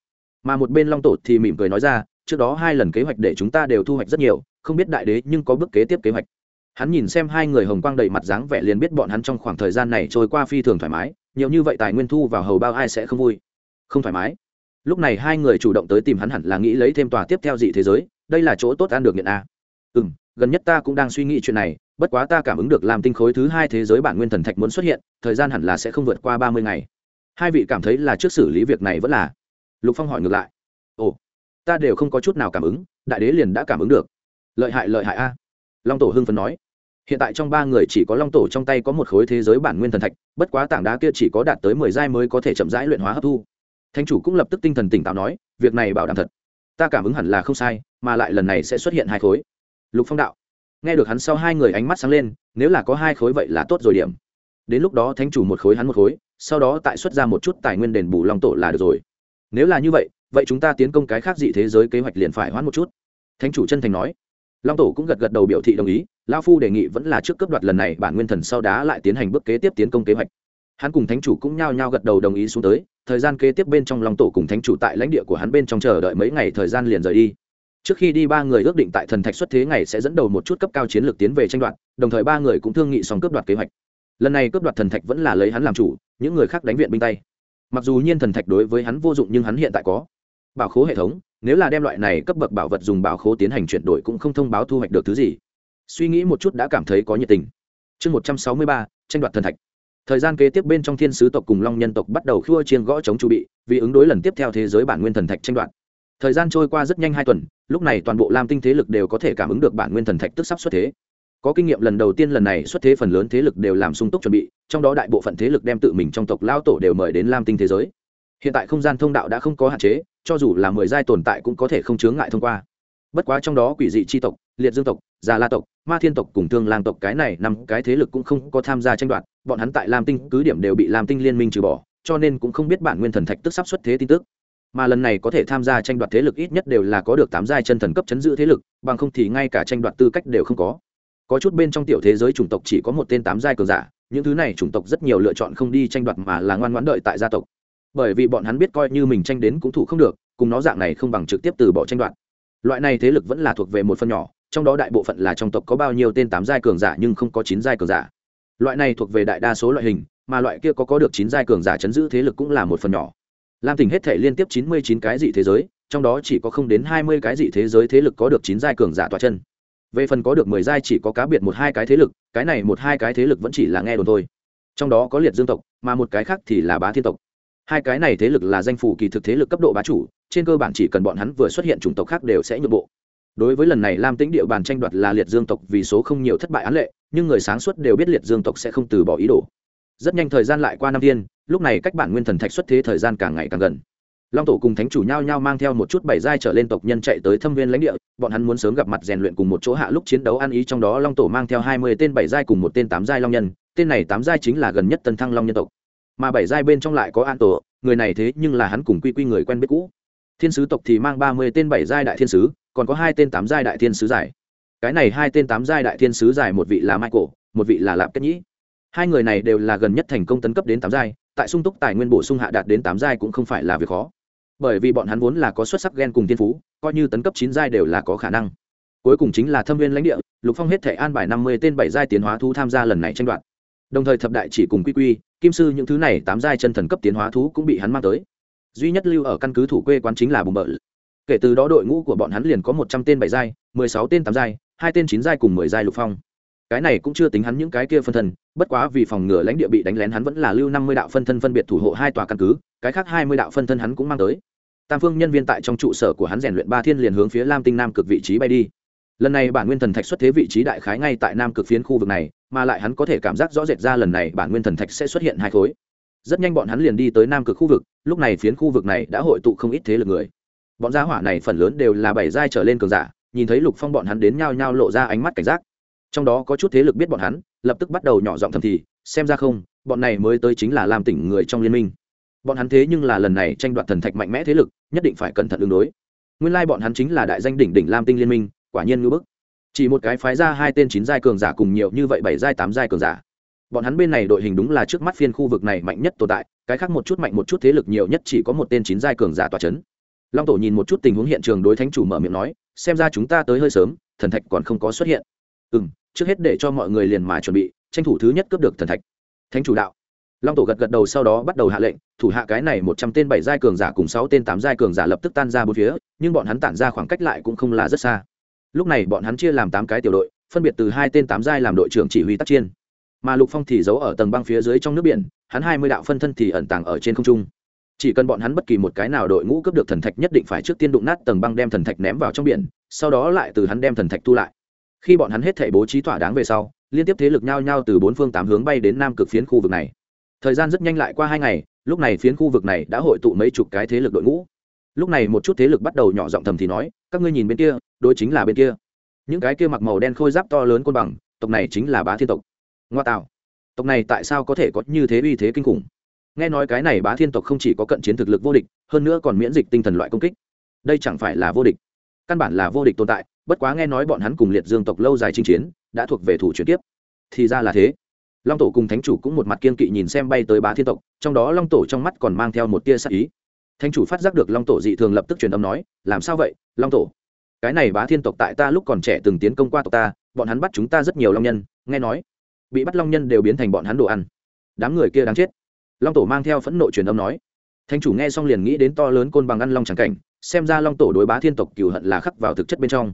Mà một bên long tổ thì mỉm cười nói ra, trước đó hai lần kế hoạch để chúng ta đều thu hoạch rất nhiều, không biết đại đế nhưng có bước kế tiếp kế hoạch. Hắn nhìn xem hai người hồng quang đầy mặt dáng vẻ liền biết bọn hắn trong khoảng thời gian này trôi qua phi thường thoải mái, nhiều như vậy tài nguyên thu vào hầu bao ai sẽ không vui. Không thoải mái. Lúc này hai người chủ động tới tìm hắn hẳn là nghĩ lấy thêm tòa tiếp theo dị thế giới, đây là chỗ tốt ăn được nghiện a. Ừ m gần nhất ta cũng đang suy nghĩ chuyện này, bất quá ta cảm ứng được làm tinh khối thứ hai thế giới bản nguyên thần thạch muốn xuất hiện, thời gian hẳn là sẽ không vượt qua ba mươi ngày hai vị cảm thấy là trước xử lý việc này vẫn là. Lục phong hỏi ngược lại. Ồ, ta đều không có chút nào cảm ứng, đại đế liền đã cảm ứng được. Lợi hại lợi hại a. Long tổ hưng phấn nói. Hiện tại trong ba người chỉ có long tổ trong tay có một khối thế giới bản nguyên thần thạch, bất quá tảng đá kia chỉ có đạt tới mười giai mới có thể chậm rãi luyện hóa hấp thu. Thánh chủ cũng lập tức tinh thần tỉnh táo nói, việc này bảo đảm thật. Ta cảm ứng hẳn là không sai, mà lại lần này sẽ xuất hiện hai khối. Lục phong đạo. Nghe được hắn sau hai người ánh mắt sáng lên, nếu là có hai khối vậy là tốt rồi điểm. Đến lúc đó thánh chủ một khối hắn một khối sau đó tại xuất ra một chút tài nguyên đền bù long tổ là được rồi. Nếu là như vậy vậy chúng ta tiến công cái khác dị thế giới kế hoạch liền phải hoãn một chút. Thánh chủ chân thành nói. Long tổ cũng gật gật đầu biểu thị đồng ý lao phu đề nghị vẫn là trước cấp đoạt lần này, bản nguyên thần sau đá lại tiến hành bước kế tiếp tiến công kế hoạch. Hắn cùng thánh chủ cũng nhao nhao gật đầu đồng ý xuống tới, thời gian kế tiếp bên trong long tổ cùng thánh chủ tại lãnh địa của hắn bên trong chờ đợi mấy ngày thời gian liền rời đi. Trước khi đi, ba người ước định tại thần thạch xuất thế ngày sẽ dẫn đầu một chút cấp cao chiến lược tiến về tranh đoạt, đồng thời ba người cũng thương nghị xong cướp đoạt kế hoạch. Lần này cướp đoạt thần thạch vẫn là lấy hắn làm chủ những người khác đánh viện binh tay. Mặc dù nhiên thần thạch đối với hắn vô dụng nhưng hắn hiện tại có bảo khố hệ thống, nếu là đem loại này cấp bậc bảo vật dùng bảo khố tiến hành chuyển đổi cũng không thông báo thu hoạch được thứ gì. Suy nghĩ một chút đã cảm thấy có nhiệt tình. Chương một trăm sáu mươi ba, tranh đoạt thần thạch. Thời gian kế tiếp bên trong thiên sứ tộc cùng long nhân tộc bắt đầu khua chiên gõ chống chu bị, vì ứng đối lần tiếp theo thế giới bản nguyên thần thạch tranh đoạt. Thời gian trôi qua rất nhanh hai tuần, lúc này toàn bộ lam tinh thế lực đều có thể cảm ứng được bản nguyên thần thạch tức sắp xuất thế có kinh nghiệm lần đầu tiên lần này xuất thế phần lớn thế lực đều làm sung túc chuẩn bị, trong đó đại bộ phận thế lực đem tự mình trong tộc lao tổ đều mời đến lam tinh thế giới. Hiện tại không gian thông đạo đã không có hạn chế, cho dù là mười giai tồn tại cũng có thể không chướng ngại thông qua. Bất quá trong đó quỷ dị tri tộc, liệt dương tộc, già la tộc, ma thiên tộc cùng thương lang tộc cái này năm cái thế lực cũng không có tham gia tranh đoạt, bọn hắn tại lam tinh cứ điểm đều bị lam tinh liên minh trừ bỏ, cho nên cũng không biết bản nguyên thần thạch tức sắp xuất thế tin tức. Mà lần này có thể tham gia tranh đoạt thế lực ít nhất đều là có được tám giai chân thần cấp chấn giữ thế lực, bằng không thì ngay cả tranh đoạt tư cách đều không có có chút bên trong tiểu thế giới chủng tộc chỉ có một tên tám giai cường giả, những thứ này chủng tộc rất nhiều lựa chọn không đi tranh đoạt mà là ngoan ngoãn đợi tại gia tộc. Bởi vì bọn hắn biết coi như mình tranh đến cũng thủ không được, cùng nó dạng này không bằng trực tiếp từ bỏ tranh đoạt. Loại này thế lực vẫn là thuộc về một phần nhỏ, trong đó đại bộ phận là trong tộc có bao nhiêu tên tám giai cường giả nhưng không có chín giai cường giả. Loại này thuộc về đại đa số loại hình, mà loại kia có có được chín giai cường giả chấn giữ thế lực cũng là một phần nhỏ. Lam tỉnh hết thể liên tiếp chín mươi chín cái dị thế giới, trong đó chỉ có không đến hai mươi cái dị thế giới thế lực có được chín giai cường giả tọa chân về phần có được mười giai chỉ có cá biệt một hai cái thế lực, cái này một hai cái thế lực vẫn chỉ là nghe đồn thôi. Trong đó có liệt dương tộc, mà một cái khác thì là bá thiên tộc. Hai cái này thế lực là danh phủ kỳ thực thế lực cấp độ bá chủ, trên cơ bản chỉ cần bọn hắn vừa xuất hiện chủng tộc khác đều sẽ nhượng bộ. Đối với lần này lam tĩnh địa bàn tranh đoạt là liệt dương tộc vì số không nhiều thất bại án lệ, nhưng người sáng suốt đều biết liệt dương tộc sẽ không từ bỏ ý đồ. Rất nhanh thời gian lại qua năm thiên, lúc này cách bản nguyên thần thạch xuất thế thời gian càng ngày càng gần. Long tổ cùng thánh chủ nhau nhau mang theo một chút bảy giai trở lên tộc nhân chạy tới thâm viên lãnh địa bọn hắn muốn sớm gặp mặt rèn luyện cùng một chỗ hạ lúc chiến đấu ăn ý trong đó long tổ mang theo hai mươi tên bảy giai cùng một tên tám giai long nhân, tên này tám giai chính là gần nhất tân thăng long nhân tộc. Mà bảy giai bên trong lại có an tổ, người này thế nhưng là hắn cùng quy quy người quen biết cũ. Thiên sứ tộc thì mang ba mươi tên bảy giai đại thiên sứ, còn có hai tên tám giai đại thiên sứ giải. Cái này hai tên tám giai đại thiên sứ giải một vị là michael, một vị là lạp kết nhĩ. Hai người này đều là gần nhất thành công tấn cấp đến tám giai, tại sung túc tài nguyên bổ sung hạ đạt đến tám giai cũng không phải là việc khó bởi vì bọn hắn vốn là có xuất sắc gen cùng thiên phú, coi như tấn cấp chín giai đều là có khả năng. Cuối cùng chính là thâm viên lãnh địa, lục phong hết thể an bài năm mươi tên bảy giai tiến hóa thú tham gia lần này tranh đoạt. Đồng thời thập đại chỉ cùng quy quy, kim sư những thứ này tám giai chân thần cấp tiến hóa thú cũng bị hắn mang tới. Duy nhất lưu ở căn cứ thủ quê quán chính là bùng bợ. Kể từ đó đội ngũ của bọn hắn liền có một trăm tên bảy giai, mười sáu tên tám giai, hai tên chín giai cùng mười giai lục phong cái này cũng chưa tính hắn những cái kia phân thân, bất quá vì phòng ngừa lãnh địa bị đánh lén hắn vẫn là lưu năm mươi đạo phân thân phân biệt thủ hộ hai tòa căn cứ, cái khác hai mươi đạo phân thân hắn cũng mang tới. Tam phương nhân viên tại trong trụ sở của hắn rèn luyện ba thiên liền hướng phía lam tinh nam cực vị trí bay đi. Lần này bản nguyên thần thạch xuất thế vị trí đại khái ngay tại nam cực phiến khu vực này, mà lại hắn có thể cảm giác rõ rệt ra lần này bản nguyên thần thạch sẽ xuất hiện hai khối. Rất nhanh bọn hắn liền đi tới nam cực khu vực, lúc này phiến khu vực này đã hội tụ không ít thế lực người. Bọn gia hỏa này phần lớn đều là bảy giai trở lên cường giả, nhìn thấy lục phong bọn hắn đến nhao nhao lộ ra ánh mắt cảnh giác trong đó có chút thế lực biết bọn hắn, lập tức bắt đầu nhỏ giọng thầm thì, xem ra không, bọn này mới tới chính là làm tỉnh người trong liên minh. Bọn hắn thế nhưng là lần này tranh đoạt thần thạch mạnh mẽ thế lực, nhất định phải cẩn thận ứng đối. Nguyên lai bọn hắn chính là đại danh đỉnh đỉnh lam tinh liên minh, quả nhiên ngưỡng bức. Chỉ một cái phái ra hai tên chín giai cường giả cùng nhiều như vậy bảy giai, tám giai cường giả. Bọn hắn bên này đội hình đúng là trước mắt phiên khu vực này mạnh nhất tồn tại, cái khác một chút mạnh một chút thế lực nhiều nhất chỉ có một tên chín giai cường giả tòa c h ấ n long tổ nhìn một chút tình huống hiện trường đối thánh chủ mở miệng nói, xem ra chúng ta tới hơi sớm, thần thạch còn không có xuất hiện ừ m trước hết để cho mọi người liền mà chuẩn bị, tranh thủ thứ nhất cướp được thần thạch. Thánh chủ đạo. Long tổ gật gật đầu sau đó bắt đầu hạ lệnh, thủ hạ cái này một trăm tên bảy giai cường giả cùng sáu tên tám giai cường giả lập tức tan ra bốn phía, nhưng bọn hắn tản ra khoảng cách lại cũng không là rất xa. Lúc này bọn hắn chia làm tám cái tiểu đội, phân biệt từ hai tên tám giai làm đội trưởng chỉ huy tác chiên mà lục phong thì giấu ở tầng băng phía dưới trong nước biển, hắn hai mươi đạo phân thân thì ẩn tàng ở trên không trung. Chỉ cần bọn hắn bất kỳ một cái nào đội ngũ cướp được thần thạch nhất định phải trước tiên đụng nát tầng băng đem thần thạch ném vào trong biển, sau đó lại từ hắn đem thần thạch thu lại khi bọn hắn hết thể bố trí thỏa đáng về sau, liên tiếp thế lực nhao nhao từ bốn phương tám hướng bay đến nam cực phiến khu vực này. Thời gian rất nhanh lại qua hai ngày, lúc này phiến khu vực này đã hội tụ mấy chục cái thế lực đội ngũ. Lúc này một chút thế lực bắt đầu nhỏ giọng thầm thì nói, các ngươi nhìn bên kia, đối chính là bên kia. Những cái kia mặc màu đen khôi giáp to lớn côn bằng, tộc này chính là bá thiên tộc. Ngoa tạo. Tộc này tại sao có thể có như thế uy thế kinh khủng? Nghe nói cái này bá thiên tộc không chỉ có cận chiến thực lực vô địch, hơn nữa còn miễn dịch tinh thần loại công kích. Đây chẳng phải là vô địch. Căn bản là vô địch tồn tại bất quá nghe nói bọn hắn cùng liệt dương tộc lâu dài chinh chiến, đã thuộc về thủ chuyển tiếp thì ra là thế. Long tổ cùng thánh chủ cũng một mặt kiên kỵ nhìn xem bay tới bá thiên tộc, trong đó long tổ trong mắt còn mang theo một tia sắc ý. Thánh chủ phát giác được long tổ dị thường lập tức truyền âm nói, làm sao vậy, long tổ? Cái này bá thiên tộc tại ta lúc còn trẻ từng tiến công qua tộc ta, bọn hắn bắt chúng ta rất nhiều long nhân, nghe nói, bị bắt long nhân đều biến thành bọn hắn đồ ăn. Đám người kia đáng chết. Long tổ mang theo phẫn nộ truyền âm nói. Thánh chủ nghe xong liền nghĩ đến to lớn côn bằng ăn long tràng cảnh, xem ra long tổ đối bá thiên tộc cừu hận là khắc vào thực chất bên trong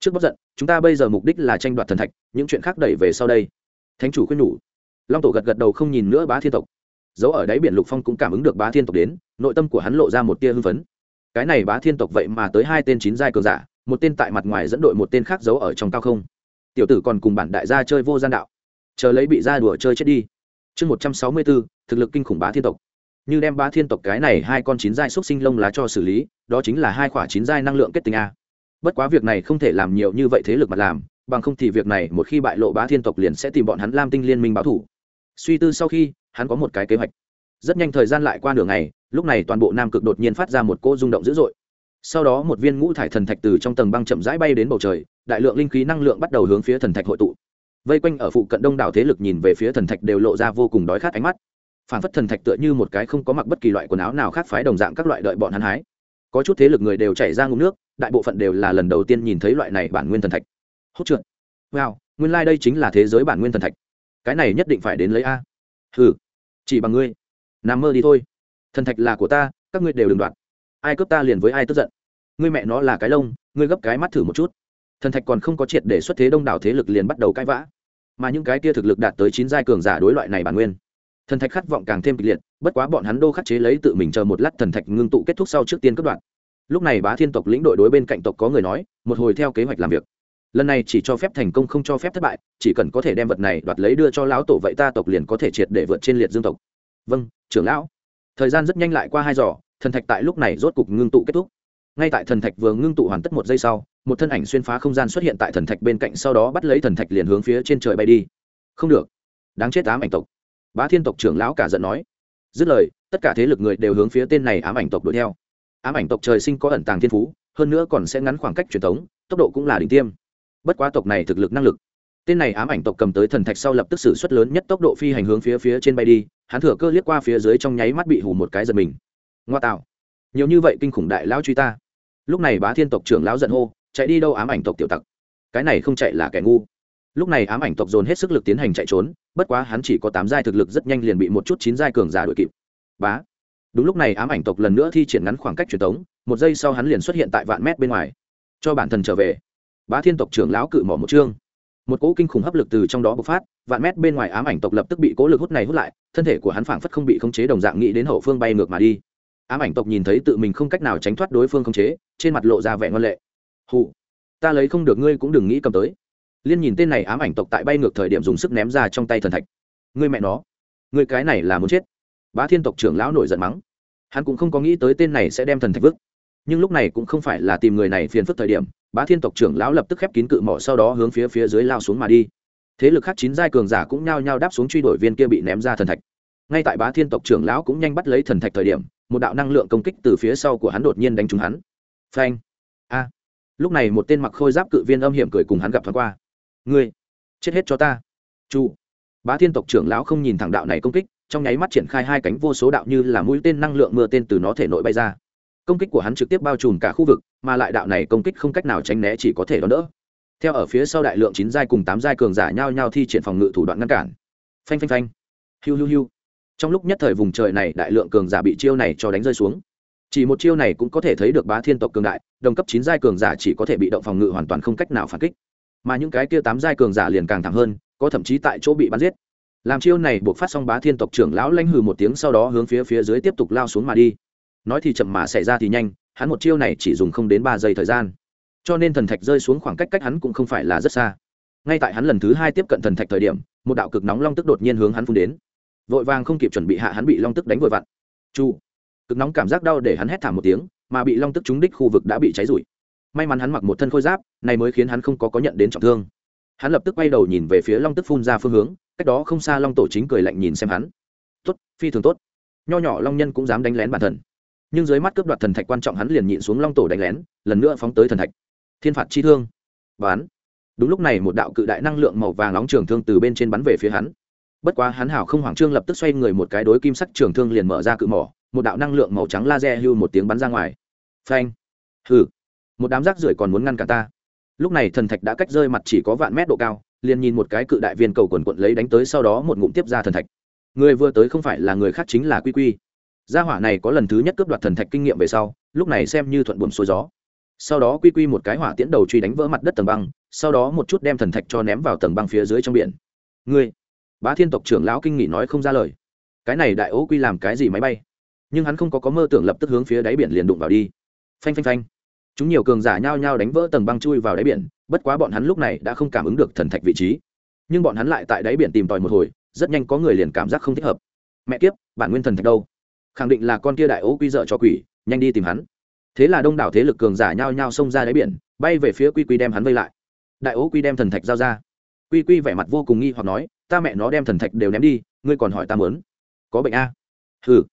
trước bất giận, chúng ta bây giờ mục đích là tranh đoạt thần thạch, những chuyện khác đẩy về sau đây. Thánh chủ khuyên nhủ. Long tổ gật gật đầu không nhìn nữa bá thiên tộc. Dấu ở đáy biển lục phong cũng cảm ứng được bá thiên tộc đến, nội tâm của hắn lộ ra một tia hưng phấn. Cái này bá thiên tộc vậy mà tới hai tên chín giai cường giả, một tên tại mặt ngoài dẫn đội, một tên khác giấu ở trong cao không. Tiểu tử còn cùng bản đại gia chơi vô gian đạo. Chờ lấy bị ra đùa chơi chết đi. Chương một trăm sáu mươi bốn, thực lực kinh khủng bá thiên tộc. Như đem bá thiên tộc cái này hai con chín giai xúc sinh lông lá cho xử lý, đó chính là hai quả chín giai năng lượng kết tinh a bất quá việc này không thể làm nhiều như vậy thế lực mà làm, bằng không thì việc này một khi bại lộ bá thiên tộc liền sẽ tìm bọn hắn lam tinh liên minh báo thủ. Suy tư sau khi, hắn có một cái kế hoạch. Rất nhanh thời gian lại qua nửa ngày, lúc này toàn bộ nam cực đột nhiên phát ra một cô rung động dữ dội. Sau đó một viên ngũ thải thần thạch từ trong tầng băng chậm rãi bay đến bầu trời, đại lượng linh khí năng lượng bắt đầu hướng phía thần thạch hội tụ. Vây quanh ở phụ cận đông đảo thế lực nhìn về phía thần thạch đều lộ ra vô cùng đói khát ánh mắt. Phản phất thần thạch tựa như một cái không có mặc bất kỳ loại quần áo nào khác phái đồng dạng các loại đợi bọn hắn hái. Có chút thế lực người đều chảy ra ngụm nước đại bộ phận đều là lần đầu tiên nhìn thấy loại này bản nguyên thần thạch. Hốt trượt. Wow, nguyên lai、like、đây chính là thế giới bản nguyên thần thạch. Cái này nhất định phải đến lấy a. Ừ chỉ bằng ngươi. Nằm mơ đi thôi. Thần thạch là của ta, các ngươi đều đừng đoạt. Ai cướp ta liền với ai tức giận. Ngươi mẹ nó là cái lông, ngươi gấp cái mắt thử một chút. Thần thạch còn không có triệt để xuất thế đông đảo thế lực liền bắt đầu cãi vã. Mà những cái kia thực lực đạt tới chín giai cường giả đối loại này bản nguyên. Thần thạch khát vọng càng thêm kịch liệt, bất quá bọn hắn đô khắc chế lấy tự mình chờ một lát thần thạch ngưng tụ kết thúc sau trước tiên cất đoạn lúc này bá thiên tộc lĩnh đội đối bên cạnh tộc có người nói, một hồi theo kế hoạch làm việc. Lần này chỉ cho phép thành công không cho phép thất bại, chỉ cần có thể đem vật này đoạt lấy đưa cho lão tổ vậy ta tộc liền có thể triệt để vượt trên liệt dương tộc. Vâng trưởng lão. Thời gian rất nhanh lại qua hai giỏ thần thạch tại lúc này rốt cục ngưng tụ kết thúc. Ngay tại thần thạch vừa ngưng tụ hoàn tất một giây sau, một thân ảnh xuyên phá không gian xuất hiện tại thần thạch bên cạnh, sau đó bắt lấy thần thạch liền hướng phía trên trời bay đi. Không được. Đáng chết ám ảnh tộc. Bá thiên tộc trưởng lão cả giận nói. Dứt lời, tất cả thế lực người đều hướng phía tên này ám ảnh tộc đuổi theo ám ảnh tộc trời sinh có ẩn tàng thiên phú, hơn nữa còn sẽ ngắn khoảng cách truyền thống, tốc độ cũng là đỉnh tiêm. Bất quá tộc này thực lực năng lực. Tên này ám ảnh tộc cầm tới thần thạch sau lập tức xử suất lớn nhất tốc độ phi hành hướng phía phía trên bay đi, hắn thừa cơ liếc qua phía dưới trong nháy mắt bị hù một cái giật mình. Ngoa tạo. Nhiều như vậy kinh khủng đại lão truy ta. Lúc này bá thiên tộc trưởng lão giận hô, chạy đi đâu ám ảnh tộc tiểu tặc? Cái này không chạy là kẻ ngu. Lúc này ám ảnh tộc dồn hết sức lực tiến hành chạy trốn, bất quá hắn chỉ có tám giai thực lực rất nhanh liền bị một chút chín giai cường giả đuổi kịp. Bá đúng lúc này ám ảnh tộc lần nữa thi triển ngắn khoảng cách truyền tống, một giây sau hắn liền xuất hiện tại vạn mét bên ngoài. Cho bản thân trở về. Bá thiên tộc trưởng lão cự mỏ một chương. Một cỗ kinh khủng hấp lực từ trong đó bộc phát vạn mét bên ngoài ám ảnh tộc lập tức bị cỗ lực hút này hút lại thân thể của hắn phảng phất không bị khống chế đồng dạng nghĩ đến hậu phương bay ngược mà đi. Ám ảnh tộc nhìn thấy tự mình không cách nào tránh thoát đối phương khống chế trên mặt lộ ra vẻ ngoan lệ. Hụ ta lấy không được ngươi cũng đừng nghĩ cầm tới. Liên nhìn tên này ám ảnh tộc tại bay ngược thời điểm dùng sức ném ra trong tay thần thạch. Ngươi mẹ nó ngươi cái này là muốn chết bá thiên tộc trưởng lão nổi giận mắng. Hắn cũng không có nghĩ tới tên này sẽ đem thần thạch vứt. Nhưng lúc này cũng không phải là tìm người này phiền phức thời điểm, bá thiên tộc trưởng lão lập tức khép kín cự mỏ sau đó hướng phía phía dưới lao xuống mà đi. Thế lực khác chín giai cường giả cũng nhao nhao đáp xuống truy đuổi viên kia bị ném ra thần thạch. Ngay tại bá thiên tộc trưởng lão cũng nhanh bắt lấy thần thạch thời điểm, một đạo năng lượng công kích từ phía sau của hắn đột nhiên đánh trúng hắn. Phanh! A! Lúc này một tên mặc khôi giáp cự viên âm hiểm cười cùng hắn gặp thoáng qua. Ngươi! Chết hết cho ta! Chu! Bá thiên tộc trưởng lão không nhìn thẳng đạo này công kích trong nháy mắt triển khai hai cánh vô số đạo như là mũi tên năng lượng mưa tên từ nó thể nội bay ra. Công kích của hắn trực tiếp bao trùm cả khu vực, mà lại đạo này công kích không cách nào tránh né chỉ có thể đón đỡ. Theo ở phía sau đại lượng chín giai cùng tám giai cường giả nhau nhau thi triển phòng ngự thủ đoạn ngăn cản. Phanh phanh phanh. Hiu hiu hiu. Trong lúc nhất thời vùng trời này, đại lượng cường giả bị chiêu này cho đánh rơi xuống. Chỉ một chiêu này cũng có thể thấy được bá thiên tộc cường đại, đồng cấp chín giai cường giả chỉ có thể bị động phòng ngự hoàn toàn không cách nào phản kích. Mà những cái kia tám giai cường giả liền càng thẳng hơn, có thậm chí tại chỗ bị bắn giết làm chiêu này buộc phát xong bá thiên tộc trưởng lão lanh hừ một tiếng sau đó hướng phía phía dưới tiếp tục lao xuống mà đi. Nói thì chậm mà xảy ra thì nhanh, hắn một chiêu này chỉ dùng không đến ba giây thời gian. Cho nên thần thạch rơi xuống khoảng cách cách hắn cũng không phải là rất xa. Ngay tại hắn lần thứ hai tiếp cận thần thạch thời điểm, một đạo cực nóng long tức đột nhiên hướng hắn phun đến. Vội vàng không kịp chuẩn bị hạ hắn bị long tức đánh vội vặn. Chu. Cực nóng cảm giác đau để hắn hét thảm một tiếng, mà bị long tức trúng đích khu vực đã bị cháy rụi. May mắn hắn mặc một thân khôi giáp, này mới khiến hắn không có có nhận đến trọng thương. Hắn lập tức quay đầu nhìn về phía long tức phun ra phương hướng cách đó không xa long tổ chính cười lạnh nhìn xem hắn tốt phi thường tốt nho nhỏ long nhân cũng dám đánh lén bản thân nhưng dưới mắt cướp đoạt thần thạch quan trọng hắn liền nhịn xuống long tổ đánh lén lần nữa phóng tới thần thạch thiên phạt chi thương bán đúng lúc này một đạo cự đại năng lượng màu vàng nóng trường thương từ bên trên bắn về phía hắn bất quá hắn hảo không hoảng trương lập tức xoay người một cái đối kim sắc trường thương liền mở ra cự mỏ một đạo năng lượng màu trắng laser hưu một tiếng bắn ra ngoài phanh hừ một đám rác rưởi còn muốn ngăn cả ta lúc này thần thạch đã cách rơi mặt chỉ có vạn mét độ cao liền nhìn một cái cự đại viên cầu quần quận lấy đánh tới sau đó một ngụm tiếp ra thần thạch. Người vừa tới không phải là người khác chính là quy quy. Gia hỏa này có lần thứ nhất cướp đoạt thần thạch kinh nghiệm về sau, lúc này xem như thuận buồm xuôi gió. Sau đó quy quy một cái hỏa tiễn đầu truy đánh vỡ mặt đất tầng băng, sau đó một chút đem thần thạch cho ném vào tầng băng phía dưới trong biển. Ngươi, bá thiên tộc trưởng lão kinh nghị nói không ra lời. Cái này đại ố quy làm cái gì máy bay? Nhưng hắn không có có mơ tưởng lập tức hướng phía đáy biển liền đụng vào đi. Phanh phanh phanh chúng nhiều cường giả nhao nhao đánh vỡ tầng băng chui vào đáy biển, bất quá bọn hắn lúc này đã không cảm ứng được thần thạch vị trí. Nhưng bọn hắn lại tại đáy biển tìm tòi một hồi, rất nhanh có người liền cảm giác không thích hợp. Mẹ kiếp, bản nguyên thần thạch đâu? Khẳng định là con kia đại ố quy dợ cho quỷ, nhanh đi tìm hắn. Thế là đông đảo thế lực cường giả nhao nhao xông ra đáy biển, bay về phía quy quy đem hắn vây lại. Đại ố quy đem thần thạch giao ra. Quy quy vẻ mặt vô cùng nghi hoặc nói, ta mẹ nó đem thần thạch đều ném đi, ngươi còn hỏi ta mớn có bệnh a. Ừ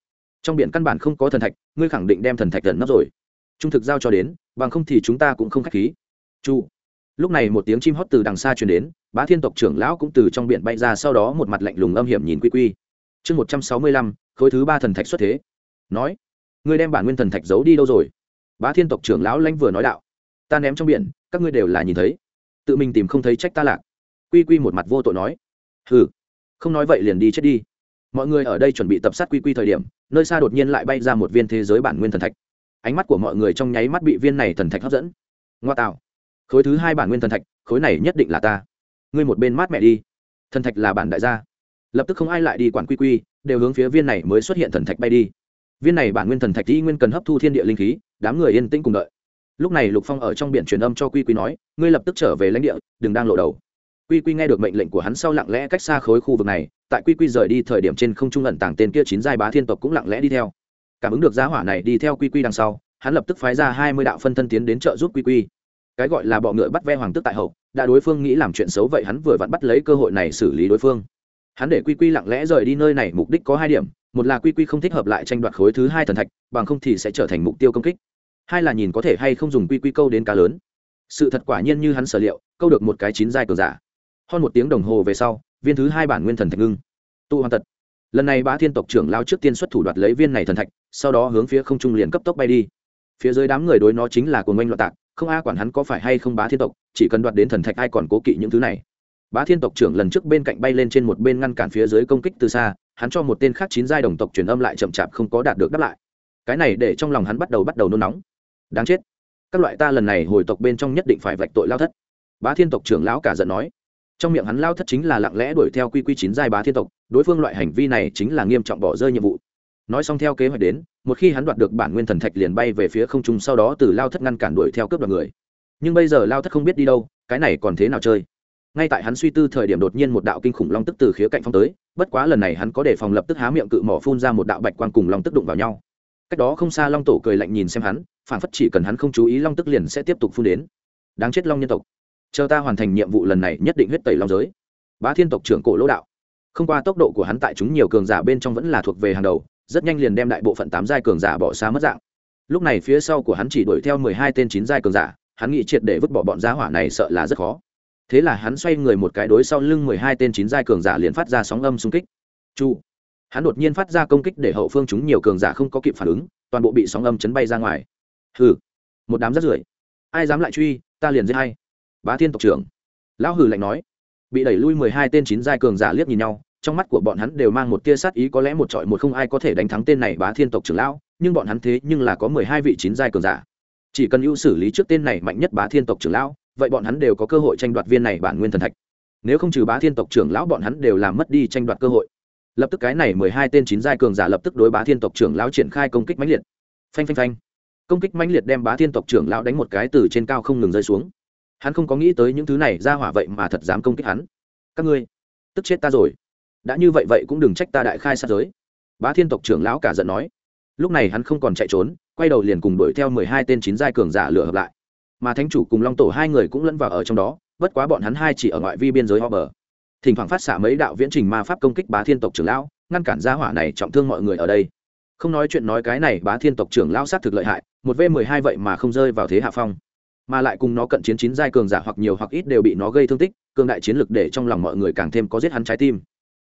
trong biển căn bản không có thần thạch, ngươi khẳng định đem thần thạch gần nấp rồi. Trung thực giao cho đến bằng không thì chúng ta cũng không k h á c h khí. Chu. Lúc này một tiếng chim hót từ đằng xa truyền đến, bá thiên tộc trưởng lão cũng từ trong biển bay ra, sau đó một mặt lạnh lùng âm hiểm nhìn quy quy. Chương một trăm sáu mươi lăm, khối thứ ba thần thạch xuất thế. Nói, ngươi đem bản nguyên thần thạch giấu đi đâu rồi? Bá thiên tộc trưởng lão lãnh vừa nói đạo. Ta ném trong biển, các ngươi đều là nhìn thấy. Tự mình tìm không thấy trách ta lạc. Quy quy một mặt vô tội nói. Hừ, không nói vậy liền đi chết đi. Mọi người ở đây chuẩn bị tập sát quy quy thời điểm, nơi xa đột nhiên lại bay ra một viên thế giới bản nguyên thần thạch ánh mắt của mọi người trong nháy mắt bị viên này thần thạch hấp dẫn. Ngoa tạo. Khối thứ hai bản nguyên thần thạch, khối này nhất định là ta. Ngươi một bên mát mẹ đi. Thần thạch là bản đại gia. Lập tức không ai lại đi quản quy quy, đều hướng phía viên này mới xuất hiện thần thạch bay đi. Viên này bản nguyên thần thạch y nguyên cần hấp thu thiên địa linh khí, đám người yên tĩnh cùng đợi. Lúc này lục phong ở trong biển truyền âm cho quy quy nói, ngươi lập tức trở về lãnh địa, đừng đang lộ đầu. Quy quy nghe được mệnh lệnh của hắn sau lặng lẽ cách xa khối khu vực này, tại quy quy rời đi thời điểm trên không trung ẩn tàng tên kia chín giai bá thiên tộc cũng lặng lẽ đi theo cảm ứng được giá hỏa này đi theo quy quy đằng sau, hắn lập tức phái ra hai mươi đạo phân thân tiến đến trợ giúp quy quy. Cái gọi là bọ ngựa bắt ve hoàng tức tại hậu, đã đối phương nghĩ làm chuyện xấu vậy hắn vừa vặn bắt lấy cơ hội này xử lý đối phương. Hắn để quy quy lặng lẽ rời đi nơi này, mục đích có hai điểm. Một là quy quy không thích hợp lại tranh đoạt khối thứ hai thần thạch, bằng không thì sẽ trở thành mục tiêu công kích. Hai là nhìn có thể hay không dùng quy quy câu đến cá lớn. Sự thật quả nhiên như hắn sở liệu, câu được một cái chín dài cờ giả. Hơn một tiếng đồng hồ về sau, viên thứ hai bản nguyên thần thạch ngưng. Tụ hoàn tật lần này bá thiên tộc trưởng lao trước tiên xuất thủ đoạt lấy viên này thần thạch, sau đó hướng phía không trung liền cấp tốc bay đi. Phía dưới đám người đối nó chính là cồn oanh loạn tạc, không ai quản hắn có phải hay không bá thiên tộc, chỉ cần đoạt đến thần thạch ai còn cố kỵ những thứ này. Bá thiên tộc trưởng lần trước bên cạnh bay lên trên một bên ngăn cản phía dưới công kích từ xa, hắn cho một tên khác chín giai đồng tộc truyền âm lại chậm chạp không có đạt được đáp lại. Cái này để trong lòng hắn bắt đầu bắt đầu nôn nóng. Đáng chết. Các loại ta lần này hồi tộc bên trong nhất định phải vạch tội lao thất. Bá thiên tộc trưởng lão cả giận nói trong miệng hắn lao thất chính là lặng lẽ đuổi theo quy quy chín giai bá thiên tộc, đối phương loại hành vi này chính là nghiêm trọng bỏ rơi nhiệm vụ. Nói xong theo kế hoạch đến, một khi hắn đoạt được bản nguyên thần thạch liền bay về phía không trung sau đó từ lao thất ngăn cản đuổi theo cướp đoạt người. Nhưng bây giờ lao thất không biết đi đâu, cái này còn thế nào chơi? Ngay tại hắn suy tư thời điểm đột nhiên một đạo kinh khủng long tức từ khía cạnh phong tới, bất quá lần này hắn có đề phòng lập tức há miệng cự mỏ phun ra một đạo bạch quang cùng long tức đụng vào nhau. Cách đó không xa long tổ cười lạnh nhìn xem hắn phản phất chỉ cần hắn không chú ý long tức liền sẽ tiếp tục phun đến. Đáng chết long nhân tộc chờ ta hoàn thành nhiệm vụ lần này nhất định huyết tẩy long giới. Bá thiên tộc trưởng cổ lỗ đạo. Không qua tốc độ của hắn tại chúng nhiều cường giả bên trong vẫn là thuộc về hàng đầu, rất nhanh liền đem đại bộ phận tám giai cường giả bỏ xa mất dạng. Lúc này phía sau của hắn chỉ đuổi theo mười hai tên chín giai cường giả, hắn nghĩ triệt để vứt bỏ bọn giá hỏa này sợ là rất khó. Thế là hắn xoay người một cái đối sau lưng mười hai tên chín giai cường giả liền phát ra sóng âm xung kích. Chu. Hắn đột nhiên phát ra công kích để hậu phương chúng nhiều cường giả không có kịp phản ứng, toàn bộ bị sóng âm chấn bay ra ngoài. Hừ. Một đám rất rưởi. Ai dám lại truy, ta liền giết hay bá thiên tộc trưởng. Lão hừ lạnh nói. Bị đẩy lui mười hai tên chín giai cường giả liếc nhìn nhau, trong mắt của bọn hắn đều mang một tia sát ý có lẽ một trọi một không ai có thể đánh thắng tên này bá thiên tộc trưởng lão, nhưng bọn hắn thế nhưng là có mười hai vị chín giai cường giả. Chỉ cần ưu xử lý trước tên này mạnh nhất bá thiên tộc trưởng lão, vậy bọn hắn đều có cơ hội tranh đoạt viên này bản nguyên thần thạch. Nếu không trừ bá thiên tộc trưởng lão, bọn hắn đều làm mất đi tranh đoạt cơ hội. Lập tức cái này mười hai tên chín giai cường giả lập tức đối bá thiên tộc trưởng lão triển khai công kích mãnh liệt. Phanh phanh phanh. Công kích mãnh liệt đem bá thiên tộc trưởng lão đánh một cái từ trên cao không ngừng rơi xuống hắn không có nghĩ tới những thứ này ra hỏa vậy mà thật dám công kích hắn. Các ngươi, tức chết ta rồi. Đã như vậy vậy cũng đừng trách ta đại khai sát giới. Bá thiên tộc trưởng lão cả giận nói. Lúc này hắn không còn chạy trốn, quay đầu liền cùng đuổi theo mười hai tên chín giai cường giả lửa hợp lại. Mà thánh chủ cùng long tổ hai người cũng lẫn vào ở trong đó, bất quá bọn hắn hai chỉ ở ngoại vi biên giới ho bờ. Thỉnh thoảng phát xạ mấy đạo viễn trình ma pháp công kích bá thiên tộc trưởng lão, ngăn cản gia hỏa này trọng thương mọi người ở đây. Không nói chuyện nói cái này bá thiên tộc trưởng lão sát thực lợi hại, một v mười hai vậy mà không rơi vào thế hạ phong mà lại cùng nó cận chiến chín giai cường giả hoặc nhiều hoặc ít đều bị nó gây thương tích, cường đại chiến lực để trong lòng mọi người càng thêm có giết hắn trái tim.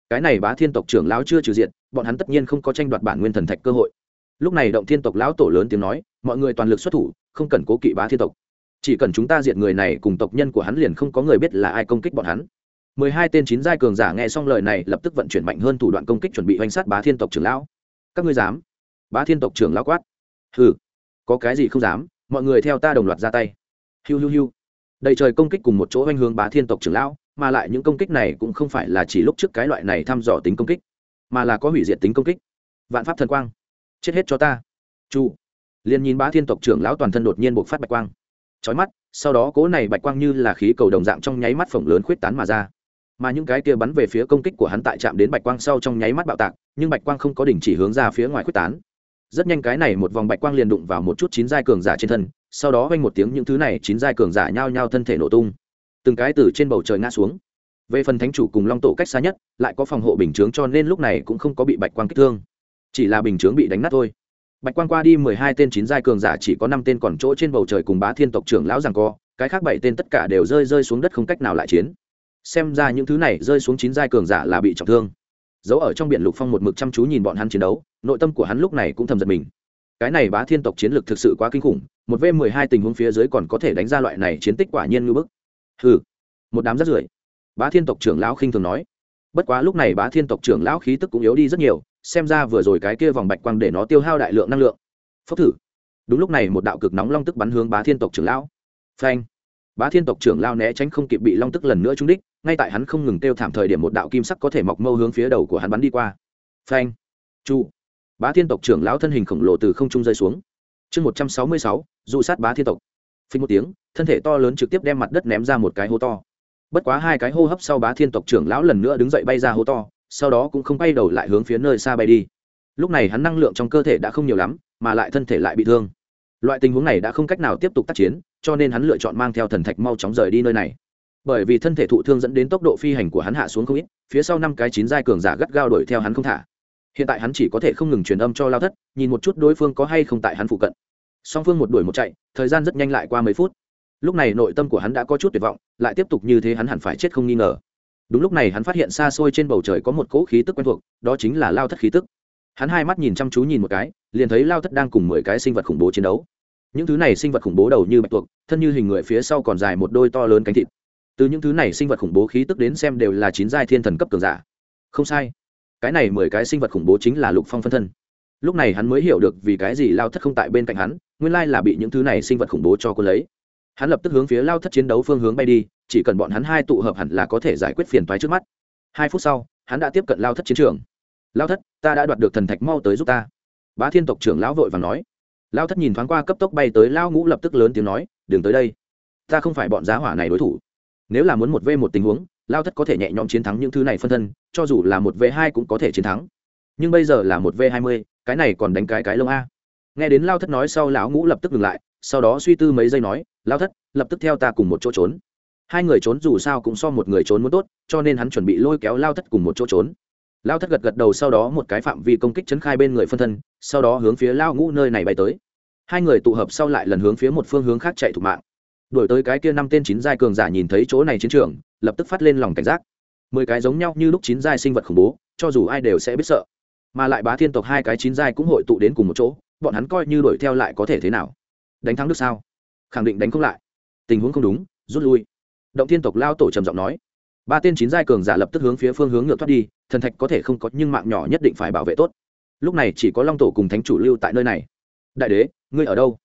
Cái này bá thiên tộc trưởng lão chưa trừ diện bọn hắn tất nhiên không có tranh đoạt bản nguyên thần thạch cơ hội. Lúc này động thiên tộc lão tổ lớn tiếng nói, mọi người toàn lực xuất thủ, không cần cố kỵ bá thiên tộc. Chỉ cần chúng ta diệt người này cùng tộc nhân của hắn liền không có người biết là ai công kích bọn hắn. Mười hai tên chín giai cường giả nghe xong lời này lập tức vận chuyển mạnh hơn thủ đoạn công kích chuẩn bị oanh sát bá thiên tộc trưởng lão. Các ngươi dám? Bá thiên tộc trưởng lão quát. Hừ. Có cái gì không dám? Mọi người theo ta đồng loạt ra tay hiu hiu hiu. Đầy trời công kích cùng một chỗ oanh hướng bá thiên tộc trưởng lão, mà lại những công kích này cũng không phải là chỉ lúc trước cái loại này thăm dò tính công kích, mà là có hủy diệt tính công kích. Vạn pháp thần quang. Chết hết cho ta. Chu. Liền nhìn bá thiên tộc trưởng lão toàn thân đột nhiên buộc phát bạch quang. Trói mắt, sau đó cố này bạch quang như là khí cầu đồng dạng trong nháy mắt phồng lớn khuyết tán mà ra. Mà những cái kia bắn về phía công kích của hắn tại chạm đến bạch quang sau trong nháy mắt bạo tạc, nhưng bạch quang không có đình chỉ hướng ra phía ngoài khuyết tán rất nhanh cái này một vòng bạch quang liền đụng vào một chút chín giai cường giả trên thân, sau đó vang một tiếng những thứ này chín giai cường giả nhao nhao thân thể nổ tung. Từng cái từ trên bầu trời ngã xuống. Về phần thánh chủ cùng long tổ cách xa nhất, lại có phòng hộ bình chướng cho nên lúc này cũng không có bị bạch quang kích thương. Chỉ là bình chướng bị đánh nát thôi. Bạch quang qua đi mười hai tên chín giai cường giả chỉ có năm tên còn chỗ trên bầu trời cùng bá thiên tộc trưởng lão rằng co, cái khác bảy tên tất cả đều rơi rơi xuống đất không cách nào lại chiến. Xem ra những thứ này rơi xuống chín giai cường giả là bị trọng thương giấu ở trong biển lục phong một mực chăm chú nhìn bọn hắn chiến đấu nội tâm của hắn lúc này cũng thầm giật mình. Cái này bá thiên tộc chiến lược thực sự quá kinh khủng một v mười hai tình huống phía dưới còn có thể đánh ra loại này chiến tích quả nhiên ngưỡng bức. Hừ, một đám rất rưởi. Bá thiên tộc trưởng lão khinh thường nói. Bất quá lúc này bá thiên tộc trưởng lão khí tức cũng yếu đi rất nhiều xem ra vừa rồi cái kia vòng bạch quang để nó tiêu hao đại lượng năng lượng. Phốc thử. Đúng lúc này một đạo cực nóng long tức bắn hướng bá thiên tộc trưởng lão. Phanh. Bá thiên tộc trưởng lão né tránh không kịp bị long tức lần nữa trúng đích ngay tại hắn không ngừng kêu thảm thời điểm một đạo kim sắc có thể mọc mâu hướng phía đầu của hắn bắn đi qua. Phanh. Chu. Bá thiên tộc trưởng lão thân hình khổng lồ từ không trung rơi xuống. Chương một trăm sáu mươi sáu, dụ sát bá thiên tộc. Phình một tiếng, thân thể to lớn trực tiếp đem mặt đất ném ra một cái hố to. Bất quá hai cái hô hấp sau bá thiên tộc trưởng lão lần nữa đứng dậy bay ra hố to, sau đó cũng không bay đầu lại hướng phía nơi xa bay đi. Lúc này hắn năng lượng trong cơ thể đã không nhiều lắm, mà lại thân thể lại bị thương. Loại tình huống này đã không cách nào tiếp tục tác chiến, cho nên hắn lựa chọn mang theo thần thạch mau chóng rời đi nơi này bởi vì thân thể thụ thương dẫn đến tốc độ phi hành của hắn hạ xuống không ít, phía sau năm cái chín giai cường giả gắt gao đuổi theo hắn không thả. Hiện tại hắn chỉ có thể không ngừng truyền âm cho lao thất, nhìn một chút đối phương có hay không tại hắn phụ cận. Song phương một đuổi một chạy, thời gian rất nhanh lại qua mấy phút. Lúc này nội tâm của hắn đã có chút tuyệt vọng, lại tiếp tục như thế hắn hẳn phải chết không nghi ngờ. Đúng lúc này hắn phát hiện xa xôi trên bầu trời có một cỗ khí tức quen thuộc, đó chính là lao thất khí tức. Hắn hai mắt nhìn chăm chú nhìn một cái, liền thấy lao thất đang cùng mười cái sinh vật khủng bố chiến đấu. Những thứ này sinh vật khủng bố đầu như bạch tuộc, thân như hình người phía sau còn dài một đôi to lớn cánh thịt từ những thứ này sinh vật khủng bố khí tức đến xem đều là chín giai thiên thần cấp cường giả. Không sai. Cái này mười cái sinh vật khủng bố chính là lục phong phân thân. Lúc này hắn mới hiểu được vì cái gì lao thất không tại bên cạnh hắn, nguyên lai là bị những thứ này sinh vật khủng bố cho cô lấy. Hắn lập tức hướng phía lao thất chiến đấu phương hướng bay đi, chỉ cần bọn hắn hai tụ hợp hẳn là có thể giải quyết phiền toái trước mắt. Hai phút sau, hắn đã tiếp cận lao thất chiến trường. Lao thất, ta đã đoạt được thần thạch mau tới giúp ta. Bá thiên tộc trưởng lão vội và nói. Lao thất nhìn thoáng qua cấp tốc bay tới lao ngũ lập tức lớn tiếng nói, đừng tới đây. Ta không phải bọn giá hỏa này đối thủ nếu là muốn một v một tình huống, lao thất có thể nhẹ nhõm chiến thắng những thứ này phân thân, cho dù là một v hai cũng có thể chiến thắng. Nhưng bây giờ là một v hai mươi, cái này còn đánh cái cái lông a. Nghe đến lao thất nói sau, lão ngũ lập tức ngừng lại, sau đó suy tư mấy giây nói, lao thất, lập tức theo ta cùng một chỗ trốn. Hai người trốn dù sao cũng so một người trốn muốn tốt, cho nên hắn chuẩn bị lôi kéo lao thất cùng một chỗ trốn. Lao thất gật gật đầu sau đó một cái phạm vi công kích chấn khai bên người phân thân, sau đó hướng phía lao ngũ nơi này bay tới. Hai người tụ hợp sau lại lần hướng phía một phương hướng khác chạy thục mạng đuổi tới cái kia năm tên chín giai cường giả nhìn thấy chỗ này chiến trường, lập tức phát lên lòng cảnh giác. Mười cái giống nhau như lúc chín giai sinh vật khủng bố, cho dù ai đều sẽ biết sợ. Mà lại bá thiên tộc hai cái chín giai cũng hội tụ đến cùng một chỗ, bọn hắn coi như đuổi theo lại có thể thế nào? Đánh thắng được sao? Khẳng định đánh không lại. Tình huống không đúng, rút lui. Động thiên tộc lao tổ trầm giọng nói. Ba tên chín giai cường giả lập tức hướng phía phương hướng ngược thoát đi, thần thạch có thể không có, nhưng mạng nhỏ nhất định phải bảo vệ tốt. Lúc này chỉ có long tổ cùng thánh chủ lưu tại nơi này. Đại đế, ngươi ở đâu?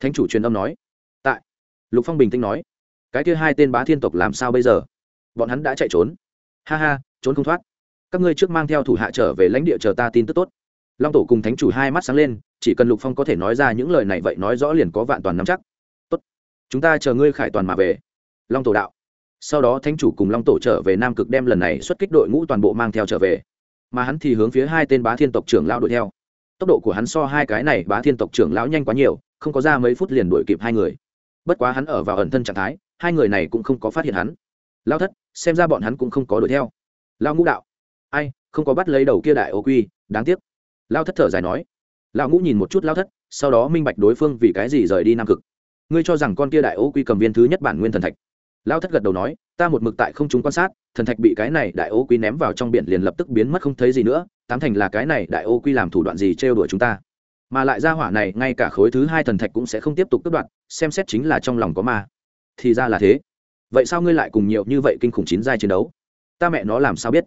Thánh chủ truyền âm nói lục phong bình tĩnh nói, cái kia hai tên bá thiên tộc làm sao bây giờ? Bọn hắn đã chạy trốn. Ha ha, trốn không thoát. Các ngươi trước mang theo thủ hạ trở về lãnh địa chờ ta tin tức tốt. Long tổ cùng thánh chủ hai mắt sáng lên, chỉ cần lục phong có thể nói ra những lời này vậy nói rõ liền có vạn toàn nắm chắc. Tốt, chúng ta chờ ngươi khải toàn mà về. Long tổ đạo. Sau đó thánh chủ cùng long tổ trở về nam cực đem lần này xuất kích đội ngũ toàn bộ mang theo trở về. Mà hắn thì hướng phía hai tên bá thiên tộc trưởng lão đuổi theo. Tốc độ của hắn so hai cái này bá thiên tộc trưởng lão nhanh quá nhiều, không có ra mấy phút liền đuổi kịp hai người bất quá hắn ở vào ẩn thân trạng thái, hai người này cũng không có phát hiện hắn. Lao thất, xem ra bọn hắn cũng không có đuổi theo. Lao ngũ đạo. Ai, không có bắt lấy đầu kia đại ô quy, đáng tiếc. Lao thất thở dài nói. Lao ngũ nhìn một chút lao thất, sau đó minh bạch đối phương vì cái gì rời đi nam cực. Ngươi cho rằng con kia đại ô quy cầm viên thứ nhất bản nguyên thần thạch. Lao thất gật đầu nói, ta một mực tại không chúng quan sát, thần thạch bị cái này đại ô quy ném vào trong biển liền lập tức biến mất không thấy gì nữa, tám thành là cái này đại ô quy làm thủ đoạn gì trêu đuổi chúng ta mà lại ra hỏa này ngay cả khối thứ hai thần thạch cũng sẽ không tiếp tục cướp đoạt, xem xét chính là trong lòng có ma. Thì ra là thế. Vậy sao ngươi lại cùng nhiều như vậy kinh khủng chín giai chiến đấu? Ta mẹ nó làm sao biết?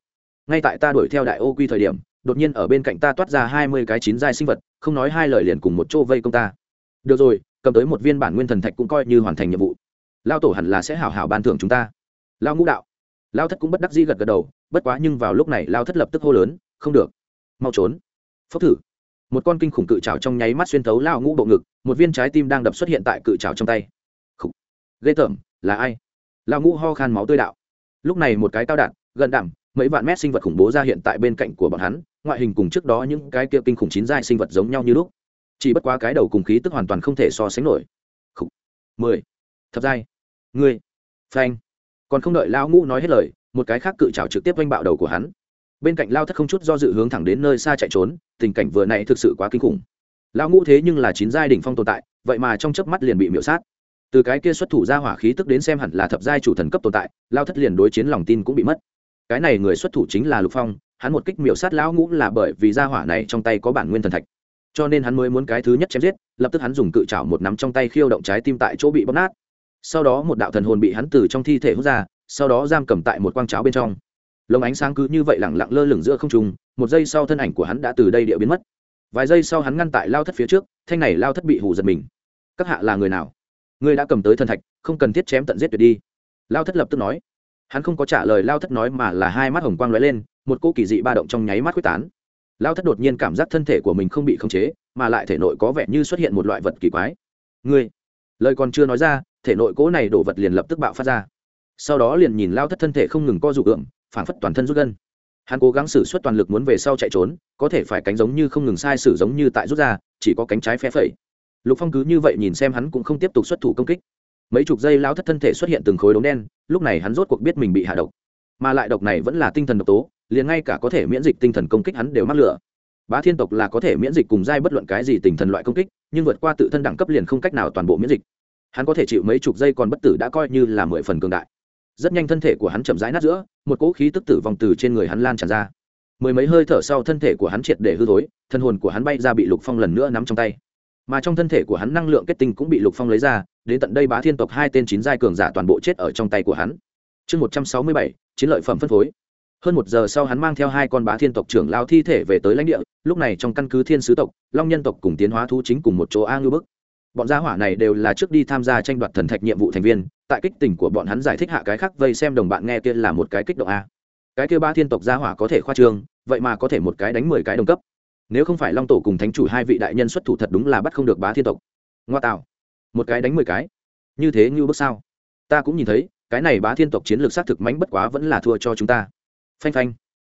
Ngay tại ta đuổi theo đại ô quy thời điểm, đột nhiên ở bên cạnh ta toát ra hai mươi cái chín giai sinh vật, không nói hai lời liền cùng một chỗ vây công ta. Được rồi, cầm tới một viên bản nguyên thần thạch cũng coi như hoàn thành nhiệm vụ. Lao tổ hẳn là sẽ hảo hảo ban thưởng chúng ta. Lao ngũ đạo. Lao thất cũng bất đắc dĩ gật gật đầu, bất quá nhưng vào lúc này lao thất lập tức hô lớn, không được. Mau trốn. Phốc thử một con kinh khủng cự trào trong nháy mắt xuyên thấu lao ngũ bộ ngực, một viên trái tim đang đập xuất hiện tại cự trào trong tay. Khủ. ghê tởm, là ai? Lao ngũ ho khan máu tươi đạo. Lúc này một cái cao đạn, gần đẳng, mấy vạn mét sinh vật khủng bố ra hiện tại bên cạnh của bọn hắn, ngoại hình cùng trước đó những cái kia kinh khủng chín giai sinh vật giống nhau như lúc. Chỉ bất quá cái đầu cùng khí tức hoàn toàn không thể so sánh nổi. Mười. Thập giai. Ngươi. Phanh. Còn không đợi lao ngũ nói hết lời, một cái khác cự trào trực tiếp oanh bạo đầu của hắn bên cạnh lao thất không chút do dự hướng thẳng đến nơi xa chạy trốn, tình cảnh vừa này thực sự quá kinh khủng. Lao ngũ thế nhưng là chín giai đỉnh phong tồn tại, vậy mà trong chớp mắt liền bị miễu sát. Từ cái kia xuất thủ ra hỏa khí tức đến xem hẳn là thập giai chủ thần cấp tồn tại, lao thất liền đối chiến lòng tin cũng bị mất. Cái này người xuất thủ chính là lục phong, hắn một kích miểu sát lão ngũ là bởi vì ra hỏa này trong tay có bản nguyên thần thạch. Cho nên hắn mới muốn cái thứ nhất chém giết, lập tức hắn dùng cự trảo một nắm trong tay khiêu động trái tim tại chỗ bị bóp nát. Sau đó một đạo thần hồn bị hắn từ trong thi thể hút ra, sau đó giam cầm tại một quang cháo bên trong lồng ánh sáng cứ như vậy lẳng lặng lơ lửng giữa không trung, một giây sau thân ảnh của hắn đã từ đây địa biến mất. Vài giây sau hắn ngăn tại lao thất phía trước, thanh này lao thất bị hù giật mình. Các hạ là người nào? Ngươi đã cầm tới thân thạch, không cần thiết chém tận giết tuyệt đi. Lao thất lập tức nói. Hắn không có trả lời lao thất nói mà là hai mắt hồng quang lóe lên, một cô kỳ dị ba động trong nháy mắt quyết tán. Lao thất đột nhiên cảm giác thân thể của mình không bị khống chế, mà lại thể nội có vẻ như xuất hiện một loại vật kỳ quái. Ngươi! Lời còn chưa nói ra, thể nội cố này đổ vật liền lập tức bạo phát ra. Sau đó liền nhìn lao thất thân thể không ngừng co rụ ượm phản phất toàn thân rút gân. Hắn cố gắng xử suất toàn lực muốn về sau chạy trốn, có thể phải cánh giống như không ngừng sai sử giống như tại rút ra, chỉ có cánh trái phe phẩy. Lục phong cứ như vậy nhìn xem hắn cũng không tiếp tục xuất thủ công kích. Mấy chục giây lao thất thân thể xuất hiện từng khối đống đen, lúc này hắn rốt cuộc biết mình bị hạ độc. Mà lại độc này vẫn là tinh thần độc tố, liền ngay cả có thể miễn dịch tinh thần công kích hắn đều mắc lửa. Bá thiên tộc là có thể miễn dịch cùng giai bất luận cái gì tinh thần loại công kích, nhưng vượt qua tự thân đẳng cấp liền không cách nào toàn bộ miễn dịch. Hắn có thể chịu mấy chục giây còn bất tử đã coi như là mười phần cường đại rất nhanh thân thể của hắn chậm rãi nát giữa, một cỗ khí tức tử vong từ trên người hắn lan tràn ra. Mười mấy hơi thở sau thân thể của hắn triệt để hư thối, thân hồn của hắn bay ra bị lục phong lần nữa nắm trong tay. Mà trong thân thể của hắn năng lượng kết tinh cũng bị lục phong lấy ra, đến tận đây bá thiên tộc hai tên chín giai cường giả toàn bộ chết ở trong tay của hắn. Chương một trăm sáu mươi bảy, chiến lợi phẩm phân phối. Hơn một giờ sau hắn mang theo hai con bá thiên tộc trưởng lao thi thể về tới lãnh địa, lúc này trong căn cứ thiên sứ tộc, long nhân tộc cùng tiến hóa thú chính cùng một chỗ a ngư bức bọn gia hỏa này đều là trước đi tham gia tranh đoạt thần thạch nhiệm vụ thành viên, tại kích tình của bọn hắn giải thích hạ cái khác vây xem đồng bạn nghe kia là một cái kích động a. Cái kia ba thiên tộc gia hỏa có thể khoa trương, vậy mà có thể một cái đánh mười cái đồng cấp. Nếu không phải long tổ cùng thánh chủ hai vị đại nhân xuất thủ thật đúng là bắt không được bá thiên tộc. Ngoa tạo. Một cái đánh mười cái. Như thế như bước sao? Ta cũng nhìn thấy, cái này bá thiên tộc chiến lược xác thực mánh bất quá vẫn là thua cho chúng ta. Phanh phanh.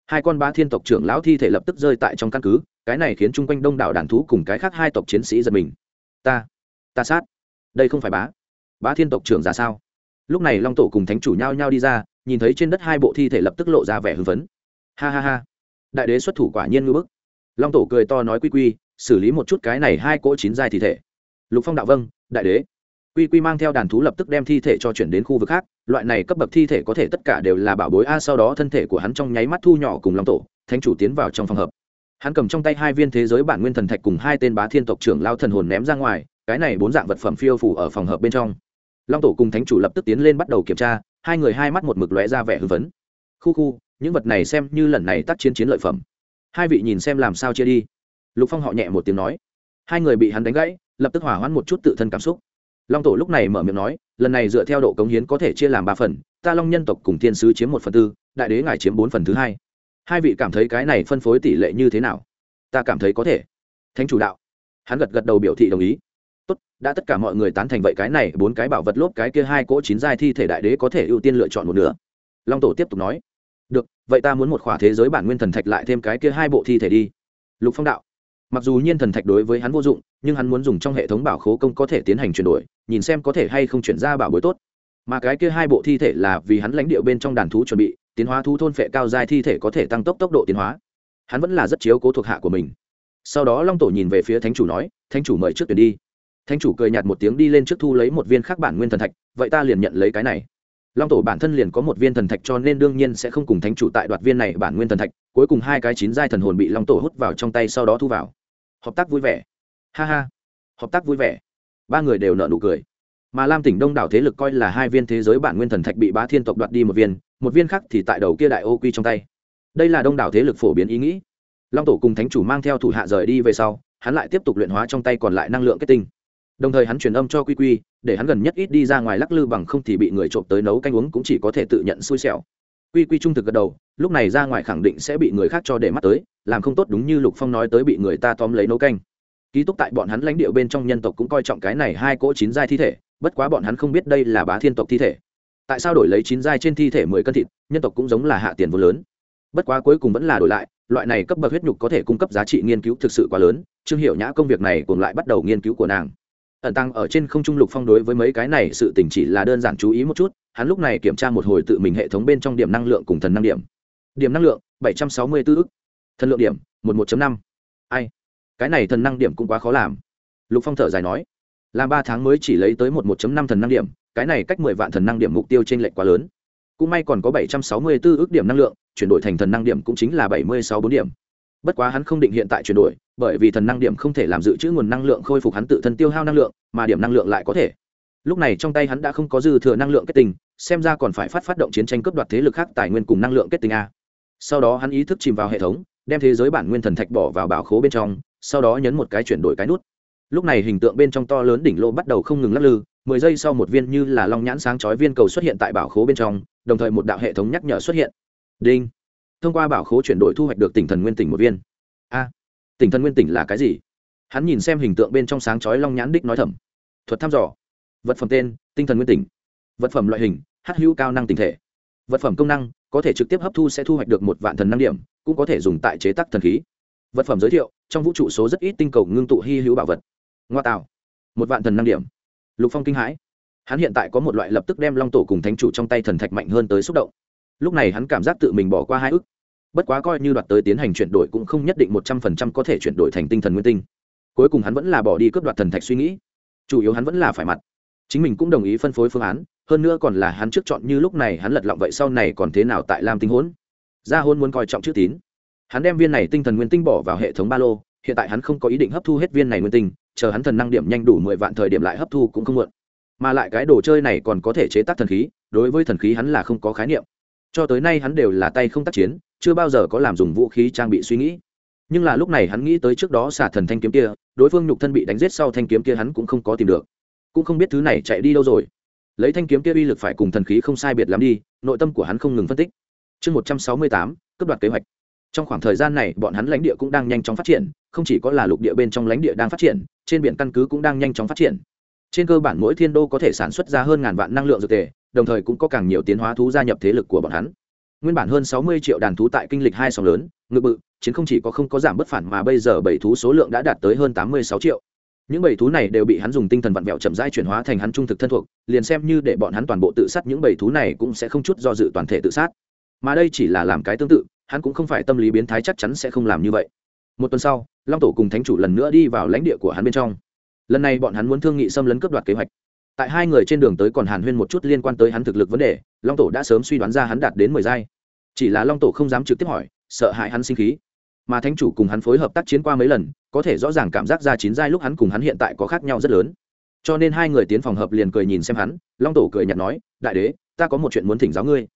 Hai con bá thiên tộc trưởng lão thi thể lập tức rơi tại trong căn cứ, cái này khiến chung quanh đông đảo đàn thú cùng cái khác hai tộc chiến sĩ giật mình. Ta ta sát. Đây không phải bá. Bá thiên tộc trưởng ra sao? Lúc này long tổ cùng thánh chủ nhao nhao đi ra, nhìn thấy trên đất hai bộ thi thể lập tức lộ ra vẻ hưng phấn. Ha ha ha. Đại đế xuất thủ quả nhiên ngưỡng bức. Long tổ cười to nói quy quy, xử lý một chút cái này hai cỗ chín dài thi thể. Lục phong đạo vâng đại đế. Quy quy mang theo đàn thú lập tức đem thi thể cho chuyển đến khu vực khác, loại này cấp bậc thi thể có thể tất cả đều là bảo bối a, sau đó thân thể của hắn trong nháy mắt thu nhỏ cùng long tổ, thánh chủ tiến vào trong phòng hợp. Hắn cầm trong tay hai viên thế giới bản nguyên thần thạch cùng hai tên bá thiên tộc trưởng lao thần hồn ném ra ngoài cái này bốn dạng vật phẩm phiêu phủ ở phòng hợp bên trong. Long tổ cùng thánh chủ lập tức tiến lên bắt đầu kiểm tra, hai người hai mắt một mực lóe ra vẻ hưng phấn. Khu khu, những vật này xem như lần này tác chiến chiến lợi phẩm. Hai vị nhìn xem làm sao chia đi. Lục phong họ nhẹ một tiếng nói. Hai người bị hắn đánh gãy, lập tức hỏa hoãn một chút tự thân cảm xúc. Long tổ lúc này mở miệng nói, lần này dựa theo độ cống hiến có thể chia làm ba phần, ta long nhân tộc cùng thiên sứ chiếm một phần tư, đại đế ngài chiếm bốn phần thứ hai. Hai vị cảm thấy cái này phân phối tỷ lệ như thế nào? Ta cảm thấy có thể. Thánh chủ đạo. Hắn gật gật đầu biểu thị đồng ý tốt, đã tất cả mọi người tán thành vậy cái này, bốn cái bảo vật lốp cái kia hai cỗ chín giai thi thể đại đế có thể ưu tiên lựa chọn một nửa. Long tổ tiếp tục nói, được, vậy ta muốn một khỏa thế giới bản nguyên thần thạch lại thêm cái kia hai bộ thi thể đi. Lục phong đạo, mặc dù nhiên thần thạch đối với hắn vô dụng, nhưng hắn muốn dùng trong hệ thống bảo khố công có thể tiến hành chuyển đổi, nhìn xem có thể hay không chuyển ra bảo bối tốt. Mà cái kia hai bộ thi thể là vì hắn lãnh địa bên trong đàn thú chuẩn bị, tiến hóa thú thôn phệ cao dài thi thể có thể tăng tốc tốc độ tiến hóa. Hắn vẫn là rất chiếu cố thuộc hạ của mình. Sau đó long tổ nhìn về phía thánh chủ nói, thánh chủ mời trước tuyển đi thánh chủ cười nhạt một tiếng đi lên trước thu lấy một viên khác bản nguyên thần thạch, vậy ta liền nhận lấy cái này. Long tổ bản thân liền có một viên thần thạch cho nên đương nhiên sẽ không cùng thánh chủ tại đoạt viên này bản nguyên thần thạch, cuối cùng hai cái chín giai thần hồn bị long tổ hút vào trong tay sau đó thu vào. Hợp tác vui vẻ. Ha ha. Hợp tác vui vẻ. Ba người đều nợ nụ cười. Mà lam tỉnh đông đảo thế lực coi là hai viên thế giới bản nguyên thần thạch bị bá thiên tộc đoạt đi một viên một viên khác thì tại đầu kia đại ô quy trong tay. Đây là đông đảo thế lực phổ biến ý nghĩ. Long tổ cùng thánh chủ mang theo thủ hạ rời đi về sau, hắn lại tiếp tục luyện hóa trong tay còn lại năng lượng kết tinh đồng thời hắn truyền âm cho quy quy, để hắn gần nhất ít đi ra ngoài lắc lư bằng không thì bị người trộm tới nấu canh uống cũng chỉ có thể tự nhận xui xẻo. Quy quy trung thực gật đầu, lúc này ra ngoài khẳng định sẽ bị người khác cho để mắt tới, làm không tốt đúng như lục phong nói tới bị người ta tóm lấy nấu canh. Ký túc tại bọn hắn lãnh địa bên trong nhân tộc cũng coi trọng cái này hai cỗ chín giai thi thể, bất quá bọn hắn không biết đây là bá thiên tộc thi thể. Tại sao đổi lấy chín giai trên thi thể mười cân thịt, nhân tộc cũng giống là hạ tiền vô lớn. Bất quá cuối cùng vẫn là đổi lại, loại này cấp bậc huyết nhục có thể cung cấp giá trị nghiên cứu thực sự quá lớn, trương hiệu nhã công việc này cùng lại bắt đầu nghiên cứu của nàng ẩn tăng ở trên không trung lục phong đối với mấy cái này sự tình chỉ là đơn giản chú ý một chút, hắn lúc này kiểm tra một hồi tự mình hệ thống bên trong điểm năng lượng cùng thần năng điểm. Điểm năng lượng, bảy trăm sáu mươi 764 ức. Thần lượng điểm một một năm. Ai? Cái này thần năng điểm cũng quá khó làm. Lục phong thở dài nói. Làm ba tháng mới chỉ lấy tới một một năm thần năng điểm, cái này cách mười vạn thần năng điểm mục tiêu trên lệch quá lớn. Cũng may còn có bảy trăm sáu mươi 764 ước điểm năng lượng, chuyển đổi thành thần năng điểm cũng chính là bảy mươi sáu bốn điểm. Bất quá hắn không định hiện tại chuyển đổi bởi vì thần năng điểm không thể làm dự trữ nguồn năng lượng khôi phục hắn tự thân tiêu hao năng lượng, mà điểm năng lượng lại có thể. Lúc này trong tay hắn đã không có dư thừa năng lượng kết tinh xem ra còn phải phát phát động chiến tranh cướp đoạt thế lực khác tài nguyên cùng năng lượng kết tinh a. Sau đó hắn ý thức chìm vào hệ thống, đem thế giới bản nguyên thần thạch bỏ vào bảo khố bên trong, sau đó nhấn một cái chuyển đổi cái nút. Lúc này hình tượng bên trong to lớn đỉnh lô bắt đầu không ngừng lắc lư, mười giây sau một viên như là long nhãn sáng chói viên cầu xuất hiện tại bảo khố bên trong, đồng thời một đạo hệ thống nhắc nhở xuất hiện. Đinh. Thông qua bảo khố chuyển đổi thu hoạch được tỉnh thần nguyên tỉnh một viên. A tỉnh thần nguyên tỉnh là cái gì? Hắn nhìn xem hình tượng bên trong sáng chói long nhãn đích nói thầm. Thuật thăm dò. Vật phẩm tên, tinh thần nguyên tỉnh. Vật phẩm loại hình hát hữu cao năng tinh thể. Vật phẩm công năng, có thể trực tiếp hấp thu sẽ thu hoạch được một vạn thần năng điểm, cũng có thể dùng tại chế tác thần khí. Vật phẩm giới thiệu, trong vũ trụ số rất ít tinh cầu ngưng tụ hy hữu bảo vật. Ngoa tạo. Một vạn thần năng điểm. Lục phong kinh hãi. Hắn hiện tại có một loại lập tức đem long tổ cùng thánh chủ trong tay thần thạch mạnh hơn tới xúc động. Lúc này hắn cảm giác tự mình bỏ qua hai ức bất quá coi như đoạt tới tiến hành chuyển đổi cũng không nhất định một trăm phần trăm có thể chuyển đổi thành tinh thần nguyên tinh. Cuối cùng hắn vẫn là bỏ đi cướp đoạt thần thạch suy nghĩ. Chủ yếu hắn vẫn là phải mặt. Chính mình cũng đồng ý phân phối phương án, hơn nữa còn là hắn trước chọn như lúc này hắn lật lọng vậy sau này còn thế nào tại lam tinh hỗn? Ra hôn muốn coi trọng chữ tín. Hắn đem viên này tinh thần nguyên tinh bỏ vào hệ thống ba lô, hiện tại hắn không có ý định hấp thu hết viên này nguyên tinh, chờ hắn thần năng điểm nhanh đủ mười vạn thời điểm lại hấp thu cũng không muộn. Mà lại cái đồ chơi này còn có thể chế tác thần khí, đối với thần khí hắn là không có khái niệm. Cho tới nay hắn đều là tay không tác chiến chưa bao giờ có làm dùng vũ khí trang bị suy nghĩ. Nhưng là lúc này hắn nghĩ tới trước đó xả thần thanh kiếm kia, đối phương nhục thân bị đánh giết sau thanh kiếm kia hắn cũng không có tìm được. Cũng không biết thứ này chạy đi đâu rồi. Lấy thanh kiếm kia uy lực phải cùng thần khí không sai biệt lắm đi, nội tâm của hắn không ngừng phân tích. Chương một trăm sáu mươi tám, cấp đoạt kế hoạch. Trong khoảng thời gian này, bọn hắn lãnh địa cũng đang nhanh chóng phát triển, không chỉ có là lục địa bên trong lãnh địa đang phát triển, trên biển căn cứ cũng đang nhanh chóng phát triển. Trên cơ bản mỗi thiên đô có thể sản xuất ra hơn ngàn vạn năng lượng dược tề, đồng thời cũng có càng nhiều tiến hóa thú gia nhập thế lực của bọn hắn nguyên bản hơn sáu mươi triệu đàn thú tại kinh lịch hai sóng lớn, ngự bự, chiến không chỉ có không có giảm bất phản mà bây giờ bảy thú số lượng đã đạt tới hơn tám mươi sáu triệu. Những bảy thú này đều bị hắn dùng tinh thần vặn vẹo chậm rãi chuyển hóa thành hắn trung thực thân thuộc, liền xem như để bọn hắn toàn bộ tự sát những bảy thú này cũng sẽ không chút do dự toàn thể tự sát. Mà đây chỉ là làm cái tương tự, hắn cũng không phải tâm lý biến thái chắc chắn sẽ không làm như vậy. Một tuần sau, long tổ cùng thánh chủ lần nữa đi vào lãnh địa của hắn bên trong. Lần này bọn hắn muốn thương nghị xâm lấn cướp đoạt kế hoạch tại hai người trên đường tới còn hàn huyên một chút liên quan tới hắn thực lực vấn đề, long tổ đã sớm suy đoán ra hắn đạt đến mười giai. Chỉ là long tổ không dám trực tiếp hỏi, sợ hãi hắn sinh khí. Mà thánh chủ cùng hắn phối hợp tác chiến qua mấy lần, có thể rõ ràng cảm giác ra chín giai lúc hắn cùng hắn hiện tại có khác nhau rất lớn. Cho nên hai người tiến phòng hợp liền cười nhìn xem hắn, long tổ cười nhạt nói, đại đế, ta có một chuyện muốn thỉnh giáo ngươi.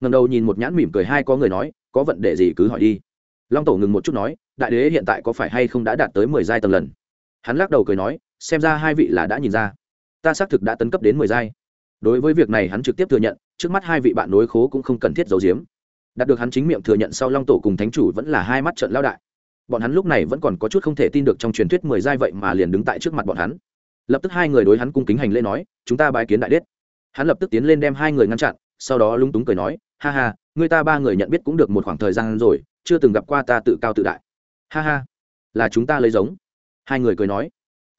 Ngần đầu nhìn một nhãn mỉm cười hai có người nói, có vấn đề gì cứ hỏi đi. Long tổ ngừng một chút nói, đại đế hiện tại có phải hay không đã đạt tới mười giai tầng lần? Hắn lắc đầu cười nói, xem ra hai vị là đã nhìn ra ta xác thực đã tấn cấp đến mười giai. Đối với việc này hắn trực tiếp thừa nhận, trước mắt hai vị bạn đối khố cũng không cần thiết giấu giếm. Đạt được hắn chính miệng thừa nhận sau long tổ cùng thánh chủ vẫn là hai mắt trận lao đại. Bọn hắn lúc này vẫn còn có chút không thể tin được trong truyền thuyết mười giai vậy mà liền đứng tại trước mặt bọn hắn. Lập tức hai người đối hắn cung kính hành lễ nói, chúng ta bái kiến đại đết hắn lập tức tiến lên đem hai người ngăn chặn, sau đó lung túng cười nói, ha ha, người ta ba người nhận biết cũng được một khoảng thời gian rồi, chưa từng gặp qua ta tự cao tự đại. Ha ha, là chúng ta lấy giống. Hai người cười nói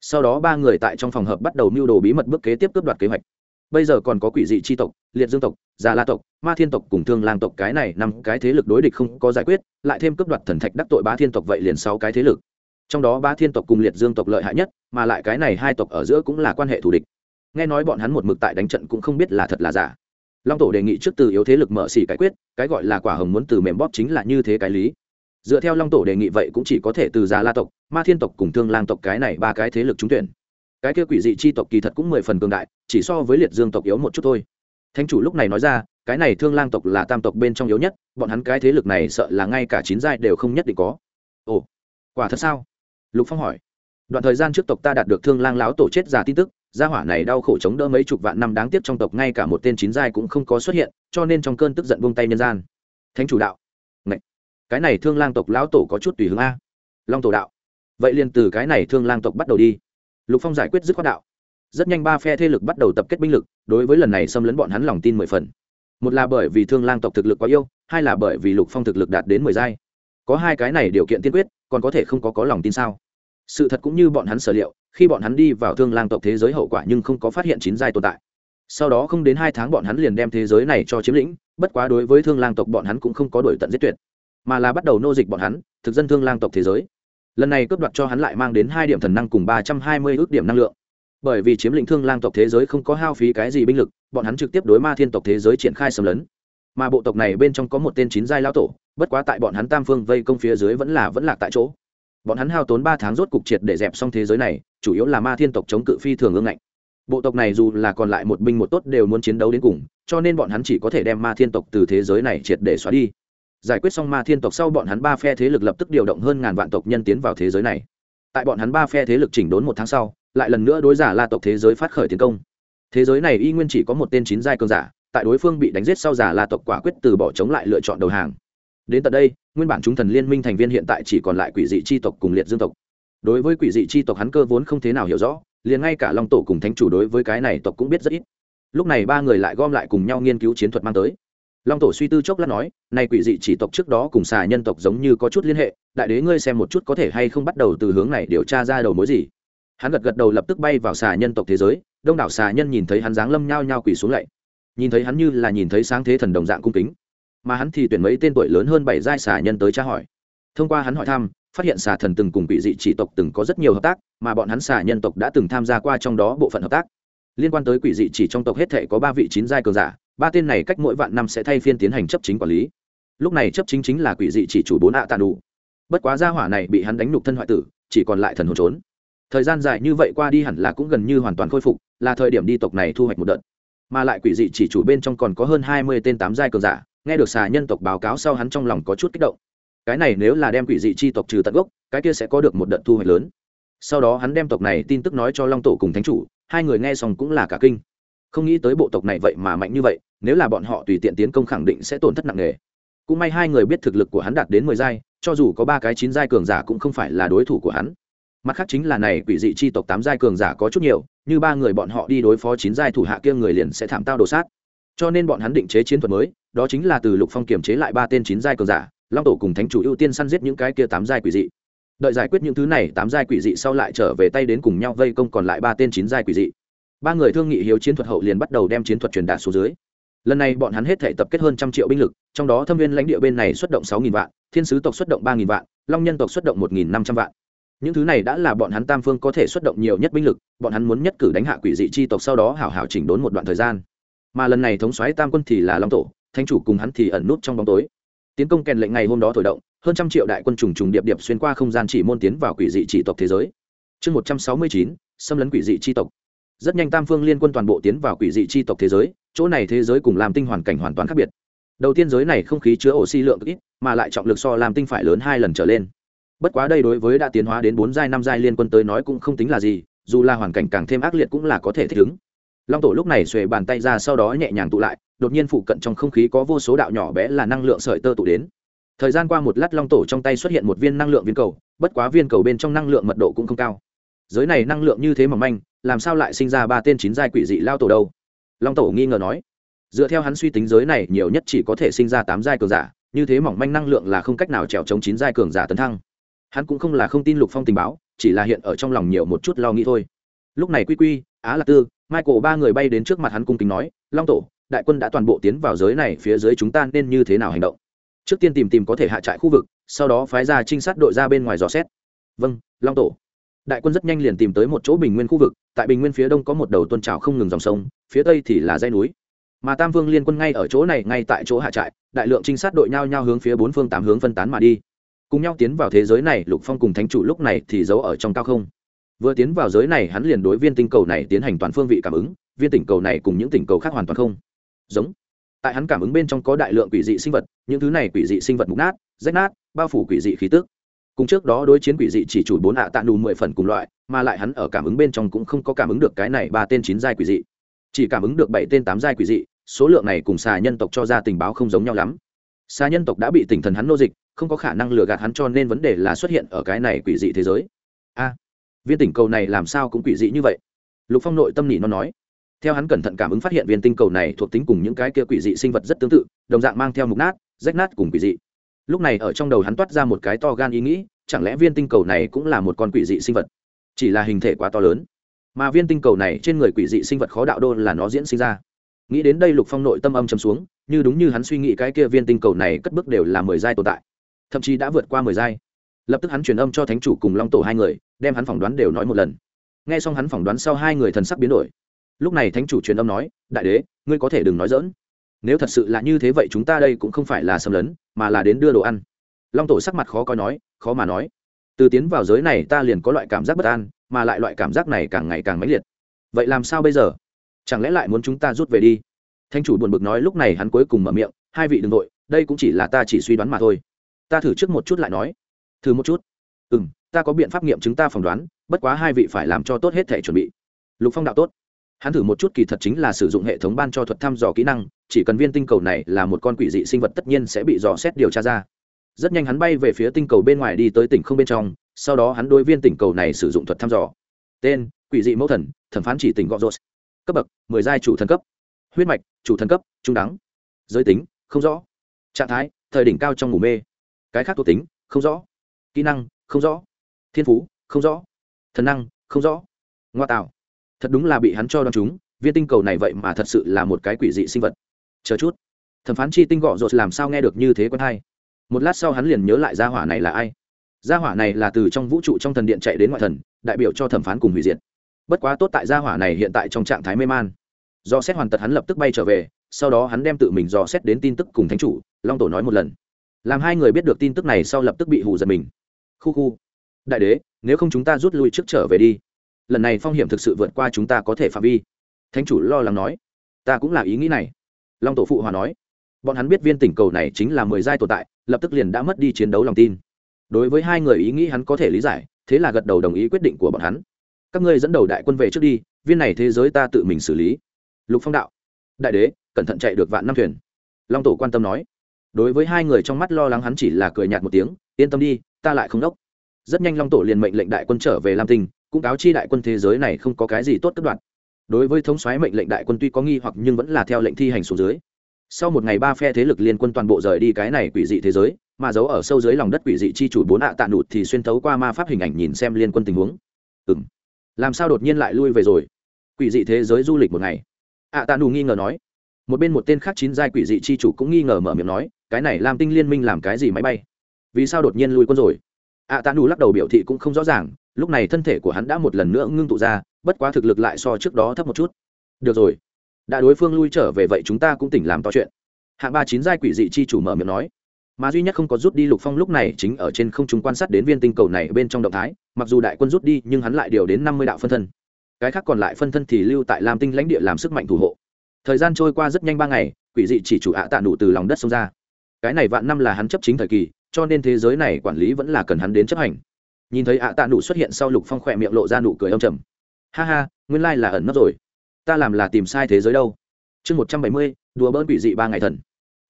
sau đó ba người tại trong phòng hợp bắt đầu mưu đồ bí mật bước kế tiếp cướp đoạt kế hoạch. Bây giờ còn có quỷ dị c h i tộc, liệt dương tộc, già la tộc, ma thiên tộc cùng thương lang tộc, cái này năm cái thế lực đối địch không có giải quyết, lại thêm cướp đoạt thần thạch đắc tội ba thiên tộc vậy liền sáu cái thế lực. Trong đó ba thiên tộc cùng liệt dương tộc lợi hại nhất, mà lại cái này hai tộc ở giữa cũng là quan hệ thù địch. Nghe nói bọn hắn một mực tại đánh trận cũng không biết là thật là giả. Long tổ đề nghị trước từ yếu thế lực mở xỉ cái quyết, cái gọi là quả hồng muốn từ mềm bóp chính là như thế cái lý dựa theo long tổ đề nghị vậy cũng chỉ có thể từ già la tộc, ma thiên tộc cùng thương lang tộc cái này ba cái thế lực trúng tuyển. Cái kia quỷ dị chi tộc kỳ thật cũng mười phần cường đại, chỉ so với liệt dương tộc yếu một chút thôi. Thánh chủ lúc này nói ra, cái này thương lang tộc là tam tộc bên trong yếu nhất, bọn hắn cái thế lực này sợ là ngay cả chín giai đều không nhất định có. Ồ, quả thật sao? Lục phong hỏi. Đoạn thời gian trước tộc ta đạt được thương lang láo tổ chết già tin tức, gia hỏa này đau khổ chống đỡ mấy chục vạn năm đáng tiếc trong tộc ngay cả một tên chín giai cũng không có xuất hiện, cho nên trong cơn tức giận buông tay nhân gian. Thánh chủ đạo cái này thương lang tộc lão tổ có chút tùy hướng a. Long tổ đạo. Vậy liền từ cái này thương lang tộc bắt đầu đi. Lục phong giải quyết dứt khoát đạo. Rất nhanh ba phe thế lực bắt đầu tập kết binh lực, đối với lần này xâm lấn bọn hắn lòng tin mười phần. Một là bởi vì thương lang tộc thực lực quá yêu hai là bởi vì lục phong thực lực đạt đến mười giai. Có hai cái này điều kiện tiên quyết, còn có thể không có có lòng tin sao? Sự thật cũng như bọn hắn sở liệu, khi bọn hắn đi vào thương lang tộc thế giới hậu quả nhưng không có phát hiện chín giai tồn tại. Sau đó không đến hai tháng bọn hắn liền đem thế giới này cho chiếm lĩnh, bất quá đối với thương lang tộc bọn hắn cũng không có đổi tận giết tuyệt mà là bắt đầu nô dịch bọn hắn, thực dân thương lang tộc thế giới. Lần này cướp đoạt cho hắn lại mang đến hai điểm thần năng cùng ba trăm hai mươi ước điểm năng lượng. Bởi vì chiếm lĩnh thương lang tộc thế giới không có hao phí cái gì binh lực, bọn hắn trực tiếp đối ma thiên tộc thế giới triển khai xâm lấn. Mà bộ tộc này bên trong có một tên chín giai lao tổ, bất quá tại bọn hắn tam phương vây công phía dưới vẫn là vẫn lạc tại chỗ. Bọn hắn hao tốn ba tháng rốt cục triệt để dẹp xong thế giới này, chủ yếu là ma thiên tộc chống cự phi thường ương ngạnh. Bộ tộc này dù là còn lại một binh một tốt đều muốn chiến đấu đến cùng, cho nên bọn hắn chỉ có thể đem ma thiên tộc từ thế giới này triệt để xóa đi giải quyết xong ma thiên tộc sau bọn hắn ba phe thế lực lập tức điều động hơn ngàn vạn tộc nhân tiến vào thế giới này. Tại bọn hắn ba phe thế lực chỉnh đốn một tháng sau, lại lần nữa đối giả la tộc thế giới phát khởi tiến công. Thế giới này y nguyên chỉ có một tên chín giai cường giả, tại đối phương bị đánh giết sau giả la tộc quả quyết từ bỏ chống lại lựa chọn đầu hàng. Đến tận đây, nguyên bản chúng thần liên minh thành viên hiện tại chỉ còn lại quỷ dị c h i tộc cùng liệt dương tộc. Đối với quỷ dị c h i tộc hắn cơ vốn không thế nào hiểu rõ, liền ngay cả long tổ cùng thánh chủ đối với cái này tộc cũng biết rất ít. Lúc này ba người lại gom lại cùng nhau nghiên cứu chiến thuật mang tới long tổ suy tư chốc lát nói, nay quỷ dị chỉ tộc trước đó cùng xà nhân tộc giống như có chút liên hệ, đại đế ngươi xem một chút có thể hay không bắt đầu từ hướng này điều tra ra đầu mối gì? Hắn gật gật đầu lập tức bay vào xà nhân tộc thế giới, đông đảo xà nhân nhìn thấy hắn dáng lâm nhao nhao quỷ xuống lạy. Nhìn thấy hắn như là nhìn thấy sáng thế thần đồng dạng cung kính. Mà hắn thì tuyển mấy tên tuổi lớn hơn bảy giai xà nhân tới tra hỏi. Thông qua hắn hỏi thăm, phát hiện xà thần từng cùng quỷ dị chỉ tộc từng có rất nhiều hợp tác, mà bọn hắn xà nhân tộc đã từng tham gia qua trong đó bộ phận hợp tác. Liên quan tới quỷ dị chỉ trong tộc hết thể có ba vị chín giai cường giả ba tên này cách mỗi vạn năm sẽ thay phiên tiến hành chấp chính quản lý. Lúc này chấp chính chính là quỷ dị chỉ chủ bốn ạ tạ đủ bất quá gia hỏa này bị hắn đánh nhục thân hoại tử, chỉ còn lại thần hồn trốn. Thời gian dài như vậy qua đi hẳn là cũng gần như hoàn toàn khôi phục, là thời điểm đi tộc này thu hoạch một đợt. Mà lại quỷ dị chỉ chủ bên trong còn có hơn hai mươi tên tám giai cường giả, nghe được xà nhân tộc báo cáo sau hắn trong lòng có chút kích động. Cái này nếu là đem quỷ dị chi tộc trừ tận gốc, cái kia sẽ có được một đợt thu hoạch lớn. Sau đó hắn đem tộc này tin tức nói cho long tổ cùng thánh chủ, hai người nghe xong cũng là cả kinh không nghĩ tới bộ tộc này vậy mà mạnh như vậy, nếu là bọn họ tùy tiện tiến công khẳng định sẽ tổn thất nặng nề. Cũng may hai người biết thực lực của hắn đạt đến mười giai, cho dù có ba cái chín giai cường giả cũng không phải là đối thủ của hắn. Mặt khác chính là này quỷ dị chi tộc tám giai cường giả có chút nhiều, như ba người bọn họ đi đối phó chín giai thủ hạ kia người liền sẽ thảm tao đổ sát. Cho nên bọn hắn định chế chiến thuật mới, đó chính là từ lục phong kiềm chế lại ba tên chín giai cường giả, long tổ cùng thánh chủ ưu tiên săn giết những cái kia tám giai quỷ dị. Đợi giải quyết những thứ này, tám giai quỷ dị sau lại trở về tay đến cùng nhau vây công còn lại ba tên chín giai quỷ dị ba người thương nghị hiếu chiến thuật hậu liền bắt đầu đem chiến thuật truyền đạt xuống dưới. Lần này bọn hắn hết thể tập kết hơn trăm triệu binh lực, trong đó thâm viên lãnh địa bên này xuất động sáu nghìn vạn, thiên sứ tộc xuất động ba nghìn vạn, long nhân tộc xuất động một nghìn năm trăm vạn. Những thứ này đã là bọn hắn tam phương có thể xuất động nhiều nhất binh lực, bọn hắn muốn nhất cử đánh hạ quỷ dị chi tộc sau đó hảo hảo chỉnh đốn một đoạn thời gian. Mà lần này thống soái tam quân thì là long tổ thanh chủ cùng hắn thì ẩn nút trong bóng tối. Tiến công kèn lệnh ngày hôm đó thổi động, hơn trăm triệu đại quân trùng trùng điệp điệp xuyên qua không gian chỉ môn tiến vào quỷ dị chỉ tộc thế giới. Chương một trăm sáu mươi chín, xâm lấn quỷ dị chi tộc rất nhanh tam phương liên quân toàn bộ tiến vào quỷ dị chi tộc thế giới, chỗ này thế giới cùng làm tinh hoàn cảnh hoàn toàn khác biệt. Đầu tiên giới này không khí chứa oxy lượng ít, mà lại trọng lực so làm tinh phải lớn hai lần trở lên. Bất quá đây đối với đã tiến hóa đến bốn giai, năm giai liên quân tới nói cũng không tính là gì, dù là hoàn cảnh càng thêm ác liệt cũng là có thể thích ứng. Long tổ lúc này xuề bàn tay ra sau đó nhẹ nhàng tụ lại, đột nhiên phụ cận trong không khí có vô số đạo nhỏ bé là năng lượng sợi tơ tụ đến. Thời gian qua một lát long tổ trong tay xuất hiện một viên năng lượng viên cầu, bất quá viên cầu bên trong năng lượng mật độ cũng không cao. Giới này năng lượng như thế mỏng manh làm sao lại sinh ra ba tên chín giai quỷ dị lao tổ đâu? Long tổ nghi ngờ nói. Dựa theo hắn suy tính giới này, nhiều nhất chỉ có thể sinh ra tám giai cường giả, như thế mỏng manh năng lượng là không cách nào trèo chống chín giai cường giả tấn thăng. Hắn cũng không là không tin lục phong tình báo, chỉ là hiện ở trong lòng nhiều một chút lo nghĩ thôi. Lúc này quy quy, á lạc tư, michael ba người bay đến trước mặt hắn cung kính nói, long tổ, đại quân đã toàn bộ tiến vào giới này, phía dưới chúng ta nên như thế nào hành động? Trước tiên tìm tìm có thể hạ trại khu vực, sau đó phái ra trinh sát đội ra bên ngoài dò xét. Vâng long tổ đại quân rất nhanh liền tìm tới một chỗ bình nguyên khu vực, tại bình nguyên phía đông có một đầu tuôn trào không ngừng dòng sông, phía tây thì là dây núi. Mà tam vương liên quân ngay ở chỗ này, ngay tại chỗ hạ trại, đại lượng trinh sát đội nhau nhau hướng phía bốn phương tám hướng phân tán mà đi. Cùng nhau tiến vào thế giới này, lục phong cùng thánh chủ lúc này thì giấu ở trong cao không. Vừa tiến vào giới này, hắn liền đối viên tinh cầu này tiến hành toàn phương vị cảm ứng, viên tỉnh cầu này cùng những tỉnh cầu khác hoàn toàn không giống. Tại hắn cảm ứng bên trong có đại lượng quỷ dị sinh vật, những thứ này quỷ dị sinh vật mục nát, rách nát, bao phủ quỷ dị khí tức cùng trước đó đối chiến quỷ dị chỉ chủ bốn hạ tạ nù mười phần cùng loại, mà lại hắn ở cảm ứng bên trong cũng không có cảm ứng được cái này ba tên chín giai quỷ dị. Chỉ cảm ứng được bảy tên tám giai quỷ dị, số lượng này cùng xà nhân tộc cho ra tình báo không giống nhau lắm. Xà nhân tộc đã bị tỉnh thần hắn nô dịch, không có khả năng lừa gạt hắn cho nên vấn đề là xuất hiện ở cái này quỷ dị thế giới. A, viên tỉnh cầu này làm sao cũng quỷ dị như vậy? Lục phong nội tâm nỉ nó nói. Theo hắn cẩn thận cảm ứng phát hiện viên tinh cầu này thuộc tính cùng những cái kia quỷ dị sinh vật rất tương tự, đồng dạng mang theo mục nát, rách nát cùng quỷ dị lúc này ở trong đầu hắn toát ra một cái to gan ý nghĩ, chẳng lẽ viên tinh cầu này cũng là một con quỷ dị sinh vật? Chỉ là hình thể quá to lớn. Mà viên tinh cầu này trên người quỷ dị sinh vật khó đạo đô là nó diễn sinh ra. Nghĩ đến đây lục phong nội tâm âm chấm xuống, như đúng như hắn suy nghĩ cái kia viên tinh cầu này cất bước đều là mười giai tồn tại. Thậm chí đã vượt qua mười giai. Lập tức hắn truyền âm cho thánh chủ cùng long tổ hai người, đem hắn phỏng đoán đều nói một lần. Nghe xong hắn phỏng đoán sau hai người thần sắc biến đổi. Lúc này thánh chủ truyền âm nói, đại đế, ngươi có thể đừng nói dỡn nếu thật sự là như thế vậy chúng ta đây cũng không phải là xâm lấn, mà là đến đưa đồ ăn. Long tổ sắc mặt khó coi nói, khó mà nói. Từ tiến vào giới này ta liền có loại cảm giác bất an, mà lại loại cảm giác này càng ngày càng mãnh liệt. Vậy làm sao bây giờ? Chẳng lẽ lại muốn chúng ta rút về đi? Thanh chủ buồn bực nói lúc này hắn cuối cùng mở miệng, hai vị đ ừ n g nội đây cũng chỉ là ta chỉ suy đoán mà thôi. Ta thử trước một chút lại nói. Thử một chút. Ừ m ta có biện pháp nghiệm chúng ta phỏng đoán, bất quá hai vị phải làm cho tốt hết thể chuẩn bị. Lục phong đạo tốt hắn thử một chút kỳ thật chính là sử dụng hệ thống ban cho thuật thăm dò kỹ năng, chỉ cần viên tinh cầu này là một con quỷ dị sinh vật tất nhiên sẽ bị dò xét điều tra ra. Rất nhanh hắn bay về phía tinh cầu bên ngoài đi tới tỉnh không bên trong, sau đó hắn đối viên tỉnh cầu này sử dụng thuật thăm dò. Tên, quỷ dị mẫu thần, thẩm phán chỉ tỉnh gọ rột cấp bậc, mười giai chủ thần cấp. Huyết mạch, chủ thần cấp, trung đắng giới tính, không rõ. Trạng thái, thời đỉnh cao trong ngủ mê. Cái khác thuộc tính, không rõ. Kỹ năng, không rõ. Thiên phú, không rõ. Thần năng, không rõ. Ngoa tạo thật đúng là bị hắn cho đ o á n chúng, viên tinh cầu này vậy mà thật sự là một cái quỷ dị sinh vật. Chờ chút. Thẩm phán chi tinh gọ rột làm sao nghe được như thế quân hay một lát sau hắn liền nhớ lại gia hỏa này là ai. Gia hỏa này là từ trong vũ trụ trong thần điện chạy đến ngoại thần, đại biểu cho thẩm phán cùng hủy diệt. Bất quá tốt tại gia hỏa này hiện tại trong trạng thái mê man. Do xét hoàn tật hắn lập tức bay trở về, sau đó hắn đem tự mình dò xét đến tin tức cùng thánh chủ, long tổ nói một lần. Làm hai người biết được tin tức này sau lập tức bị hù giật mình. Khu khu. Đại đế, nếu không chúng ta rút lui trước trở về đi lần này phong hiểm thực sự vượt qua chúng ta có thể phạm vi. Thánh chủ lo lắng nói. Ta cũng là ý nghĩ này. Long tổ phụ hòa nói. Bọn hắn biết viên tỉnh cầu này chính là mười giai tồn tại, lập tức liền đã mất đi chiến đấu lòng tin. Đối với hai người ý nghĩ hắn có thể lý giải, thế là gật đầu đồng ý quyết định của bọn hắn. Các ngươi dẫn đầu đại quân về trước đi, viên này thế giới ta tự mình xử lý. Lục phong đạo. Đại đế, cẩn thận chạy được vạn năm thuyền. Long tổ quan tâm nói. Đối với hai người trong mắt lo lắng hắn chỉ là cười nhạt một tiếng, yên tâm đi, ta lại không đốc. Rất nhanh long tổ liền mệnh lệnh đại quân trở về lam tinh cũng cáo chi đại quân thế giới này không có cái gì tốt cất đoạn. Đối với thống soái mệnh lệnh đại quân tuy có nghi hoặc nhưng vẫn là theo lệnh thi hành xuống dưới. Sau một ngày ba phe thế lực liên quân toàn bộ rời đi cái này quỷ dị thế giới, mà giấu ở sâu dưới lòng đất quỷ dị chi chủ bốn ạ tạ nụt thì xuyên thấu qua ma pháp hình ảnh nhìn xem liên quân tình huống. Ừ m làm sao đột nhiên lại lui về rồi? Quỷ dị thế giới du lịch một ngày. ạ tạ nụ nghi ngờ nói. Một bên một tên khác chín giai quỷ dị chi chủ cũng nghi ngờ mở miệng nói, cái này làm tinh liên minh làm cái gì máy bay? Vì sao đột nhiên lui quân rồi? ạ tạ nụ lắc đầu biểu thị cũng không rõ ràng lúc này thân thể của hắn đã một lần nữa ngưng tụ ra, bất quá thực lực lại so trước đó thấp một chút. Được rồi, đã đối phương lui trở về vậy chúng ta cũng tỉnh làm to chuyện. Hạng ba chín giai quỷ dị chi chủ mở miệng nói. Mà duy nhất không có rút đi lục phong lúc này chính ở trên không trung quan sát đến viên tinh cầu này bên trong động thái, mặc dù đại quân rút đi, nhưng hắn lại điều đến năm mươi đạo phân thân. Cái khác còn lại phân thân thì lưu tại lam tinh lãnh địa làm sức mạnh thủ hộ. Thời gian trôi qua rất nhanh ba ngày, quỷ dị chỉ chủ ạ tạ nụ từ lòng đất xông ra. Cái này vạn năm là hắn chấp chính thời kỳ, cho nên thế giới này quản lý vẫn là cần hắn đến chấp hành nhìn thấy ạ tạ nụ xuất hiện sau lục phong khỏe miệng lộ ra nụ cười âm trầm. Ha ha, nguyên lai là ẩn nấp rồi. Ta làm là tìm sai thế giới đâu. Chương một trăm bảy mươi, đùa bỡn bị dị ba ngày thần.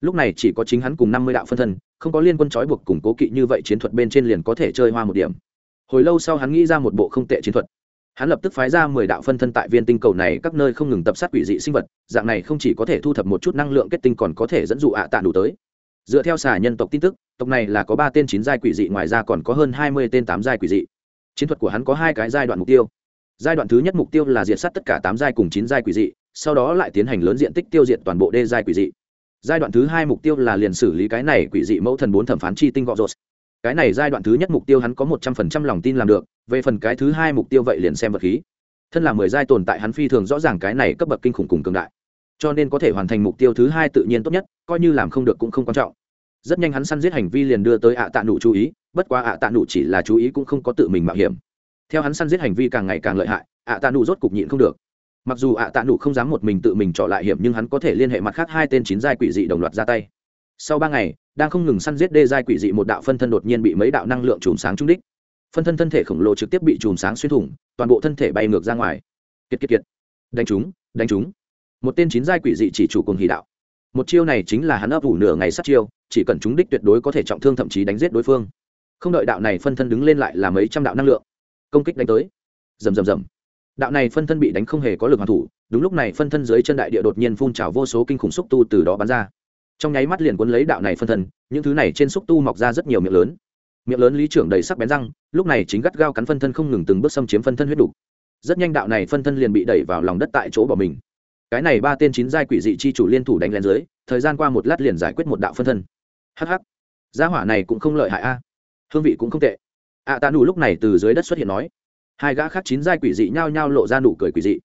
Lúc này chỉ có chính hắn cùng năm mươi đạo phân thân, không có liên quân trói buộc cùng cố kỵ như vậy chiến thuật bên trên liền có thể chơi hoa một điểm. Hồi lâu sau hắn nghĩ ra một bộ không tệ chiến thuật. Hắn lập tức phái ra mười đạo phân thân tại viên tinh cầu này các nơi không ngừng tập sát quỷ dị sinh vật, dạng này không chỉ có thể thu thập một chút năng lượng kết tinh còn có thể dẫn dụ ạ tạ đủ tới dựa theo xà nhân tộc tin tức, tộc này là có ba tên chín giai quỷ dị, ngoài ra còn có hơn hai mươi tên tám giai quỷ dị. Chiến thuật của hắn có hai cái giai đoạn mục tiêu. Giai đoạn thứ nhất mục tiêu là diệt sát tất cả tám giai cùng chín giai quỷ dị, sau đó lại tiến hành lớn diện tích tiêu diệt toàn bộ đê giai quỷ dị. Giai đoạn thứ hai mục tiêu là liền xử lý cái này quỷ dị mẫu thần bốn thẩm phán chi tinh gọ rột. Cái này giai đoạn thứ nhất mục tiêu hắn có một trăm phần trăm lòng tin làm được, về phần cái thứ hai mục tiêu vậy liền xem vật khí. Thân là mười giai tồn tại hắn phi thường rõ ràng cái này cấp bậc kinh khủng cùng cường đại cho nên có thể hoàn thành mục tiêu thứ hai tự nhiên tốt nhất, coi như làm không được cũng không quan trọng. Rất nhanh hắn săn giết hành vi liền đưa tới ạ tạ nụ chú ý, bất quá ạ tạ nụ chỉ là chú ý cũng không có tự mình mạo hiểm. Theo hắn săn giết hành vi càng ngày càng lợi hại, ạ tạ nụ rốt cục nhịn không được. Mặc dù ạ tạ nụ không dám một mình tự mình trọ lại hiểm nhưng hắn có thể liên hệ mặt khác hai tên chín giai quỷ dị đồng loạt ra tay. Sau ba ngày, đang không ngừng săn giết đê giai quỷ dị một đạo phân thân đột nhiên bị mấy đạo năng lượng chùm sáng trúng đích. Phân thân thân thể khổng lồ trực tiếp bị chùm sáng xuyên thủng, toàn bộ thân thể bay ngược ra ngoài. Kiệt kiệt kiệt. Đánh chúng đánh chúng một tên chín giai quỷ dị chỉ chủ cùng hỷ đạo. Một chiêu này chính là hắn ấp ủ nửa ngày sát chiêu, chỉ cần chúng đích tuyệt đối có thể trọng thương thậm chí đánh giết đối phương. Không đợi đạo này phân thân đứng lên lại là mấy trăm đạo năng lượng. Công kích đánh tới. Rầm rầm rầm. Đạo này phân thân bị đánh không hề có lực hoàn thủ, đúng lúc này phân thân dưới chân đại địa đột nhiên phun trào vô số kinh khủng xúc tu từ đó bắn ra. Trong nháy mắt liền cuốn lấy đạo này phân thân, những thứ này trên xúc tu mọc ra rất nhiều miệng lớn. Miệng lớn lý trưởng đầy sắc bén răng, lúc này chính gắt gao cắn phân thân không ngừng từng bước xâm chiếm phân thân huyết đủ. rất nhanh đạo này phân thân liền bị đẩy vào lòng đất tại chỗ bỏ mình cái này ba tên chín giai quỷ dị chi chủ liên thủ đánh lên dưới thời gian qua một lát liền giải quyết một đạo phân thân. Hh gia hỏa này cũng không lợi hại a. Hương vị cũng không tệ. Ạ à, tạ nụ lúc này từ dưới đất xuất hiện nói. Hai gã khác chín giai quỷ dị nhao nhao lộ ra nụ cười quỷ dị.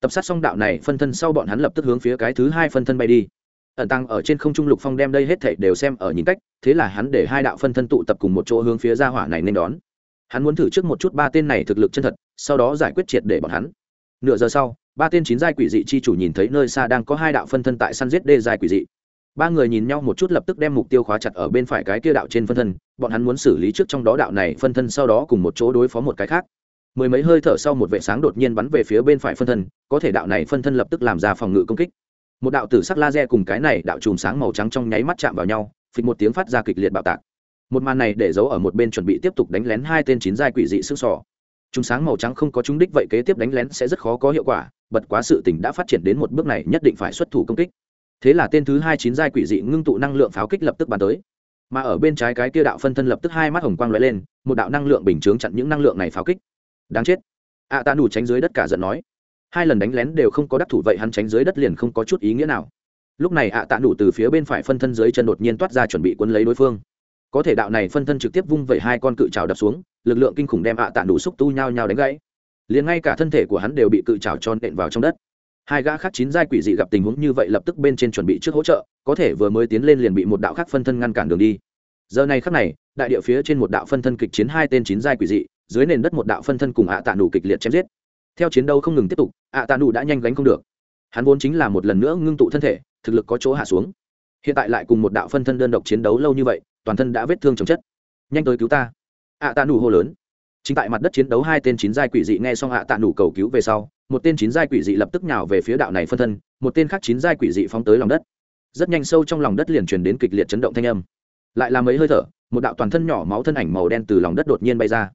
Tập sát xong đạo này phân thân sau bọn hắn lập tức hướng phía cái thứ hai phân thân bay đi. Ẩn tăng ở trên không trung lục phong đem đây hết thảy đều xem ở nhìn cách thế là hắn để hai đạo phân thân tụ tập cùng một chỗ hướng phía gia hỏa này nên đón. Hắn muốn thử trước một chút ba tên này thực lực chân thật sau đó giải quyết triệt để bọn hắn. Nửa giờ sau ba tên chín giai quỷ dị chi chủ nhìn thấy nơi xa đang có hai đạo phân thân tại săn giết đê giai quỷ dị. Ba người nhìn nhau một chút lập tức đem mục tiêu khóa chặt ở bên phải cái kia đạo trên phân thân, bọn hắn muốn xử lý trước trong đó đạo này phân thân sau đó cùng một chỗ đối phó một cái khác. Mười mấy hơi thở sau một vệ sáng đột nhiên bắn về phía bên phải phân thân, có thể đạo này phân thân lập tức làm ra phòng ngự công kích. Một đạo tử sắc laser cùng cái này đạo chùm sáng màu trắng trong nháy mắt chạm vào nhau, phịch một tiếng phát ra kịch liệt bạo tạc. Một màn này để giấu ở một bên chuẩn bị tiếp tục đánh lén hai tên chín giai quỷ dị sức sỏ chùm sáng màu trắng không có trúng đích vậy kế tiếp đánh lén sẽ rất khó có hiệu quả bật quá sự tình đã phát triển đến một bước này nhất định phải xuất thủ công kích. Thế là tên thứ hai chín giai quỷ dị ngưng tụ năng lượng pháo kích lập tức bắn tới. Mà ở bên trái cái kia đạo phân thân lập tức hai mắt hồng quang lóe lên một đạo năng lượng bình chướng chặn những năng lượng này pháo kích. Đáng chết. Ạ à, ta đủ tránh dưới đất cả giận nói. Hai lần đánh lén đều không có đắc thủ vậy hắn tránh dưới đất liền không có chút ý nghĩa nào. Lúc này ạ à, tạ đủ từ phía bên phải phân thân dưới chân đột nhiên toát ra chuẩn bị cuốn lấy đối phương. Có thể đạo này phân thân trực tiếp vung vẩy hai con cự trào đập xuống lực lượng kinh khủng đem ạ à, tạ đủ xúc tu nhau nhau đánh gãy liền ngay cả thân thể của hắn đều bị cự trào tròn đệm vào trong đất. Hai gã khác chín giai quỷ dị gặp tình huống như vậy lập tức bên trên chuẩn bị trước hỗ trợ, có thể vừa mới tiến lên liền bị một đạo khác phân thân ngăn cản đường đi. Giờ này khắc này, đại địa phía trên một đạo phân thân kịch chiến hai tên chín giai quỷ dị, dưới nền đất một đạo phân thân cùng ạ tạ nụ kịch liệt chém giết. Theo chiến đấu không ngừng tiếp tục, ạ tạ nụ đã nhanh gánh không được. Hắn vốn chính là một lần nữa ngưng tụ thân thể, thực lực có chỗ hạ xuống. Hiện tại lại cùng một đạo phân thân đơn độc chiến đấu lâu như vậy, toàn thân đã vết thương chồng chất. Nhanh tới cứu ta. Ạ tạ nụ hô lớn chính tại mặt đất chiến đấu hai tên chín giai quỷ dị nghe xong ạ tạ nủ cầu cứu về sau, một tên chín giai quỷ dị lập tức nhào về phía đạo này phân thân, một tên khác chín giai quỷ dị phóng tới lòng đất. Rất nhanh sâu trong lòng đất liền truyền đến kịch liệt chấn động thanh âm. Lại là mấy hơi thở, một đạo toàn thân nhỏ máu thân ảnh màu đen từ lòng đất đột nhiên bay ra.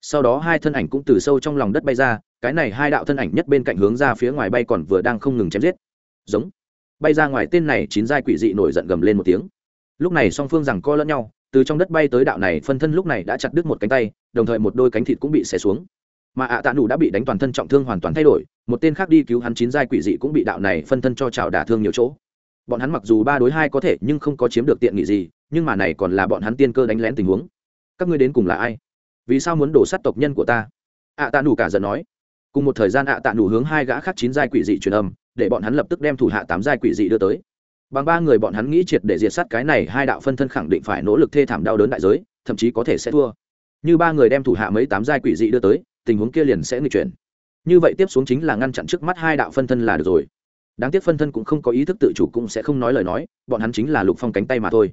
Sau đó hai thân ảnh cũng từ sâu trong lòng đất bay ra, cái này hai đạo thân ảnh nhất bên cạnh hướng ra phía ngoài bay còn vừa đang không ngừng chém giết. Giống. Bay ra ngoài tên này chín giai quỷ dị nổi giận gầm lên một tiếng. Lúc này song phương rằng co lẫn nhau từ trong đất bay tới đạo này phân thân lúc này đã chặt đứt một cánh tay, đồng thời một đôi cánh thịt cũng bị xé xuống. Mà ạ tạ nụ đã bị đánh toàn thân trọng thương hoàn toàn thay đổi, một tên khác đi cứu hắn chín giai quỷ dị cũng bị đạo này phân thân cho trào đả thương nhiều chỗ. Bọn hắn mặc dù ba đối hai có thể nhưng không có chiếm được tiện nghị gì, nhưng mà này còn là bọn hắn tiên cơ đánh lén tình huống. Các ngươi đến cùng là ai? Vì sao muốn đổ sát tộc nhân của ta? Ạ tạ nụ cả giận nói. Cùng một thời gian ạ tạ nụ hướng hai gã khác chín giai quỷ dị truyền âm, để bọn hắn lập tức đem thủ hạ tám giai quỷ dị đưa tới bằng ba người bọn hắn nghĩ triệt để diệt sát cái này, hai đạo phân thân khẳng định phải nỗ lực thê thảm đau đớn đại giới, thậm chí có thể sẽ thua. Như ba người đem thủ hạ mấy tám giai quỷ dị đưa tới, tình huống kia liền sẽ nghịch chuyển. Như vậy tiếp xuống chính là ngăn chặn trước mắt hai đạo phân thân là được rồi. Đáng tiếc phân thân cũng không có ý thức tự chủ cũng sẽ không nói lời nói, bọn hắn chính là lục phong cánh tay mà thôi.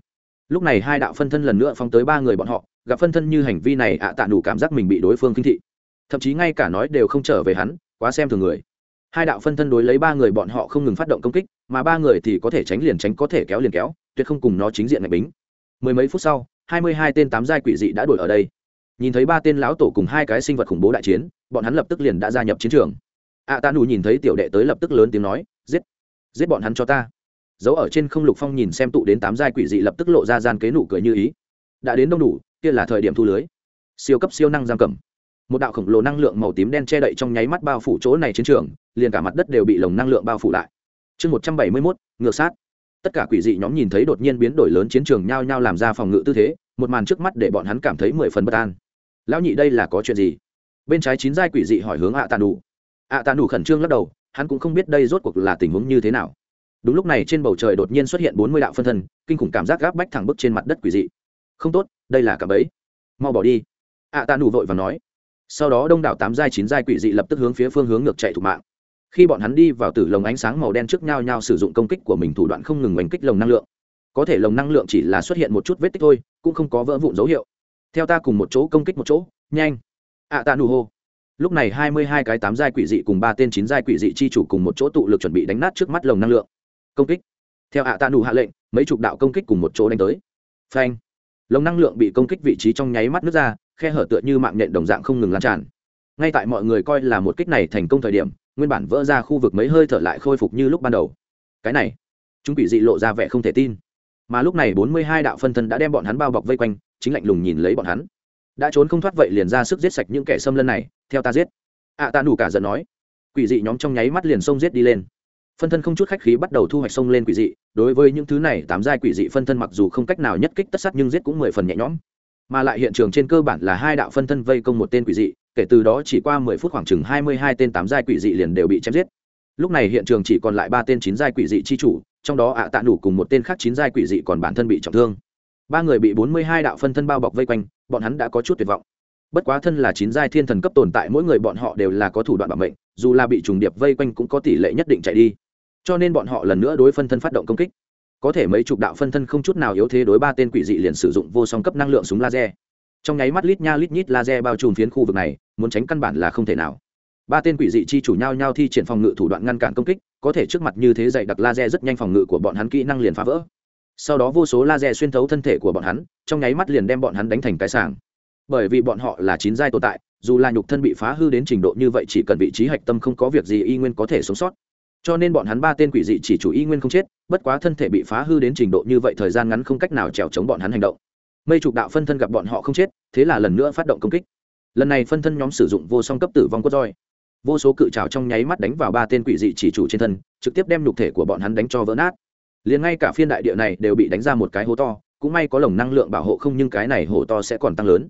Lúc này hai đạo phân thân lần nữa phong tới ba người bọn họ, gặp phân thân như hành vi này ạ tạ đủ cảm giác mình bị đối phương kinh thị. Thậm chí ngay cả nói đều không trở về hắn, quá xem thường người hai đạo phân thân đối lấy ba người bọn họ không ngừng phát động công kích, mà ba người thì có thể tránh liền tránh, có thể kéo liền kéo, tuyệt không cùng nó chính diện ngạch bính. Mười mấy phút sau, hai mươi hai tên tám giai quỷ dị đã đuổi ở đây. Nhìn thấy ba tên lão tổ cùng hai cái sinh vật khủng bố đại chiến, bọn hắn lập tức liền đã gia nhập chiến trường. Ạ ta nù nhìn thấy tiểu đệ tới lập tức lớn tiếng nói, giết! Giết bọn hắn cho ta! Giấu ở trên không lục phong nhìn xem tụ đến tám giai quỷ dị lập tức lộ ra gian kế nụ cười như ý. Đã đến đông đủ, kia là thời điểm thu lưới. Siêu cấp siêu năng giam cầm một đạo khổng lồ năng lượng màu tím đen che đậy trong nháy mắt bao phủ chỗ này chiến trường, liền cả mặt đất đều bị lồng năng lượng bao phủ lại. Chương một trăm bảy mươi mốt, ngược sát. Tất cả quỷ dị nhóm nhìn thấy đột nhiên biến đổi lớn chiến trường nhao nhao làm ra phòng ngự tư thế, một màn trước mắt để bọn hắn cảm thấy mười phần bất an. Lão nhị đây là có chuyện gì? Bên trái chín giai quỷ dị hỏi hướng ạ tàn đủ ạ tàn đủ khẩn trương lắc đầu, hắn cũng không biết đây rốt cuộc là tình huống như thế nào. Đúng lúc này trên bầu trời đột nhiên xuất hiện bốn mươi đạo phân thân, kinh khủng cảm giác gáp bách thẳng bức trên mặt đất quỷ dị. Không tốt, đây là cả bẫy. Mau bỏ đi. Ạ tàn đủ vội và nói sau đó đông đảo tám giai, chín giai quỷ dị lập tức hướng phía phương hướng ngược chạy thủ mạng. Khi bọn hắn đi vào tử lồng ánh sáng màu đen trước nhau nhau sử dụng công kích của mình thủ đoạn không ngừng oanh kích lồng năng lượng. Có thể lồng năng lượng chỉ là xuất hiện một chút vết tích thôi, cũng không có vỡ vụn dấu hiệu. Theo ta cùng một chỗ công kích một chỗ, nhanh. Ạ tạ nụ hô. Lúc này hai mươi hai cái tám giai quỷ dị cùng ba tên chín giai quỷ dị chi chủ cùng một chỗ tụ lực chuẩn bị đánh nát trước mắt lồng năng lượng. Công kích. Theo ạ tạ nụ hạ lệnh, mấy chục đạo công kích cùng một chỗ đánh tới. Phanh. Lồng năng lượng bị công kích vị trí trong nháy mắt nước ra khe hở tựa như mạng nhện đồng dạng không ngừng lan tràn. Ngay tại mọi người coi là một kích này thành công thời điểm, nguyên bản vỡ ra khu vực mấy hơi thở lại khôi phục như lúc ban đầu. Cái này, chúng bị dị lộ ra vẻ không thể tin. Mà lúc này bốn mươi hai đạo phân thân đã đem bọn hắn bao bọc vây quanh, chính lạnh lùng nhìn lấy bọn hắn. Đã trốn không thoát vậy liền ra sức giết sạch những kẻ xâm lân này, theo ta giết. Ạ ta đủ cả giận nói. Quỷ dị nhóm trong nháy mắt liền xông giết đi lên. Phân thân không chút khách khí bắt đầu thu hoạch xông lên quỷ dị, đối với những thứ này tám giai quỷ dị phân thân mặc dù không cách nào nhất kích tất sát nhưng giết cũng mười phần nhẹ nhõm mà lại hiện trường trên cơ bản là hai đạo phân thân vây công một tên quỷ dị, kể từ đó chỉ qua mười phút khoảng chừng hai mươi hai tên tám giai quỷ dị liền đều bị chém giết. Lúc này hiện trường chỉ còn lại ba tên chín giai quỷ dị chi chủ, trong đó ạ tạ đủ cùng một tên khác chín giai quỷ dị còn bản thân bị trọng thương. Ba người bị bốn mươi hai đạo phân thân bao bọc vây quanh, bọn hắn đã có chút tuyệt vọng. Bất quá thân là chín giai thiên thần cấp tồn tại, mỗi người bọn họ đều là có thủ đoạn bảo mệnh, dù là bị trùng điệp vây quanh cũng có tỷ lệ nhất định chạy đi. Cho nên bọn họ lần nữa đối phân thân phát động công kích có thể mấy chục đạo phân thân không chút nào yếu thế đối ba tên quỷ dị liền sử dụng vô song cấp năng lượng súng laser. Trong nháy mắt lít nha lít nhít laser bao trùm phiến khu vực này, muốn tránh căn bản là không thể nào. Ba tên quỷ dị chi chủ nhau nhau thi triển phòng ngự thủ đoạn ngăn cản công kích, có thể trước mặt như thế dạy đặc laser rất nhanh phòng ngự của bọn hắn kỹ năng liền phá vỡ. Sau đó vô số laser xuyên thấu thân thể của bọn hắn, trong nháy mắt liền đem bọn hắn đánh thành cái sàng bởi vì bọn họ là chín giai tồn tại, dù là nhục thân bị phá hư đến trình độ như vậy chỉ cần vị trí hạch tâm không có việc gì y nguyên có thể sống sót. Cho nên bọn hắn ba tên quỷ dị chỉ chủ y nguyên không chết bất quá thân thể bị phá hư đến trình độ như vậy thời gian ngắn không cách nào trèo chống bọn hắn hành động. Mây trục đạo phân thân gặp bọn họ không chết, thế là lần nữa phát động công kích. Lần này phân thân nhóm sử dụng vô song cấp tử vong cốt roi. Vô số cự trào trong nháy mắt đánh vào ba tên quỷ dị chỉ chủ trên thân, trực tiếp đem nhục thể của bọn hắn đánh cho vỡ nát. Liền ngay cả phiên đại địa này đều bị đánh ra một cái hố to, cũng may có lồng năng lượng bảo hộ không nhưng cái này hố to sẽ còn tăng lớn.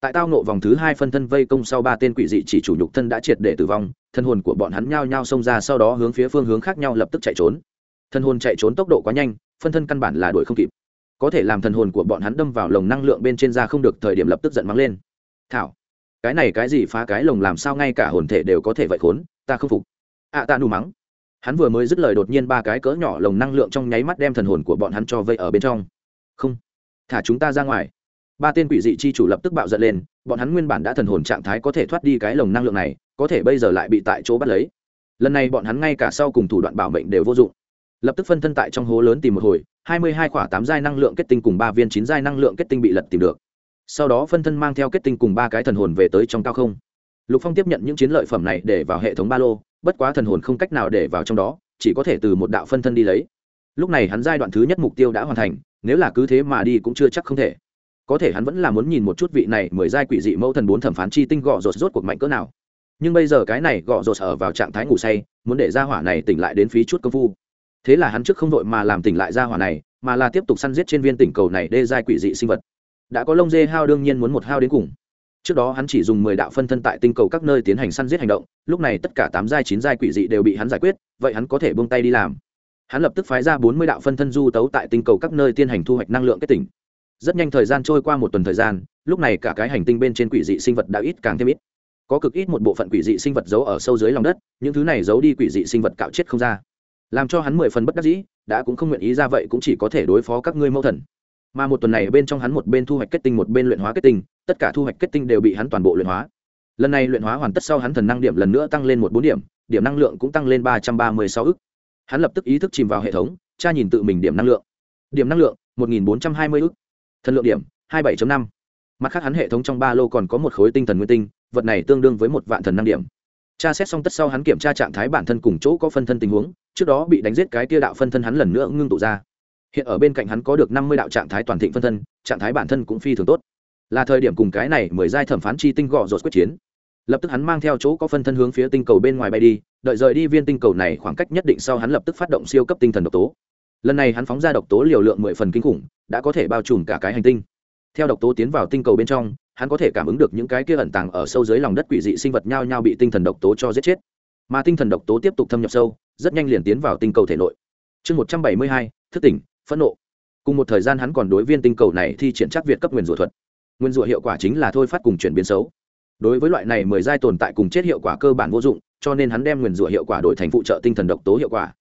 Tại tao nộ vòng thứ hai phân thân vây công sau ba tên quỷ dị chỉ chủ nhục thân đã triệt để tử vong, thân hồn của bọn hắn nhao nhao xông ra sau đó hướng phía phương hướng khác nhau lập tức chạy trốn thân hồn chạy trốn tốc độ quá nhanh phân thân căn bản là đuổi không kịp. Có thể làm thần hồn của bọn hắn đâm vào lồng năng lượng bên trên da không được thời điểm lập tức giận mắng lên. Thảo cái này cái gì phá cái lồng làm sao ngay cả hồn thể đều có thể vậy khốn ta không phục. Ạ à, ta nù mắng. Hắn vừa mới dứt lời đột nhiên ba cái cỡ nhỏ lồng năng lượng trong nháy mắt đem thần hồn của bọn hắn cho vây ở bên trong. Không. Thả chúng ta ra ngoài. Ba tên quỷ dị chi chủ lập tức bạo giận lên bọn hắn nguyên bản đã thần hồn trạng thái có thể thoát đi cái lồng năng lượng này có thể bây giờ lại bị tại chỗ bắt lấy. Lần này bọn hắn ngay cả sau cùng thủ đoạn bảo mệnh đều vô dụng lập tức phân thân tại trong hố lớn tìm một hồi, hai mươi hai khỏa tám giai năng lượng kết tinh cùng ba viên chín giai năng lượng kết tinh bị lật tìm được. Sau đó phân thân mang theo kết tinh cùng ba cái thần hồn về tới trong cao không. Lục phong tiếp nhận những chiến lợi phẩm này để vào hệ thống ba lô, bất quá thần hồn không cách nào để vào trong đó, chỉ có thể từ một đạo phân thân đi lấy. Lúc này hắn giai đoạn thứ nhất mục tiêu đã hoàn thành, nếu là cứ thế mà đi cũng chưa chắc không thể. Có thể hắn vẫn là muốn nhìn một chút vị này mười giai quỷ dị mẫu thần bốn thẩm phán chi tinh gọ rột rốt cuộc mạnh cỡ nào. Nhưng bây giờ cái này gọ rột ở vào trạng thái ngủ say, muốn để ra hỏa này tỉnh lại đến phí chút công phu thế là hắn trước không vội mà làm tỉnh lại ra hỏa này, mà là tiếp tục săn giết trên viên tỉnh cầu này đê giai quỷ dị sinh vật. Đã có lông dê hao đương nhiên muốn một hao đến cùng. Trước đó hắn chỉ dùng mười đạo phân thân tại tinh cầu các nơi tiến hành săn giết hành động, lúc này tất cả tám giai, chín giai quỷ dị đều bị hắn giải quyết, vậy hắn có thể buông tay đi làm. Hắn lập tức phái ra bốn mươi đạo phân thân du tấu tại tinh cầu các nơi tiến hành thu hoạch năng lượng kết tỉnh. Rất nhanh thời gian trôi qua một tuần thời gian, lúc này cả cái hành tinh bên trên quỷ dị sinh vật đã ít càng thêm ít. Có cực ít một bộ phận quỷ dị sinh vật giấu ở sâu dưới lòng đất, những thứ này giấu đi quỷ dị sinh vật cạo chết không ra làm cho hắn mười phần bất đắc dĩ, đã cũng không nguyện ý ra vậy cũng chỉ có thể đối phó các ngươi mâu thần. Mà một tuần này bên trong hắn một bên thu hoạch kết tinh, một bên luyện hóa kết tinh, tất cả thu hoạch kết tinh đều bị hắn toàn bộ luyện hóa. Lần này luyện hóa hoàn tất sau hắn thần năng điểm lần nữa tăng lên một bốn điểm điểm năng lượng cũng tăng lên ba trăm ba mươi sáu ức. Hắn lập tức ý thức chìm vào hệ thống tra nhìn tự mình điểm năng lượng. Điểm năng lượng, một nghìn bốn trăm hai mươi ức. Thần lượng điểm, hai mươi bảy năm. Mặt khác hắn hệ thống trong ba lô còn có một khối tinh thần nguyên tinh, vật này tương đương với một vạn thần năng điểm. Tra xét xong tất sau hắn kiểm tra trạng thái bản thân cùng chỗ có phân thân tình huống trước đó bị đánh giết cái kia đạo phân thân hắn lần nữa ngưng tụ ra. Hiện ở bên cạnh hắn có được năm mươi đạo trạng thái toàn thịnh phân thân, trạng thái bản thân cũng phi thường tốt. Là thời điểm cùng cái này mười giai thẩm phán chi tinh gọ rột quyết chiến. Lập tức hắn mang theo chỗ có phân thân hướng phía tinh cầu bên ngoài bay đi, đợi rời đi viên tinh cầu này khoảng cách nhất định sau hắn lập tức phát động siêu cấp tinh thần độc tố. Lần này hắn phóng ra độc tố liều lượng mười phần kinh khủng, đã có thể bao trùm cả cái hành tinh. Theo độc tố tiến vào tinh cầu bên trong, hắn có thể cảm ứng được những cái kia ẩn tàng ở sâu dưới lòng đất quỷ dị sinh vật nhao nhao bị tinh thần độc tố cho giết chết mà tinh thần độc tố tiếp tục thâm nhập sâu, rất nhanh liền tiến vào tinh cầu thể nội. Chương một trăm bảy mươi hai, thức tỉnh, phẫn nộ. Cùng một thời gian hắn còn đối viên tinh cầu này thi triển chắc việt cấp nguyên rủa thuật. Nguyên rủa hiệu quả chính là thôi phát cùng chuyển biến xấu. Đối với loại này mười giai tồn tại cùng chết hiệu quả cơ bản vô dụng, cho nên hắn đem nguyên rủa hiệu quả đổi thành phụ trợ tinh thần độc tố hiệu quả.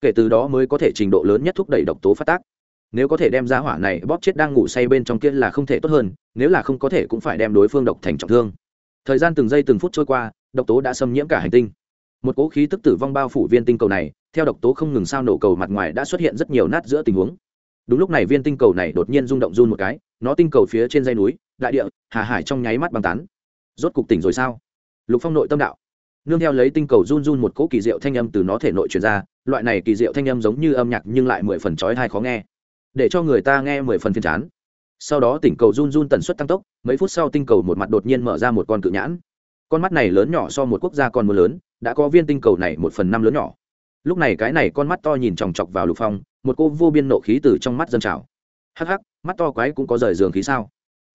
Kể từ đó mới có thể trình độ lớn nhất thúc đẩy độc tố phát tác. Nếu có thể đem ra hỏa này bóp chết đang ngủ say bên trong kia là không thể tốt hơn, nếu là không có thể cũng phải đem đối phương độc thành trọng thương. Thời gian từng giây từng phút trôi qua, độc tố đã xâm nhiễm cả hành tinh một cỗ khí tức tử vong bao phủ viên tinh cầu này, theo độc tố không ngừng sao nổ cầu mặt ngoài đã xuất hiện rất nhiều nát giữa tình huống. Đúng lúc này viên tinh cầu này đột nhiên rung động run một cái, nó tinh cầu phía trên dây núi, đại địa, hà hải trong nháy mắt băng tán. Rốt cục tỉnh rồi sao? Lục phong nội tâm đạo. Nương theo lấy tinh cầu run run một cỗ kỳ diệu thanh âm từ nó thể nội truyền ra, loại này kỳ diệu thanh âm giống như âm nhạc nhưng lại mười phần trói thai khó nghe. Để cho người ta nghe mười phần phiền chán. Sau đó tỉnh cầu run run tần suất tăng tốc, mấy phút sau tinh cầu một mặt đột nhiên mở ra một con cự nhãn. Con mắt này lớn nhỏ so một quốc gia còn mưa lớn đã có viên tinh cầu này một phần năm lớn nhỏ. Lúc này cái này con mắt to nhìn chòng chọc vào lục phong, một cô vô biên nộ khí từ trong mắt dân trào. Hắc hắc, mắt to quái cũng có rời giường khí sao?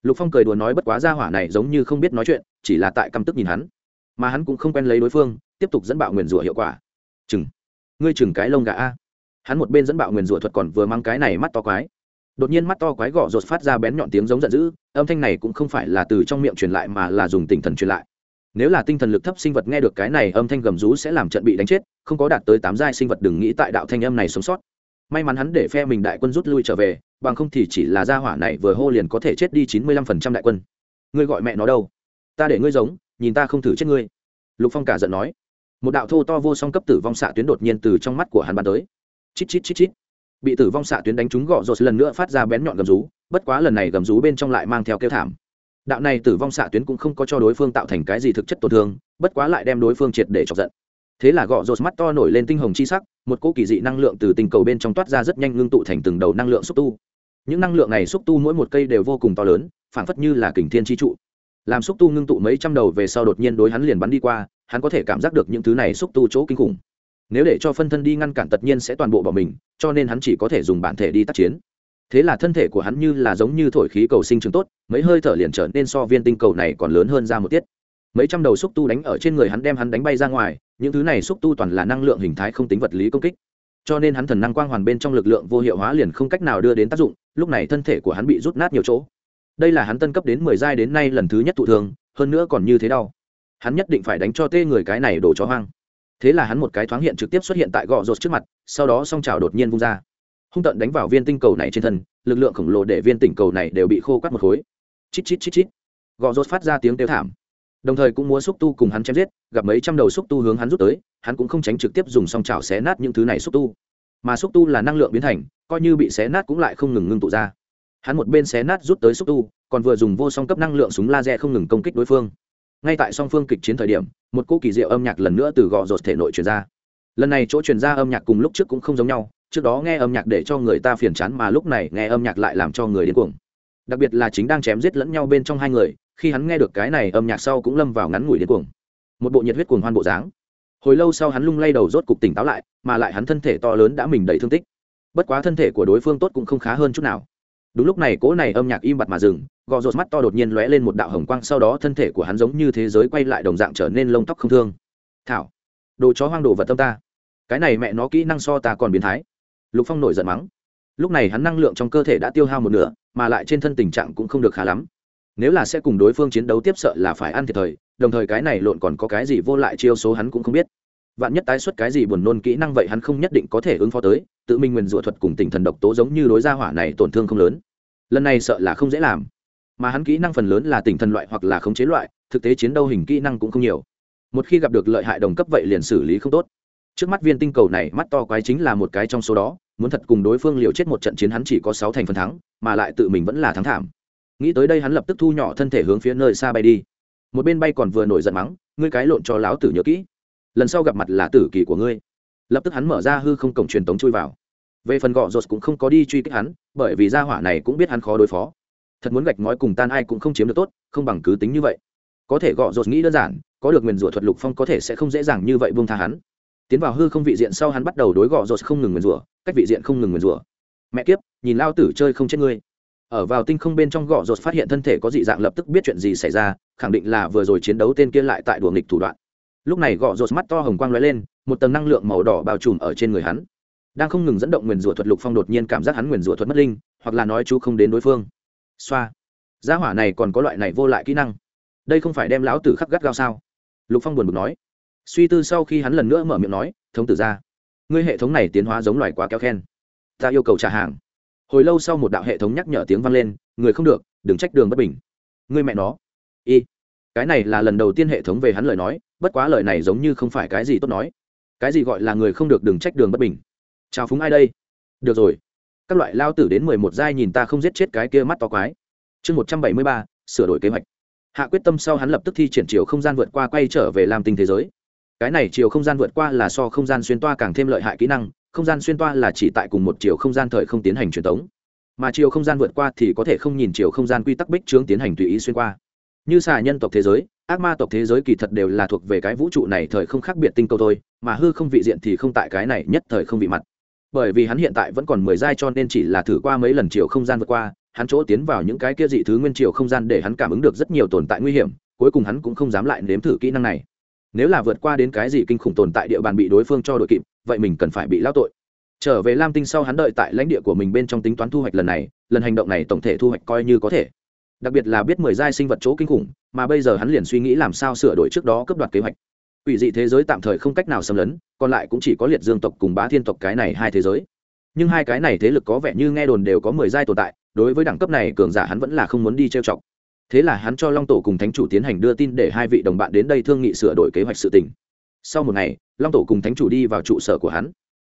Lục phong cười đùa nói bất quá ra hỏa này giống như không biết nói chuyện, chỉ là tại căm tức nhìn hắn. Mà hắn cũng không quen lấy đối phương, tiếp tục dẫn bạo nguyền rủa hiệu quả. Chừng. Ngươi chừng cái lông gà a. Hắn một bên dẫn bạo nguyền rủa thuật còn vừa mang cái này mắt to quái. Đột nhiên mắt to quái gõ rột phát ra bén nhọn tiếng giống giận dữ, âm thanh này cũng không phải là từ trong miệng truyền lại mà là dùng tinh thần truyền lại nếu là tinh thần lực thấp sinh vật nghe được cái này âm thanh gầm rú sẽ làm trận bị đánh chết, không có đạt tới tám giai sinh vật đừng nghĩ tại đạo thanh âm này sống sót. May mắn hắn để phe mình đại quân rút lui trở về, bằng không thì chỉ là gia hỏa này vừa hô liền có thể chết đi chín mươi lăm phần trăm đại quân. Ngươi gọi mẹ nó đâu? Ta để ngươi giống, nhìn ta không thử chết ngươi. Lục phong cả giận nói. Một đạo thô to vô song cấp tử vong xạ tuyến đột nhiên từ trong mắt của hắn bắn tới. Chít chít chít chít. Bị tử vong xạ tuyến đánh trúng gọ rột lần nữa phát ra bén nhọn gầm rú, bất quá lần này gầm rú bên trong lại mang theo kêu thảm đạo này tử vong xạ tuyến cũng không có cho đối phương tạo thành cái gì thực chất tổn thương, bất quá lại đem đối phương triệt để chọc giận. Thế là gọ rột mắt to nổi lên tinh hồng chi sắc, một cỗ kỳ dị năng lượng từ tinh cầu bên trong toát ra rất nhanh ngưng tụ thành từng đầu năng lượng xúc tu. Những năng lượng này xúc tu mỗi một cây đều vô cùng to lớn, phảng phất như là kình thiên chi trụ. Làm xúc tu ngưng tụ mấy trăm đầu về sau đột nhiên đối hắn liền bắn đi qua, hắn có thể cảm giác được những thứ này xúc tu chỗ kinh khủng. Nếu để cho phân thân đi ngăn cản tất nhiên sẽ toàn bộ bỏ mình, cho nên hắn chỉ có thể dùng bản thể đi tác chiến thế là thân thể của hắn như là giống như thổi khí cầu sinh trường tốt, mấy hơi thở liền trở nên so viên tinh cầu này còn lớn hơn ra một tiết. Mấy trăm đầu xúc tu đánh ở trên người hắn đem hắn đánh bay ra ngoài, những thứ này xúc tu toàn là năng lượng hình thái không tính vật lý công kích. Cho nên hắn thần năng quang hoàn bên trong lực lượng vô hiệu hóa liền không cách nào đưa đến tác dụng, lúc này thân thể của hắn bị rút nát nhiều chỗ. Đây là hắn tân cấp đến mười giai đến nay lần thứ nhất thụ thường hơn nữa còn như thế đau. Hắn nhất định phải đánh cho tê người cái này đổ chó hoang. Thế là hắn một cái thoáng hiện trực tiếp xuất hiện tại gò rột trước mặt, sau đó song trào đột nhiên vung ra hung tận đánh vào viên tinh cầu này trên thân, lực lượng khổng lồ để viên tinh cầu này đều bị khô quắt một khối. Chít chít chít chít. Gò rột phát ra tiếng kêu thảm. Đồng thời cũng muốn xúc tu cùng hắn chém giết, gặp mấy trăm đầu xúc tu hướng hắn rút tới, hắn cũng không tránh trực tiếp dùng song trào xé nát những thứ này xúc tu. Mà xúc tu là năng lượng biến thành, coi như bị xé nát cũng lại không ngừng ngưng tụ ra. Hắn một bên xé nát rút tới xúc tu, còn vừa dùng vô song cấp năng lượng súng laser không ngừng công kích đối phương. Ngay tại song phương kịch chiến thời điểm, một cô kỳ diệu âm nhạc lần nữa từ gò rột thể nội truyền ra. Lần này chỗ truyền ra âm nhạc cùng lúc trước cũng không giống nhau trước đó nghe âm nhạc để cho người ta phiền chán mà lúc này nghe âm nhạc lại làm cho người điên cuồng. Đặc biệt là chính đang chém giết lẫn nhau bên trong hai người, khi hắn nghe được cái này âm nhạc sau cũng lâm vào ngắn ngủi điên cuồng. Một bộ nhiệt huyết cuồng hoan bộ dáng. Hồi lâu sau hắn lung lay đầu rốt cục tỉnh táo lại, mà lại hắn thân thể to lớn đã mình đầy thương tích. Bất quá thân thể của đối phương tốt cũng không khá hơn chút nào. Đúng lúc này cỗ này âm nhạc im bặt mà dừng, gò rột mắt to đột nhiên lóe lên một đạo hồng quang, sau đó thân thể của hắn giống như thế giới quay lại đồng dạng trở nên lông tóc không thương. Thảo, đồ chó hoang đồ vật tâm ta. Cái này mẹ nó kỹ năng so ta còn biến thái lục phong nổi giận mắng. Lúc này hắn năng lượng trong cơ thể đã tiêu hao một nửa, mà lại trên thân tình trạng cũng không được khá lắm. Nếu là sẽ cùng đối phương chiến đấu tiếp sợ là phải ăn thiệt thời, đồng thời cái này lộn còn có cái gì vô lại chiêu số hắn cũng không biết. Vạn nhất tái xuất cái gì buồn nôn kỹ năng vậy hắn không nhất định có thể ứng phó tới, tự mình nguyền rủa thuật cùng tinh thần độc tố giống như đối gia hỏa này tổn thương không lớn. Lần này sợ là không dễ làm. Mà hắn kỹ năng phần lớn là tinh thần loại hoặc là khống chế loại, thực tế chiến đấu hình kỹ năng cũng không nhiều. Một khi gặp được lợi hại đồng cấp vậy liền xử lý không tốt trước mắt viên tinh cầu này mắt to quái chính là một cái trong số đó, muốn thật cùng đối phương liều chết một trận chiến hắn chỉ có sáu thành phần thắng, mà lại tự mình vẫn là thắng thảm. Nghĩ tới đây hắn lập tức thu nhỏ thân thể hướng phía nơi xa bay đi. Một bên bay còn vừa nổi giận mắng, ngươi cái lộn cho lão tử nhớ kỹ. Lần sau gặp mặt là tử kỳ của ngươi. Lập tức hắn mở ra hư không cổng truyền tống chui vào. Về phần gọ rột cũng không có đi truy kích hắn, bởi vì gia hỏa này cũng biết hắn khó đối phó. Thật muốn gạch ngói cùng tan ai cũng không chiếm được tốt, không bằng cứ tính như vậy. Có thể gọ rột nghĩ đơn giản, có được nguyền rủa thuật lục phong có thể sẽ không dễ dàng như vậy buông tha hắn tiến vào hư không vị diện sau hắn bắt đầu đối gọ rột không ngừng nguyền rủa, cách vị diện không ngừng nguyền rủa. Mẹ kiếp, nhìn lao tử chơi không chết ngươi. Ở vào tinh không bên trong gọ rột phát hiện thân thể có dị dạng lập tức biết chuyện gì xảy ra, khẳng định là vừa rồi chiến đấu tên kia lại tại đùa nghịch thủ đoạn. Lúc này gọ rột mắt to hồng quang lóe lên, một tầng năng lượng màu đỏ bao trùm ở trên người hắn. Đang không ngừng dẫn động nguyền rủa thuật lục phong đột nhiên cảm giác hắn nguyền rủa thuật mất linh, hoặc là nói chú không đến đối phương. Xoa. Gia hỏa này còn có loại này vô lại kỹ năng. Đây không phải đem lão tử khắc gắt gao sao? Lục phong buồn bực nói suy tư sau khi hắn lần nữa mở miệng nói, thống tử ra ngươi hệ thống này tiến hóa giống loài quá kéo khen. Ta yêu cầu trả hàng. Hồi lâu sau một đạo hệ thống nhắc nhở tiếng vang lên, người không được, đừng trách đường bất bình. Ngươi mẹ nó. Y, cái này là lần đầu tiên hệ thống về hắn lời nói, bất quá lời này giống như không phải cái gì tốt nói. Cái gì gọi là người không được đừng trách đường bất bình. Chào phúng ai đây? Được rồi. Các loại lao tử đến mười một giai nhìn ta không giết chết cái kia mắt to quái. Chương một trăm bảy mươi ba, sửa đổi kế hoạch. Hạ quyết tâm sau hắn lập tức thi triển chiều không gian vượt qua quay trở về làm tinh thế giới cái này chiều không gian vượt qua là so không gian xuyên toa càng thêm lợi hại kỹ năng, không gian xuyên toa là chỉ tại cùng một chiều không gian thời không tiến hành truyền tống. Mà chiều không gian vượt qua thì có thể không nhìn chiều không gian quy tắc bích trướng tiến hành tùy ý xuyên qua. Như xà nhân tộc thế giới, ác ma tộc thế giới kỳ thật đều là thuộc về cái vũ trụ này thời không khác biệt tinh cầu thôi, mà hư không vị diện thì không tại cái này nhất thời không vị mặt. Bởi vì hắn hiện tại vẫn còn mười giai cho nên chỉ là thử qua mấy lần chiều không gian vượt qua, hắn chỗ tiến vào những cái kia dị thứ nguyên chiều không gian để hắn cảm ứng được rất nhiều tồn tại nguy hiểm, cuối cùng hắn cũng không dám lại nếm thử kỹ năng này nếu là vượt qua đến cái gì kinh khủng tồn tại địa bàn bị đối phương cho đội kịp, vậy mình cần phải bị lao tội. Trở về lam tinh sau hắn đợi tại lãnh địa của mình bên trong tính toán thu hoạch lần này, lần hành động này tổng thể thu hoạch coi như có thể. Đặc biệt là biết mười giai sinh vật chỗ kinh khủng, mà bây giờ hắn liền suy nghĩ làm sao sửa đổi trước đó cấp đoạt kế hoạch. Ủy dị thế giới tạm thời không cách nào xâm lấn, còn lại cũng chỉ có liệt dương tộc cùng bá thiên tộc cái này hai thế giới. Nhưng hai cái này thế lực có vẻ như nghe đồn đều có mười giai tồn tại, đối với đẳng cấp này cường giả hắn vẫn là không muốn đi trêu chọc thế là hắn cho long tổ cùng thánh chủ tiến hành đưa tin để hai vị đồng bạn đến đây thương nghị sửa đổi kế hoạch sự tình. Sau một ngày, long tổ cùng thánh chủ đi vào trụ sở của hắn.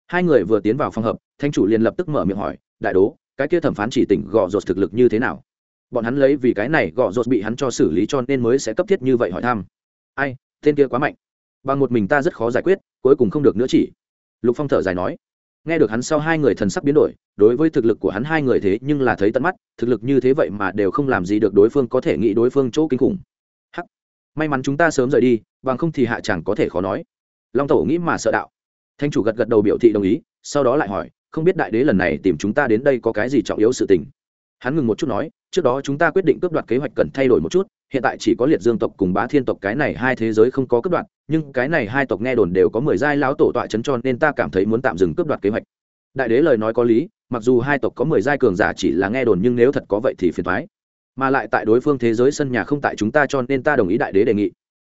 Hai người vừa tiến vào phòng hợp thánh chủ liền lập tức mở miệng hỏi, đại đố, cái kia thẩm phán chỉ tỉnh gò rột thực lực như thế nào? Bọn hắn lấy vì cái này gò rột bị hắn cho xử lý cho nên mới sẽ cấp thiết như vậy hỏi thăm. Ai, tên kia quá mạnh. Bằng một mình ta rất khó giải quyết, cuối cùng không được nữa chỉ. Lục phong thở dài nói nghe được hắn sau hai người thần sắc biến đổi, đối với thực lực của hắn hai người thế nhưng là thấy tận mắt, thực lực như thế vậy mà đều không làm gì được đối phương có thể nghĩ đối phương chỗ kinh khủng. Hắc. May mắn chúng ta sớm rời đi, bằng không thì hạ chẳng có thể khó nói. Long tổ nghĩ mà sợ đạo. Thanh chủ gật gật đầu biểu thị đồng ý, sau đó lại hỏi, không biết đại đế lần này tìm chúng ta đến đây có cái gì trọng yếu sự tình? Hắn ngừng một chút nói, trước đó chúng ta quyết định cướp đoạt kế hoạch cần thay đổi một chút, hiện tại chỉ có liệt dương tộc cùng bá thiên tộc cái này hai thế giới không có cướp đoạt nhưng cái này hai tộc nghe đồn đều có mười giai lão tổ tọa chấn cho nên ta cảm thấy muốn tạm dừng cướp đoạt kế hoạch. Đại đế lời nói có lý, mặc dù hai tộc có mười giai cường giả chỉ là nghe đồn nhưng nếu thật có vậy thì phiền thoái mà lại tại đối phương thế giới sân nhà không tại chúng ta cho nên ta đồng ý đại đế đề nghị.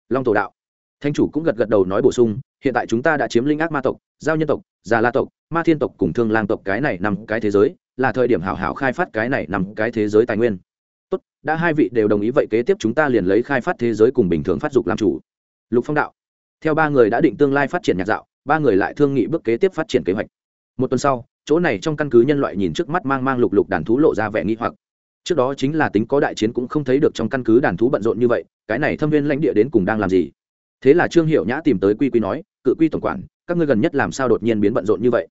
Long tổ đạo. Thanh chủ cũng gật gật đầu nói bổ sung, hiện tại chúng ta đã chiếm linh ác ma tộc, giao nhân tộc, già la tộc, ma thiên tộc cùng thương lang tộc cái này nằm cái thế giới, là thời điểm hảo hảo khai phát cái này nằm cái thế giới tài nguyên. Tốt, đã hai vị đều đồng ý vậy kế tiếp chúng ta liền lấy khai phát thế giới cùng bình thường phát dục làm chủ. Lục phong đạo theo ba người đã định tương lai phát triển nhạc dạo, ba người lại thương nghị bước kế tiếp phát triển kế hoạch. Một tuần sau, chỗ này trong căn cứ nhân loại nhìn trước mắt mang mang lục lục đàn thú lộ ra vẻ nghi hoặc. Trước đó chính là tính có đại chiến cũng không thấy được trong căn cứ đàn thú bận rộn như vậy, cái này thâm viên lãnh địa đến cùng đang làm gì? Thế là trương hiệu nhã tìm tới quy quy nói, cự quy tổng quản, các ngươi gần nhất làm sao đột nhiên biến bận rộn như vậy?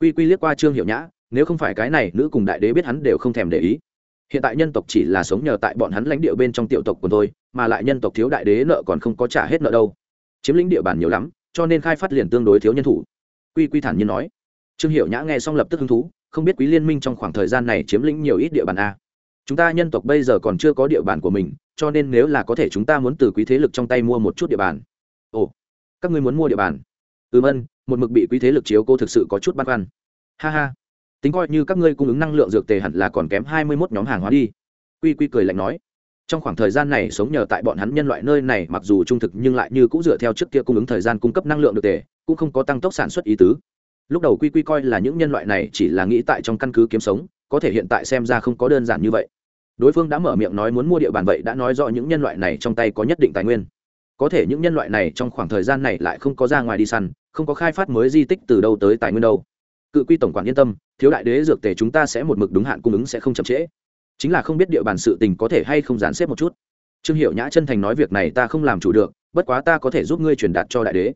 Quy quy liếc qua trương hiệu nhã, nếu không phải cái này, nữ cùng đại đế biết hắn đều không thèm để ý. Hiện tại nhân tộc chỉ là sống nhờ tại bọn hắn lãnh địa bên trong tiểu tộc của tôi, mà lại nhân tộc thiếu đại đế nợ còn không có trả hết nợ đâu chiếm lĩnh địa bàn nhiều lắm, cho nên khai phát liền tương đối thiếu nhân thủ. Quy quy thản nhiên nói. Trương hiệu nhã nghe xong lập tức hứng thú, không biết quý liên minh trong khoảng thời gian này chiếm lĩnh nhiều ít địa bàn a. Chúng ta nhân tộc bây giờ còn chưa có địa bàn của mình, cho nên nếu là có thể chúng ta muốn từ quý thế lực trong tay mua một chút địa bàn. Ồ, các ngươi muốn mua địa bàn? Ừm ân một mực bị quý thế lực chiếu cô thực sự có chút băn khoăn. Ha ha. Tính coi như các ngươi cung ứng năng lượng dược tề hẳn là còn kém hai mươi mốt nhóm hàng hóa đi. Quy quy cười lạnh nói trong khoảng thời gian này sống nhờ tại bọn hắn nhân loại nơi này, mặc dù trung thực nhưng lại như cũng dựa theo trước kia cung ứng thời gian cung cấp năng lượng được tề, cũng không có tăng tốc sản xuất ý tứ. Lúc đầu quy quy coi là những nhân loại này chỉ là nghĩ tại trong căn cứ kiếm sống, có thể hiện tại xem ra không có đơn giản như vậy. Đối phương đã mở miệng nói muốn mua địa bàn vậy, đã nói rõ những nhân loại này trong tay có nhất định tài nguyên. Có thể những nhân loại này trong khoảng thời gian này lại không có ra ngoài đi săn, không có khai phát mới di tích từ đâu tới tài nguyên đâu. Cự quy tổng quản yên tâm, thiếu đại đế dược tề chúng ta sẽ một mực đúng hạn cung ứng sẽ không chậm trễ chính là không biết địa bàn sự tình có thể hay không dàn xếp một chút. Trương hiệu nhã chân thành nói việc này ta không làm chủ được, bất quá ta có thể giúp ngươi truyền đạt cho đại đế.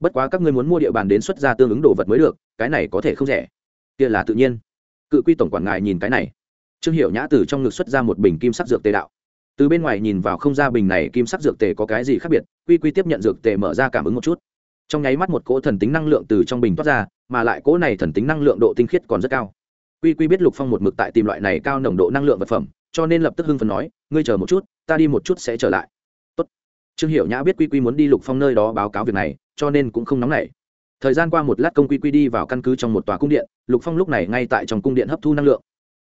Bất quá các ngươi muốn mua địa bàn đến xuất ra tương ứng đồ vật mới được, cái này có thể không rẻ. Kia là tự nhiên. Cự quy tổng quản ngài nhìn cái này. Trương hiệu nhã từ trong ngực xuất ra một bình kim sắc dược tề đạo. Từ bên ngoài nhìn vào không ra bình này kim sắc dược tề có cái gì khác biệt, quy quy tiếp nhận dược tề mở ra cảm ứng một chút. Trong nháy mắt một cỗ thần tính năng lượng từ trong bình toát ra, mà lại cỗ này thần tính năng lượng độ tinh khiết còn rất cao quy quy biết lục phong một mực tại tìm loại này cao nồng độ năng lượng vật phẩm, cho nên lập tức hưng phấn nói, ngươi chờ một chút, ta đi một chút sẽ trở lại. Tốt. trương hiểu nhã biết quy quy muốn đi lục phong nơi đó báo cáo việc này, cho nên cũng không nóng nảy. Thời gian qua một lát công quy quy đi vào căn cứ trong một tòa cung điện, lục phong lúc này ngay tại trong cung điện hấp thu năng lượng.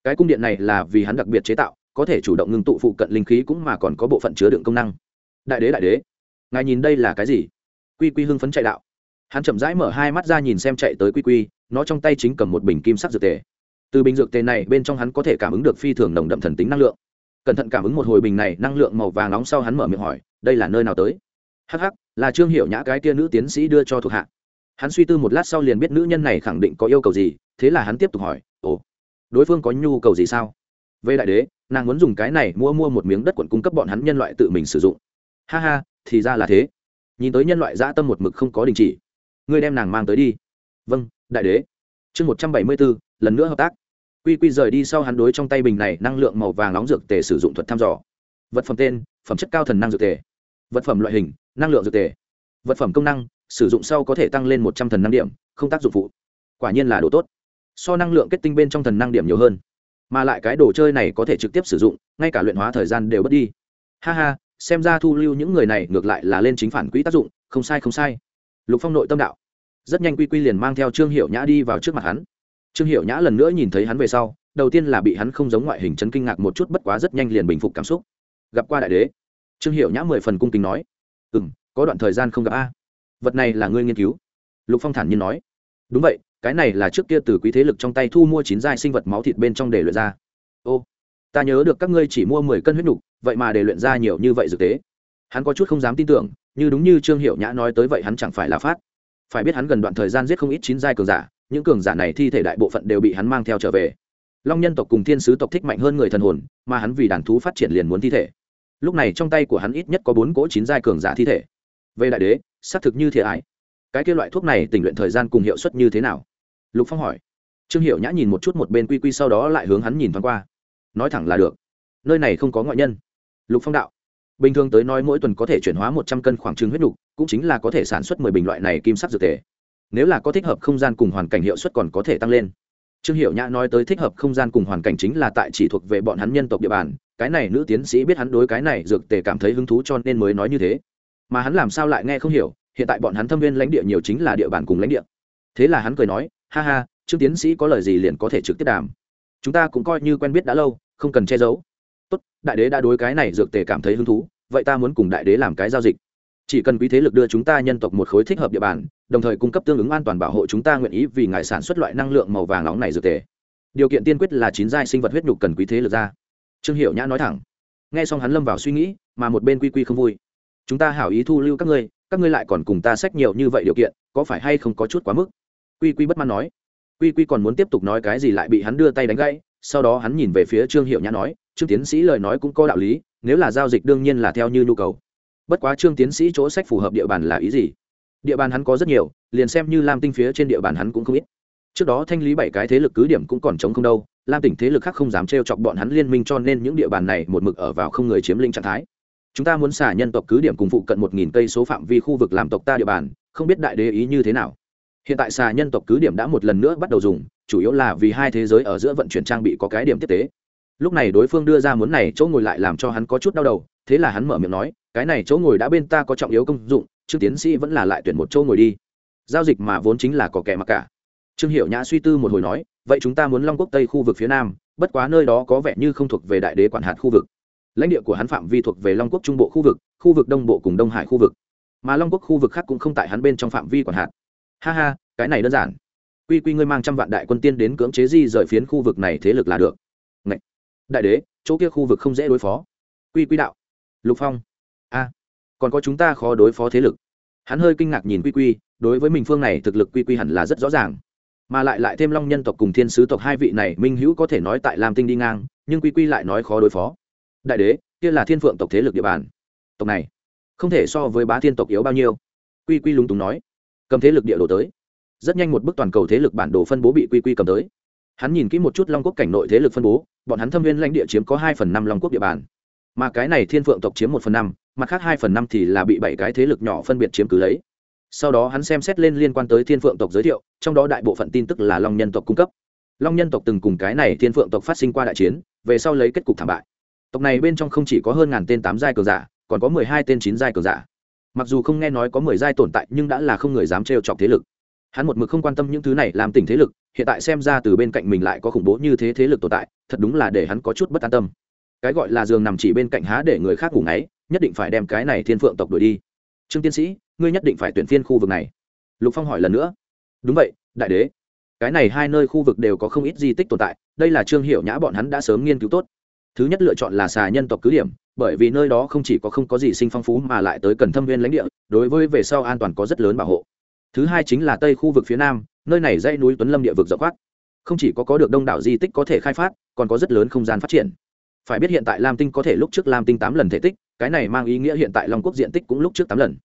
Cái cung điện này là vì hắn đặc biệt chế tạo, có thể chủ động ngưng tụ phụ cận linh khí cũng mà còn có bộ phận chứa đựng công năng. Đại đế đại đế, ngài nhìn đây là cái gì? Quy quy hưng phấn chạy đạo. Hắn chậm rãi mở hai mắt ra nhìn xem chạy tới quy quy, nó trong tay chính cầm một bình kim sắc dược tề từ bình dược tề này bên trong hắn có thể cảm ứng được phi thường nồng đậm thần tính năng lượng. Cẩn thận cảm ứng một hồi bình này năng lượng màu vàng nóng sau hắn mở miệng hỏi đây là nơi nào tới? Hắc hắc, là trương hiệu nhã cái tia nữ tiến sĩ đưa cho thuộc hạ. Hắn suy tư một lát sau liền biết nữ nhân này khẳng định có yêu cầu gì thế là hắn tiếp tục hỏi ồ đối phương có nhu cầu gì sao? Về đại đế nàng muốn dùng cái này mua mua một miếng đất quận cung cấp bọn hắn nhân loại tự mình sử dụng. Ha ha thì ra là thế. Nhìn tới nhân loại dã tâm một mực không có đình chỉ ngươi đem nàng mang tới đi. Vâng đại đế. Chương một trăm bảy mươi bốn lần nữa hợp tác quy quy rời đi sau hắn đối trong tay bình này năng lượng màu vàng nóng dược tề sử dụng thuật thăm dò. Vật phẩm tên, phẩm chất cao thần năng dược tề. Vật phẩm loại hình, năng lượng dược tề. Vật phẩm công năng, sử dụng sau có thể tăng lên một trăm thần năng điểm, không tác dụng phụ. Quả nhiên là đồ tốt. So năng lượng kết tinh bên trong thần năng điểm nhiều hơn. Mà lại cái đồ chơi này có thể trực tiếp sử dụng, ngay cả luyện hóa thời gian đều mất đi. Ha ha, xem ra thu lưu những người này ngược lại là lên chính phản quỹ tác dụng, không sai không sai. Lục phong nội tâm đạo. Rất nhanh quy quy liền mang theo trương hiệu nhã đi vào trước mặt hắn trương hiệu nhã lần nữa nhìn thấy hắn về sau, đầu tiên là bị hắn không giống ngoại hình chấn kinh ngạc một chút bất quá rất nhanh liền bình phục cảm xúc. Gặp qua đại đế. Trương hiệu nhã mười phần cung kính nói. Ừ m có đoạn thời gian không gặp a. Vật này là ngươi nghiên cứu. Lục phong thản nhiên nói. Đúng vậy, cái này là trước kia từ quý thế lực trong tay thu mua chín giai sinh vật máu thịt bên trong để luyện ra. Ô, ta nhớ được các ngươi chỉ mua mười cân huyết nhục vậy mà để luyện ra nhiều như vậy thực tế. Hắn có chút không dám tin tưởng, như đúng như trương hiệu nhã nói tới vậy hắn chẳng phải là phát phải biết hắn gần đoạn thời gian giết không ít chín giai cường giả, những cường giả này thi thể đại bộ phận đều bị hắn mang theo trở về. Long nhân tộc cùng thiên sứ tộc thích mạnh hơn người thần hồn, mà hắn vì đàn thú phát triển liền muốn thi thể. Lúc này trong tay của hắn ít nhất có bốn cỗ chín giai cường giả thi thể. Về đại đế, xác thực như thiệt ái cái kia loại thuốc này tình luyện thời gian cùng hiệu suất như thế nào? Lục phong hỏi. Trương hiệu nhã nhìn một chút một bên quy quy sau đó lại hướng hắn nhìn thoáng qua. Nói thẳng là được. Nơi này không có ngoại nhân. Lục phong đạo bình thường tới nói mỗi tuần có thể chuyển hóa một trăm cân khoảng trứng huyết nục cũng chính là có thể sản xuất mười bình loại này kim sắc dược tề nếu là có thích hợp không gian cùng hoàn cảnh hiệu suất còn có thể tăng lên. Trương hiệu nhã nói tới thích hợp không gian cùng hoàn cảnh chính là tại chỉ thuộc về bọn hắn nhân tộc địa bàn, cái này nữ tiến sĩ biết hắn đối cái này dược tề cảm thấy hứng thú cho nên mới nói như thế. Mà hắn làm sao lại nghe không hiểu, hiện tại bọn hắn thâm viên lãnh địa nhiều chính là địa bàn cùng lãnh địa. Thế là hắn cười nói, ha ha, trương tiến sĩ có lời gì liền có thể trực tiếp đàm. Chúng ta cũng coi như quen biết đã lâu, không cần che giấu tốt, đại đế đã đối cái này dược tề cảm thấy hứng thú, vậy ta muốn cùng đại đế làm cái giao dịch. Chỉ cần quý thế lực đưa chúng ta nhân tộc một khối thích hợp địa bàn, đồng thời cung cấp tương ứng an toàn bảo hộ chúng ta nguyện ý vì ngài sản xuất loại năng lượng màu vàng nóng này dược tề. Điều kiện tiên quyết là chín giai sinh vật huyết nhục cần quý thế lực ra. Trương hiệu nhã nói thẳng. Nghe xong hắn lâm vào suy nghĩ, mà một bên quy quy không vui. Chúng ta hảo ý thu lưu các ngươi các ngươi lại còn cùng ta sách nhiều như vậy điều kiện, có phải hay không có chút quá mức? Quy quy bất mãn nói. Quy quy còn muốn tiếp tục nói cái gì lại bị hắn đưa tay đánh gãy, sau đó hắn nhìn về phía trương hiệu nhã nói trương tiến sĩ lời nói cũng có đạo lý, nếu là giao dịch đương nhiên là theo như nhu cầu. Bất quá trương tiến sĩ chỗ sách phù hợp địa bàn là ý gì? Địa bàn hắn có rất nhiều, liền xem như lam tinh phía trên địa bàn hắn cũng không ít. Trước đó thanh lý bảy cái thế lực cứ điểm cũng còn chống không đâu, lam tỉnh thế lực khác không dám trêu chọc bọn hắn liên minh cho nên những địa bàn này một mực ở vào không người chiếm lĩnh trạng thái. Chúng ta muốn xả nhân tộc cứ điểm cùng phụ cận một nghìn cây số phạm vi khu vực làm tộc ta địa bàn, không biết đại đế ý như thế nào. Hiện tại xà nhân tộc cứ điểm đã một lần nữa bắt đầu dùng, chủ yếu là vì hai thế giới ở giữa vận chuyển trang bị có cái điểm tiếp tế lúc này đối phương đưa ra muốn này chỗ ngồi lại làm cho hắn có chút đau đầu, thế là hắn mở miệng nói, cái này chỗ ngồi đã bên ta có trọng yếu công dụng, trương tiến sĩ vẫn là lại tuyển một chỗ ngồi đi. Giao dịch mà vốn chính là có kẻ mặc cả. Trương hiệu nhã suy tư một hồi nói, vậy chúng ta muốn long quốc tây khu vực phía nam, bất quá nơi đó có vẻ như không thuộc về đại đế quản hạt khu vực. Lãnh địa của hắn phạm vi thuộc về long quốc trung bộ khu vực khu vực đông bộ cùng đông hải khu vực. Mà long quốc khu vực khác cũng không tại hắn bên trong phạm vi quản hạt. Ha ha, cái này đơn giản. Quy quy ngươi mang trăm vạn đại quân tiên đến cưỡng chế di rời phiến khu vực này thế lực là được đại đế, chỗ kia khu vực không dễ đối phó. Quy quy đạo. Lục phong. A. Còn có chúng ta khó đối phó thế lực. Hắn hơi kinh ngạc nhìn quy quy, đối với mình phương này thực lực quy quy hẳn là rất rõ ràng. Mà lại lại thêm long nhân tộc cùng thiên sứ tộc hai vị này, minh hữu có thể nói tại lam tinh đi ngang, nhưng quy quy lại nói khó đối phó. Đại đế, kia là thiên phượng tộc thế lực địa bàn. Tộc này, không thể so với bá thiên tộc yếu bao nhiêu. Quy quy lúng túng nói. Cầm thế lực địa đồ tới. Rất nhanh một bức toàn cầu thế lực bản đồ phân bố bị quy quy cầm tới hắn nhìn kỹ một chút long quốc cảnh nội thế lực phân bố, bọn hắn thâm viên lãnh địa chiếm có hai phần năm long quốc địa bàn. Mà cái này thiên phượng tộc chiếm một phần năm, mặt khác hai phần năm thì là bị bảy cái thế lực nhỏ phân biệt chiếm cứ lấy. Sau đó hắn xem xét lên liên quan tới thiên phượng tộc giới thiệu, trong đó đại bộ phận tin tức là long nhân tộc cung cấp. Long nhân tộc từng cùng cái này thiên phượng tộc phát sinh qua đại chiến, về sau lấy kết cục thảm bại. Tộc này bên trong không chỉ có hơn ngàn tên tám giai cường giả, còn có mười hai tên chín giai cường giả. Mặc dù không nghe nói có mười giai tồn tại, nhưng đã là không người dám trêu chọc thế lực. Hắn một mực không quan tâm những thứ này làm tỉnh thế lực hiện tại xem ra từ bên cạnh mình lại có khủng bố như thế thế lực tồn tại, thật đúng là để hắn có chút bất an tâm. Cái gọi là giường nằm chỉ bên cạnh há để người khác ngủ ngáy, nhất định phải đem cái này thiên phượng tộc đuổi đi. Trương tiên sĩ, ngươi nhất định phải tuyển phiên khu vực này. Lục phong hỏi lần nữa. Đúng vậy, đại đế. Cái này hai nơi khu vực đều có không ít di tích tồn tại, đây là trương hiệu nhã bọn hắn đã sớm nghiên cứu tốt. Thứ nhất lựa chọn là xà nhân tộc cứ điểm, bởi vì nơi đó không chỉ có không có gì sinh phong phú mà lại tới cần thâm viên lãnh địa, đối với về sau an toàn có rất lớn bảo hộ thứ hai chính là tây khu vực phía nam, nơi này dãy núi tuấn lâm địa vực rộng khoát. Không chỉ có có được đông đảo di tích có thể khai phát, còn có rất lớn không gian phát triển. Phải biết hiện tại lam tinh có thể lúc trước lam tinh tám lần thể tích, cái này mang ý nghĩa hiện tại long quốc diện tích cũng lúc trước tám lần.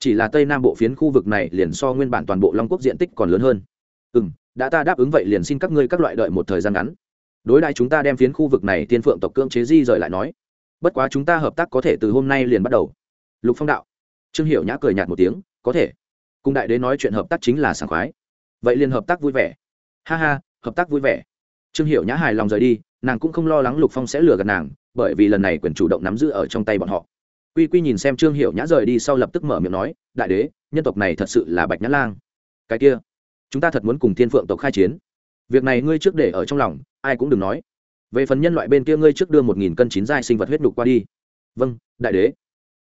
Chỉ là tây nam bộ phiến khu vực này liền so nguyên bản toàn bộ long quốc diện tích còn lớn hơn. Ừ m đã ta đáp ứng vậy liền xin các ngươi các loại đợi một thời gian ngắn. Đối đại chúng ta đem phiến khu vực này tiên phượng tộc cưỡng chế di rời lại nói. Bất quá chúng ta hợp tác có thể từ hôm nay liền bắt đầu. Lục phong đạo. Trương hiệu nhã cười nhạt một tiếng, có thể cùng đại đế nói chuyện hợp tác chính là sảng khoái. Vậy liền hợp tác vui vẻ. Ha ha, hợp tác vui vẻ. Trương hiệu nhã hài lòng rời đi, nàng cũng không lo lắng lục phong sẽ lừa gạt nàng, bởi vì lần này quyền chủ động nắm giữ ở trong tay bọn họ. Quy quy nhìn xem trương hiệu nhã rời đi sau lập tức mở miệng nói, đại đế, nhân tộc này thật sự là bạch nhã lang. Cái kia, chúng ta thật muốn cùng thiên phượng tộc khai chiến. Việc này ngươi trước để ở trong lòng, ai cũng đừng nói. Về phần nhân loại bên kia ngươi trước đưa một nghìn cân chín giai sinh vật huyết nhục qua đi. Vâng đại đế.